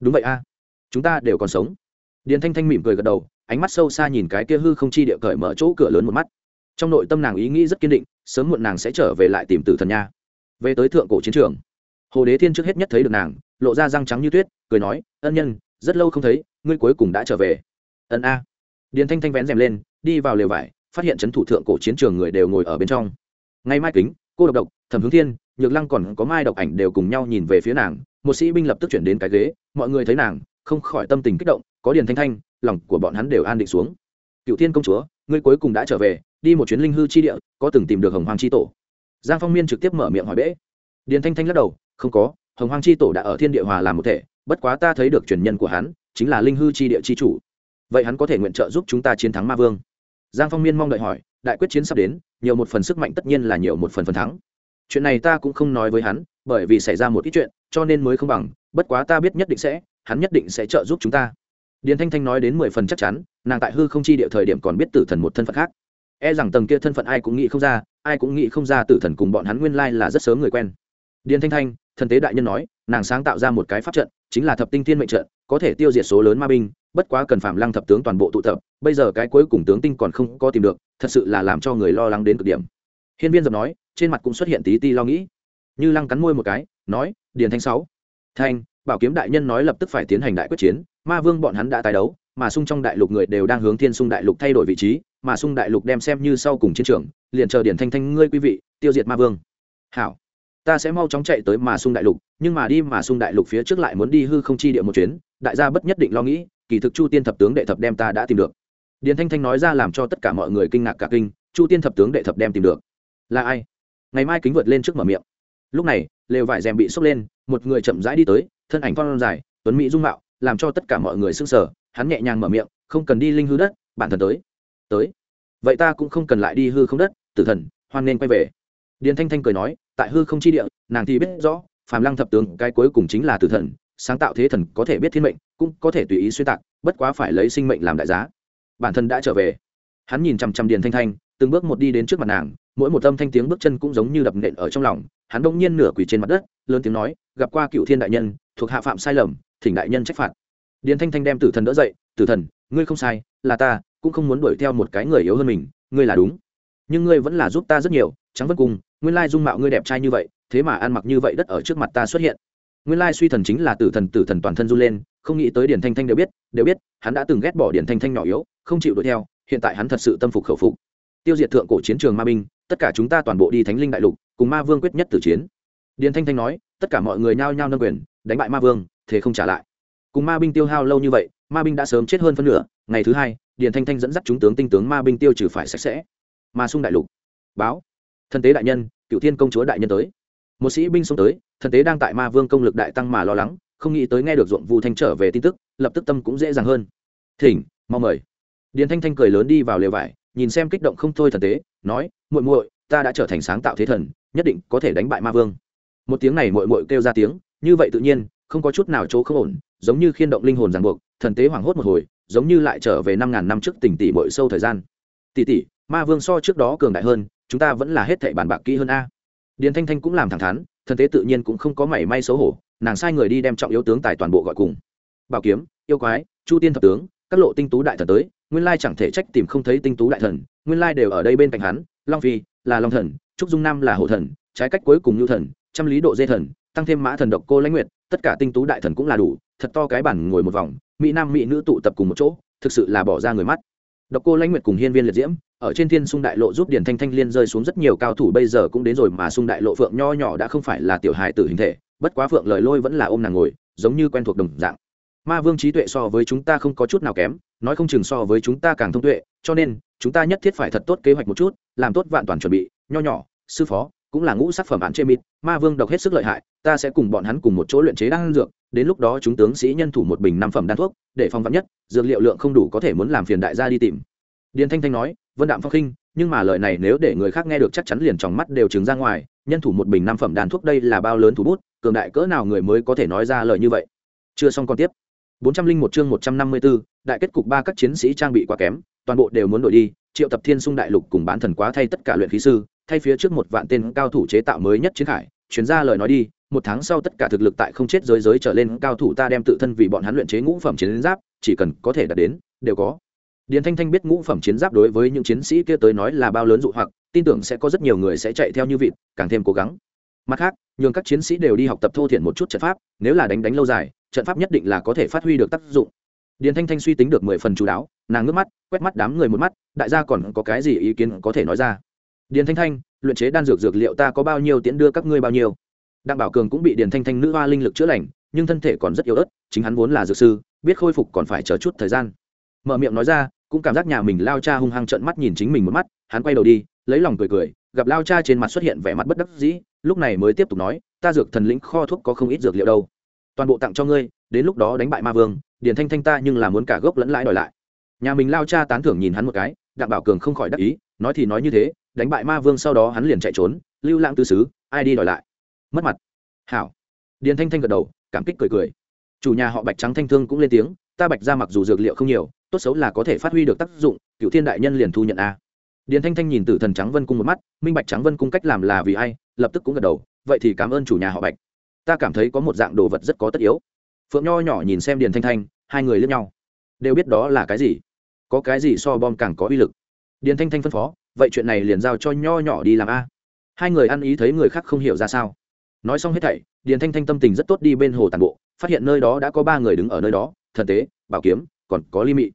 Đúng vậy a, chúng ta đều còn sống. Điền thanh thanh mỉm cười gật đầu, ánh mắt sâu xa nhìn cái kia hư không chi địa cởi mở chỗ cửa lớn một mắt trong nội tâm nàng ý nghĩ rất kiên định, sớm muộn nàng sẽ trở về lại tìm tử thần nha. Về tới thượng cổ chiến trường, hồ đế thiên trước hết nhất thấy được nàng, lộ ra răng trắng như tuyết, cười nói, ân nhân, rất lâu không thấy, ngươi cuối cùng đã trở về. Ân a. Điền thanh thanh vén rèm lên, đi vào lều vải, phát hiện c thủ thượng cổ chiến trường người đều ngồi ở bên trong. Ngay mai kính, cô độc độc, thẩm hướng thiên, nhược lăng còn có mai độc ảnh đều cùng nhau nhìn về phía nàng, một sĩ binh lập tức chuyển đến cái ghế, mọi người thấy nàng, không khỏi tâm tình kích động, có điền thanh thanh, lòng của bọn hắn đều an định xuống. Cựu thiên công chúa, ngươi cuối cùng đã trở về đi một chuyến linh hư chi địa, có từng tìm được hồng hoàng chi tổ. Giang phong miên trực tiếp mở miệng hỏi bễ điền thanh thanh lắc đầu, không có, hồng hoàng chi tổ đã ở thiên địa hòa làm một thể, bất quá ta thấy được truyền nhân của hắn, chính là linh hư chi địa chi chủ. Vậy hắn có thể nguyện trợ giúp chúng ta chiến thắng ma vương? Giang phong miên mong đợi hỏi, đại quyết chiến sắp đến, nhiều một phần sức mạnh tất nhiên là nhiều một phần phần thắng. Chuyện này ta cũng không nói với hắn, bởi vì xảy ra một ít chuyện, cho nên mới không bằng, bất quá ta biết nhất định sẽ, hắn nhất định sẽ trợ giúp chúng ta. Điền thanh thanh nói đến mười phần chắc chắn, nàng tại hư không chi địa thời điểm còn biết tử thần một thân phận khác e rằng tầng kia thân phận ai cũng nghĩ không ra, ai cũng nghĩ không ra tử thần cùng bọn hắn nguyên lai là rất sớm người quen. Điền thanh thanh, thần tế đại nhân nói, nàng sáng tạo ra một cái pháp trận, chính là thập tinh thiên mệnh trận, có thể tiêu diệt số lớn ma binh, bất quá cần phạm lăng thập tướng toàn bộ tụ tập, bây giờ cái cuối cùng tướng tinh còn không có tìm được, thật sự là làm cho người lo lắng đến cực điểm. Hiên viên dập nói, trên mặt cũng xuất hiện tí ti lo nghĩ. Như lăng cắn môi một cái, nói, điền thanh sáu, thanh, bảo kiếm đại nhân nói lập tức phải tiến hành đại quyết chiến, ma vương bọn hắn đã tái đấu, mà sung trong đại lục người đều đang hướng thiên sung đại lục thay đổi vị trí mà sung đại lục đem xem như sau cùng chiến trường, liền chờ điển thanh thanh ngươi quý vị, tiêu diệt ma vương. Hảo, ta sẽ mau chóng chạy tới mà sung đại lục, nhưng mà đi mà sung đại lục phía trước lại muốn đi hư không chi địa một chuyến, đại gia bất nhất định lo nghĩ, kỳ thực chu tiên thập tướng đệ thập đem ta đã tìm được. Điền thanh thanh nói ra làm cho tất cả mọi người kinh ngạc cả kinh, chu tiên thập tướng đệ thập đem tìm được. Là ai? Ngày mai kính vượt lên trước mở miệng. Lúc này, lều vải rèm bị sốc lên, một người chậm rãi đi tới, thân ảnh phong dài, tuấn mỹ dung mạo, làm cho tất cả mọi người sững sờ, hắn nhẹ nhàng mở miệng, không cần đi linh hư đất, bản thân tới tới. Vậy ta cũng không cần lại đi hư không đất, tử thần, hoan nên quay về. Điền thanh thanh cười nói, tại hư không chi địa, nàng thì biết rõ, phàm lăng thập tướng cái cuối cùng chính là tử thần, sáng tạo thế thần có thể biết thiên mệnh, cũng có thể tùy ý xuyên tạc, bất quá phải lấy sinh mệnh làm đại giá. Bản thân đã trở về. Hắn nhìn chằm chằm điền thanh thanh, từng bước một đi đến trước mặt nàng, mỗi một âm thanh tiếng bước chân cũng giống như đập nện ở trong lòng, hắn đông nhiên nửa quỳ trên mặt đất, lớn tiếng nói, gặp qua cựu thiên đại nhân, thuộc hạ phạm sai lầm, thỉnh đại nhân trách phạt. Điền thanh thanh đem tử thần đỡ dậy, tử thần, ngươi không sai, là ta cũng không muốn đuổi theo một cái người yếu hơn mình, ngươi là đúng. Nhưng ngươi vẫn là giúp ta rất nhiều trắng vân cùng nguyên lai dung mạo ngươi đẹp trai như vậy, thế mà ăn mặc như vậy đất ở trước mặt ta xuất hiện. Nguyên lai suy thần chính là tử thần tử thần toàn thân run lên, không nghĩ tới điển thanh thanh đều biết đều biết, hắn đã từng ghét bỏ điển thanh thanh nhỏ yếu, không chịu đuổi theo, hiện tại hắn thật sự tâm phục khẩu phục. Tiêu diệt thượng cổ chiến trường ma binh, tất cả chúng ta toàn bộ đi thánh linh đại lục, cùng ma vương quyết nhất tử chiến. Điển thanh thanh nói, tất cả mọi người nhao nhao nâng quyền, đánh bại ma vương, thế không trả lại. Cùng ma binh tiêu hao lâu như vậy, ma binh đã sớm chết hơn phân nửa, ngày thứ hai điền thanh thanh dẫn dắt chúng tướng tinh tướng ma binh tiêu trừ phải sạch sẽ. Ma sung đại lục. Báo. Thân tế đại nhân cựu thiên công chúa đại nhân tới. Một sĩ binh xông tới thân tế đang tại ma vương công lực đại tăng mà lo lắng, không nghĩ tới nghe được ruộng vu thanh trở về tin tức, lập tức tâm cũng dễ dàng hơn. Thỉnh mong mời. Điền thanh thanh cười lớn đi vào lều vải, nhìn xem kích động không thôi thần tế, nói, muội muội, ta đã trở thành sáng tạo thế thần, nhất định có thể đánh bại ma vương. Một tiếng này muội muội kêu ra tiếng, như vậy tự nhiên, không có chút nào chỗ không ổn, giống như khiên động linh hồn ràng buộc, thần tế hoảng hốt một hồi giống như lại trở về năm ngàn năm trước tình tỷ bội sâu thời gian. Tỷ tỷ, ma vương so trước đó cường đại hơn, chúng ta vẫn là hết thảy bàn bạc kỹ hơn a. Điền thanh thanh cũng làm thẳng thắn thân tế tự nhiên cũng không có mảy may xấu hổ, nàng sai người đi đem trọng yếu tướng tài toàn bộ gọi cùng. Bảo kiếm, yêu quái, chu tiên thập tướng, các lộ tinh tú đại thần tới, nguyên lai chẳng thể trách tìm không thấy tinh tú đại thần, nguyên lai đều ở đây bên cạnh hắn, long phi là long thần, trúc dung nam là hổ thần, trái cách cuối cùng nhu thần, trăm lý độ dê thần, tăng thêm mã thần độc cô lãnh nguyệt, tất cả tinh tú đại thần cũng là đủ, thật to cái bản ngồi một vòng mỹ nam mỹ nữ tụ tập cùng một chỗ, thực sự là bỏ ra người mắt. Độc cô lãnh nguyệt cùng hiên viên liệt diễm, ở trên thiên sung đại lộ giúp điền thanh thanh liên rơi xuống rất nhiều cao thủ, bây giờ cũng đến rồi mà sung đại lộ phượng nho nhỏ đã không phải là tiểu hài tử hình thể, bất quá phượng lời lôi vẫn là ôm nàng ngồi, giống như quen thuộc đồng dạng. Ma vương trí tuệ so với chúng ta không có chút nào kém, nói không chừng so với chúng ta càng thông tuệ, cho nên, chúng ta nhất thiết phải thật tốt kế hoạch một chút, làm tốt vạn toàn chuẩn bị, nho nhỏ, sư phó cũng là ngũ sắc phẩm án chê mịt ma vương độc hết sức lợi hại ta sẽ cùng bọn hắn cùng một chỗ luyện chế đan dược đến lúc đó chúng tướng sĩ nhân thủ một bình năm phẩm đan thuốc để phòng vắn nhất dược liệu lượng không đủ có thể muốn làm phiền đại gia đi tìm. Điền thanh thanh nói vân đạm phong khinh nhưng mà lời này nếu để người khác nghe được chắc chắn liền trong mắt đều trứng ra ngoài nhân thủ một bình năm phẩm đan thuốc đây là bao lớn thủ bút cường đại cỡ nào người mới có thể nói ra lời như vậy? Chưa xong còn tiếp. Bốn trăm linh một chương 154, đại kết cục ba các chiến sĩ trang bị quá kém toàn bộ đều muốn đổi đi triệu tập thiên sung đại lục cùng bán thần quá thay tất cả luyện khí sư, thay phía trước một vạn tên cao thủ chế tạo mới nhất chiến khải chuyến ra lời nói đi, một tháng sau tất cả thực lực tại không chết giới giới trở lên, cao thủ ta đem tự thân vì bọn hắn luyện chế ngũ phẩm chiến giáp, chỉ cần có thể đạt đến, đều có. Điền thanh thanh biết ngũ phẩm chiến giáp đối với những chiến sĩ kia tới nói là bao lớn dụ hoặc, tin tưởng sẽ có rất nhiều người sẽ chạy theo như vịt, càng thêm cố gắng. Mặt khác, nhường các chiến sĩ đều đi học tập thô thiện một chút trận pháp, nếu là đánh đánh lâu dài, trận pháp nhất định là có thể phát huy được tác dụng điền thanh thanh suy tính được mười phần chú đáo, nàng ngước mắt, quét mắt đám người một mắt, đại gia còn có cái gì ý kiến có thể nói ra? Điền thanh thanh, luyện chế đan dược dược liệu ta có bao nhiêu tiễn đưa các ngươi bao nhiêu? Đặng bảo cường cũng bị điền thanh thanh nữ hoa linh lực chữa lành, nhưng thân thể còn rất yếu ớt, chính hắn vốn là dược sư, biết khôi phục còn phải chờ chút thời gian. Mở miệng nói ra, cũng cảm giác nhà mình lao cha hung hăng trợn mắt nhìn chính mình một mắt, hắn quay đầu đi, lấy lòng cười cười, gặp lao cha trên mặt xuất hiện vẻ mặt bất đắc dĩ, lúc này mới tiếp tục nói, ta dược thần lĩnh kho thuốc có không ít dược liệu đâu. Toàn bộ tặng cho ngươi đến lúc đó đánh bại ma vương, điền thanh thanh ta nhưng là muốn cả gốc lẫn lãi đòi lại. Nhà mình lao cha tán thưởng nhìn hắn một cái, đặng bảo cường không khỏi đắc ý, nói thì nói như thế, đánh bại ma vương sau đó hắn liền chạy trốn, lưu lãng tư xứ, ai đi đòi lại? Mất mặt. Hảo. Điền thanh thanh gật đầu, cảm kích cười cười. Chủ nhà họ bạch trắng thanh thương cũng lên tiếng, ta bạch ra mặc dù dược liệu không nhiều, tốt xấu là có thể phát huy được tác dụng cựu thiên đại nhân liền thu nhận a. Điền thanh thanh nhìn tử thần trắng vân cung một mắt, minh bạch trắng vân cung cách làm là vì ai, lập tức cũng gật đầu, vậy thì cảm ơn chủ nhà họ bạch. Ta cảm thấy có một dạng đồ vật rất có tất yếu phượng nho nhỏ nhìn xem điền thanh thanh, hai người lướt nhau. Đều biết đó là cái gì. Có cái gì so bom càng có uy lực? Điền thanh thanh phân phó, vậy chuyện này liền giao cho nho nhỏ đi làm a. Hai người ăn ý thấy người khác không hiểu ra sao. Nói xong hết thảy, điền thanh thanh tâm tình rất tốt đi bên hồ tàn bộ, phát hiện nơi đó đã có ba người đứng ở nơi đó, thần tế, bảo kiếm, còn có ly mị.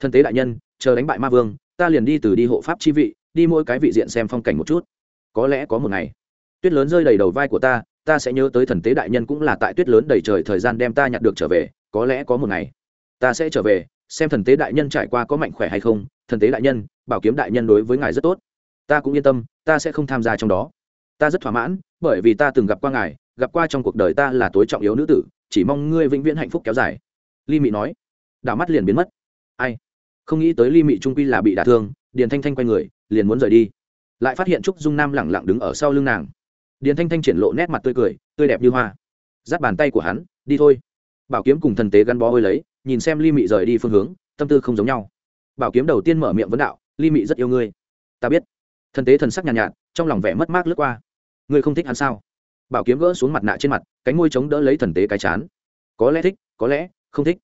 Thần tế đại nhân, chờ đánh bại ma vương, ta liền đi từ đi hộ pháp chi vị, đi mỗi cái vị diện xem phong cảnh một chút. Có lẽ có một ngày, tuyết lớn rơi đầy đầu vai của ta ta sẽ nhớ tới thần tế đại nhân cũng là tại tuyết lớn đầy trời thời gian đem ta nhặt được trở về, có lẽ có một ngày, ta sẽ trở về, xem thần tế đại nhân trải qua có mạnh khỏe hay không. Thần tế đại nhân, bảo kiếm đại nhân đối với ngài rất tốt. Ta cũng yên tâm, ta sẽ không tham gia trong đó. Ta rất thỏa mãn, bởi vì ta từng gặp qua ngài, gặp qua trong cuộc đời ta là tối trọng yếu nữ tử, chỉ mong ngươi vĩnh viễn hạnh phúc kéo dài. Ly mị nói. Đảo mắt liền biến mất. Ai? Không nghĩ tới ly mị trung quy là bị đả thương, điền thanh thanh quay người, liền muốn rời đi. Lại phát hiện trúc dung nam lẳng lặng đứng ở sau lưng nàng điền thanh thanh triển lộ nét mặt tươi cười tươi đẹp như hoa. Giáp bàn tay của hắn đi thôi. Bảo kiếm cùng thần tế gắn bó hơi lấy nhìn xem ly mị rời đi phương hướng tâm tư không giống nhau. Bảo kiếm đầu tiên mở miệng vấn đạo ly mị rất yêu ngươi. Ta biết. Thần tế thần sắc nhàn nhạt, nhạt trong lòng vẻ mất mát lướt qua. Ngươi không thích hắn sao? Bảo kiếm gỡ xuống mặt nạ trên mặt cánh môi chống đỡ lấy thần tế cái chán. Có lẽ thích có lẽ không thích.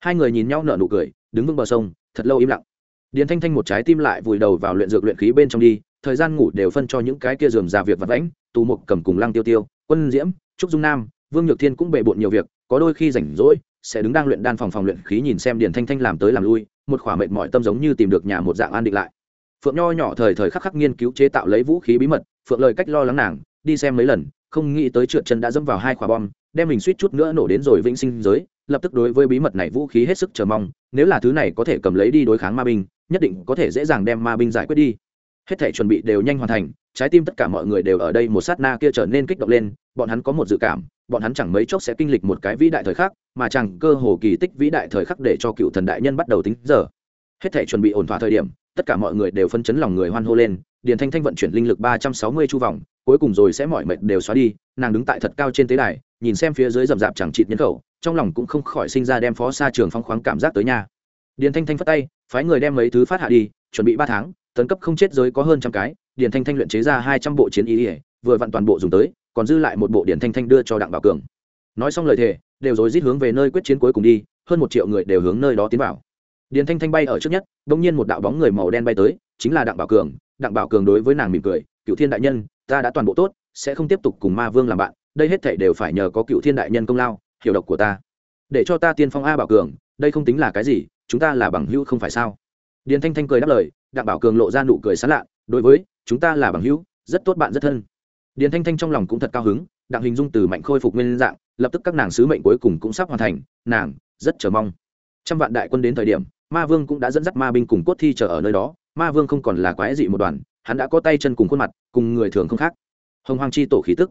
Hai người nhìn nhau nở nụ cười đứng vững bờ sông thật lâu im lặng. Điền thanh thanh một trái tim lại vùi đầu vào luyện dược luyện khí bên trong đi thời gian ngủ đều phân cho những cái kia dườm ra việc vật lãnh tù mục cầm cùng lăng tiêu tiêu, quân diễm, trúc dung nam, vương nhược thiên cũng bề bộn nhiều việc, có đôi khi rảnh rỗi, sẽ đứng đang luyện đan phòng phòng luyện khí nhìn xem điền thanh thanh làm tới làm lui, một khỏa mệt mỏi tâm giống như tìm được nhà một dạng an định lại. Phượng nho nhỏ thời thời khắc khắc nghiên cứu chế tạo lấy vũ khí bí mật, phượng lời cách lo lắng nàng, đi xem mấy lần, không nghĩ tới trượt chân đã dẫm vào hai quả bom, đem mình suýt chút nữa nổ đến rồi vĩnh sinh giới, lập tức đối với bí mật này vũ khí hết sức chờ mong, nếu là thứ này có thể cầm lấy đi đối kháng ma binh, nhất định có thể dễ dàng đem ma binh giải quyết đi hết thể chuẩn bị đều nhanh hoàn thành, trái tim tất cả mọi người đều ở đây một sát na kia trở nên kích động lên, bọn hắn có một dự cảm, bọn hắn chẳng mấy chốc sẽ kinh lịch một cái vĩ đại thời khắc, mà chẳng cơ hồ kỳ tích vĩ đại thời khắc để cho cựu thần đại nhân bắt đầu tính giờ. Hết thể chuẩn bị ổn thỏa thời điểm, tất cả mọi người đều phân chấn lòng người hoan hô lên, điền thanh thanh vận chuyển linh lực ba trăm sáu mươi chu vòng cuối cùng rồi sẽ mọi mệt đều xóa đi, nàng đứng tại thật cao trên tế đài, nhìn xem phía dưới rậm rạp chẳng chịt nhân khẩu, trong lòng cũng không khỏi sinh ra đem phó xa trường phong khoáng cảm giác tới nhà. Điền thanh thanh phất tay, phái người đem mấy thứ phát hạ đi, chuẩn bị ba tháng tấn cấp không chết giới có hơn trăm cái, điền thanh thanh luyện chế ra hai trăm bộ chiến ý ỉa vừa vặn toàn bộ dùng tới, còn dư lại một bộ điền thanh thanh đưa cho đặng bảo cường. Nói xong lời thề, đều rồi rít hướng về nơi quyết chiến cuối cùng đi, hơn một triệu người đều hướng nơi đó tiến vào. Điền thanh thanh bay ở trước nhất đ ỗ n g nhiên một đạo bóng người màu đen bay tới, chính là đặng bảo cường. Đặng bảo cường đối với nàng mỉm cười, cựu thiên đại nhân, ta đã toàn bộ tốt, sẽ không tiếp tục cùng ma vương làm bạn, đây hết thể đều phải nhờ có cựu thiên đại nhân công lao, hiểu độc của ta. Để cho ta tiên phong a bảo cường, đây không tính là cái gì, chúng ta là bằng hữu không phải sao? Điền thanh thanh cười đáp lời đặng bảo cường lộ ra nụ cười sán lạ, đối với, chúng ta là bằng hữu, rất tốt bạn, rất thân. Điền thanh thanh trong lòng cũng thật cao hứng, đặng hình dung từ mạnh khôi phục nguyên dạng, lập tức các nàng sứ mệnh cuối cùng cũng sắp hoàn thành, nàng rất chờ mong. Trăm vạn đại quân đến thời điểm, ma vương cũng đã dẫn dắt ma binh cùng cốt thi chờ ở nơi đó, ma vương không còn là quái dị một đoàn, hắn đã có tay chân cùng khuôn mặt, cùng người thường không khác. Hồng hoàng chi tổ khí tức,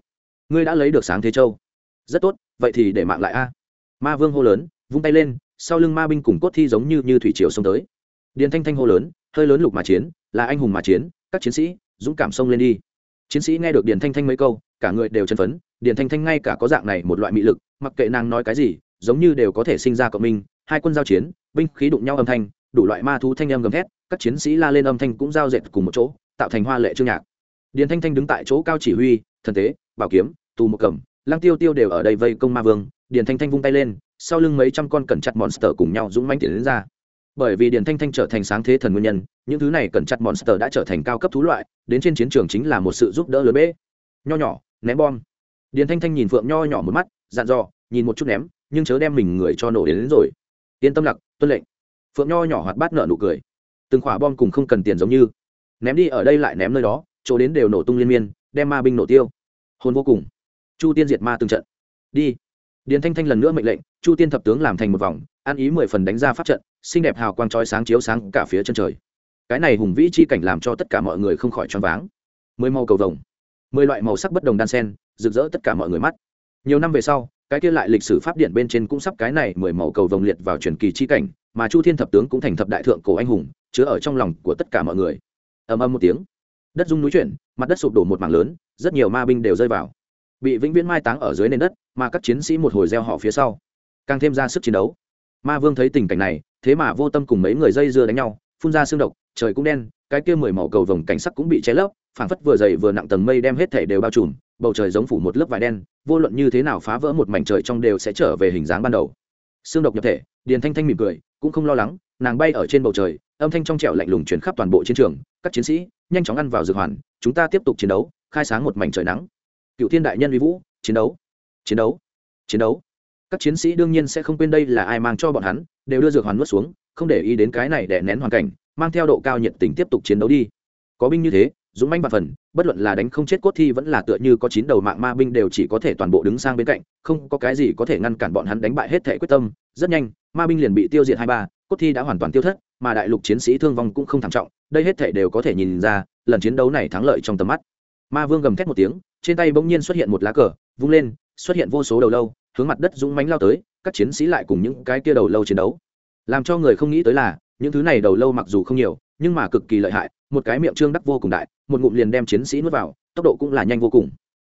ngươi đã lấy được sáng thế châu. Rất tốt, vậy thì để mạng lại a. Ma vương hô lớn, vung tay lên, sau lưng ma binh cùng cốt thi giống như như thủy triều xông tới. Điền thanh thanh hô lớn hơi lớn lục mà chiến, là anh hùng mà chiến, các chiến sĩ, dũng cảm xông lên đi. Chiến sĩ nghe được điền thanh thanh mấy câu, cả người đều chân phấn, điền thanh thanh ngay cả có dạng này một loại mị lực, mặc kệ nàng nói cái gì, giống như đều có thể sinh ra cộng minh, hai quân giao chiến, binh khí đụng nhau âm thanh, đủ loại ma thú thanh âm gầm thét, các chiến sĩ la lên âm thanh cũng giao dệt cùng một chỗ, tạo thành hoa lệ trương nhạc. Điền thanh thanh đứng tại chỗ cao chỉ huy, thần tế, bảo kiếm, tù một cầm, lăng tiêu tiêu đều ở đây vây công ma vương, điền thanh thanh vung tay lên, sau lưng mấy trăm con cẩn chặt monster cùng nhau dũng mãnh tiến đến ra bởi vì điền thanh thanh trở thành sáng thế thần nguyên nhân những thứ này cẩn chặt monster đã trở thành cao cấp thú loại đến trên chiến trường chính là một sự giúp đỡ lớn bế. Nho nhỏ ném bom. Điền thanh thanh nhìn phượng nho nhỏ một mắt dặn dò nhìn một chút ném nhưng chớ đem mình người cho nổ đến, đến rồi. Yên tâm lặc tuân lệnh. Phượng nho nhỏ hoạt bát nợ nụ cười. Từng khỏa bom cùng không cần tiền giống như. Ném đi ở đây lại ném nơi đó chỗ đến đều nổ tung liên miên đem ma binh nổ tiêu. Hôn vô cùng. Chu tiên diệt ma từng trận. Đi. Điền thanh thanh lần nữa mệnh lệnh chu tiên thập tướng làm thành một vòng ăn ý mười phần đánh ra pháp trận, xinh đẹp hào quang trói sáng chiếu sáng cả phía chân trời. Cái này hùng vĩ chi cảnh làm cho tất cả mọi người không khỏi choáng váng. Mười màu cầu vồng, mười loại màu sắc bất đồng đan sen, rực rỡ tất cả mọi người mắt. Nhiều năm về sau, cái kia lại lịch sử pháp điện bên trên cũng sắp cái này mười màu cầu vồng liệt vào truyền kỳ chi cảnh, mà chu thiên thập tướng cũng thành thập đại thượng cổ anh hùng, chứa ở trong lòng của tất cả mọi người. Ầm ầm một tiếng, đất rung núi chuyển, mặt đất sụp đổ một mảng lớn, rất nhiều ma binh đều rơi vào. Bị vĩnh viễn mai táng ở dưới nền đất, mà các chiến sĩ một hồi gieo họ phía sau, càng thêm ra sức chiến đấu ma vương thấy tình cảnh này, thế mà vô tâm cùng mấy người dây dưa đánh nhau, phun ra xương độc, trời cũng đen, cái kia mười màu cầu vồng cảnh sắc cũng bị cháy lấp, phảng phất vừa dày vừa nặng tầng mây đem hết thể đều bao trùm, bầu trời giống phủ một lớp vải đen, vô luận như thế nào phá vỡ một mảnh trời trong đều sẽ trở về hình dáng ban đầu. Xương độc nhập thể, điền thanh thanh mỉm cười, cũng không lo lắng, nàng bay ở trên bầu trời, âm thanh trong trẻo lạnh lùng chuyển khắp toàn bộ chiến trường, các chiến sĩ, nhanh chóng ăn vào dược hoàn, chúng ta tiếp tục chiến đấu, khai sáng một mảnh trời nắng. Cựu thiên đại nhân uy vũ, chiến đấu chiến đấu chiến đấu các chiến sĩ đương nhiên sẽ không quên đây là ai mang cho bọn hắn, đều đưa dược hoàn nuốt xuống, không để ý đến cái này để nén hoàn cảnh, mang theo độ cao nhiệt tình tiếp tục chiến đấu đi. Có binh như thế, dũng manh và phần, bất luận là đánh không chết cốt thi vẫn là tựa như có chín đầu mạng ma binh đều chỉ có thể toàn bộ đứng sang bên cạnh, không có cái gì có thể ngăn cản bọn hắn đánh bại hết thể quyết tâm. Rất nhanh, ma binh liền bị tiêu diệt hai ba, cốt thi đã hoàn toàn tiêu thất, mà đại lục chiến sĩ thương vong cũng không thảm trọng, đây hết thể đều có thể nhìn ra, lần chiến đấu này thắng lợi trong tầm mắt. Ma vương gầm thét một tiếng, trên tay bỗng nhiên xuất hiện một lá cờ, vung lên, xuất hiện vô số đầu lâu hướng mặt đất dũng mánh lao tới, các chiến sĩ lại cùng những cái kia đầu lâu chiến đấu. Làm cho người không nghĩ tới là, những thứ này đầu lâu mặc dù không nhiều, nhưng mà cực kỳ lợi hại, một cái miệng trương đắc vô cùng đại, một ngụm liền đem chiến sĩ nuốt vào, tốc độ cũng là nhanh vô cùng.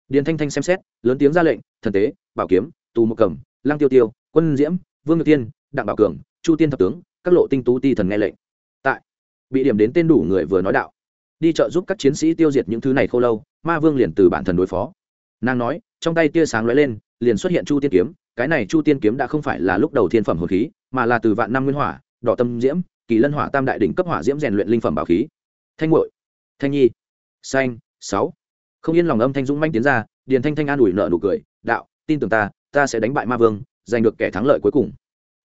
Điền thanh thanh xem xét, lớn tiếng ra lệnh, thần tế, bảo kiếm, tù một cầm lăng tiêu tiêu, quân diễm, vương ngự tiên đặng bảo cường, chu tiên thập tướng, các lộ tinh tú ti thần nghe lệnh. Tại, bị điểm đến tên đủ người vừa nói đạo. Đi chợ giúp các chiến sĩ tiêu diệt những thứ này khô lâu, ma vương liền từ bản thần đối phó nàng nói, trong tay tia sáng lóe lên, liền xuất hiện chu tiên kiếm. Cái này chu tiên kiếm đã không phải là lúc đầu thiên phẩm hồn khí, mà là từ vạn năm nguyên hỏa, đỏ tâm diễm, kỳ lân hỏa tam đại đỉnh cấp hỏa diễm rèn luyện linh phẩm bảo khí. Thanh ngội thanh nhi, xanh, sáu. Không yên lòng âm thanh dũng manh tiến ra, điền thanh thanh an ủi nợ nụ cười, đạo, tin tưởng ta ta sẽ đánh bại ma vương, giành được kẻ thắng lợi cuối cùng.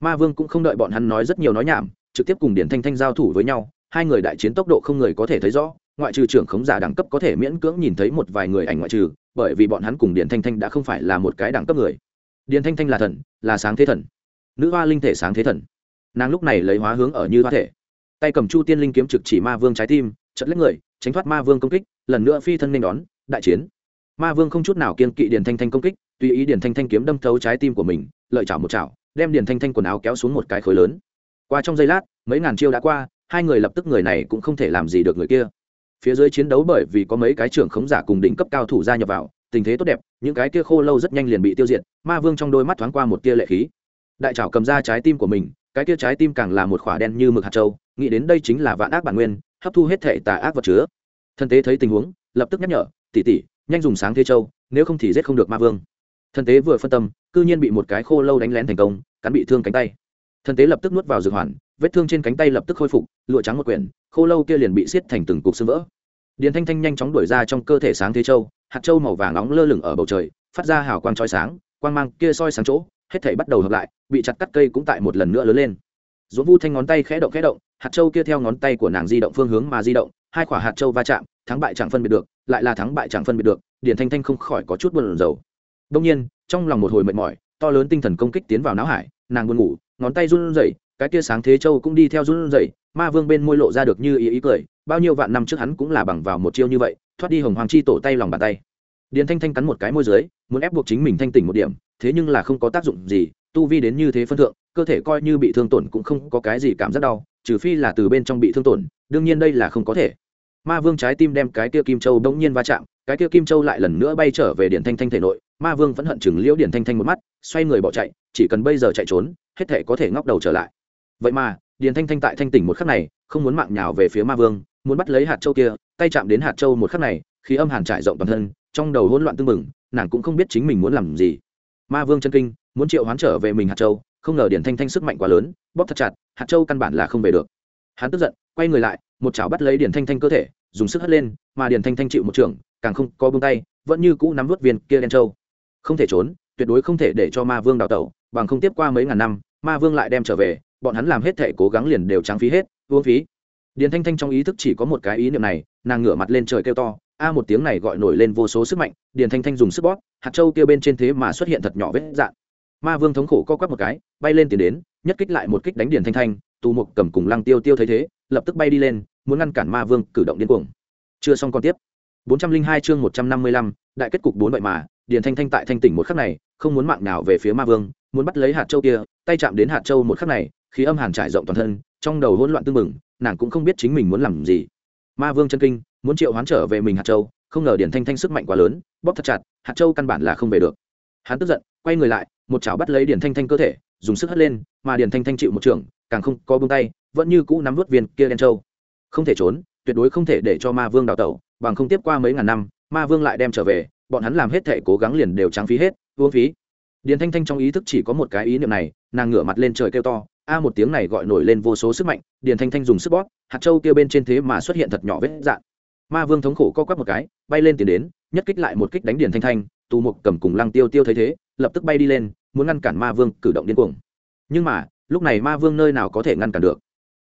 Ma vương cũng không đợi bọn hắn nói rất nhiều nói nhảm, trực tiếp cùng điền thanh thanh giao thủ với nhau. Hai người đại chiến tốc độ không người có thể thấy rõ, ngoại trừ trưởng khống giả đẳng cấp có thể miễn cưỡng nhìn thấy một vài người ảnh ngoại trừ bởi vì bọn hắn cùng điền thanh thanh đã không phải là một cái đẳng cấp người. Điền thanh thanh là thần, là sáng thế thần. Nữ hoa linh thể sáng thế thần. Nàng lúc này lấy hóa hướng ở như hoa thể. Tay cầm chu tiên linh kiếm trực chỉ ma vương trái tim chật lấy người, tránh thoát ma vương công kích, lần nữa phi thân nên đón, đại chiến. Ma vương không chút nào kiên kỵ điền thanh thanh công kích, tùy ý điền thanh thanh kiếm đâm thấu trái tim của mình, lợi chảo một chảo, đem điền thanh thanh quần áo kéo xuống một cái khối lớn. Qua trong giây lát, mấy ngàn chiêu đã qua, hai người lập tức người này cũng không thể làm gì được người kia phía dưới chiến đấu bởi vì có mấy cái trưởng khống giả cùng đỉnh cấp cao thủ gia nhập vào, tình thế tốt đẹp, những cái kia khô lâu rất nhanh liền bị tiêu diệt, ma vương trong đôi mắt thoáng qua một tia lệ khí. Đại trảo cầm ra trái tim của mình, cái kia trái tim càng là một khỏa đen như mực hạt châu, nghĩ đến đây chính là vạn ác bản nguyên, hấp thu hết thể tà ác vật chứa. Thân tế thấy tình huống, lập tức nhắc nhở tỉ tỉ nhanh dùng sáng thế châu, nếu không thì giết không được ma vương. Thân tế vừa phân tâm, cư nhiên bị một cái khô lâu đánh lén thành công, cắn bị thương cánh tay. Thân tế lập tức nuốt vào dược hoàn vết thương trên cánh tay lập tức khôi phục, lụa trắng một quyển, khô lâu kia liền bị xiết thành từng cục xương vỡ. Điền thanh thanh nhanh chóng đuổi ra trong cơ thể sáng thế châu, hạt châu màu vàng nóng lơ lửng ở bầu trời, phát ra hào quang trói sáng, quang mang kia soi sáng chỗ, hết thảy bắt đầu hợp lại, bị chặt cắt cây cũng tại một lần nữa lớn lên. Dũng vu thanh ngón tay khẽ động khẽ động, hạt châu kia theo ngón tay của nàng di động phương hướng mà di động, hai quả hạt châu va chạm, thắng bại chẳng phân biệt được, lại là thắng bại chẳng phân biệt được, điền thanh thanh không khỏi có chút buồn rầu. Đông nhiên, trong lòng một hồi mệt mỏi, to lớn tinh thần công kích tiến vào não hải, nàng buồn ngủ, ngón tay run rẩy cái kia sáng thế châu cũng đi theo run rẩy, ma vương bên môi lộ ra được như ý ý cười, bao nhiêu vạn năm trước hắn cũng là bằng vào một chiêu như vậy, thoát đi hồng hoàng chi tổ tay lòng bàn tay. Điền thanh thanh cắn một cái môi dưới, muốn ép buộc chính mình thanh tỉnh một điểm, thế nhưng là không có tác dụng gì, tu vi đến như thế phân thượng, cơ thể coi như bị thương tổn cũng không có cái gì cảm giác đau, trừ phi là từ bên trong bị thương tổn, đương nhiên đây là không có thể. Ma vương trái tim đem cái kia kim châu bỗng nhiên va chạm, cái kia kim châu lại lần nữa bay trở về điền thanh thanh thể nội, ma vương vẫn hận chừng liễu điền thanh thanh một mắt, xoay người bỏ chạy, chỉ cần bây giờ chạy trốn, hết thể có thể ngóc đầu trở lại vậy mà, điền thanh thanh tại thanh tỉnh một khắc này, không muốn mạng nhào về phía ma vương, muốn bắt lấy hạt châu kia, tay chạm đến hạt châu một khắc này khi âm hàn trải rộng toàn thân, trong đầu hỗn loạn tưng bừng, nàng cũng không biết chính mình muốn làm gì. Ma vương chân kinh, muốn triệu hoán trở về mình hạt châu, không ngờ điền thanh thanh sức mạnh quá lớn, bóp thật chặt, hạt châu căn bản là không về được. Hắn tức giận, quay người lại, một chảo bắt lấy điền thanh thanh cơ thể, dùng sức hất lên, mà điền thanh thanh chịu một trường, càng không có bông tay, vẫn như cũ nắm vớt viên kia đen châu. Không thể trốn, tuyệt đối không thể để cho ma vương đào tẩu, bằng không tiếp qua mấy ngàn năm, ma vương lại đem trở về bọn hắn làm hết thể cố gắng liền đều trắng phí hết uống phí. Điền thanh thanh trong ý thức chỉ có một cái ý niệm này nàng ngửa mặt lên trời kêu to a một tiếng này gọi nổi lên vô số sức mạnh điền thanh thanh dùng sức bóp hạt châu kia bên trên thế mà xuất hiện thật nhỏ vết dạn ma vương thống khổ co quắp một cái bay lên tiến đến nhất kích lại một kích đánh điền thanh thanh tù mục cầm cùng lăng tiêu tiêu thấy thế lập tức bay đi lên muốn ngăn cản ma vương cử động điên cuồng. Chưa xong còn tiếp. 402 chương 155, đại kết cục bốn vậy mà điền thanh thanh tại thanh tỉnh một khắc này không muốn mạng nào về phía ma vương muốn bắt lấy hạt châu kia tay chạm đến hạt châu một khắc này khí âm hàn trải rộng toàn thân trong đầu hỗn loạn tưng mừng, nàng cũng không biết chính mình muốn làm gì. Ma vương chân kinh muốn triệu hoán trở về mình hạt châu không ngờ điền thanh thanh sức mạnh quá lớn bóp thật chặt hạt châu căn bản là không về được. Hắn tức giận quay người lại một chảo bắt lấy điền thanh thanh cơ thể dùng sức hất lên mà điền thanh thanh chịu một trường càng không có bông tay vẫn như cũ nắm vớt viên kia đen châu. Không thể trốn tuyệt đối không thể để cho ma vương đào tẩu bằng không tiếp qua mấy ngàn năm ma vương lại đem trở về bọn hắn làm hết thể cố gắng liền đều trắng phí hết uống phí. Điền thanh thanh trong ý thức chỉ có một cái ý niệm này nàng ngửa mặt lên trời kêu to a một tiếng này gọi nổi lên vô số sức mạnh, điền thanh thanh dùng sức bóp, hạt châu kia bên trên thế mà xuất hiện thật nhỏ vết dạn. Ma vương thống khổ co quắp một cái, bay lên tiến đến, nhất kích lại một kích đánh điền thanh thanh tù mục cầm cùng lăng tiêu tiêu thấy thế, lập tức bay đi lên, muốn ngăn cản ma vương cử động điên cuồng. Nhưng mà, lúc này ma vương nơi nào có thể ngăn cản được?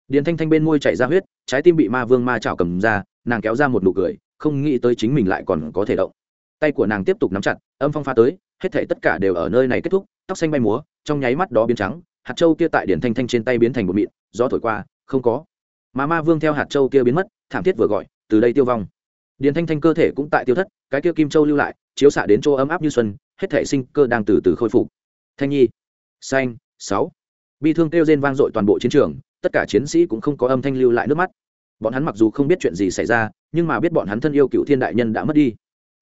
Điền thanh thanh bên môi chảy ra huyết, trái tim bị ma vương ma chảo cầm ra, nàng kéo ra một nụ cười, không nghĩ tới chính mình lại còn có thể động. Tay của nàng tiếp tục nắm chặt, âm phong pha tới, hết thể tất cả đều ở nơi này kết thúc, tóc xanh bay múa, trong nháy mắt đó biến trắng hạt châu kia tại điển thanh thanh trên tay biến thành một mịn, gió thổi qua, không có. Mà ma vương theo hạt châu kia biến mất, thảm thiết vừa gọi, từ đây tiêu vong. Điển thanh thanh cơ thể cũng tại tiêu thất, cái kia kim châu lưu lại, chiếu xạ đến chỗ ấm áp như xuân, hết thể sinh cơ đang từ từ khôi phục. Thanh nhi, xanh, sáu. Bi thương kêu rên vang dội toàn bộ chiến trường, tất cả chiến sĩ cũng không có âm thanh lưu lại nước mắt. Bọn hắn mặc dù không biết chuyện gì xảy ra, nhưng mà biết bọn hắn thân yêu cựu thiên đại nhân đã mất đi.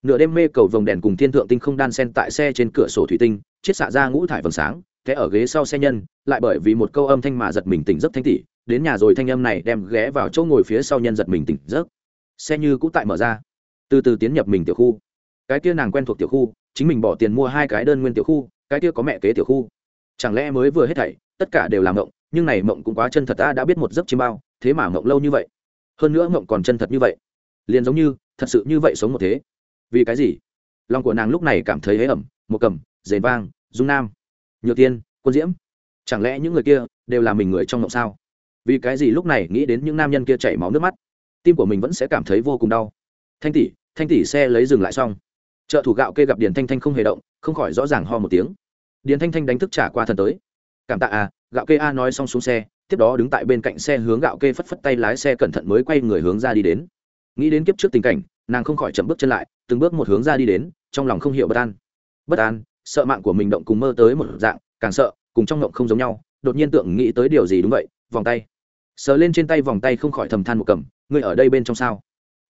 Nửa đêm mê cầu vồng đèn cùng thiên thượng tinh không đan sen tại xe trên cửa sổ thủy tinh, chiết xạ ra ngũ thải vầng sáng thế ở ghế sau xe nhân, lại bởi vì một câu âm thanh mà giật mình tỉnh giấc thanh tỷ đến nhà rồi thanh âm này đem ghé vào chỗ ngồi phía sau nhân giật mình tỉnh giấc. Xe như cũng tại mở ra. Từ từ tiến nhập mình tiểu khu. Cái kia nàng quen thuộc tiểu khu, chính mình bỏ tiền mua hai cái đơn nguyên tiểu khu, cái kia có mẹ kế tiểu khu. Chẳng lẽ mới vừa hết thảy, tất cả đều là mộng, nhưng này mộng cũng quá chân thật ta đã biết một giấc chiêm bao, thế mà mộng lâu như vậy. Hơn nữa mộng còn chân thật như vậy. Liền giống như, thật sự như vậy sống một thế. Vì cái gì? Lòng của nàng lúc này cảm thấy hế ẩm, một cầm dền vang, dung nam nhược tiên quân diễm. Chẳng lẽ những người kia đều là mình người trong ngộng sao? Vì cái gì lúc này nghĩ đến những nam nhân kia chảy máu nước mắt, tim của mình vẫn sẽ cảm thấy vô cùng đau. Thanh tỷ thanh tỷ xe lấy dừng lại xong. Trợ thủ gạo kê gặp điền thanh thanh không hề động, không khỏi rõ ràng ho một tiếng. Điền thanh thanh đánh thức trả qua thần tới. Cảm tạ à gạo kê a nói xong xuống xe, tiếp đó đứng tại bên cạnh xe hướng gạo kê phất phất tay lái xe cẩn thận mới quay người hướng ra đi đến. Nghĩ đến kiếp trước tình cảnh, nàng không khỏi chậm bước chân lại, từng bước một hướng ra đi đến, trong lòng không hiểu bất an. Bất an sợ mạng của mình động cùng mơ tới một dạng, càng sợ, cùng trong ngộng không giống nhau, đột nhiên tượng nghĩ tới điều gì đúng vậy, vòng tay. Sờ lên trên tay vòng tay không khỏi thầm than một cầm, ngươi ở đây bên trong sao?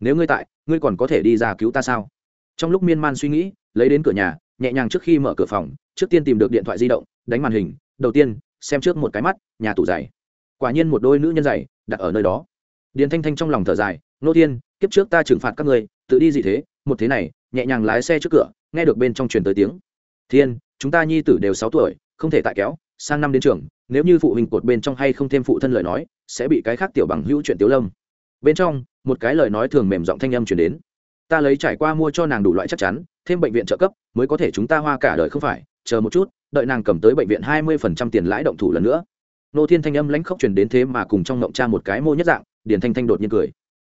Nếu ngươi tại, ngươi còn có thể đi ra cứu ta sao? Trong lúc miên man suy nghĩ, lấy đến cửa nhà, nhẹ nhàng trước khi mở cửa phòng, trước tiên tìm được điện thoại di động, đánh màn hình, đầu tiên, xem trước một cái mắt, nhà tủ giày quả nhiên một đôi nữ nhân giày đặt ở nơi đó. Điền thanh thanh trong lòng thở dài, nô thiên, kiếp trước ta trừng phạt các ngươi, tự đi gì thế, một thế này, nhẹ nhàng lái xe trước cửa, nghe được bên trong truyền tới tiếng thiên, chúng ta nhi tử đều sáu tuổi, không thể tại kéo, sang năm đến trường, nếu như phụ huynh cột bên trong hay không thêm phụ thân lời nói, sẽ bị cái khác tiểu bằng hữu chuyện tiểu lâm. Bên trong, một cái lời nói thường mềm giọng thanh âm chuyển đến. Ta lấy trải qua mua cho nàng đủ loại chắc chắn, thêm bệnh viện trợ cấp, mới có thể chúng ta hoa cả đời không phải, chờ một chút, đợi nàng cầm tới bệnh viện hai mươi phần trăm tiền lãi động thủ lần nữa. Nô thiên thanh âm lãnh khốc truyền đến thế mà cùng trong ngộng cha một cái mô nhất dạng, điền thanh thanh đột nhiên cười.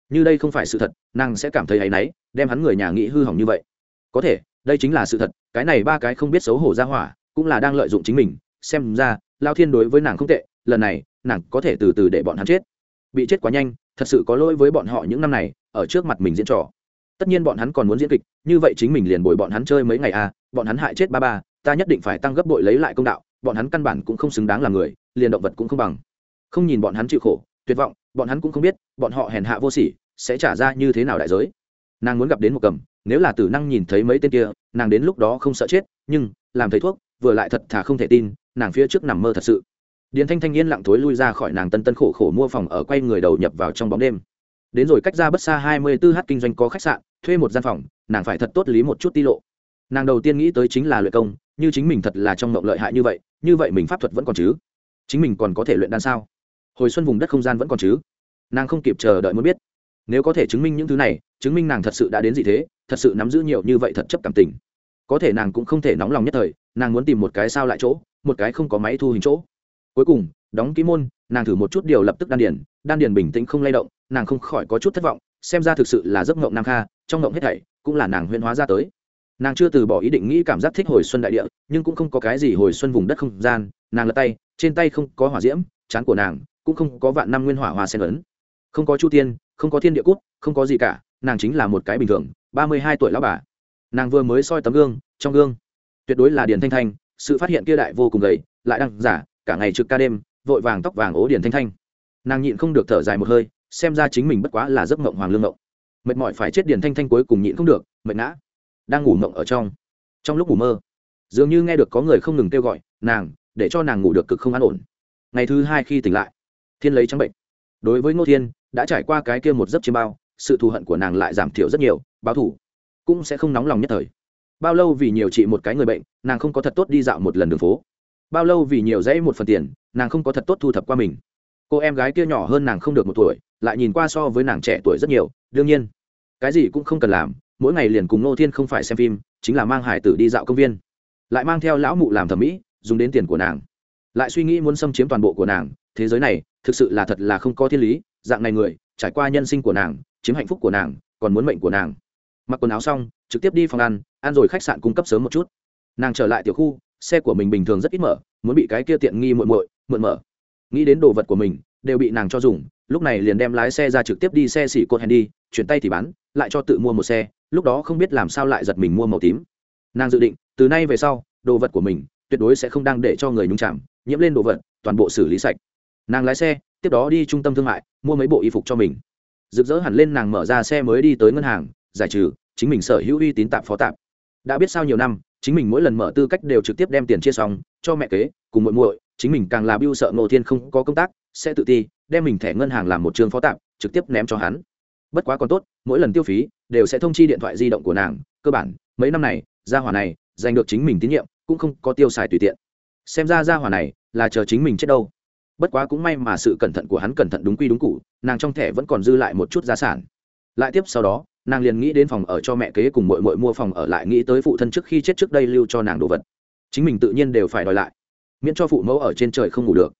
Như đây không phải sự thật, nàng sẽ cảm thấy áy náy, đem hắn người nhà nghĩ hư hỏng như vậy. Có thể đây chính là sự thật, cái này ba cái không biết xấu hổ ra hỏa, cũng là đang lợi dụng chính mình, xem ra, lao thiên đối với nàng không tệ, lần này, nàng có thể từ từ để bọn hắn chết. Bị chết quá nhanh, thật sự có lỗi với bọn họ những năm này, ở trước mặt mình diễn trò. Tất nhiên bọn hắn còn muốn diễn kịch, như vậy chính mình liền bồi bọn hắn chơi mấy ngày à bọn hắn hại chết ba ba, ta nhất định phải tăng gấp bội lấy lại công đạo, bọn hắn căn bản cũng không xứng đáng là người, liền động vật cũng không bằng. Không nhìn bọn hắn chịu khổ, tuyệt vọng, bọn hắn cũng không biết, bọn họ hèn hạ vô sỉ, sẽ trả ra như thế nào đại giới. Nàng muốn gặp đến một cầm nếu là tử năng nhìn thấy mấy tên kia, nàng đến lúc đó không sợ chết, nhưng, làm thầy thuốc, vừa lại thật thà không thể tin, nàng phía trước nằm mơ thật sự. Điền thanh thanh yên lặng thối lui ra khỏi nàng tân tân khổ khổ mua phòng ở quay người đầu nhập vào trong bóng đêm. Đến rồi cách ra bất xa hai mươi 24 h kinh doanh có khách sạn, thuê một gian phòng, nàng phải thật tốt lý một chút ti lộ. Nàng đầu tiên nghĩ tới chính là luyện công, như chính mình thật là trong mộng lợi hại như vậy như vậy mình pháp thuật vẫn còn chứ? Chính mình còn có thể luyện đan sao? Hồi xuân vùng đất không gian vẫn còn chứ? Nàng không kịp chờ đợi muốn biết nếu có thể chứng minh những thứ này, chứng minh nàng thật sự đã đến gì thế, thật sự nắm giữ nhiều như vậy thật chấp cảm tình. Có thể nàng cũng không thể nóng lòng nhất thời, nàng muốn tìm một cái sao lại chỗ, một cái không có máy thu hình chỗ. Cuối cùng, đóng ký môn, nàng thử một chút điều lập tức đan điền đan điền bình tĩnh không lay động, nàng không khỏi có chút thất vọng, xem ra thực sự là giấc ngộng nam kha, trong ngộng hết thảy cũng là nàng huyễn hóa ra tới. Nàng chưa từ bỏ ý định nghĩ cảm giác thích hồi xuân đại địa, nhưng cũng không có cái gì hồi xuân vùng đất không gian, nàng lật tay, trên tay không có hỏa diễm, chán của nàng cũng không có vạn năm nguyên hỏa hoa sen ấn. Không có chu tiên không có thiên địa cút, không có gì cả, nàng chính là một cái bình thường, ba mươi hai tuổi lão bà. Nàng vừa mới soi tấm gương, trong gương, tuyệt đối là điền thanh thanh, sự phát hiện kia đại vô cùng gầy, lại đang giả, cả ngày trực ca đêm, vội vàng tóc vàng ố điền thanh thanh. Nàng nhịn không được thở dài một hơi, xem ra chính mình bất quá là giấc mộng hoàng lương mộng mệt mỏi phải chết điền thanh thanh cuối cùng nhịn không được, mệt ngã. Đang ngủ mộng ở trong trong lúc ngủ mơ. Dường như nghe được có người không ngừng kêu gọi, nàng, để cho nàng ngủ được cực không an ổn. Ngày thứ hai khi tỉnh lại, thiên lấy trắng bệnh. Đối với ngô thiên đã trải qua cái kia một giấc chiêm bao, sự thù hận của nàng lại giảm thiểu rất nhiều, báo thủ cũng sẽ không nóng lòng nhất thời. Bao lâu vì nhiều chị một cái người bệnh, nàng không có thật tốt đi dạo một lần đường phố. Bao lâu vì nhiều dãy một phần tiền, nàng không có thật tốt thu thập qua mình. Cô em gái kia nhỏ hơn nàng không được một tuổi, lại nhìn qua so với nàng trẻ tuổi rất nhiều, đương nhiên, cái gì cũng không cần làm, mỗi ngày liền cùng nô thiên không phải xem phim, chính là mang hải tử đi dạo công viên. Lại mang theo lão mụ làm thẩm mỹ, dùng đến tiền của nàng. Lại suy nghĩ muốn xâm chiếm toàn bộ của nàng, thế giới này, thực sự là thật là không có thiên lý dạng này người, trải qua nhân sinh của nàng, chiếm hạnh phúc của nàng, còn muốn mệnh của nàng. Mặc quần áo xong, trực tiếp đi phòng ăn ăn rồi khách sạn cung cấp sớm một chút. Nàng trở lại tiểu khu, xe của mình bình thường rất ít mở, muốn bị cái kia tiện nghi muộn muội mượn mở. Nghĩ đến đồ vật của mình, đều bị nàng cho dùng, lúc này liền đem lái xe ra trực tiếp đi xe xỉ cột hèn đi, chuyển tay thì bán, lại cho tự mua một xe, lúc đó không biết làm sao lại giật mình mua màu tím. Nàng dự định, từ nay về sau, đồ vật của mình tuyệt đối sẽ không đang để cho người nhúng chạm nhiễm lên đồ vật, toàn bộ xử lý sạch. Nàng lái xe tiếp đó đi trung tâm thương mại, mua mấy bộ y phục cho mình. Rực rỡ hẳn lên nàng mở ra xe mới đi tới ngân hàng, giải trừ, chính mình sở hữu uy tín tạp phó tạp. Đã biết sao nhiều năm, chính mình mỗi lần mở tư cách đều trực tiếp đem tiền chia xong, cho mẹ kế, cùng muội muội, chính mình càng là biêu sợ ngô thiên không có công tác, sẽ tự ti, đem mình thẻ ngân hàng làm một trường phó tạp, trực tiếp ném cho hắn. Bất quá còn tốt, mỗi lần tiêu phí, đều sẽ thông chi điện thoại di động của nàng. Cơ bản, mấy năm này, gia hỏa này, giành được chính mình tín nhiệm, cũng không có tiêu xài tùy tiện. Xem ra gia hỏa này là chờ chính mình chết đâu bất quá cũng may mà sự cẩn thận của hắn cẩn thận đúng quy đúng cụ, nàng trong thẻ vẫn còn dư lại một chút gia sản. Lại tiếp sau đó, nàng liền nghĩ đến phòng ở cho mẹ kế cùng mội mội mua phòng ở lại nghĩ tới phụ thân trước khi chết trước đây lưu cho nàng đồ vật. Chính mình tự nhiên đều phải đòi lại. Miễn cho phụ mẫu ở trên trời không ngủ được.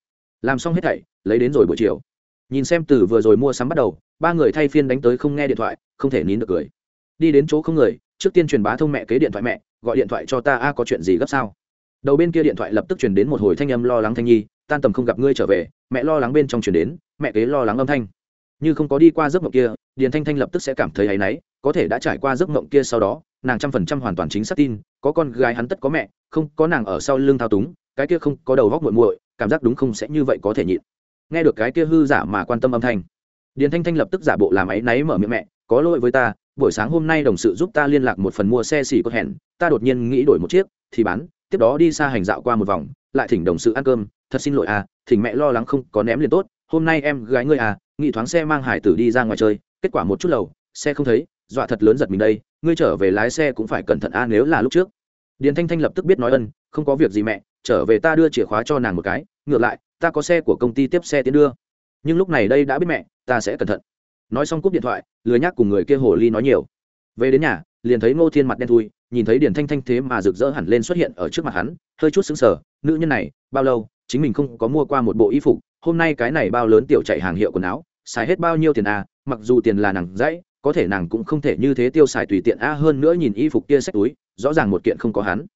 Làm xong hết thảy, lấy đến rồi buổi chiều. Nhìn xem từ vừa rồi mua sắm bắt đầu, ba người thay phiên đánh tới không nghe điện thoại, không thể nín được cười. Đi đến chỗ không người, trước tiên truyền bá thông mẹ kế điện thoại mẹ, gọi điện thoại cho ta, a, có chuyện gì gấp sao? Đầu bên kia điện thoại lập tức truyền đến một hồi thanh âm lo lắng thanh nhi tan tầm không gặp ngươi trở về, mẹ lo lắng bên trong truyền đến, mẹ kế lo lắng âm thanh. Như không có đi qua giấc mộng kia, điền thanh thanh lập tức sẽ cảm thấy áy náy, có thể đã trải qua giấc mộng kia sau đó, nàng trăm phần trăm hoàn toàn chính xác tin, có con gái hắn tất có mẹ, không, có nàng ở sau lưng thao túng, cái kia không, có đầu góc muội muội, cảm giác đúng không sẽ như vậy có thể nhịn. Nghe được cái kia hư giả mà quan tâm âm thanh, điền thanh thanh lập tức giả bộ làm áy náy mở miệng mẹ, có lỗi với ta, buổi sáng hôm nay đồng sự giúp ta liên lạc một phần mua xe xỉ có hẹn, ta đột nhiên nghĩ đổi một chiếc, thì bán, tiếp đó đi xa hành dạo qua một vòng, lại thỉnh đồng sự ăn cơm thật xin lỗi à thỉnh mẹ lo lắng không có ném liền tốt, hôm nay em gái ngươi à nghị thoáng xe mang hải tử đi ra ngoài chơi, kết quả một chút lầu, xe không thấy, dọa thật lớn giật mình đây, ngươi trở về lái xe cũng phải cẩn thận a à nếu là lúc trước. Điền thanh thanh lập tức biết nói ân, không có việc gì mẹ, trở về ta đưa chìa khóa cho nàng một cái, ngược lại, ta có xe của công ty tiếp xe tiến đưa. Nhưng lúc này đây đã biết mẹ, ta sẽ cẩn thận. Nói xong cúp điện thoại, lười nhác cùng người kia hồ ly nói nhiều. Về đến nhà, liền thấy ngô thiên mặt đen thui, nhìn thấy điền thanh thanh thế mà rực rỡ hẳn lên xuất hiện ở trước mặt hắn, hơi chút xứng sở nữ nhân này, bao lâu chính mình không có mua qua một bộ y phục, hôm nay cái này bao lớn tiểu chạy hàng hiệu quần áo, xài hết bao nhiêu tiền à mặc dù tiền là nàng dãy, có thể nàng cũng không thể như thế tiêu xài tùy tiện a, hơn nữa nhìn y phục kia sách túi, rõ ràng một kiện không có hắn.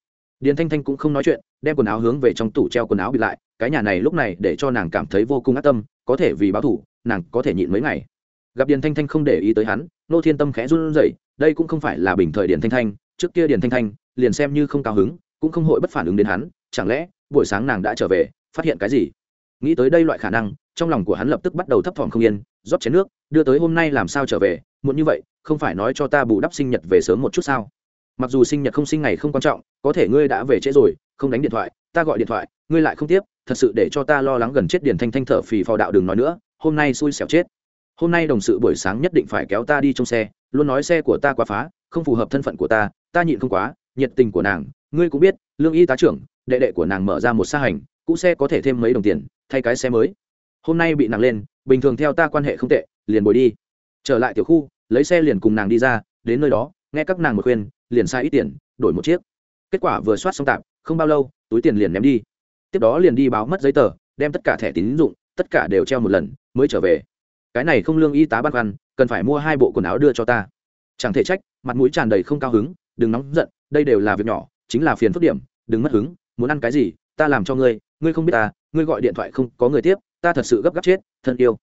Điền thanh thanh cũng không nói chuyện, đem quần áo hướng về trong tủ treo quần áo bị lại, cái nhà này lúc này để cho nàng cảm thấy vô cùng ác tâm, có thể vì báo thủ, nàng có thể nhịn mấy ngày. Gặp điền thanh thanh không để ý tới hắn, nô thiên tâm khẽ run rẩy, đây cũng không phải là bình thời điền thanh thanh, trước kia điền thanh thanh liền xem như không cao hứng, cũng không hội bất phản ứng đến hắn, chẳng lẽ buổi sáng nàng đã trở về phát hiện cái gì? Nghĩ tới đây loại khả năng, trong lòng của hắn lập tức bắt đầu thấp thỏm không yên, rót chén nước, đưa tới hôm nay làm sao trở về, muộn như vậy, không phải nói cho ta bù đắp sinh nhật về sớm một chút sao? Mặc dù sinh nhật không sinh ngày không quan trọng, có thể ngươi đã về trễ rồi, không đánh điện thoại, ta gọi điện thoại, ngươi lại không tiếp, thật sự để cho ta lo lắng gần chết điền thanh thanh thở phì phò đạo đừng nói nữa, hôm nay xui xẻo chết. Hôm nay đồng sự buổi sáng nhất định phải kéo ta đi trong xe, luôn nói xe của ta quá phá, không phù hợp thân phận của ta ta nhịn không quá, nhiệt tình của nàng, ngươi cũng biết, lương y tá trưởng, đệ đệ của nàng mở ra một xa hành cũ xe có thể thêm mấy đồng tiền, thay cái xe mới. Hôm nay bị nàng lên, bình thường theo ta quan hệ không tệ, liền bồi đi. Trở lại tiểu khu, lấy xe liền cùng nàng đi ra, đến nơi đó, nghe các nàng một khuyên, liền sai ít tiền, đổi một chiếc. Kết quả vừa soát xong tạm không bao lâu, túi tiền liền ném đi. Tiếp đó liền đi báo mất giấy tờ, đem tất cả thẻ tín dụng, tất cả đều treo một lần, mới trở về. Cái này không lương y tá băn khoăn, cần phải mua hai bộ quần áo đưa cho ta. Chẳng thể trách, mặt mũi tràn đầy không cao hứng, đừng nóng giận, đây đều là việc nhỏ, chính là phiền phức điểm, đừng mất hứng, muốn ăn cái gì, ta làm cho ngươi ngươi không biết ta, ngươi gọi điện thoại không có người tiếp, ta thật sự gấp gáp chết, thân yêu.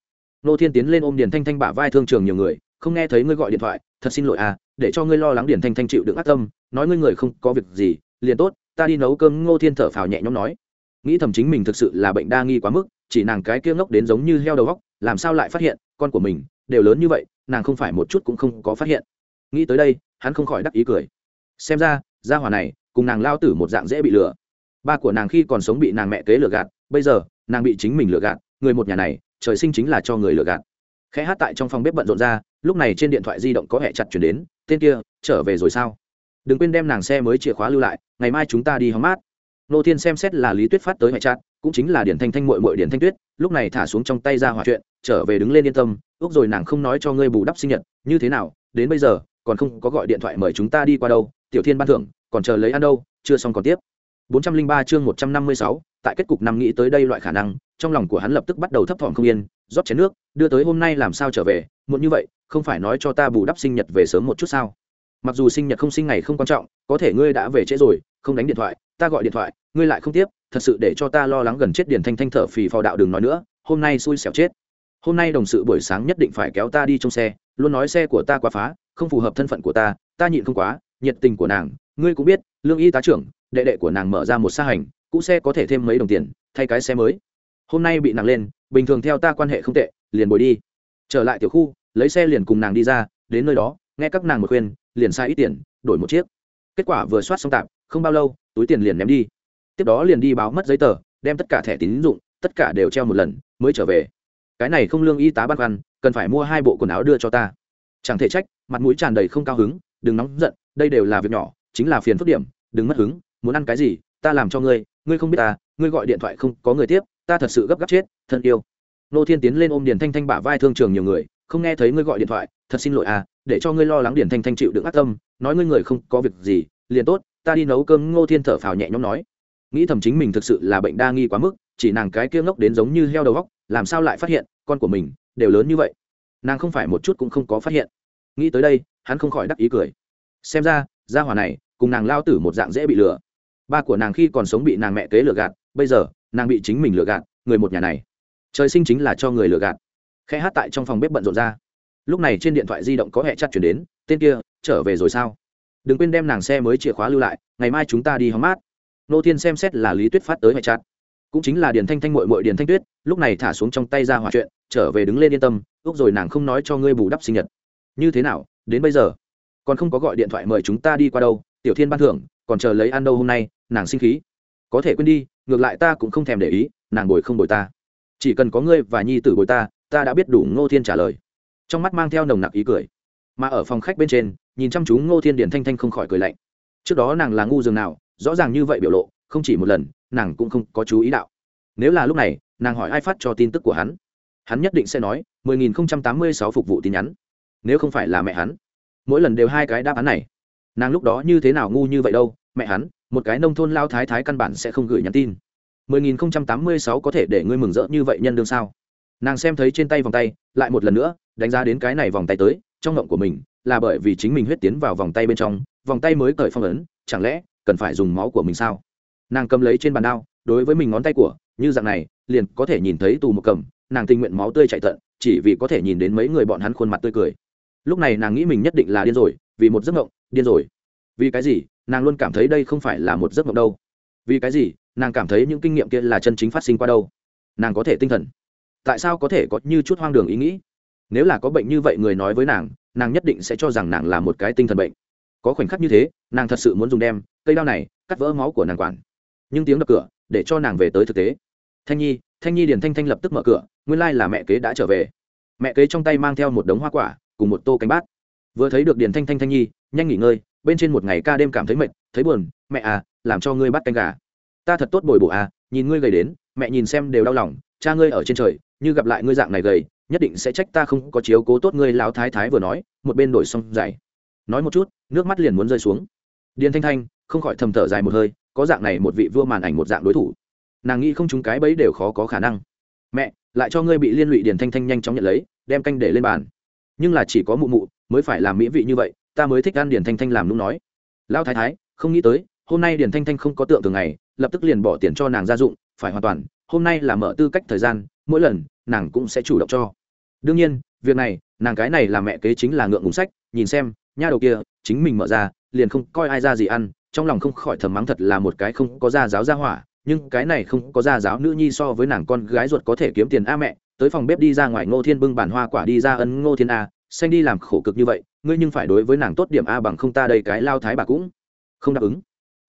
Nô thiên tiến lên ôm điền thanh thanh bả vai thương trường nhiều người, không nghe thấy ngươi gọi điện thoại, thật xin lỗi à để cho ngươi lo lắng điền thanh thanh chịu đựng ác tâm, nói ngươi người không có việc gì, liền tốt, ta đi nấu cơm, ngô thiên thở phào nhẹ nhõm nói. Nghĩ thầm chính mình thực sự là bệnh đa nghi quá mức, chỉ nàng cái kia ngốc đến giống như heo đầu góc làm sao lại phát hiện, con của mình, đều lớn như vậy, nàng không phải một chút cũng không có phát hiện. Nghĩ tới đây, hắn không khỏi đắc ý cười. Xem ra, gia hỏa này, cùng nàng lao tử một dạng dễ bị lừa ba của nàng khi còn sống bị nàng mẹ kế lừa gạt, bây giờ, nàng bị chính mình lừa gạt, người một nhà này, trời sinh chính là cho người lừa gạt. Khẽ hát tại trong phòng bếp bận rộn ra, lúc này trên điện thoại di động có hẹ chặt chuyển đến, tên kia, trở về rồi sao? Đừng quên đem nàng xe mới chìa khóa lưu lại, ngày mai chúng ta đi hóng mát. Nô thiên xem xét là lý tuyết phát tới hẹ chặt, cũng chính là điển thanh thanh mội mội điển thanh tuyết, lúc này thả xuống trong tay ra hòa chuyện, trở về đứng lên yên tâm, ước rồi nàng không nói cho ngươi bù đắp sinh nhật, như thế nào, đến bây giờ, còn không có gọi điện thoại mời chúng ta đi qua đâu, tiểu thiên ban thưởng, còn chờ lấy ăn đâu, chưa xong còn tiếp. 403 chương 156, tại kết cục năm nghĩ tới đây loại khả năng trong lòng của hắn lập tức bắt đầu thấp thỏm không yên rót chén nước đưa tới hôm nay làm sao trở về muộn như vậy không phải nói cho ta bù đắp sinh nhật về sớm một chút sao? Mặc dù sinh nhật không sinh ngày không quan trọng có thể ngươi đã về trễ rồi không đánh điện thoại ta gọi điện thoại ngươi lại không tiếp thật sự để cho ta lo lắng gần chết điền thanh thanh thở phì phò đạo đừng nói nữa hôm nay xui xẻo chết. Hôm nay đồng sự buổi sáng nhất định phải kéo ta đi trong xe luôn nói xe của ta quá phá không phù hợp thân phận của ta ta nhịn không quá nhiệt tình của nàng ngươi cũng biết lương y tá trưởng đệ đệ của nàng mở ra một xa hành, cũ xe có thể thêm mấy đồng tiền, thay cái xe mới. Hôm nay bị nàng lên, bình thường theo ta quan hệ không tệ, liền bồi đi. Trở lại tiểu khu, lấy xe liền cùng nàng đi ra, đến nơi đó, nghe các nàng một khuyên, liền sai ít tiền, đổi một chiếc. Kết quả vừa soát xong tạm không bao lâu, túi tiền liền ném đi. Tiếp đó liền đi báo mất giấy tờ, đem tất cả thẻ tín dụng, tất cả đều treo một lần, mới trở về. Cái này không lương y tá băn khoăn, cần phải mua hai bộ quần áo đưa cho ta. Chẳng thể trách, mặt mũi tràn đầy không cao hứng, đừng nóng giận, đây đều là việc nhỏ, chính là phiền phức điểm, đừng mất hứng muốn ăn cái gì, ta làm cho ngươi ngươi không biết ta, ngươi gọi điện thoại không có người tiếp, ta thật sự gấp gáp chết, thân yêu. Nô thiên tiến lên ôm điền thanh thanh bả vai thương trường nhiều người, không nghe thấy ngươi gọi điện thoại, thật xin lỗi à để cho ngươi lo lắng điền thanh thanh chịu đựng ác tâm, nói ngươi người không có việc gì, liền tốt, ta đi nấu cơm, ngô thiên thở phào nhẹ nhõm nói. Nghĩ thầm chính mình thực sự là bệnh đa nghi quá mức, chỉ nàng cái kia ngốc đến giống như heo đầu góc làm sao lại phát hiện, con của mình, đều lớn như vậy. Nàng không phải một chút cũng không có phát hiện. Nghĩ tới đây, hắn không khỏi đắc ý cười. Xem ra, gia hỏa này, cùng nàng lao tử một dạng dễ bị lừa ba của nàng khi còn sống bị nàng mẹ kế lừa gạt, bây giờ, nàng bị chính mình lừa gạt, người một nhà này. Trời sinh chính là cho người lừa gạt. Khẽ hát tại trong phòng bếp bận rộn ra. Lúc này trên điện thoại di động có hẹ chặt chuyển đến, tên kia, trở về rồi sao? Đừng quên đem nàng xe mới chìa khóa lưu lại, ngày mai chúng ta đi hóng mát. Nô thiên xem xét là lý tuyết phát tới hẹ chặt cũng chính là điền thanh thanh mội mội điền thanh tuyết, lúc này thả xuống trong tay ra hỏa chuyện, trở về đứng lên yên tâm, ước rồi nàng không nói cho ngươi bù đắp sinh nhật. Như thế nào? Đến bây giờ? Còn không có gọi điện thoại mời chúng ta đi qua đâu, tiểu thiên ban thưởng, còn chờ lấy ăn đâu hôm nay nàng sinh khí. Có thể quên đi, ngược lại ta cũng không thèm để ý, nàng bồi không bồi ta. Chỉ cần có ngươi và nhi tử bồi ta ta đã biết đủ ngô thiên trả lời. Trong mắt mang theo nồng nặc ý cười. Mà ở phòng khách bên trên, nhìn chăm chú ngô thiên điển thanh thanh không khỏi cười lạnh. Trước đó nàng là ngu dường nào, rõ ràng như vậy biểu lộ, không chỉ một lần, nàng cũng không có chú ý đạo. Nếu là lúc này, nàng hỏi ai phát cho tin tức của hắn? Hắn nhất định sẽ nói 10.086 phục vụ tin nhắn. Nếu không phải là mẹ hắn. Mỗi lần đều hai cái đáp án này. Nàng lúc đó như thế nào ngu như vậy đâu, mẹ hắn một cái nông thôn lao thái thái căn bản sẽ không gửi nhắn tin. 10.086 có thể để ngươi mừng rỡ như vậy nhân đương sao? Nàng xem thấy trên tay vòng tay, lại một lần nữa, đánh giá đến cái này vòng tay tới, trong ngộng của mình, là bởi vì chính mình huyết tiến vào vòng tay bên trong, vòng tay mới cởi phong ấn, chẳng lẽ cần phải dùng máu của mình sao? Nàng cầm lấy trên bàn đao, đối với mình ngón tay của, như dạng này, liền có thể nhìn thấy tù một cầm, nàng tình nguyện máu tươi chạy tận, chỉ vì có thể nhìn đến mấy người bọn hắn khuôn mặt tươi cười. Lúc này nàng nghĩ mình nhất định là điên rồi, vì một giấc mộng, điên rồi. Vì cái gì? Nàng luôn cảm thấy đây không phải là một giấc mộng đâu. Vì cái gì? Nàng cảm thấy những kinh nghiệm kia là chân chính phát sinh qua đâu? Nàng có thể tinh thần. Tại sao có thể có như chút hoang đường ý nghĩ? Nếu là có bệnh như vậy người nói với nàng nàng nhất định sẽ cho rằng nàng là một cái tinh thần bệnh. Có khoảnh khắc như thế, nàng thật sự muốn dùng đem cây đao này cắt vỡ máu của nàng quản. Nhưng tiếng đập cửa để cho nàng về tới thực tế. Thanh nhi thanh nhi điền thanh thanh lập tức mở cửa, nguyên lai là mẹ kế đã trở về. Mẹ kế trong tay mang theo một đống hoa quả, cùng một tô cánh bát. Vừa thấy được điền thanh thanh thanh nhi, nhanh nghỉ ngơi bên trên một ngày ca đêm cảm thấy mệt, thấy buồn, mẹ à làm cho ngươi bắt canh gà. Ta thật tốt bồi bổ à nhìn ngươi gầy đến, mẹ nhìn xem đều đau lòng, cha ngươi ở trên trời, như gặp lại ngươi dạng này gầy, nhất định sẽ trách ta không có chiếu cố tốt ngươi, lão thái thái vừa nói, một bên đổi xong dày nói một chút, nước mắt liền muốn rơi xuống. Điền thanh thanh, không khỏi thầm thở dài một hơi, có dạng này một vị vua màn ảnh một dạng đối thủ. Nàng nghĩ không chúng cái bấy đều khó có khả năng. Mẹ, lại cho ngươi bị liên lụy điền thanh thanh nhanh chóng nhận lấy, đem canh để lên bàn. Nhưng là chỉ có mụ mụ, mới phải làm mỹ vị như vậy ta mới thích ăn điền thanh thanh làm nung nói. Lão thái thái, không nghĩ tới, hôm nay điền thanh thanh không có tượng thường ngày, lập tức liền bỏ tiền cho nàng gia dụng, phải hoàn toàn, hôm nay là mở tư cách thời gian, mỗi lần, nàng cũng sẽ chủ động cho. Đương nhiên, việc này, nàng cái này là mẹ kế chính là ngượng ngùng sách, nhìn xem, nha đầu kia, chính mình mở ra, liền không coi ai ra gì ăn, trong lòng không khỏi thầm mắng thật là một cái không có gia giáo gia hỏa, nhưng cái này không có gia giáo nữ nhi so với nàng con gái ruột có thể kiếm tiền a mẹ, tới phòng bếp đi ra ngoài ngô thiên bưng bản hoa quả đi ra ân ngô thiên a xanh đi làm khổ cực như vậy, ngươi nhưng phải đối với nàng tốt điểm a bằng không ta đây cái lao thái bà cũng không đáp ứng.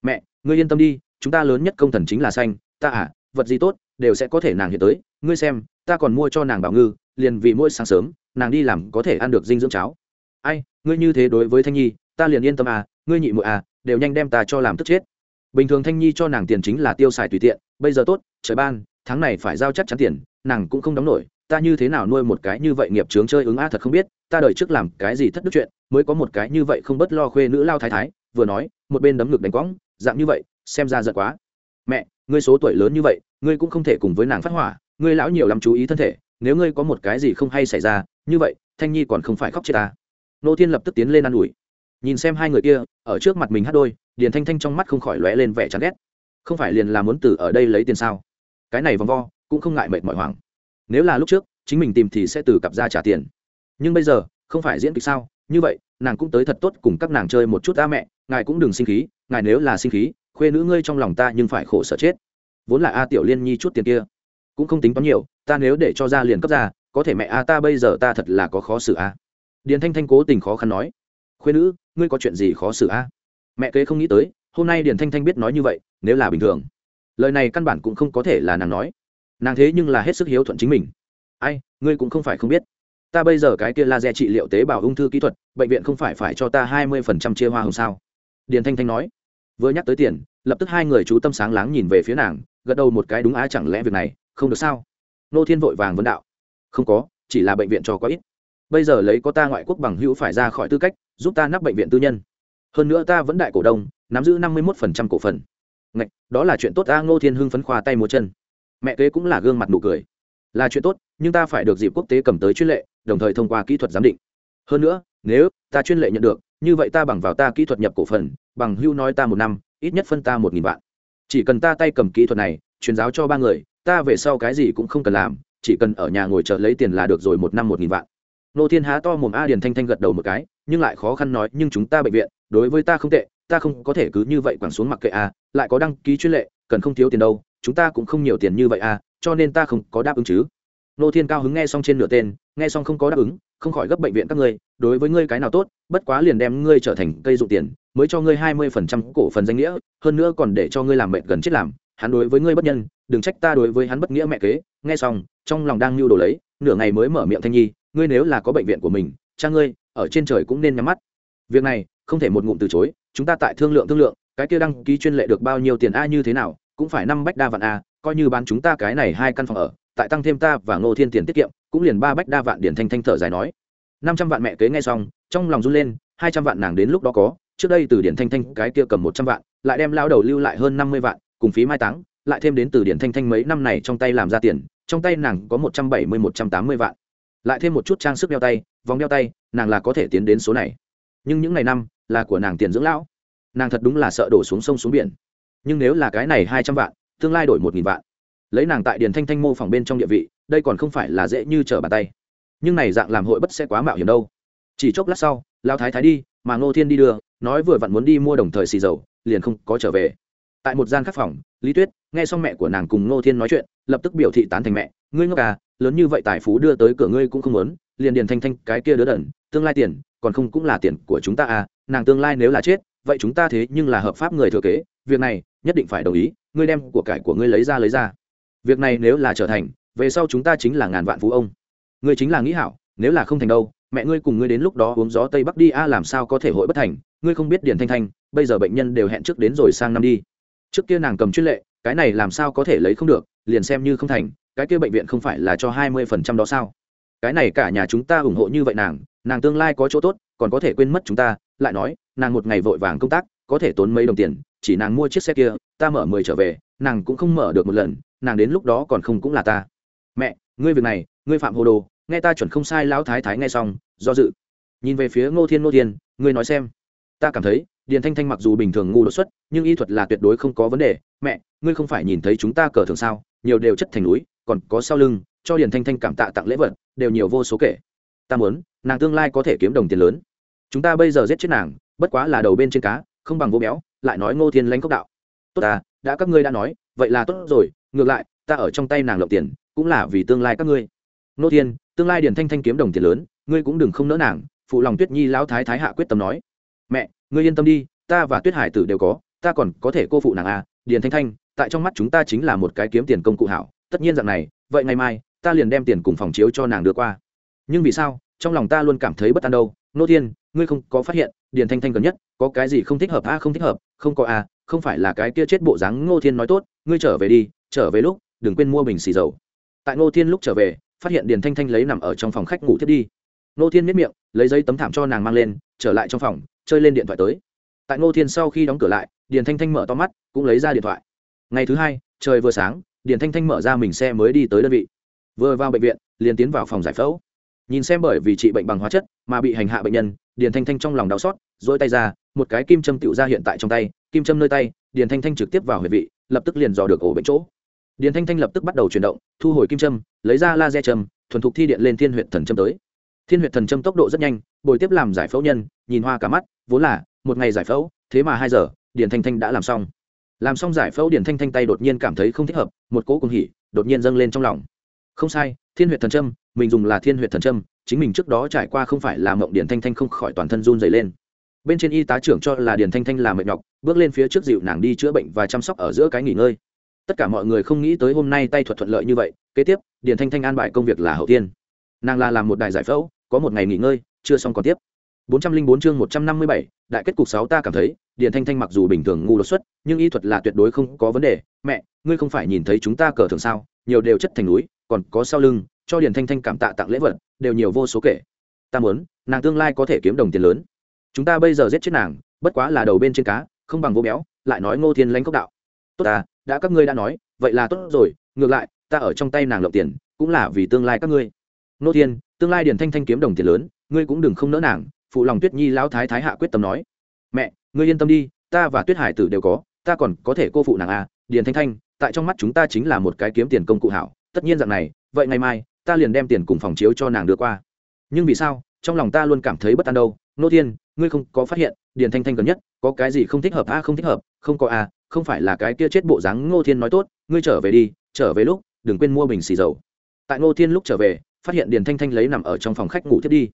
Mẹ, ngươi yên tâm đi, chúng ta lớn nhất công thần chính là xanh, ta à vật gì tốt đều sẽ có thể nàng hiện tới. Ngươi xem, ta còn mua cho nàng bảo ngư, liền vì mỗi sáng sớm, nàng đi làm có thể ăn được dinh dưỡng cháo. Ai, ngươi như thế đối với thanh nhi, ta liền yên tâm à ngươi nhị muội à đều nhanh đem ta cho làm tức chết. Bình thường thanh nhi cho nàng tiền chính là tiêu xài tùy tiện, bây giờ tốt, trời ban, tháng này phải giao chắc chắn tiền, nàng cũng không đóng nổi ta như thế nào nuôi một cái như vậy nghiệp chướng chơi ứng a thật không biết, ta đời trước làm cái gì thất đức chuyện, mới có một cái như vậy không bất lo khuê nữ lao thái thái, vừa nói, một bên đấm ngực đánh quõng, dạng như vậy, xem ra giận quá. Mẹ, ngươi số tuổi lớn như vậy, ngươi cũng không thể cùng với nàng phát hỏa, ngươi lão nhiều lắm chú ý thân thể, nếu ngươi có một cái gì không hay xảy ra, như vậy, thanh nhi còn không phải khóc chết ta. Nô thiên lập tức tiến lên ă n ủi. Nhìn xem hai người kia, ở trước mặt mình hát đôi, điền thanh thanh trong mắt không khỏi lóe lên vẻ chán ghét. Không phải liền là muốn từ ở đây lấy tiền sao? Cái này vòng vo, cũng không ngại mệt mỏi hoảng nếu là lúc trước, chính mình tìm thì sẽ từ cặp ra trả tiền. Nhưng bây giờ, không phải diễn kịch sao? Như vậy, nàng cũng tới thật tốt cùng các nàng chơi một chút a mẹ, ngài cũng đừng sinh khí, ngài nếu là sinh khí, khuê nữ ngươi trong lòng ta nhưng phải khổ sở chết. Vốn là a tiểu liên nhi chút tiền kia, cũng không tính toán nhiều, ta nếu để cho ra liền cấp ra, có thể mẹ a ta bây giờ ta thật là có khó xử a. Điền thanh thanh cố tình khó khăn nói, khuê nữ, ngươi có chuyện gì khó xử a? Mẹ kế không nghĩ tới, hôm nay điền thanh thanh biết nói như vậy, nếu là bình thường, lời này căn bản cũng không có thể là nàng nói nàng thế nhưng là hết sức hiếu thuận chính mình. Ai ngươi cũng không phải không biết. Ta bây giờ cái kia laser trị liệu tế bào ung thư kỹ thuật bệnh viện không phải phải cho ta hai mươi phần trăm chia hoa hồng sao? Điền thanh thanh nói. Vừa nhắc tới tiền lập tức hai người chú tâm sáng láng nhìn về phía nàng gật đầu một cái đúng á chẳng lẽ việc này không được sao? Nô thiên vội vàng vấn đạo. Không có chỉ là bệnh viện cho có ít. Bây giờ lấy có ta ngoại quốc bằng hữu phải ra khỏi tư cách giúp ta nắp bệnh viện tư nhân. Hơn nữa ta vẫn đại cổ đông nắm giữ năm mươi một phần trăm cổ phần. Ngạch, đó là chuyện tốt ta ngô thiên hưng phấn khoa tay múa chân mẹ kế cũng là gương mặt nụ cười. Là chuyện tốt, nhưng ta phải được dịp quốc tế cầm tới chuyên lệ, đồng thời thông qua kỹ thuật giám định. Hơn nữa, nếu ta chuyên lệ nhận được, như vậy ta bằng vào ta kỹ thuật nhập cổ phần, bằng hưu nói ta một năm, ít nhất phân ta một nghìn vạn. Chỉ cần ta tay cầm kỹ thuật này, truyền giáo cho ba người, ta về sau cái gì cũng không cần làm, chỉ cần ở nhà ngồi chờ lấy tiền là được rồi một năm một nghìn vạn. Nô thiên há to mồm a điền thanh thanh gật đầu một cái, nhưng lại khó khăn nói, nhưng chúng ta bệnh viện, đối với ta không tệ, ta không có thể cứ như vậy quẳng xuống mặc kệ a, lại có đăng ký chuyên lệ, cần không thiếu tiền đâu chúng ta cũng không nhiều tiền như vậy à? cho nên ta không có đáp ứng chứ nô thiên cao hứng nghe xong trên nửa tên, nghe xong không có đáp ứng, không khỏi gấp bệnh viện các ngươi, đối với ngươi cái nào tốt, bất quá liền đem ngươi trở thành cây dụng tiền, mới cho ngươi hai mươi phần trăm cổ phần danh nghĩa, hơn nữa còn để cho ngươi làm mệnh gần chết làm, hắn đối với ngươi bất nhân, đừng trách ta đối với hắn bất nghĩa mẹ kế nghe xong, trong lòng đang mưu đồ lấy, nửa ngày mới mở miệng thanh nhi, ngươi nếu là có bệnh viện của mình, cha ngươi, ở trên trời cũng nên nhắm mắt việc này, không thể một ngụm từ chối, chúng ta tại thương lượng thương lượng, cái kia đăng ký chuyên lệ được bao nhiêu tiền a như thế nào cũng phải năm bách đa vạn a, coi như bán chúng ta cái này hai căn phòng ở, tại tăng thêm ta và ngô thiên tiền tiết kiệm, cũng liền ba bách đa vạn điển thanh thanh thở dài nói. Năm trăm vạn mẹ kế nghe xong, trong lòng run lên, hai trăm vạn nàng đến lúc đó có, trước đây từ điển thanh thanh cái kia cầm một trăm vạn, lại đem lao đầu lưu lại hơn năm mươi vạn, cùng phí mai táng, lại thêm đến từ điển thanh thanh mấy năm này trong tay làm ra tiền, trong tay nàng có một trăm bảy mươi, một trăm tám mươi vạn. Lại thêm một chút trang sức đeo tay, vòng đeo tay, nàng là có thể tiến đến số này. Nhưng những ngày năm, là của nàng tiền dưỡng lão. Nàng thật đúng là sợ đổ xuống sông xuống biển nhưng nếu là cái này hai trăm vạn, tương lai đổi một nghìn vạn. Lấy nàng tại điền thanh thanh mô phòng bên trong địa vị, đây còn không phải là dễ như trở bàn tay. Nhưng này dạng làm hội bất sẽ quá mạo hiểm đâu. Chỉ chốc lát sau lao thái thái đi, mà ngô thiên đi đưa, nói vừa vặn muốn đi mua đồng thời xì dầu, liền không có trở về. Tại một gian khắc phòng, lý tuyết nghe xong mẹ của nàng cùng ngô thiên nói chuyện, lập tức biểu thị tán thành mẹ. Ngươi ngốc à lớn như vậy tài phú đưa tới cửa ngươi cũng không muốn, liền điền thanh thanh cái kia đứa đẩn tương lai tiền, còn không cũng là tiền của chúng ta à nàng tương lai nếu là chết vậy chúng ta thế nhưng là hợp pháp người thừa kế, việc này nhất định phải đồng ý, ngươi đem của cải của ngươi lấy ra lấy ra. Việc này nếu là trở thành, về sau chúng ta chính là ngàn vạn phú ông. Ngươi chính là nghĩ hảo, nếu là không thành đâu, mẹ ngươi cùng ngươi đến lúc đó uống gió tây bắc đi, a, làm sao có thể hội bất thành? Ngươi không biết điển thanh thanh, bây giờ bệnh nhân đều hẹn trước đến rồi sang năm đi. Trước kia nàng cầm chuyên lệ, cái này làm sao có thể lấy không được, liền xem như không thành, cái kia bệnh viện không phải là cho hai mươi phần trăm đó sao? Cái này cả nhà chúng ta ủng hộ như vậy nàng nàng tương lai có chỗ tốt còn có thể quên mất chúng ta, lại nói, nàng một ngày vội vàng công tác, có thể tốn mấy đồng tiền, chỉ nàng mua chiếc xe kia, ta mở mười trở về, nàng cũng không mở được một lần, nàng đến lúc đó còn không cũng là ta. Mẹ, ngươi việc này, ngươi phạm hồ đồ, nghe ta chuẩn không sai lão thái thái nghe xong, do dự. Nhìn về phía ngô thiên ngô thiên, ngươi nói xem. Ta cảm thấy, điền thanh thanh mặc dù bình thường ngu đột xuất, nhưng y thuật là tuyệt đối không có vấn đề. Mẹ, ngươi không phải nhìn thấy chúng ta cờ thường sao, nhiều đều chất thành núi, còn có sau lưng, cho điền thanh thanh cảm tạ tặng lễ vật, đều nhiều vô số kể. Ta muốn nàng tương lai có thể kiếm đồng tiền lớn. Chúng ta bây giờ giết chết nàng, bất quá là đầu bên trên cá, không bằng vô béo, lại nói ngô thiên lãnh cốc đạo. Tốt ta, đã các ngươi đã nói, vậy là tốt rồi, ngược lại, ta ở trong tay nàng lộng tiền, cũng là vì tương lai các ngươi. Ngô thiên, tương lai điền thanh thanh kiếm đồng tiền lớn, ngươi cũng đừng không nỡ nàng, phụ lòng tuyết nhi lão thái thái hạ quyết tâm nói. Mẹ, ngươi yên tâm đi, ta và tuyết hải tử đều có, ta còn có thể cô phụ nàng à điền thanh thanh, tại trong mắt chúng ta chính là một cái kiếm tiền công cụ hảo, tất nhiên dạng này, vậy ngày mai, ta liền đem tiền cùng phòng chiếu cho nàng đưa qua. Nhưng vì sao trong lòng ta luôn cảm thấy bất an đâu. Nô thiên ngươi không có phát hiện điền thanh thanh gần nhất có cái gì không thích hợp? A à, không thích hợp. Không có a à, không phải là cái kia chết bộ dáng ngô thiên nói tốt ngươi trở về đi trở về lúc đừng quên mua bình xì dầu. Tại ngô thiên lúc trở về phát hiện điền thanh thanh lấy nằm ở trong phòng khách ngủ thiết đi. Ngô thiên miết miệng lấy giấy tấm thảm cho nàng mang lên trở lại trong phòng chơi lên điện thoại tới. Tại ngô thiên sau khi đóng cửa lại điền thanh thanh mở to mắt cũng lấy ra điện thoại. Ngày thứ hai trời vừa sáng điền thanh thanh mở ra mình xe mới đi tới đơn vị. Vừa vào bệnh viện liền tiến vào phòng giải phẫu nhìn xem bởi vì trị bệnh bằng hóa chất mà bị hành hạ bệnh nhân, điền thanh thanh trong lòng đau xót, dỗi tay ra, một cái kim châm tựu ra hiện tại trong tay, kim châm nơi tay, điền thanh thanh trực tiếp vào huệ vị, lập tức liền dò được ổ bệnh chỗ. Điền thanh thanh lập tức bắt đầu chuyển động, thu hồi kim châm, lấy ra laser châm, thuần thục thi điện lên thiên huyện thần châm tới. Thiên huyện thần châm tốc độ rất nhanh, bồi tiếp làm giải phẫu nhân, nhìn hoa cả mắt, vốn là, một ngày giải phẫu, thế mà hai giờ, điền thanh thanh đã làm xong. Làm xong giải phẫu điền thanh thanh tay đột nhiên cảm thấy không thích hợp, một cỗ cùng hỉ, đột nhiên dâng lên trong lòng. Không sai, thiên huyệt thần Châm mình dùng là thiên huyệt thần trâm chính mình trước đó trải qua không phải là mộng điển thanh thanh không khỏi toàn thân run dày lên. Bên trên y tá trưởng cho là điển thanh thanh là mệt nhọc bước lên phía trước dịu nàng đi chữa bệnh và chăm sóc ở giữa cái nghỉ ngơi. Tất cả mọi người không nghĩ tới hôm nay tay thuật thuận lợi như vậy kế tiếp điển thanh thanh an bài công việc là hậu tiên. Nàng là làm một đài giải phẫu có một ngày nghỉ ngơi chưa xong còn tiếp. 404 chương 157, đại kết cục 6 ta cảm thấy, Điền Thanh Thanh mặc dù bình thường ngu đột xuất, nhưng y thuật là tuyệt đối không có vấn đề, mẹ, ngươi không phải nhìn thấy chúng ta cờ thường sao, nhiều đều chất thành núi, còn có sau lưng, cho Điền Thanh Thanh cảm tạ tặng lễ vật, đều nhiều vô số kể. Ta muốn, nàng tương lai có thể kiếm đồng tiền lớn. Chúng ta bây giờ giết chết nàng, bất quá là đầu bên trên cá, không bằng vô béo, lại nói Ngô Thiên lãnh cốc đạo. Tốt ta, đã các ngươi đã nói, vậy là tốt rồi, ngược lại, ta ở trong tay nàng lộng tiền, cũng là vì tương lai các ngươi. Ngô Thiên, tương lai Điền Thanh Thanh kiếm đồng tiền lớn, ngươi cũng đừng không nỡ nàng, phụ lòng tuyết nhi lão thái thái hạ quyết tâm nói mẹ ngươi yên tâm đi ta và tuyết hải tử đều có ta còn có thể cô phụ nàng a à, điền thanh thanh tại trong mắt chúng ta chính là một cái kiếm tiền công cụ hảo tất nhiên dạng này vậy ngày mai ta liền đem tiền cùng phòng chiếu cho nàng đưa qua. Nhưng vì sao? Trong lòng ta luôn cảm thấy bất an đâu. Nô thiên, ngươi không có phát hiện, điền thanh thanh gần nhất, có cái gì không thích hợp a, không thích hợp, không có a, không phải là cái kia chết bộ dáng ngô thiên nói tốt, ngươi trở về đi, trở về lúc, đừng quên mua bình xì dầu. Tại ngô thiên lúc trở về, phát hiện điền thanh thanh lấy nằm ở trong phòng khách ngủ thiết đi.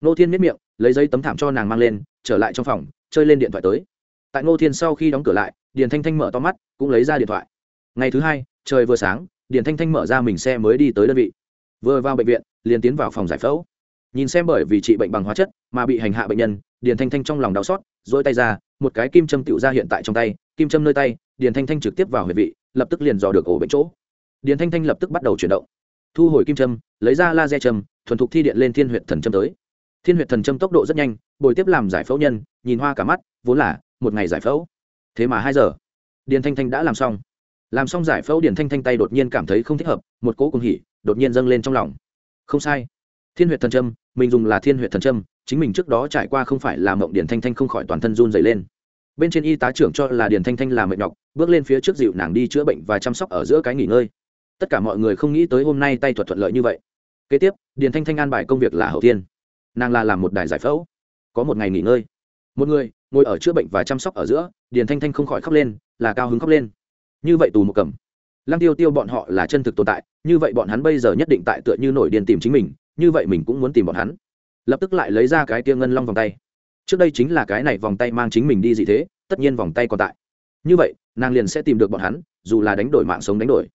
Ngô thiên miết miệng, lấy giấy tấm thảm cho nàng mang lên, trở lại trong phòng, chơi lên điện thoại tới. Tại ngô thiên sau khi đóng cửa lại, điền thanh thanh mở to mắt, cũng lấy ra điện thoại. Ngày thứ hai, trời vừa sáng, điền thanh thanh mở ra mình xe mới đi tới đơn vị vừa vào bệnh viện, liền tiến vào phòng giải phẫu. Nhìn xem bởi vì trị bệnh bằng hóa chất mà bị hành hạ bệnh nhân, điền thanh thanh trong lòng đau xót, dỗi tay ra, một cái kim châm tựu ra hiện tại trong tay, kim châm nơi tay, điền thanh thanh trực tiếp vào huyệt vị, lập tức liền dò được ổ bệnh chỗ. Điền thanh thanh lập tức bắt đầu chuyển động. Thu hồi kim châm, lấy ra laser châm, thuần thục thi điện lên thiên huyện thần châm tới. Thiên huyện thần châm tốc độ rất nhanh, bồi tiếp làm giải phẫu nhân, nhìn hoa cả mắt, vốn là một ngày giải phẫu. Thế mà hai giờ, điền thanh thanh đã làm xong. Làm xong giải phẫu, điền thanh thanh tay đột nhiên cảm thấy không thích hợp, một cỗ cùng hỉ đột nhiên dâng lên trong lòng. Không sai. Thiên huyệt thần trâm mình dùng là thiên huyệt thần trâm chính mình trước đó trải qua không phải là mộng điển thanh thanh không khỏi toàn thân run dày lên. Bên trên y tá trưởng cho là điển thanh thanh là mệt nhọc bước lên phía trước dịu nàng đi chữa bệnh và chăm sóc ở giữa cái nghỉ ngơi. Tất cả mọi người không nghĩ tới hôm nay tay thuật thuận lợi như vậy. Kế tiếp điển thanh thanh an bài công việc là hậu thiên, nàng là làm một đài giải phẫu. Có một ngày nghỉ ngơi. Một người ngồi ở chữa bệnh và chăm sóc ở giữa điển thanh thanh không khỏi khóc lên là cao hứng khóc lên. Như vậy tù một cầm lăng tiêu tiêu bọn họ là chân thực tồn tại, như vậy bọn hắn bây giờ nhất định tại tựa như nổi điền tìm chính mình, như vậy mình cũng muốn tìm bọn hắn. Lập tức lại lấy ra cái tia ngân long vòng tay. Trước đây chính là cái này vòng tay mang chính mình đi gì thế, tất nhiên vòng tay còn tại. Như vậy, nàng liền sẽ tìm được bọn hắn, dù là đánh đổi mạng sống đánh đổi.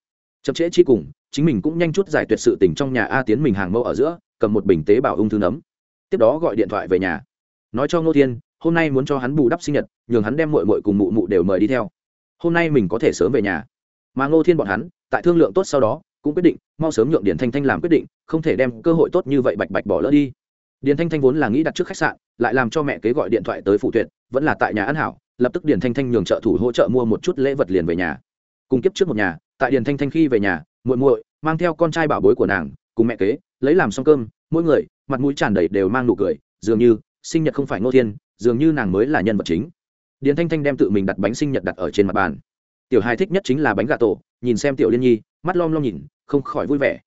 Chậm trễ chi cùng, chính mình cũng nhanh chút giải tuyệt sự tình trong nhà a tiến mình hàng mẫu ở giữa, cầm một bình tế bào ung thư nấm. Tiếp đó gọi điện thoại về nhà. Nói cho ngô thiên, hôm nay muốn cho hắn bù đắp sinh nhật, nhường hắn đem mội mội cùng mụ mụ đều mời đi theo. Hôm nay mình có thể sớm về nhà mà ngô thiên bọn hắn, tại thương lượng tốt sau đó, cũng quyết định, mau sớm nhượng điền thanh thanh làm quyết định, không thể đem cơ hội tốt như vậy bạch bạch bỏ lỡ đi. Điền thanh thanh vốn là nghĩ đặt trước khách sạn, lại làm cho mẹ kế gọi điện thoại tới phụ tuyệt, vẫn là tại nhà ăn hảo, lập tức điền thanh thanh nhường trợ thủ hỗ trợ mua một chút lễ vật liền về nhà. Cùng kiếp trước một nhà, tại điền thanh thanh khi về nhà, muội muội, mang theo con trai bảo bối của nàng, cùng mẹ kế, lấy làm xong cơm, mỗi người, mặt mũi tràn đầy đều mang nụ cười, dường như, sinh nhật không phải ngô thiên, dường như nàng mới là nhân vật chính. Điền thanh thanh đem tự mình đặt bánh sinh nhật đặt ở trên mặt bàn tiểu hai thích nhất chính là bánh gà tổ, nhìn xem tiểu liên nhi, mắt lom lom nhìn, không khỏi vui vẻ.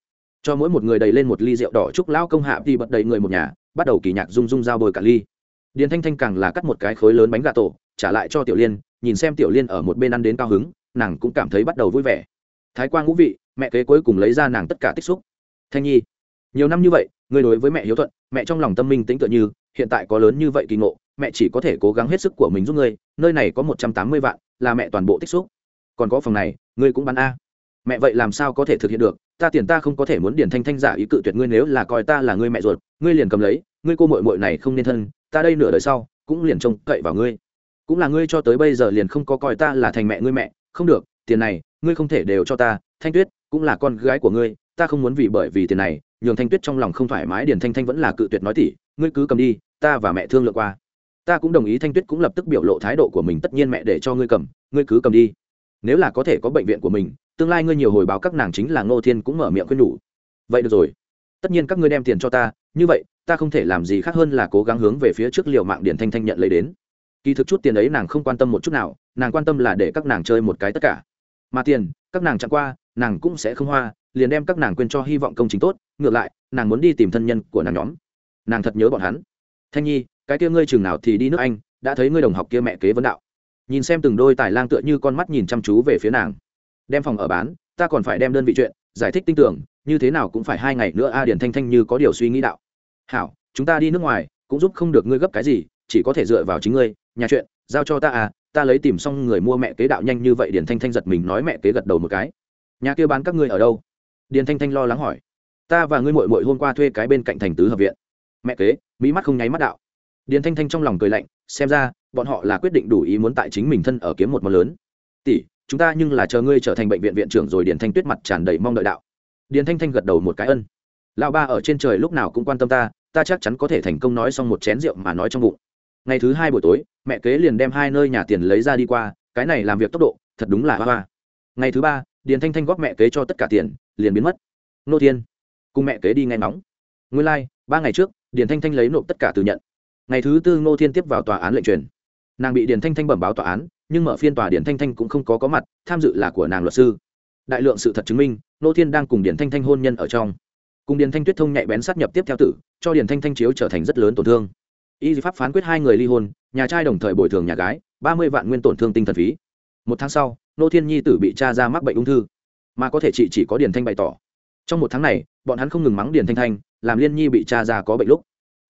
Cho mỗi một người đầy lên một ly rượu đỏ chúc lão công hạ thì bật đầy người một nhà, bắt đầu kỳ nhạc rung rung giao bồi cả ly. Điền thanh thanh càng là cắt một cái khối lớn bánh gà tổ, trả lại cho tiểu liên, nhìn xem tiểu liên ở một bên ăn đến cao hứng, nàng cũng cảm thấy bắt đầu vui vẻ. Thái quang ngũ vị, mẹ kế cuối cùng lấy ra nàng tất cả tích xúc. Thanh nhi, nhiều năm như vậy người đối với mẹ hiếu thuận, mẹ trong lòng tâm minh tính tựa như, hiện tại có lớn như vậy kỳ ngộ, mẹ chỉ có thể cố gắng hết sức của mình giúp ngươi, nơi này có một trăm tám mươi vạn, là mẹ toàn bộ tích xúc còn có phòng này, ngươi cũng bán a. Mẹ vậy làm sao có thể thực hiện được? Ta tiền ta không có thể muốn điển thanh thanh giả ý cự tuyệt ngươi nếu là coi ta là ngươi mẹ ruột, ngươi liền cầm lấy, ngươi cô mội mội này không nên thân, ta đây nửa đời sau, cũng liền trông cậy vào ngươi. Cũng là ngươi cho tới bây giờ liền không có coi ta là thành mẹ ngươi mẹ, không được, tiền này, ngươi không thể đều cho ta, thanh tuyết cũng là con gái của ngươi, ta không muốn vì bởi vì tiền này, nhường thanh tuyết trong lòng không thoải mái điển thanh thanh vẫn là cự tuyệt nói tỉ, ngươi cứ cầm đi, ta và mẹ thương lượng qua. Ta cũng đồng ý thanh tuyết cũng lập tức biểu lộ thái độ của mình, tất nhiên mẹ để cho ngươi cầm, ngươi cứ cầm đi nếu là có thể có bệnh viện của mình, tương lai ngươi nhiều hồi báo các nàng chính là ngô thiên cũng mở miệng khuyên nhủ. Vậy được rồi. Tất nhiên các ngươi đem tiền cho ta, như vậy, ta không thể làm gì khác hơn là cố gắng hướng về phía trước liều mạng điển thanh thanh nhận lấy đến. Kỳ thực chút tiền ấy nàng không quan tâm một chút nào, nàng quan tâm là để các nàng chơi một cái tất cả. Mà tiền, các nàng chẳng qua, nàng cũng sẽ không hoa, liền đem các nàng quên cho hy vọng công trình tốt, ngược lại, nàng muốn đi tìm thân nhân của nàng nhóm. Nàng thật nhớ bọn hắn. Thanh nhi, cái kia ngươi chừng nào thì đi nước anh, đã thấy ngươi đồng học kia mẹ kế vấn đạo nhìn xem từng đôi tài lang tựa như con mắt nhìn chăm chú về phía nàng. Đem phòng ở bán, ta còn phải đem đơn vị chuyện, giải thích tin tưởng, như thế nào cũng phải hai ngày nữa a điển thanh thanh như có điều suy nghĩ đạo. Hảo, chúng ta đi nước ngoài, cũng giúp không được ngươi gấp cái gì, chỉ có thể dựa vào chính ngươi, nhà chuyện, giao cho ta à ta lấy tìm xong người mua mẹ kế đạo nhanh như vậy điển thanh thanh giật mình nói mẹ kế gật đầu một cái. Nhà kia bán các ngươi ở đâu? Điền thanh thanh lo lắng hỏi. Ta và ngươi mội mội hôm qua thuê cái bên cạnh thành tứ hợp viện. Mẹ kế, mỹ mắt không nháy mắt đạo. Điền thanh thanh trong lòng cười lạnh, xem ra bọn họ là quyết định đủ ý muốn tại chính mình thân ở kiếm một món lớn. Tỷ chúng ta nhưng là chờ ngươi trở thành bệnh viện viện trưởng rồi điền thanh tuyết mặt tràn đầy mong đợi đạo. Điền thanh thanh gật đầu một cái ân. Lão ba ở trên trời lúc nào cũng quan tâm ta ta chắc chắn có thể thành công nói xong một chén rượu mà nói trong bụng. Ngày thứ hai buổi tối mẹ kế liền đem hai nơi nhà tiền lấy ra đi qua cái này làm việc tốc độ thật đúng là hoa hoa. Ngày thứ ba điền thanh thanh góp mẹ kế cho tất cả tiền liền biến mất. Nô thiên cùng mẹ kế đi ngay nóng nguyên lai、like, ba ngày trước điền thanh thanh lấy nộp tất cả từ nhận. Ngày thứ tư ngô thiên tiếp vào tòa án lệnh truyền nàng bị điền thanh thanh bẩm báo tòa án, nhưng mở phiên tòa điền thanh thanh cũng không có có mặt, tham dự là của nàng luật sư. Đại lượng sự thật chứng minh, Nô thiên đang cùng điền thanh thanh hôn nhân ở trong. Cùng điền thanh tuyết thông nhạy bén sát nhập tiếp theo tử, cho điền thanh thanh chiếu trở thành rất lớn tổn thương. Y pháp phán quyết hai người ly hôn, nhà trai đồng thời bồi thường nhà gái, ba mươi vạn nguyên tổn thương tinh thần phí. Một tháng sau, nô thiên nhi tử bị cha ra mắc bệnh ung thư. Mà có thể chị chỉ có điền thanh bày tỏ. Trong một tháng này, bọn hắn không ngừng mắng điền thanh thanh, làm liên nhi bị cha ra có bệnh lúc.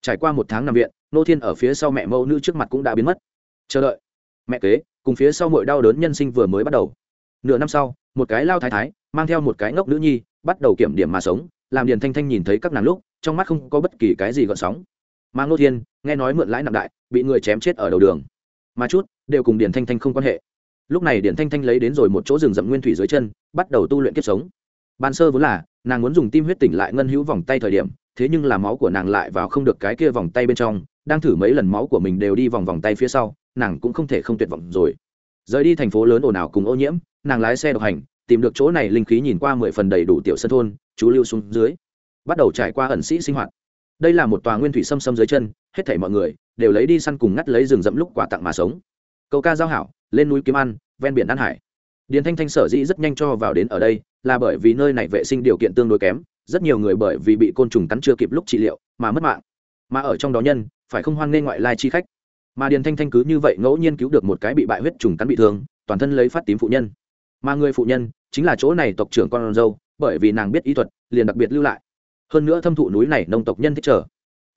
Trải qua một tháng nằm viện, nô thiên ở phía sau mẹ mẫu nữ trước mặt cũng đã biến mất chờ đợi. Mẹ kế, cùng phía sau mọi đau đớn nhân sinh vừa mới bắt đầu. Nửa năm sau, một cái lao thái thái, mang theo một cái ngốc nữ nhi, bắt đầu kiểm điểm mà sống, làm điền thanh thanh nhìn thấy các nàng lúc, trong mắt không có bất kỳ cái gì gợn sóng. Mang Nô thiên, nghe nói mượn lãi nặng đại, bị người chém chết ở đầu đường. Mà chút, đều cùng điền thanh thanh không quan hệ. Lúc này điền thanh thanh lấy đến rồi một chỗ rừng rậm nguyên thủy dưới chân, bắt đầu tu luyện kiếp sống. Ban sơ vốn là, nàng muốn dùng tim huyết tỉnh lại ngân hữu vòng tay thời điểm, thế nhưng là máu của nàng lại vào không được cái kia vòng tay bên trong, đang thử mấy lần máu của mình đều đi vòng vòng tay phía sau nàng cũng không thể không tuyệt vọng rồi. Rời đi thành phố lớn ồn ào cùng ô nhiễm, nàng lái xe độc hành, tìm được chỗ này linh khí nhìn qua mười phần đầy đủ tiểu sân thôn, chú lưu xuống dưới. Bắt đầu trải qua ẩn sĩ sinh hoạt. Đây là một tòa nguyên thủy xâm xâm dưới chân, hết thảy mọi người đều lấy đi săn cùng ngắt lấy rừng rậm lúc quà tặng mà sống. Câu ca giao hảo, lên núi kiếm ăn, ven biển ăn hải. Điền thanh thanh sở dĩ rất nhanh cho vào đến ở đây, là bởi vì nơi này vệ sinh điều kiện tương đối kém, rất nhiều người bởi vì bị côn trùng cắn chưa kịp lúc trị liệu mà mất mạng. Mà ở trong đó nhân, phải không hoan nghênh ngoại lai chi khách mà điền thanh thanh cứ như vậy ngẫu nhiên cứu được một cái bị bại huyết trùng cắn bị thương, toàn thân lấy phát tím phụ nhân. Mà người phụ nhân chính là chỗ này tộc trưởng con dâu, bởi vì nàng biết ý thuật, liền đặc biệt lưu lại. Hơn nữa thâm thụ núi này nông tộc nhân thích trở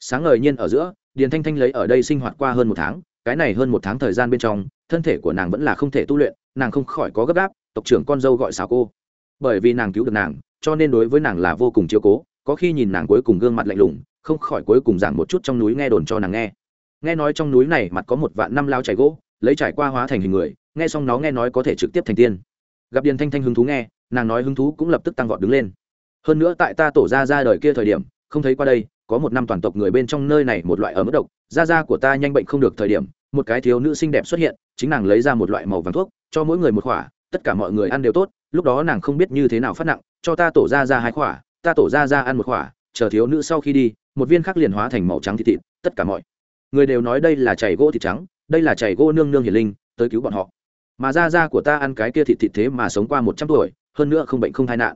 sáng ngời nhiên ở giữa, điền thanh thanh lấy ở đây sinh hoạt qua hơn một tháng, cái này hơn một tháng thời gian bên trong, thân thể của nàng vẫn là không thể tu luyện, nàng không khỏi có gấp gáp, tộc trưởng con dâu gọi xào cô. Bởi vì nàng cứu được nàng, cho nên đối với nàng là vô cùng chiếu cố, có khi nhìn nàng cuối cùng gương mặt lạnh lùng, không khỏi cuối cùng giảng một chút trong núi nghe đồn cho nàng nghe nghe nói trong núi này mặt có một vạn năm lao chảy gỗ, lấy trải qua hóa thành hình người, nghe xong nó nghe nói có thể trực tiếp thành tiên. Gặp điền thanh thanh hứng thú nghe, nàng nói hứng thú cũng lập tức tăng vọt đứng lên. Hơn nữa tại ta tổ ra ra đời kia thời điểm, không thấy qua đây, có một năm toàn tộc người bên trong nơi này một loại ở mức độc da da của ta nhanh bệnh không được thời điểm, một cái thiếu nữ xinh đẹp xuất hiện, chính nàng lấy ra một loại màu vàng thuốc, cho mỗi người một khỏa tất cả mọi người ăn đều tốt, lúc đó nàng không biết như thế nào phát nặng, cho ta tổ ra ra hai khỏa ta tổ ra ra ăn một khỏa chờ thiếu nữ sau khi đi, một viên khác liền hóa thành màu trắng thịt thịt, tất cả mọi người đều nói đây là chảy gỗ thịt trắng đây là chảy gỗ nương nương hiền linh tới cứu bọn họ. Mà da da của ta ăn cái kia thịt thịt thế mà sống qua một trăm tuổi hơn nữa không bệnh không tai nạn.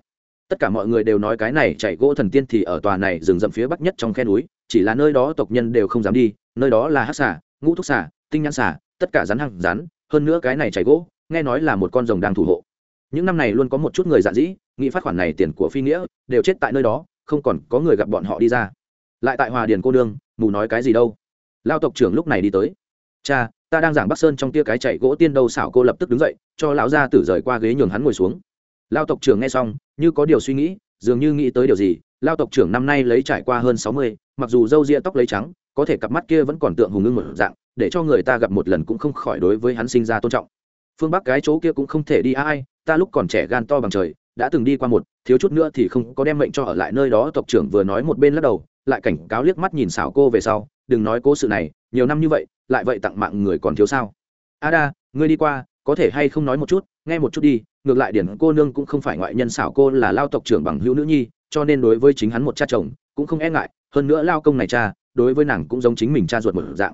Tất cả mọi người đều nói cái này chảy gỗ thần tiên thì ở tòa này rừng rậm phía bắc nhất trong khe núi chỉ là nơi đó tộc nhân đều không dám đi nơi đó là hát xả ngũ thúc xả tinh nhãn xả tất cả rắn hăng rắn hơn nữa cái này chảy gỗ nghe nói là một con rồng đang thủ hộ. Những năm này luôn có một chút người dạn dĩ nghĩ phát khoản này tiền của phi nghĩa đều chết tại nơi đó không còn có người gặp bọn họ đi ra. Lại tại hòa điền cô đương, mù nói cái gì đâu lao tộc trưởng lúc này đi tới. Cha, ta đang giảng bắc sơn trong tia cái chạy gỗ tiên đâu xảo cô lập tức đứng dậy, cho lão gia tử rời qua ghế nhường hắn ngồi xuống. Lao tộc trưởng nghe xong, như có điều suy nghĩ, dường như nghĩ tới điều gì, lao tộc trưởng năm nay lấy trải qua hơn sáu mươi, mặc dù râu ria tóc lấy trắng, có thể cặp mắt kia vẫn còn tượng hùng ngưng một dạng, để cho người ta gặp một lần cũng không khỏi đối với hắn sinh ra tôn trọng. Phương bắc cái chỗ kia cũng không thể đi ai, ta lúc còn trẻ gan to bằng trời, đã từng đi qua một, thiếu chút nữa thì không có đem mệnh cho ở lại nơi đó, tộc trưởng vừa nói một bên lắc đầu lại cảnh cáo liếc mắt nhìn xảo cô về sau, đừng nói cố sự này, nhiều năm như vậy, lại vậy tặng mạng người còn thiếu sao? A đa, ngươi đi qua, có thể hay không nói một chút, nghe một chút đi, ngược lại điển cô nương cũng không phải ngoại nhân xảo cô là lao tộc trưởng bằng hữu nữ nhi, cho nên đối với chính hắn một cha chồng cũng không e ngại, hơn nữa lao công này cha, đối với nàng cũng giống chính mình cha ruột một dạng.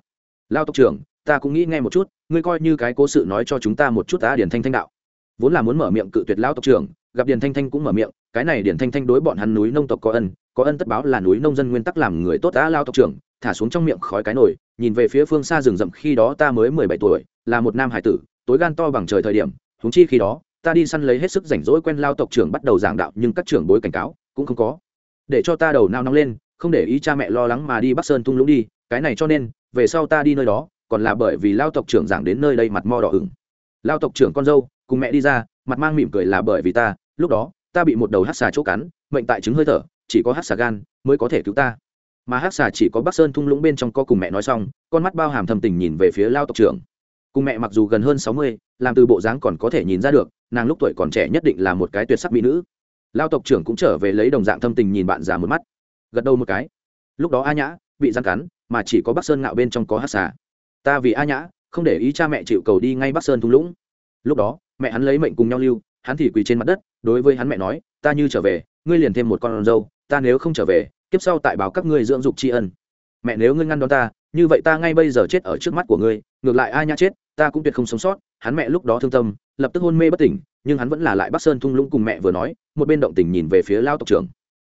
Lao tộc trưởng, ta cũng nghĩ nghe một chút, ngươi coi như cái cố sự nói cho chúng ta một chút ta điển thanh thanh đạo. Vốn là muốn mở miệng cự tuyệt lao tộc trưởng, gặp điển thanh thanh cũng mở miệng cái này điển thanh thanh đối bọn hắn núi nông tộc có ân có ân tất báo là núi nông dân nguyên tắc làm người tốt đã lao tộc trưởng, thả xuống trong miệng khói cái nồi, nhìn về phía phương xa rừng rậm khi đó ta mới mười bảy tuổi, là một nam hải tử, tối gan to bằng trời thời điểm húng chi khi đó, ta đi săn lấy hết sức rảnh rỗi quen lao tộc trưởng bắt đầu giảng đạo, nhưng các trưởng bối cảnh cáo, cũng không có. Để cho ta đầu nao nóng lên, không để ý cha mẹ lo lắng mà đi bắc sơn tung lũng đi, cái này cho nên, về sau ta đi nơi đó, còn là bởi vì lao tộc trưởng giảng đến nơi đây mặt mo đỏ ửng. Lao tộc trưởng con dâu, cùng mẹ đi ra, mặt mang mỉm cười là bởi vì ta, lúc đó ta bị một đầu hát xà chỗ cắn, mệnh tại chứng hơi thở, chỉ có hát xà gan mới có thể cứu ta. Mà hát xà chỉ có bắc sơn thung lũng bên trong co cùng mẹ nói xong, con mắt bao hàm thầm tình nhìn về phía lao tộc trưởng. Cùng mẹ mặc dù gần hơn sáu mươi, làm từ bộ dáng còn có thể nhìn ra được, nàng lúc tuổi còn trẻ nhất định là một cái tuyệt sắc mỹ nữ. Lao tộc trưởng cũng trở về lấy đồng dạng thâm tình nhìn bạn già một mắt. Gật đầu một cái. Lúc đó a nhã bị gian cắn, mà chỉ có bắc sơn ngạo bên trong có hát xà. Ta vì a nhã không để ý cha mẹ chịu cầu đi ngay bắc sơn thung lũng. Lúc đó, mẹ hắn lấy mệnh cùng nhau lưu hắn thì quỳ trên mặt đất, đối với hắn mẹ nói, ta như trở về, ngươi liền thêm một con dâu ta nếu không trở về, kiếp sau tại báo các ngươi dưỡng dục tri ân. Mẹ nếu ngươi ngăn đón ta, như vậy ta ngay bây giờ chết ở trước mắt của ngươi, ngược lại a nhã chết, ta cũng tuyệt không sống sót. Hắn mẹ lúc đó thương tâm, lập tức hôn mê bất tỉnh, nhưng hắn vẫn là lại bắc sơn thung lũng cùng mẹ vừa nói, một bên động tình nhìn về phía lao tộc trưởng.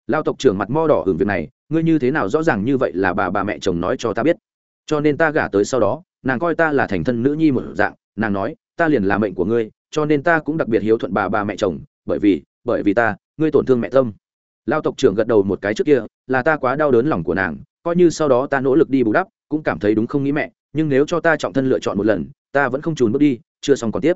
Lao tộc trưởng mặt mo đỏ hưởng việc này, ngươi như thế nào rõ ràng như vậy là bà bà mẹ chồng nói cho ta biết. Cho nên ta gả tới sau đó, nàng coi ta là thành thân nữ nhi một dạng. Nàng nói ta liền là mệnh của ngươi, cho nên ta cũng đặc biệt hiếu thuận bà bà mẹ chồng, bởi vì bởi vì ta, ngươi tổn thương mẹ tâm. Lao tộc trưởng gật đầu một cái trước kia, là ta quá đau đớn lòng của nàng, coi như sau đó ta nỗ lực đi bù đắp, cũng cảm thấy đúng không nghĩ mẹ, nhưng nếu cho ta trọng thân lựa chọn một lần, ta vẫn không trùn bước đi, chưa xong còn tiếp.